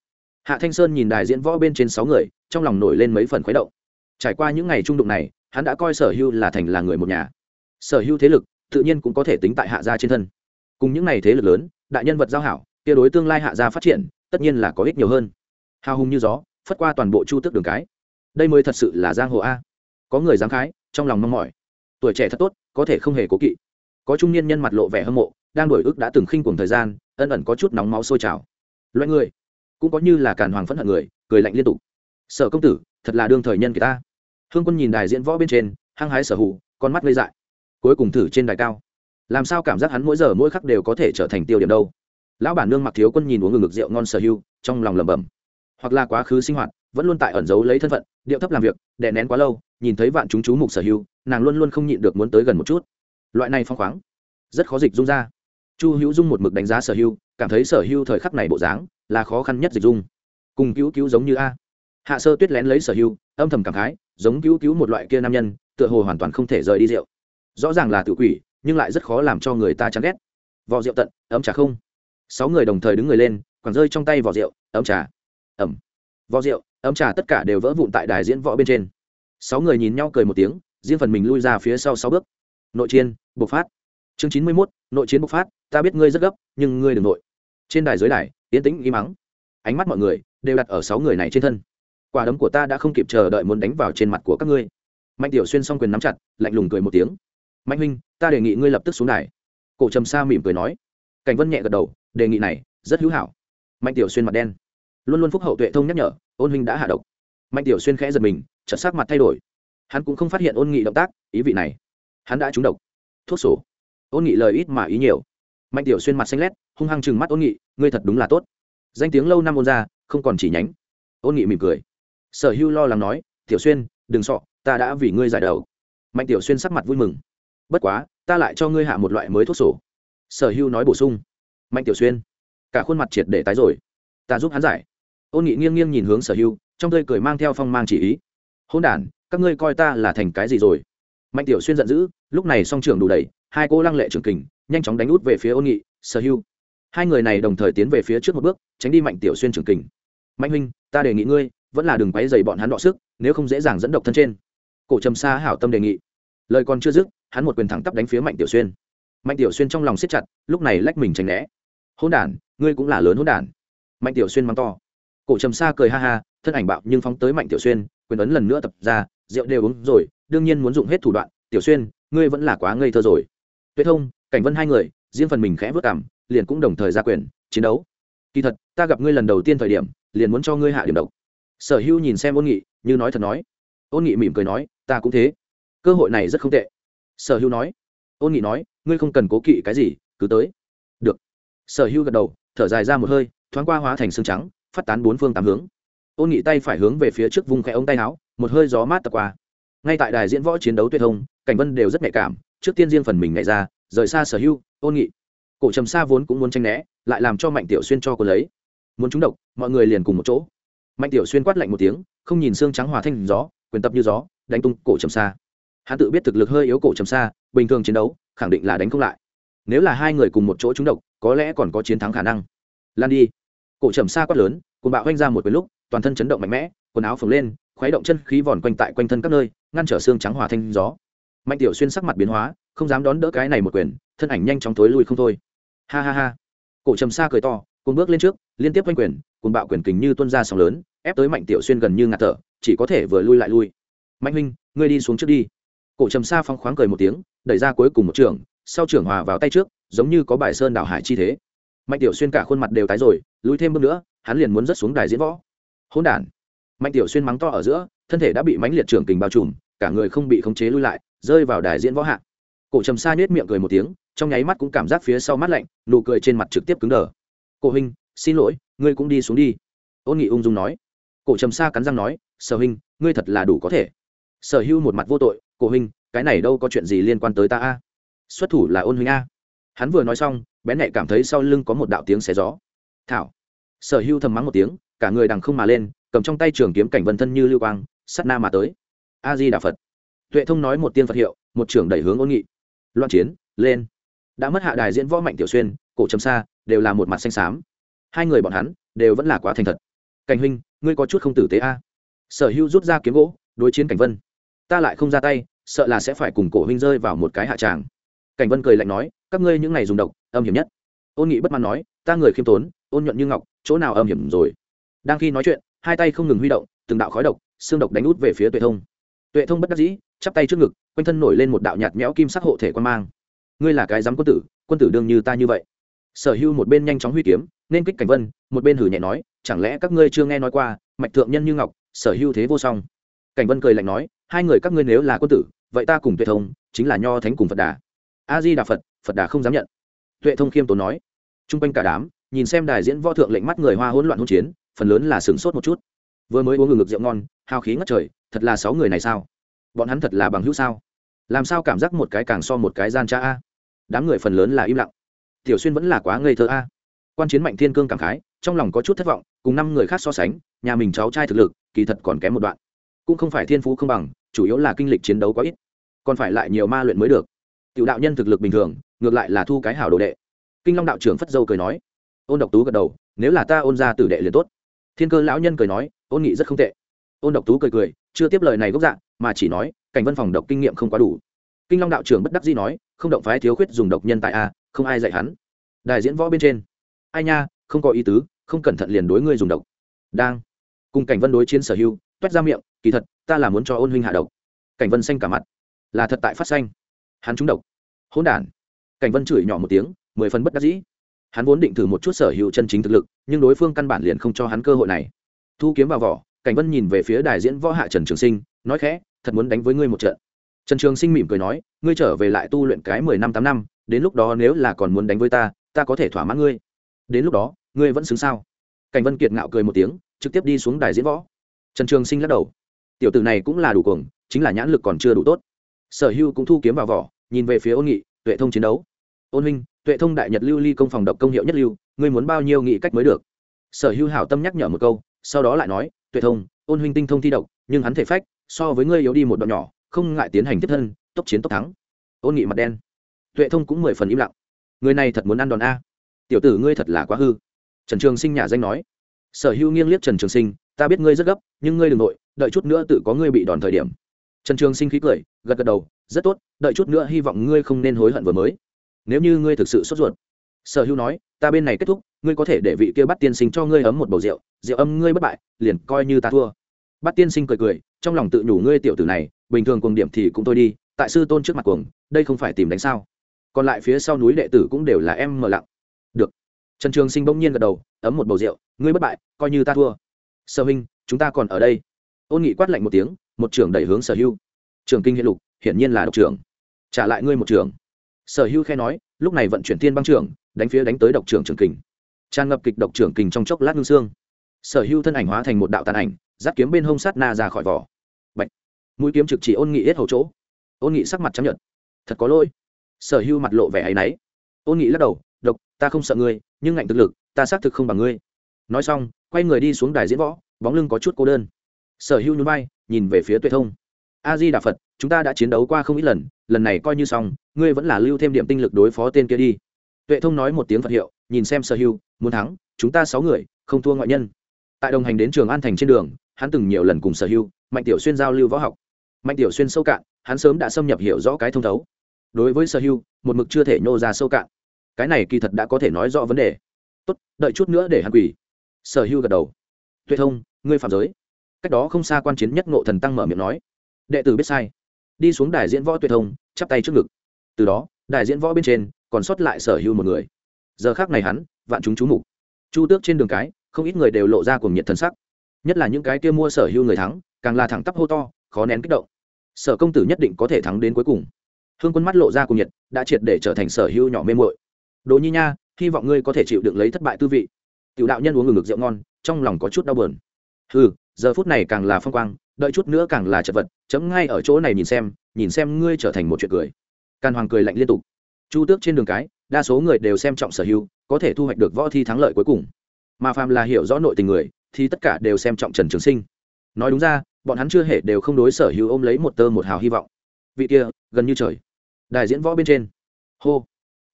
Hạ thanh sơn nhìn đài diễn võ bên trên sáu người, trong lòng nổi lên mấy phần khuấy động. Trải qua những ngày trung đụng này, hắn đã coi sở hưu là thành là người một nhà. Sở hưu thế lực, tự nhiên cũng có thể tính tại hạ gia trên thân. Cùng những ngày thế lực lớn, đại nhân vật giao hảo, kia đối tương lai hạ gia phát triển, tất nhiên là có ích nhiều hơn. Hào hùng như gió, phất qua toàn bộ chu tước đường cái. Đây mới thật sự là giang hồ a. Có người dám khái, trong lòng mong mỏi. Tuổi trẻ thật tốt, có thể không hề cố kỵ. Có trung niên nhân mặt lộ vẻ hâm mộ đang đổi ức đã từng khinh cuồng thời gian ân ẩn có chút nóng máu sôi trào. Loại người cũng có như là càn hoàng phẫn hận người cười lạnh liên tục. Sở công tử thật là đương thời nhân kỳ ta. Hương quân nhìn đài diễn võ bên trên hăng hái sở hữu, con mắt gây dại. Cuối cùng thử trên đài cao. Làm sao cảm giác hắn mỗi giờ mỗi khắc đều có thể trở thành tiêu điểm đâu? Lão bản nương mặc thiếu quân nhìn uống ngừng ngực rượu ngon sở hưu trong lòng lẩm bẩm. Hoặc là quá khứ sinh hoạt vẫn luôn tại ẩn giấu lấy thân phận điệu thấp làm việc đè nén quá lâu nhìn thấy vạn chúng chú mục sở hưu nàng luôn luôn không nhịn được muốn tới gần một chút. Loại này phong khoáng rất khó dịch dung ra chu hữu dung một mực đánh giá sở hưu cảm thấy sở hưu thời khắc này bộ dáng là khó khăn nhất dịch dung. Cùng cứu cứu giống như a. Hạ sơ tuyết lén lấy sở hưu âm thầm cảm khái, giống cứu cứu một loại kia nam nhân, tựa hồ hoàn toàn không thể rời đi rượu. Rõ ràng là tự quỷ, nhưng lại rất khó làm cho người ta chán ghét. Vò rượu tận, ấm trà không. Sáu người đồng thời đứng người lên, quẳng rơi trong tay vò rượu, ấm trà. Ẩm. Vò rượu, ấm trà tất cả đều vỡ vụn tại đài diễn võ bên trên. Sáu người nhìn nhau cười một tiếng, riêng phần mình lui ra phía sau sáu bước. Nội chiên, bộc phát chương chín mươi mốt, nội chiến bộc phát, ta biết ngươi rất gấp, nhưng ngươi đ ừ n g nội. Trên đài dưới đài, yên tĩnh, im mắng ánh mắt mọi người đều đặt ở sáu người này trên thân. Quả đấm của ta đã không kịp chờ đợi muốn đánh vào trên mặt của các ngươi. Mạnh tiểu xuyên s o n g quyền nắm chặt, lạnh lùng cười một tiếng. Mạnh huynh, ta đề nghị ngươi lập tức xuống đài. Cổ trầm sa mỉm cười nói. Cảnh vân nhẹ gật đầu, đề nghị này rất hữu hảo. Mạnh tiểu xuyên mặt đen. Luôn luôn phúc hậu tuệ thông nhắc nhở, ôn huynh đã hạ độc. Mạnh tiểu xuyên khẽ giật mình, chợt sắc mặt thay đổi. Hắn cũng không phát hiện ôn nghị động tác, ý vị này. Hắn đã trúng độc. Thuốc sổ ôn nghị lời ít mà ý nhiều. Mạnh tiểu xuyên mặt xanh lét, hung hăng chừng mắt ôn nghị, ngươi thật đúng là tốt. Danh tiếng lâu năm ôn ra, không còn chỉ nhánh. Ôn nghị mỉm cười. Sở hưu lo lắng nói, tiểu xuyên, đừng sọ ta đã vì ngươi giải đầu. Mạnh tiểu xuyên sắc mặt vui mừng. Bất quá, ta lại cho ngươi hạ một loại mới thuốc sổ. Sở hưu nói bổ sung. Mạnh tiểu xuyên, cả khuôn mặt triệt để tái rồi. Ta giúp hắn giải. Ôn nghị nghiêng nghiêng nhìn hướng sở hưu, trong tơi cười mang theo phong mang chỉ ý. Hôn đ các ngươi coi ta là thành cái gì rồi? Mạnh tiểu xuyên giận dữ, lúc này song trường đủ đầy hai cô lăng lệ trường kình, nhanh chóng đánh út về phía ôn nghị, sở hưu. Hai người này đồng thời tiến về phía trước một bước, tránh đi mạnh tiểu xuyên trường kình. Mạnh huynh, ta đề nghị ngươi, vẫn là đừng quấy dày bọn hắn đọ sức, nếu không dễ dàng dẫn độc thân trên. Cổ trầm xa hảo tâm đề nghị. Lời còn chưa dứt, hắn một quyền thẳng tắp đánh phía mạnh tiểu xuyên. Mạnh tiểu xuyên trong lòng siết chặt, lúc này lách mình tránh né. Hôn đản, ngươi cũng là lớn hôn đản. Mạnh tiểu xuyên mắng to. Cổ trầm xa cười ha ha, thân ảnh bạo nhưng phóng tới mạnh tiểu xuyên, quyền ấn lần nữa tập ra, rượu đều uống rồi, đương nhiên muốn dùng hết thủ đoạn. Tiểu xuyên, ngươi vẫn là quá ngây thơ rồi tuệ thông cảnh vân hai người, riêng phần mình khẽ vất cảm, liền cũng đồng thời ra quyền, chiến đấu. Kỳ thật, ta gặp ngươi lần đầu tiên thời điểm, liền muốn cho ngươi hạ điểm độc. Sở hữu nhìn xem ôn nghị, như nói thật nói. Ôn nghị mỉm cười nói, ta cũng thế. Cơ hội này rất không tệ. Sở hữu nói. Ôn nghị nói, ngươi không cần cố kỵ cái gì, cứ tới. Được. Sở hữu gật đầu, thở dài ra một hơi, thoáng qua hóa thành xương trắng, phát tán bốn phương tám hướng. Ôn nghị tay phải hướng về phía trước vùng khẽ ống tay áo, một hơi gió mát tập qua ngay tại đài diễn võ chiến đấu tuyệt thông cảnh vân đều rất nhạy cảm, trước tiên riêng phần mình nhảy ra, rời xa sở hữu, ôn nghị. Cổ trầm xa vốn cũng muốn tranh né, lại làm cho mạnh tiểu xuyên cho cô lấy. Muốn trúng độc, mọi người liền cùng một chỗ. Mạnh tiểu xuyên quát lạnh một tiếng, không nhìn xương trắng hòa thanh gió, quyền tập như gió, đánh tung cổ trầm xa hắn tự biết thực lực hơi yếu cổ trầm xa bình thường chiến đấu, khẳng định là đánh không lại. Nếu là hai người cùng một chỗ trúng độc, có lẽ còn có chiến thắng khả năng. Lan đi. Cổ trầm xa quát lớn cùng bạo oanh ra một quyền lúc, toàn thân chấn động mạnh mẽ, quần áo phồng lên khuấy động chân khí vòn quanh tại quanh thân các nơi, ngăn trở xương trắng hòa thanh gió. Mạnh tiểu xuyên sắc mặt biến hóa, không dám đón đỡ cái này một quyền, thân ảnh nhanh chóng thối lui không thôi. Ha ha ha. Cổ trầm xa cười to cùng bước lên trước, liên tiếp quanh quyền cùng bạo quyền kình như tuân ra sóng lớn, ép tới mạnh tiểu xuyên gần như ngạt thở, chỉ có thể vừa lui lại lui. Mạnh huynh, ngươi đi xuống trước đi. Cổ trầm xa phong khoáng cười một tiếng, đẩy ra cuối cùng một trường, sau trưởng hòa vào tay trước, giống như có bài sơn đảo hải chi thế. Mạnh tiểu xuyên cả khuôn mặt đều tái rồi, lùi thêm bước nữa, hắn liền muốn rớt xuống đài diễn võ. Hỗn đản mạnh tiểu xuyên mắng to ở giữa, thân thể đã bị mãnh liệt trưởng kình bao trùm, cả người không bị khống chế lui lại, rơi vào đài diễn võ hạ. Cổ trầm sa nhếch miệng cười một tiếng, trong nháy mắt cũng cảm giác phía sau mắt lạnh, nụ cười trên mặt trực tiếp cứng đờ. Cổ huynh, xin lỗi, ngươi cũng đi xuống đi. Ôn nghị ung dung nói. Cổ trầm sa cắn răng nói, sở huynh, ngươi thật là đủ có thể. Sở hưu một mặt vô tội, cổ huynh, cái này đâu có chuyện gì liên quan tới ta a? Xuất thủ là ôn huynh a. Hắn vừa nói xong, bén nhạy cảm thấy sau lưng có một đạo tiếng xé gió. Thảo. Sở hưu thầm mắng một tiếng, cả người đằng không mà lên cầm trong tay trường kiếm cảnh vân thân như lưu quang sắt na mà tới. A di đà phật. Tuệ thông nói một tiên phật hiệu, một trưởng đẩy hướng ôn nghị. Loạn chiến, lên. Đã mất hạ đài diễn võ mạnh tiểu xuyên, cổ trầm xa, đều là một mặt xanh xám. Hai người bọn hắn, đều vẫn là quá thành thật. Cảnh huynh, ngươi có chút không tử tế a. Sở hữu rút ra kiếm gỗ, đối chiến cảnh vân. Ta lại không ra tay, sợ là sẽ phải cùng cổ huynh rơi vào một cái hạ tràng. Cảnh vân cười lạnh nói, các ngươi những ngày dùng độc, âm hiểm nhất. Ôn nghị bất mãn nói, ta người khiêm tốn, ôn nhuận như ngọc, chỗ nào âm hiểm rồi? Đang khi nói chuyện hai tay không ngừng huy động, từng đạo khói độc, xương độc đánh út về phía tuệ thông. Tuệ thông bất đắc dĩ, chắp tay trước ngực, quanh thân nổi lên một đạo nhạt méo kim sắc hộ thể quan mang. Ngươi là cái dám quân tử quân tử đương như ta như vậy. Sở hưu một bên nhanh chóng huy kiếm, nên kích cảnh vân, một bên hử nhẹ nói, chẳng lẽ các ngươi chưa nghe nói qua, mạch thượng nhân như ngọc, sở hưu thế vô song. Cảnh vân cười lạnh nói, hai người các ngươi nếu là quân tử, vậy ta cùng tuệ thông, chính là nho thánh cùng phật đà. A di đà phật phật đà không dám nhận. Tuệ thông khiêm tốn nói. T r u n g quanh cả đám, nhìn xem đài diễn võ thượng lệnh mắt người hoa hỗn loạn hỗn chiến phần lớn là sửng sốt một chút. Vừa mới uống ngừng ngực rượu ngon hào khí ngất trời, thật là sáu người này sao? Bọn hắn thật là bằng hữu sao? Làm sao cảm giác một cái càng so một cái gian cha a? Đám người phần lớn là im lặng. Tiểu xuyên vẫn là quá ngây thơ a. Quan chiến mạnh thiên cương cảm khái, trong lòng có chút thất vọng, cùng năm người khác so sánh, nhà mình cháu trai thực lực, kỳ thật còn kém một đoạn. Cũng không phải thiên phú không bằng, chủ yếu là kinh lịch chiến đấu có ít. Còn phải lại nhiều ma luyện mới được. Tiểu đạo nhân thực lực bình thường, ngược lại là thu cái hảo đồ đệ. Kinh long đạo trưởng phất dâu cười nói. Ôn độc tú gật đầu, nếu là ta ôn ra tử đệ liền tốt thiên cơ lão nhân cười nói, ôn nghị rất không tệ. Ôn độc tú cười cười, chưa tiếp lời này gốc dạng, mà chỉ nói, cảnh văn phòng độc kinh nghiệm không quá đủ. Kinh long đạo trưởng bất đắc dĩ nói, không động phái thiếu khuyết dùng độc nhân tại a, không ai dạy hắn. Đại diễn võ bên trên. Ai nha, không có ý tứ, không cẩn thận liền đối ngươi dùng độc. Đang. Cùng cảnh vân đối chiến sở hưu toét ra miệng, kỳ thật, ta là muốn cho ôn huynh hạ độc. Cảnh vân xanh cả mặt. Là thật tại phát xanh. Hắn trúng độc. Hỗn đản. Cảnh vân chửi nhỏ một tiếng, mười phần bất đắc dĩ hắn vốn định thử một chút sở hữu chân chính thực lực, nhưng đối phương căn bản liền không cho hắn cơ hội này. Thu kiếm vào vỏ, cảnh vân nhìn về phía đài diễn võ hạ trần trường sinh, nói khẽ, thật muốn đánh với ngươi một trận. Trần trường sinh mỉm cười nói, ngươi trở về lại tu luyện cái mười năm tám năm, đến lúc đó nếu là còn muốn đánh với ta ta có thể thỏa mãn ngươi. Đến lúc đó, ngươi vẫn xứng sao? Cảnh vân kiệt ngạo cười một tiếng, trực tiếp đi xuống đài diễn võ. Trần trường sinh lắc đầu. Tiểu tử này cũng là đủ cuồng, chính là nhãn lực còn chưa đủ tốt. Sở hưu cũng thu kiếm vào vỏ, nhìn về phía ôn nghị, tuệ thông chiến đấu. Ôn huynh tuệ thông đại nhật lưu ly công phòng độc công hiệu nhất lưu, ngươi muốn bao nhiêu nghị cách mới được? Sở hữu hảo tâm nhắc nhở một câu, sau đó lại nói, tuệ thông, ôn huynh tinh thông thi độc, nhưng hắn thể phách, so với ngươi yếu đi một đoạn nhỏ, không ngại tiến hành tiếp thân, tốc chiến tốc thắng. Ôn nghị mặt đen. Tuệ thông cũng mười phần im lặng. Người này thật muốn ăn đòn a. Tiểu tử ngươi thật là quá hư. Trần trường sinh nhà danh nói. Sở hữu nghiêng liếc trần trường sinh, ta biết ngươi rất gấp, nhưng ngươi đ ừ n g nội, đợi chút nữa tự có ngươi bị đòn thời điểm. Trần trường sinh khí cười, gật gật đầu, rất tốt, đợi chút nữa hy vọng ngươi không nên hối hận vừa mới nếu như ngươi thực sự sốt ruột. Sở hữu nói, ta bên này kết thúc, ngươi có thể để vị kia bắt tiên sinh cho ngươi ấm một bầu rượu rượu âm ngươi bất bại, liền coi như ta thua. Bắt tiên sinh cười cười, trong lòng tự nhủ ngươi tiểu tử này, bình thường cuồng điểm thì cũng thôi đi, tại sư tôn trước mặt cuồng, đây không phải tìm đánh sao. Còn lại phía sau núi đệ tử cũng đều là em mờ lặng. Được. Trần trường sinh bỗng nhiên gật đầu, ấm một bầu rượu, ngươi bất bại, coi như ta thua. Sở huynh chúng ta còn ở đây. Ôn nghị quát lạnh một tiếng, một trưởng đẩy hướng sở hưu trường kinh hiện lục, hiển nhiên là độc trưởng. Trả lại ngươi một trưởng sở hưu khe nói, lúc này vận chuyển thiên băng trưởng đánh phía đánh tới độc trưởng trường kình. Tràn ngập kịch độc trưởng kình trong chốc lát ngưng xương. Sở hưu thân ảnh hóa thành một đạo tàn ảnh giáp kiếm bên hông sát na ra khỏi vỏ. Bạch. mũi kiếm trực chỉ ôn nghị hết hầu chỗ. Ôn nghị sắc mặt chấp nhận thật có lỗi. Sở hưu mặt lộ vẻ áy náy. Ôn nghị lắc đầu, độc, ta không sợ ngươi, nhưng ngạnh thực lực, ta xác thực không bằng ngươi. Nói xong, quay người đi xuống đài diễn võ, bóng lưng có chút cô đơn. Sở hưu nhún vai, nhìn về phía tuệ thông. A di đà phật chúng ta đã chiến đấu qua không ít lần lần này coi như xong, ngươi vẫn là lưu thêm điểm tinh lực đối phó tên kia đi. Tuệ thông nói một tiếng phật hiệu, nhìn xem sở hưu, muốn thắng, chúng ta sáu người, không thua ngoại nhân. Tại đồng hành đến trường an thành trên đường, hắn từng nhiều lần cùng sở hưu, mạnh tiểu xuyên giao lưu võ học. Mạnh tiểu xuyên sâu cạn, hắn sớm đã xâm nhập hiểu rõ cái thông thấu. Đối với sở hưu, một mực chưa thể nhô ra sâu cạn. Cái này kỳ thật đã có thể nói rõ vấn đề. Tốt, đợi chút nữa để hắn quỳ. Sở hưu gật đầu. Tuệ thông, ngươi phạm giới. Cách đó không xa quan chiến nhất nộ thần tăng mở miệng nói. Đệ tử biết sai đi xuống đài diễn võ tuyệt thông, chắp tay trước ngực. Từ đó, đài diễn võ bên trên còn sót lại sở hưu một người. Giờ khác này hắn, vạn chúng chú mục. Chu tước trên đường cái, không ít người đều lộ ra cùng nhiệt thần sắc. Nhất là những cái kia mua sở hưu người thắng, càng là thẳng tắp hô to, khó nén kích động. Sở công tử nhất định có thể thắng đến cuối cùng. Hương quân mắt lộ ra cùng nhiệt, đã triệt để trở thành sở hưu nhỏ mê mội đồ nhi nha, hy vọng ngươi có thể chịu đựng lấy thất bại tư vị. Tiểu đạo nhân uống ngừng ngực rượu ngon, trong lòng có chút đau bờn ừ giờ phút này càng là phong quang đợi chút nữa càng là chật vật, chấm ngay ở chỗ này nhìn xem nhìn xem ngươi trở thành một chuyện cười. Càn hoàng cười lạnh liên tục. Chu tước trên đường cái, đa số người đều xem trọng sở hữu, có thể thu hoạch được võ thi thắng lợi cuối cùng. Mà phàm là hiểu rõ nội tình người, thì tất cả đều xem trọng trần trường sinh. Nói đúng ra, bọn hắn chưa hề đều không đối sở hữu ôm lấy một tơ một hào hy vọng. Vị kia, gần như trời. Đài diễn võ bên trên. Hô.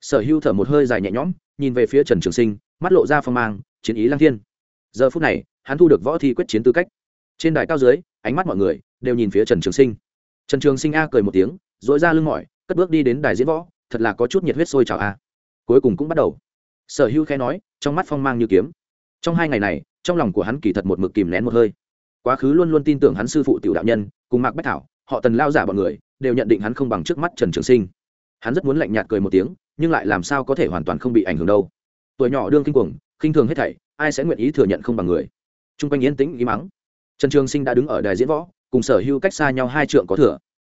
Sở hữu thở một hơi dài nhẹ nhõm, nhìn về phía trần trường sinh, mắt lộ ra phong mang, chiến ý lang thiên. Giờ phút này, hắn thu được võ thi quyết chiến tư cách. Trên đài cao dưới ánh mắt mọi người đều nhìn phía trần trường sinh. Trần trường sinh a cười một tiếng dội ra lưng mỏi, cất bước đi đến đài diễn võ, thật là có chút nhiệt huyết sôi trào a. Cuối cùng cũng bắt đầu. Sở hữu khe nói, trong mắt phong mang như kiếm. Trong hai ngày này, trong lòng của hắn kỳ thật một mực kìm nén một hơi. Quá khứ luôn luôn tin tưởng hắn sư phụ tiểu đạo nhân, cùng mạc bách thảo, họ tần lao giả bọn người, đều nhận định hắn không bằng trước mắt trần trường sinh. Hắn rất muốn lạnh nhạt cười một tiếng, nhưng lại làm sao có thể hoàn toàn không bị ảnh hưởng đâu. Tuổi nhỏ đương kinh cuồng, khinh thường hết thảy, ai sẽ nguyện ý thừa nhận không bằng người? T r u n g quanh yên tĩnh ý mắng trần trường sinh đã đứng ở đài diễn võ, cùng sở hữu cách xa nhau hai trượng có thừa.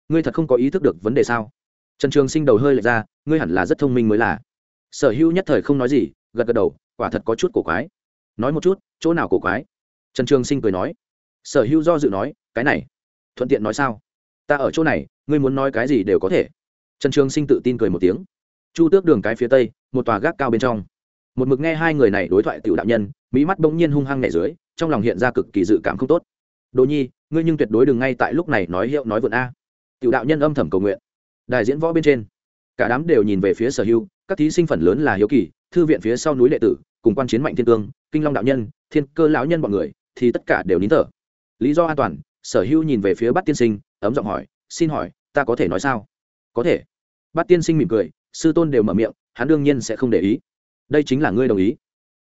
Ngươi thật không có ý thức được vấn đề sao? Trần trường sinh đầu hơi lệch ra, ngươi hẳn là rất thông minh mới là. Sở hữu nhất thời không nói gì, gật gật đầu, quả thật có chút cổ quái. Nói một chút, chỗ nào cổ quái? Trần trường sinh cười nói. Sở hữu do dự nói, cái này, thuận tiện nói sao? Ta ở chỗ này, ngươi muốn nói cái gì đều có thể. Trần trường sinh tự tin cười một tiếng. Chu tước đường cái phía tây, một tòa gác cao bên trong. Một mực nghe hai người này đối thoại tiểu đạo nhân, mỹ mắt bỗng nhiên hung hăng nhẹ dưới, trong lòng hiện ra cực kỳ dự cảm không tốt đồ nhi, ngươi nhưng tuyệt đối đừng ngay tại lúc này nói hiệu nói vượn a. Tiểu đạo nhân âm thầm cầu nguyện. Đại diễn võ bên trên, cả đám đều nhìn về phía sở hưu các thí sinh phần lớn là hiếu kỳ, thư viện phía sau núi đệ tử, cùng quan chiến mạnh thiên cương, kinh long đạo nhân, thiên cơ lão nhân b ọ n người, thì tất cả đều nín thở. Lý do an toàn, sở hưu nhìn về phía bát tiên sinh, ấm giọng hỏi, xin hỏi, ta có thể nói sao? Có thể. Bát tiên sinh mỉm cười, sư tôn đều mở miệng, hắn đương nhiên sẽ không để ý. Đây chính là ngươi đồng ý.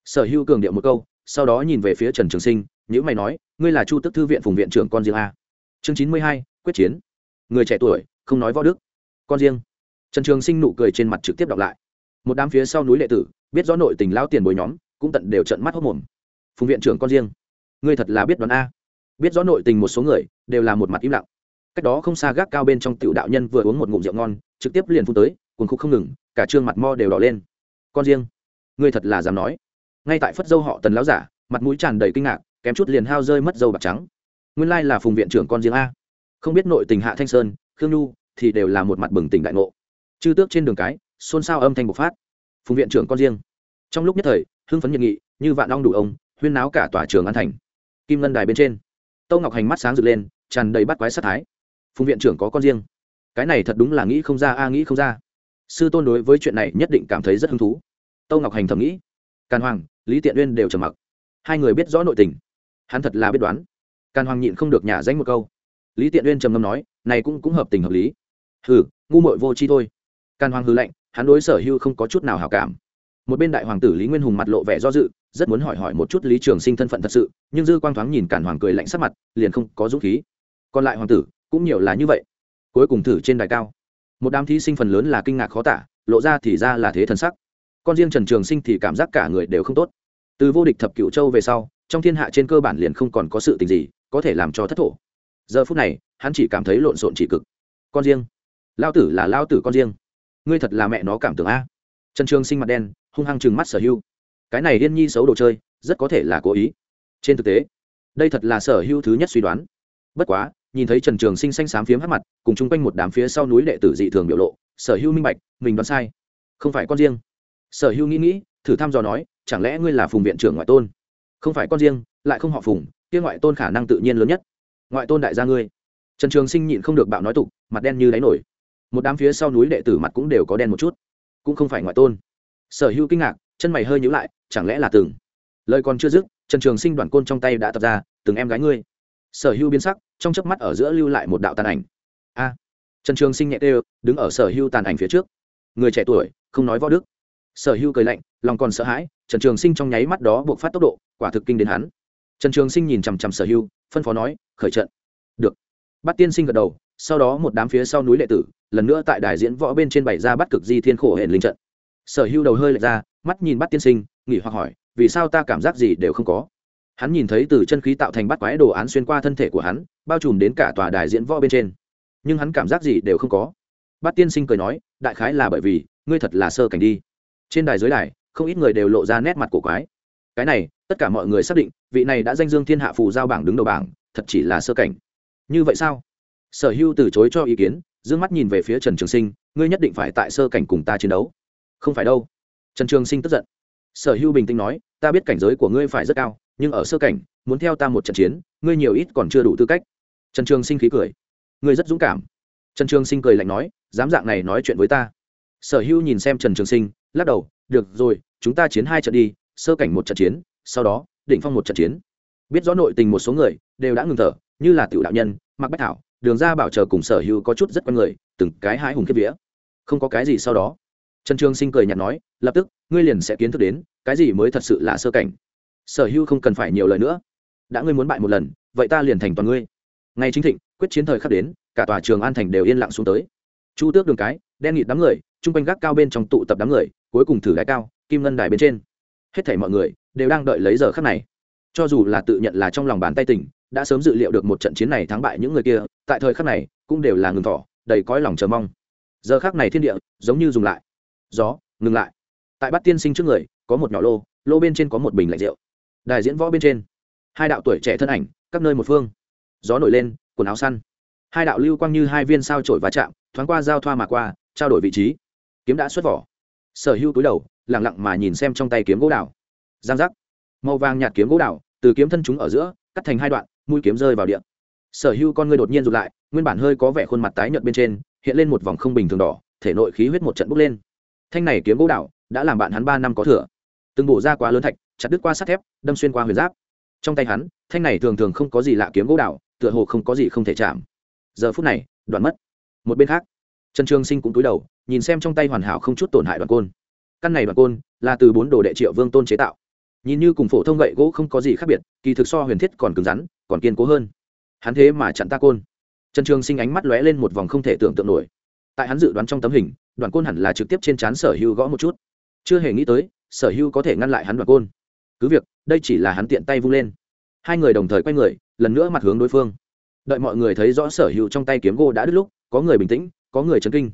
Sở hữu cường điệu một câu, sau đó nhìn về phía trần trường sinh nhữ mày nói ngươi là chu tức thư viện phùng viện trưởng con riêng a. Chương chín mươi hai, quyết chiến. Người trẻ tuổi, không nói võ đức. Con riêng. Trần trường sinh nụ cười trên mặt trực tiếp đọc lại. Một đám phía sau núi lệ tử, biết rõ nội tình lao tiền bồi nhóm, cũng tận đều trận mắt hốc mồm. Phùng viện trưởng con riêng. Ngươi thật là biết đoán a. Biết rõ nội tình một số người, đều là một mặt im lặng. Cách đó không xa gác cao bên trong tiểu đạo nhân vừa uống một ngụm rượu ngon, trực tiếp liền phun tới, cuồng khúc không ngừng, cả trương mặt mo đều đỏ lên. Con riêng. Ngươi thật là dám nói. Ngay tại phất dâu họ tần lão giả, mặt mũi tràn đầy kinh ngạc kém chút liền hao rơi mất dâu bạc trắng. Nguyên lai là phùng viện trưởng con riêng a. Không biết nội tình hạ thanh sơn, khương nhu thì đều là một mặt bừng tỉnh đại ngộ. Chư tước trên đường cái, xôn xao âm thanh bộc phát. Phùng viện trưởng con riêng. Trong lúc nhất thời, hưng phấn nhiệt nghị, như vạn long đủ ông, huyên náo cả tòa trường an thành. Kim ngân đài bên trên, tâu ngọc hành mắt sáng rực lên, tràn đầy bắt quái sát thái. Phùng viện trưởng có con riêng. Cái này thật đúng là nghĩ không ra a, nghĩ không ra. Sư tôn đối với chuyện này nhất định cảm thấy rất hứng thú. Tâu ngọc hành thầm nghĩ. Càn hoàng, lý tiện uyên đều trầm mặc. Hai người biết rõ nội tình hắn thật là biết đoán. Càn hoàng nhịn không được nhả danh một câu. Lý tiện uyên trầm ngâm nói, này cũng cũng hợp tình hợp lý. Hừ, ngu mội vô chi thôi. Càn hoàng hư lệnh hắn đối sở hưu không có chút nào hảo cảm. Một bên đại hoàng tử lý nguyên hùng mặt lộ vẻ do dự, rất muốn hỏi hỏi một chút lý trường sinh thân phận thật sự, nhưng dư quang thoáng nhìn càn hoàng cười lạnh sắc mặt, liền không có dũng khí. Còn lại hoàng tử, cũng nhiều là như vậy. Cuối cùng thử trên đài cao. Một đám thí sinh phần lớn là kinh ngạc khó tả, lộ ra thì ra là thế thần sắc. Con riêng trần trường sinh thì cảm giác cả người đều không tốt. Từ vô địch thập cựu châu về sau trong thiên hạ trên cơ bản liền không còn có sự tình gì có thể làm cho thất thổ. Giờ phút này, hắn chỉ cảm thấy lộn xộn chỉ cực. Con riêng. Lao tử là lao tử con riêng. Ngươi thật là mẹ nó cảm tưởng a. Trần trường sinh mặt đen, hung hăng chừng mắt sở hưu cái này liên nhi xấu đồ chơi, rất có thể là cố ý. Trên thực tế, đây thật là sở hưu thứ nhất suy đoán. Bất quá, nhìn thấy trần trường sinh xanh xám phiếm hát mặt, cùng chung quanh một đám phía sau núi đệ tử dị thường biểu lộ, sở hưu minh bạch, mình đoán sai. Không phải con riêng. Sở hưu nghĩ nghĩ, thử thăm dò nói, chẳng lẽ ngươi là phùng viện trưởng ngoại tôn? Không phải con riêng, lại không họ phùng, kia ngoại tôn khả năng tự nhiên lớn nhất. Ngoại tôn đại gia ngươi. Trần trường sinh nhịn không được bạo nói tục, mặt đen như đáy nổi. Một đám phía sau núi đệ tử mặt cũng đều có đen một chút. Cũng không phải ngoại tôn. Sở hữu kinh ngạc, chân mày hơi nhữ lại, chẳng lẽ là từng lời còn chưa dứt, trần trường sinh đoàn côn trong tay đã tập ra từng em gái ngươi. Sở hữu biến sắc, trong chớp mắt ở giữa lưu lại một đạo tàn ảnh. A. Trần trường sinh nhẹ tê đứng ở sở hữu tàn ảnh phía trước. Người trẻ tuổi, không nói võ đức sở hữu cười lạnh, lòng còn sợ hãi, trần trường sinh trong nháy mắt đó buộc phát tốc độ, quả thực kinh đến hắn. Trần trường sinh nhìn chằm chằm sở hữu, phân phó nói, khởi trận. Được. Bắt tiên sinh gật đầu, sau đó một đám phía sau núi lệ tử, lần nữa tại đài diễn võ bên trên bảy ra bắt cực di thiên khổ hển linh trận. Sở hưu đầu hơi lệch ra, mắt nhìn bắt tiên sinh, nghỉ hoặc hỏi, vì sao ta cảm giác gì đều không có? Hắn nhìn thấy từ chân khí tạo thành bắt quái đồ án xuyên qua thân thể của hắn, bao trùm đến cả tòa đài diễn võ bên trên. Nhưng hắn cảm giác gì đều không có. Bắt tiên sinh cười nói, đại khái là bởi vì, ngươi thật là sơ cảnh đi trên đài dưới đài, không ít người đều lộ ra nét mặt cổ quái. Cái này, tất cả mọi người xác định, vị này đã danh dương thiên hạ phù giao bảng đứng đầu bảng, thật chỉ là sơ cảnh. Như vậy sao? Sở hưu từ chối cho ý kiến d ư ơ n g mắt nhìn về phía trần trường sinh, ngươi nhất định phải tại sơ cảnh cùng ta chiến đấu. Không phải đâu. Trần trường sinh tức giận. Sở hưu bình tĩnh nói, ta biết cảnh giới của ngươi phải rất cao, nhưng ở sơ cảnh, muốn theo ta một trận chiến, ngươi nhiều ít còn chưa đủ tư cách. Trần trường sinh khí cười. Ngươi rất dũng cảm. Trần trường sinh cười lạnh nói, dám dạng này nói chuyện với ta. Sở hưu nhìn xem trần trường sinh lắc đầu, được rồi, chúng ta chiến hai trận đi, sơ cảnh một trận chiến, sau đó định phong một trận chiến. Biết rõ nội tình một số người, đều đã ngừng thở, như là tiểu đạo nhân, mặc bách thảo, đường ra bảo chờ cùng sở hữu có chút rất quen người, từng cái hái hùng kiếp vía. Không có cái gì sau đó. Trần trường sinh cười nhạt nói, lập tức, ngươi liền sẽ kiến thức đến, cái gì mới thật sự là sơ cảnh. Sở hữu không cần phải nhiều lời nữa. Đã ngươi muốn bại một lần, vậy ta liền thành toàn ngươi. Ngay chính thịnh, quyết chiến thời khắc đến, cả tòa trường an thành đều yên lặng xuống tới. Chu tước đường cái, đen nghịt đám người, chung quanh gác cao bên trong tụ tập đám người cuối cùng thử đại cao, kim ngân đài bên trên. Hết thảy mọi người đều đang đợi lấy giờ khắc này. Cho dù là tự nhận là trong lòng bàn tay tỉnh, đã sớm dự liệu được một trận chiến này thắng bại những người kia, tại thời khắc này cũng đều là ngừng thỏ đầy cõi lòng chờ mong. Giờ khắc này thiên địa giống như dùng lại. Gió ngừng lại. Tại bát tiên sinh trước người, có một nhỏ lô lô bên trên có một bình lạnh rượu. Đài diễn võ bên trên, hai đạo tuổi trẻ thân ảnh, các nơi một phương. Gió nổi lên, quần áo săn. Hai đạo lưu quang như hai viên sao trổi va chạm, thoáng qua giao thoa mà qua, trao đổi vị trí. Kiếm đã xuất vỏ sở hữu túi đầu lẳng lặng mà nhìn xem trong tay kiếm gỗ đào. Giang giác. Màu vàng nhạt kiếm gỗ đào từ kiếm thân chúng ở giữa cắt thành hai đoạn mũi kiếm rơi vào điện sở hữu con ngươi đột nhiên rụt lại nguyên bản hơi có vẻ khuôn mặt tái nhợt bên trên hiện lên một vòng không bình thường đỏ thể nội khí huyết một trận bốc lên. Thanh này kiếm gỗ đào, đã làm bạn hắn ba năm có thừa. Từng bổ ra quá lớn thạch chặt đứt qua sắt thép đâm xuyên qua huyền giáp. Trong tay hắn thanh này thường thường không có gì lạ kiếm gỗ đào, tựa hồ không có gì không thể chạm. Giờ phút này đoạn mất. Một bên khác trần trường sinh cũng cúi đầu nhìn xem trong tay hoàn hảo không chút tổn hại đoạn côn. Căn này đoạn côn là từ bốn đồ đệ triệu vương tôn chế tạo. Nhìn như cùng phổ thông gậy gỗ không có gì khác biệt, kỳ thực so huyền thiết còn cứng rắn, còn kiên cố hơn. Hắn thế mà chặn ta côn. Trần trường sinh ánh mắt lóe lên một vòng không thể tưởng tượng nổi. Tại hắn dự đoán trong tấm hình đoàn côn hẳn là trực tiếp trên trán sở hưu gõ một chút. Chưa hề nghĩ tới, sở hưu có thể ngăn lại hắn đoàn côn. Cứ việc, đây chỉ là hắn tiện tay vung lên. Hai người đồng thời quay người, lần nữa mặt hướng đối phương. Đợi mọi người thấy rõ sở hữu trong tay kiếm gỗ đã đứt lúc, có người bình tĩnh, có người chấn kinh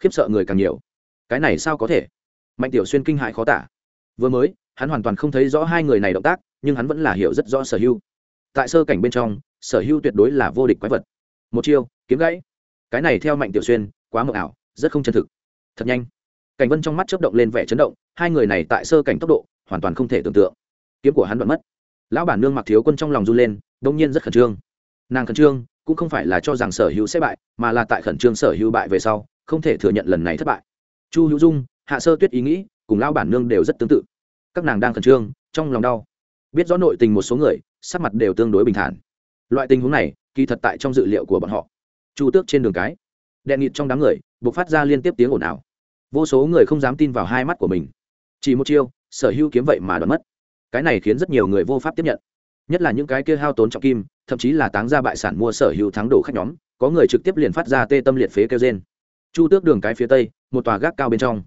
khiếp sợ người càng nhiều. Cái này sao có thể? Mạnh tiểu xuyên kinh hại khó tả. Vừa mới, hắn hoàn toàn không thấy rõ hai người này động tác, nhưng hắn vẫn là hiểu rất rõ sở hữu. Tại sơ cảnh bên trong, sở hữu tuyệt đối là vô địch quái vật. Một chiêu, kiếm gãy. Cái này theo mạnh tiểu xuyên, quá mờ ảo, rất không chân thực. Thật nhanh. Cảnh vân trong mắt chớp động lên vẻ chấn động, hai người này tại sơ cảnh tốc độ, hoàn toàn không thể tưởng tượng. Kiếm của hắn đoạn mất. Lão bản nương mặc thiếu quân trong lòng run lên, đông nhiên rất khẩn trương. Nàng khẩn trương, cũng không phải là cho rằng sở hữu sẽ bại, mà là tại khẩn trương sở hữu bại về sau không thể thừa nhận lần này thất bại. Chu hữu dung, hạ sơ tuyết ý nghĩ, cùng lão bản nương đều rất tương tự. Các nàng đang khẩn trương, trong lòng đau. Biết rõ nội tình một số người, sắc mặt đều tương đối bình thản. Loại tình huống này, kỳ thật tại trong dự liệu của bọn họ. Chu tước trên đường cái, đèn nghịt trong đám người buộc phát ra liên tiếp tiếng ồn ào. Vô số người không dám tin vào hai mắt của mình. Chỉ một chiêu, sở hữu kiếm vậy mà đoán mất. Cái này khiến rất nhiều người vô pháp tiếp nhận. Nhất là những cái kia hao tốn trọng kim, thậm chí là táng ra bại sản mua sở hữu thắng đồ khách nhóm, có người trực tiếp liền phát ra tê tâm liệt phế kêu trên chu tước đường cái phía tây, một tòa gác cao bên trong.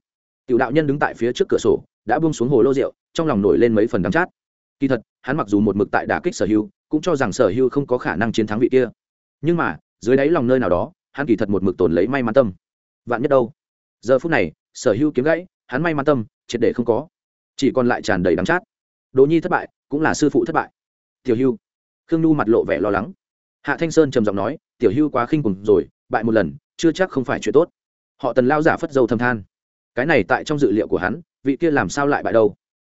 Tiểu đạo nhân đứng tại phía trước cửa sổ, đã buông xuống hồ lô rượu, trong lòng nổi lên mấy phần đắm chát. Kỳ thật, hắn mặc dù một mực tại đả kích sở hưu cũng cho rằng sở hưu không có khả năng chiến thắng vị kia. Nhưng mà, dưới đáy lòng nơi nào đó, hắn kỳ thật một mực tồn lấy may mắn tâm. Vạn nhất đâu? Giờ phút này, sở hưu kiếm gãy, hắn may mắn tâm, triệt để không có. Chỉ còn lại tràn đầy đắng chát. Đỗ nhi thất bại, cũng là sư phụ thất bại. Tiểu hưu. Khương nhu mặt lộ vẻ lo lắng. Hạ thanh sơn trầm giọng nói, tiểu hưu quá khinh cùng rồi, bại một lần chưa chắc không phải chuyện tốt. Họ tần lao giả phất dâu thâm than. Cái này tại trong dự liệu của hắn, vị kia làm sao lại bại đâu?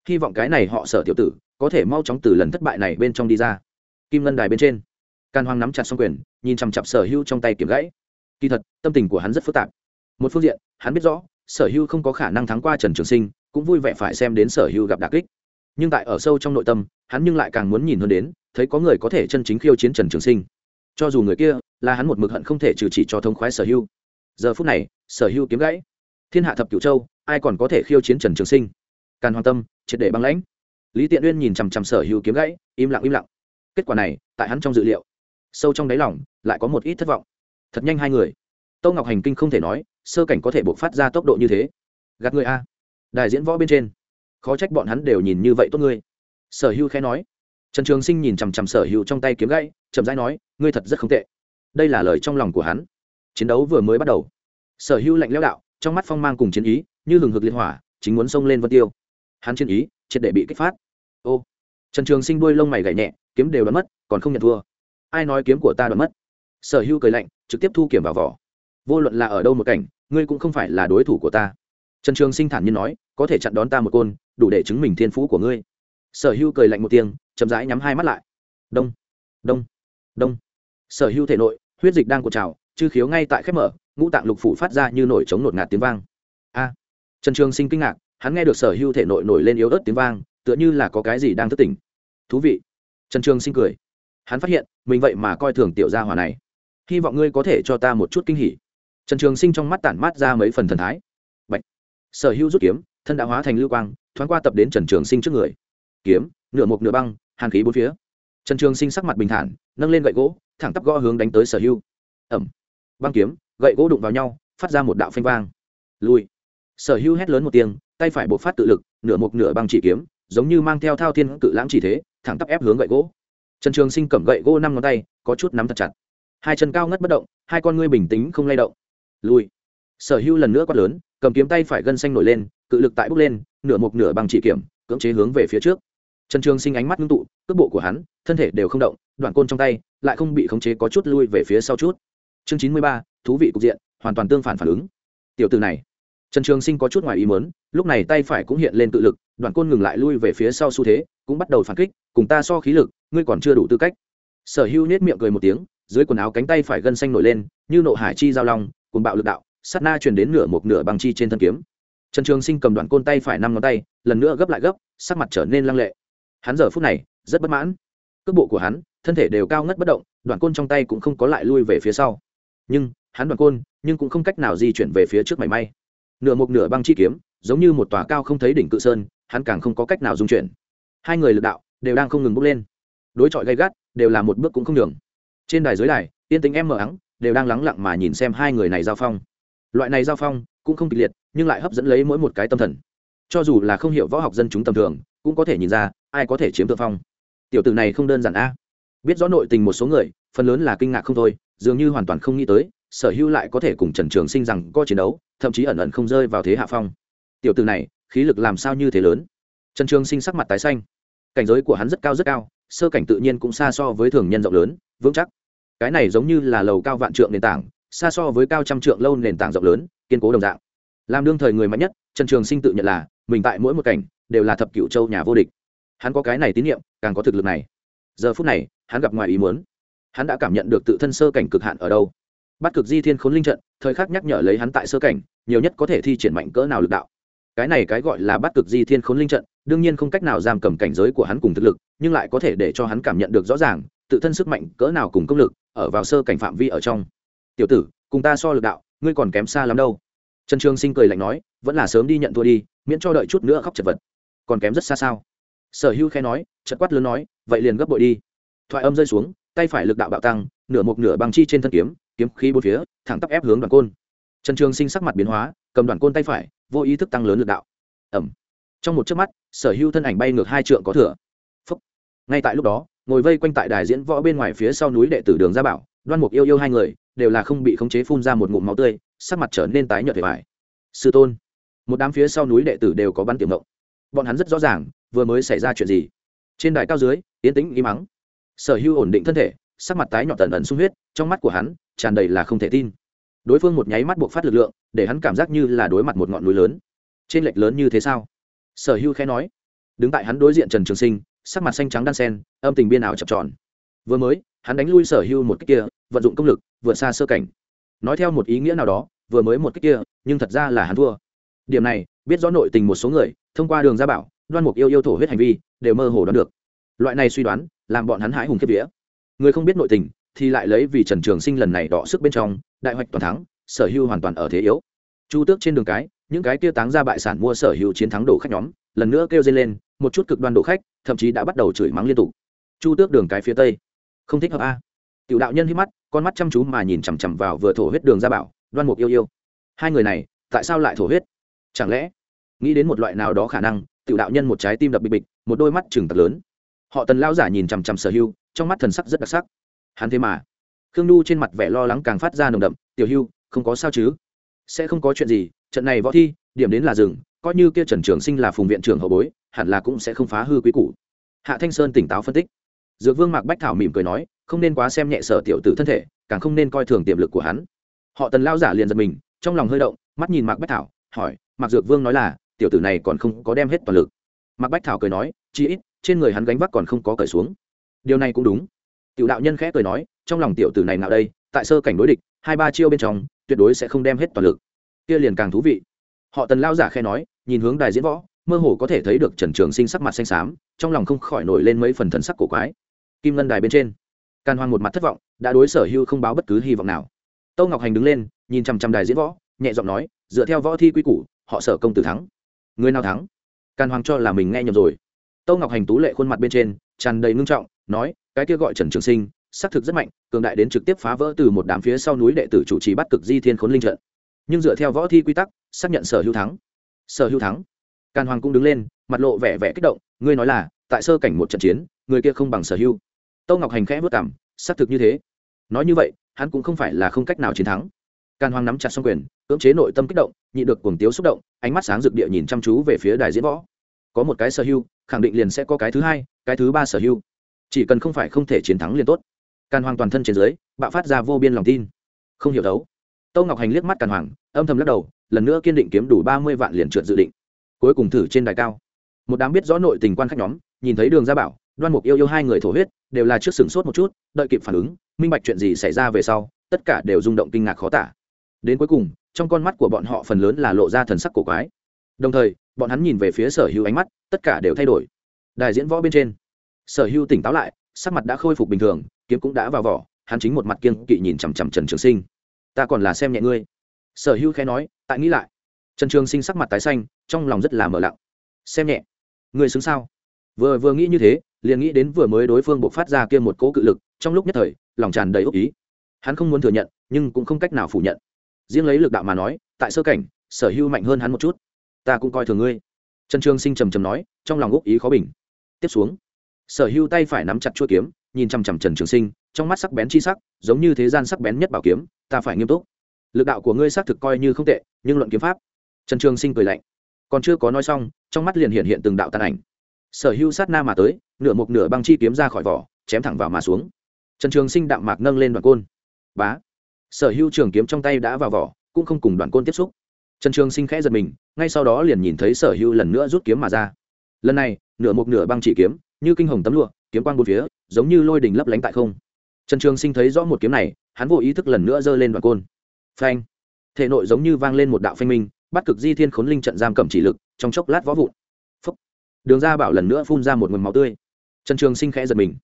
Hy vọng cái này họ sở tiểu tử, có thể mau chóng từ lần thất bại này bên trong đi ra. Kim ngân đài bên trên. Can hoang nắm chặt xong quyền, nhìn chằm chặp sở hưu trong tay kiếm gãy. Kỳ thật, tâm tình của hắn rất phức tạp. Một phương diện, hắn biết rõ, sở hưu không có khả năng thắng qua trần trường sinh, cũng vui vẻ phải xem đến sở hưu gặp đà kích. Nhưng tại ở sâu trong nội tâm, hắn nhưng lại càng muốn nhìn hơn đến, thấy có người có thể chân chính khiêu chiến trần trường sinh. Cho dù người kia là hắn một mực hận không thể trừ chỉ cho thông khoái sở hưu giờ phút này, sở hưu kiếm gãy. Thiên hạ thập cửu châu, ai còn có thể khiêu chiến trần trường sinh? Càn hoàng tâm, triệt để băng lãnh. Lý tiện uyên nhìn chằm chằm sở hưu kiếm gãy, im lặng im lặng. Kết quả này, tại hắn trong dự liệu, sâu trong đáy lòng, lại có một ít thất vọng. Thật nhanh hai người. Tâu ngọc hành kinh không thể nói, sơ cảnh có thể buộc phát ra tốc độ như thế. Gạt người a. Đại diễn võ bên trên. Khó trách bọn hắn đều nhìn như vậy tốt ngươi. Sở hưu khẽ nói. Trần trường sinh nhìn chằm chằm sở hưu trong tay kiếm gãy, chậm rãi nói, ngươi thật rất không tệ đây là lời trong lòng của hắn. Chiến đấu vừa mới bắt đầu. Sở hữu lạnh lẽo đạo, trong mắt phong mang cùng chiến ý, như lừng hực liên hỏa, chính muốn xông lên vân tiêu. Hắn chiến ý, triệt để bị kích phát. Ô, trần trường sinh đuôi lông mày gảy nhẹ, kiếm đều đoán mất, còn không nhận thua. Ai nói kiếm của ta đoán mất? Sở hữu cười lạnh, trực tiếp thu kiểm vào vỏ. Vô luận là ở đâu một cảnh, ngươi cũng không phải là đối thủ của ta. Trần trường sinh thản nhiên nói, có thể chặn đón ta một côn, đủ để chứng minh thiên phú của ngươi. Sở hữu cười lạnh một tiếng, chậm rãi nhắm hai mắt lại. Đông đông đông. Sở hữu thể nội huyết dịch đang cột trào, chư khiếu ngay tại khép mở, ngũ tạng lục phủ phát ra như nổi trống nột ngạt tiếng vang. A! Trần trường sinh kinh ngạc, hắn nghe được sở hữu thể nội nổi lên yếu ớt tiếng vang, tựa như là có cái gì đang thức tỉnh. Thú vị! Trần trường sinh cười. Hắn phát hiện, mình vậy mà coi thường tiểu gia hỏa này. Hy vọng ngươi có thể cho ta một chút kinh hỉ. Trần trường sinh trong mắt tản mát ra mấy phần thần thái. Bạch. sở hữu rút kiếm, thân đã hóa thành lưu quang, thoáng qua tập đến trần trường sinh trước người. Kiếm, nửa một nửa băng, hàn khí bốn phía. Trần trường sinh sắc mặt bình thản, nâng lên gậy gỗ thẳng tắp gõ hướng đánh tới sở hưu. ẩm. Băng kiếm, gậy gỗ đụng vào nhau, phát ra một đạo phanh vang. Lui sở hưu hét lớn một tiếng, tay phải bộc phát tự lực, nửa mục nửa băng chỉ kiếm, giống như mang theo thao thiên cự lãng chỉ thế, thẳng tắp ép hướng gậy gỗ. Trần trường sinh cầm gậy gỗ năm ngón tay, có chút nắm thật chặt. Hai chân cao ngất bất động, hai con ngươi bình tĩnh không lay động. Lui sở hưu lần nữa quát lớn, cầm kiếm tay phải gân xanh nổi lên, cự lực tại bốc lên, nửa mục nửa bằng chỉ kiểm cưỡng chế hướng về phía trước trần trường sinh ánh mắt ngưng tụ, cước bộ của hắn, thân thể đều không động, đoạn côn trong tay lại không bị khống chế có chút lui về phía sau chút. Chương chín mươi ba, thú vị cục diện, hoàn toàn tương phản phản ứng. Tiểu từ này. Trần trường sinh có chút ngoài ý mớn lúc này tay phải cũng hiện lên tự lực, đoạn côn ngừng lại lui về phía sau xu thế, cũng bắt đầu phản kích, cùng ta so khí lực, ngươi còn chưa đủ tư cách. Sở hữu nết miệng cười một tiếng, dưới quần áo cánh tay phải gân xanh nổi lên, như nộ hải chi giao long cùng bạo lực đạo, sát na truyền đến nửa một nửa bằng chi trên thân kiếm. Trần trường sinh cầm đoạn côn tay phải năm ngón tay, lần nữa gấp lại gấp, sắc mặt trở nên lăng lệ hắn giờ phút này rất bất mãn. Cước bộ của hắn, thân thể đều cao ngất bất động, đoạn côn trong tay cũng không có lại lui về phía sau. Nhưng, hắn đoạn côn, nhưng cũng không cách nào di chuyển về phía trước mảy may. Nửa một nửa băng chi kiếm, giống như một tòa cao không thấy đỉnh cự sơn, hắn càng không có cách nào dung chuyển. Hai người lực đạo đều đang không ngừng bốc lên. Đối chọi gay gắt đều là một bước cũng không đường trên đài dưới đài tiên tính em mờ ắng đều đang lắng lặng mà nhìn xem hai người này giao phong. Loại này giao phong cũng không kịch liệt, nhưng lại hấp dẫn lấy mỗi một cái tâm thần. Cho dù là không hiểu võ học dân chúng tầm thường, cũng có thể nhìn ra ai có thể chiếm thượng phong? Tiểu tử này không đơn giản a. Biết rõ nội tình một số người, phần lớn là kinh ngạc không thôi, dường như hoàn toàn không nghĩ tới, sở hữu lại có thể cùng trần trường sinh rằng có chiến đấu, thậm chí ẩn ẩn không rơi vào thế hạ phong. Tiểu tử này, khí lực làm sao như thế lớn? Trần trường sinh sắc mặt tái xanh. Cảnh giới của hắn rất cao rất cao, sơ cảnh tự nhiên cũng xa so với thường nhân rộng lớn, vững chắc. Cái này giống như là lầu cao vạn trượng nền tảng, xa so với cao trăm trượng lâu nền tảng rộng lớn, kiên cố đồng dạng. Làm đương thời người mạnh nhất, trần trường sinh tự nhận là, mình tại mỗi một cảnh, đều là thập cựu châu nhà vô địch hắn có cái này tín nhiệm, càng có thực lực này. Giờ phút này, hắn gặp ngoài ý muốn. Hắn đã cảm nhận được tự thân sơ cảnh cực hạn ở đâu. Bắt cực di thiên khốn linh trận, thời khắc nhắc nhở lấy hắn tại sơ cảnh, nhiều nhất có thể thi triển mạnh cỡ nào lực đạo. Cái này cái gọi là bắt cực di thiên khốn linh trận, đương nhiên không cách nào giam cầm cảnh giới của hắn cùng thực lực, nhưng lại có thể để cho hắn cảm nhận được rõ ràng, tự thân sức mạnh cỡ nào cùng công lực, ở vào sơ cảnh phạm vi ở trong. Tiểu tử, cùng ta so lực đạo, ngươi còn kém xa lắm đâu. Trần trường sinh cười lạnh nói, vẫn là sớm đi nhận thua đi, miễn cho đợi chút nữa khóc chật vật. Còn kém rất xa sao? Sở hữu khe nói chật quát lớn nói, vậy liền gấp bội đi. Thoại âm rơi xuống, tay phải lực đạo bạo tăng, nửa một nửa bằng chi trên thân kiếm kiếm khí bốn phía, thẳng tắp ép hướng đoàn côn. Trần trường sinh sắc mặt biến hóa, cầm đoàn côn tay phải, vô ý thức tăng lớn lực đạo. Ẩm trong một chớp mắt, sở hữu thân ảnh bay ngược hai trượng có thừa. Phúc. ngay tại lúc đó, ngồi vây quanh tại đài diễn võ bên ngoài phía sau núi đệ tử đường gia bảo, đoan mục yêu yêu hai người, đều là không bị khống chế phun ra một ngụm máu tươi, sắc mặt trở nên tái nhợt vẻ vải sư tôn. Một đám phía sau núi đệ tử đều có bắn tiềm mộng bọn hắn rất rõ ràng vừa mới xảy ra chuyện gì? Trên đài cao dưới, yên tĩnh, im mắng sở hữu ổn định thân thể, sắc mặt tái nhọn tần ẩn sung huyết, trong mắt của hắn tràn đầy là không thể tin. Đối phương một nháy mắt buộc phát lực lượng, để hắn cảm giác như là đối mặt một ngọn núi lớn. Trên lệch lớn như thế sao? Sở hữu khẽ nói. Đứng tại hắn đối diện trần trường sinh, sắc mặt xanh trắng đan sen, âm tình biên ảo chập tròn. Vừa mới, hắn đánh lui sở hữu một cách kia, vận dụng công lực, vượt xa sơ cảnh. Nói theo một ý nghĩa nào đó, vừa mới một cách kia, nhưng thật ra là hắn thua. Điểm này, biết rõ nội tình một số người, thông qua đường gia bảo đoan mục yêu yêu thổ huyết hành vi, đều mơ hồ đoán được. Loại này suy đoán, làm bọn hắn hãi hùng kiếp vía. Người không biết nội tình, thì lại lấy vì trần trường sinh lần này đọ sức bên trong, đại hoạch toàn thắng, sở hữu hoàn toàn ở thế yếu. Chu tước trên đường cái, những cái kia táng ra bại sản mua sở hữu chiến thắng đồ khách nhóm, lần nữa kêu dây lên, một chút cực đoan đồ khách, thậm chí đã bắt đầu chửi mắng liên tục. Chu tước đường cái phía tây. Không thích hợp a. Tiểu đạo nhân hít mắt, con mắt chăm chú mà nhìn chằm chằm vào vừa thổ huyết đường ra bảo, đoan mục yêu yêu. Hai người này, tại sao lại thổ huyết? Chẳng lẽ, nghĩ đến một loại nào đó khả năng tiểu đạo nhân một trái tim đập bịch bịch, một đôi mắt chừng tật lớn. Họ tần lao giả nhìn chằm chằm sở hưu, trong mắt thần sắc rất đặc sắc. Hắn thế mà. Khương nhu trên mặt vẻ lo lắng càng phát ra nồng đậm, tiểu hưu, không có sao chứ? Sẽ không có chuyện gì, trận này võ thi, điểm đến là rừng coi như kia trần trường sinh là phùng viện trưởng hậu bối, hẳn là cũng sẽ không phá hư quý củ. Hạ thanh sơn tỉnh táo phân tích. Dược vương mạc bách thảo mỉm cười nói, không nên quá xem nhẹ sở tiểu tử thân thể, càng không nên coi thường tiềm lực của hắn. Họ tần lao giả liền giật mình, trong lòng hơi động, mắt nhìn mạc bách thảo, hỏi, mạc dược vương nói là tiểu tử này còn không có đem hết toàn lực. Mạc bách thảo cười nói chi ít, trên người hắn gánh vác còn không có cởi xuống. Điều này cũng đúng. Tiểu đạo nhân khẽ cười nói, trong lòng tiểu tử này nào đây, tại sơ cảnh đối địch, hai ba chiêu bên trong, tuyệt đối sẽ không đem hết toàn lực. Kia liền càng thú vị. Họ tần lao giả khe nói, nhìn hướng đài diễn võ, mơ hồ có thể thấy được trần trường sinh sắc mặt xanh xám, trong lòng không khỏi nổi lên mấy phần thần sắc cổ quái. Kim ngân đài bên trên can hoang một mặt thất vọng, đã đối sở hưu không báo bất cứ hy vọng nào. Tâu ngọc hành đứng lên, nhìn chằm chằm đài diễn võ, nhẹ giọng nói, dựa theo võ thi quy củ, họ sở công tử thắng người nào thắng. Can Hoàng cho là mình nghe nhầm rồi. Tâu ngọc hành tú lệ khuôn mặt bên trên, tràn đầy ngưng trọng, nói, cái kia gọi trần trường sinh xác thực rất mạnh, cường đại đến trực tiếp phá vỡ từ một đám phía sau núi đệ tử chủ trì bắt cực di thiên khốn linh trận. Nhưng dựa theo võ thi quy tắc, xác nhận sở hữu thắng. Sở hữu thắng. Càn hoàng cũng đứng lên, mặt lộ vẻ vẻ kích động, ngươi nói là, tại sơ cảnh một trận chiến, người kia không bằng sở hữu. Tâu ngọc hành khẽ vất cảm xác thực như thế. Nói như vậy, hắn cũng không phải là không cách nào chiến thắng càn hoàng nắm chặt song quyền, cưỡng chế nội tâm kích động nhị được cuồng tiếu xúc động, ánh mắt sáng rực địa nhìn chăm chú về phía đài diễn võ. Có một cái sở hữu, khẳng định liền sẽ có cái thứ hai, cái thứ ba sở hữu. Chỉ cần không phải không thể chiến thắng liền tốt. Càn hoàng toàn thân trên dưới, bạo phát ra vô biên lòng tin. Không hiểu đấu. Tô ngọc hành liếc mắt càn hoàng âm thầm lắc đầu, lần nữa kiên định kiếm đủ ba mươi vạn liền trượt dự định. Cuối cùng thử trên đài cao. Một đám biết rõ nội tình quan khách nhóm, nhìn thấy đường gia bảo, đoan mục yêu yêu hai người thổ huyết, đều là trước sừng sốt một chút, đợi kịp phản ứng, minh bạch chuyện gì xảy ra về sau, tất cả đều rung động kinh ngạc khó tả đến cuối cùng, trong con mắt của bọn họ phần lớn là lộ ra thần sắc cổ quái. Đồng thời, bọn hắn nhìn về phía sở hữu ánh mắt, tất cả đều thay đổi. Đài diễn võ bên trên. Sở hữu tỉnh táo lại, sắc mặt đã khôi phục bình thường, kiếm cũng đã vào vỏ, hắn chính một mặt kiêng kỵ nhìn chằm chằm trần trường sinh. Ta còn là xem nhẹ ngươi. Sở hữu khẽ nói, tại nghĩ lại. Trần trường sinh sắc mặt tái xanh, trong lòng rất là mờ lặng. Xem nhẹ. Ngươi xứng sao? Vừa vừa nghĩ như thế, liền nghĩ đến vừa mới đối phương buộc phát ra kia một cỗ cự lực, trong lúc nhất thời, lòng tràn đầy ốc ý. Hắn không muốn thừa nhận, nhưng cũng không cách nào phủ nhận riêng lấy lực đạo mà nói, tại sơ cảnh, sở hữu mạnh hơn hắn một chút. Ta cũng coi thường ngươi. Trần trương sinh trầm trầm nói, trong lòng úc ý khó bình. Tiếp xuống, sở hữu tay phải nắm chặt chuôi kiếm, nhìn chằm chằm trần trường sinh, trong mắt sắc bén chi sắc, giống như thế gian sắc bén nhất bảo kiếm, ta phải nghiêm túc. Lực đạo của ngươi xác thực coi như không tệ, nhưng luận kiếm pháp. Trần trường sinh cười lạnh. Còn chưa có nói xong, trong mắt liền hiện hiện từng đạo tàn ảnh. Sở hữu sát na mà tới, nửa một nửa băng chi kiếm ra khỏi vỏ, chém thẳng vào mà xuống. Trần trường sinh đạm mạc nâng lên đoạn côn. Bá sở hữu trường kiếm trong tay đã vào vỏ, cũng không cùng Đoàn côn tiếp xúc. Trần trường sinh khẽ giật mình, ngay sau đó liền nhìn thấy sở hữu lần nữa rút kiếm mà ra. Lần này, nửa một nửa băng chỉ kiếm, như kinh hồng tấm lụa, kiếm quang bốn phía, giống như lôi đình lấp lánh tại không. Trần trường sinh thấy rõ một kiếm này, hắn vô ý thức lần nữa giơ lên Đoàn côn. Phanh! Thể nội giống như vang lên một đạo phanh minh, bắt cực di thiên khốn linh trận giam cầm chỉ lực, trong chốc lát võ vụn. Phúc. đường ra bảo lần nữa phun ra một nguồn máu tươi. Trần trường sinh khẽ giật mình.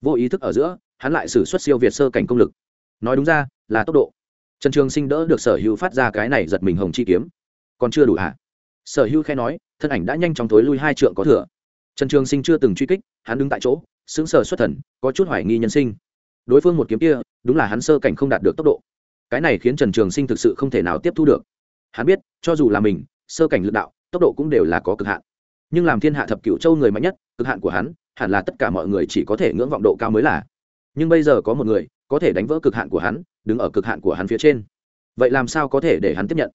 Vô ý thức ở giữa, hắn lại xử suất siêu việt sơ cảnh công lực. Nói đúng ra là tốc độ. Trần trường sinh đỡ được sở hữu phát ra cái này giật mình hồng chi kiếm. Còn chưa đủ hả? Sở hữu khe nói, thân ảnh đã nhanh chóng tối lui hai trượng có thừa. Trần trường sinh chưa từng truy kích, hắn đứng tại chỗ xứng sờ xuất thần, có chút hoài nghi nhân sinh. Đối phương một kiếm kia, đúng là hắn sơ cảnh không đạt được tốc độ. Cái này khiến trần trường sinh thực sự không thể nào tiếp thu được. Hắn biết, cho dù là mình, sơ cảnh lực đạo, tốc độ cũng đều là có cực hạn. Nhưng làm thiên hạ thập cựu châu người mạnh nhất, cực hạn của hắn, hẳn là tất cả mọi người chỉ có thể ngưỡng vọng độ cao mới là. Nhưng bây giờ có một người, có thể đánh vỡ cực hạn của hắn đứng ở cực hạn của hắn phía trên. Vậy làm sao có thể để hắn tiếp nhận?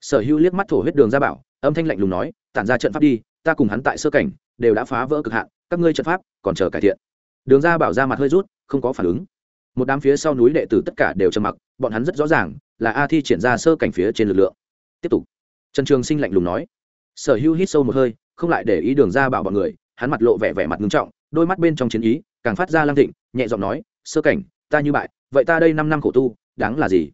Sở hữu liếc mắt thổ huyết đường ra bảo, âm thanh lạnh lùng nói, tản ra trận pháp đi, ta cùng hắn tại sơ cảnh, đều đã phá vỡ cực hạn, các ngươi trận pháp còn chờ cải thiện. Đường ra bảo ra mặt hơi rút, không có phản ứng. Một đám phía sau núi đệ tử tất cả đều trầm mặc, bọn hắn rất rõ ràng là a thi triển ra sơ cảnh phía trên lực lượng. Tiếp tục. Trần trường sinh lạnh lùng nói. Sở hữu hít sâu một hơi, không lại để ý đường ra bảo bọn người, hắn mặt lộ vẻ vẻ mặt ngưng trọng, đôi mắt bên trong chiến ý càng phát ra lang thịnh, nhẹ giọng nói, sơ cảnh ta như bại, vậy ta đây năm năm khổ tu, đáng là gì?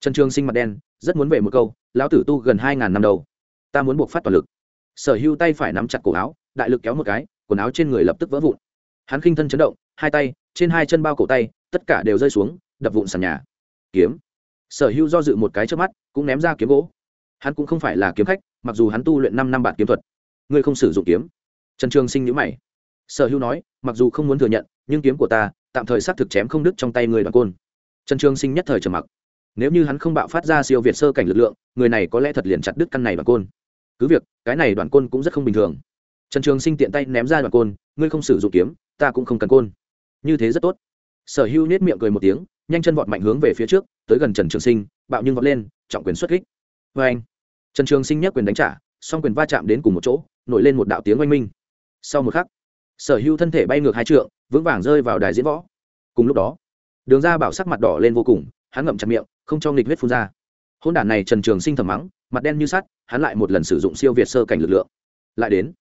Trần trường sinh mặt đen, rất muốn về một câu, lão tử tu gần hai ngàn năm đầu ta muốn buộc phát toàn lực. Sở hữu tay phải nắm chặt cổ áo, đại lực kéo một cái, quần áo trên người lập tức vỡ vụn. Hắn khinh thân chấn động, hai tay, trên hai chân bao cổ tay, tất cả đều rơi xuống, đập vụn sàn nhà. Kiếm. Sở hữu do dự một cái trước mắt, cũng ném ra kiếm gỗ. Hắn cũng không phải là kiếm khách, mặc dù hắn tu luyện năm năm bản kiếm thuật. Ngươi không sử dụng kiếm. Trần trường sinh nhữ mày. Sở hữu nói, mặc dù không muốn thừa nhận, nhưng kiếm của ta tạm thời xác thực chém không đứt trong tay người đoàn côn. Trần trường sinh nhất thời trầm mặc. Nếu như hắn không bạo phát ra siêu việt sơ cảnh lực lượng, người này có lẽ thật liền chặt đứt căn này đoàn côn. Cứ việc, cái này đoàn côn cũng rất không bình thường. Trần trường sinh tiện tay ném ra đoàn côn, ngươi không sử dụng kiếm, ta cũng không cần côn. Như thế rất tốt. Sở hữu nết miệng cười một tiếng, nhanh chân vọt mạnh hướng về phía trước, tới gần trần trường sinh, bạo nhưng vọt lên, trọng quyền xuất kích. Vê anh, trần trường sinh nhắc quyền đánh trả, song quyền va chạm đến cùng một chỗ, nổi lên một đạo tiếng oanh minh. Sau một khắc sở hữu thân thể bay ngược hai trượng, vững vàng rơi vào đài diễn võ. Cùng lúc đó, đường ra bảo sắc mặt đỏ lên vô cùng, hắn ngậm chặt miệng, không cho nghịch huyết phun ra. Hôn đản này trần trường sinh thầm mắng, mặt đen như sắt, hắn lại một lần sử dụng siêu việt sơ cảnh lực lượng. Lại đến,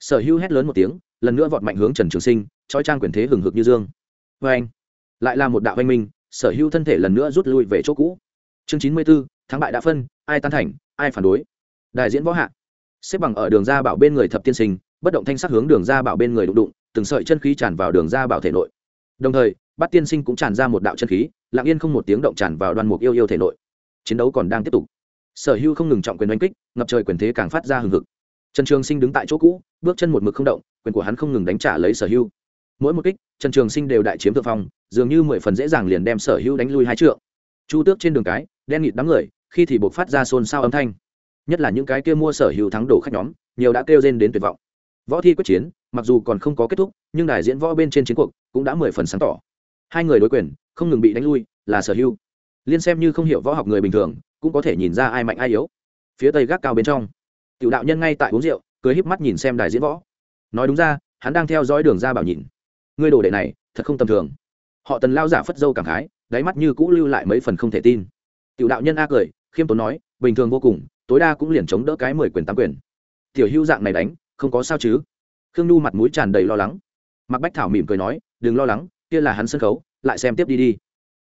sở hữu hét lớn một tiếng, lần nữa vọt mạnh hướng trần trường sinh, trói trang quyền thế hừng hực như dương. Vê anh, lại là một đạo oanh minh, sở hữu thân thể lần nữa rút lui về chỗ cũ. Chương chín mươi b ố thắng bại đã phân, ai tan thành, ai phản đối. Đại diễn võ hạ, xếp bằng ở đường ra bảo bên người thập tiên sinh bất động thanh sắc hướng đường ra bảo bên người đụng đụng, từng sợi chân khí tràn vào đường ra bảo thể nội. Đồng thời, bát tiên sinh cũng tràn ra một đạo chân khí, lặng yên không một tiếng động tràn vào đoan mục yêu yêu thể nội. Chiến đấu còn đang tiếp tục. Sở hưu không ngừng trọng quyền đánh kích, ngập trời quyền thế càng phát ra hừng hực. Trần trường sinh đứng tại chỗ cũ, bước chân một mực không động, quyền của hắn không ngừng đánh trả lấy sở hưu. Mỗi một kích, trần trường sinh đều đại chiếm thượng phong, dường như mười phần dễ dàng liền đem sở hưu đánh lui hai trượng. Chu tước trên đường cái, đen nghịt đám người, khi thì buộc phát ra xôn xao âm thanh. Nhất là những cái kia mua sở hữu thắng đổ khách nhóm, nhiều đã kêu rên đến tuyệt vọng võ thi quyết chiến, mặc dù còn không có kết thúc, nhưng đài diễn võ bên trên chiến cuộc cũng đã mười phần sáng tỏ. Hai người đối quyền, không ngừng bị đánh lui, là sở hữu. Liên xem như không hiểu võ học người bình thường, cũng có thể nhìn ra ai mạnh ai yếu. Phía tây gác cao bên trong. Tiểu đạo nhân ngay tại uống rượu, cười híp mắt nhìn xem đài diễn võ. Nói đúng ra, hắn đang theo dõi đường ra bảo nhìn. Ngươi đồ đệ này, thật không tầm thường. Họ tần lao giả phất dâu cảm khái, đáy mắt như cũ lưu lại mấy phần không thể tin. Tiểu đạo nhân a cười, khiêm tốn nói, bình thường vô cùng, tối đa cũng liền chống đỡ cái mười quyền tám quyền. Tiểu hữu dạng này đánh không có sao chứ? Khương nhu mặt mũi tràn đầy lo lắng. Mặc bách thảo mỉm cười nói, đừng lo lắng, kia là hắn sân khấu, lại xem tiếp đi đi.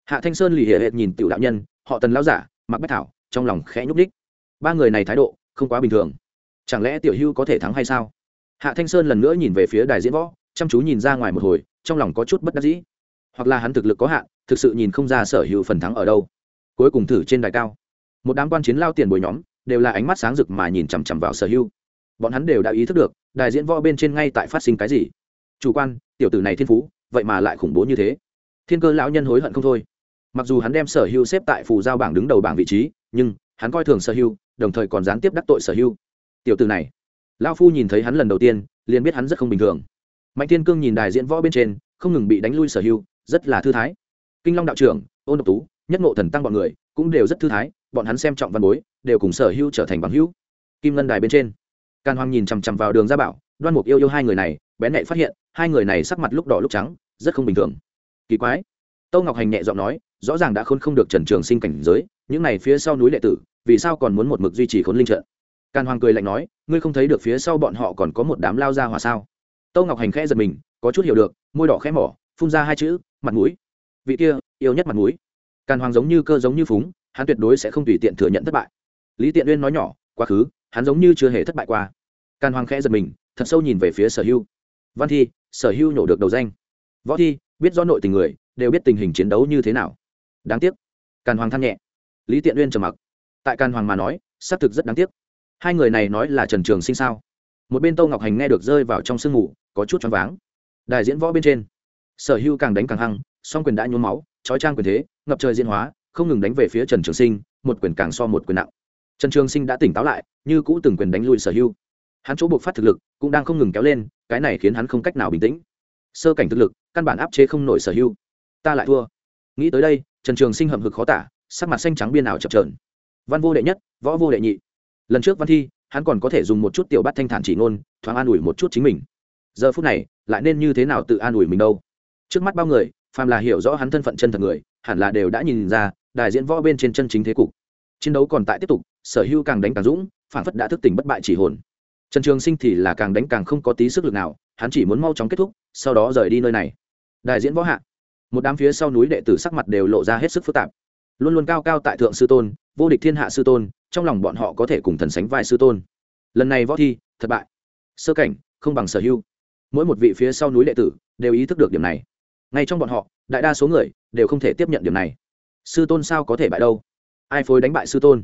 Hạ thanh sơn lì hệ hệ nhìn tiểu đạo nhân, họ tần lao giả mặc bách thảo, trong lòng khẽ nhúc ních ba người này thái độ không quá bình thường. Chẳng lẽ tiểu hưu có thể thắng hay sao? Hạ thanh sơn lần nữa nhìn về phía đài diễn võ, chăm chú nhìn ra ngoài một hồi, trong lòng có chút bất đắc dĩ. Hoặc là hắn thực lực có hạn, thực sự nhìn không ra sở hữu phần thắng ở đâu. Cuối cùng thử trên đài cao. Một đám quan chiến lao tiền bồi nhóm, đều là ánh mắt sáng rực mà nhìn chằm chằm vào sở hữu bọn hắn đều đã ý thức được đài diễn võ bên trên ngay tại phát sinh cái gì. Chủ quan tiểu tử này thiên phú vậy mà lại khủng bố như thế. Thiên cơ lão nhân hối hận không thôi. Mặc dù hắn đem sở hưu xếp tại phù giao bảng đứng đầu bảng vị trí nhưng hắn coi thường sở hưu, đồng thời còn gián tiếp đắc tội sở hưu, tiểu tử này. Lão phu nhìn thấy hắn lần đầu tiên liền biết hắn rất không bình thường. Mạnh thiên cương nhìn đài diễn võ bên trên không ngừng bị đánh lui sở hưu, rất là thư thái. Kinh long đạo trưởng ôn độc tú nhất ngộ thần tăng bọn người cũng đều rất thư thái bọn hắn xem trọng văn bối đều cùng sở hưu trở thành bằng hữu. Kim ngân đài bên trên càn hoàng nhìn chằm chằm vào đường gia bảo, đoan mục yêu yêu hai người này, bén nhạy phát hiện, hai người này sắc mặt lúc đỏ lúc trắng, rất không bình thường. Kỳ quái. Tâu ngọc hành nhẹ giọng nói, rõ ràng đã khôn không được trần trường sinh cảnh giới, những này phía sau núi lệ tử, vì sao còn muốn một mực duy trì khốn linh trận? Càn hoàng cười lạnh nói, ngươi không thấy được phía sau bọn họ còn có một đám lao ra hỏa sao? Tâu ngọc hành khẽ giật mình, có chút hiểu được, môi đỏ khẽ mỏ, phun ra hai chữ, mặt mũi. Vị kia, yêu nhất mặt mũi. Càn hoàng giống như cơ giống như phúng, hắn tuyệt đối sẽ không tùy tiện thừa nhận thất bại. Lý tiện uyên nói nhỏ, quá khứ hắn giống như chưa hề thất bại qua. Càn hoàng khẽ giật mình, thật sâu nhìn về phía sở hưu. Văn thi, sở hưu nhổ được đầu danh. Võ thi, biết do nội tình người, đều biết tình hình chiến đấu như thế nào. Đáng tiếc. Càn hoàng than nhẹ. Lý tiện uyên trầm mặc. Tại càn hoàng mà nói, xác thực rất đáng tiếc. Hai người này nói là trần trường sinh sao? Một bên tô ngọc hành nghe được rơi vào trong sương mù, có chút choáng váng. Đại diễn võ bên trên. Sở hưu càng đánh càng hăng, song quyền đã nhuốm máu, trói trang quyền thế, ngập trời diễn hóa, không ngừng đánh về phía trần trường sinh, một quyền càng so một quyền nặng trần trường sinh đã tỉnh táo lại, như cũ từng quyền đánh lui sở hưu hắn chỗ buộc phát thực lực cũng đang không ngừng kéo lên, cái này khiến hắn không cách nào bình tĩnh. Sơ cảnh thực lực, căn bản áp chế không nổi sở hưu ta lại thua. Nghĩ tới đây, trần trường sinh hậm hực khó tả, sắc mặt xanh trắng biên ảo chập trờn văn vô đệ nhất, võ vô đệ nhị. Lần trước văn thi, hắn còn có thể dùng một chút tiểu bắt thanh thản chỉ ngôn, thoáng an ủi một chút chính mình. Giờ phút này, lại nên như thế nào tự an ủi mình đâu? Trước mắt bao người, phàm là hiểu rõ hắn thân phận chân thật người, hẳn là đều đã nhìn ra, đại diễn võ bên trên chân chính thế cục. Chiến đấu còn tại tiếp tục sở hưu càng đánh càng dũng, phản phất đã thức tỉnh bất bại chỉ hồn. Trần trường sinh thì là càng đánh càng không có tí sức lực nào, hắn chỉ muốn mau chóng kết thúc, sau đó rời đi nơi này. Đại diễn võ hạ. Một đám phía sau núi đệ tử sắc mặt đều lộ ra hết sức phức tạp. Luôn luôn cao cao tại thượng sư tôn, vô địch thiên hạ sư tôn, trong lòng bọn họ có thể cùng thần sánh vai sư tôn. Lần này võ thi, thất bại. Sơ cảnh, không bằng sở hưu mỗi một vị phía sau núi đệ tử đều ý thức được điểm này. Ngay trong bọn họ, đại đa số người đều không thể tiếp nhận điểm này. Sư tôn sao có thể bại đâu? Ai phối đánh bại sư tôn?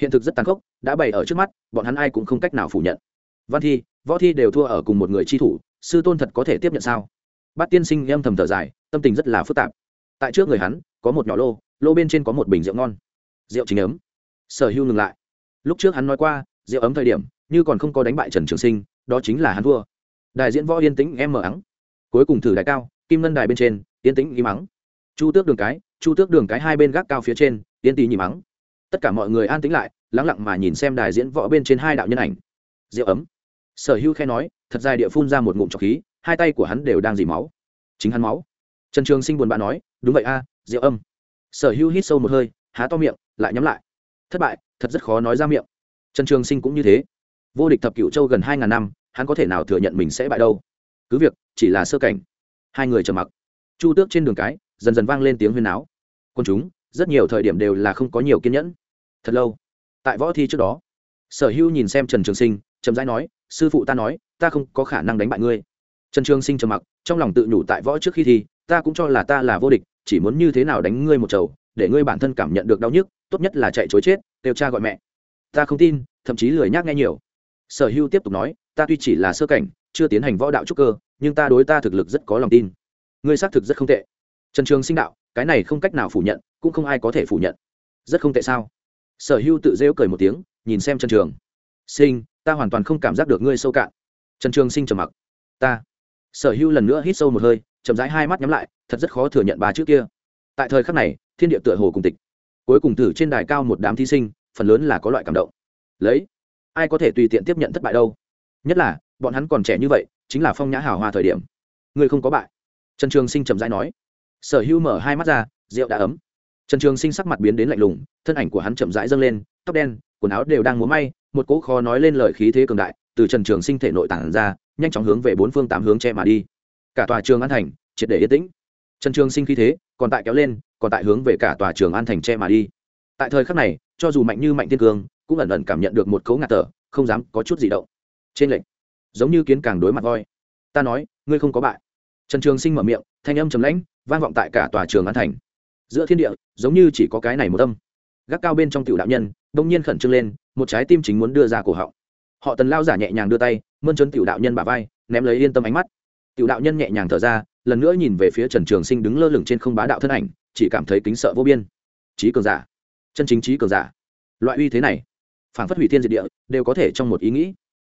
Hiện thực rất tàn khốc, đã bày ở trước mắt, bọn hắn ai cũng không cách nào phủ nhận. Văn thi, võ thi đều thua ở cùng một người chi thủ, sư tôn thật có thể tiếp nhận sao? Bát tiên sinh em thầm thở dài, tâm tình rất là phức tạp. Tại trước người hắn, có một nhỏ lô lô bên trên có một bình rượu ngon. Rượu chính ấm. Sở hưu ngừng lại. Lúc trước hắn nói qua, rượu ấm thời điểm, như còn không có đánh bại trần trường sinh, đó chính là hắn thua. Đại diễn võ yên tĩnh em mờ ắng. Cuối cùng thử đại cao, kim ngân đài bên trên, yên tĩnh im ắng. Chu tước đường cái, chu tước đường cái hai bên gác cao phía trên, yên tì nhìm mắng tất cả mọi người an tĩnh lại lắng lặng mà nhìn xem đài diễn võ bên trên hai đạo nhân ảnh. Rượu ấm. Sở hưu khe nói thật dài địa phun ra một ngụm trọc khí hai tay của hắn đều đang dì máu. Chính hắn máu. Trần trường sinh buồn bã nói đúng vậy a à, rượu âm. Sở hưu hít sâu một hơi há to miệng lại nhắm lại. Thất bại thật rất khó nói ra miệng. Trần trường sinh cũng như thế. Vô địch thập cựu châu gần hai ngàn năm hắn có thể nào thừa nhận mình sẽ bại đâu? Cứ việc chỉ là sơ cảnh. Hai người trầm mặc. Chu tước trên đường cái dần dần vang lên tiếng huyên áo quân chúng rất nhiều thời điểm đều là không có nhiều kiên nhẫn. Thật lâu, tại võ thi trước đó, sở hữu nhìn xem trần trường sinh, chậm rãi nói, sư phụ ta nói, ta không có khả năng đánh bại ngươi. Trần trường sinh trầm mặc, trong lòng tự nhủ tại võ trước khi thi, ta cũng cho là ta là vô địch, chỉ muốn như thế nào đánh ngươi một chầu, để ngươi bản thân cảm nhận được đau nhức, tốt nhất là chạy chối chết, kêu cha gọi mẹ. Ta không tin, thậm chí lười nhác nghe nhiều. Sở hưu tiếp tục nói, ta tuy chỉ là sơ cảnh, chưa tiến hành võ đạo trúc cơ, nhưng ta đối ta thực lực rất có lòng tin. Ngươi xác thực rất không tệ. Trần trường sinh đạo cái này không cách nào phủ nhận, cũng không ai có thể phủ nhận. Rất không tệ sao? Sở hưu tự rêu cười một tiếng, nhìn xem trần trường. Sinh, ta hoàn toàn không cảm giác được ngươi sâu cạn. Trần trường sinh trầm mặc. Ta. Sở hưu lần nữa hít sâu một hơi, chậm rãi hai mắt nhắm lại, thật rất khó thừa nhận ba chữ kia. Tại thời khắc này, thiên địa tựa hồ cùng tịch. Cuối cùng thử trên đài cao một đám thí sinh, phần lớn là có loại cảm động. Lấy. Ai có thể tùy tiện tiếp nhận thất bại đâu? Nhất là, bọn hắn còn trẻ như vậy, chính là phong nhã hào hoa thời điểm. Ngươi không có bại. Trần trường sinh chậm rãi nói sở hưu mở hai mắt ra, rượu đã ấm. Trần trường sinh sắc mặt biến đến lạnh lùng, thân ảnh của hắn chậm rãi dâng lên, tóc đen, quần áo đều đang múa may, một cỗ khó nói lên lời khí thế cường đại từ trần trường sinh thể nội tản ra, nhanh chóng hướng về bốn phương tám hướng che mà đi. Cả tòa trường an thành, triệt để yên tĩnh. Trần trường sinh khí thế còn tại kéo lên, còn tại hướng về cả tòa trường an thành che mà đi. Tại thời khắc này, cho dù mạnh như mạnh thiên cương cũng ẩn ẩn cảm nhận được một cấu ngạt thở, không dám có chút gì động. Trên lệnh, giống như kiến càng đối mặt voi. Ta nói, ngươi không có bại. Trần trường sinh mở miệng thanh âm trầm lãnh, vang vọng tại cả tòa trường an thành. Giữa thiên địa, giống như chỉ có cái này một âm. Gác cao bên trong tiểu đạo nhân, đông nhiên khẩn trương lên, một trái tim chính muốn đưa ra cổ họng. Họ tần lao giả nhẹ nhàng đưa tay, mơn trớn tiểu đạo nhân bả vai, ném lấy yên tâm ánh mắt. Tiểu đạo nhân nhẹ nhàng thở ra, lần nữa nhìn về phía trần trường sinh đứng lơ lửng trên không bá đạo thân ảnh, chỉ cảm thấy kính sợ vô biên. Trí cường giả. Chân chính trí cường giả. Loại uy thế này phản phất hủy thiên diệt địa, đều có thể trong một ý nghĩ.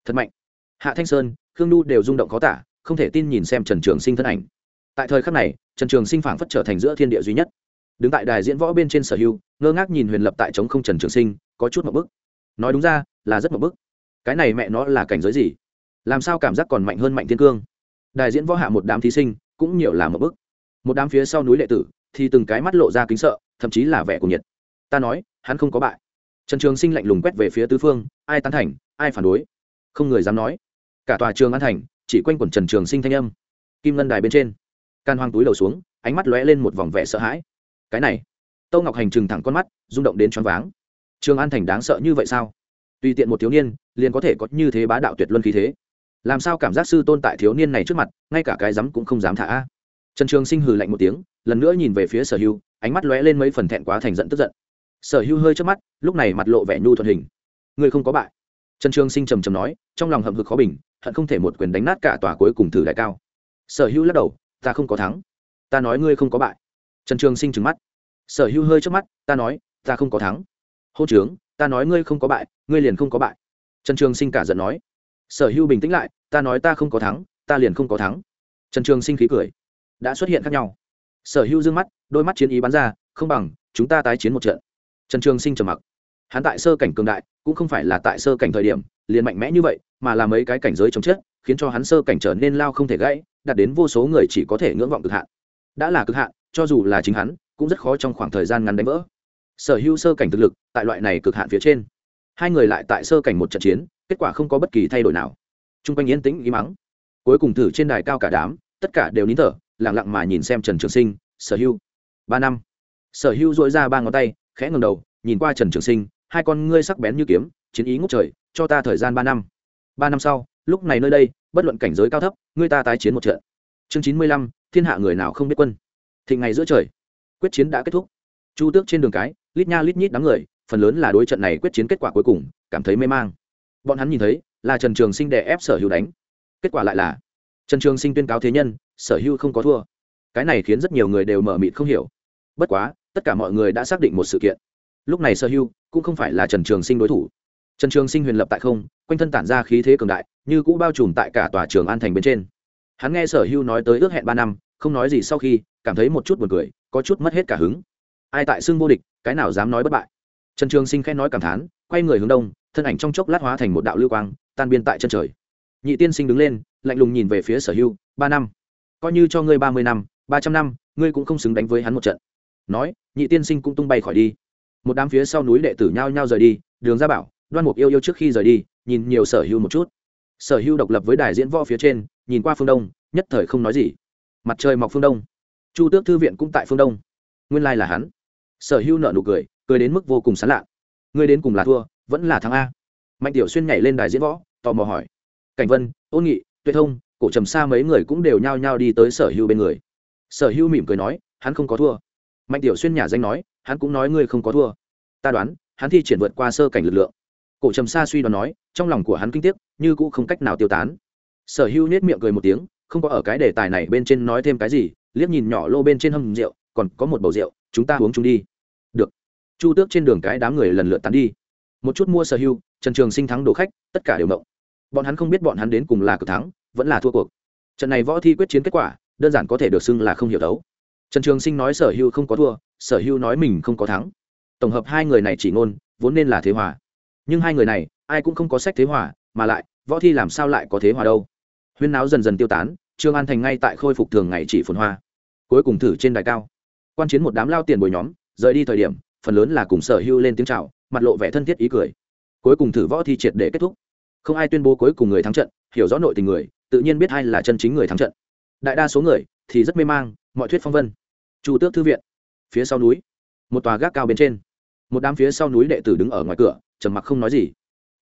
Thật mạnh. Hạ thanh sơn, khương nhu đều rung động khó tả, không thể tin nhìn xem trần trường sinh thân ảnh tại thời khắc này, trần trường sinh phảng phất trở thành giữa thiên địa duy nhất. Đứng tại đài diễn võ bên trên sở hưu ngơ ngác nhìn huyền lập tại trống không trần trường sinh, có chút một bức. Nói đúng ra, là rất một bức. Cái này mẹ nó là cảnh giới gì? Làm sao cảm giác còn mạnh hơn mạnh thiên cương? Đài diễn võ hạ một đám thí sinh, cũng nhiều là một bức. Một đám phía sau núi lệ tử, thì từng cái mắt lộ ra kính sợ, thậm chí là vẻ của nhiệt. Ta nói, hắn không có bại. Trần trường sinh lạnh lùng quét về phía tứ phương, ai tán thành, ai phản đối? Không người dám nói. Cả tòa trường an thành, chỉ quanh quẩn trần trường sinh thanh âm. Kim ngân đài bên trên can hoang túi đầu xuống, ánh mắt lóe lên một vòng vẻ sợ hãi. Cái này, tâu ngọc hành trừng thẳng con mắt, rung động đến choáng váng. Trường an thành đáng sợ như vậy sao? Tùy tiện một thiếu niên, liền có thể có như thế bá đạo tuyệt luân khí thế. Làm sao cảm giác sư tôn tại thiếu niên này trước mặt, ngay cả cái rắm cũng không dám thả a? Trần trường sinh hừ lạnh một tiếng, lần nữa nhìn về phía sở hưu, ánh mắt lóe lên mấy phần thẹn quá thành giận tức giận. Sở hưu hơi trước mắt, lúc này mặt lộ vẻ nhu thuận hình. Người không có bại. Trần trường sinh trầm trầm nói, trong lòng hậm hực khó bình, hận không thể một quyền đánh nát cả tòa cuối cùng thử đại cao. Sở hưu lắc đầu ta không có thắng. Ta nói ngươi không có bại. Trần trường sinh trừng mắt. Sở hưu hơi trước mắt, ta nói, ta không có thắng. Hô trướng, ta nói ngươi không có bại, ngươi liền không có bại. Trần trường sinh cả giận nói. Sở hưu bình tĩnh lại, ta nói ta không có thắng, ta liền không có thắng. Trần trường sinh khí cười. Đã xuất hiện khác nhau. Sở hưu d ư ơ n g mắt, đôi mắt chiến ý bắn ra, không bằng, chúng ta tái chiến một trận. Trần trường sinh trầm mặc. Hắn tại sơ cảnh cường đại, cũng không phải là tại sơ cảnh thời điểm, liền mạnh mẽ như vậy, mà là mấy cái cảnh giới chống chết khiến cho hắn sơ cảnh trở nên lao không thể gãy, đạt đến vô số người chỉ có thể ngưỡng vọng cực hạn. Đã là cực hạn, cho dù là chính hắn, cũng rất khó trong khoảng thời gian ngắn đánh vỡ. Sở hữu sơ cảnh thực lực, tại loại này cực hạn phía trên, hai người lại tại sơ cảnh một trận chiến, kết quả không có bất kỳ thay đổi nào. T r u n g quanh yên tĩnh ý mắng. Cuối cùng thử trên đài cao cả đám, tất cả đều nín thở lẳng lặng mà nhìn xem trần trường sinh, sở hữu. ba năm. Sở hữu dội ra ba ngón tay, khẽ ngầm đầu, nhìn qua trần trường sinh, hai con ngươi sắc bén như kiếm, chiến ý ngút trời, cho ta thời gian ba năm. Ba năm sau lúc này nơi đây, bất luận cảnh giới cao thấp, người ta tái chiến một trận. Chương chín mươi lăm, thiên hạ người nào không biết quân? Thịnh ngày giữa trời, quyết chiến đã kết thúc. Chu tước trên đường cái, lít nha lít nhít đám người, phần lớn là đối trận này quyết chiến kết quả cuối cùng, cảm thấy mê mang. Bọn hắn nhìn thấy, là trần trường sinh đè ép sở hữu đánh. Kết quả lại là, trần trường sinh tuyên cáo thế nhân, sở hữu không có thua. Cái này khiến rất nhiều người đều mở mịt không hiểu. Bất quá, tất cả mọi người đã xác định một sự kiện. Lúc này sở hữu cũng không phải là trần trường sinh đối thủ. Trần trường sinh huyền lập tại không, quanh thân tản ra khí thế cường đại như cũ bao trùm tại cả tòa trường an thành bên trên. Hắn nghe sở Hưu nói tới ước hẹn ba năm, không nói gì sau khi, cảm thấy một chút buồn cười, có chút mất hết cả hứng. Ai tại xưng vô địch, cái nào dám nói bất bại. Trần trường sinh khẽ nói cảm thán, quay người hướng đông, thân ảnh trong chốc lát hóa thành một đạo lưu quang, tan biên tại chân trời. Nhị tiên sinh đứng lên, lạnh lùng nhìn về phía sở hưu ba năm. Coi như cho ngươi ba mươi năm, ba trăm năm, ngươi cũng không xứng đánh với hắn một trận. Nói, nhị tiên sinh cũng tung bay khỏi đi. Một đám phía sau núi đệ tử nhao nhao rời đi, đường ra bảo, đoan mục yêu yêu trước khi rời đi, nhìn nhiều sở hưu một chút sở hưu độc lập với đài diễn võ phía trên, nhìn qua phương đông, nhất thời không nói gì. Mặt trời mọc phương đông. Chu tước thư viện cũng tại phương đông. Nguyên lai là hắn. Sở hưu nợ nụ cười cười đến mức vô cùng sán lạ. Ngươi đến cùng là thua, vẫn là thắng a. Mạnh tiểu xuyên nhảy lên đài diễn võ, tò mò hỏi. Cảnh vân, ôn nghị, tuệ thông, cổ trầm xa mấy người cũng đều nhao nhao đi tới sở hưu bên người. Sở hưu mỉm cười nói, hắn không có thua. Mạnh tiểu xuyên nhà danh nói, hắn cũng nói ngươi không có thua. Ta đoán, hắn thi triển vượt qua sơ cảnh lực lượng cổ trầm xa suy đoán nói, trong lòng của hắn kinh tiếc, như cũng không cách nào tiêu tán. Sở hưu nết miệng cười một tiếng, không có ở cái đề tài này bên trên nói thêm cái gì, liếc nhìn nhỏ lô bên trên hầm rượu, còn có một bầu rượu, chúng ta uống chung đi. Được. Chu tước trên đường cái đám người lần lượt tán đi. Một chút mua sở hưu trần trường sinh thắng đồ khách, tất cả đều mộng bọn hắn không biết bọn hắn đến cùng là cực thắng, vẫn là thua cuộc. Trận này võ thi quyết chiến kết quả, đơn giản có thể được xưng là không hiểu đấu. Trần trường sinh nói sở hưu không có thua, sở hưu nói mình không có thắng. Tổng hợp hai người này chỉ ngôn, vốn nên là thế hòa nhưng hai người này, ai cũng không có sách thế hòa, mà lại, võ thi làm sao lại có thế hòa đâu. Huyên náo dần dần tiêu tán, trương an thành ngay tại khôi phục thường ngày chỉ phồn hoa. Cuối cùng thử trên đài cao. Quan chiến một đám lao tiền bồi nhóm, rời đi thời điểm, phần lớn là cùng sở hưu lên tiếng c h à o mặt lộ vẻ thân thiết ý cười. Cuối cùng thử võ thi triệt để kết thúc. Không ai tuyên bố cuối cùng người thắng trận, hiểu rõ nội tình người, tự nhiên biết ai là chân chính người thắng trận. Đại đa số người thì rất mê mang, mọi thuyết phong vân. Chu tước thư viện, phía sau núi, một tòa gác cao bên trên. Một đám phía sau núi đệ tử đứng ở ngoài cửa trầm mặc không nói gì.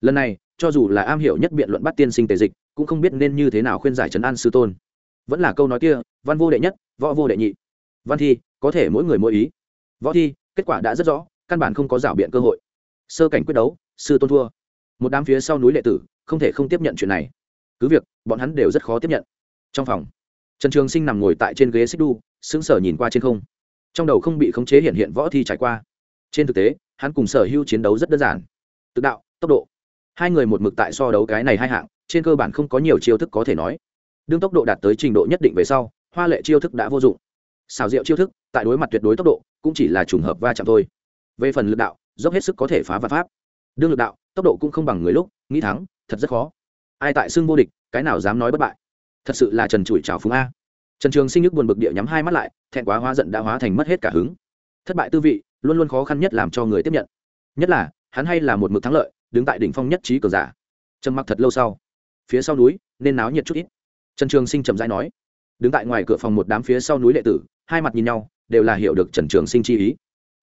Lần này, cho dù là am hiểu nhất biện luận bắt tiên sinh tề dịch, cũng không biết nên như thế nào khuyên giải trấn an sư tôn. Vẫn là câu nói kia, văn vô đệ nhất, võ vô đệ nhị. Văn thi, có thể mỗi người mỗi ý. Võ thi, kết quả đã rất rõ, căn bản không có rảo biện cơ hội. Sơ cảnh quyết đấu, sư tôn thua. Một đám phía sau núi đệ tử, không thể không tiếp nhận chuyện này. Cứ việc, bọn hắn đều rất khó tiếp nhận. Trong phòng, trần trường sinh nằm ngồi tại trên ghế xích đu, sững sờ nhìn qua trên không. Trong đầu không bị khống chế hiện hiện võ thi trải qua. Trên thực tế, hắn cùng sở hưu chiến đấu rất đơn giản tự đạo, tốc độ. Hai người một mực tại so đấu cái này hai hạng, trên cơ bản không có nhiều chiêu thức có thể nói. Đương tốc độ đạt tới trình độ nhất định về sau, hoa lệ chiêu thức đã vô dụng. Xào rượu chiêu thức, tại đối mặt tuyệt đối tốc độ, cũng chỉ là trùng hợp va chạm thôi. Về phần lực đạo, dốc hết sức có thể phá vật pháp. Đương lực đạo, tốc độ cũng không bằng người lúc, nghĩ thắng, thật rất khó. Ai tại xưng vô địch, cái nào dám nói bất bại. Thật sự là trần trụi trào phúng a. Trần trường sinh nhức buồn bực địa nhắm hai mắt lại, thẹn quá hóa giận đã hóa thành mất hết cả hứng. Thất bại tư vị, luôn luôn khó khăn nhất làm cho người tiếp nhận. Nhất là hắn hay là một mực thắng lợi, đứng tại đỉnh phong nhất trí cờ giả. Trầm mặc thật lâu sau, phía sau núi, nên náo nhiệt chút ít. Trần trường sinh trầm rãi nói, đứng tại ngoài cửa phòng một đám phía sau núi đệ tử, hai mặt nhìn nhau, đều là hiểu được trần trường sinh chi ý.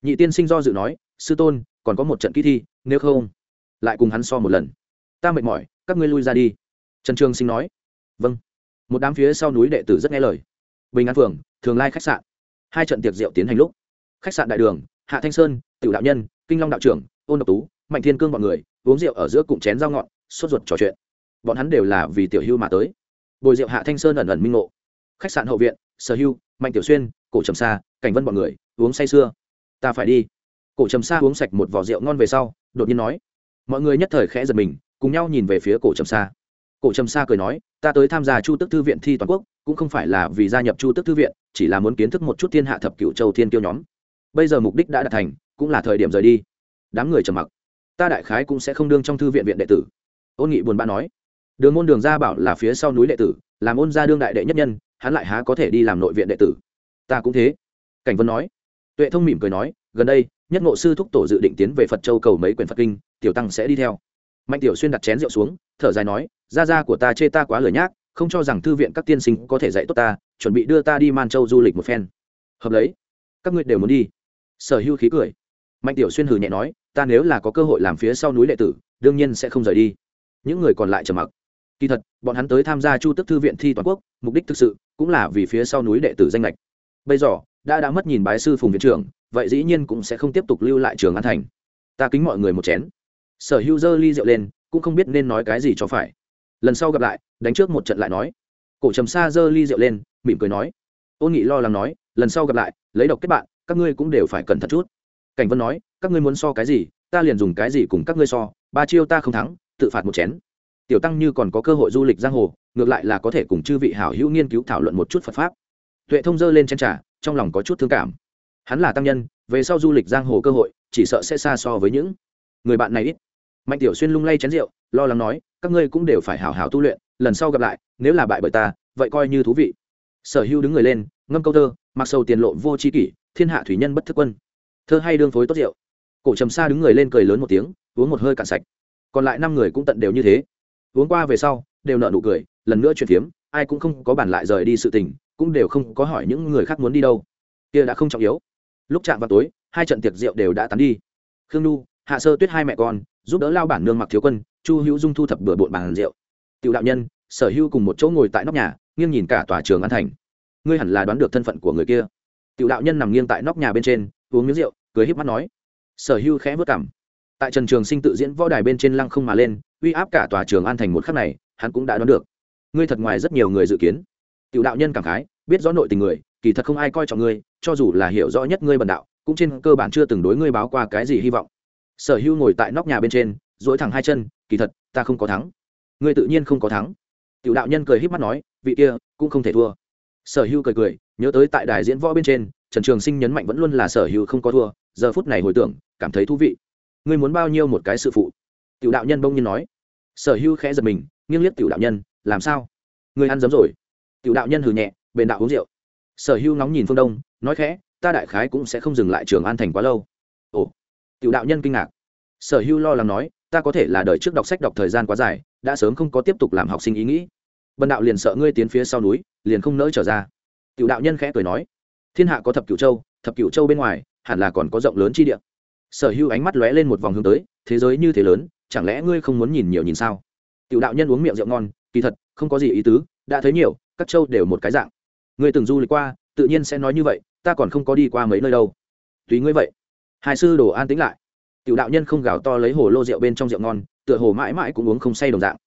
Nhị tiên sinh do dự nói, sư tôn, còn có một trận kỹ thi, nếu không, lại cùng hắn so một lần. Ta mệt mỏi, các ngươi lui ra đi. Trần trường sinh nói vâng. Một đám phía sau núi đệ tử rất nghe lời. Bình an phường thường lai khách sạn. Hai trận tiệc rượu tiến hành lúc. Khách sạn đại đường, hạ thanh sơn, tiểu đạo nhân, kinh long đạo trưởng ôn độc tú, mạnh thiên cương b ọ n người, uống rượu ở giữa cụm chén dao ngọn sốt ruột trò chuyện. Bọn hắn đều là vì tiểu hưu mà tới. Bồi rượu hạ thanh sơn ẩn ẩn minh ngộ. Khách sạn hậu viện, sở hưu, mạnh tiểu xuyên, cổ trầm xa cảnh vân b ọ n người, uống say sưa. Ta phải đi. Cổ trầm xa uống sạch một vỏ rượu ngon về sau, đột nhiên nói. Mọi người nhất thời khẽ giật mình, cùng nhau nhìn về phía cổ trầm xa cổ trầm xa cười nói, ta tới tham gia chu tức thư viện thi toàn quốc, cũng không phải là vì gia nhập chu tức thư viện, chỉ là muốn kiến thức một chút thiên hạ thập cựu châu thiên kiêu nhóm. Bây giờ mục đích đã đạt thành, cũng là thời điểm rời đi đám người trầm mặc. Ta đại khái cũng sẽ không đương trong thư viện viện đệ tử. Ôn nghị buồn bã nói. Đường môn đường gia bảo là phía sau núi đệ tử, làm ôn gia đương đại đệ nhất nhân, hắn lại há có thể đi làm nội viện đệ tử. Ta cũng thế. Cảnh vân nói. Tuệ thông mỉm cười nói, gần đây, nhất ngộ sư thúc tổ dự định tiến về phật châu cầu mấy quyển phật kinh, tiểu tăng sẽ đi theo. Mạnh tiểu xuyên đặt chén rượu xuống, thở dài nói, gia gia của ta chê ta quá lời nhác, không cho rằng thư viện các tiên sinh có thể dạy tốt ta, chuẩn bị đưa ta đi man châu du lịch một phen. Hợp lấy. Các ngươi đều muốn đi. Sở hữu khí cười. Mạnh tiểu xuyên hừ nhẹ nói ta nếu là có cơ hội làm phía sau núi đệ tử, đương nhiên sẽ không rời đi. Những người còn lại trầm mặc. Kỳ thật, bọn hắn tới tham gia chu tức thư viện thi toàn quốc, mục đích thực sự cũng là vì phía sau núi đệ tử danh lệch bây giờ, đã đã mất nhìn bái sư phùng viện trưởng, vậy dĩ nhiên cũng sẽ không tiếp tục lưu lại trường an thành. Ta kính mọi người một chén. Sở hữu dơ ly rượu lên, cũng không biết nên nói cái gì cho phải. Lần sau gặp lại, đánh trước một trận lại nói. Cổ trầm xa dơ ly rượu lên, mỉm cười nói. Ôn nghị lo lắng nói, lần sau gặp lại, lấy độc kết bạn, các ngươi cũng đều phải cẩn thận chút cảnh vân nói, các ngươi muốn so cái gì, ta liền dùng cái gì cùng các ngươi so, ba chiêu ta không thắng, tự phạt một chén. Tiểu tăng như còn có cơ hội du lịch giang hồ, ngược lại là có thể cùng chư vị hảo hữu nghiên cứu thảo luận một chút phật pháp. Tuệ thông dơ lên chen trà, trong lòng có chút thương cảm. Hắn là tăng nhân, về sau du lịch giang hồ cơ hội, chỉ sợ sẽ xa so với những người bạn này ít. Mạnh tiểu xuyên lung lay chén rượu, lo lắng nói, các ngươi cũng đều phải hảo hảo tu luyện, lần sau gặp lại, nếu là bại bởi ta, vậy coi như thú vị. Sở hữu đứng người lên, ngâm câu thơ, mặc sầu tiền lộ vô c h i kỷ, thiên hạ thủy nhân bất thức quân thơ hay đương phối tốt rượu. Cổ trầm xa đứng người lên cười lớn một tiếng, uống một hơi cạn sạch. Còn lại năm người cũng tận đều như thế. Uống qua về sau, đều nợ nụ cười, lần nữa chuyển phiếm, ai cũng không có bản lại rời đi sự tình, cũng đều không có hỏi những người khác muốn đi đâu. Kia đã không trọng yếu. Lúc chạm vào tối, hai trận tiệc rượu đều đã tán đi. Khương nhu, hạ sơ tuyết hai mẹ con, giúp đỡ lao bản nương mặc thiếu quân, chu hữu dung thu thập bừa bộn bàn rượu. Tiểu đạo nhân, sở hữu cùng một chỗ ngồi tại nóc nhà, nghiêng nhìn cả tòa trường an thành. Ngươi hẳn là đoán được thân phận của người kia. Tiểu đạo nhân nằm nghiêng tại nóc nhà bên trên uống miếng rượu, cười híp mắt nói. Sở Hưu khẽ vất cảm tại trần trường sinh tự diễn võ đài bên trên lăng không mà lên, uy áp cả tòa trường an thành một khắc này, hắn cũng đã đoán được. Ngươi thật ngoài rất nhiều người dự kiến. Tiểu đạo nhân cảm khái, biết rõ nội tình người, kỳ thật không ai coi trọng ngươi, cho dù là hiểu rõ nhất ngươi bần đạo, cũng trên cơ bản chưa từng đối ngươi báo qua cái gì hy vọng. Sở Hưu ngồi tại nóc nhà bên trên dỗi thẳng hai chân, kỳ thật, ta không có thắng. Ngươi tự nhiên không có thắng. Tiểu đạo nhân cười híp mắt nói, vị kia cũng không thể thua. Sở Hưu cười cười, nhớ tới tại đài diễn võ bên trên trần trường sinh nhấn mạnh vẫn luôn là sở hữu không có thua, giờ phút này hồi tưởng, cảm thấy thú vị. Ngươi muốn bao nhiêu một cái sự phụ? Tiểu đạo nhân bông nhiên nói. Sở hữu khẽ giật mình, nghiêng liếc tiểu đạo nhân, làm sao? Ngươi ăn giấm rồi. Tiểu đạo nhân hừ nhẹ, bền đạo uống rượu. Sở hữu ngóng nhìn phương đông, nói khẽ, ta đại khái cũng sẽ không dừng lại trường an thành quá lâu. Ồ. Tiểu đạo nhân kinh ngạc. Sở hữu lo lắng nói, ta có thể là đợi trước đọc sách đọc thời gian quá dài, đã sớm không có tiếp tục làm học sinh ý nghĩ. Bần đạo liền sợ ngươi tiến phía sau núi, liền không nỡ trở ra. Tiểu đạo nhân khẽ cười nói thiên hạ có thập cửu châu, thập cửu châu bên ngoài, hẳn là còn có rộng lớn chi địa. Sở hữu ánh mắt lóe lên một vòng hướng tới, thế giới như thế lớn, chẳng lẽ ngươi không muốn nhìn nhiều nhìn sao? Tiểu đạo nhân uống miệng rượu ngon, kỳ thật, không có gì ý tứ, đã thấy nhiều, các châu đều một cái dạng. Ngươi từng du lịch qua, tự nhiên sẽ nói như vậy, ta còn không có đi qua mấy nơi đâu. Tùy ngươi vậy. Hai sư đồ an tĩnh lại. Tiểu đạo nhân không gào to lấy hồ lô rượu bên trong rượu ngon, tựa hồ mãi mãi cũng uống không say đồng dạng.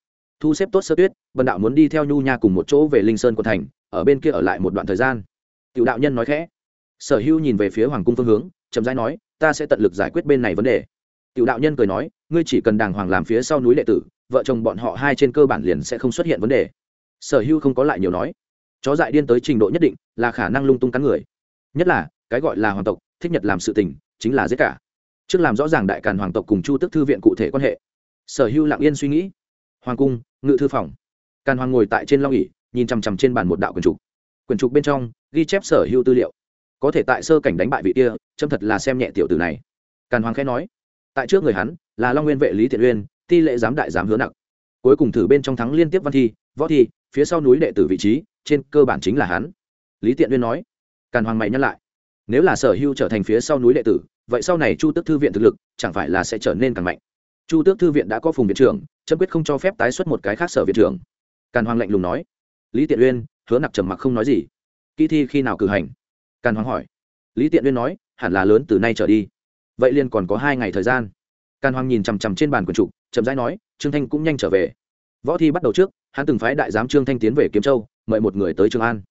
Thu xếp tốt sơ tuyết bần đạo muốn đi theo nhu nha cùng một chỗ về linh sơn của thành, ở bên kia ở lại một đoạn thời gian tiểu đạo nhân nói khẽ. Sở hưu nhìn về phía hoàng cung phương hướng, chậm rãi nói, ta sẽ tận lực giải quyết bên này vấn đề. Tiểu đạo nhân cười nói, ngươi chỉ cần đàng hoàng làm phía sau núi đệ tử, vợ chồng bọn họ hai trên cơ bản liền sẽ không xuất hiện vấn đề. Sở hưu không có lại nhiều nói. Chó dại điên tới trình độ nhất định là khả năng lung tung cắn người. Nhất là, cái gọi là hoàng tộc, thích nhật làm sự tình, chính là giết cả. Trước làm rõ ràng đại càn hoàng tộc cùng chu tức thư viện cụ thể quan hệ. Sở hưu lặng yên suy nghĩ. Hoàng cung, ngự thư phòng. Càn hoàng ngồi tại trên long ỉ nhìn chằm chằm trên bàn một đạo quyền trục Quyển trục bên trong ghi chép sở hưu tư liệu. Có thể tại sơ cảnh đánh bại vị kia châm thật là xem nhẹ tiểu tử này. Càn hoàng khẽ nói. Tại trước người hắn là long nguyên vệ lý thiện uyên, ti lệ giám đại giám hứa nặng. Cuối cùng thử bên trong thắng liên tiếp văn thi, võ thi, phía sau núi đệ tử vị trí, trên cơ bản chính là hắn. Lý tiện uyên nói. Càn hoàng mày nhắc lại. Nếu là sở hưu trở thành phía sau núi đệ tử, vậy sau này chu tước thư viện thực lực chẳng phải là sẽ trở nên càng mạnh. Chu tước thư viện đã có phùng viện trưởng, chấm quyết không cho phép tái xuất một cái khác sở viện trưởng. Càn hoàng lạnh lùng nói. Lý tiện uyên hứa nặc trầm mặc không nói gì. Kỳ thi khi nào cử hành? Càn hoàng hỏi. Lý tiện uyên nói, hẳn là lớn từ nay trở đi. Vậy liền còn có hai ngày thời gian. Càn hoàng nhìn chằm chằm trên bàn quần trụ chậm rãi nói, trương thanh cũng nhanh trở về. Võ thi bắt đầu trước, hắn từng phái đại giám trương thanh tiến về kiếm châu, mời một người tới trường an.